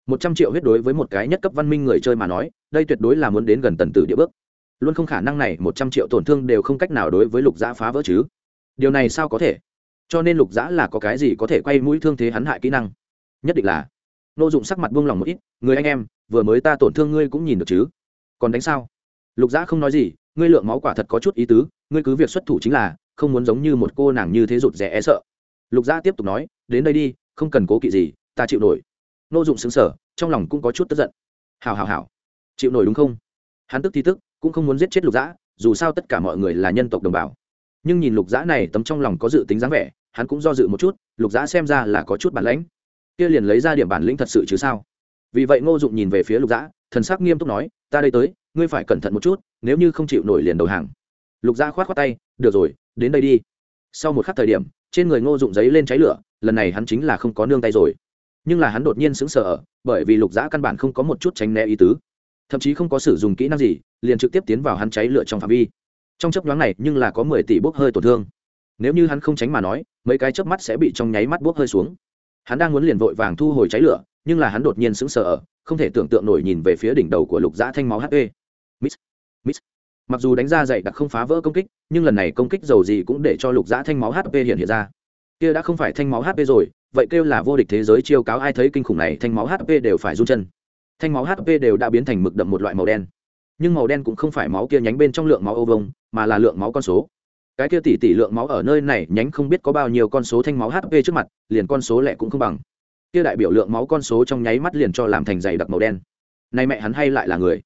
một trăm triệu huyết đối với một cái nhất cấp văn minh người chơi mà nói, đây tuyệt đối là muốn đến gần tần tử địa bước. Luôn không khả năng này một trăm triệu tổn thương đều không cách nào đối với lục giã phá vỡ chứ. Điều này sao có thể? Cho nên lục giã là có cái gì có thể quay mũi thương thế hắn hại kỹ năng? Nhất định là n ô dụng sắc mặt buông lòng một ít, người anh em, vừa mới ta tổn thương ngươi cũng nhìn được chứ? Còn đánh sao? Lục giã không nói gì, ngươi lượng máu quả thật có chút ý tứ, ngươi cứ việc xuất thủ chính là, không muốn giống như một cô nàng như thế rụt rè e sợ. Lục giã tiếp tục nói, đến đây đi, không cần cố kỵ gì, ta chịu nổi. Nô dụng xứng sở trong lòng cũng có chút tức giận. Hào hào hào chịu nổi đúng không? Hắn tức thì tức cũng không muốn giết chết lục Dã. dù sao tất cả mọi người là nhân tộc đồng bào. Nhưng nhìn lục Dã này tấm trong lòng có dự tính dáng vẻ hắn cũng do dự một chút lục Dã xem ra là có chút bản lãnh. Kia liền lấy ra điểm bản lĩnh thật sự chứ sao? Vì vậy ngô dụng nhìn về phía lục Dã, thần sắc nghiêm túc nói ta đây tới ngươi phải cẩn thận một chút nếu như không chịu nổi liền đầu hàng. Lục Dã khoát khoát tay được rồi đến đây đi. Sau một khắc thời điểm trên người ngô dụng giấy lên cháy lửa lần này hắn chính là không có nương tay rồi nhưng là hắn đột nhiên sững sờ bởi vì lục giã căn bản không có một chút tránh né ý tứ. Thậm chí không có sử dụng kỹ năng gì, liền trực tiếp tiến vào hắn cháy lửa trong phạm vi. Trong chấp nhoáng này, nhưng là có mười tỷ bốc hơi tổn thương. Nếu như hắn không tránh mà nói, mấy cái chớp mắt sẽ bị trong nháy mắt bốc hơi xuống. Hắn đang muốn liền vội vàng thu hồi cháy lửa, nhưng là hắn đột nhiên sững sờ không thể tưởng tượng nổi nhìn về phía đỉnh đầu của lục dã thanh máu hp miss miss. Mặc dù đánh ra dày đặc không phá vỡ công kích, nhưng lần này công kích dầu gì cũng để cho lục dã thanh máu hp hiện hiện ra kia đã không phải thanh máu hp rồi, vậy kêu là vô địch thế giới chiêu cáo ai thấy kinh khủng này, thanh máu hp đều phải run chân. Thanh máu hp đều đã biến thành mực đậm một loại màu đen. Nhưng màu đen cũng không phải máu kia nhánh bên trong lượng máu ô vông mà là lượng máu con số. Cái kia tỷ tỷ lượng máu ở nơi này nhánh không biết có bao nhiêu con số thanh máu hp trước mặt, liền con số lẻ cũng không bằng. Kia đại biểu lượng máu con số trong nháy mắt liền cho làm thành dày đặc màu đen. Nay mẹ hắn hay lại là người.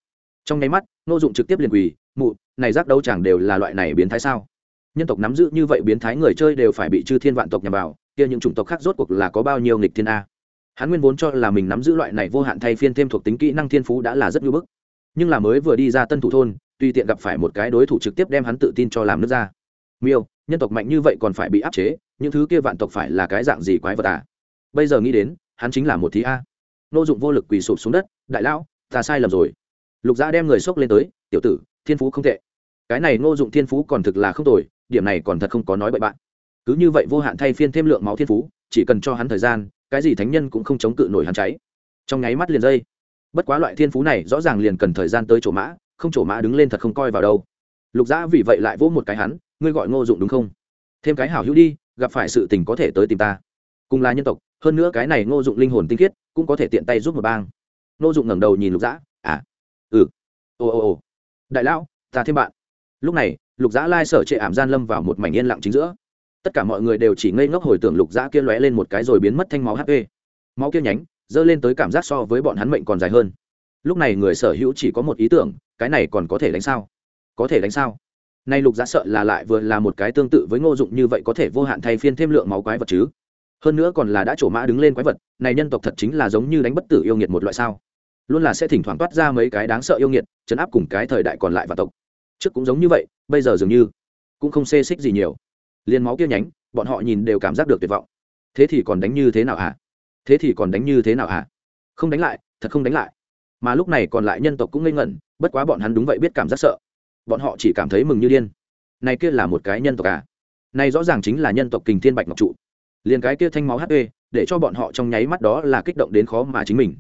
Trong nháy mắt, nô dụng trực tiếp liền quỳ, mụ, này giác đấu chẳng đều là loại này biến thái sao? Nhân tộc nắm giữ như vậy biến thái người chơi đều phải bị chư thiên vạn tộc nhằm vào, kia những chủng tộc khác rốt cuộc là có bao nhiêu nghịch thiên a? Hắn nguyên vốn cho là mình nắm giữ loại này vô hạn thay phiên thêm thuộc tính kỹ năng thiên phú đã là rất ngưỡng bức. Nhưng là mới vừa đi ra tân thủ thôn, tùy tiện gặp phải một cái đối thủ trực tiếp đem hắn tự tin cho làm nước ra. Miêu, nhân tộc mạnh như vậy còn phải bị áp chế, những thứ kia vạn tộc phải là cái dạng gì quái vật à? Bây giờ nghĩ đến, hắn chính là một thí a. Nô dụng vô lực quỳ sụp xuống đất, đại lão, ta sai lầm rồi. Lục gia đem người xốc lên tới, tiểu tử, thiên phú không tệ. Cái này nô dụng thiên phú còn thực là không tồi điểm này còn thật không có nói bậy bạn. Cứ như vậy vô hạn thay phiên thêm lượng máu thiên phú, chỉ cần cho hắn thời gian, cái gì thánh nhân cũng không chống cự nổi hắn cháy. Trong nháy mắt liền dây. Bất quá loại thiên phú này rõ ràng liền cần thời gian tới chỗ mã, không chỗ mã đứng lên thật không coi vào đâu. Lục giã vì vậy lại vỗ một cái hắn, ngươi gọi ngô dụng đúng không? Thêm cái hảo hữu đi, gặp phải sự tình có thể tới tìm ta. Cùng là nhân tộc, hơn nữa cái này ngô dụng linh hồn tinh khiết, cũng có thể tiện tay giúp một bang. Ngô dụng ngẩng đầu nhìn lục dã à ừ. Ồ ồ ồ đại lão, ta thêm bạn lúc này, lục dã lai sở trệ ảm gian lâm vào một mảnh yên lặng chính giữa. Tất cả mọi người đều chỉ ngây ngốc hồi tưởng lục dã kia lóe lên một cái rồi biến mất thanh máu hp máu kia nhánh, dơ lên tới cảm giác so với bọn hắn mệnh còn dài hơn. Lúc này người sở hữu chỉ có một ý tưởng, cái này còn có thể đánh sao? Có thể đánh sao? Nay lục giá sợ là lại vừa là một cái tương tự với ngô dụng như vậy có thể vô hạn thay phiên thêm lượng máu quái vật chứ. Hơn nữa còn là đã trổ mã đứng lên quái vật, này nhân tộc thật chính là giống như đánh bất tử yêu nghiệt một loại sao? Luôn là sẽ thỉnh thoảng toát ra mấy cái đáng sợ yêu nghiệt, chấn áp cùng cái thời đại còn lại và tộc trước cũng giống như vậy, bây giờ dường như cũng không xê xích gì nhiều. Liền máu kia nhánh, bọn họ nhìn đều cảm giác được tuyệt vọng. Thế thì còn đánh như thế nào hả? Thế thì còn đánh như thế nào hả? Không đánh lại, thật không đánh lại. Mà lúc này còn lại nhân tộc cũng ngây ngẩn, bất quá bọn hắn đúng vậy biết cảm giác sợ. Bọn họ chỉ cảm thấy mừng như điên. Này kia là một cái nhân tộc à? Này rõ ràng chính là nhân tộc kình thiên bạch ngọc trụ. Liền cái kia thanh máu hp để cho bọn họ trong nháy mắt đó là kích động đến khó mà chính mình.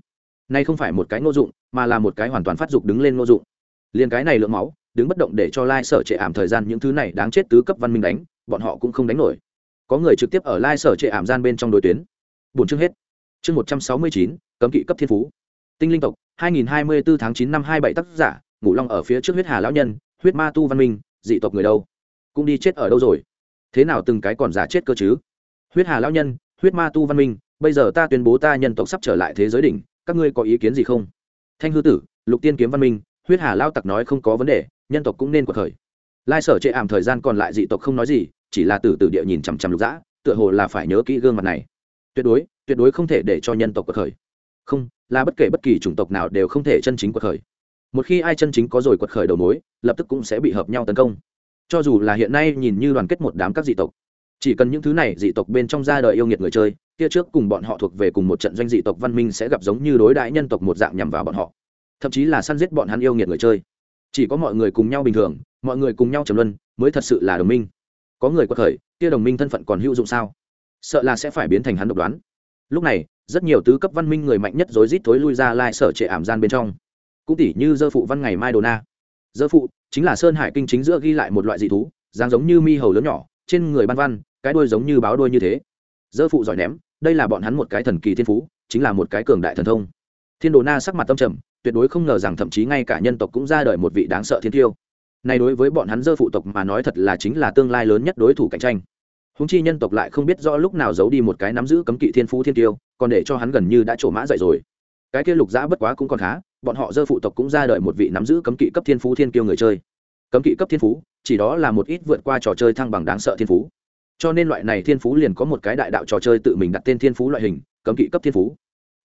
Nay không phải một cái ngô dụng, mà là một cái hoàn toàn phát dục đứng lên ngô dụng. Liền cái này lượng máu đứng bất động để cho lai sở trệ ảm thời gian những thứ này đáng chết tứ cấp văn minh đánh, bọn họ cũng không đánh nổi. Có người trực tiếp ở lai sở trệ ảm gian bên trong đối tuyến. Bốn chương hết. Chương một trăm sáu mươi chín, cấm kỵ cấp thiên phú. Tinh linh tộc 2024 tháng 9 năm 27 tác giả ngủ long ở phía trước huyết hà lão nhân, huyết ma tu văn minh, dị tộc người đâu? Cũng đi chết ở đâu rồi? Thế nào từng cái còn giả chết cơ chứ? Huyết hà lão nhân, huyết ma tu văn minh, bây giờ ta tuyên bố ta nhân tộc sắp trở lại thế giới đỉnh, các ngươi có ý kiến gì không? Thanh hư tử, lục tiên kiếm văn minh, huyết hà lao tặc nói không có vấn đề nhân tộc cũng nên cuộc khởi. Lai sở chệ ảm thời gian còn lại dị tộc không nói gì, chỉ là từ từ địa nhìn chằm chằm lục dã, tựa hồ là phải nhớ kỹ gương mặt này. Tuyệt đối tuyệt đối không thể để cho nhân tộc cuộc khởi. Không, là bất kể bất kỳ chủng tộc nào đều không thể chân chính cuộc khởi. Một khi ai chân chính có rồi quật khởi đầu mối, lập tức cũng sẽ bị hợp nhau tấn công. Cho dù là hiện nay nhìn như đoàn kết một đám các dị tộc, chỉ cần những thứ này dị tộc bên trong ra đời yêu nghiệt người chơi, kia trước cùng bọn họ thuộc về cùng một trận doanh dị tộc văn minh sẽ gặp giống như đối đãi nhân tộc một dạng nhằm vào bọn họ. Thậm chí là săn giết bọn hắn yêu nghiệt người chơi chỉ có mọi người cùng nhau bình thường, mọi người cùng nhau trầm luân, mới thật sự là đồng minh. Có người quật khởi, kia đồng minh thân phận còn hữu dụng sao? Sợ là sẽ phải biến thành hắn độc đoán. Lúc này, rất nhiều tứ cấp văn minh người mạnh nhất rối rít thối lui ra lai sở trệ ảm gian bên trong. Cũng tỉ như dơ phụ văn ngày mai đồ na. Dơ phụ chính là sơn hải kinh chính giữa ghi lại một loại dị thú, dáng giống như mi hầu lớn nhỏ, trên người ban văn, cái đuôi giống như báo đuôi như thế. Dơ phụ giỏi ném, đây là bọn hắn một cái thần kỳ thiên phú, chính là một cái cường đại thần thông thiên đồ na sắc mặt tâm trầm, tuyệt đối không ngờ rằng thậm chí ngay cả nhân tộc cũng ra đời một vị đáng sợ thiên tiêu. Này đối với bọn hắn dơ phụ tộc mà nói thật là chính là tương lai lớn nhất đối thủ cạnh tranh. Húng chi nhân tộc lại không biết rõ lúc nào giấu đi một cái nắm giữ cấm kỵ thiên phú thiên tiêu, còn để cho hắn gần như đã trổ mã dậy rồi. Cái kia lục giã bất quá cũng còn khá, bọn họ dơ phụ tộc cũng ra đời một vị nắm giữ cấm kỵ cấp thiên phú thiên kiêu người chơi. Cấm kỵ cấp thiên phú, chỉ đó là một ít vượt qua trò chơi thăng bằng đáng sợ thiên phú. Cho nên loại này thiên phú liền có một cái đại đạo trò chơi tự mình đặt tên thiên phú loại hình, cấm kỵ cấp thiên phú.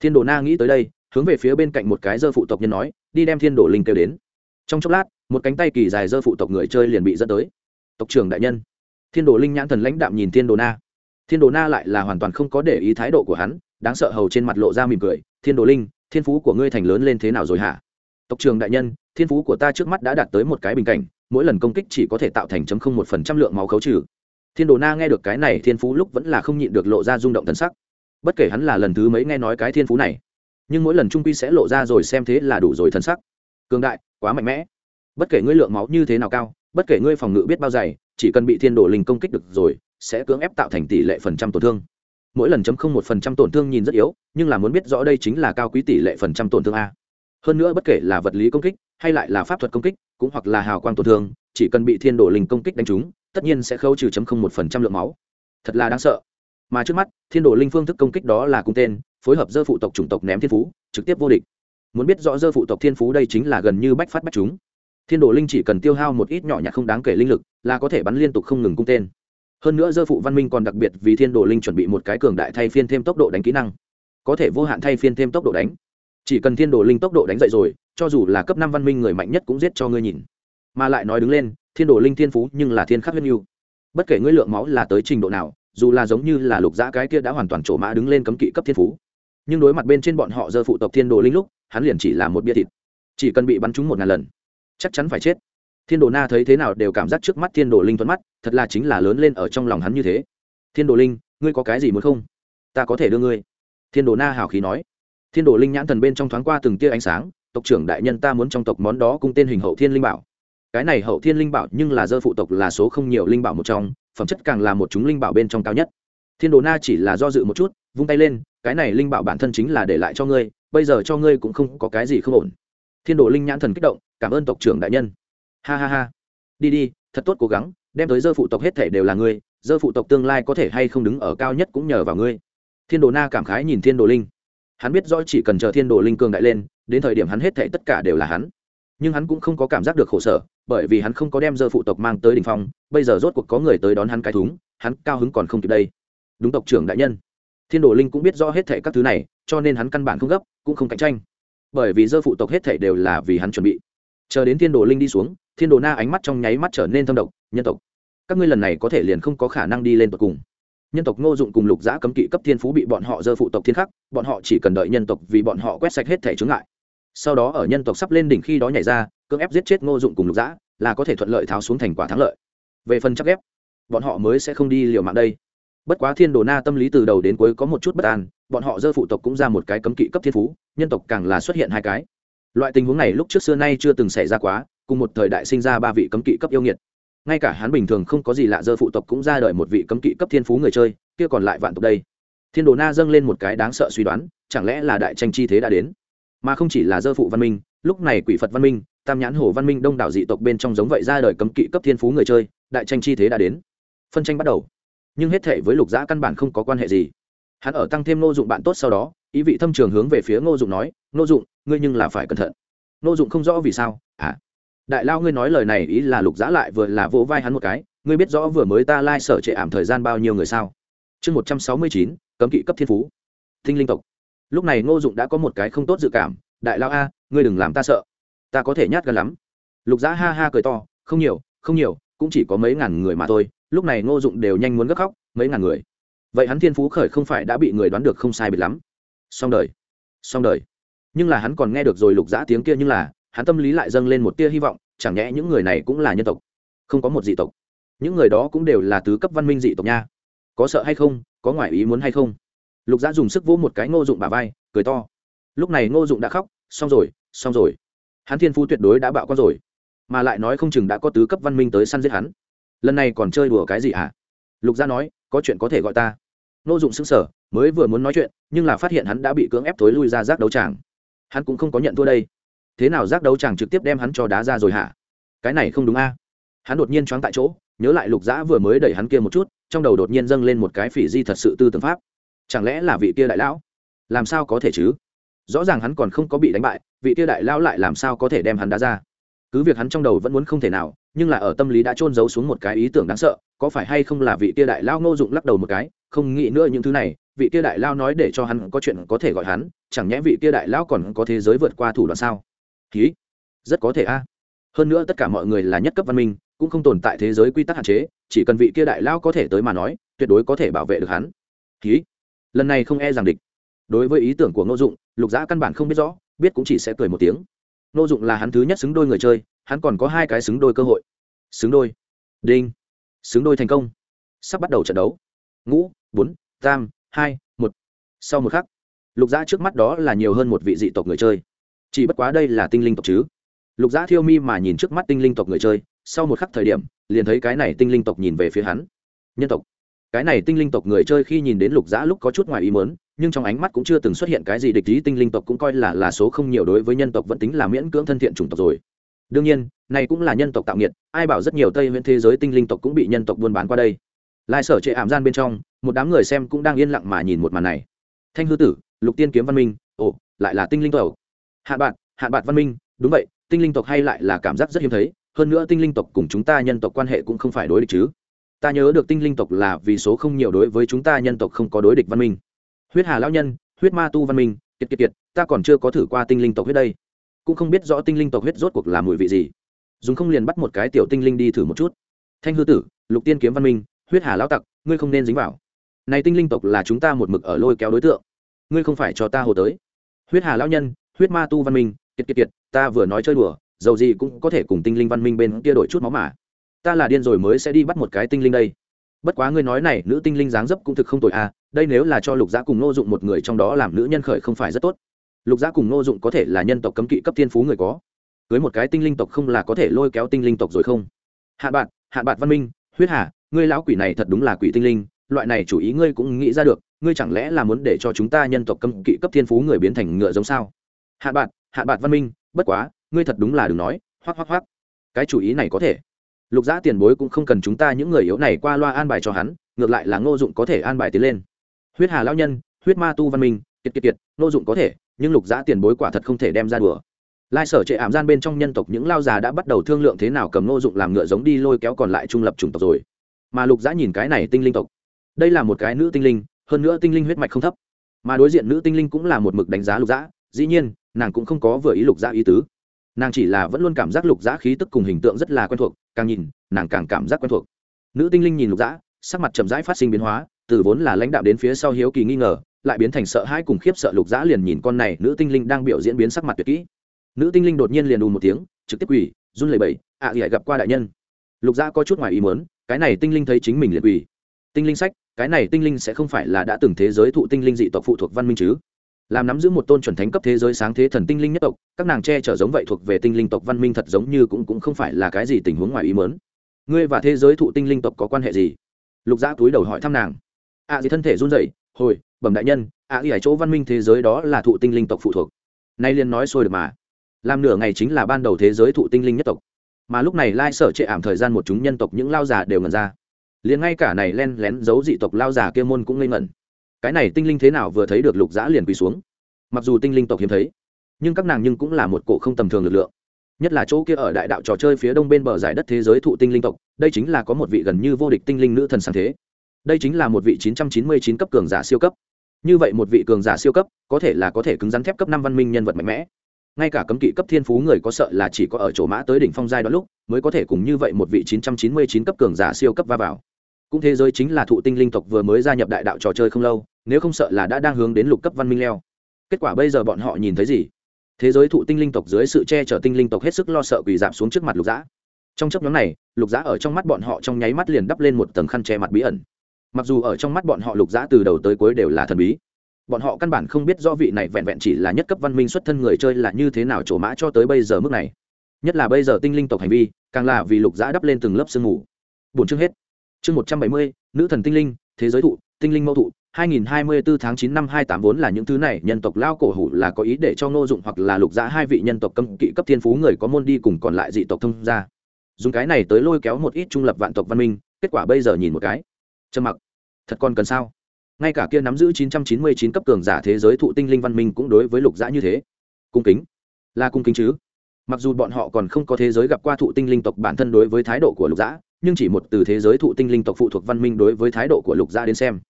Thiên đồ na nghĩ tới đây hướng về phía bên cạnh một cái dơ phụ tộc nhân nói, đi đem thiên đồ linh kêu đến. Trong chốc lát, một cánh tay kỳ dài dơ phụ tộc người chơi liền bị dẫn tới. Tộc trưởng đại nhân, thiên đồ linh nhãn thần lãnh đạm nhìn thiên đồ na. Thiên đồ na lại là hoàn toàn không có để ý thái độ của hắn, đáng sợ hầu trên mặt lộ ra mỉm cười, thiên đồ linh, thiên phú của ngươi thành lớn lên thế nào rồi hả? Tộc trưởng đại nhân, thiên phú của ta trước mắt đã đạt tới một cái bình cảnh, mỗi lần công kích chỉ có thể tạo thành chấm không một phần trăm lượng máu khấu trừ. Thiên đồ na nghe được cái này, thiên phú lúc vẫn là không nhịn được lộ ra rung động thân sắc. Bất kể hắn là lần thứ mấy nghe nói cái thiên phú này nhưng mỗi lần trung quy sẽ lộ ra rồi xem thế là đủ rồi thân sắc. Cường đại, quá mạnh mẽ. Bất kể ngươi lượng máu như thế nào cao, bất kể ngươi phòng ngự biết bao dày, chỉ cần bị thiên đồ linh công kích được rồi, sẽ cưỡng ép tạo thành tỷ lệ phần trăm tổn thương. Mỗi lần chấm không một phần trăm tổn thương nhìn rất yếu, nhưng là muốn biết rõ đây chính là cao quý tỷ lệ phần trăm tổn thương a. Hơn nữa bất kể là vật lý công kích, hay lại là pháp thuật công kích, cũng hoặc là hào quang tổn thương, chỉ cần bị thiên đồ linh công kích đánh trúng, tất nhiên sẽ khấu trừ chấm không một phần trăm lượng máu. Thật là đáng sợ. Mà trước mắt, thiên đồ linh phương thức công kích đó là cung tên phối hợp dơ phụ tộc chủng tộc ném thiên phú, trực tiếp vô địch. Muốn biết rõ dơ phụ tộc thiên phú đây chính là gần như bách phát bách chúng. Thiên đồ linh chỉ cần tiêu hao một ít nhỏ nhặt không đáng kể linh lực, là có thể bắn liên tục không ngừng cung tên. Hơn nữa dơ phụ văn minh còn đặc biệt vì thiên đồ linh chuẩn bị một cái cường đại thay phiên thêm tốc độ đánh kỹ năng. Có thể vô hạn thay phiên thêm tốc độ đánh. Chỉ cần thiên đồ linh tốc độ đánh dậy rồi, cho dù là cấp năm văn minh người mạnh nhất cũng giết cho ngươi nhìn. Mà lại nói đứng lên, thiên đồ linh thiên phú nhưng là thiên khắc huyết mưu bất kể ngươi lượng máu là tới trình độ nào, dù là giống như là lục dã cái kia đã hoàn toàn trổ mã đứng lên cấm kỵ cấp thiên phú nhưng đối mặt bên trên bọn họ dơ phụ tộc thiên đồ linh lúc, hắn liền chỉ là một bia thịt. Chỉ cần bị bắn trúng một ngàn lần, chắc chắn phải chết. Thiên đồ na thấy thế nào đều cảm giác trước mắt thiên đồ linh thuận mắt, thật là chính là lớn lên ở trong lòng hắn như thế. Thiên đồ linh, ngươi có cái gì muốn không? Ta có thể đưa ngươi. Thiên đồ na hào khí nói. Thiên đồ linh nhãn thần bên trong thoáng qua từng tia ánh sáng, tộc trưởng đại nhân ta muốn trong tộc món đó cung tên hình hậu thiên linh bảo. Cái này hậu thiên linh bảo nhưng là dơ phụ tộc là số không nhiều linh bảo một trong, phẩm chất càng là một chúng linh bảo bên trong cao nhất. Thiên đồ na chỉ là do dự một chút vung tay lên, cái này linh bảo bản thân chính là để lại cho ngươi, bây giờ cho ngươi cũng không có cái gì không ổn. Thiên đồ linh nhãn thần kích động, cảm ơn tộc trưởng đại nhân. Ha ha ha. Đi đi, thật tốt cố gắng, đem tới dơ phụ tộc hết thể đều là ngươi, dơ phụ tộc tương lai có thể hay không đứng ở cao nhất cũng nhờ vào ngươi. Thiên đồ na cảm khái nhìn thiên đồ linh. Hắn biết rõ chỉ cần chờ thiên đồ linh cường đại lên, đến thời điểm hắn hết thể tất cả đều là hắn. Nhưng hắn cũng không có cảm giác được khổ sở, bởi vì hắn không có đem dơ phụ tộc mang tới đ ỉ n h phong, bây giờ rốt cuộc có người tới đón hắn cái thúng, hắn cao hứng còn không kịp đây. Đúng tộc trưởng đại nhân thiên đồ linh cũng biết rõ hết thể các thứ này, cho nên hắn căn bản không gấp, cũng không cạnh tranh. Bởi vì dơ phụ tộc hết thể đều là vì hắn chuẩn bị. Chờ đến thiên đồ linh đi xuống, thiên đồ na ánh mắt trong nháy mắt trở nên thâm độc, nhân tộc, các ngươi lần này có thể liền không có khả năng đi lên tột cùng. Nhân tộc ngô dụng cùng lục giã cấm kỵ cấp thiên phú bị bọn họ dơ phụ tộc thiên khắc, bọn họ chỉ cần đợi nhân tộc vì bọn họ quét sạch hết thẻ chướng ngại. Sau đó ở nhân tộc sắp lên đỉnh khi đó nhảy ra, cưỡng ép giết chết ngô dụng cùng lục giã, là có thể thuận lợi tháo xuống thành quả thắng lợi. Về phần chắc ép bọn họ mới sẽ không đi liều mạng đây bất quá thiên đồ na tâm lý từ đầu đến cuối có một chút bất an, bọn họ dơ phụ tộc cũng ra một cái cấm kỵ cấp thiên phú, nhân tộc càng là xuất hiện hai cái. Loại tình huống này lúc trước xưa nay chưa từng xảy ra quá, cùng một thời đại sinh ra ba vị cấm kỵ cấp yêu nghiệt. Ngay cả hắn bình thường không có gì lạ dơ phụ tộc cũng ra đời một vị cấm kỵ cấp thiên phú người chơi, kia còn lại vạn tộc đây. Thiên đồ na dâng lên một cái đáng sợ suy đoán, chẳng lẽ là đại tranh chi thế đã đến? Mà không chỉ là dơ phụ văn minh, lúc này quỷ phật văn minh, tam nhãn hồ văn minh, đông đảo dị tộc bên trong giống vậy ra đời cấm kỵ cấp thiên phú người chơi, đại tranh chi thế đã đến. Phân tranh bắt đầu nhưng hết thể với lục giã căn bản không có quan hệ gì. Hắn ở tăng thêm ngô dụng bạn tốt sau đó, ý vị thâm trường hướng về phía ngô dụng nói, ngô dụng, ngươi nhưng là phải cẩn thận. Ngô dụng không rõ vì sao à đại lao ngươi nói lời này ý là lục giã lại vừa là vỗ vai hắn một cái, ngươi biết rõ vừa mới ta lai、like、sở trệ ảm thời gian bao nhiêu người sao? Chương một trăm sáu mươi chín, cấm kỵ cấp thiên phú. Thinh linh tộc. Lúc này ngô dụng đã có một cái không tốt dự cảm, đại lao a, ngươi đừng làm ta sợ, ta có thể nhát gần lắm. Lục giã ha ha cười to, không nhiều không nhiều cũng chỉ có mấy ngàn người mà thôi, lúc này ngô dụng đều nhanh muốn gấp khóc, mấy ngàn người. Vậy hắn thiên phú khởi không phải đã bị người đoán được không sai biệt lắm. Xong đời xong đời. Nhưng là hắn còn nghe được rồi lục giã tiếng kia nhưng là, hắn tâm lý lại dâng lên một tia hy vọng, chẳng nhẽ những người này cũng là nhân tộc? Không có một dị tộc. Những người đó cũng đều là tứ cấp văn minh dị tộc nha. Có sợ hay không, có ngoại ý muốn hay không? Lục giã dùng sức vỗ một cái ngô dụng bà vai, cười to. Lúc này ngô dụng đã khóc, xong rồi xong rồi. Hắn thiên phú tuyệt đối đã bạo con rồi mà lại nói không chừng đã có tứ cấp văn minh tới săn giết hắn. Lần này còn chơi đùa cái gì hả? Lục gia nói, có chuyện có thể gọi ta. Nô dụng xứng sở mới vừa muốn nói chuyện, nhưng là phát hiện hắn đã bị cưỡng ép thối lui ra giác đấu tràng. Hắn cũng không có nhận thua đây. Thế nào giác đấu tràng trực tiếp đem hắn cho đá ra rồi hả? Cái này không đúng a. Hắn đột nhiên choáng tại chỗ, nhớ lại lục dã vừa mới đẩy hắn kia một chút, trong đầu đột nhiên dâng lên một cái phỉ di thật sự tư tưởng pháp. Chẳng lẽ là vị kia đại lão? Làm sao có thể chứ? Rõ ràng hắn còn không có bị đánh bại, vị kia đại lão lại làm sao có thể đem hắn đá ra? Cứ việc hắn trong đầu vẫn muốn không thể nào, nhưng là ở tâm lý đã trôn giấu xuống một cái ý tưởng đáng sợ, có phải hay không là vị Tia đại lao ngô dụng lắc đầu một cái, không nghĩ nữa những thứ này, vị Tia đại lao nói để cho hắn có chuyện có thể gọi hắn, chẳng nhẽ vị Tia đại lao còn có thế giới vượt qua thủ đoạn sao? Ký rất có thể a. Hơn nữa tất cả mọi người là nhất cấp văn minh, cũng không tồn tại thế giới quy tắc hạn chế, chỉ cần vị kia đại lao có thể tới mà nói, tuyệt đối có thể bảo vệ được hắn. Ký lần này không e rằng địch. Đối với ý tưởng của ngô dụng, lục giã căn bản không biết rõ, biết cũng chỉ sẽ cười một tiếng. Nô dụng là hắn thứ nhất xứng đôi người chơi, hắn còn có hai cái xứng đôi cơ hội. Xứng đôi. Đinh. Xứng đôi thành công. Sắp bắt đầu trận đấu. Ngũ, bốn, tam, hai, một. Sau một khắc, lục giã trước mắt đó là nhiều hơn một vị dị tộc người chơi. Chỉ bất quá đây là tinh linh tộc chứ. Lục giã thiêu mi mà nhìn trước mắt tinh linh tộc người chơi, sau một khắc thời điểm, liền thấy cái này tinh linh tộc nhìn về phía hắn. Nhân tộc. Cái này tinh linh tộc người chơi khi nhìn đến lục giã lúc có chút ngoài ý muốn nhưng trong ánh mắt cũng chưa từng xuất hiện cái gì địch ý, tinh linh tộc cũng coi là là số không nhiều đối với nhân tộc vẫn tính là miễn cưỡng thân thiện chủng tộc rồi. Đương nhiên, này cũng là nhân tộc tạo nghiệt, ai bảo rất nhiều tây nguyên thế giới tinh linh tộc cũng bị nhân tộc buôn bán qua đây. Lai sở trệ ảm gian bên trong, một đám người xem cũng đang yên lặng mà nhìn một màn này. Thanh hư tử, lục tiên kiếm văn minh, ồ, lại là tinh linh tộc. Hạ bạn hạ bạn văn minh, đúng vậy, tinh linh tộc hay lại là cảm giác rất hiếm thấy, hơn nữa tinh linh tộc cùng chúng ta nhân tộc quan hệ cũng không phải đối địch chứ. Ta nhớ được tinh linh tộc là vì số không nhiều đối với chúng ta nhân tộc không có đối địch văn minh huyết hà lão nhân, huyết ma tu văn minh, kiệt kiệt kiệt, ta còn chưa có thử qua tinh linh tộc huyết đây. Cũng không biết rõ tinh linh tộc huyết rốt cuộc là mùi vị gì. Dùng không liền bắt một cái tiểu tinh linh đi thử một chút. Thanh hư tử, lục tiên kiếm văn minh, huyết hà lão tặc, ngươi không nên dính vào. Này tinh linh tộc là chúng ta một mực ở lôi kéo đối tượng. Ngươi không phải cho ta hồ tới. Huyết hà lão nhân, huyết ma tu văn minh, kiệt kiệt kiệt, ta vừa nói chơi đùa, dầu gì cũng có thể cùng tinh linh văn minh bên kia đổi chút máu mà. Ta là điên rồi mới sẽ đi bắt một cái tinh linh đây. Bất quá ngươi nói này, nữ tinh linh dáng dấp cũng thực không tội à đây nếu là cho lục giã cùng nô dụng một người trong đó làm nữ nhân khởi không phải rất tốt. lục giã cùng nô dụng có thể là nhân tộc cấm kỵ cấp thiên phú người có. cưới một cái tinh linh tộc không là có thể lôi kéo tinh linh tộc rồi không? Hạ bạn hạ bạn văn minh, huyết hà, ngươi lão quỷ này thật đúng là quỷ tinh linh, loại này chủ ý ngươi cũng nghĩ ra được, ngươi chẳng lẽ là muốn để cho chúng ta nhân tộc cấm kỵ cấp thiên phú người biến thành ngựa giống sao? Hạ bạn hạ bạn văn minh, bất quá, ngươi thật đúng là đừng nói, hoắc hoắc hoắc. Cái chủ ý này có thể. Lục giã tiền bối cũng không cần chúng ta những người yếu này qua loa an bài cho hắn, ngược lại là ngô dụng có thể an bài tiến lên huyết hà lão nhân, huyết ma tu văn minh, kiệt kiệt kiệt, Nô dụng có thể, nhưng lục giã tiền bối quả thật không thể đem ra đùa. Lai sở trệ ảm gian bên trong nhân tộc những lao già đã bắt đầu thương lượng thế nào cầm Nô dụng làm ngựa giống đi lôi kéo còn lại trung lập chủng tộc rồi. Mà lục giã nhìn cái này tinh linh tộc. Đây là một cái nữ tinh linh, hơn nữa tinh linh huyết mạch không thấp. Mà đối diện nữ tinh linh cũng là một mực đánh giá lục giã, dĩ nhiên, nàng cũng không có vừa ý lục giã ý tứ. Nàng chỉ là vẫn luôn cảm giác lục giã khí tức cùng hình tượng rất là quen thuộc, càng nhìn, nàng càng cảm giác quen thuộc. Nữ tinh linh nhìn lục giã, sắc mặt chậm rãi phát sinh biến hóa từ vốn là lãnh đạo đến phía sau hiếu kỳ nghi ngờ, lại biến thành sợ hãi cùng khiếp sợ lục dã liền nhìn con này nữ tinh linh đang biểu diễn biến sắc mặt tuyệt kỹ. Nữ tinh linh đột nhiên liền đù một tiếng, trực tiếp quỳ, run lẩy bẩy ạ à gặp qua đại nhân. Lục dã có chút ngoài ý muốn, cái này tinh linh thấy chính mình liền quỳ. Tinh linh sách, cái này tinh linh sẽ không phải là đã từng thế giới thụ tinh linh dị tộc phụ thuộc văn minh chứ? Làm nắm giữ một tôn chuẩn thánh cấp thế giới sáng thế thần tinh linh nhất tộc, các nàng che trở giống vậy thuộc về tinh linh tộc văn minh thật giống như cũng cũng không phải là cái gì tình huống ngoài ý mớn ngươi và thế giới thụ tinh linh tộc có quan hệ gì? Lục dã túi đầu hỏi thăm nàng ạ à gì thân thể run rẩy, hồi, bẩm đại nhân, ạ à gì ở chỗ văn minh thế giới đó là thụ tinh linh tộc phụ thuộc. Nay liền nói xôi được mà. Làm nửa ngày chính là ban đầu thế giới thụ tinh linh nhất tộc. Mà lúc này lai sở trệ ảm thời gian một chúng nhân tộc những lao già đều ngần ra. Liền ngay cả này len lén giấu dị tộc lao già kia môn cũng ngây ngẩn. Cái này tinh linh thế nào vừa thấy được lục dã liền quỳ xuống. Mặc dù tinh linh tộc hiếm thấy, nhưng các nàng nhưng cũng là một cổ không tầm thường lực lượng. Nhất là chỗ kia ở đại đạo trò chơi phía đông bên bờ giải đất thế giới thụ tinh linh tộc, đây chính là có một vị gần như vô địch tinh linh nữ thần sáng thế đây chính là một vị 999 cấp cường giả siêu cấp. Như vậy một vị cường giả siêu cấp, có thể là có thể cứng rắn thép cấp năm văn minh nhân vật mạnh mẽ. Ngay cả cấm kỵ cấp thiên phú người có sợ là chỉ có ở chỗ mã tới đỉnh phong giai đoạn lúc, mới có thể cùng như vậy một vị 999 cấp cường giả siêu cấp va vào. Cũng thế giới chính là thụ tinh linh tộc vừa mới gia nhập đại đạo trò chơi không lâu, nếu không sợ là đã đang hướng đến lục cấp văn minh leo. Kết quả bây giờ bọn họ nhìn thấy gì? Thế giới thụ tinh linh tộc dưới sự che chở tinh linh tộc hết sức lo sợ quỳ giảm xuống trước mặt lục dã. Trong chấp nhóm này, lục dã ở trong mắt bọn họ trong nháy mắt liền đắp lên một tầng khăn che mặt bí ẩn mặc dù ở trong mắt bọn họ lục giã từ đầu tới cuối đều là thần bí, bọn họ căn bản không biết do vị này vẹn vẹn chỉ là nhất cấp văn minh xuất thân người chơi là như thế nào trổ mã cho tới bây giờ mức này. Nhất là bây giờ tinh linh tộc hành vi, càng là vì lục giã đắp lên từng lớp sương mù. Bốn chương hết. Chương một trăm bảy mươi, nữ thần tinh linh, thế giới thụ, tinh linh mẫu thụ 2024 tháng 9 năm 28 vốn là những thứ này, nhân tộc lao cổ hủ là có ý để cho ngô dụng hoặc là lục giã hai vị nhân tộc cấm kỵ cấp thiên phú người có môn đi cùng còn lại dị tộc thông ra dùng cái này tới lôi kéo một ít trung lập vạn tộc văn minh, kết quả bây giờ nhìn một cái trầm mặc. Thật còn cần sao? Ngay cả kia nắm giữ 999 cấp cường giả thế giới thụ tinh linh văn minh cũng đối với lục dã như thế. Cung kính. Là cung kính chứ? Mặc dù bọn họ còn không có thế giới gặp qua thụ tinh linh tộc bản thân đối với thái độ của lục dã, nhưng chỉ một từ thế giới thụ tinh linh tộc phụ thuộc văn minh đối với thái độ của lục dã đến xem.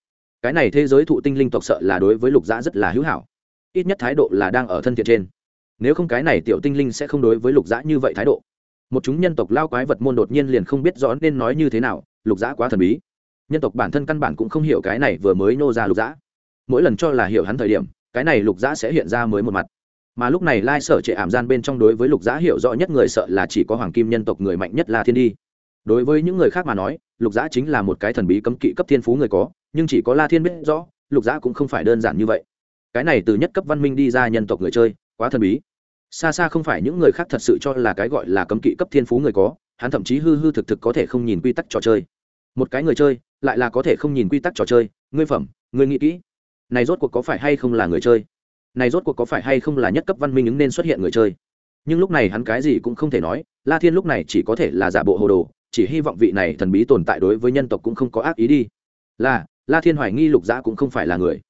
Cái này thế giới thụ tinh linh tộc sợ là đối với lục dã rất là hữu hảo. Ít nhất thái độ là đang ở thân thiện trên. Nếu không cái này tiểu tinh linh sẽ không đối với lục dã như vậy thái độ. Một chúng nhân tộc lao quái vật môn đột nhiên liền không biết rõ nên nói như thế nào, lục dã quá thần bí nhân tộc bản thân căn bản cũng không hiểu cái này vừa mới nô ra lục giã mỗi lần cho là hiểu hắn thời điểm, cái này lục giã sẽ hiện ra mới một mặt. Mà lúc này lai sở trệ ảm gian bên trong đối với lục giã hiểu rõ nhất người sợ là chỉ có hoàng kim nhân tộc người mạnh nhất là thiên đi. Đối với những người khác mà nói, lục giã chính là một cái thần bí cấm kỵ cấp thiên phú người có, nhưng chỉ có la thiên biết rõ, lục giã cũng không phải đơn giản như vậy. Cái này từ nhất cấp văn minh đi ra nhân tộc người chơi, quá thần bí. Xa xa không phải những người khác thật sự cho là cái gọi là cấm kỵ cấp thiên phú người có, hắn thậm chí hư hư thực thực có thể không nhìn quy tắc trò chơi một cái người chơi lại là có thể không nhìn quy tắc trò chơi ngươi phẩm ngươi nghĩ kỹ. Này rốt cuộc có phải hay không là người chơi? Này rốt cuộc có phải hay không là nhất cấp văn minh ứng nên xuất hiện người chơi? Nhưng lúc này hắn cái gì cũng không thể nói la thiên lúc này chỉ có thể là giả bộ hồ đồ chỉ hy vọng vị này thần bí tồn tại đối với nhân tộc cũng không có ác ý đi. Là la thiên hoài nghi lục giã cũng không phải là người.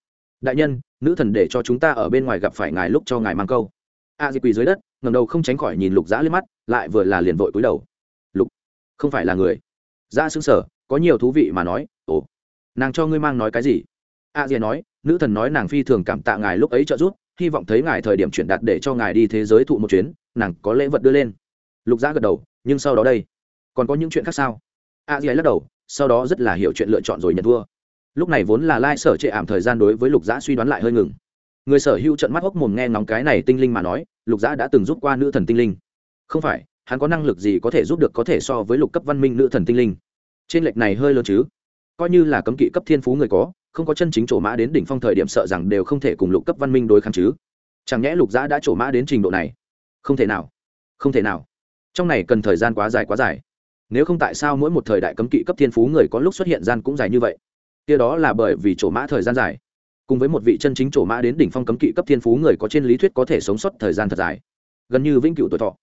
Đại nhân nữ thần để cho chúng ta ở bên ngoài gặp phải ngài lúc cho ngài mang câu. A à, di quỳ dưới đất ngầm đầu không tránh khỏi nhìn lục giã lên mắt lại vừa là liền vội cúi đầu. Lục không phải là người. Giã xứng sở có nhiều thú vị mà nói ồ nàng cho ngươi mang nói cái gì? A à, di nói nữ thần nói nàng phi thường cảm tạ ngài lúc ấy trợ giúp hy vọng thấy ngài thời điểm chuyển đạt để cho ngài đi thế giới thụ một chuyến nàng có lễ vật đưa lên. Lục giã gật đầu nhưng sau đó đây còn có những chuyện khác sao? A dìa di lắc đầu sau đó rất là hiểu chuyện lựa chọn rồi nhận thua lúc này vốn là lai sở trệ ảm thời gian đối với lục giã suy đoán lại hơi ngừng. Người sở hữu trận mắt hốc mồm nghe ngóng cái này tinh linh mà nói lục giã đã từng giúp qua nữ thần tinh linh. Không phải hắn có năng lực gì có thể giúp được có thể so với lục cấp văn minh nữ thần tinh linh? Trên lệch này hơi lớn chứ? Coi như là cấm kỵ cấp thiên phú người có, không có chân chính trổ mã đến đỉnh phong thời điểm sợ rằng đều không thể cùng lục cấp văn minh đối kháng chứ. Chẳng nhẽ lục giã đã trổ mã đến trình độ này? Không thể nào. Không thể nào. Trong này cần thời gian quá dài quá dài. Nếu không tại sao mỗi một thời đại cấm kỵ cấp thiên phú người có lúc xuất hiện gian cũng dài như vậy? Kia đó là bởi vì trổ mã thời gian dài. Cùng với một vị chân chính trổ mã đến đỉnh phong cấm kỵ cấp thiên phú người có trên lý thuyết có thể sống sót thời gian thật dài. Gần như vĩnh cửu tuổi thọ.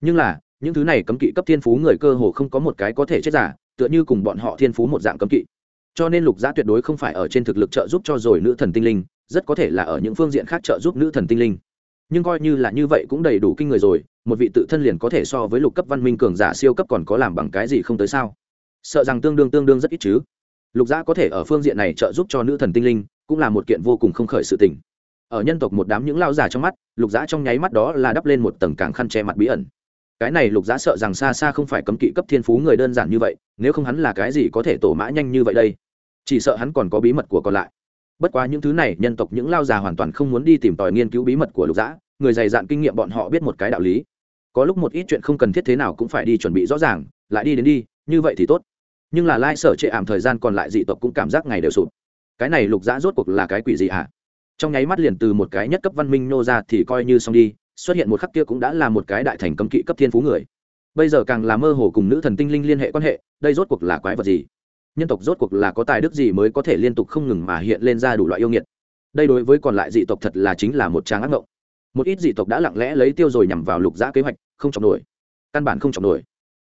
Nhưng là, những thứ này cấm kỵ cấp thiên phú người cơ hồ không có một cái có thể chết giả tựa như cùng bọn họ thiên phú một dạng cấm kỵ. Cho nên lục giá tuyệt đối không phải ở trên thực lực trợ giúp cho rồi nữ thần tinh linh, rất có thể là ở những phương diện khác trợ giúp nữ thần tinh linh. Nhưng coi như là như vậy cũng đầy đủ kinh người rồi, một vị tự thân liền có thể so với lục cấp văn minh cường giả siêu cấp còn có làm bằng cái gì không tới sao? Sợ rằng tương đương tương đương rất ít chứ. Lục giã có thể ở phương diện này trợ giúp cho nữ thần tinh linh, cũng là một kiện vô cùng không khởi sự tình. Ở nhân tộc một đám những lao giả trong mắt, lục giã trong nháy mắt đó là đắp lên một tầng càng khăn che mặt bí ẩn cái này lục giã sợ rằng xa xa không phải cấm kỵ cấp thiên phú người đơn giản như vậy, nếu không hắn là cái gì có thể tổ mã nhanh như vậy đây? Chỉ sợ hắn còn có bí mật của còn lại. Bất quá những thứ này, nhân tộc những lao già hoàn toàn không muốn đi tìm tòi nghiên cứu bí mật của lục giã, người dày dạn kinh nghiệm bọn họ biết một cái đạo lý. Có lúc một ít chuyện không cần thiết thế nào cũng phải đi chuẩn bị rõ ràng, lại đi đến đi, như vậy thì tốt. Nhưng là lai sở trệ ảm thời gian còn lại dị tộc cũng cảm giác ngày đều sụp. Cái này lục giã rốt cuộc là cái quỷ gì ạ à? trong nháy mắt liền từ một cái nhất cấp văn minh nô ra thì coi như xong đi xuất hiện một khắc kia cũng đã là một cái đại thành cấm kỵ cấp thiên phú người. Bây giờ càng là mơ hồ cùng nữ thần tinh linh liên hệ quan hệ, đây rốt cuộc là quái vật gì? Nhân tộc rốt cuộc là có tài đức gì mới có thể liên tục không ngừng mà hiện lên ra đủ loại yêu nghiệt? Đây đối với còn lại dị tộc thật là chính là một trang ác ngộng. Một ít dị tộc đã lặng lẽ lấy tiêu rồi nhằm vào lục giã kế hoạch, không chọc nổi. Căn bản không chọc nổi.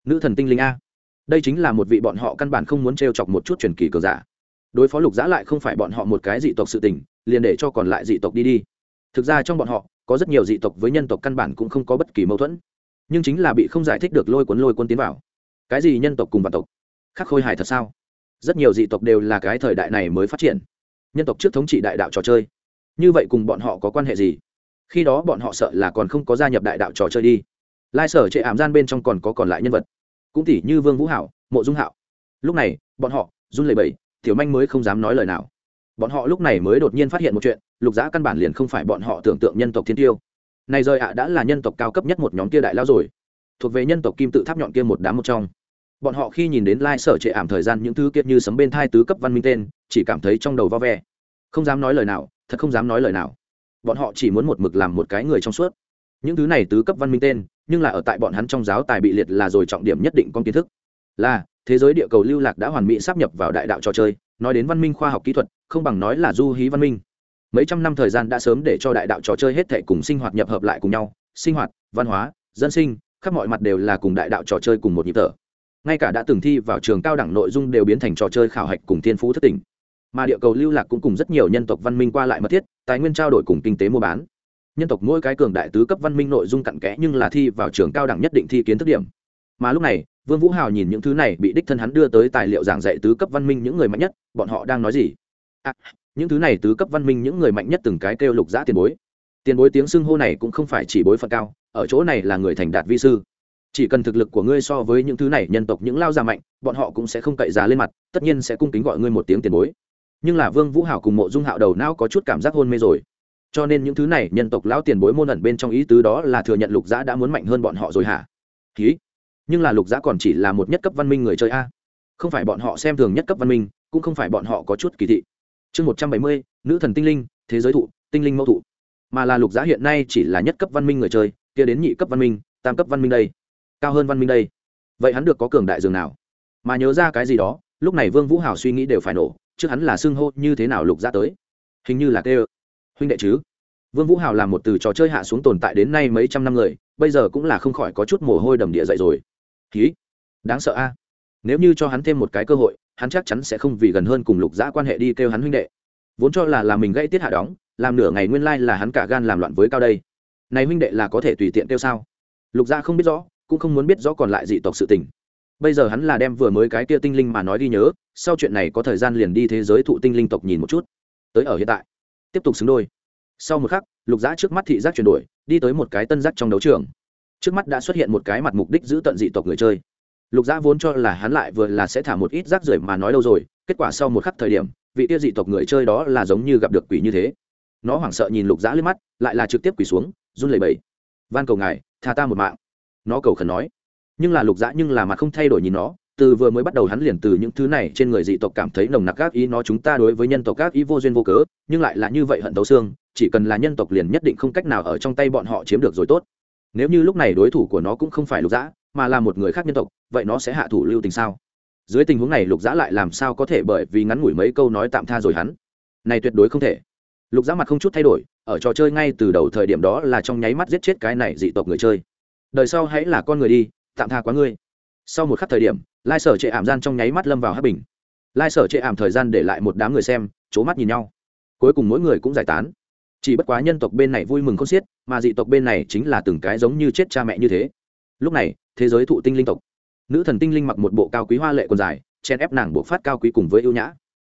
Nữ thần tinh linh a. Đây chính là một vị bọn họ căn bản không muốn t r e o chọc một chút truyền kỳ cờ giả. Đối phó lục giã lại không phải bọn họ một cái dị tộc sự tình, liền để cho còn lại dị tộc đi đi thực ra trong bọn họ, có rất nhiều dị tộc với nhân tộc căn bản cũng không có bất kỳ mâu thuẫn. Nhưng chính là bị không giải thích được lôi cuốn lôi cuốn tiến vào. Cái gì nhân tộc cùng vạn tộc? Khắc khôi hài thật sao? Rất nhiều dị tộc đều là cái thời đại này mới phát triển. Nhân tộc trước thống trị đại đạo trò chơi. Như vậy cùng bọn họ có quan hệ gì? Khi đó bọn họ sợ là còn không có gia nhập đại đạo trò chơi đi. Lai sở chệ ảm gian bên trong còn có còn lại nhân vật. Cũng tỷ như vương vũ hảo mộ dung hạo. Lúc này, bọn họ, run lẩy bẩy, tiểu manh mới không dám nói lời nào. Bọn họ lúc này mới đột nhiên phát hiện một chuyện lục giã căn bản liền không phải bọn họ tưởng tượng nhân tộc thiên tiêu. Này rời ạ đã là nhân tộc cao cấp nhất một nhóm kia đại lao rồi. Thuộc về nhân tộc kim tự tháp nhọn kia một đám một trong. Bọn họ khi nhìn đến lai sở trệ ảm thời gian những thứ kiệt như sấm bên thai tứ cấp văn minh tên, chỉ cảm thấy trong đầu vo ve. Không dám nói lời nào, thật không dám nói lời nào. Bọn họ chỉ muốn một mực làm một cái người trong suốt. Những thứ này tứ cấp văn minh tên, nhưng là ở tại bọn hắn trong giáo tài bị liệt là rồi trọng điểm nhất định con kiến thức. Là, thế giới địa cầu lưu lạc đã hoàn mỹ sắp nhập vào đại đạo trò chơi, nói đến văn minh khoa học kỹ thuật, không bằng nói là du hí văn minh mấy trăm năm thời gian đã sớm để cho đại đạo trò chơi hết thể cùng sinh hoạt nhập hợp lại cùng nhau sinh hoạt văn hóa dân sinh khắp mọi mặt đều là cùng đại đạo trò chơi cùng một nhịp thở. Ngay cả đã từng thi vào trường cao đẳng nội dung đều biến thành trò chơi khảo hạch cùng thiên phú thất tỉnh mà địa cầu lưu lạc cũng cùng rất nhiều nhân tộc văn minh qua lại mật thiết tài nguyên trao đổi cùng kinh tế mua bán. Nhân tộc mỗi cái cường đại tứ cấp văn minh nội dung cặn kẽ nhưng là thi vào trường cao đẳng nhất định thi kiến thức điểm. Mà lúc này vương vũ hào nhìn những thứ này bị đích thân hắn đưa tới tài liệu giảng dạy tứ cấp văn minh những người mạnh nhất bọn họ đang nói gì? À, những thứ này tứ cấp văn minh những người mạnh nhất từng cái kêu lục giã tiền bối. Tiền bối tiếng xưng hô này cũng không phải chỉ bối phận cao, ở chỗ này là người thành đạt vi sư. Chỉ cần thực lực của ngươi so với những thứ này nhân tộc những lao già mạnh, bọn họ cũng sẽ không cậy giá lên mặt, tất nhiên sẽ cung kính gọi ngươi một tiếng tiền bối. Nhưng là vương vũ hảo cùng mộ dung hạo đầu não có chút cảm giác hôn mê rồi. Cho nên những thứ này nhân tộc lão tiền bối môn ẩn bên trong ý tứ đó là thừa nhận lục giã đã muốn mạnh hơn bọn họ rồi hả? Ký nhưng là lục giã còn chỉ là một nhất cấp văn minh người chơi a. Không phải bọn họ xem thường nhất cấp văn minh, cũng không phải bọn họ có chút kỳ thị chương một trăm bảy mươi, nữ thần tinh linh, thế giới thụ, tinh linh mẫu thụ. Mà là lục giá hiện nay chỉ là nhất cấp văn minh người chơi, kia đến nhị cấp văn minh, tam cấp văn minh đây. Cao hơn văn minh đây. Vậy hắn được có cường đại dường nào? Mà nhớ ra cái gì đó, lúc này vương vũ hào suy nghĩ đều phải nổ, trước hắn là xưng hô như thế nào lục giá tới. Hình như là tê huynh đệ chứ? Vương vũ hào là một từ trò chơi hạ xuống tồn tại đến nay mấy trăm năm người, bây giờ cũng là không khỏi có chút mồ hôi đầm địa dậy rồi. Ký đáng sợ a. Nếu như cho hắn thêm một cái cơ hội hắn chắc chắn sẽ không vì gần hơn cùng lục giã quan hệ đi kêu hắn huynh đệ. Vốn cho là là mình gây tiết hạ đóng, làm nửa ngày nguyên lai là hắn cả gan làm loạn với cao đây. Này huynh đệ là có thể tùy tiện kêu sao? Lục gia không biết rõ, cũng không muốn biết rõ còn lại dị tộc sự tình. Bây giờ hắn là đem vừa mới cái kia tinh linh mà nói đi nhớ, sau chuyện này có thời gian liền đi thế giới thụ tinh linh tộc nhìn một chút. Tới ở hiện tại, tiếp tục xứng đôi. Sau một khắc, lục giã trước mắt thị giác chuyển đổi, đi tới một cái tân giác trong đấu trường. Trước mắt đã xuất hiện một cái mặt mục đích giữ tận dị tộc người chơi lục giã vốn cho là hắn lại vừa là sẽ thả một ít rác rưởi mà nói lâu rồi, kết quả sau một khắc thời điểm, vị tiêu dị tộc người chơi đó là giống như gặp được quỷ như thế. Nó hoảng sợ nhìn lục giã lên mắt, lại là trực tiếp quỷ xuống, run lẩy bẩy. Van cầu ngài, tha ta một mạng. Nó cầu khẩn nói. Nhưng là lục dã nhưng là mặt không thay đổi nhìn nó, từ vừa mới bắt đầu hắn liền từ những thứ này trên người dị tộc cảm thấy nồng nặc các ý nó chúng ta đối với nhân tộc các ý vô duyên vô cớ, nhưng lại là như vậy hận tấu xương, chỉ cần là nhân tộc liền nhất định không cách nào ở trong tay bọn họ chiếm được rồi tốt. Nếu như lúc này đối thủ của nó cũng không phải lục dã mà là một người khác nhân tộc vậy nó sẽ hạ thủ lưu tình sao? Dưới tình huống này, lục dã lại làm sao có thể bởi vì ngắn ngủi mấy câu nói tạm tha rồi hắn? Này tuyệt đối không thể. Lục dã mặt không chút thay đổi, ở trò chơi ngay từ đầu thời điểm đó là trong nháy mắt giết chết cái này dị tộc người chơi. Đời sau hãy là con người đi, tạm tha quá ngươi. Sau một khắc thời điểm, lai sở trệ ảm gian trong nháy mắt lâm vào hát bình. Lai sở trệ ảm thời gian để lại một đám người xem c h ố mắt nhìn nhau. Cuối cùng mỗi người cũng giải tán. Chỉ bất quá nhân tộc bên này vui mừng không xiết, mà dị tộc bên này chính là từng cái giống như chết cha mẹ như thế. Lúc này, thế giới thụ tinh linh tộc nữ thần tinh linh mặc một bộ cao quý hoa lệ còn dài, chen ép nàng bộ phát cao quý cùng với ưu nhã.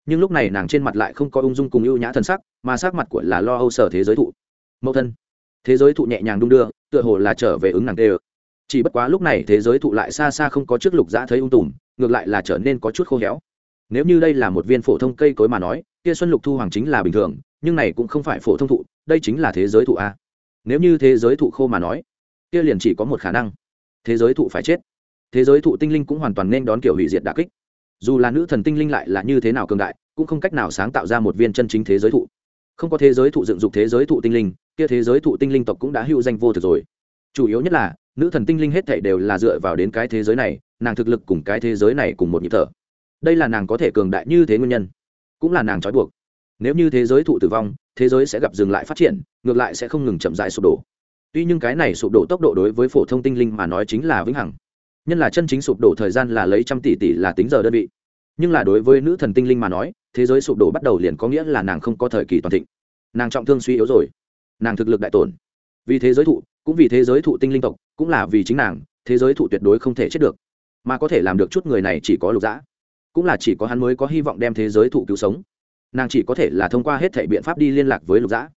Nhưng lúc này nàng trên mặt lại không có ung dung cùng ưu nhã thần sắc, mà sắc mặt của là lo âu sở thế giới thụ. Mẫu thân, thế giới thụ nhẹ nhàng đung đưa, tựa hồ là trở về ứng nàng tê ơ chỉ bất quá lúc này thế giới thụ lại xa xa không có trước lục dã thấy ung tùm, ngược lại là trở nên có chút khô héo. Nếu như đây là một viên phổ thông cây cối mà nói, kia xuân lục thu hoàng chính là bình thường, nhưng này cũng không phải phổ thông thụ, đây chính là thế giới thụ a. Nếu như thế giới thụ khô mà nói, kia liền chỉ có một khả năng. Thế giới thụ phải chết thế giới thụ tinh linh cũng hoàn toàn nên đón kiểu hủy diệt đà kích. Dù là nữ thần tinh linh lại là như thế nào cường đại, cũng không cách nào sáng tạo ra một viên chân chính thế giới thụ. Không có thế giới thụ dựng dục thế giới thụ tinh linh, kia thế giới thụ tinh linh tộc cũng đã hữu danh vô thực rồi. Chủ yếu nhất là, nữ thần tinh linh hết thảy đều là dựa vào đến cái thế giới này, nàng thực lực cùng cái thế giới này cùng một nhịp thở. Đây là nàng có thể cường đại như thế nguyên nhân, cũng là nàng trói buộc. Nếu như thế giới thụ tử vong, thế giới sẽ gặp dừng lại phát triển, ngược lại sẽ không ngừng chậm dại sụp đổ. Tuy nhưng cái này sụp đổ tốc độ đối với phổ thông tinh linh mà nói chính là vĩnh hằng nhân là chân chính sụp đổ thời gian là lấy trăm tỷ tỷ là tính giờ đơn vị. Nhưng là đối với nữ thần tinh linh mà nói, thế giới sụp đổ bắt đầu liền có nghĩa là nàng không có thời kỳ toàn thịnh. Nàng trọng thương suy yếu rồi. Nàng thực lực đại tổn. Vì thế giới thụ, cũng vì thế giới thụ tinh linh tộc, cũng là vì chính nàng, thế giới thụ tuyệt đối không thể chết được. Mà có thể làm được chút người này chỉ có lục dã. Cũng là chỉ có hắn mới có hy vọng đem thế giới thụ cứu sống. Nàng chỉ có thể là thông qua hết thể biện pháp đi liên lạc với lục dã.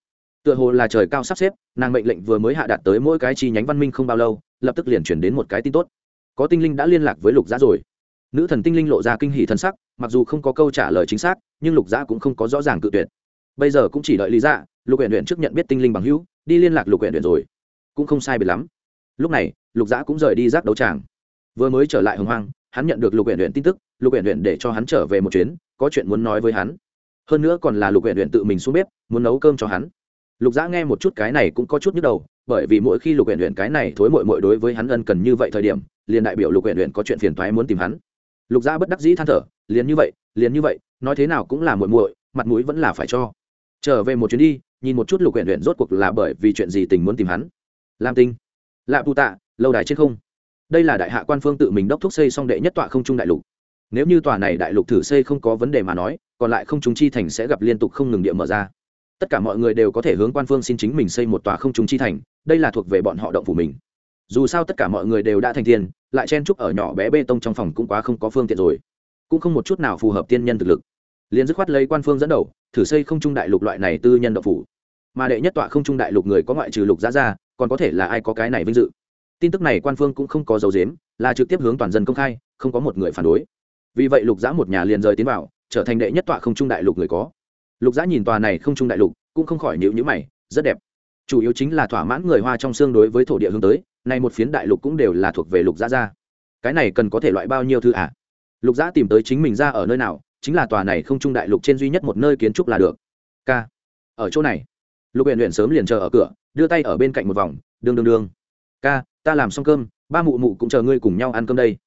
Tựa hồ là trời cao sắp xếp, nàng mệnh lệnh vừa mới hạ đạt tới mỗi cái chi nhánh văn minh không bao lâu, lập tức liền chuyển đến một cái tin tốt có tinh linh đã liên lạc với lục giã rồi. Nữ thần tinh linh lộ ra kinh hỷ thân sắc, mặc dù không có câu trả lời chính xác, nhưng lục giã cũng không có rõ ràng cự tuyệt. Bây giờ cũng chỉ đợi lý dạ lục huyện huyện trước nhận biết tinh linh bằng hữu, đi liên lạc lục huyện huyện rồi. Cũng không sai biệt lắm. Lúc này, lục giã cũng rời đi giác đấu tràng. Vừa mới trở lại hồng hoang, hắn nhận được lục huyện huyện tin tức, lục huyện huyện để cho hắn trở về một chuyến, có chuyện muốn nói với hắn. Hơn nữa còn là lục huyện huyện tự mình xuống bếp, muốn nấu cơm cho hắn. Lục giã nghe một chút cái này cũng có chút nhức đầu, bởi vì mỗi khi lục huyện huyện cái này thối mội mội đối với hắn ân cần như vậy thời điểm liền đại biểu lục huyện huyện có chuyện phiền toái muốn tìm hắn. Lục gia bất đắc dĩ than thở, liền như vậy, liền như vậy, nói thế nào cũng là muội muội, mặt mũi vẫn là phải cho. Trở về một chuyến đi, nhìn một chút lục huyện huyện rốt cuộc là bởi vì chuyện gì tình muốn tìm hắn. Lam tinh, lạ tu tạ, lâu đài trên không. Đây là đại hạ quan phương tự mình đốc thúc xây xong đệ nhất tọa không trung đại lục. Nếu như tòa này đại lục thử xây không có vấn đề mà nói, còn lại không trung chi thành sẽ gặp liên tục không ngừng địa mở ra. Tất cả mọi người đều có thể hướng quan phương xin chính mình xây một tòa không trung chi thành, đây là thuộc về bọn họ động phủ mình. Dù sao tất cả mọi người đều đã thành tiền lại chen chúc ở nhỏ bé bê tông trong phòng cũng quá không có phương tiện rồi. Cũng không một chút nào phù hợp tiên nhân thực lực. Liền dứt khoát lấy quan phương dẫn đầu, thử xây không trung đại lục loại này tư nhân độc phủ. Mà đệ nhất tọa không trung đại lục người có ngoại trừ lục giá ra, còn có thể là ai có cái này vinh dự. Tin tức này quan phương cũng không có dấu dếm là trực tiếp hướng toàn dân công khai, không có một người phản đối. Vì vậy lục giã một nhà liền rời tiến vào, trở thành đệ nhất tọa không trung đại lục người có. Lục giã nhìn tòa này không trung đại lục, cũng không khỏi nhịu nhữ mày, rất đẹp. Chủ yếu chính là thỏa mãn người hoa trong xương đối với thổ địa hướng tới này một phiến đại lục cũng đều là thuộc về lục gia gia, cái này cần có thể loại bao nhiêu thư ạ à? lục gia tìm tới chính mình ra ở nơi nào chính là tòa này không trung đại lục trên duy nhất một nơi kiến trúc là được. K ở chỗ này. Lục huyện huyện sớm liền chờ ở cửa đưa tay ở bên cạnh một vòng đương đương đương. Ca ta làm xong cơm ba mụ mụ cũng chờ ngươi cùng nhau ăn cơm đây.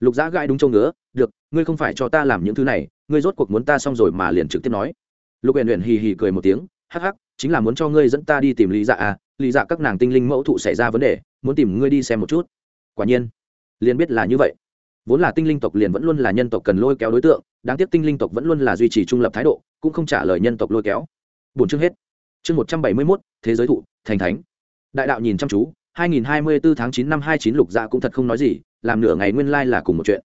Lục giã gãi đúng châu ngứa được ngươi không phải cho ta làm những thứ này ngươi rốt cuộc muốn ta xong rồi mà liền trực tiếp nói. Lục huyện huyện hì hì cười một tiếng hắc hắc chính là muốn cho ngươi dẫn ta đi tìm lý dạ à lý dạ các nàng tinh linh mẫu thụ xảy ra vấn đề muốn tìm ngươi đi xem một chút. Quả nhiên, liền biết là như vậy. Vốn là tinh linh tộc liền vẫn luôn là nhân tộc cần lôi kéo đối tượng, đáng tiếc tinh linh tộc vẫn luôn là duy trì trung lập thái độ, cũng không trả lời nhân tộc lôi kéo. Bốn chương hết. Chương một trăm bảy mươi mốt, thế giới thụ, thành thánh. Đại đạo nhìn chăm chú 2024 tháng 9 năm 29 lục dạ cũng thật không nói gì, làm nửa ngày nguyên lai là cùng một chuyện.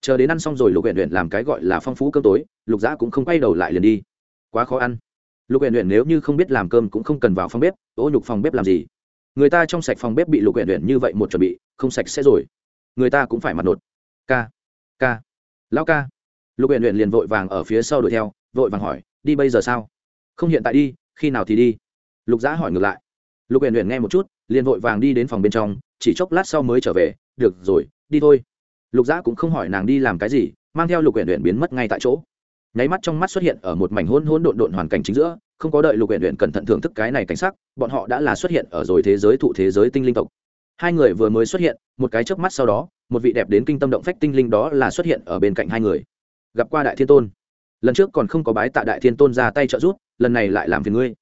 Chờ đến ăn xong rồi lục huyện huyện làm cái gọi là phong phú cơm tối, lục dạ cũng không quay đầu lại liền đi. Quá khó ăn. Lục huyện huyện nếu như không biết làm cơm cũng không cần vào phòng bếp, ô nhục phòng bếp làm gì? Người ta trong sạch phòng bếp bị lục huyện huyện như vậy một chuẩn bị, không sạch sẽ rồi. Người ta cũng phải mặt nột ca ca, lão ca. Lục huyện huyện liền vội vàng ở phía sau đuổi theo, vội vàng hỏi, đi bây giờ sao? Không hiện tại đi, khi nào thì đi? Lục giã hỏi ngược lại. Lục huyện huyện nghe một chút, liền vội vàng đi đến phòng bên trong, chỉ chốc lát sau mới trở về, được rồi, đi thôi. Lục giã cũng không hỏi nàng đi làm cái gì, mang theo lục huyện huyện biến mất ngay tại chỗ. Nháy mắt trong mắt xuất hiện ở một mảnh hôn hôn độn độn hoàn cảnh chính giữa không có đợi lục huyện huyện cẩn thận thưởng thức cái này cảnh sắc, bọn họ đã là xuất hiện ở rồi thế giới thụ thế giới tinh linh tộc. Hai người vừa mới xuất hiện, một cái chớp mắt sau đó, một vị đẹp đến kinh tâm động phách tinh linh đó là xuất hiện ở bên cạnh hai người. Gặp qua đại thiên tôn. Lần trước còn không có bái tạ đại thiên tôn ra tay trợ giúp, lần này lại làm phiền ngươi.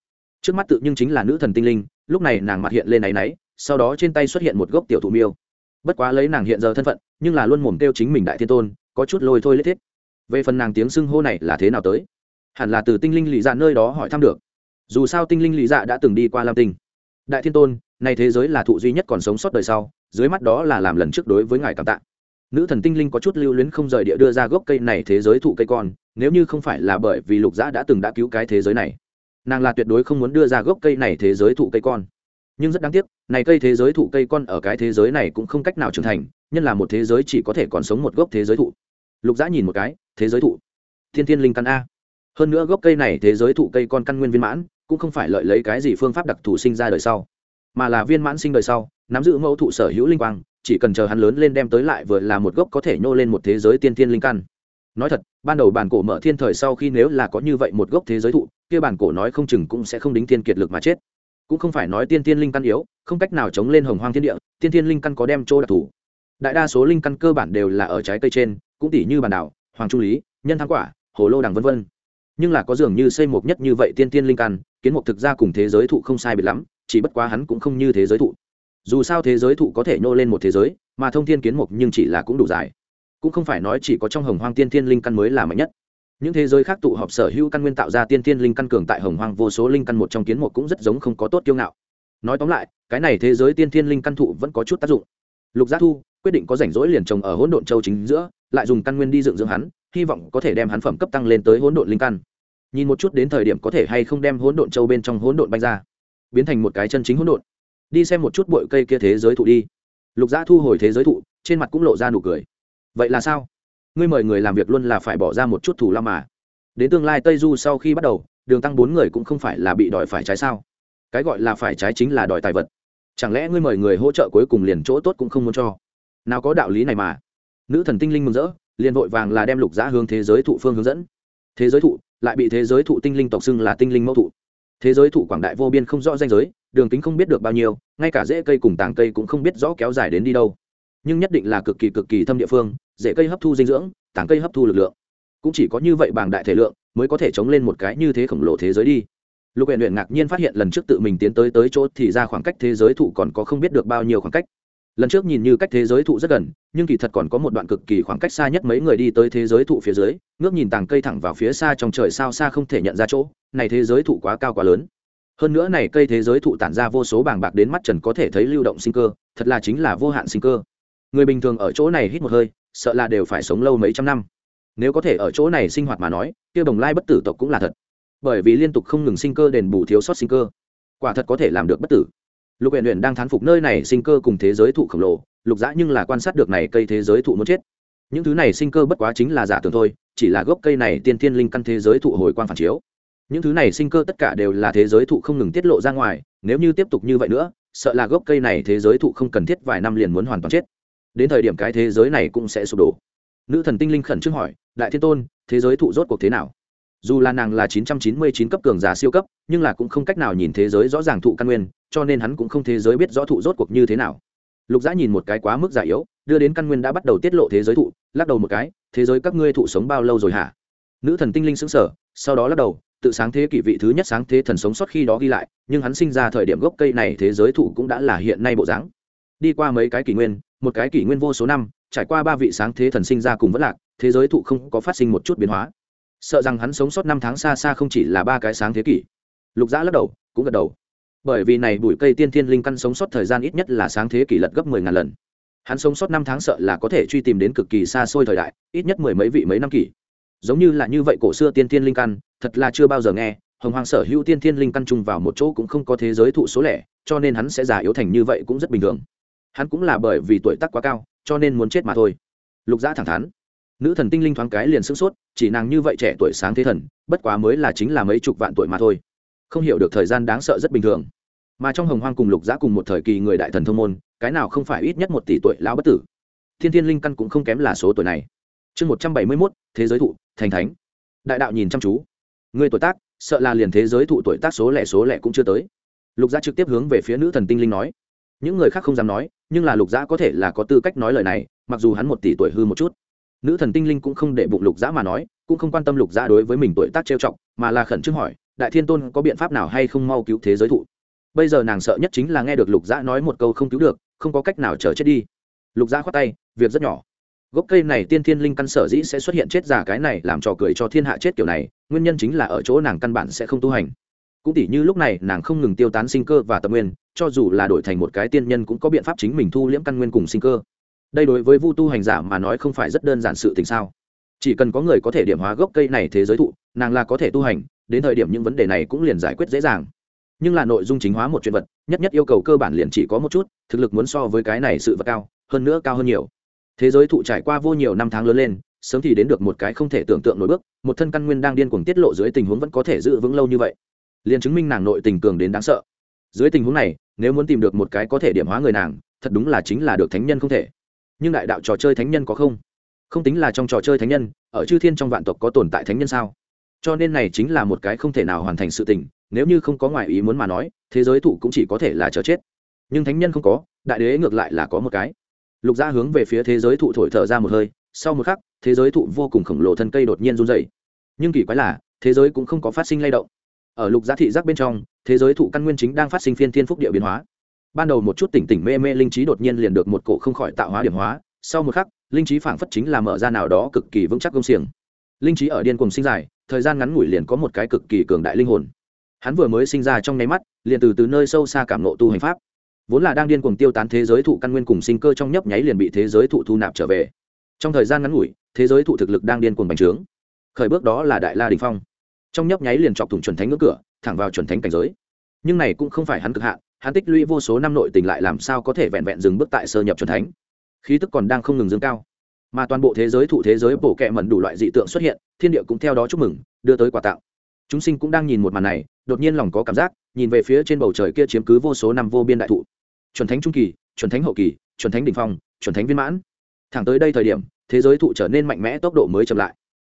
Trước mắt tự nhưng chính là nữ thần tinh linh, lúc này nàng mặt hiện lên náy náy, sau đó trên tay xuất hiện một gốc tiểu thụ miêu. Bất quá lấy nàng hiện giờ thân phận, nhưng là luôn mồm kêu chính mình đại thiên tôn, có chút lôi thôi lết thiết. Về phần nàng tiếng xưng hô này là thế nào tới? Hẳn là từ tinh linh lì dạ nơi đó hỏi thăm được. Dù sao tinh linh lì dạ đã từng đi qua lam tinh. Đại thiên tôn, nay thế giới là thụ duy nhất còn sống sót đời sau, dưới mắt đó là làm lần trước đối với ngài cảm tạ. Nữ thần tinh linh có chút lưu luyến không rời địa đưa ra gốc cây này thế giới thụ cây con, nếu như không phải là bởi vì lục dã đã từng đã cứu cái thế giới này. Nàng là tuyệt đối không muốn đưa ra gốc cây này thế giới thụ cây con. Nhưng rất đáng tiếc, này cây thế giới thụ cây con ở cái thế giới này cũng không cách nào trưởng thành, nhân là một thế giới chỉ có thể còn sống một gốc thế giới thụ. Lục dã nhìn một cái, thế giới thụ. Thiên thiên linh căn a hơn nữa gốc cây này thế giới thụ cây con căn nguyên viên mãn, cũng không phải lợi lấy cái gì phương pháp đặc thù sinh ra đời sau, mà là viên mãn sinh đời sau, nắm giữ mẫu thụ sở hữu linh quang, chỉ cần chờ hắn lớn lên đem tới lại vừa là một gốc có thể nhô lên một thế giới tiên thiên linh căn. Nói thật, ban đầu bản cổ mở thiên thời sau khi nếu là có như vậy một gốc thế giới thụ, kia bản cổ nói không chừng cũng sẽ không đính tiên kiệt lực mà chết. Cũng không phải nói tiên thiên linh căn yếu, không cách nào chống lên hồng hoang thiên địa, tiên thiên linh căn có đem chỗ đặc thù. Đại đa số linh căn cơ bản đều là ở trái cây trên, cũng tỷ như bản đảo, hoàng trung lý, nhân thắng quả, hồ lô đằng vân vân nhưng là có dường như xây mục nhất như vậy tiên tiên linh căn, kiến mục thực ra cùng thế giới thụ không sai biệt lắm, chỉ bất quá hắn cũng không như thế giới thụ. Dù sao thế giới thụ có thể nhô lên một thế giới, mà thông thiên kiến mục nhưng chỉ là cũng đủ dài. Cũng không phải nói chỉ có trong hồng hoang tiên tiên linh căn mới là mạnh nhất. Những thế giới khác tụ họp sở hữu căn nguyên tạo ra tiên tiên linh căn cường tại hồng hoang vô số linh căn một trong kiến mục cũng rất giống không có tốt kiêu ngạo. Nói tóm lại, cái này thế giới tiên tiên linh căn thụ vẫn có chút tác dụng. Lục giác thu quyết định có rảnh rỗi liền trồng ở hỗn độn châu chính giữa, lại dùng căn nguyên đi dựng dưỡng hắn hy vọng có thể đem hắn phẩm cấp tăng lên tới hỗn độn linh căn. Nhìn một chút đến thời điểm có thể hay không đem hỗn độn châu bên trong hỗn độn banh ra, biến thành một cái chân chính hỗn độn. Đi xem một chút bụi cây kia thế giới thụ đi. Lục giã thu hồi thế giới thụ, trên mặt cũng lộ ra nụ cười. Vậy là sao? Ngươi mời người làm việc luôn là phải bỏ ra một chút thù lao mà. Đến tương lai tây du sau khi bắt đầu, đường tăng bốn người cũng không phải là bị đòi phải trái sao? Cái gọi là phải trái chính là đòi tài vật. Chẳng lẽ ngươi mời người hỗ trợ cuối cùng liền chỗ tốt cũng không muốn cho? Nào có đạo lý này mà. Nữ thần tinh linh mừng rỡ liền vội vàng là đem lục giã hướng thế giới thụ phương hướng dẫn. Thế giới thụ, lại bị thế giới thụ tinh linh tộc xưng là tinh linh mẫu thụ. Thế giới thụ quảng đại vô biên không rõ danh giới, đường kính không biết được bao nhiêu, ngay cả rễ cây cùng tàng cây cũng không biết rõ kéo dài đến đi đâu. Nhưng nhất định là cực kỳ cực kỳ thâm địa phương, rễ cây hấp thu dinh dưỡng tàng cây hấp thu lực lượng. Cũng chỉ có như vậy bảng đại thể lượng mới có thể chống lên một cái như thế khổng lồ thế giới đi. Lục huyện luyện ngạc nhiên phát hiện lần trước tự mình tiến tới tới chỗ thì ra khoảng cách thế giới thụ còn có không biết được bao nhiêu khoảng cách lần trước nhìn như cách thế giới thụ rất gần, nhưng kỳ thật còn có một đoạn cực kỳ khoảng cách xa nhất mấy người đi tới thế giới thụ phía dưới, ngước nhìn tàng cây thẳng vào phía xa trong trời sao xa không thể nhận ra chỗ. Này thế giới thụ quá cao quá lớn. Hơn nữa này cây thế giới thụ tản ra vô số bàng bạc đến mắt trần có thể thấy lưu động sinh cơ, thật là chính là vô hạn sinh cơ. Người bình thường ở chỗ này hít một hơi, sợ là đều phải sống lâu mấy trăm năm. Nếu có thể ở chỗ này sinh hoạt mà nói, kia bồng lai bất tử tộc cũng là thật. Bởi vì liên tục không ngừng sinh cơ đền bù thiếu sót sinh cơ. Quả thật có thể làm được bất tử lục huyện huyện đang thán phục nơi này sinh cơ cùng thế giới thụ khổng lồ, lục dã nhưng là quan sát được này cây thế giới thụ muốn chết. Những thứ này sinh cơ bất quá chính là giả tưởng thôi, chỉ là gốc cây này tiên thiên linh căn thế giới thụ hồi quan phản chiếu. Những thứ này sinh cơ tất cả đều là thế giới thụ không ngừng tiết lộ ra ngoài, nếu như tiếp tục như vậy nữa, sợ là gốc cây này thế giới thụ không cần thiết vài năm liền muốn hoàn toàn chết. Đến thời điểm cái thế giới này cũng sẽ sụp đổ. Nữ thần tinh linh khẩn trương hỏi, đại thiên tôn, thế giới thụ rốt cuộc thế nào? Dù là nàng là 999 cấp cường giả siêu cấp, nhưng là cũng không cách nào nhìn thế giới rõ ràng thụ căn nguyên, cho nên hắn cũng không thế giới biết rõ thụ rốt cuộc như thế nào. Lục giã nhìn một cái quá mức giả yếu, đưa đến căn nguyên đã bắt đầu tiết lộ thế giới thụ, lắc đầu một cái, thế giới các ngươi thụ sống bao lâu rồi hả? Nữ thần tinh linh xứng sở sau đó lắc đầu, tự sáng thế kỷ vị thứ nhất sáng thế thần sống sót khi đó ghi lại, nhưng hắn sinh ra thời điểm gốc cây này thế giới thụ cũng đã là hiện nay bộ dáng. Đi qua mấy cái kỷ nguyên, một cái kỷ nguyên vô số năm, trải qua ba vị sáng thế thần sinh ra cùng vất lạc, thế giới thụ không có phát sinh một chút biến hóa sợ rằng hắn sống sót năm tháng xa xa không chỉ là ba cái sáng thế kỷ. Lục giã lắc đầu, cũng gật đầu. Bởi vì này bụi cây tiên thiên linh căn sống sót thời gian ít nhất là sáng thế kỷ lật gấp mười ngàn lần. Hắn sống sót năm tháng sợ là có thể truy tìm đến cực kỳ xa xôi thời đại, ít nhất mười mấy vị mấy năm kỷ. Giống như là như vậy cổ xưa tiên thiên linh căn, thật là chưa bao giờ nghe, hồng hoàng sở hữu tiên thiên linh căn chung vào một chỗ cũng không có thế giới thụ số lẻ, cho nên hắn sẽ già yếu thành như vậy cũng rất bình thường. Hắn cũng là bởi vì tuổi tác quá cao, cho nên muốn chết mà thôi. Lục giã thẳng thắn nữ thần tinh linh thoáng cái liền sửng sốt, chỉ nàng như vậy trẻ tuổi sáng thế thần, bất quá mới là chính là mấy chục vạn tuổi mà thôi. Không hiểu được thời gian đáng sợ rất bình thường. Mà trong hồng hoang cùng lục giã cùng một thời kỳ người đại thần thông môn, cái nào không phải ít nhất một tỷ tuổi lão bất tử. Thiên thiên linh căn cũng không kém là số tuổi này. Chương một trăm bảy mươi mốt, thế giới thụ, thành thánh. Đại đạo nhìn chăm chú. Người tuổi tác, sợ là liền thế giới thụ tuổi tác số lẻ số lẻ cũng chưa tới. Lục giã trực tiếp hướng về phía nữ thần tinh linh nói. Những người khác không dám nói, nhưng là lục giã có thể là có tư cách nói lời này, mặc dù hắn một tỷ tuổi hư một chút nữ thần tinh linh cũng không để bụng lục giã mà nói, cũng không quan tâm lục giã đối với mình tuổi tác trêu trọng mà là khẩn trương hỏi, đại thiên tôn có biện pháp nào hay không mau cứu thế giới thụ? Bây giờ nàng sợ nhất chính là nghe được lục giã nói một câu không cứu được, không có cách nào chờ chết đi. Lục giã khoát tay, việc rất nhỏ. Gốc cây này tiên thiên linh căn sở dĩ sẽ xuất hiện chết giả cái này làm trò cười cho thiên hạ chết kiểu này, nguyên nhân chính là ở chỗ nàng căn bản sẽ không tu hành. Cũng tỉ như lúc này, nàng không ngừng tiêu tán sinh cơ và tâm nguyên, cho dù là đổi thành một cái tiên nhân cũng có biện pháp chính mình thu liễm căn nguyên cùng sinh cơ đây đối với vu tu hành giả mà nói không phải rất đơn giản sự tình sao? Chỉ cần có người có thể điểm hóa gốc cây này thế giới thụ, nàng là có thể tu hành, đến thời điểm những vấn đề này cũng liền giải quyết dễ dàng. Nhưng là nội dung chính hóa một chuyện vật, nhất nhất yêu cầu cơ bản liền chỉ có một chút, thực lực muốn so với cái này sự vật cao, hơn nữa cao hơn nhiều. Thế giới thụ trải qua vô nhiều năm tháng lớn lên, sớm thì đến được một cái không thể tưởng tượng nổi bước, một thân căn nguyên đang điên cuồng tiết lộ dưới tình huống vẫn có thể giữ vững lâu như vậy. Liền chứng minh nàng nội tình cường đến đáng sợ. Dưới tình huống này, nếu muốn tìm được một cái có thể điểm hóa người nàng, thật đúng là chính là được thánh nhân không thể nhưng đại đạo trò chơi thánh nhân có không? Không tính là trong trò chơi thánh nhân, ở chư thiên trong vạn tộc có tồn tại thánh nhân sao? Cho nên này chính là một cái không thể nào hoàn thành sự tình, nếu như không có ngoại ý muốn mà nói, thế giới thụ cũng chỉ có thể là chờ chết. Nhưng thánh nhân không có, đại đế ngược lại là có một cái. Lục gia hướng về phía thế giới thụ thổi thở ra một hơi, sau một khắc, thế giới thụ vô cùng khổng lồ thân cây đột nhiên run dày nhưng kỳ quái là, thế giới cũng không có phát sinh lay động. Ở lục gia thị giác bên trong, thế giới thụ căn nguyên chính đang phát sinh phiên thiên phúc địa biến hóa ban đầu một chút tỉnh tỉnh mê mê linh trí đột nhiên liền được một cổ không khỏi tạo hóa điểm hóa. Sau một khắc, linh trí phảng phất chính là mở ra nào đó cực kỳ vững chắc công xiềng. Linh trí ở điên cùng sinh dài, thời gian ngắn ngủi liền có một cái cực kỳ cường đại linh hồn. Hắn vừa mới sinh ra trong nháy mắt, liền từ từ nơi sâu xa cảm nộ tu hành pháp. Vốn là đang điên cuồng tiêu tán thế giới thụ căn nguyên cùng sinh cơ trong nhấp nháy liền bị thế giới thụ thu nạp trở về. Trong thời gian ngắn ngủi, thế giới thụ thực lực đang điên cuồng bành trướng. Khởi bước đó là đại la đình phong. Trong nhấp nháy liền chọc thủng chuẩn thánh ngưỡng cửa, thẳng vào chuẩn thánh cảnh giới. Nhưng này cũng không phải hắn cực hạn hắn tích lũy vô số năm nội tình lại làm sao có thể vẹn vẹn dừng bước tại sơ nhập c thánh. Khí tức còn đang không ngừng dâng cao. Mà toàn bộ thế giới thụ thế giới bổ kẹ mẩn đủ loại dị tượng xuất hiện, thiên địa cũng theo đó chúc mừng, đưa tới quà tặng. Chúng sinh cũng đang nhìn một màn này, đột nhiên lòng có cảm giác, nhìn về phía trên bầu trời kia chiếm cứ vô số năm vô biên đại thụ. chuẩn thánh trung kỳ chuẩn thánh hậu kỳ chuẩn thánh đ ỉ n h phong chuẩn thánh viên mãn. Thẳng tới đây thời điểm, thế giới thụ trở nên mạnh mẽ tốc độ mới chậm lại.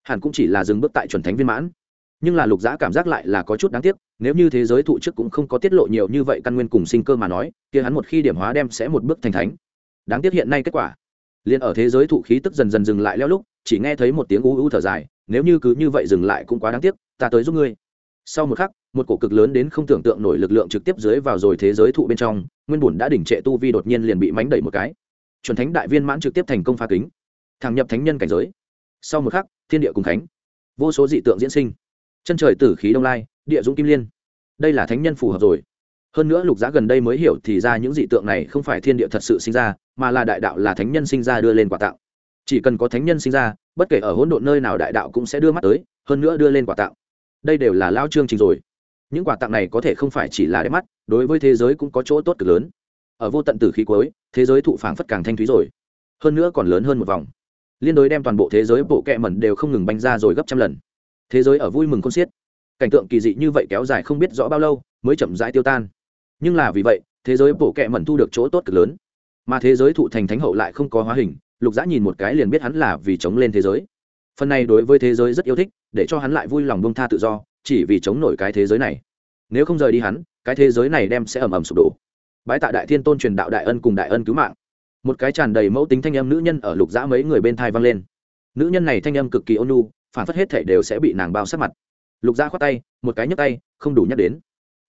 Hẳn cũng chỉ là dừng bước tại chuẩn thánh viên mãn nhưng là lục giã cảm giác lại là có chút đáng tiếc, nếu như thế giới thụ trước cũng không có tiết lộ nhiều như vậy căn nguyên cùng sinh cơ mà nói, kia hắn một khi điểm hóa đem sẽ một bước thành thánh. Đáng tiếc hiện nay kết quả. Liền ở thế giới thụ khí tức dần dần dừng lại leo lúc, chỉ nghe thấy một tiếng u u thở dài, nếu như cứ như vậy dừng lại cũng quá đáng tiếc, ta tới giúp ngươi. Sau một khắc, một cổ cực lớn đến không tưởng tượng nổi lực lượng trực tiếp dưới vào rồi thế giới thụ bên trong, nguyên bùn đã đỉnh trệ tu vi đột nhiên liền bị mánh đẩy một cái. Chuẩn thánh đại viên mãn trực tiếp thành công pha kính. Thẳng nhập thánh nhân cảnh giới. Sau một khắc, thiên địa cùng thánh. Vô số dị tượng diễn sinh chân trời tử khí đông lai, địa dũng kim liên. Đây là thánh nhân phù hợp rồi. Hơn nữa lục giá gần đây mới hiểu thì ra những dị tượng này không phải thiên địa thật sự sinh ra, mà là đại đạo là thánh nhân sinh ra đưa lên quả tạo. Chỉ cần có thánh nhân sinh ra, bất kể ở hỗn độn nơi nào đại đạo cũng sẽ đưa mắt tới, hơn nữa đưa lên quả tạo. Đây đều là lao chương trình rồi. Những quả tặng này có thể không phải chỉ là đẹp mắt, đối với thế giới cũng có chỗ tốt cực lớn. Ở vô tận tử khí cuối, thế giới thụ phảng phất càng thanh thúy rồi. Hơn nữa còn lớn hơn một vòng. Liên đối đem toàn bộ thế giới bộ kẹ mẩn đều không ngừng banh ra rồi gấp trăm lần thế giới ở vui mừng con xiết. Cảnh tượng kỳ dị như vậy kéo dài không biết rõ bao lâu, mới chậm rãi tiêu tan. Nhưng là vì vậy, thế giới bổ kẹ mẩn thu được chỗ tốt cực lớn. Mà thế giới thụ thành thánh hậu lại không có hóa hình, lục dã nhìn một cái liền biết hắn là vì chống lên thế giới. Phần này đối với thế giới rất yêu thích, để cho hắn lại vui lòng bông tha tự do, chỉ vì chống nổi cái thế giới này. Nếu không rời đi hắn, cái thế giới này đem sẽ ầm ầm sụp đổ. Bãi tạ đại thiên tôn truyền đạo đại ân cùng đại ân cứu mạng. Một cái tràn đầy mẫu tính thanh âm nữ nhân ở lục dã mấy người bên thai vang lên. Nữ nhân này thanh âm cực kỳ ôn nhu phản phất hết thể đều sẽ bị nàng bao sát mặt. Lục Gia khoát tay, một cái nhấc tay, không đủ nhắc đến.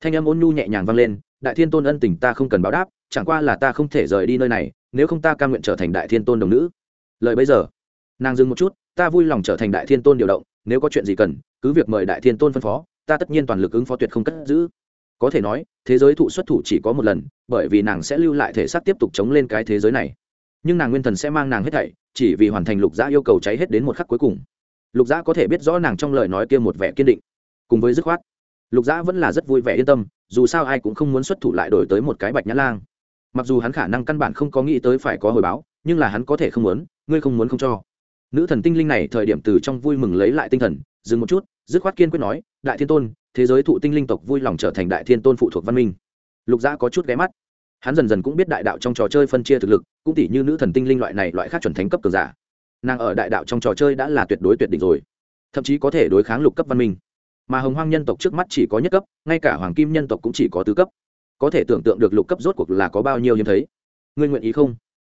Thanh âm ôn nhu nhẹ nhàng vang lên, đại thiên tôn ân tình ta không cần báo đáp, chẳng qua là ta không thể rời đi nơi này, nếu không ta ca nguyện trở thành đại thiên tôn đồng nữ. Lời bây giờ, nàng dừng một chút, ta vui lòng trở thành đại thiên tôn điều động, nếu có chuyện gì cần, cứ việc mời đại thiên tôn phân phó, ta tất nhiên toàn lực ứng phó tuyệt không cất giữ. Có thể nói, thế giới thụ xuất thủ chỉ có một lần, bởi vì nàng sẽ lưu lại thể xác tiếp tục chống lên cái thế giới này. Nhưng nàng nguyên thần sẽ mang nàng hết thảy, chỉ vì hoàn thành lục giã yêu cầu cháy hết đến một khắc cuối cùng lục giã có thể biết rõ nàng trong lời nói kia một vẻ kiên định. Cùng với dứt khoát, lục giã vẫn là rất vui vẻ yên tâm, dù sao ai cũng không muốn xuất thủ lại đổi tới một cái bạch nhã lang. Mặc dù hắn khả năng căn bản không có nghĩ tới phải có hồi báo, nhưng là hắn có thể không muốn, ngươi không muốn không cho. Nữ thần tinh linh này thời điểm từ trong vui mừng lấy lại tinh thần, dừng một chút, dứt khoát kiên quyết nói, đại thiên tôn, thế giới thụ tinh linh tộc vui lòng trở thành đại thiên tôn phụ thuộc văn minh. Lục giã có chút ghé mắt. Hắn dần dần cũng biết đại đạo trong trò chơi phân chia thực lực, cũng tỷ như nữ thần tinh linh loại này loại khác chuẩn thánh cấp cường giả nàng ở đại đạo trong trò chơi đã là tuyệt đối tuyệt đỉnh rồi. Thậm chí có thể đối kháng lục cấp văn minh. Mà hồng hoang nhân tộc trước mắt chỉ có nhất cấp, ngay cả hoàng kim nhân tộc cũng chỉ có tứ cấp. Có thể tưởng tượng được lục cấp rốt cuộc là có bao nhiêu hiếm thấy. Ngươi nguyện ý không?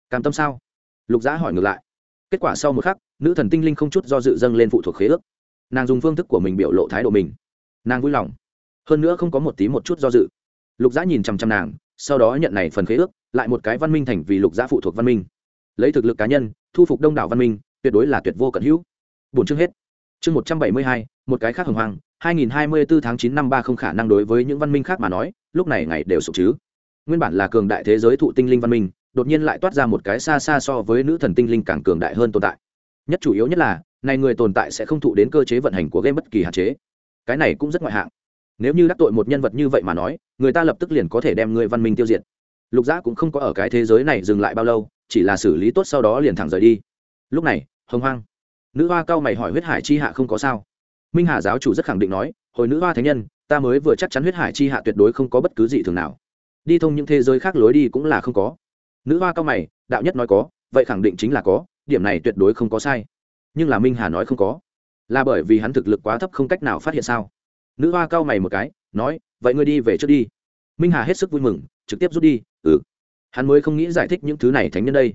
Cam tâm sao? Lục giã hỏi ngược lại. Kết quả sau một khắc, nữ thần tinh linh không chút do dự dâng lên phụ thuộc khế ước. Nàng dùng phương thức của mình biểu lộ thái độ mình. Nàng vui lòng. Hơn nữa không có một tí một chút do dự. Lục giã nhìn chằm chằm nàng, sau đó nhận này phần khế ước, lại một cái văn minh thành vì lục giã phụ thuộc văn minh. Lấy thực lực cá nhân thu phục đông đảo văn minh, tuyệt đối là tuyệt vô cận hữu. Bốn chương hết. Chương một trăm bảy mươi hai, một cái khác hồng hoàng 2024 tháng 9 năm ba không khả năng đối với những văn minh khác mà nói, lúc này ngày đều sụp chứ. Nguyên bản là cường đại thế giới thụ tinh linh văn minh, đột nhiên lại toát ra một cái xa xa so với nữ thần tinh linh càng cường đại hơn tồn tại. Nhất chủ yếu nhất là, này người tồn tại sẽ không thụ đến cơ chế vận hành của game bất kỳ hạn chế. Cái này cũng rất ngoại hạng. Nếu như đắc tội một nhân vật như vậy mà nói, người ta lập tức liền có thể đem người văn minh tiêu diệt. Lục giác cũng không có ở cái thế giới này dừng lại bao lâu chỉ là xử lý tốt sau đó liền thẳng rời đi. Lúc này, hồng hoang. Nữ hoa cao mày hỏi huyết hải chi hạ không có sao? Minh hà giáo chủ rất khẳng định nói, hồi nữ hoa thánh nhân, ta mới vừa chắc chắn huyết hải chi hạ tuyệt đối không có bất cứ gì thường nào. Đi thông những thế giới khác lối đi cũng là không có. Nữ hoa cao mày, đạo nhất nói có, vậy khẳng định chính là có, điểm này tuyệt đối không có sai. Nhưng là minh hà nói không có. Là bởi vì hắn thực lực quá thấp không cách nào phát hiện sao? Nữ hoa cao mày một cái, nói, vậy ngươi đi về trước đi. Minh hà hết sức vui mừng, trực tiếp rút đi ừ hắn mới không nghĩ giải thích những thứ này thánh nhân đây.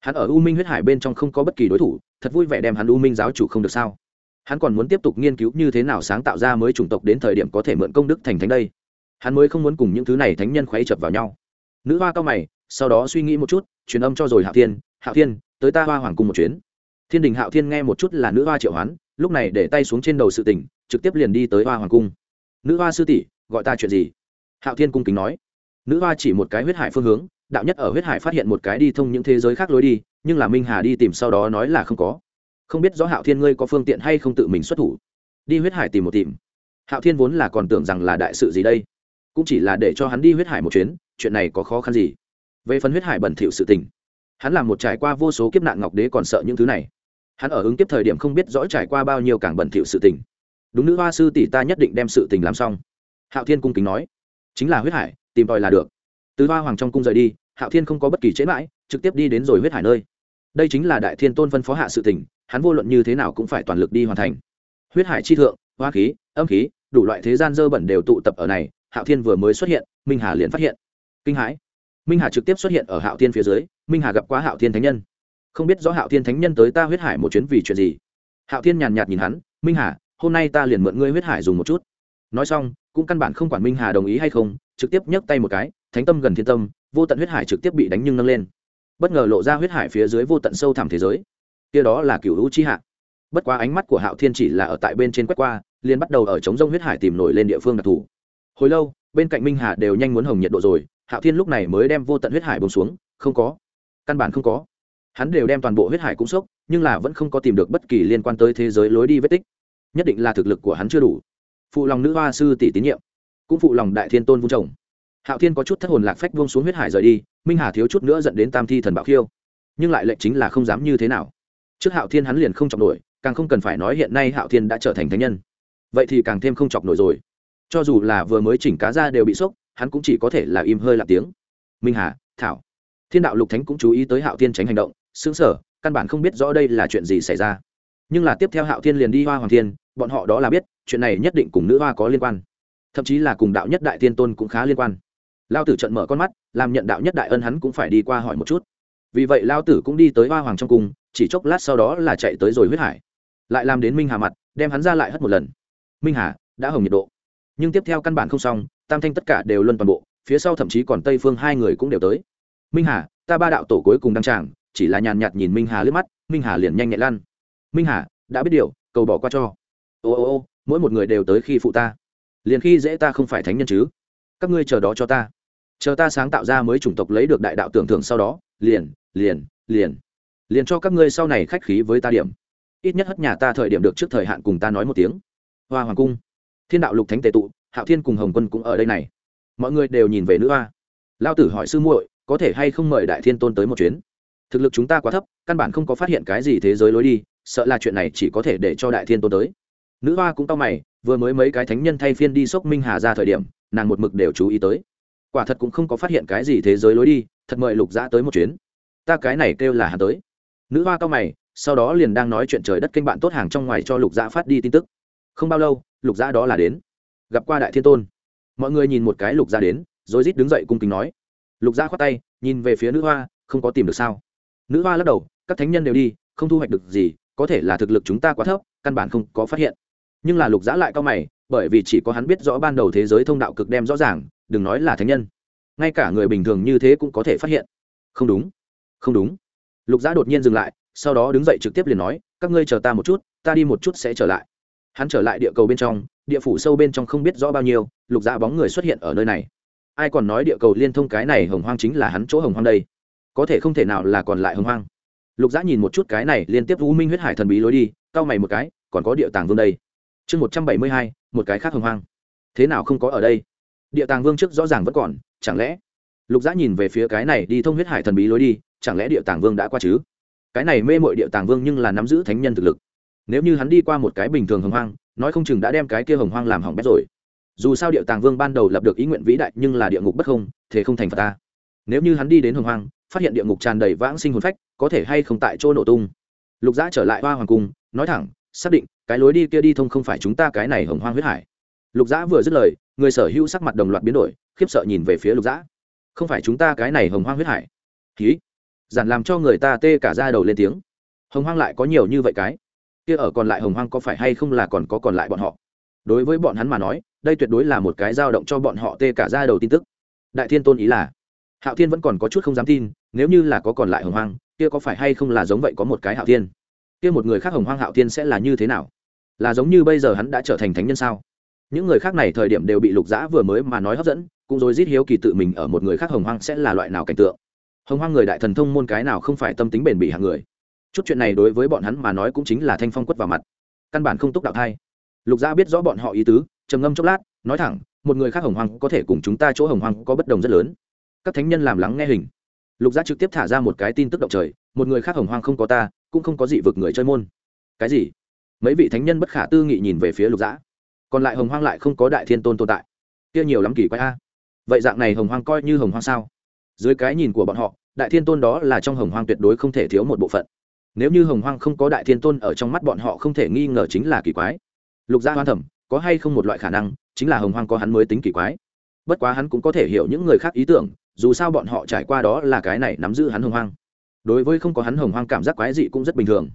Hắn ở u minh huyết hải bên trong không có bất kỳ đối thủ, thật vui vẻ đem hắn u minh giáo chủ không được sao? Hắn còn muốn tiếp tục nghiên cứu như thế nào sáng tạo ra mới chủng tộc đến thời điểm có thể mượn công đức thành thánh đây. Hắn mới không muốn cùng những thứ này thánh nhân khuấy chập vào nhau. Nữ hoa cao mày, sau đó suy nghĩ một chút, truyền âm cho rồi hạo thiên hạo thiên, tới ta hoa hoàng cung một chuyến. Thiên đình hạo thiên nghe một chút là nữ hoa triệu hoán, lúc này để tay xuống trên đầu sự tỉnh trực tiếp liền đi tới hoa hoàng cung. Nữ hoa sư tỷ, gọi ta chuyện gì? Hạo thiên cung kính nói. Nữ hoa chỉ một cái huyết hải phương hướng đạo nhất ở huyết hải phát hiện một cái đi thông những thế giới khác lối đi, nhưng là minh hà đi tìm sau đó nói là không có. Không biết rõ hạo thiên ngươi có phương tiện hay không tự mình xuất thủ. Đi huyết hải tìm một tìm. Hạo thiên vốn là còn tưởng rằng là đại sự gì đây. Cũng chỉ là để cho hắn đi huyết hải một chuyến, chuyện này có khó khăn gì? Về phần huyết hải bẩn thỉu sự tình, hắn làm một trải qua vô số kiếp nạn ngọc đế còn sợ những thứ này. Hắn ở ứng kiếp thời điểm không biết rõ trải qua bao nhiêu càng bẩn thỉu sự tình. Đúng nữ hoa sư tỷ ta nhất định đem sự tình làm xong. Hạo thiên cung kính nói, chính là huyết hải, tìm tòi là được. Từ hoa hoàng trong cung rời đi hạo thiên không có bất kỳ chế mãi, trực tiếp đi đến rồi huyết hải nơi. Đây chính là đại thiên tôn phân phó hạ sự tình, hắn vô luận như thế nào cũng phải toàn lực đi hoàn thành. Huyết hải chi thượng, hoa khí, âm khí, đủ loại thế gian dơ bẩn đều tụ tập ở này, hạo thiên vừa mới xuất hiện, minh hà liền phát hiện. Kinh hãi. Minh hà trực tiếp xuất hiện ở hạo thiên phía dưới, minh hà gặp quá hạo thiên thánh nhân. Không biết rõ hạo thiên thánh nhân tới ta huyết hải một chuyến vì chuyện gì. Hạo thiên nhàn nhạt nhìn hắn, minh hà, hôm nay ta liền mượn ngươi huyết hải dùng một chút. Nói xong, cũng căn bản không quản minh hà đồng ý hay không, trực tiếp nhấc tay một cái, thánh tâm gần thiên tâm vô tận huyết hải trực tiếp bị đánh nhưng nâng lên. Bất ngờ lộ ra huyết hải phía dưới vô tận sâu thẳm thế giới. Kia đó là cựu hữu chi hạ. Bất quá ánh mắt của hạo thiên chỉ là ở tại bên trên quét qua, liền bắt đầu ở chống rông huyết hải tìm nổi lên địa phương đặc thù. Hồi lâu, bên cạnh minh hà đều nhanh muốn hồng nhiệt độ rồi, hạo thiên lúc này mới đem vô tận huyết hải bông xuống, không có. Căn bản không có. Hắn đều đem toàn bộ huyết hải cũng sốc, nhưng là vẫn không có tìm được bất kỳ liên quan tới thế giới lối đi vết tích. Nhất định là thực lực của hắn chưa đủ. Phụ lòng nữ hoa sư tỷ tín nhiệm, cũng phụ lòng đại thiên tôn vung chồng hạo thiên có chút thất hồn lạc phách buông xuống huyết hải rời đi, minh hà thiếu chút nữa dẫn đến tam thi thần bạo khiêu. Nhưng lại lệnh chính là không dám như thế nào. Trước hạo thiên hắn liền không chọc nổi, càng không cần phải nói hiện nay hạo thiên đã trở thành thánh nhân. Vậy thì càng thêm không chọc nổi rồi. Cho dù là vừa mới chỉnh cá ra đều bị sốc, hắn cũng chỉ có thể là im hơi lạc tiếng. Minh hà, thảo. Thiên đạo lục thánh cũng chú ý tới hạo thiên tránh hành động xứng sở, căn bản không biết rõ đây là chuyện gì xảy ra. Nhưng là tiếp theo hạo thiên liền đi hoa hoàng thiên, bọn họ đó là biết, chuyện này nhất định cùng nữ hoa có liên quan. Thậm chí là cùng đạo nhất đại tiên tôn cũng khá liên quan lao tử trận mở con mắt, làm nhận đạo nhất đại ân hắn cũng phải đi qua hỏi một chút. Vì vậy lao tử cũng đi tới hoa hoàng trong cung, chỉ chốc lát sau đó là chạy tới rồi huyết hải. Lại làm đến minh hà mặt, đem hắn ra lại hất một lần. Minh hà, đã hồng nhiệt độ. Nhưng tiếp theo căn bản không xong, tam thanh tất cả đều luân toàn bộ, phía sau thậm chí còn tây phương hai người cũng đều tới. Minh hà, ta ba đạo tổ cuối cùng đăng tràng, chỉ là nhàn nhạt nhìn minh hà lướt mắt, minh hà liền nhanh nhẹ lăn. minh hà, đã biết điều, cầu bỏ qua cho. Ô ô ô, mỗi một người đều tới khi phụ ta. Liền khi dễ ta không phải thánh nhân chứ. Các ngươi chờ đó cho ta chờ ta sáng tạo ra mới chủng tộc lấy được đại đạo tưởng thưởng sau đó, liền liền liền liền cho các ngươi sau này khách khí với ta điểm. Ít nhất hất nhà ta thời điểm được trước thời hạn cùng ta nói một tiếng. Hoa hoàng cung, thiên đạo lục thánh tề tụ, hạo thiên cùng hồng quân cũng ở đây này. Mọi người đều nhìn về nữ hoa. Lao tử hỏi sư muội, có thể hay không mời đại thiên tôn tới một chuyến? Thực lực chúng ta quá thấp, căn bản không có phát hiện cái gì thế giới lối đi, sợ là chuyện này chỉ có thể để cho đại thiên tôn tới. Nữ hoa cũng tao mày, vừa mới mấy cái thánh nhân thay phiên đi xốc minh hà ra thời điểm, nàng một mực đều chú ý tới quả thật cũng không có phát hiện cái gì thế giới lối đi, thật mời lục dã tới một chuyến. Ta cái này kêu là hà tới. Nữ hoa cao mày, sau đó liền đang nói chuyện trời đất kênh bạn tốt hàng trong ngoài cho lục dã phát đi tin tức. Không bao lâu, lục dã đó là đến. Gặp qua đại thiên tôn. Mọi người nhìn một cái lục dã đến, rồi rít đứng dậy cung kính nói. Lục dã khoát tay, nhìn về phía nữ hoa, không có tìm được sao. Nữ hoa lắc đầu, các thánh nhân đều đi, không thu hoạch được gì, có thể là thực lực chúng ta quá thấp, căn bản không có phát hiện. Nhưng là lục dã lại cao mày, bởi vì chỉ có hắn biết rõ ban đầu thế giới thông đạo cực đem rõ ràng đừng nói là thánh nhân. Ngay cả người bình thường như thế cũng có thể phát hiện. Không đúng không đúng. Lục giã đột nhiên dừng lại, sau đó đứng dậy trực tiếp liền nói, các ngươi chờ ta một chút, ta đi một chút sẽ trở lại. Hắn trở lại địa cầu bên trong, địa phủ sâu bên trong không biết rõ bao nhiêu, lục giã bóng người xuất hiện ở nơi này. Ai còn nói địa cầu liên thông cái này hồng hoang chính là hắn chỗ hồng hoang đây? Có thể không thể nào là còn lại hồng hoang. Lục giã nhìn một chút cái này, liên tiếp u minh huyết hải thần bí lối đi, cau mày một cái, còn có địa tàng vương đây. Chương một trăm bảy mươi hai, một cái khác hồng hoang. Thế nào không có ở đây? Địa tàng vương trước rõ ràng vẫn còn, chẳng lẽ? Lục giã nhìn về phía cái này đi thông huyết hải thần bí lối đi, chẳng lẽ địa tàng vương đã qua chứ? Cái này mê mội địa tàng vương nhưng là nắm giữ thánh nhân thực lực. Nếu như hắn đi qua một cái bình thường hồng hoang, nói không chừng đã đem cái kia hồng hoang làm hỏng bét rồi. Dù sao địa tàng vương ban đầu lập được ý nguyện vĩ đại nhưng là địa ngục bất không, thế không thành phật ta. Nếu như hắn đi đến hồng hoang, phát hiện địa ngục tràn đầy vãng sinh hồn phách, có thể hay không tại chỗ nổ tung? Lục giã trở lại hoa hoàng cung, nói thẳng, xác định, cái lối đi kia đi thông không phải chúng ta cái này hồng hoang huyết hải. Lục giã vừa dứt lời người sở hữu sắc mặt đồng loạt biến đổi, khiếp sợ nhìn về phía lục dã. không phải chúng ta cái này hồng hoang huyết hải. Ký giản làm cho người ta tê cả ra đầu lên tiếng. Hồng hoang lại có nhiều như vậy cái? Kia ở còn lại hồng hoang có phải hay không là còn có còn lại bọn họ? Đối với bọn hắn mà nói, đây tuyệt đối là một cái dao động cho bọn họ tê cả ra đầu tin tức. Đại thiên tôn ý là, hạo thiên vẫn còn có chút không dám tin, nếu như là có còn lại hồng hoang, kia có phải hay không là giống vậy có một cái hạo thiên? Kia một người khác hồng hoang hạo thiên sẽ là như thế nào? Là giống như bây giờ hắn đã trở thành thánh nhân sao? Những người khác này thời điểm đều bị lục dã vừa mới mà nói hấp dẫn, cũng rồi rít hiếu kỳ tự mình ở một người khác hồng hoang sẽ là loại nào cảnh tượng. Hồng hoang người đại thần thông môn cái nào không phải tâm tính bền bỉ hạng người. Chút chuyện này đối với bọn hắn mà nói cũng chính là thanh phong quất vào mặt. Căn bản không túc đạo thai. Lục gia biết rõ bọn họ ý tứ, trầm ngâm chốc lát, nói thẳng, một người khác hồng hoang có thể cùng chúng ta chỗ hồng hoang có bất đồng rất lớn. Các thánh nhân làm lắng nghe hình. Lục giác trực tiếp thả ra một cái tin tức động trời, một người khác hồng hoang không có ta, cũng không có gì vực người chơi môn. Cái gì? Mấy vị thánh nhân bất khả tư nghị nhìn về phía lục giã còn lại hồng hoang lại không có đại thiên tôn tồn tại. Kia nhiều lắm kỳ quái a. Vậy dạng này hồng hoang coi như hồng hoang sao? Dưới cái nhìn của bọn họ, đại thiên tôn đó là trong hồng hoang tuyệt đối không thể thiếu một bộ phận. Nếu như hồng hoang không có đại thiên tôn ở trong mắt bọn họ không thể nghi ngờ chính là kỳ quái. Lục gia hoan thẩm có hay không một loại khả năng, chính là hồng hoang có hắn mới tính kỳ quái. Bất quá hắn cũng có thể hiểu những người khác ý tưởng, dù sao bọn họ trải qua đó là cái này nắm giữ hắn hồng hoang. Đối với không có hắn hồng hoang cảm giác quái dị cũng rất bình thường.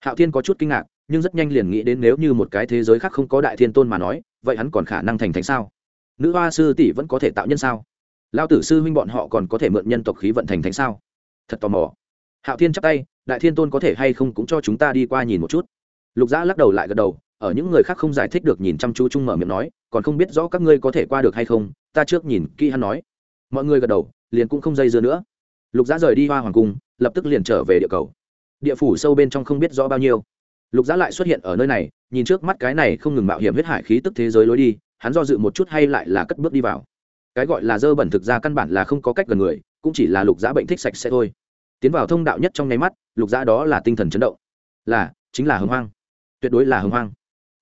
Hạo thiên có chút kinh ngạc nhưng rất nhanh liền nghĩ đến nếu như một cái thế giới khác không có đại thiên tôn mà nói, vậy hắn còn khả năng thành thánh sao? Nữ hoa sư tỷ vẫn có thể tạo nhân sao? Lao tử sư huynh bọn họ còn có thể mượn nhân tộc khí vận thành thánh sao? Thật tò mò. Hạo thiên chắp tay, đại thiên tôn có thể hay không cũng cho chúng ta đi qua nhìn một chút. Lục giã lắc đầu lại gật đầu, ở những người khác không giải thích được nhìn chăm chú chung mở miệng nói, còn không biết rõ các ngươi có thể qua được hay không, ta trước nhìn kỹ hắn nói. Mọi người gật đầu, liền cũng không dây dưa nữa. Lục giã rời đi hoa hoàng cung, lập tức liền trở về địa cầu. Địa phủ sâu bên trong không biết rõ bao nhiêu lục giã lại xuất hiện ở nơi này, nhìn trước mắt cái này không ngừng mạo hiểm huyết hải khí tức thế giới lối đi, hắn do dự một chút hay lại là cất bước đi vào. Cái gọi là dơ bẩn thực ra căn bản là không có cách gần người, cũng chỉ là lục giã bệnh thích sạch sẽ thôi. Tiến vào thông đạo nhất trong nháy mắt, lục giã đó là tinh thần chấn động. Là, chính là hưng hoang. Tuyệt đối là hưng hoang.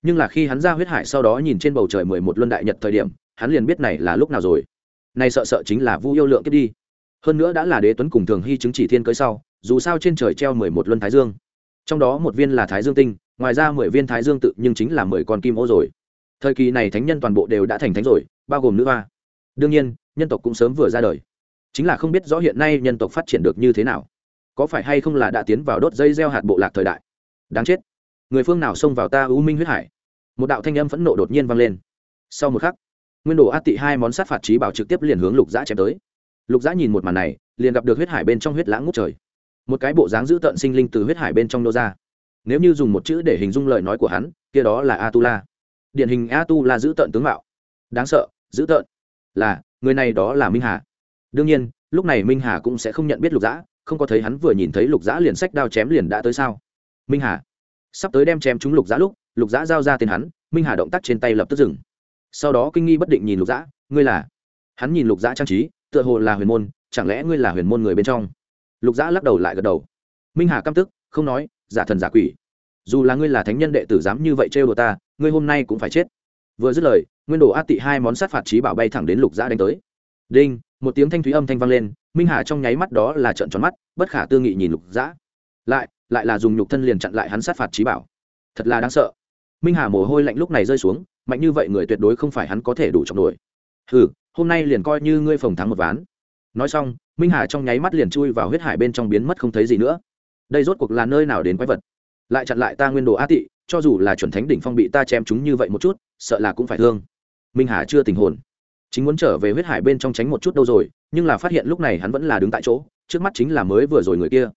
Nhưng là khi hắn ra huyết hải sau đó nhìn trên bầu trời mười một luân đại nhật thời điểm, hắn liền biết này là lúc nào rồi. Này sợ sợ chính là vu yêu lượng kết đi. Hơn nữa đã là đế tuấn cùng thường hy chứng chỉ thiên cưới sau, dù sao trên trời treo mười một luân thái dương trong đó một viên là thái dương tinh, ngoài ra mười viên thái dương tự, nhưng chính là mười con kim ô rồi. Thời kỳ này thánh nhân toàn bộ đều đã thành thánh rồi, bao gồm nữ hoa. Đương nhiên, nhân tộc cũng sớm vừa ra đời. Chính là không biết rõ hiện nay nhân tộc phát triển được như thế nào. Có phải hay không là đã tiến vào đốt dây gieo hạt bộ lạc thời đại? Đáng chết. Người phương nào xông vào ta u minh huyết hải? Một đạo thanh âm phẫn nộ đột nhiên vang lên. Sau một khắc, nguyên đồ át tị hai món sát phạt trí bảo trực tiếp liền hướng lục giã chém tới. Lục giã nhìn một màn này, liền gặp được huyết hải bên trong huyết lãng ngút trời một cái bộ dáng dữ tợn sinh linh từ huyết hải bên trong nô ra. Nếu như dùng một chữ để hình dung lời nói của hắn, kia đó là a tu la điển hình a tu la dữ tợn tướng mạo. Đáng sợ, dữ tợn. Là, người này đó là minh hà. Đương nhiên, lúc này minh hà cũng sẽ không nhận biết lục dã, không có thấy hắn vừa nhìn thấy lục dã liền sách đao chém liền đã tới sao? Minh hà. Sắp tới đem chém chúng lục dã lúc, lục dã giao ra tiền hắn, minh hà động tác trên tay lập tức dừng. Sau đó kinh nghi bất định nhìn lục dã, ngươi là? Hắn nhìn lục dã trang trí, tựa hồ là huyền môn, chẳng lẽ ngươi là huyền môn người bên trong? Lục Giã lắc đầu lại gật đầu. Minh hà căm tức không nói giả thần giả quỷ. Dù là ngươi là thánh nhân đệ tử dám như vậy trêu đồ ta ngươi hôm nay cũng phải chết. Vừa dứt lời nguyên đồ át tị hai món sát phạt trí bảo bay thẳng đến lục Giã đánh tới. Đinh một tiếng thanh thúy âm thanh vang lên minh hà trong nháy mắt đó là trợn tròn mắt bất khả tư nghị nhìn lục Giã, lại lại là dùng nhục thân liền chặn lại hắn sát phạt trí bảo. Thật là đáng sợ. Minh hà mồ hôi lạnh lúc này rơi xuống mạnh như vậy người tuyệt đối không phải hắn có thể đủ trọng nổi. Hừ hôm nay liền coi như ngươi phòng thắng một ván. Nói xong minh hà trong nháy mắt liền chui vào huyết hải bên trong biến mất không thấy gì nữa. Đây rốt cuộc là nơi nào đến quái vật? Lại chặn lại ta nguyên đồ á tị, cho dù là chuẩn thánh đỉnh phong bị ta chém chúng như vậy một chút, sợ là cũng phải thương. Minh hà chưa tình hồn. Chính muốn trở về huyết hải bên trong tránh một chút đâu rồi, nhưng là phát hiện lúc này hắn vẫn là đứng tại chỗ, trước mắt chính là mới vừa rồi người kia.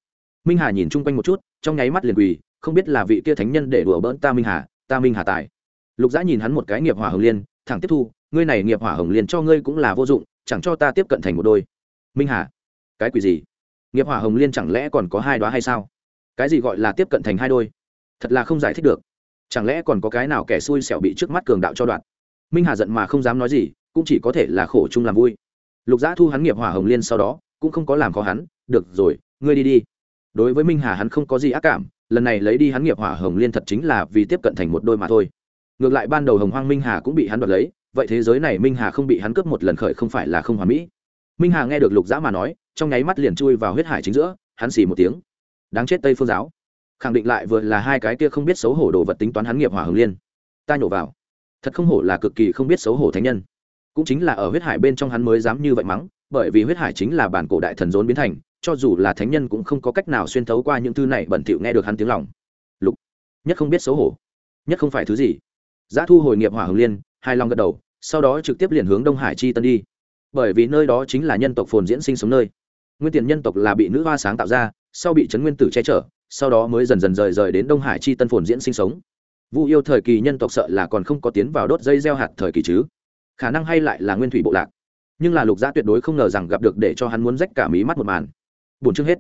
Minh hà nhìn chung quanh một chút, trong nháy mắt liền quỳ, không biết là vị kia thánh nhân để đùa bỡn ta minh hà, ta minh hà tài. Lục giã nhìn hắn một cái nghiệp hỏa hồng liên, thẳng tiếp thu, ngươi này nghiệp hỏa hồng liên cho ngươi cũng là vô dụng, chẳng cho ta tiếp cận thành một đôi minh hà, cái quỷ gì? Nghiệp hỏa hồng liên chẳng lẽ còn có hai đoá hay sao? Cái gì gọi là tiếp cận thành hai đôi? Thật là không giải thích được. Chẳng lẽ còn có cái nào kẻ xui xẻo bị trước mắt cường đạo cho đoạn minh hà giận mà không dám nói gì, cũng chỉ có thể là khổ chung làm vui. Lục giã thu hắn nghiệp hỏa hồng liên sau đó, cũng không có làm khó hắn. Được rồi, ngươi đi đi. Đối với minh hà hắn không có gì ác cảm, lần này lấy đi hắn nghiệp hỏa hồng liên thật chính là vì tiếp cận thành một đôi mà thôi. Ngược lại ban đầu hồng hoang minh hà cũng bị hắn đoạt lấy, vậy thế giới này minh hà không bị hắn cướp một lần khởi không phải là không hòa mỹ minh hà nghe được lục giã mà nói, trong nháy mắt liền chui vào huyết hải chính giữa, hắn xì một tiếng. Đáng chết tây phương giáo. Khẳng định lại vừa là hai cái kia không biết xấu hổ đồ vật tính toán hắn nghiệp hỏa hồng liên. Ta nhổ vào. Thật không hổ là cực kỳ không biết xấu hổ thánh nhân. Cũng chính là ở huyết hải bên trong hắn mới dám như vậy mắng, bởi vì huyết hải chính là bản cổ đại thần rốn biến thành, cho dù là thánh nhân cũng không có cách nào xuyên thấu qua những thư này bẩn thỉu nghe được hắn tiếng lòng. Lục, nhất không biết xấu hổ, nhất không phải thứ gì. Giá thu hồi nghiệp hỏa hồng liên hai long gật đầu, sau đó trực tiếp liền hướng đông hải chi tân đi bởi vì nơi đó chính là nhân tộc phồn diễn sinh sống nơi. Nguyên tiền nhân tộc là bị nữ hoa sáng tạo ra, sau bị trấn nguyên tử che chở, sau đó mới dần dần rời rời đến đông hải chi tân phồn diễn sinh sống. Vu yêu thời kỳ nhân tộc sợ là còn không có tiến vào đốt dây gieo hạt thời kỳ chứ. Khả năng hay lại là nguyên thủy bộ lạc. Nhưng là lục gia tuyệt đối không ngờ rằng gặp được để cho hắn muốn rách cả mí mắt một màn. Buồn chương hết.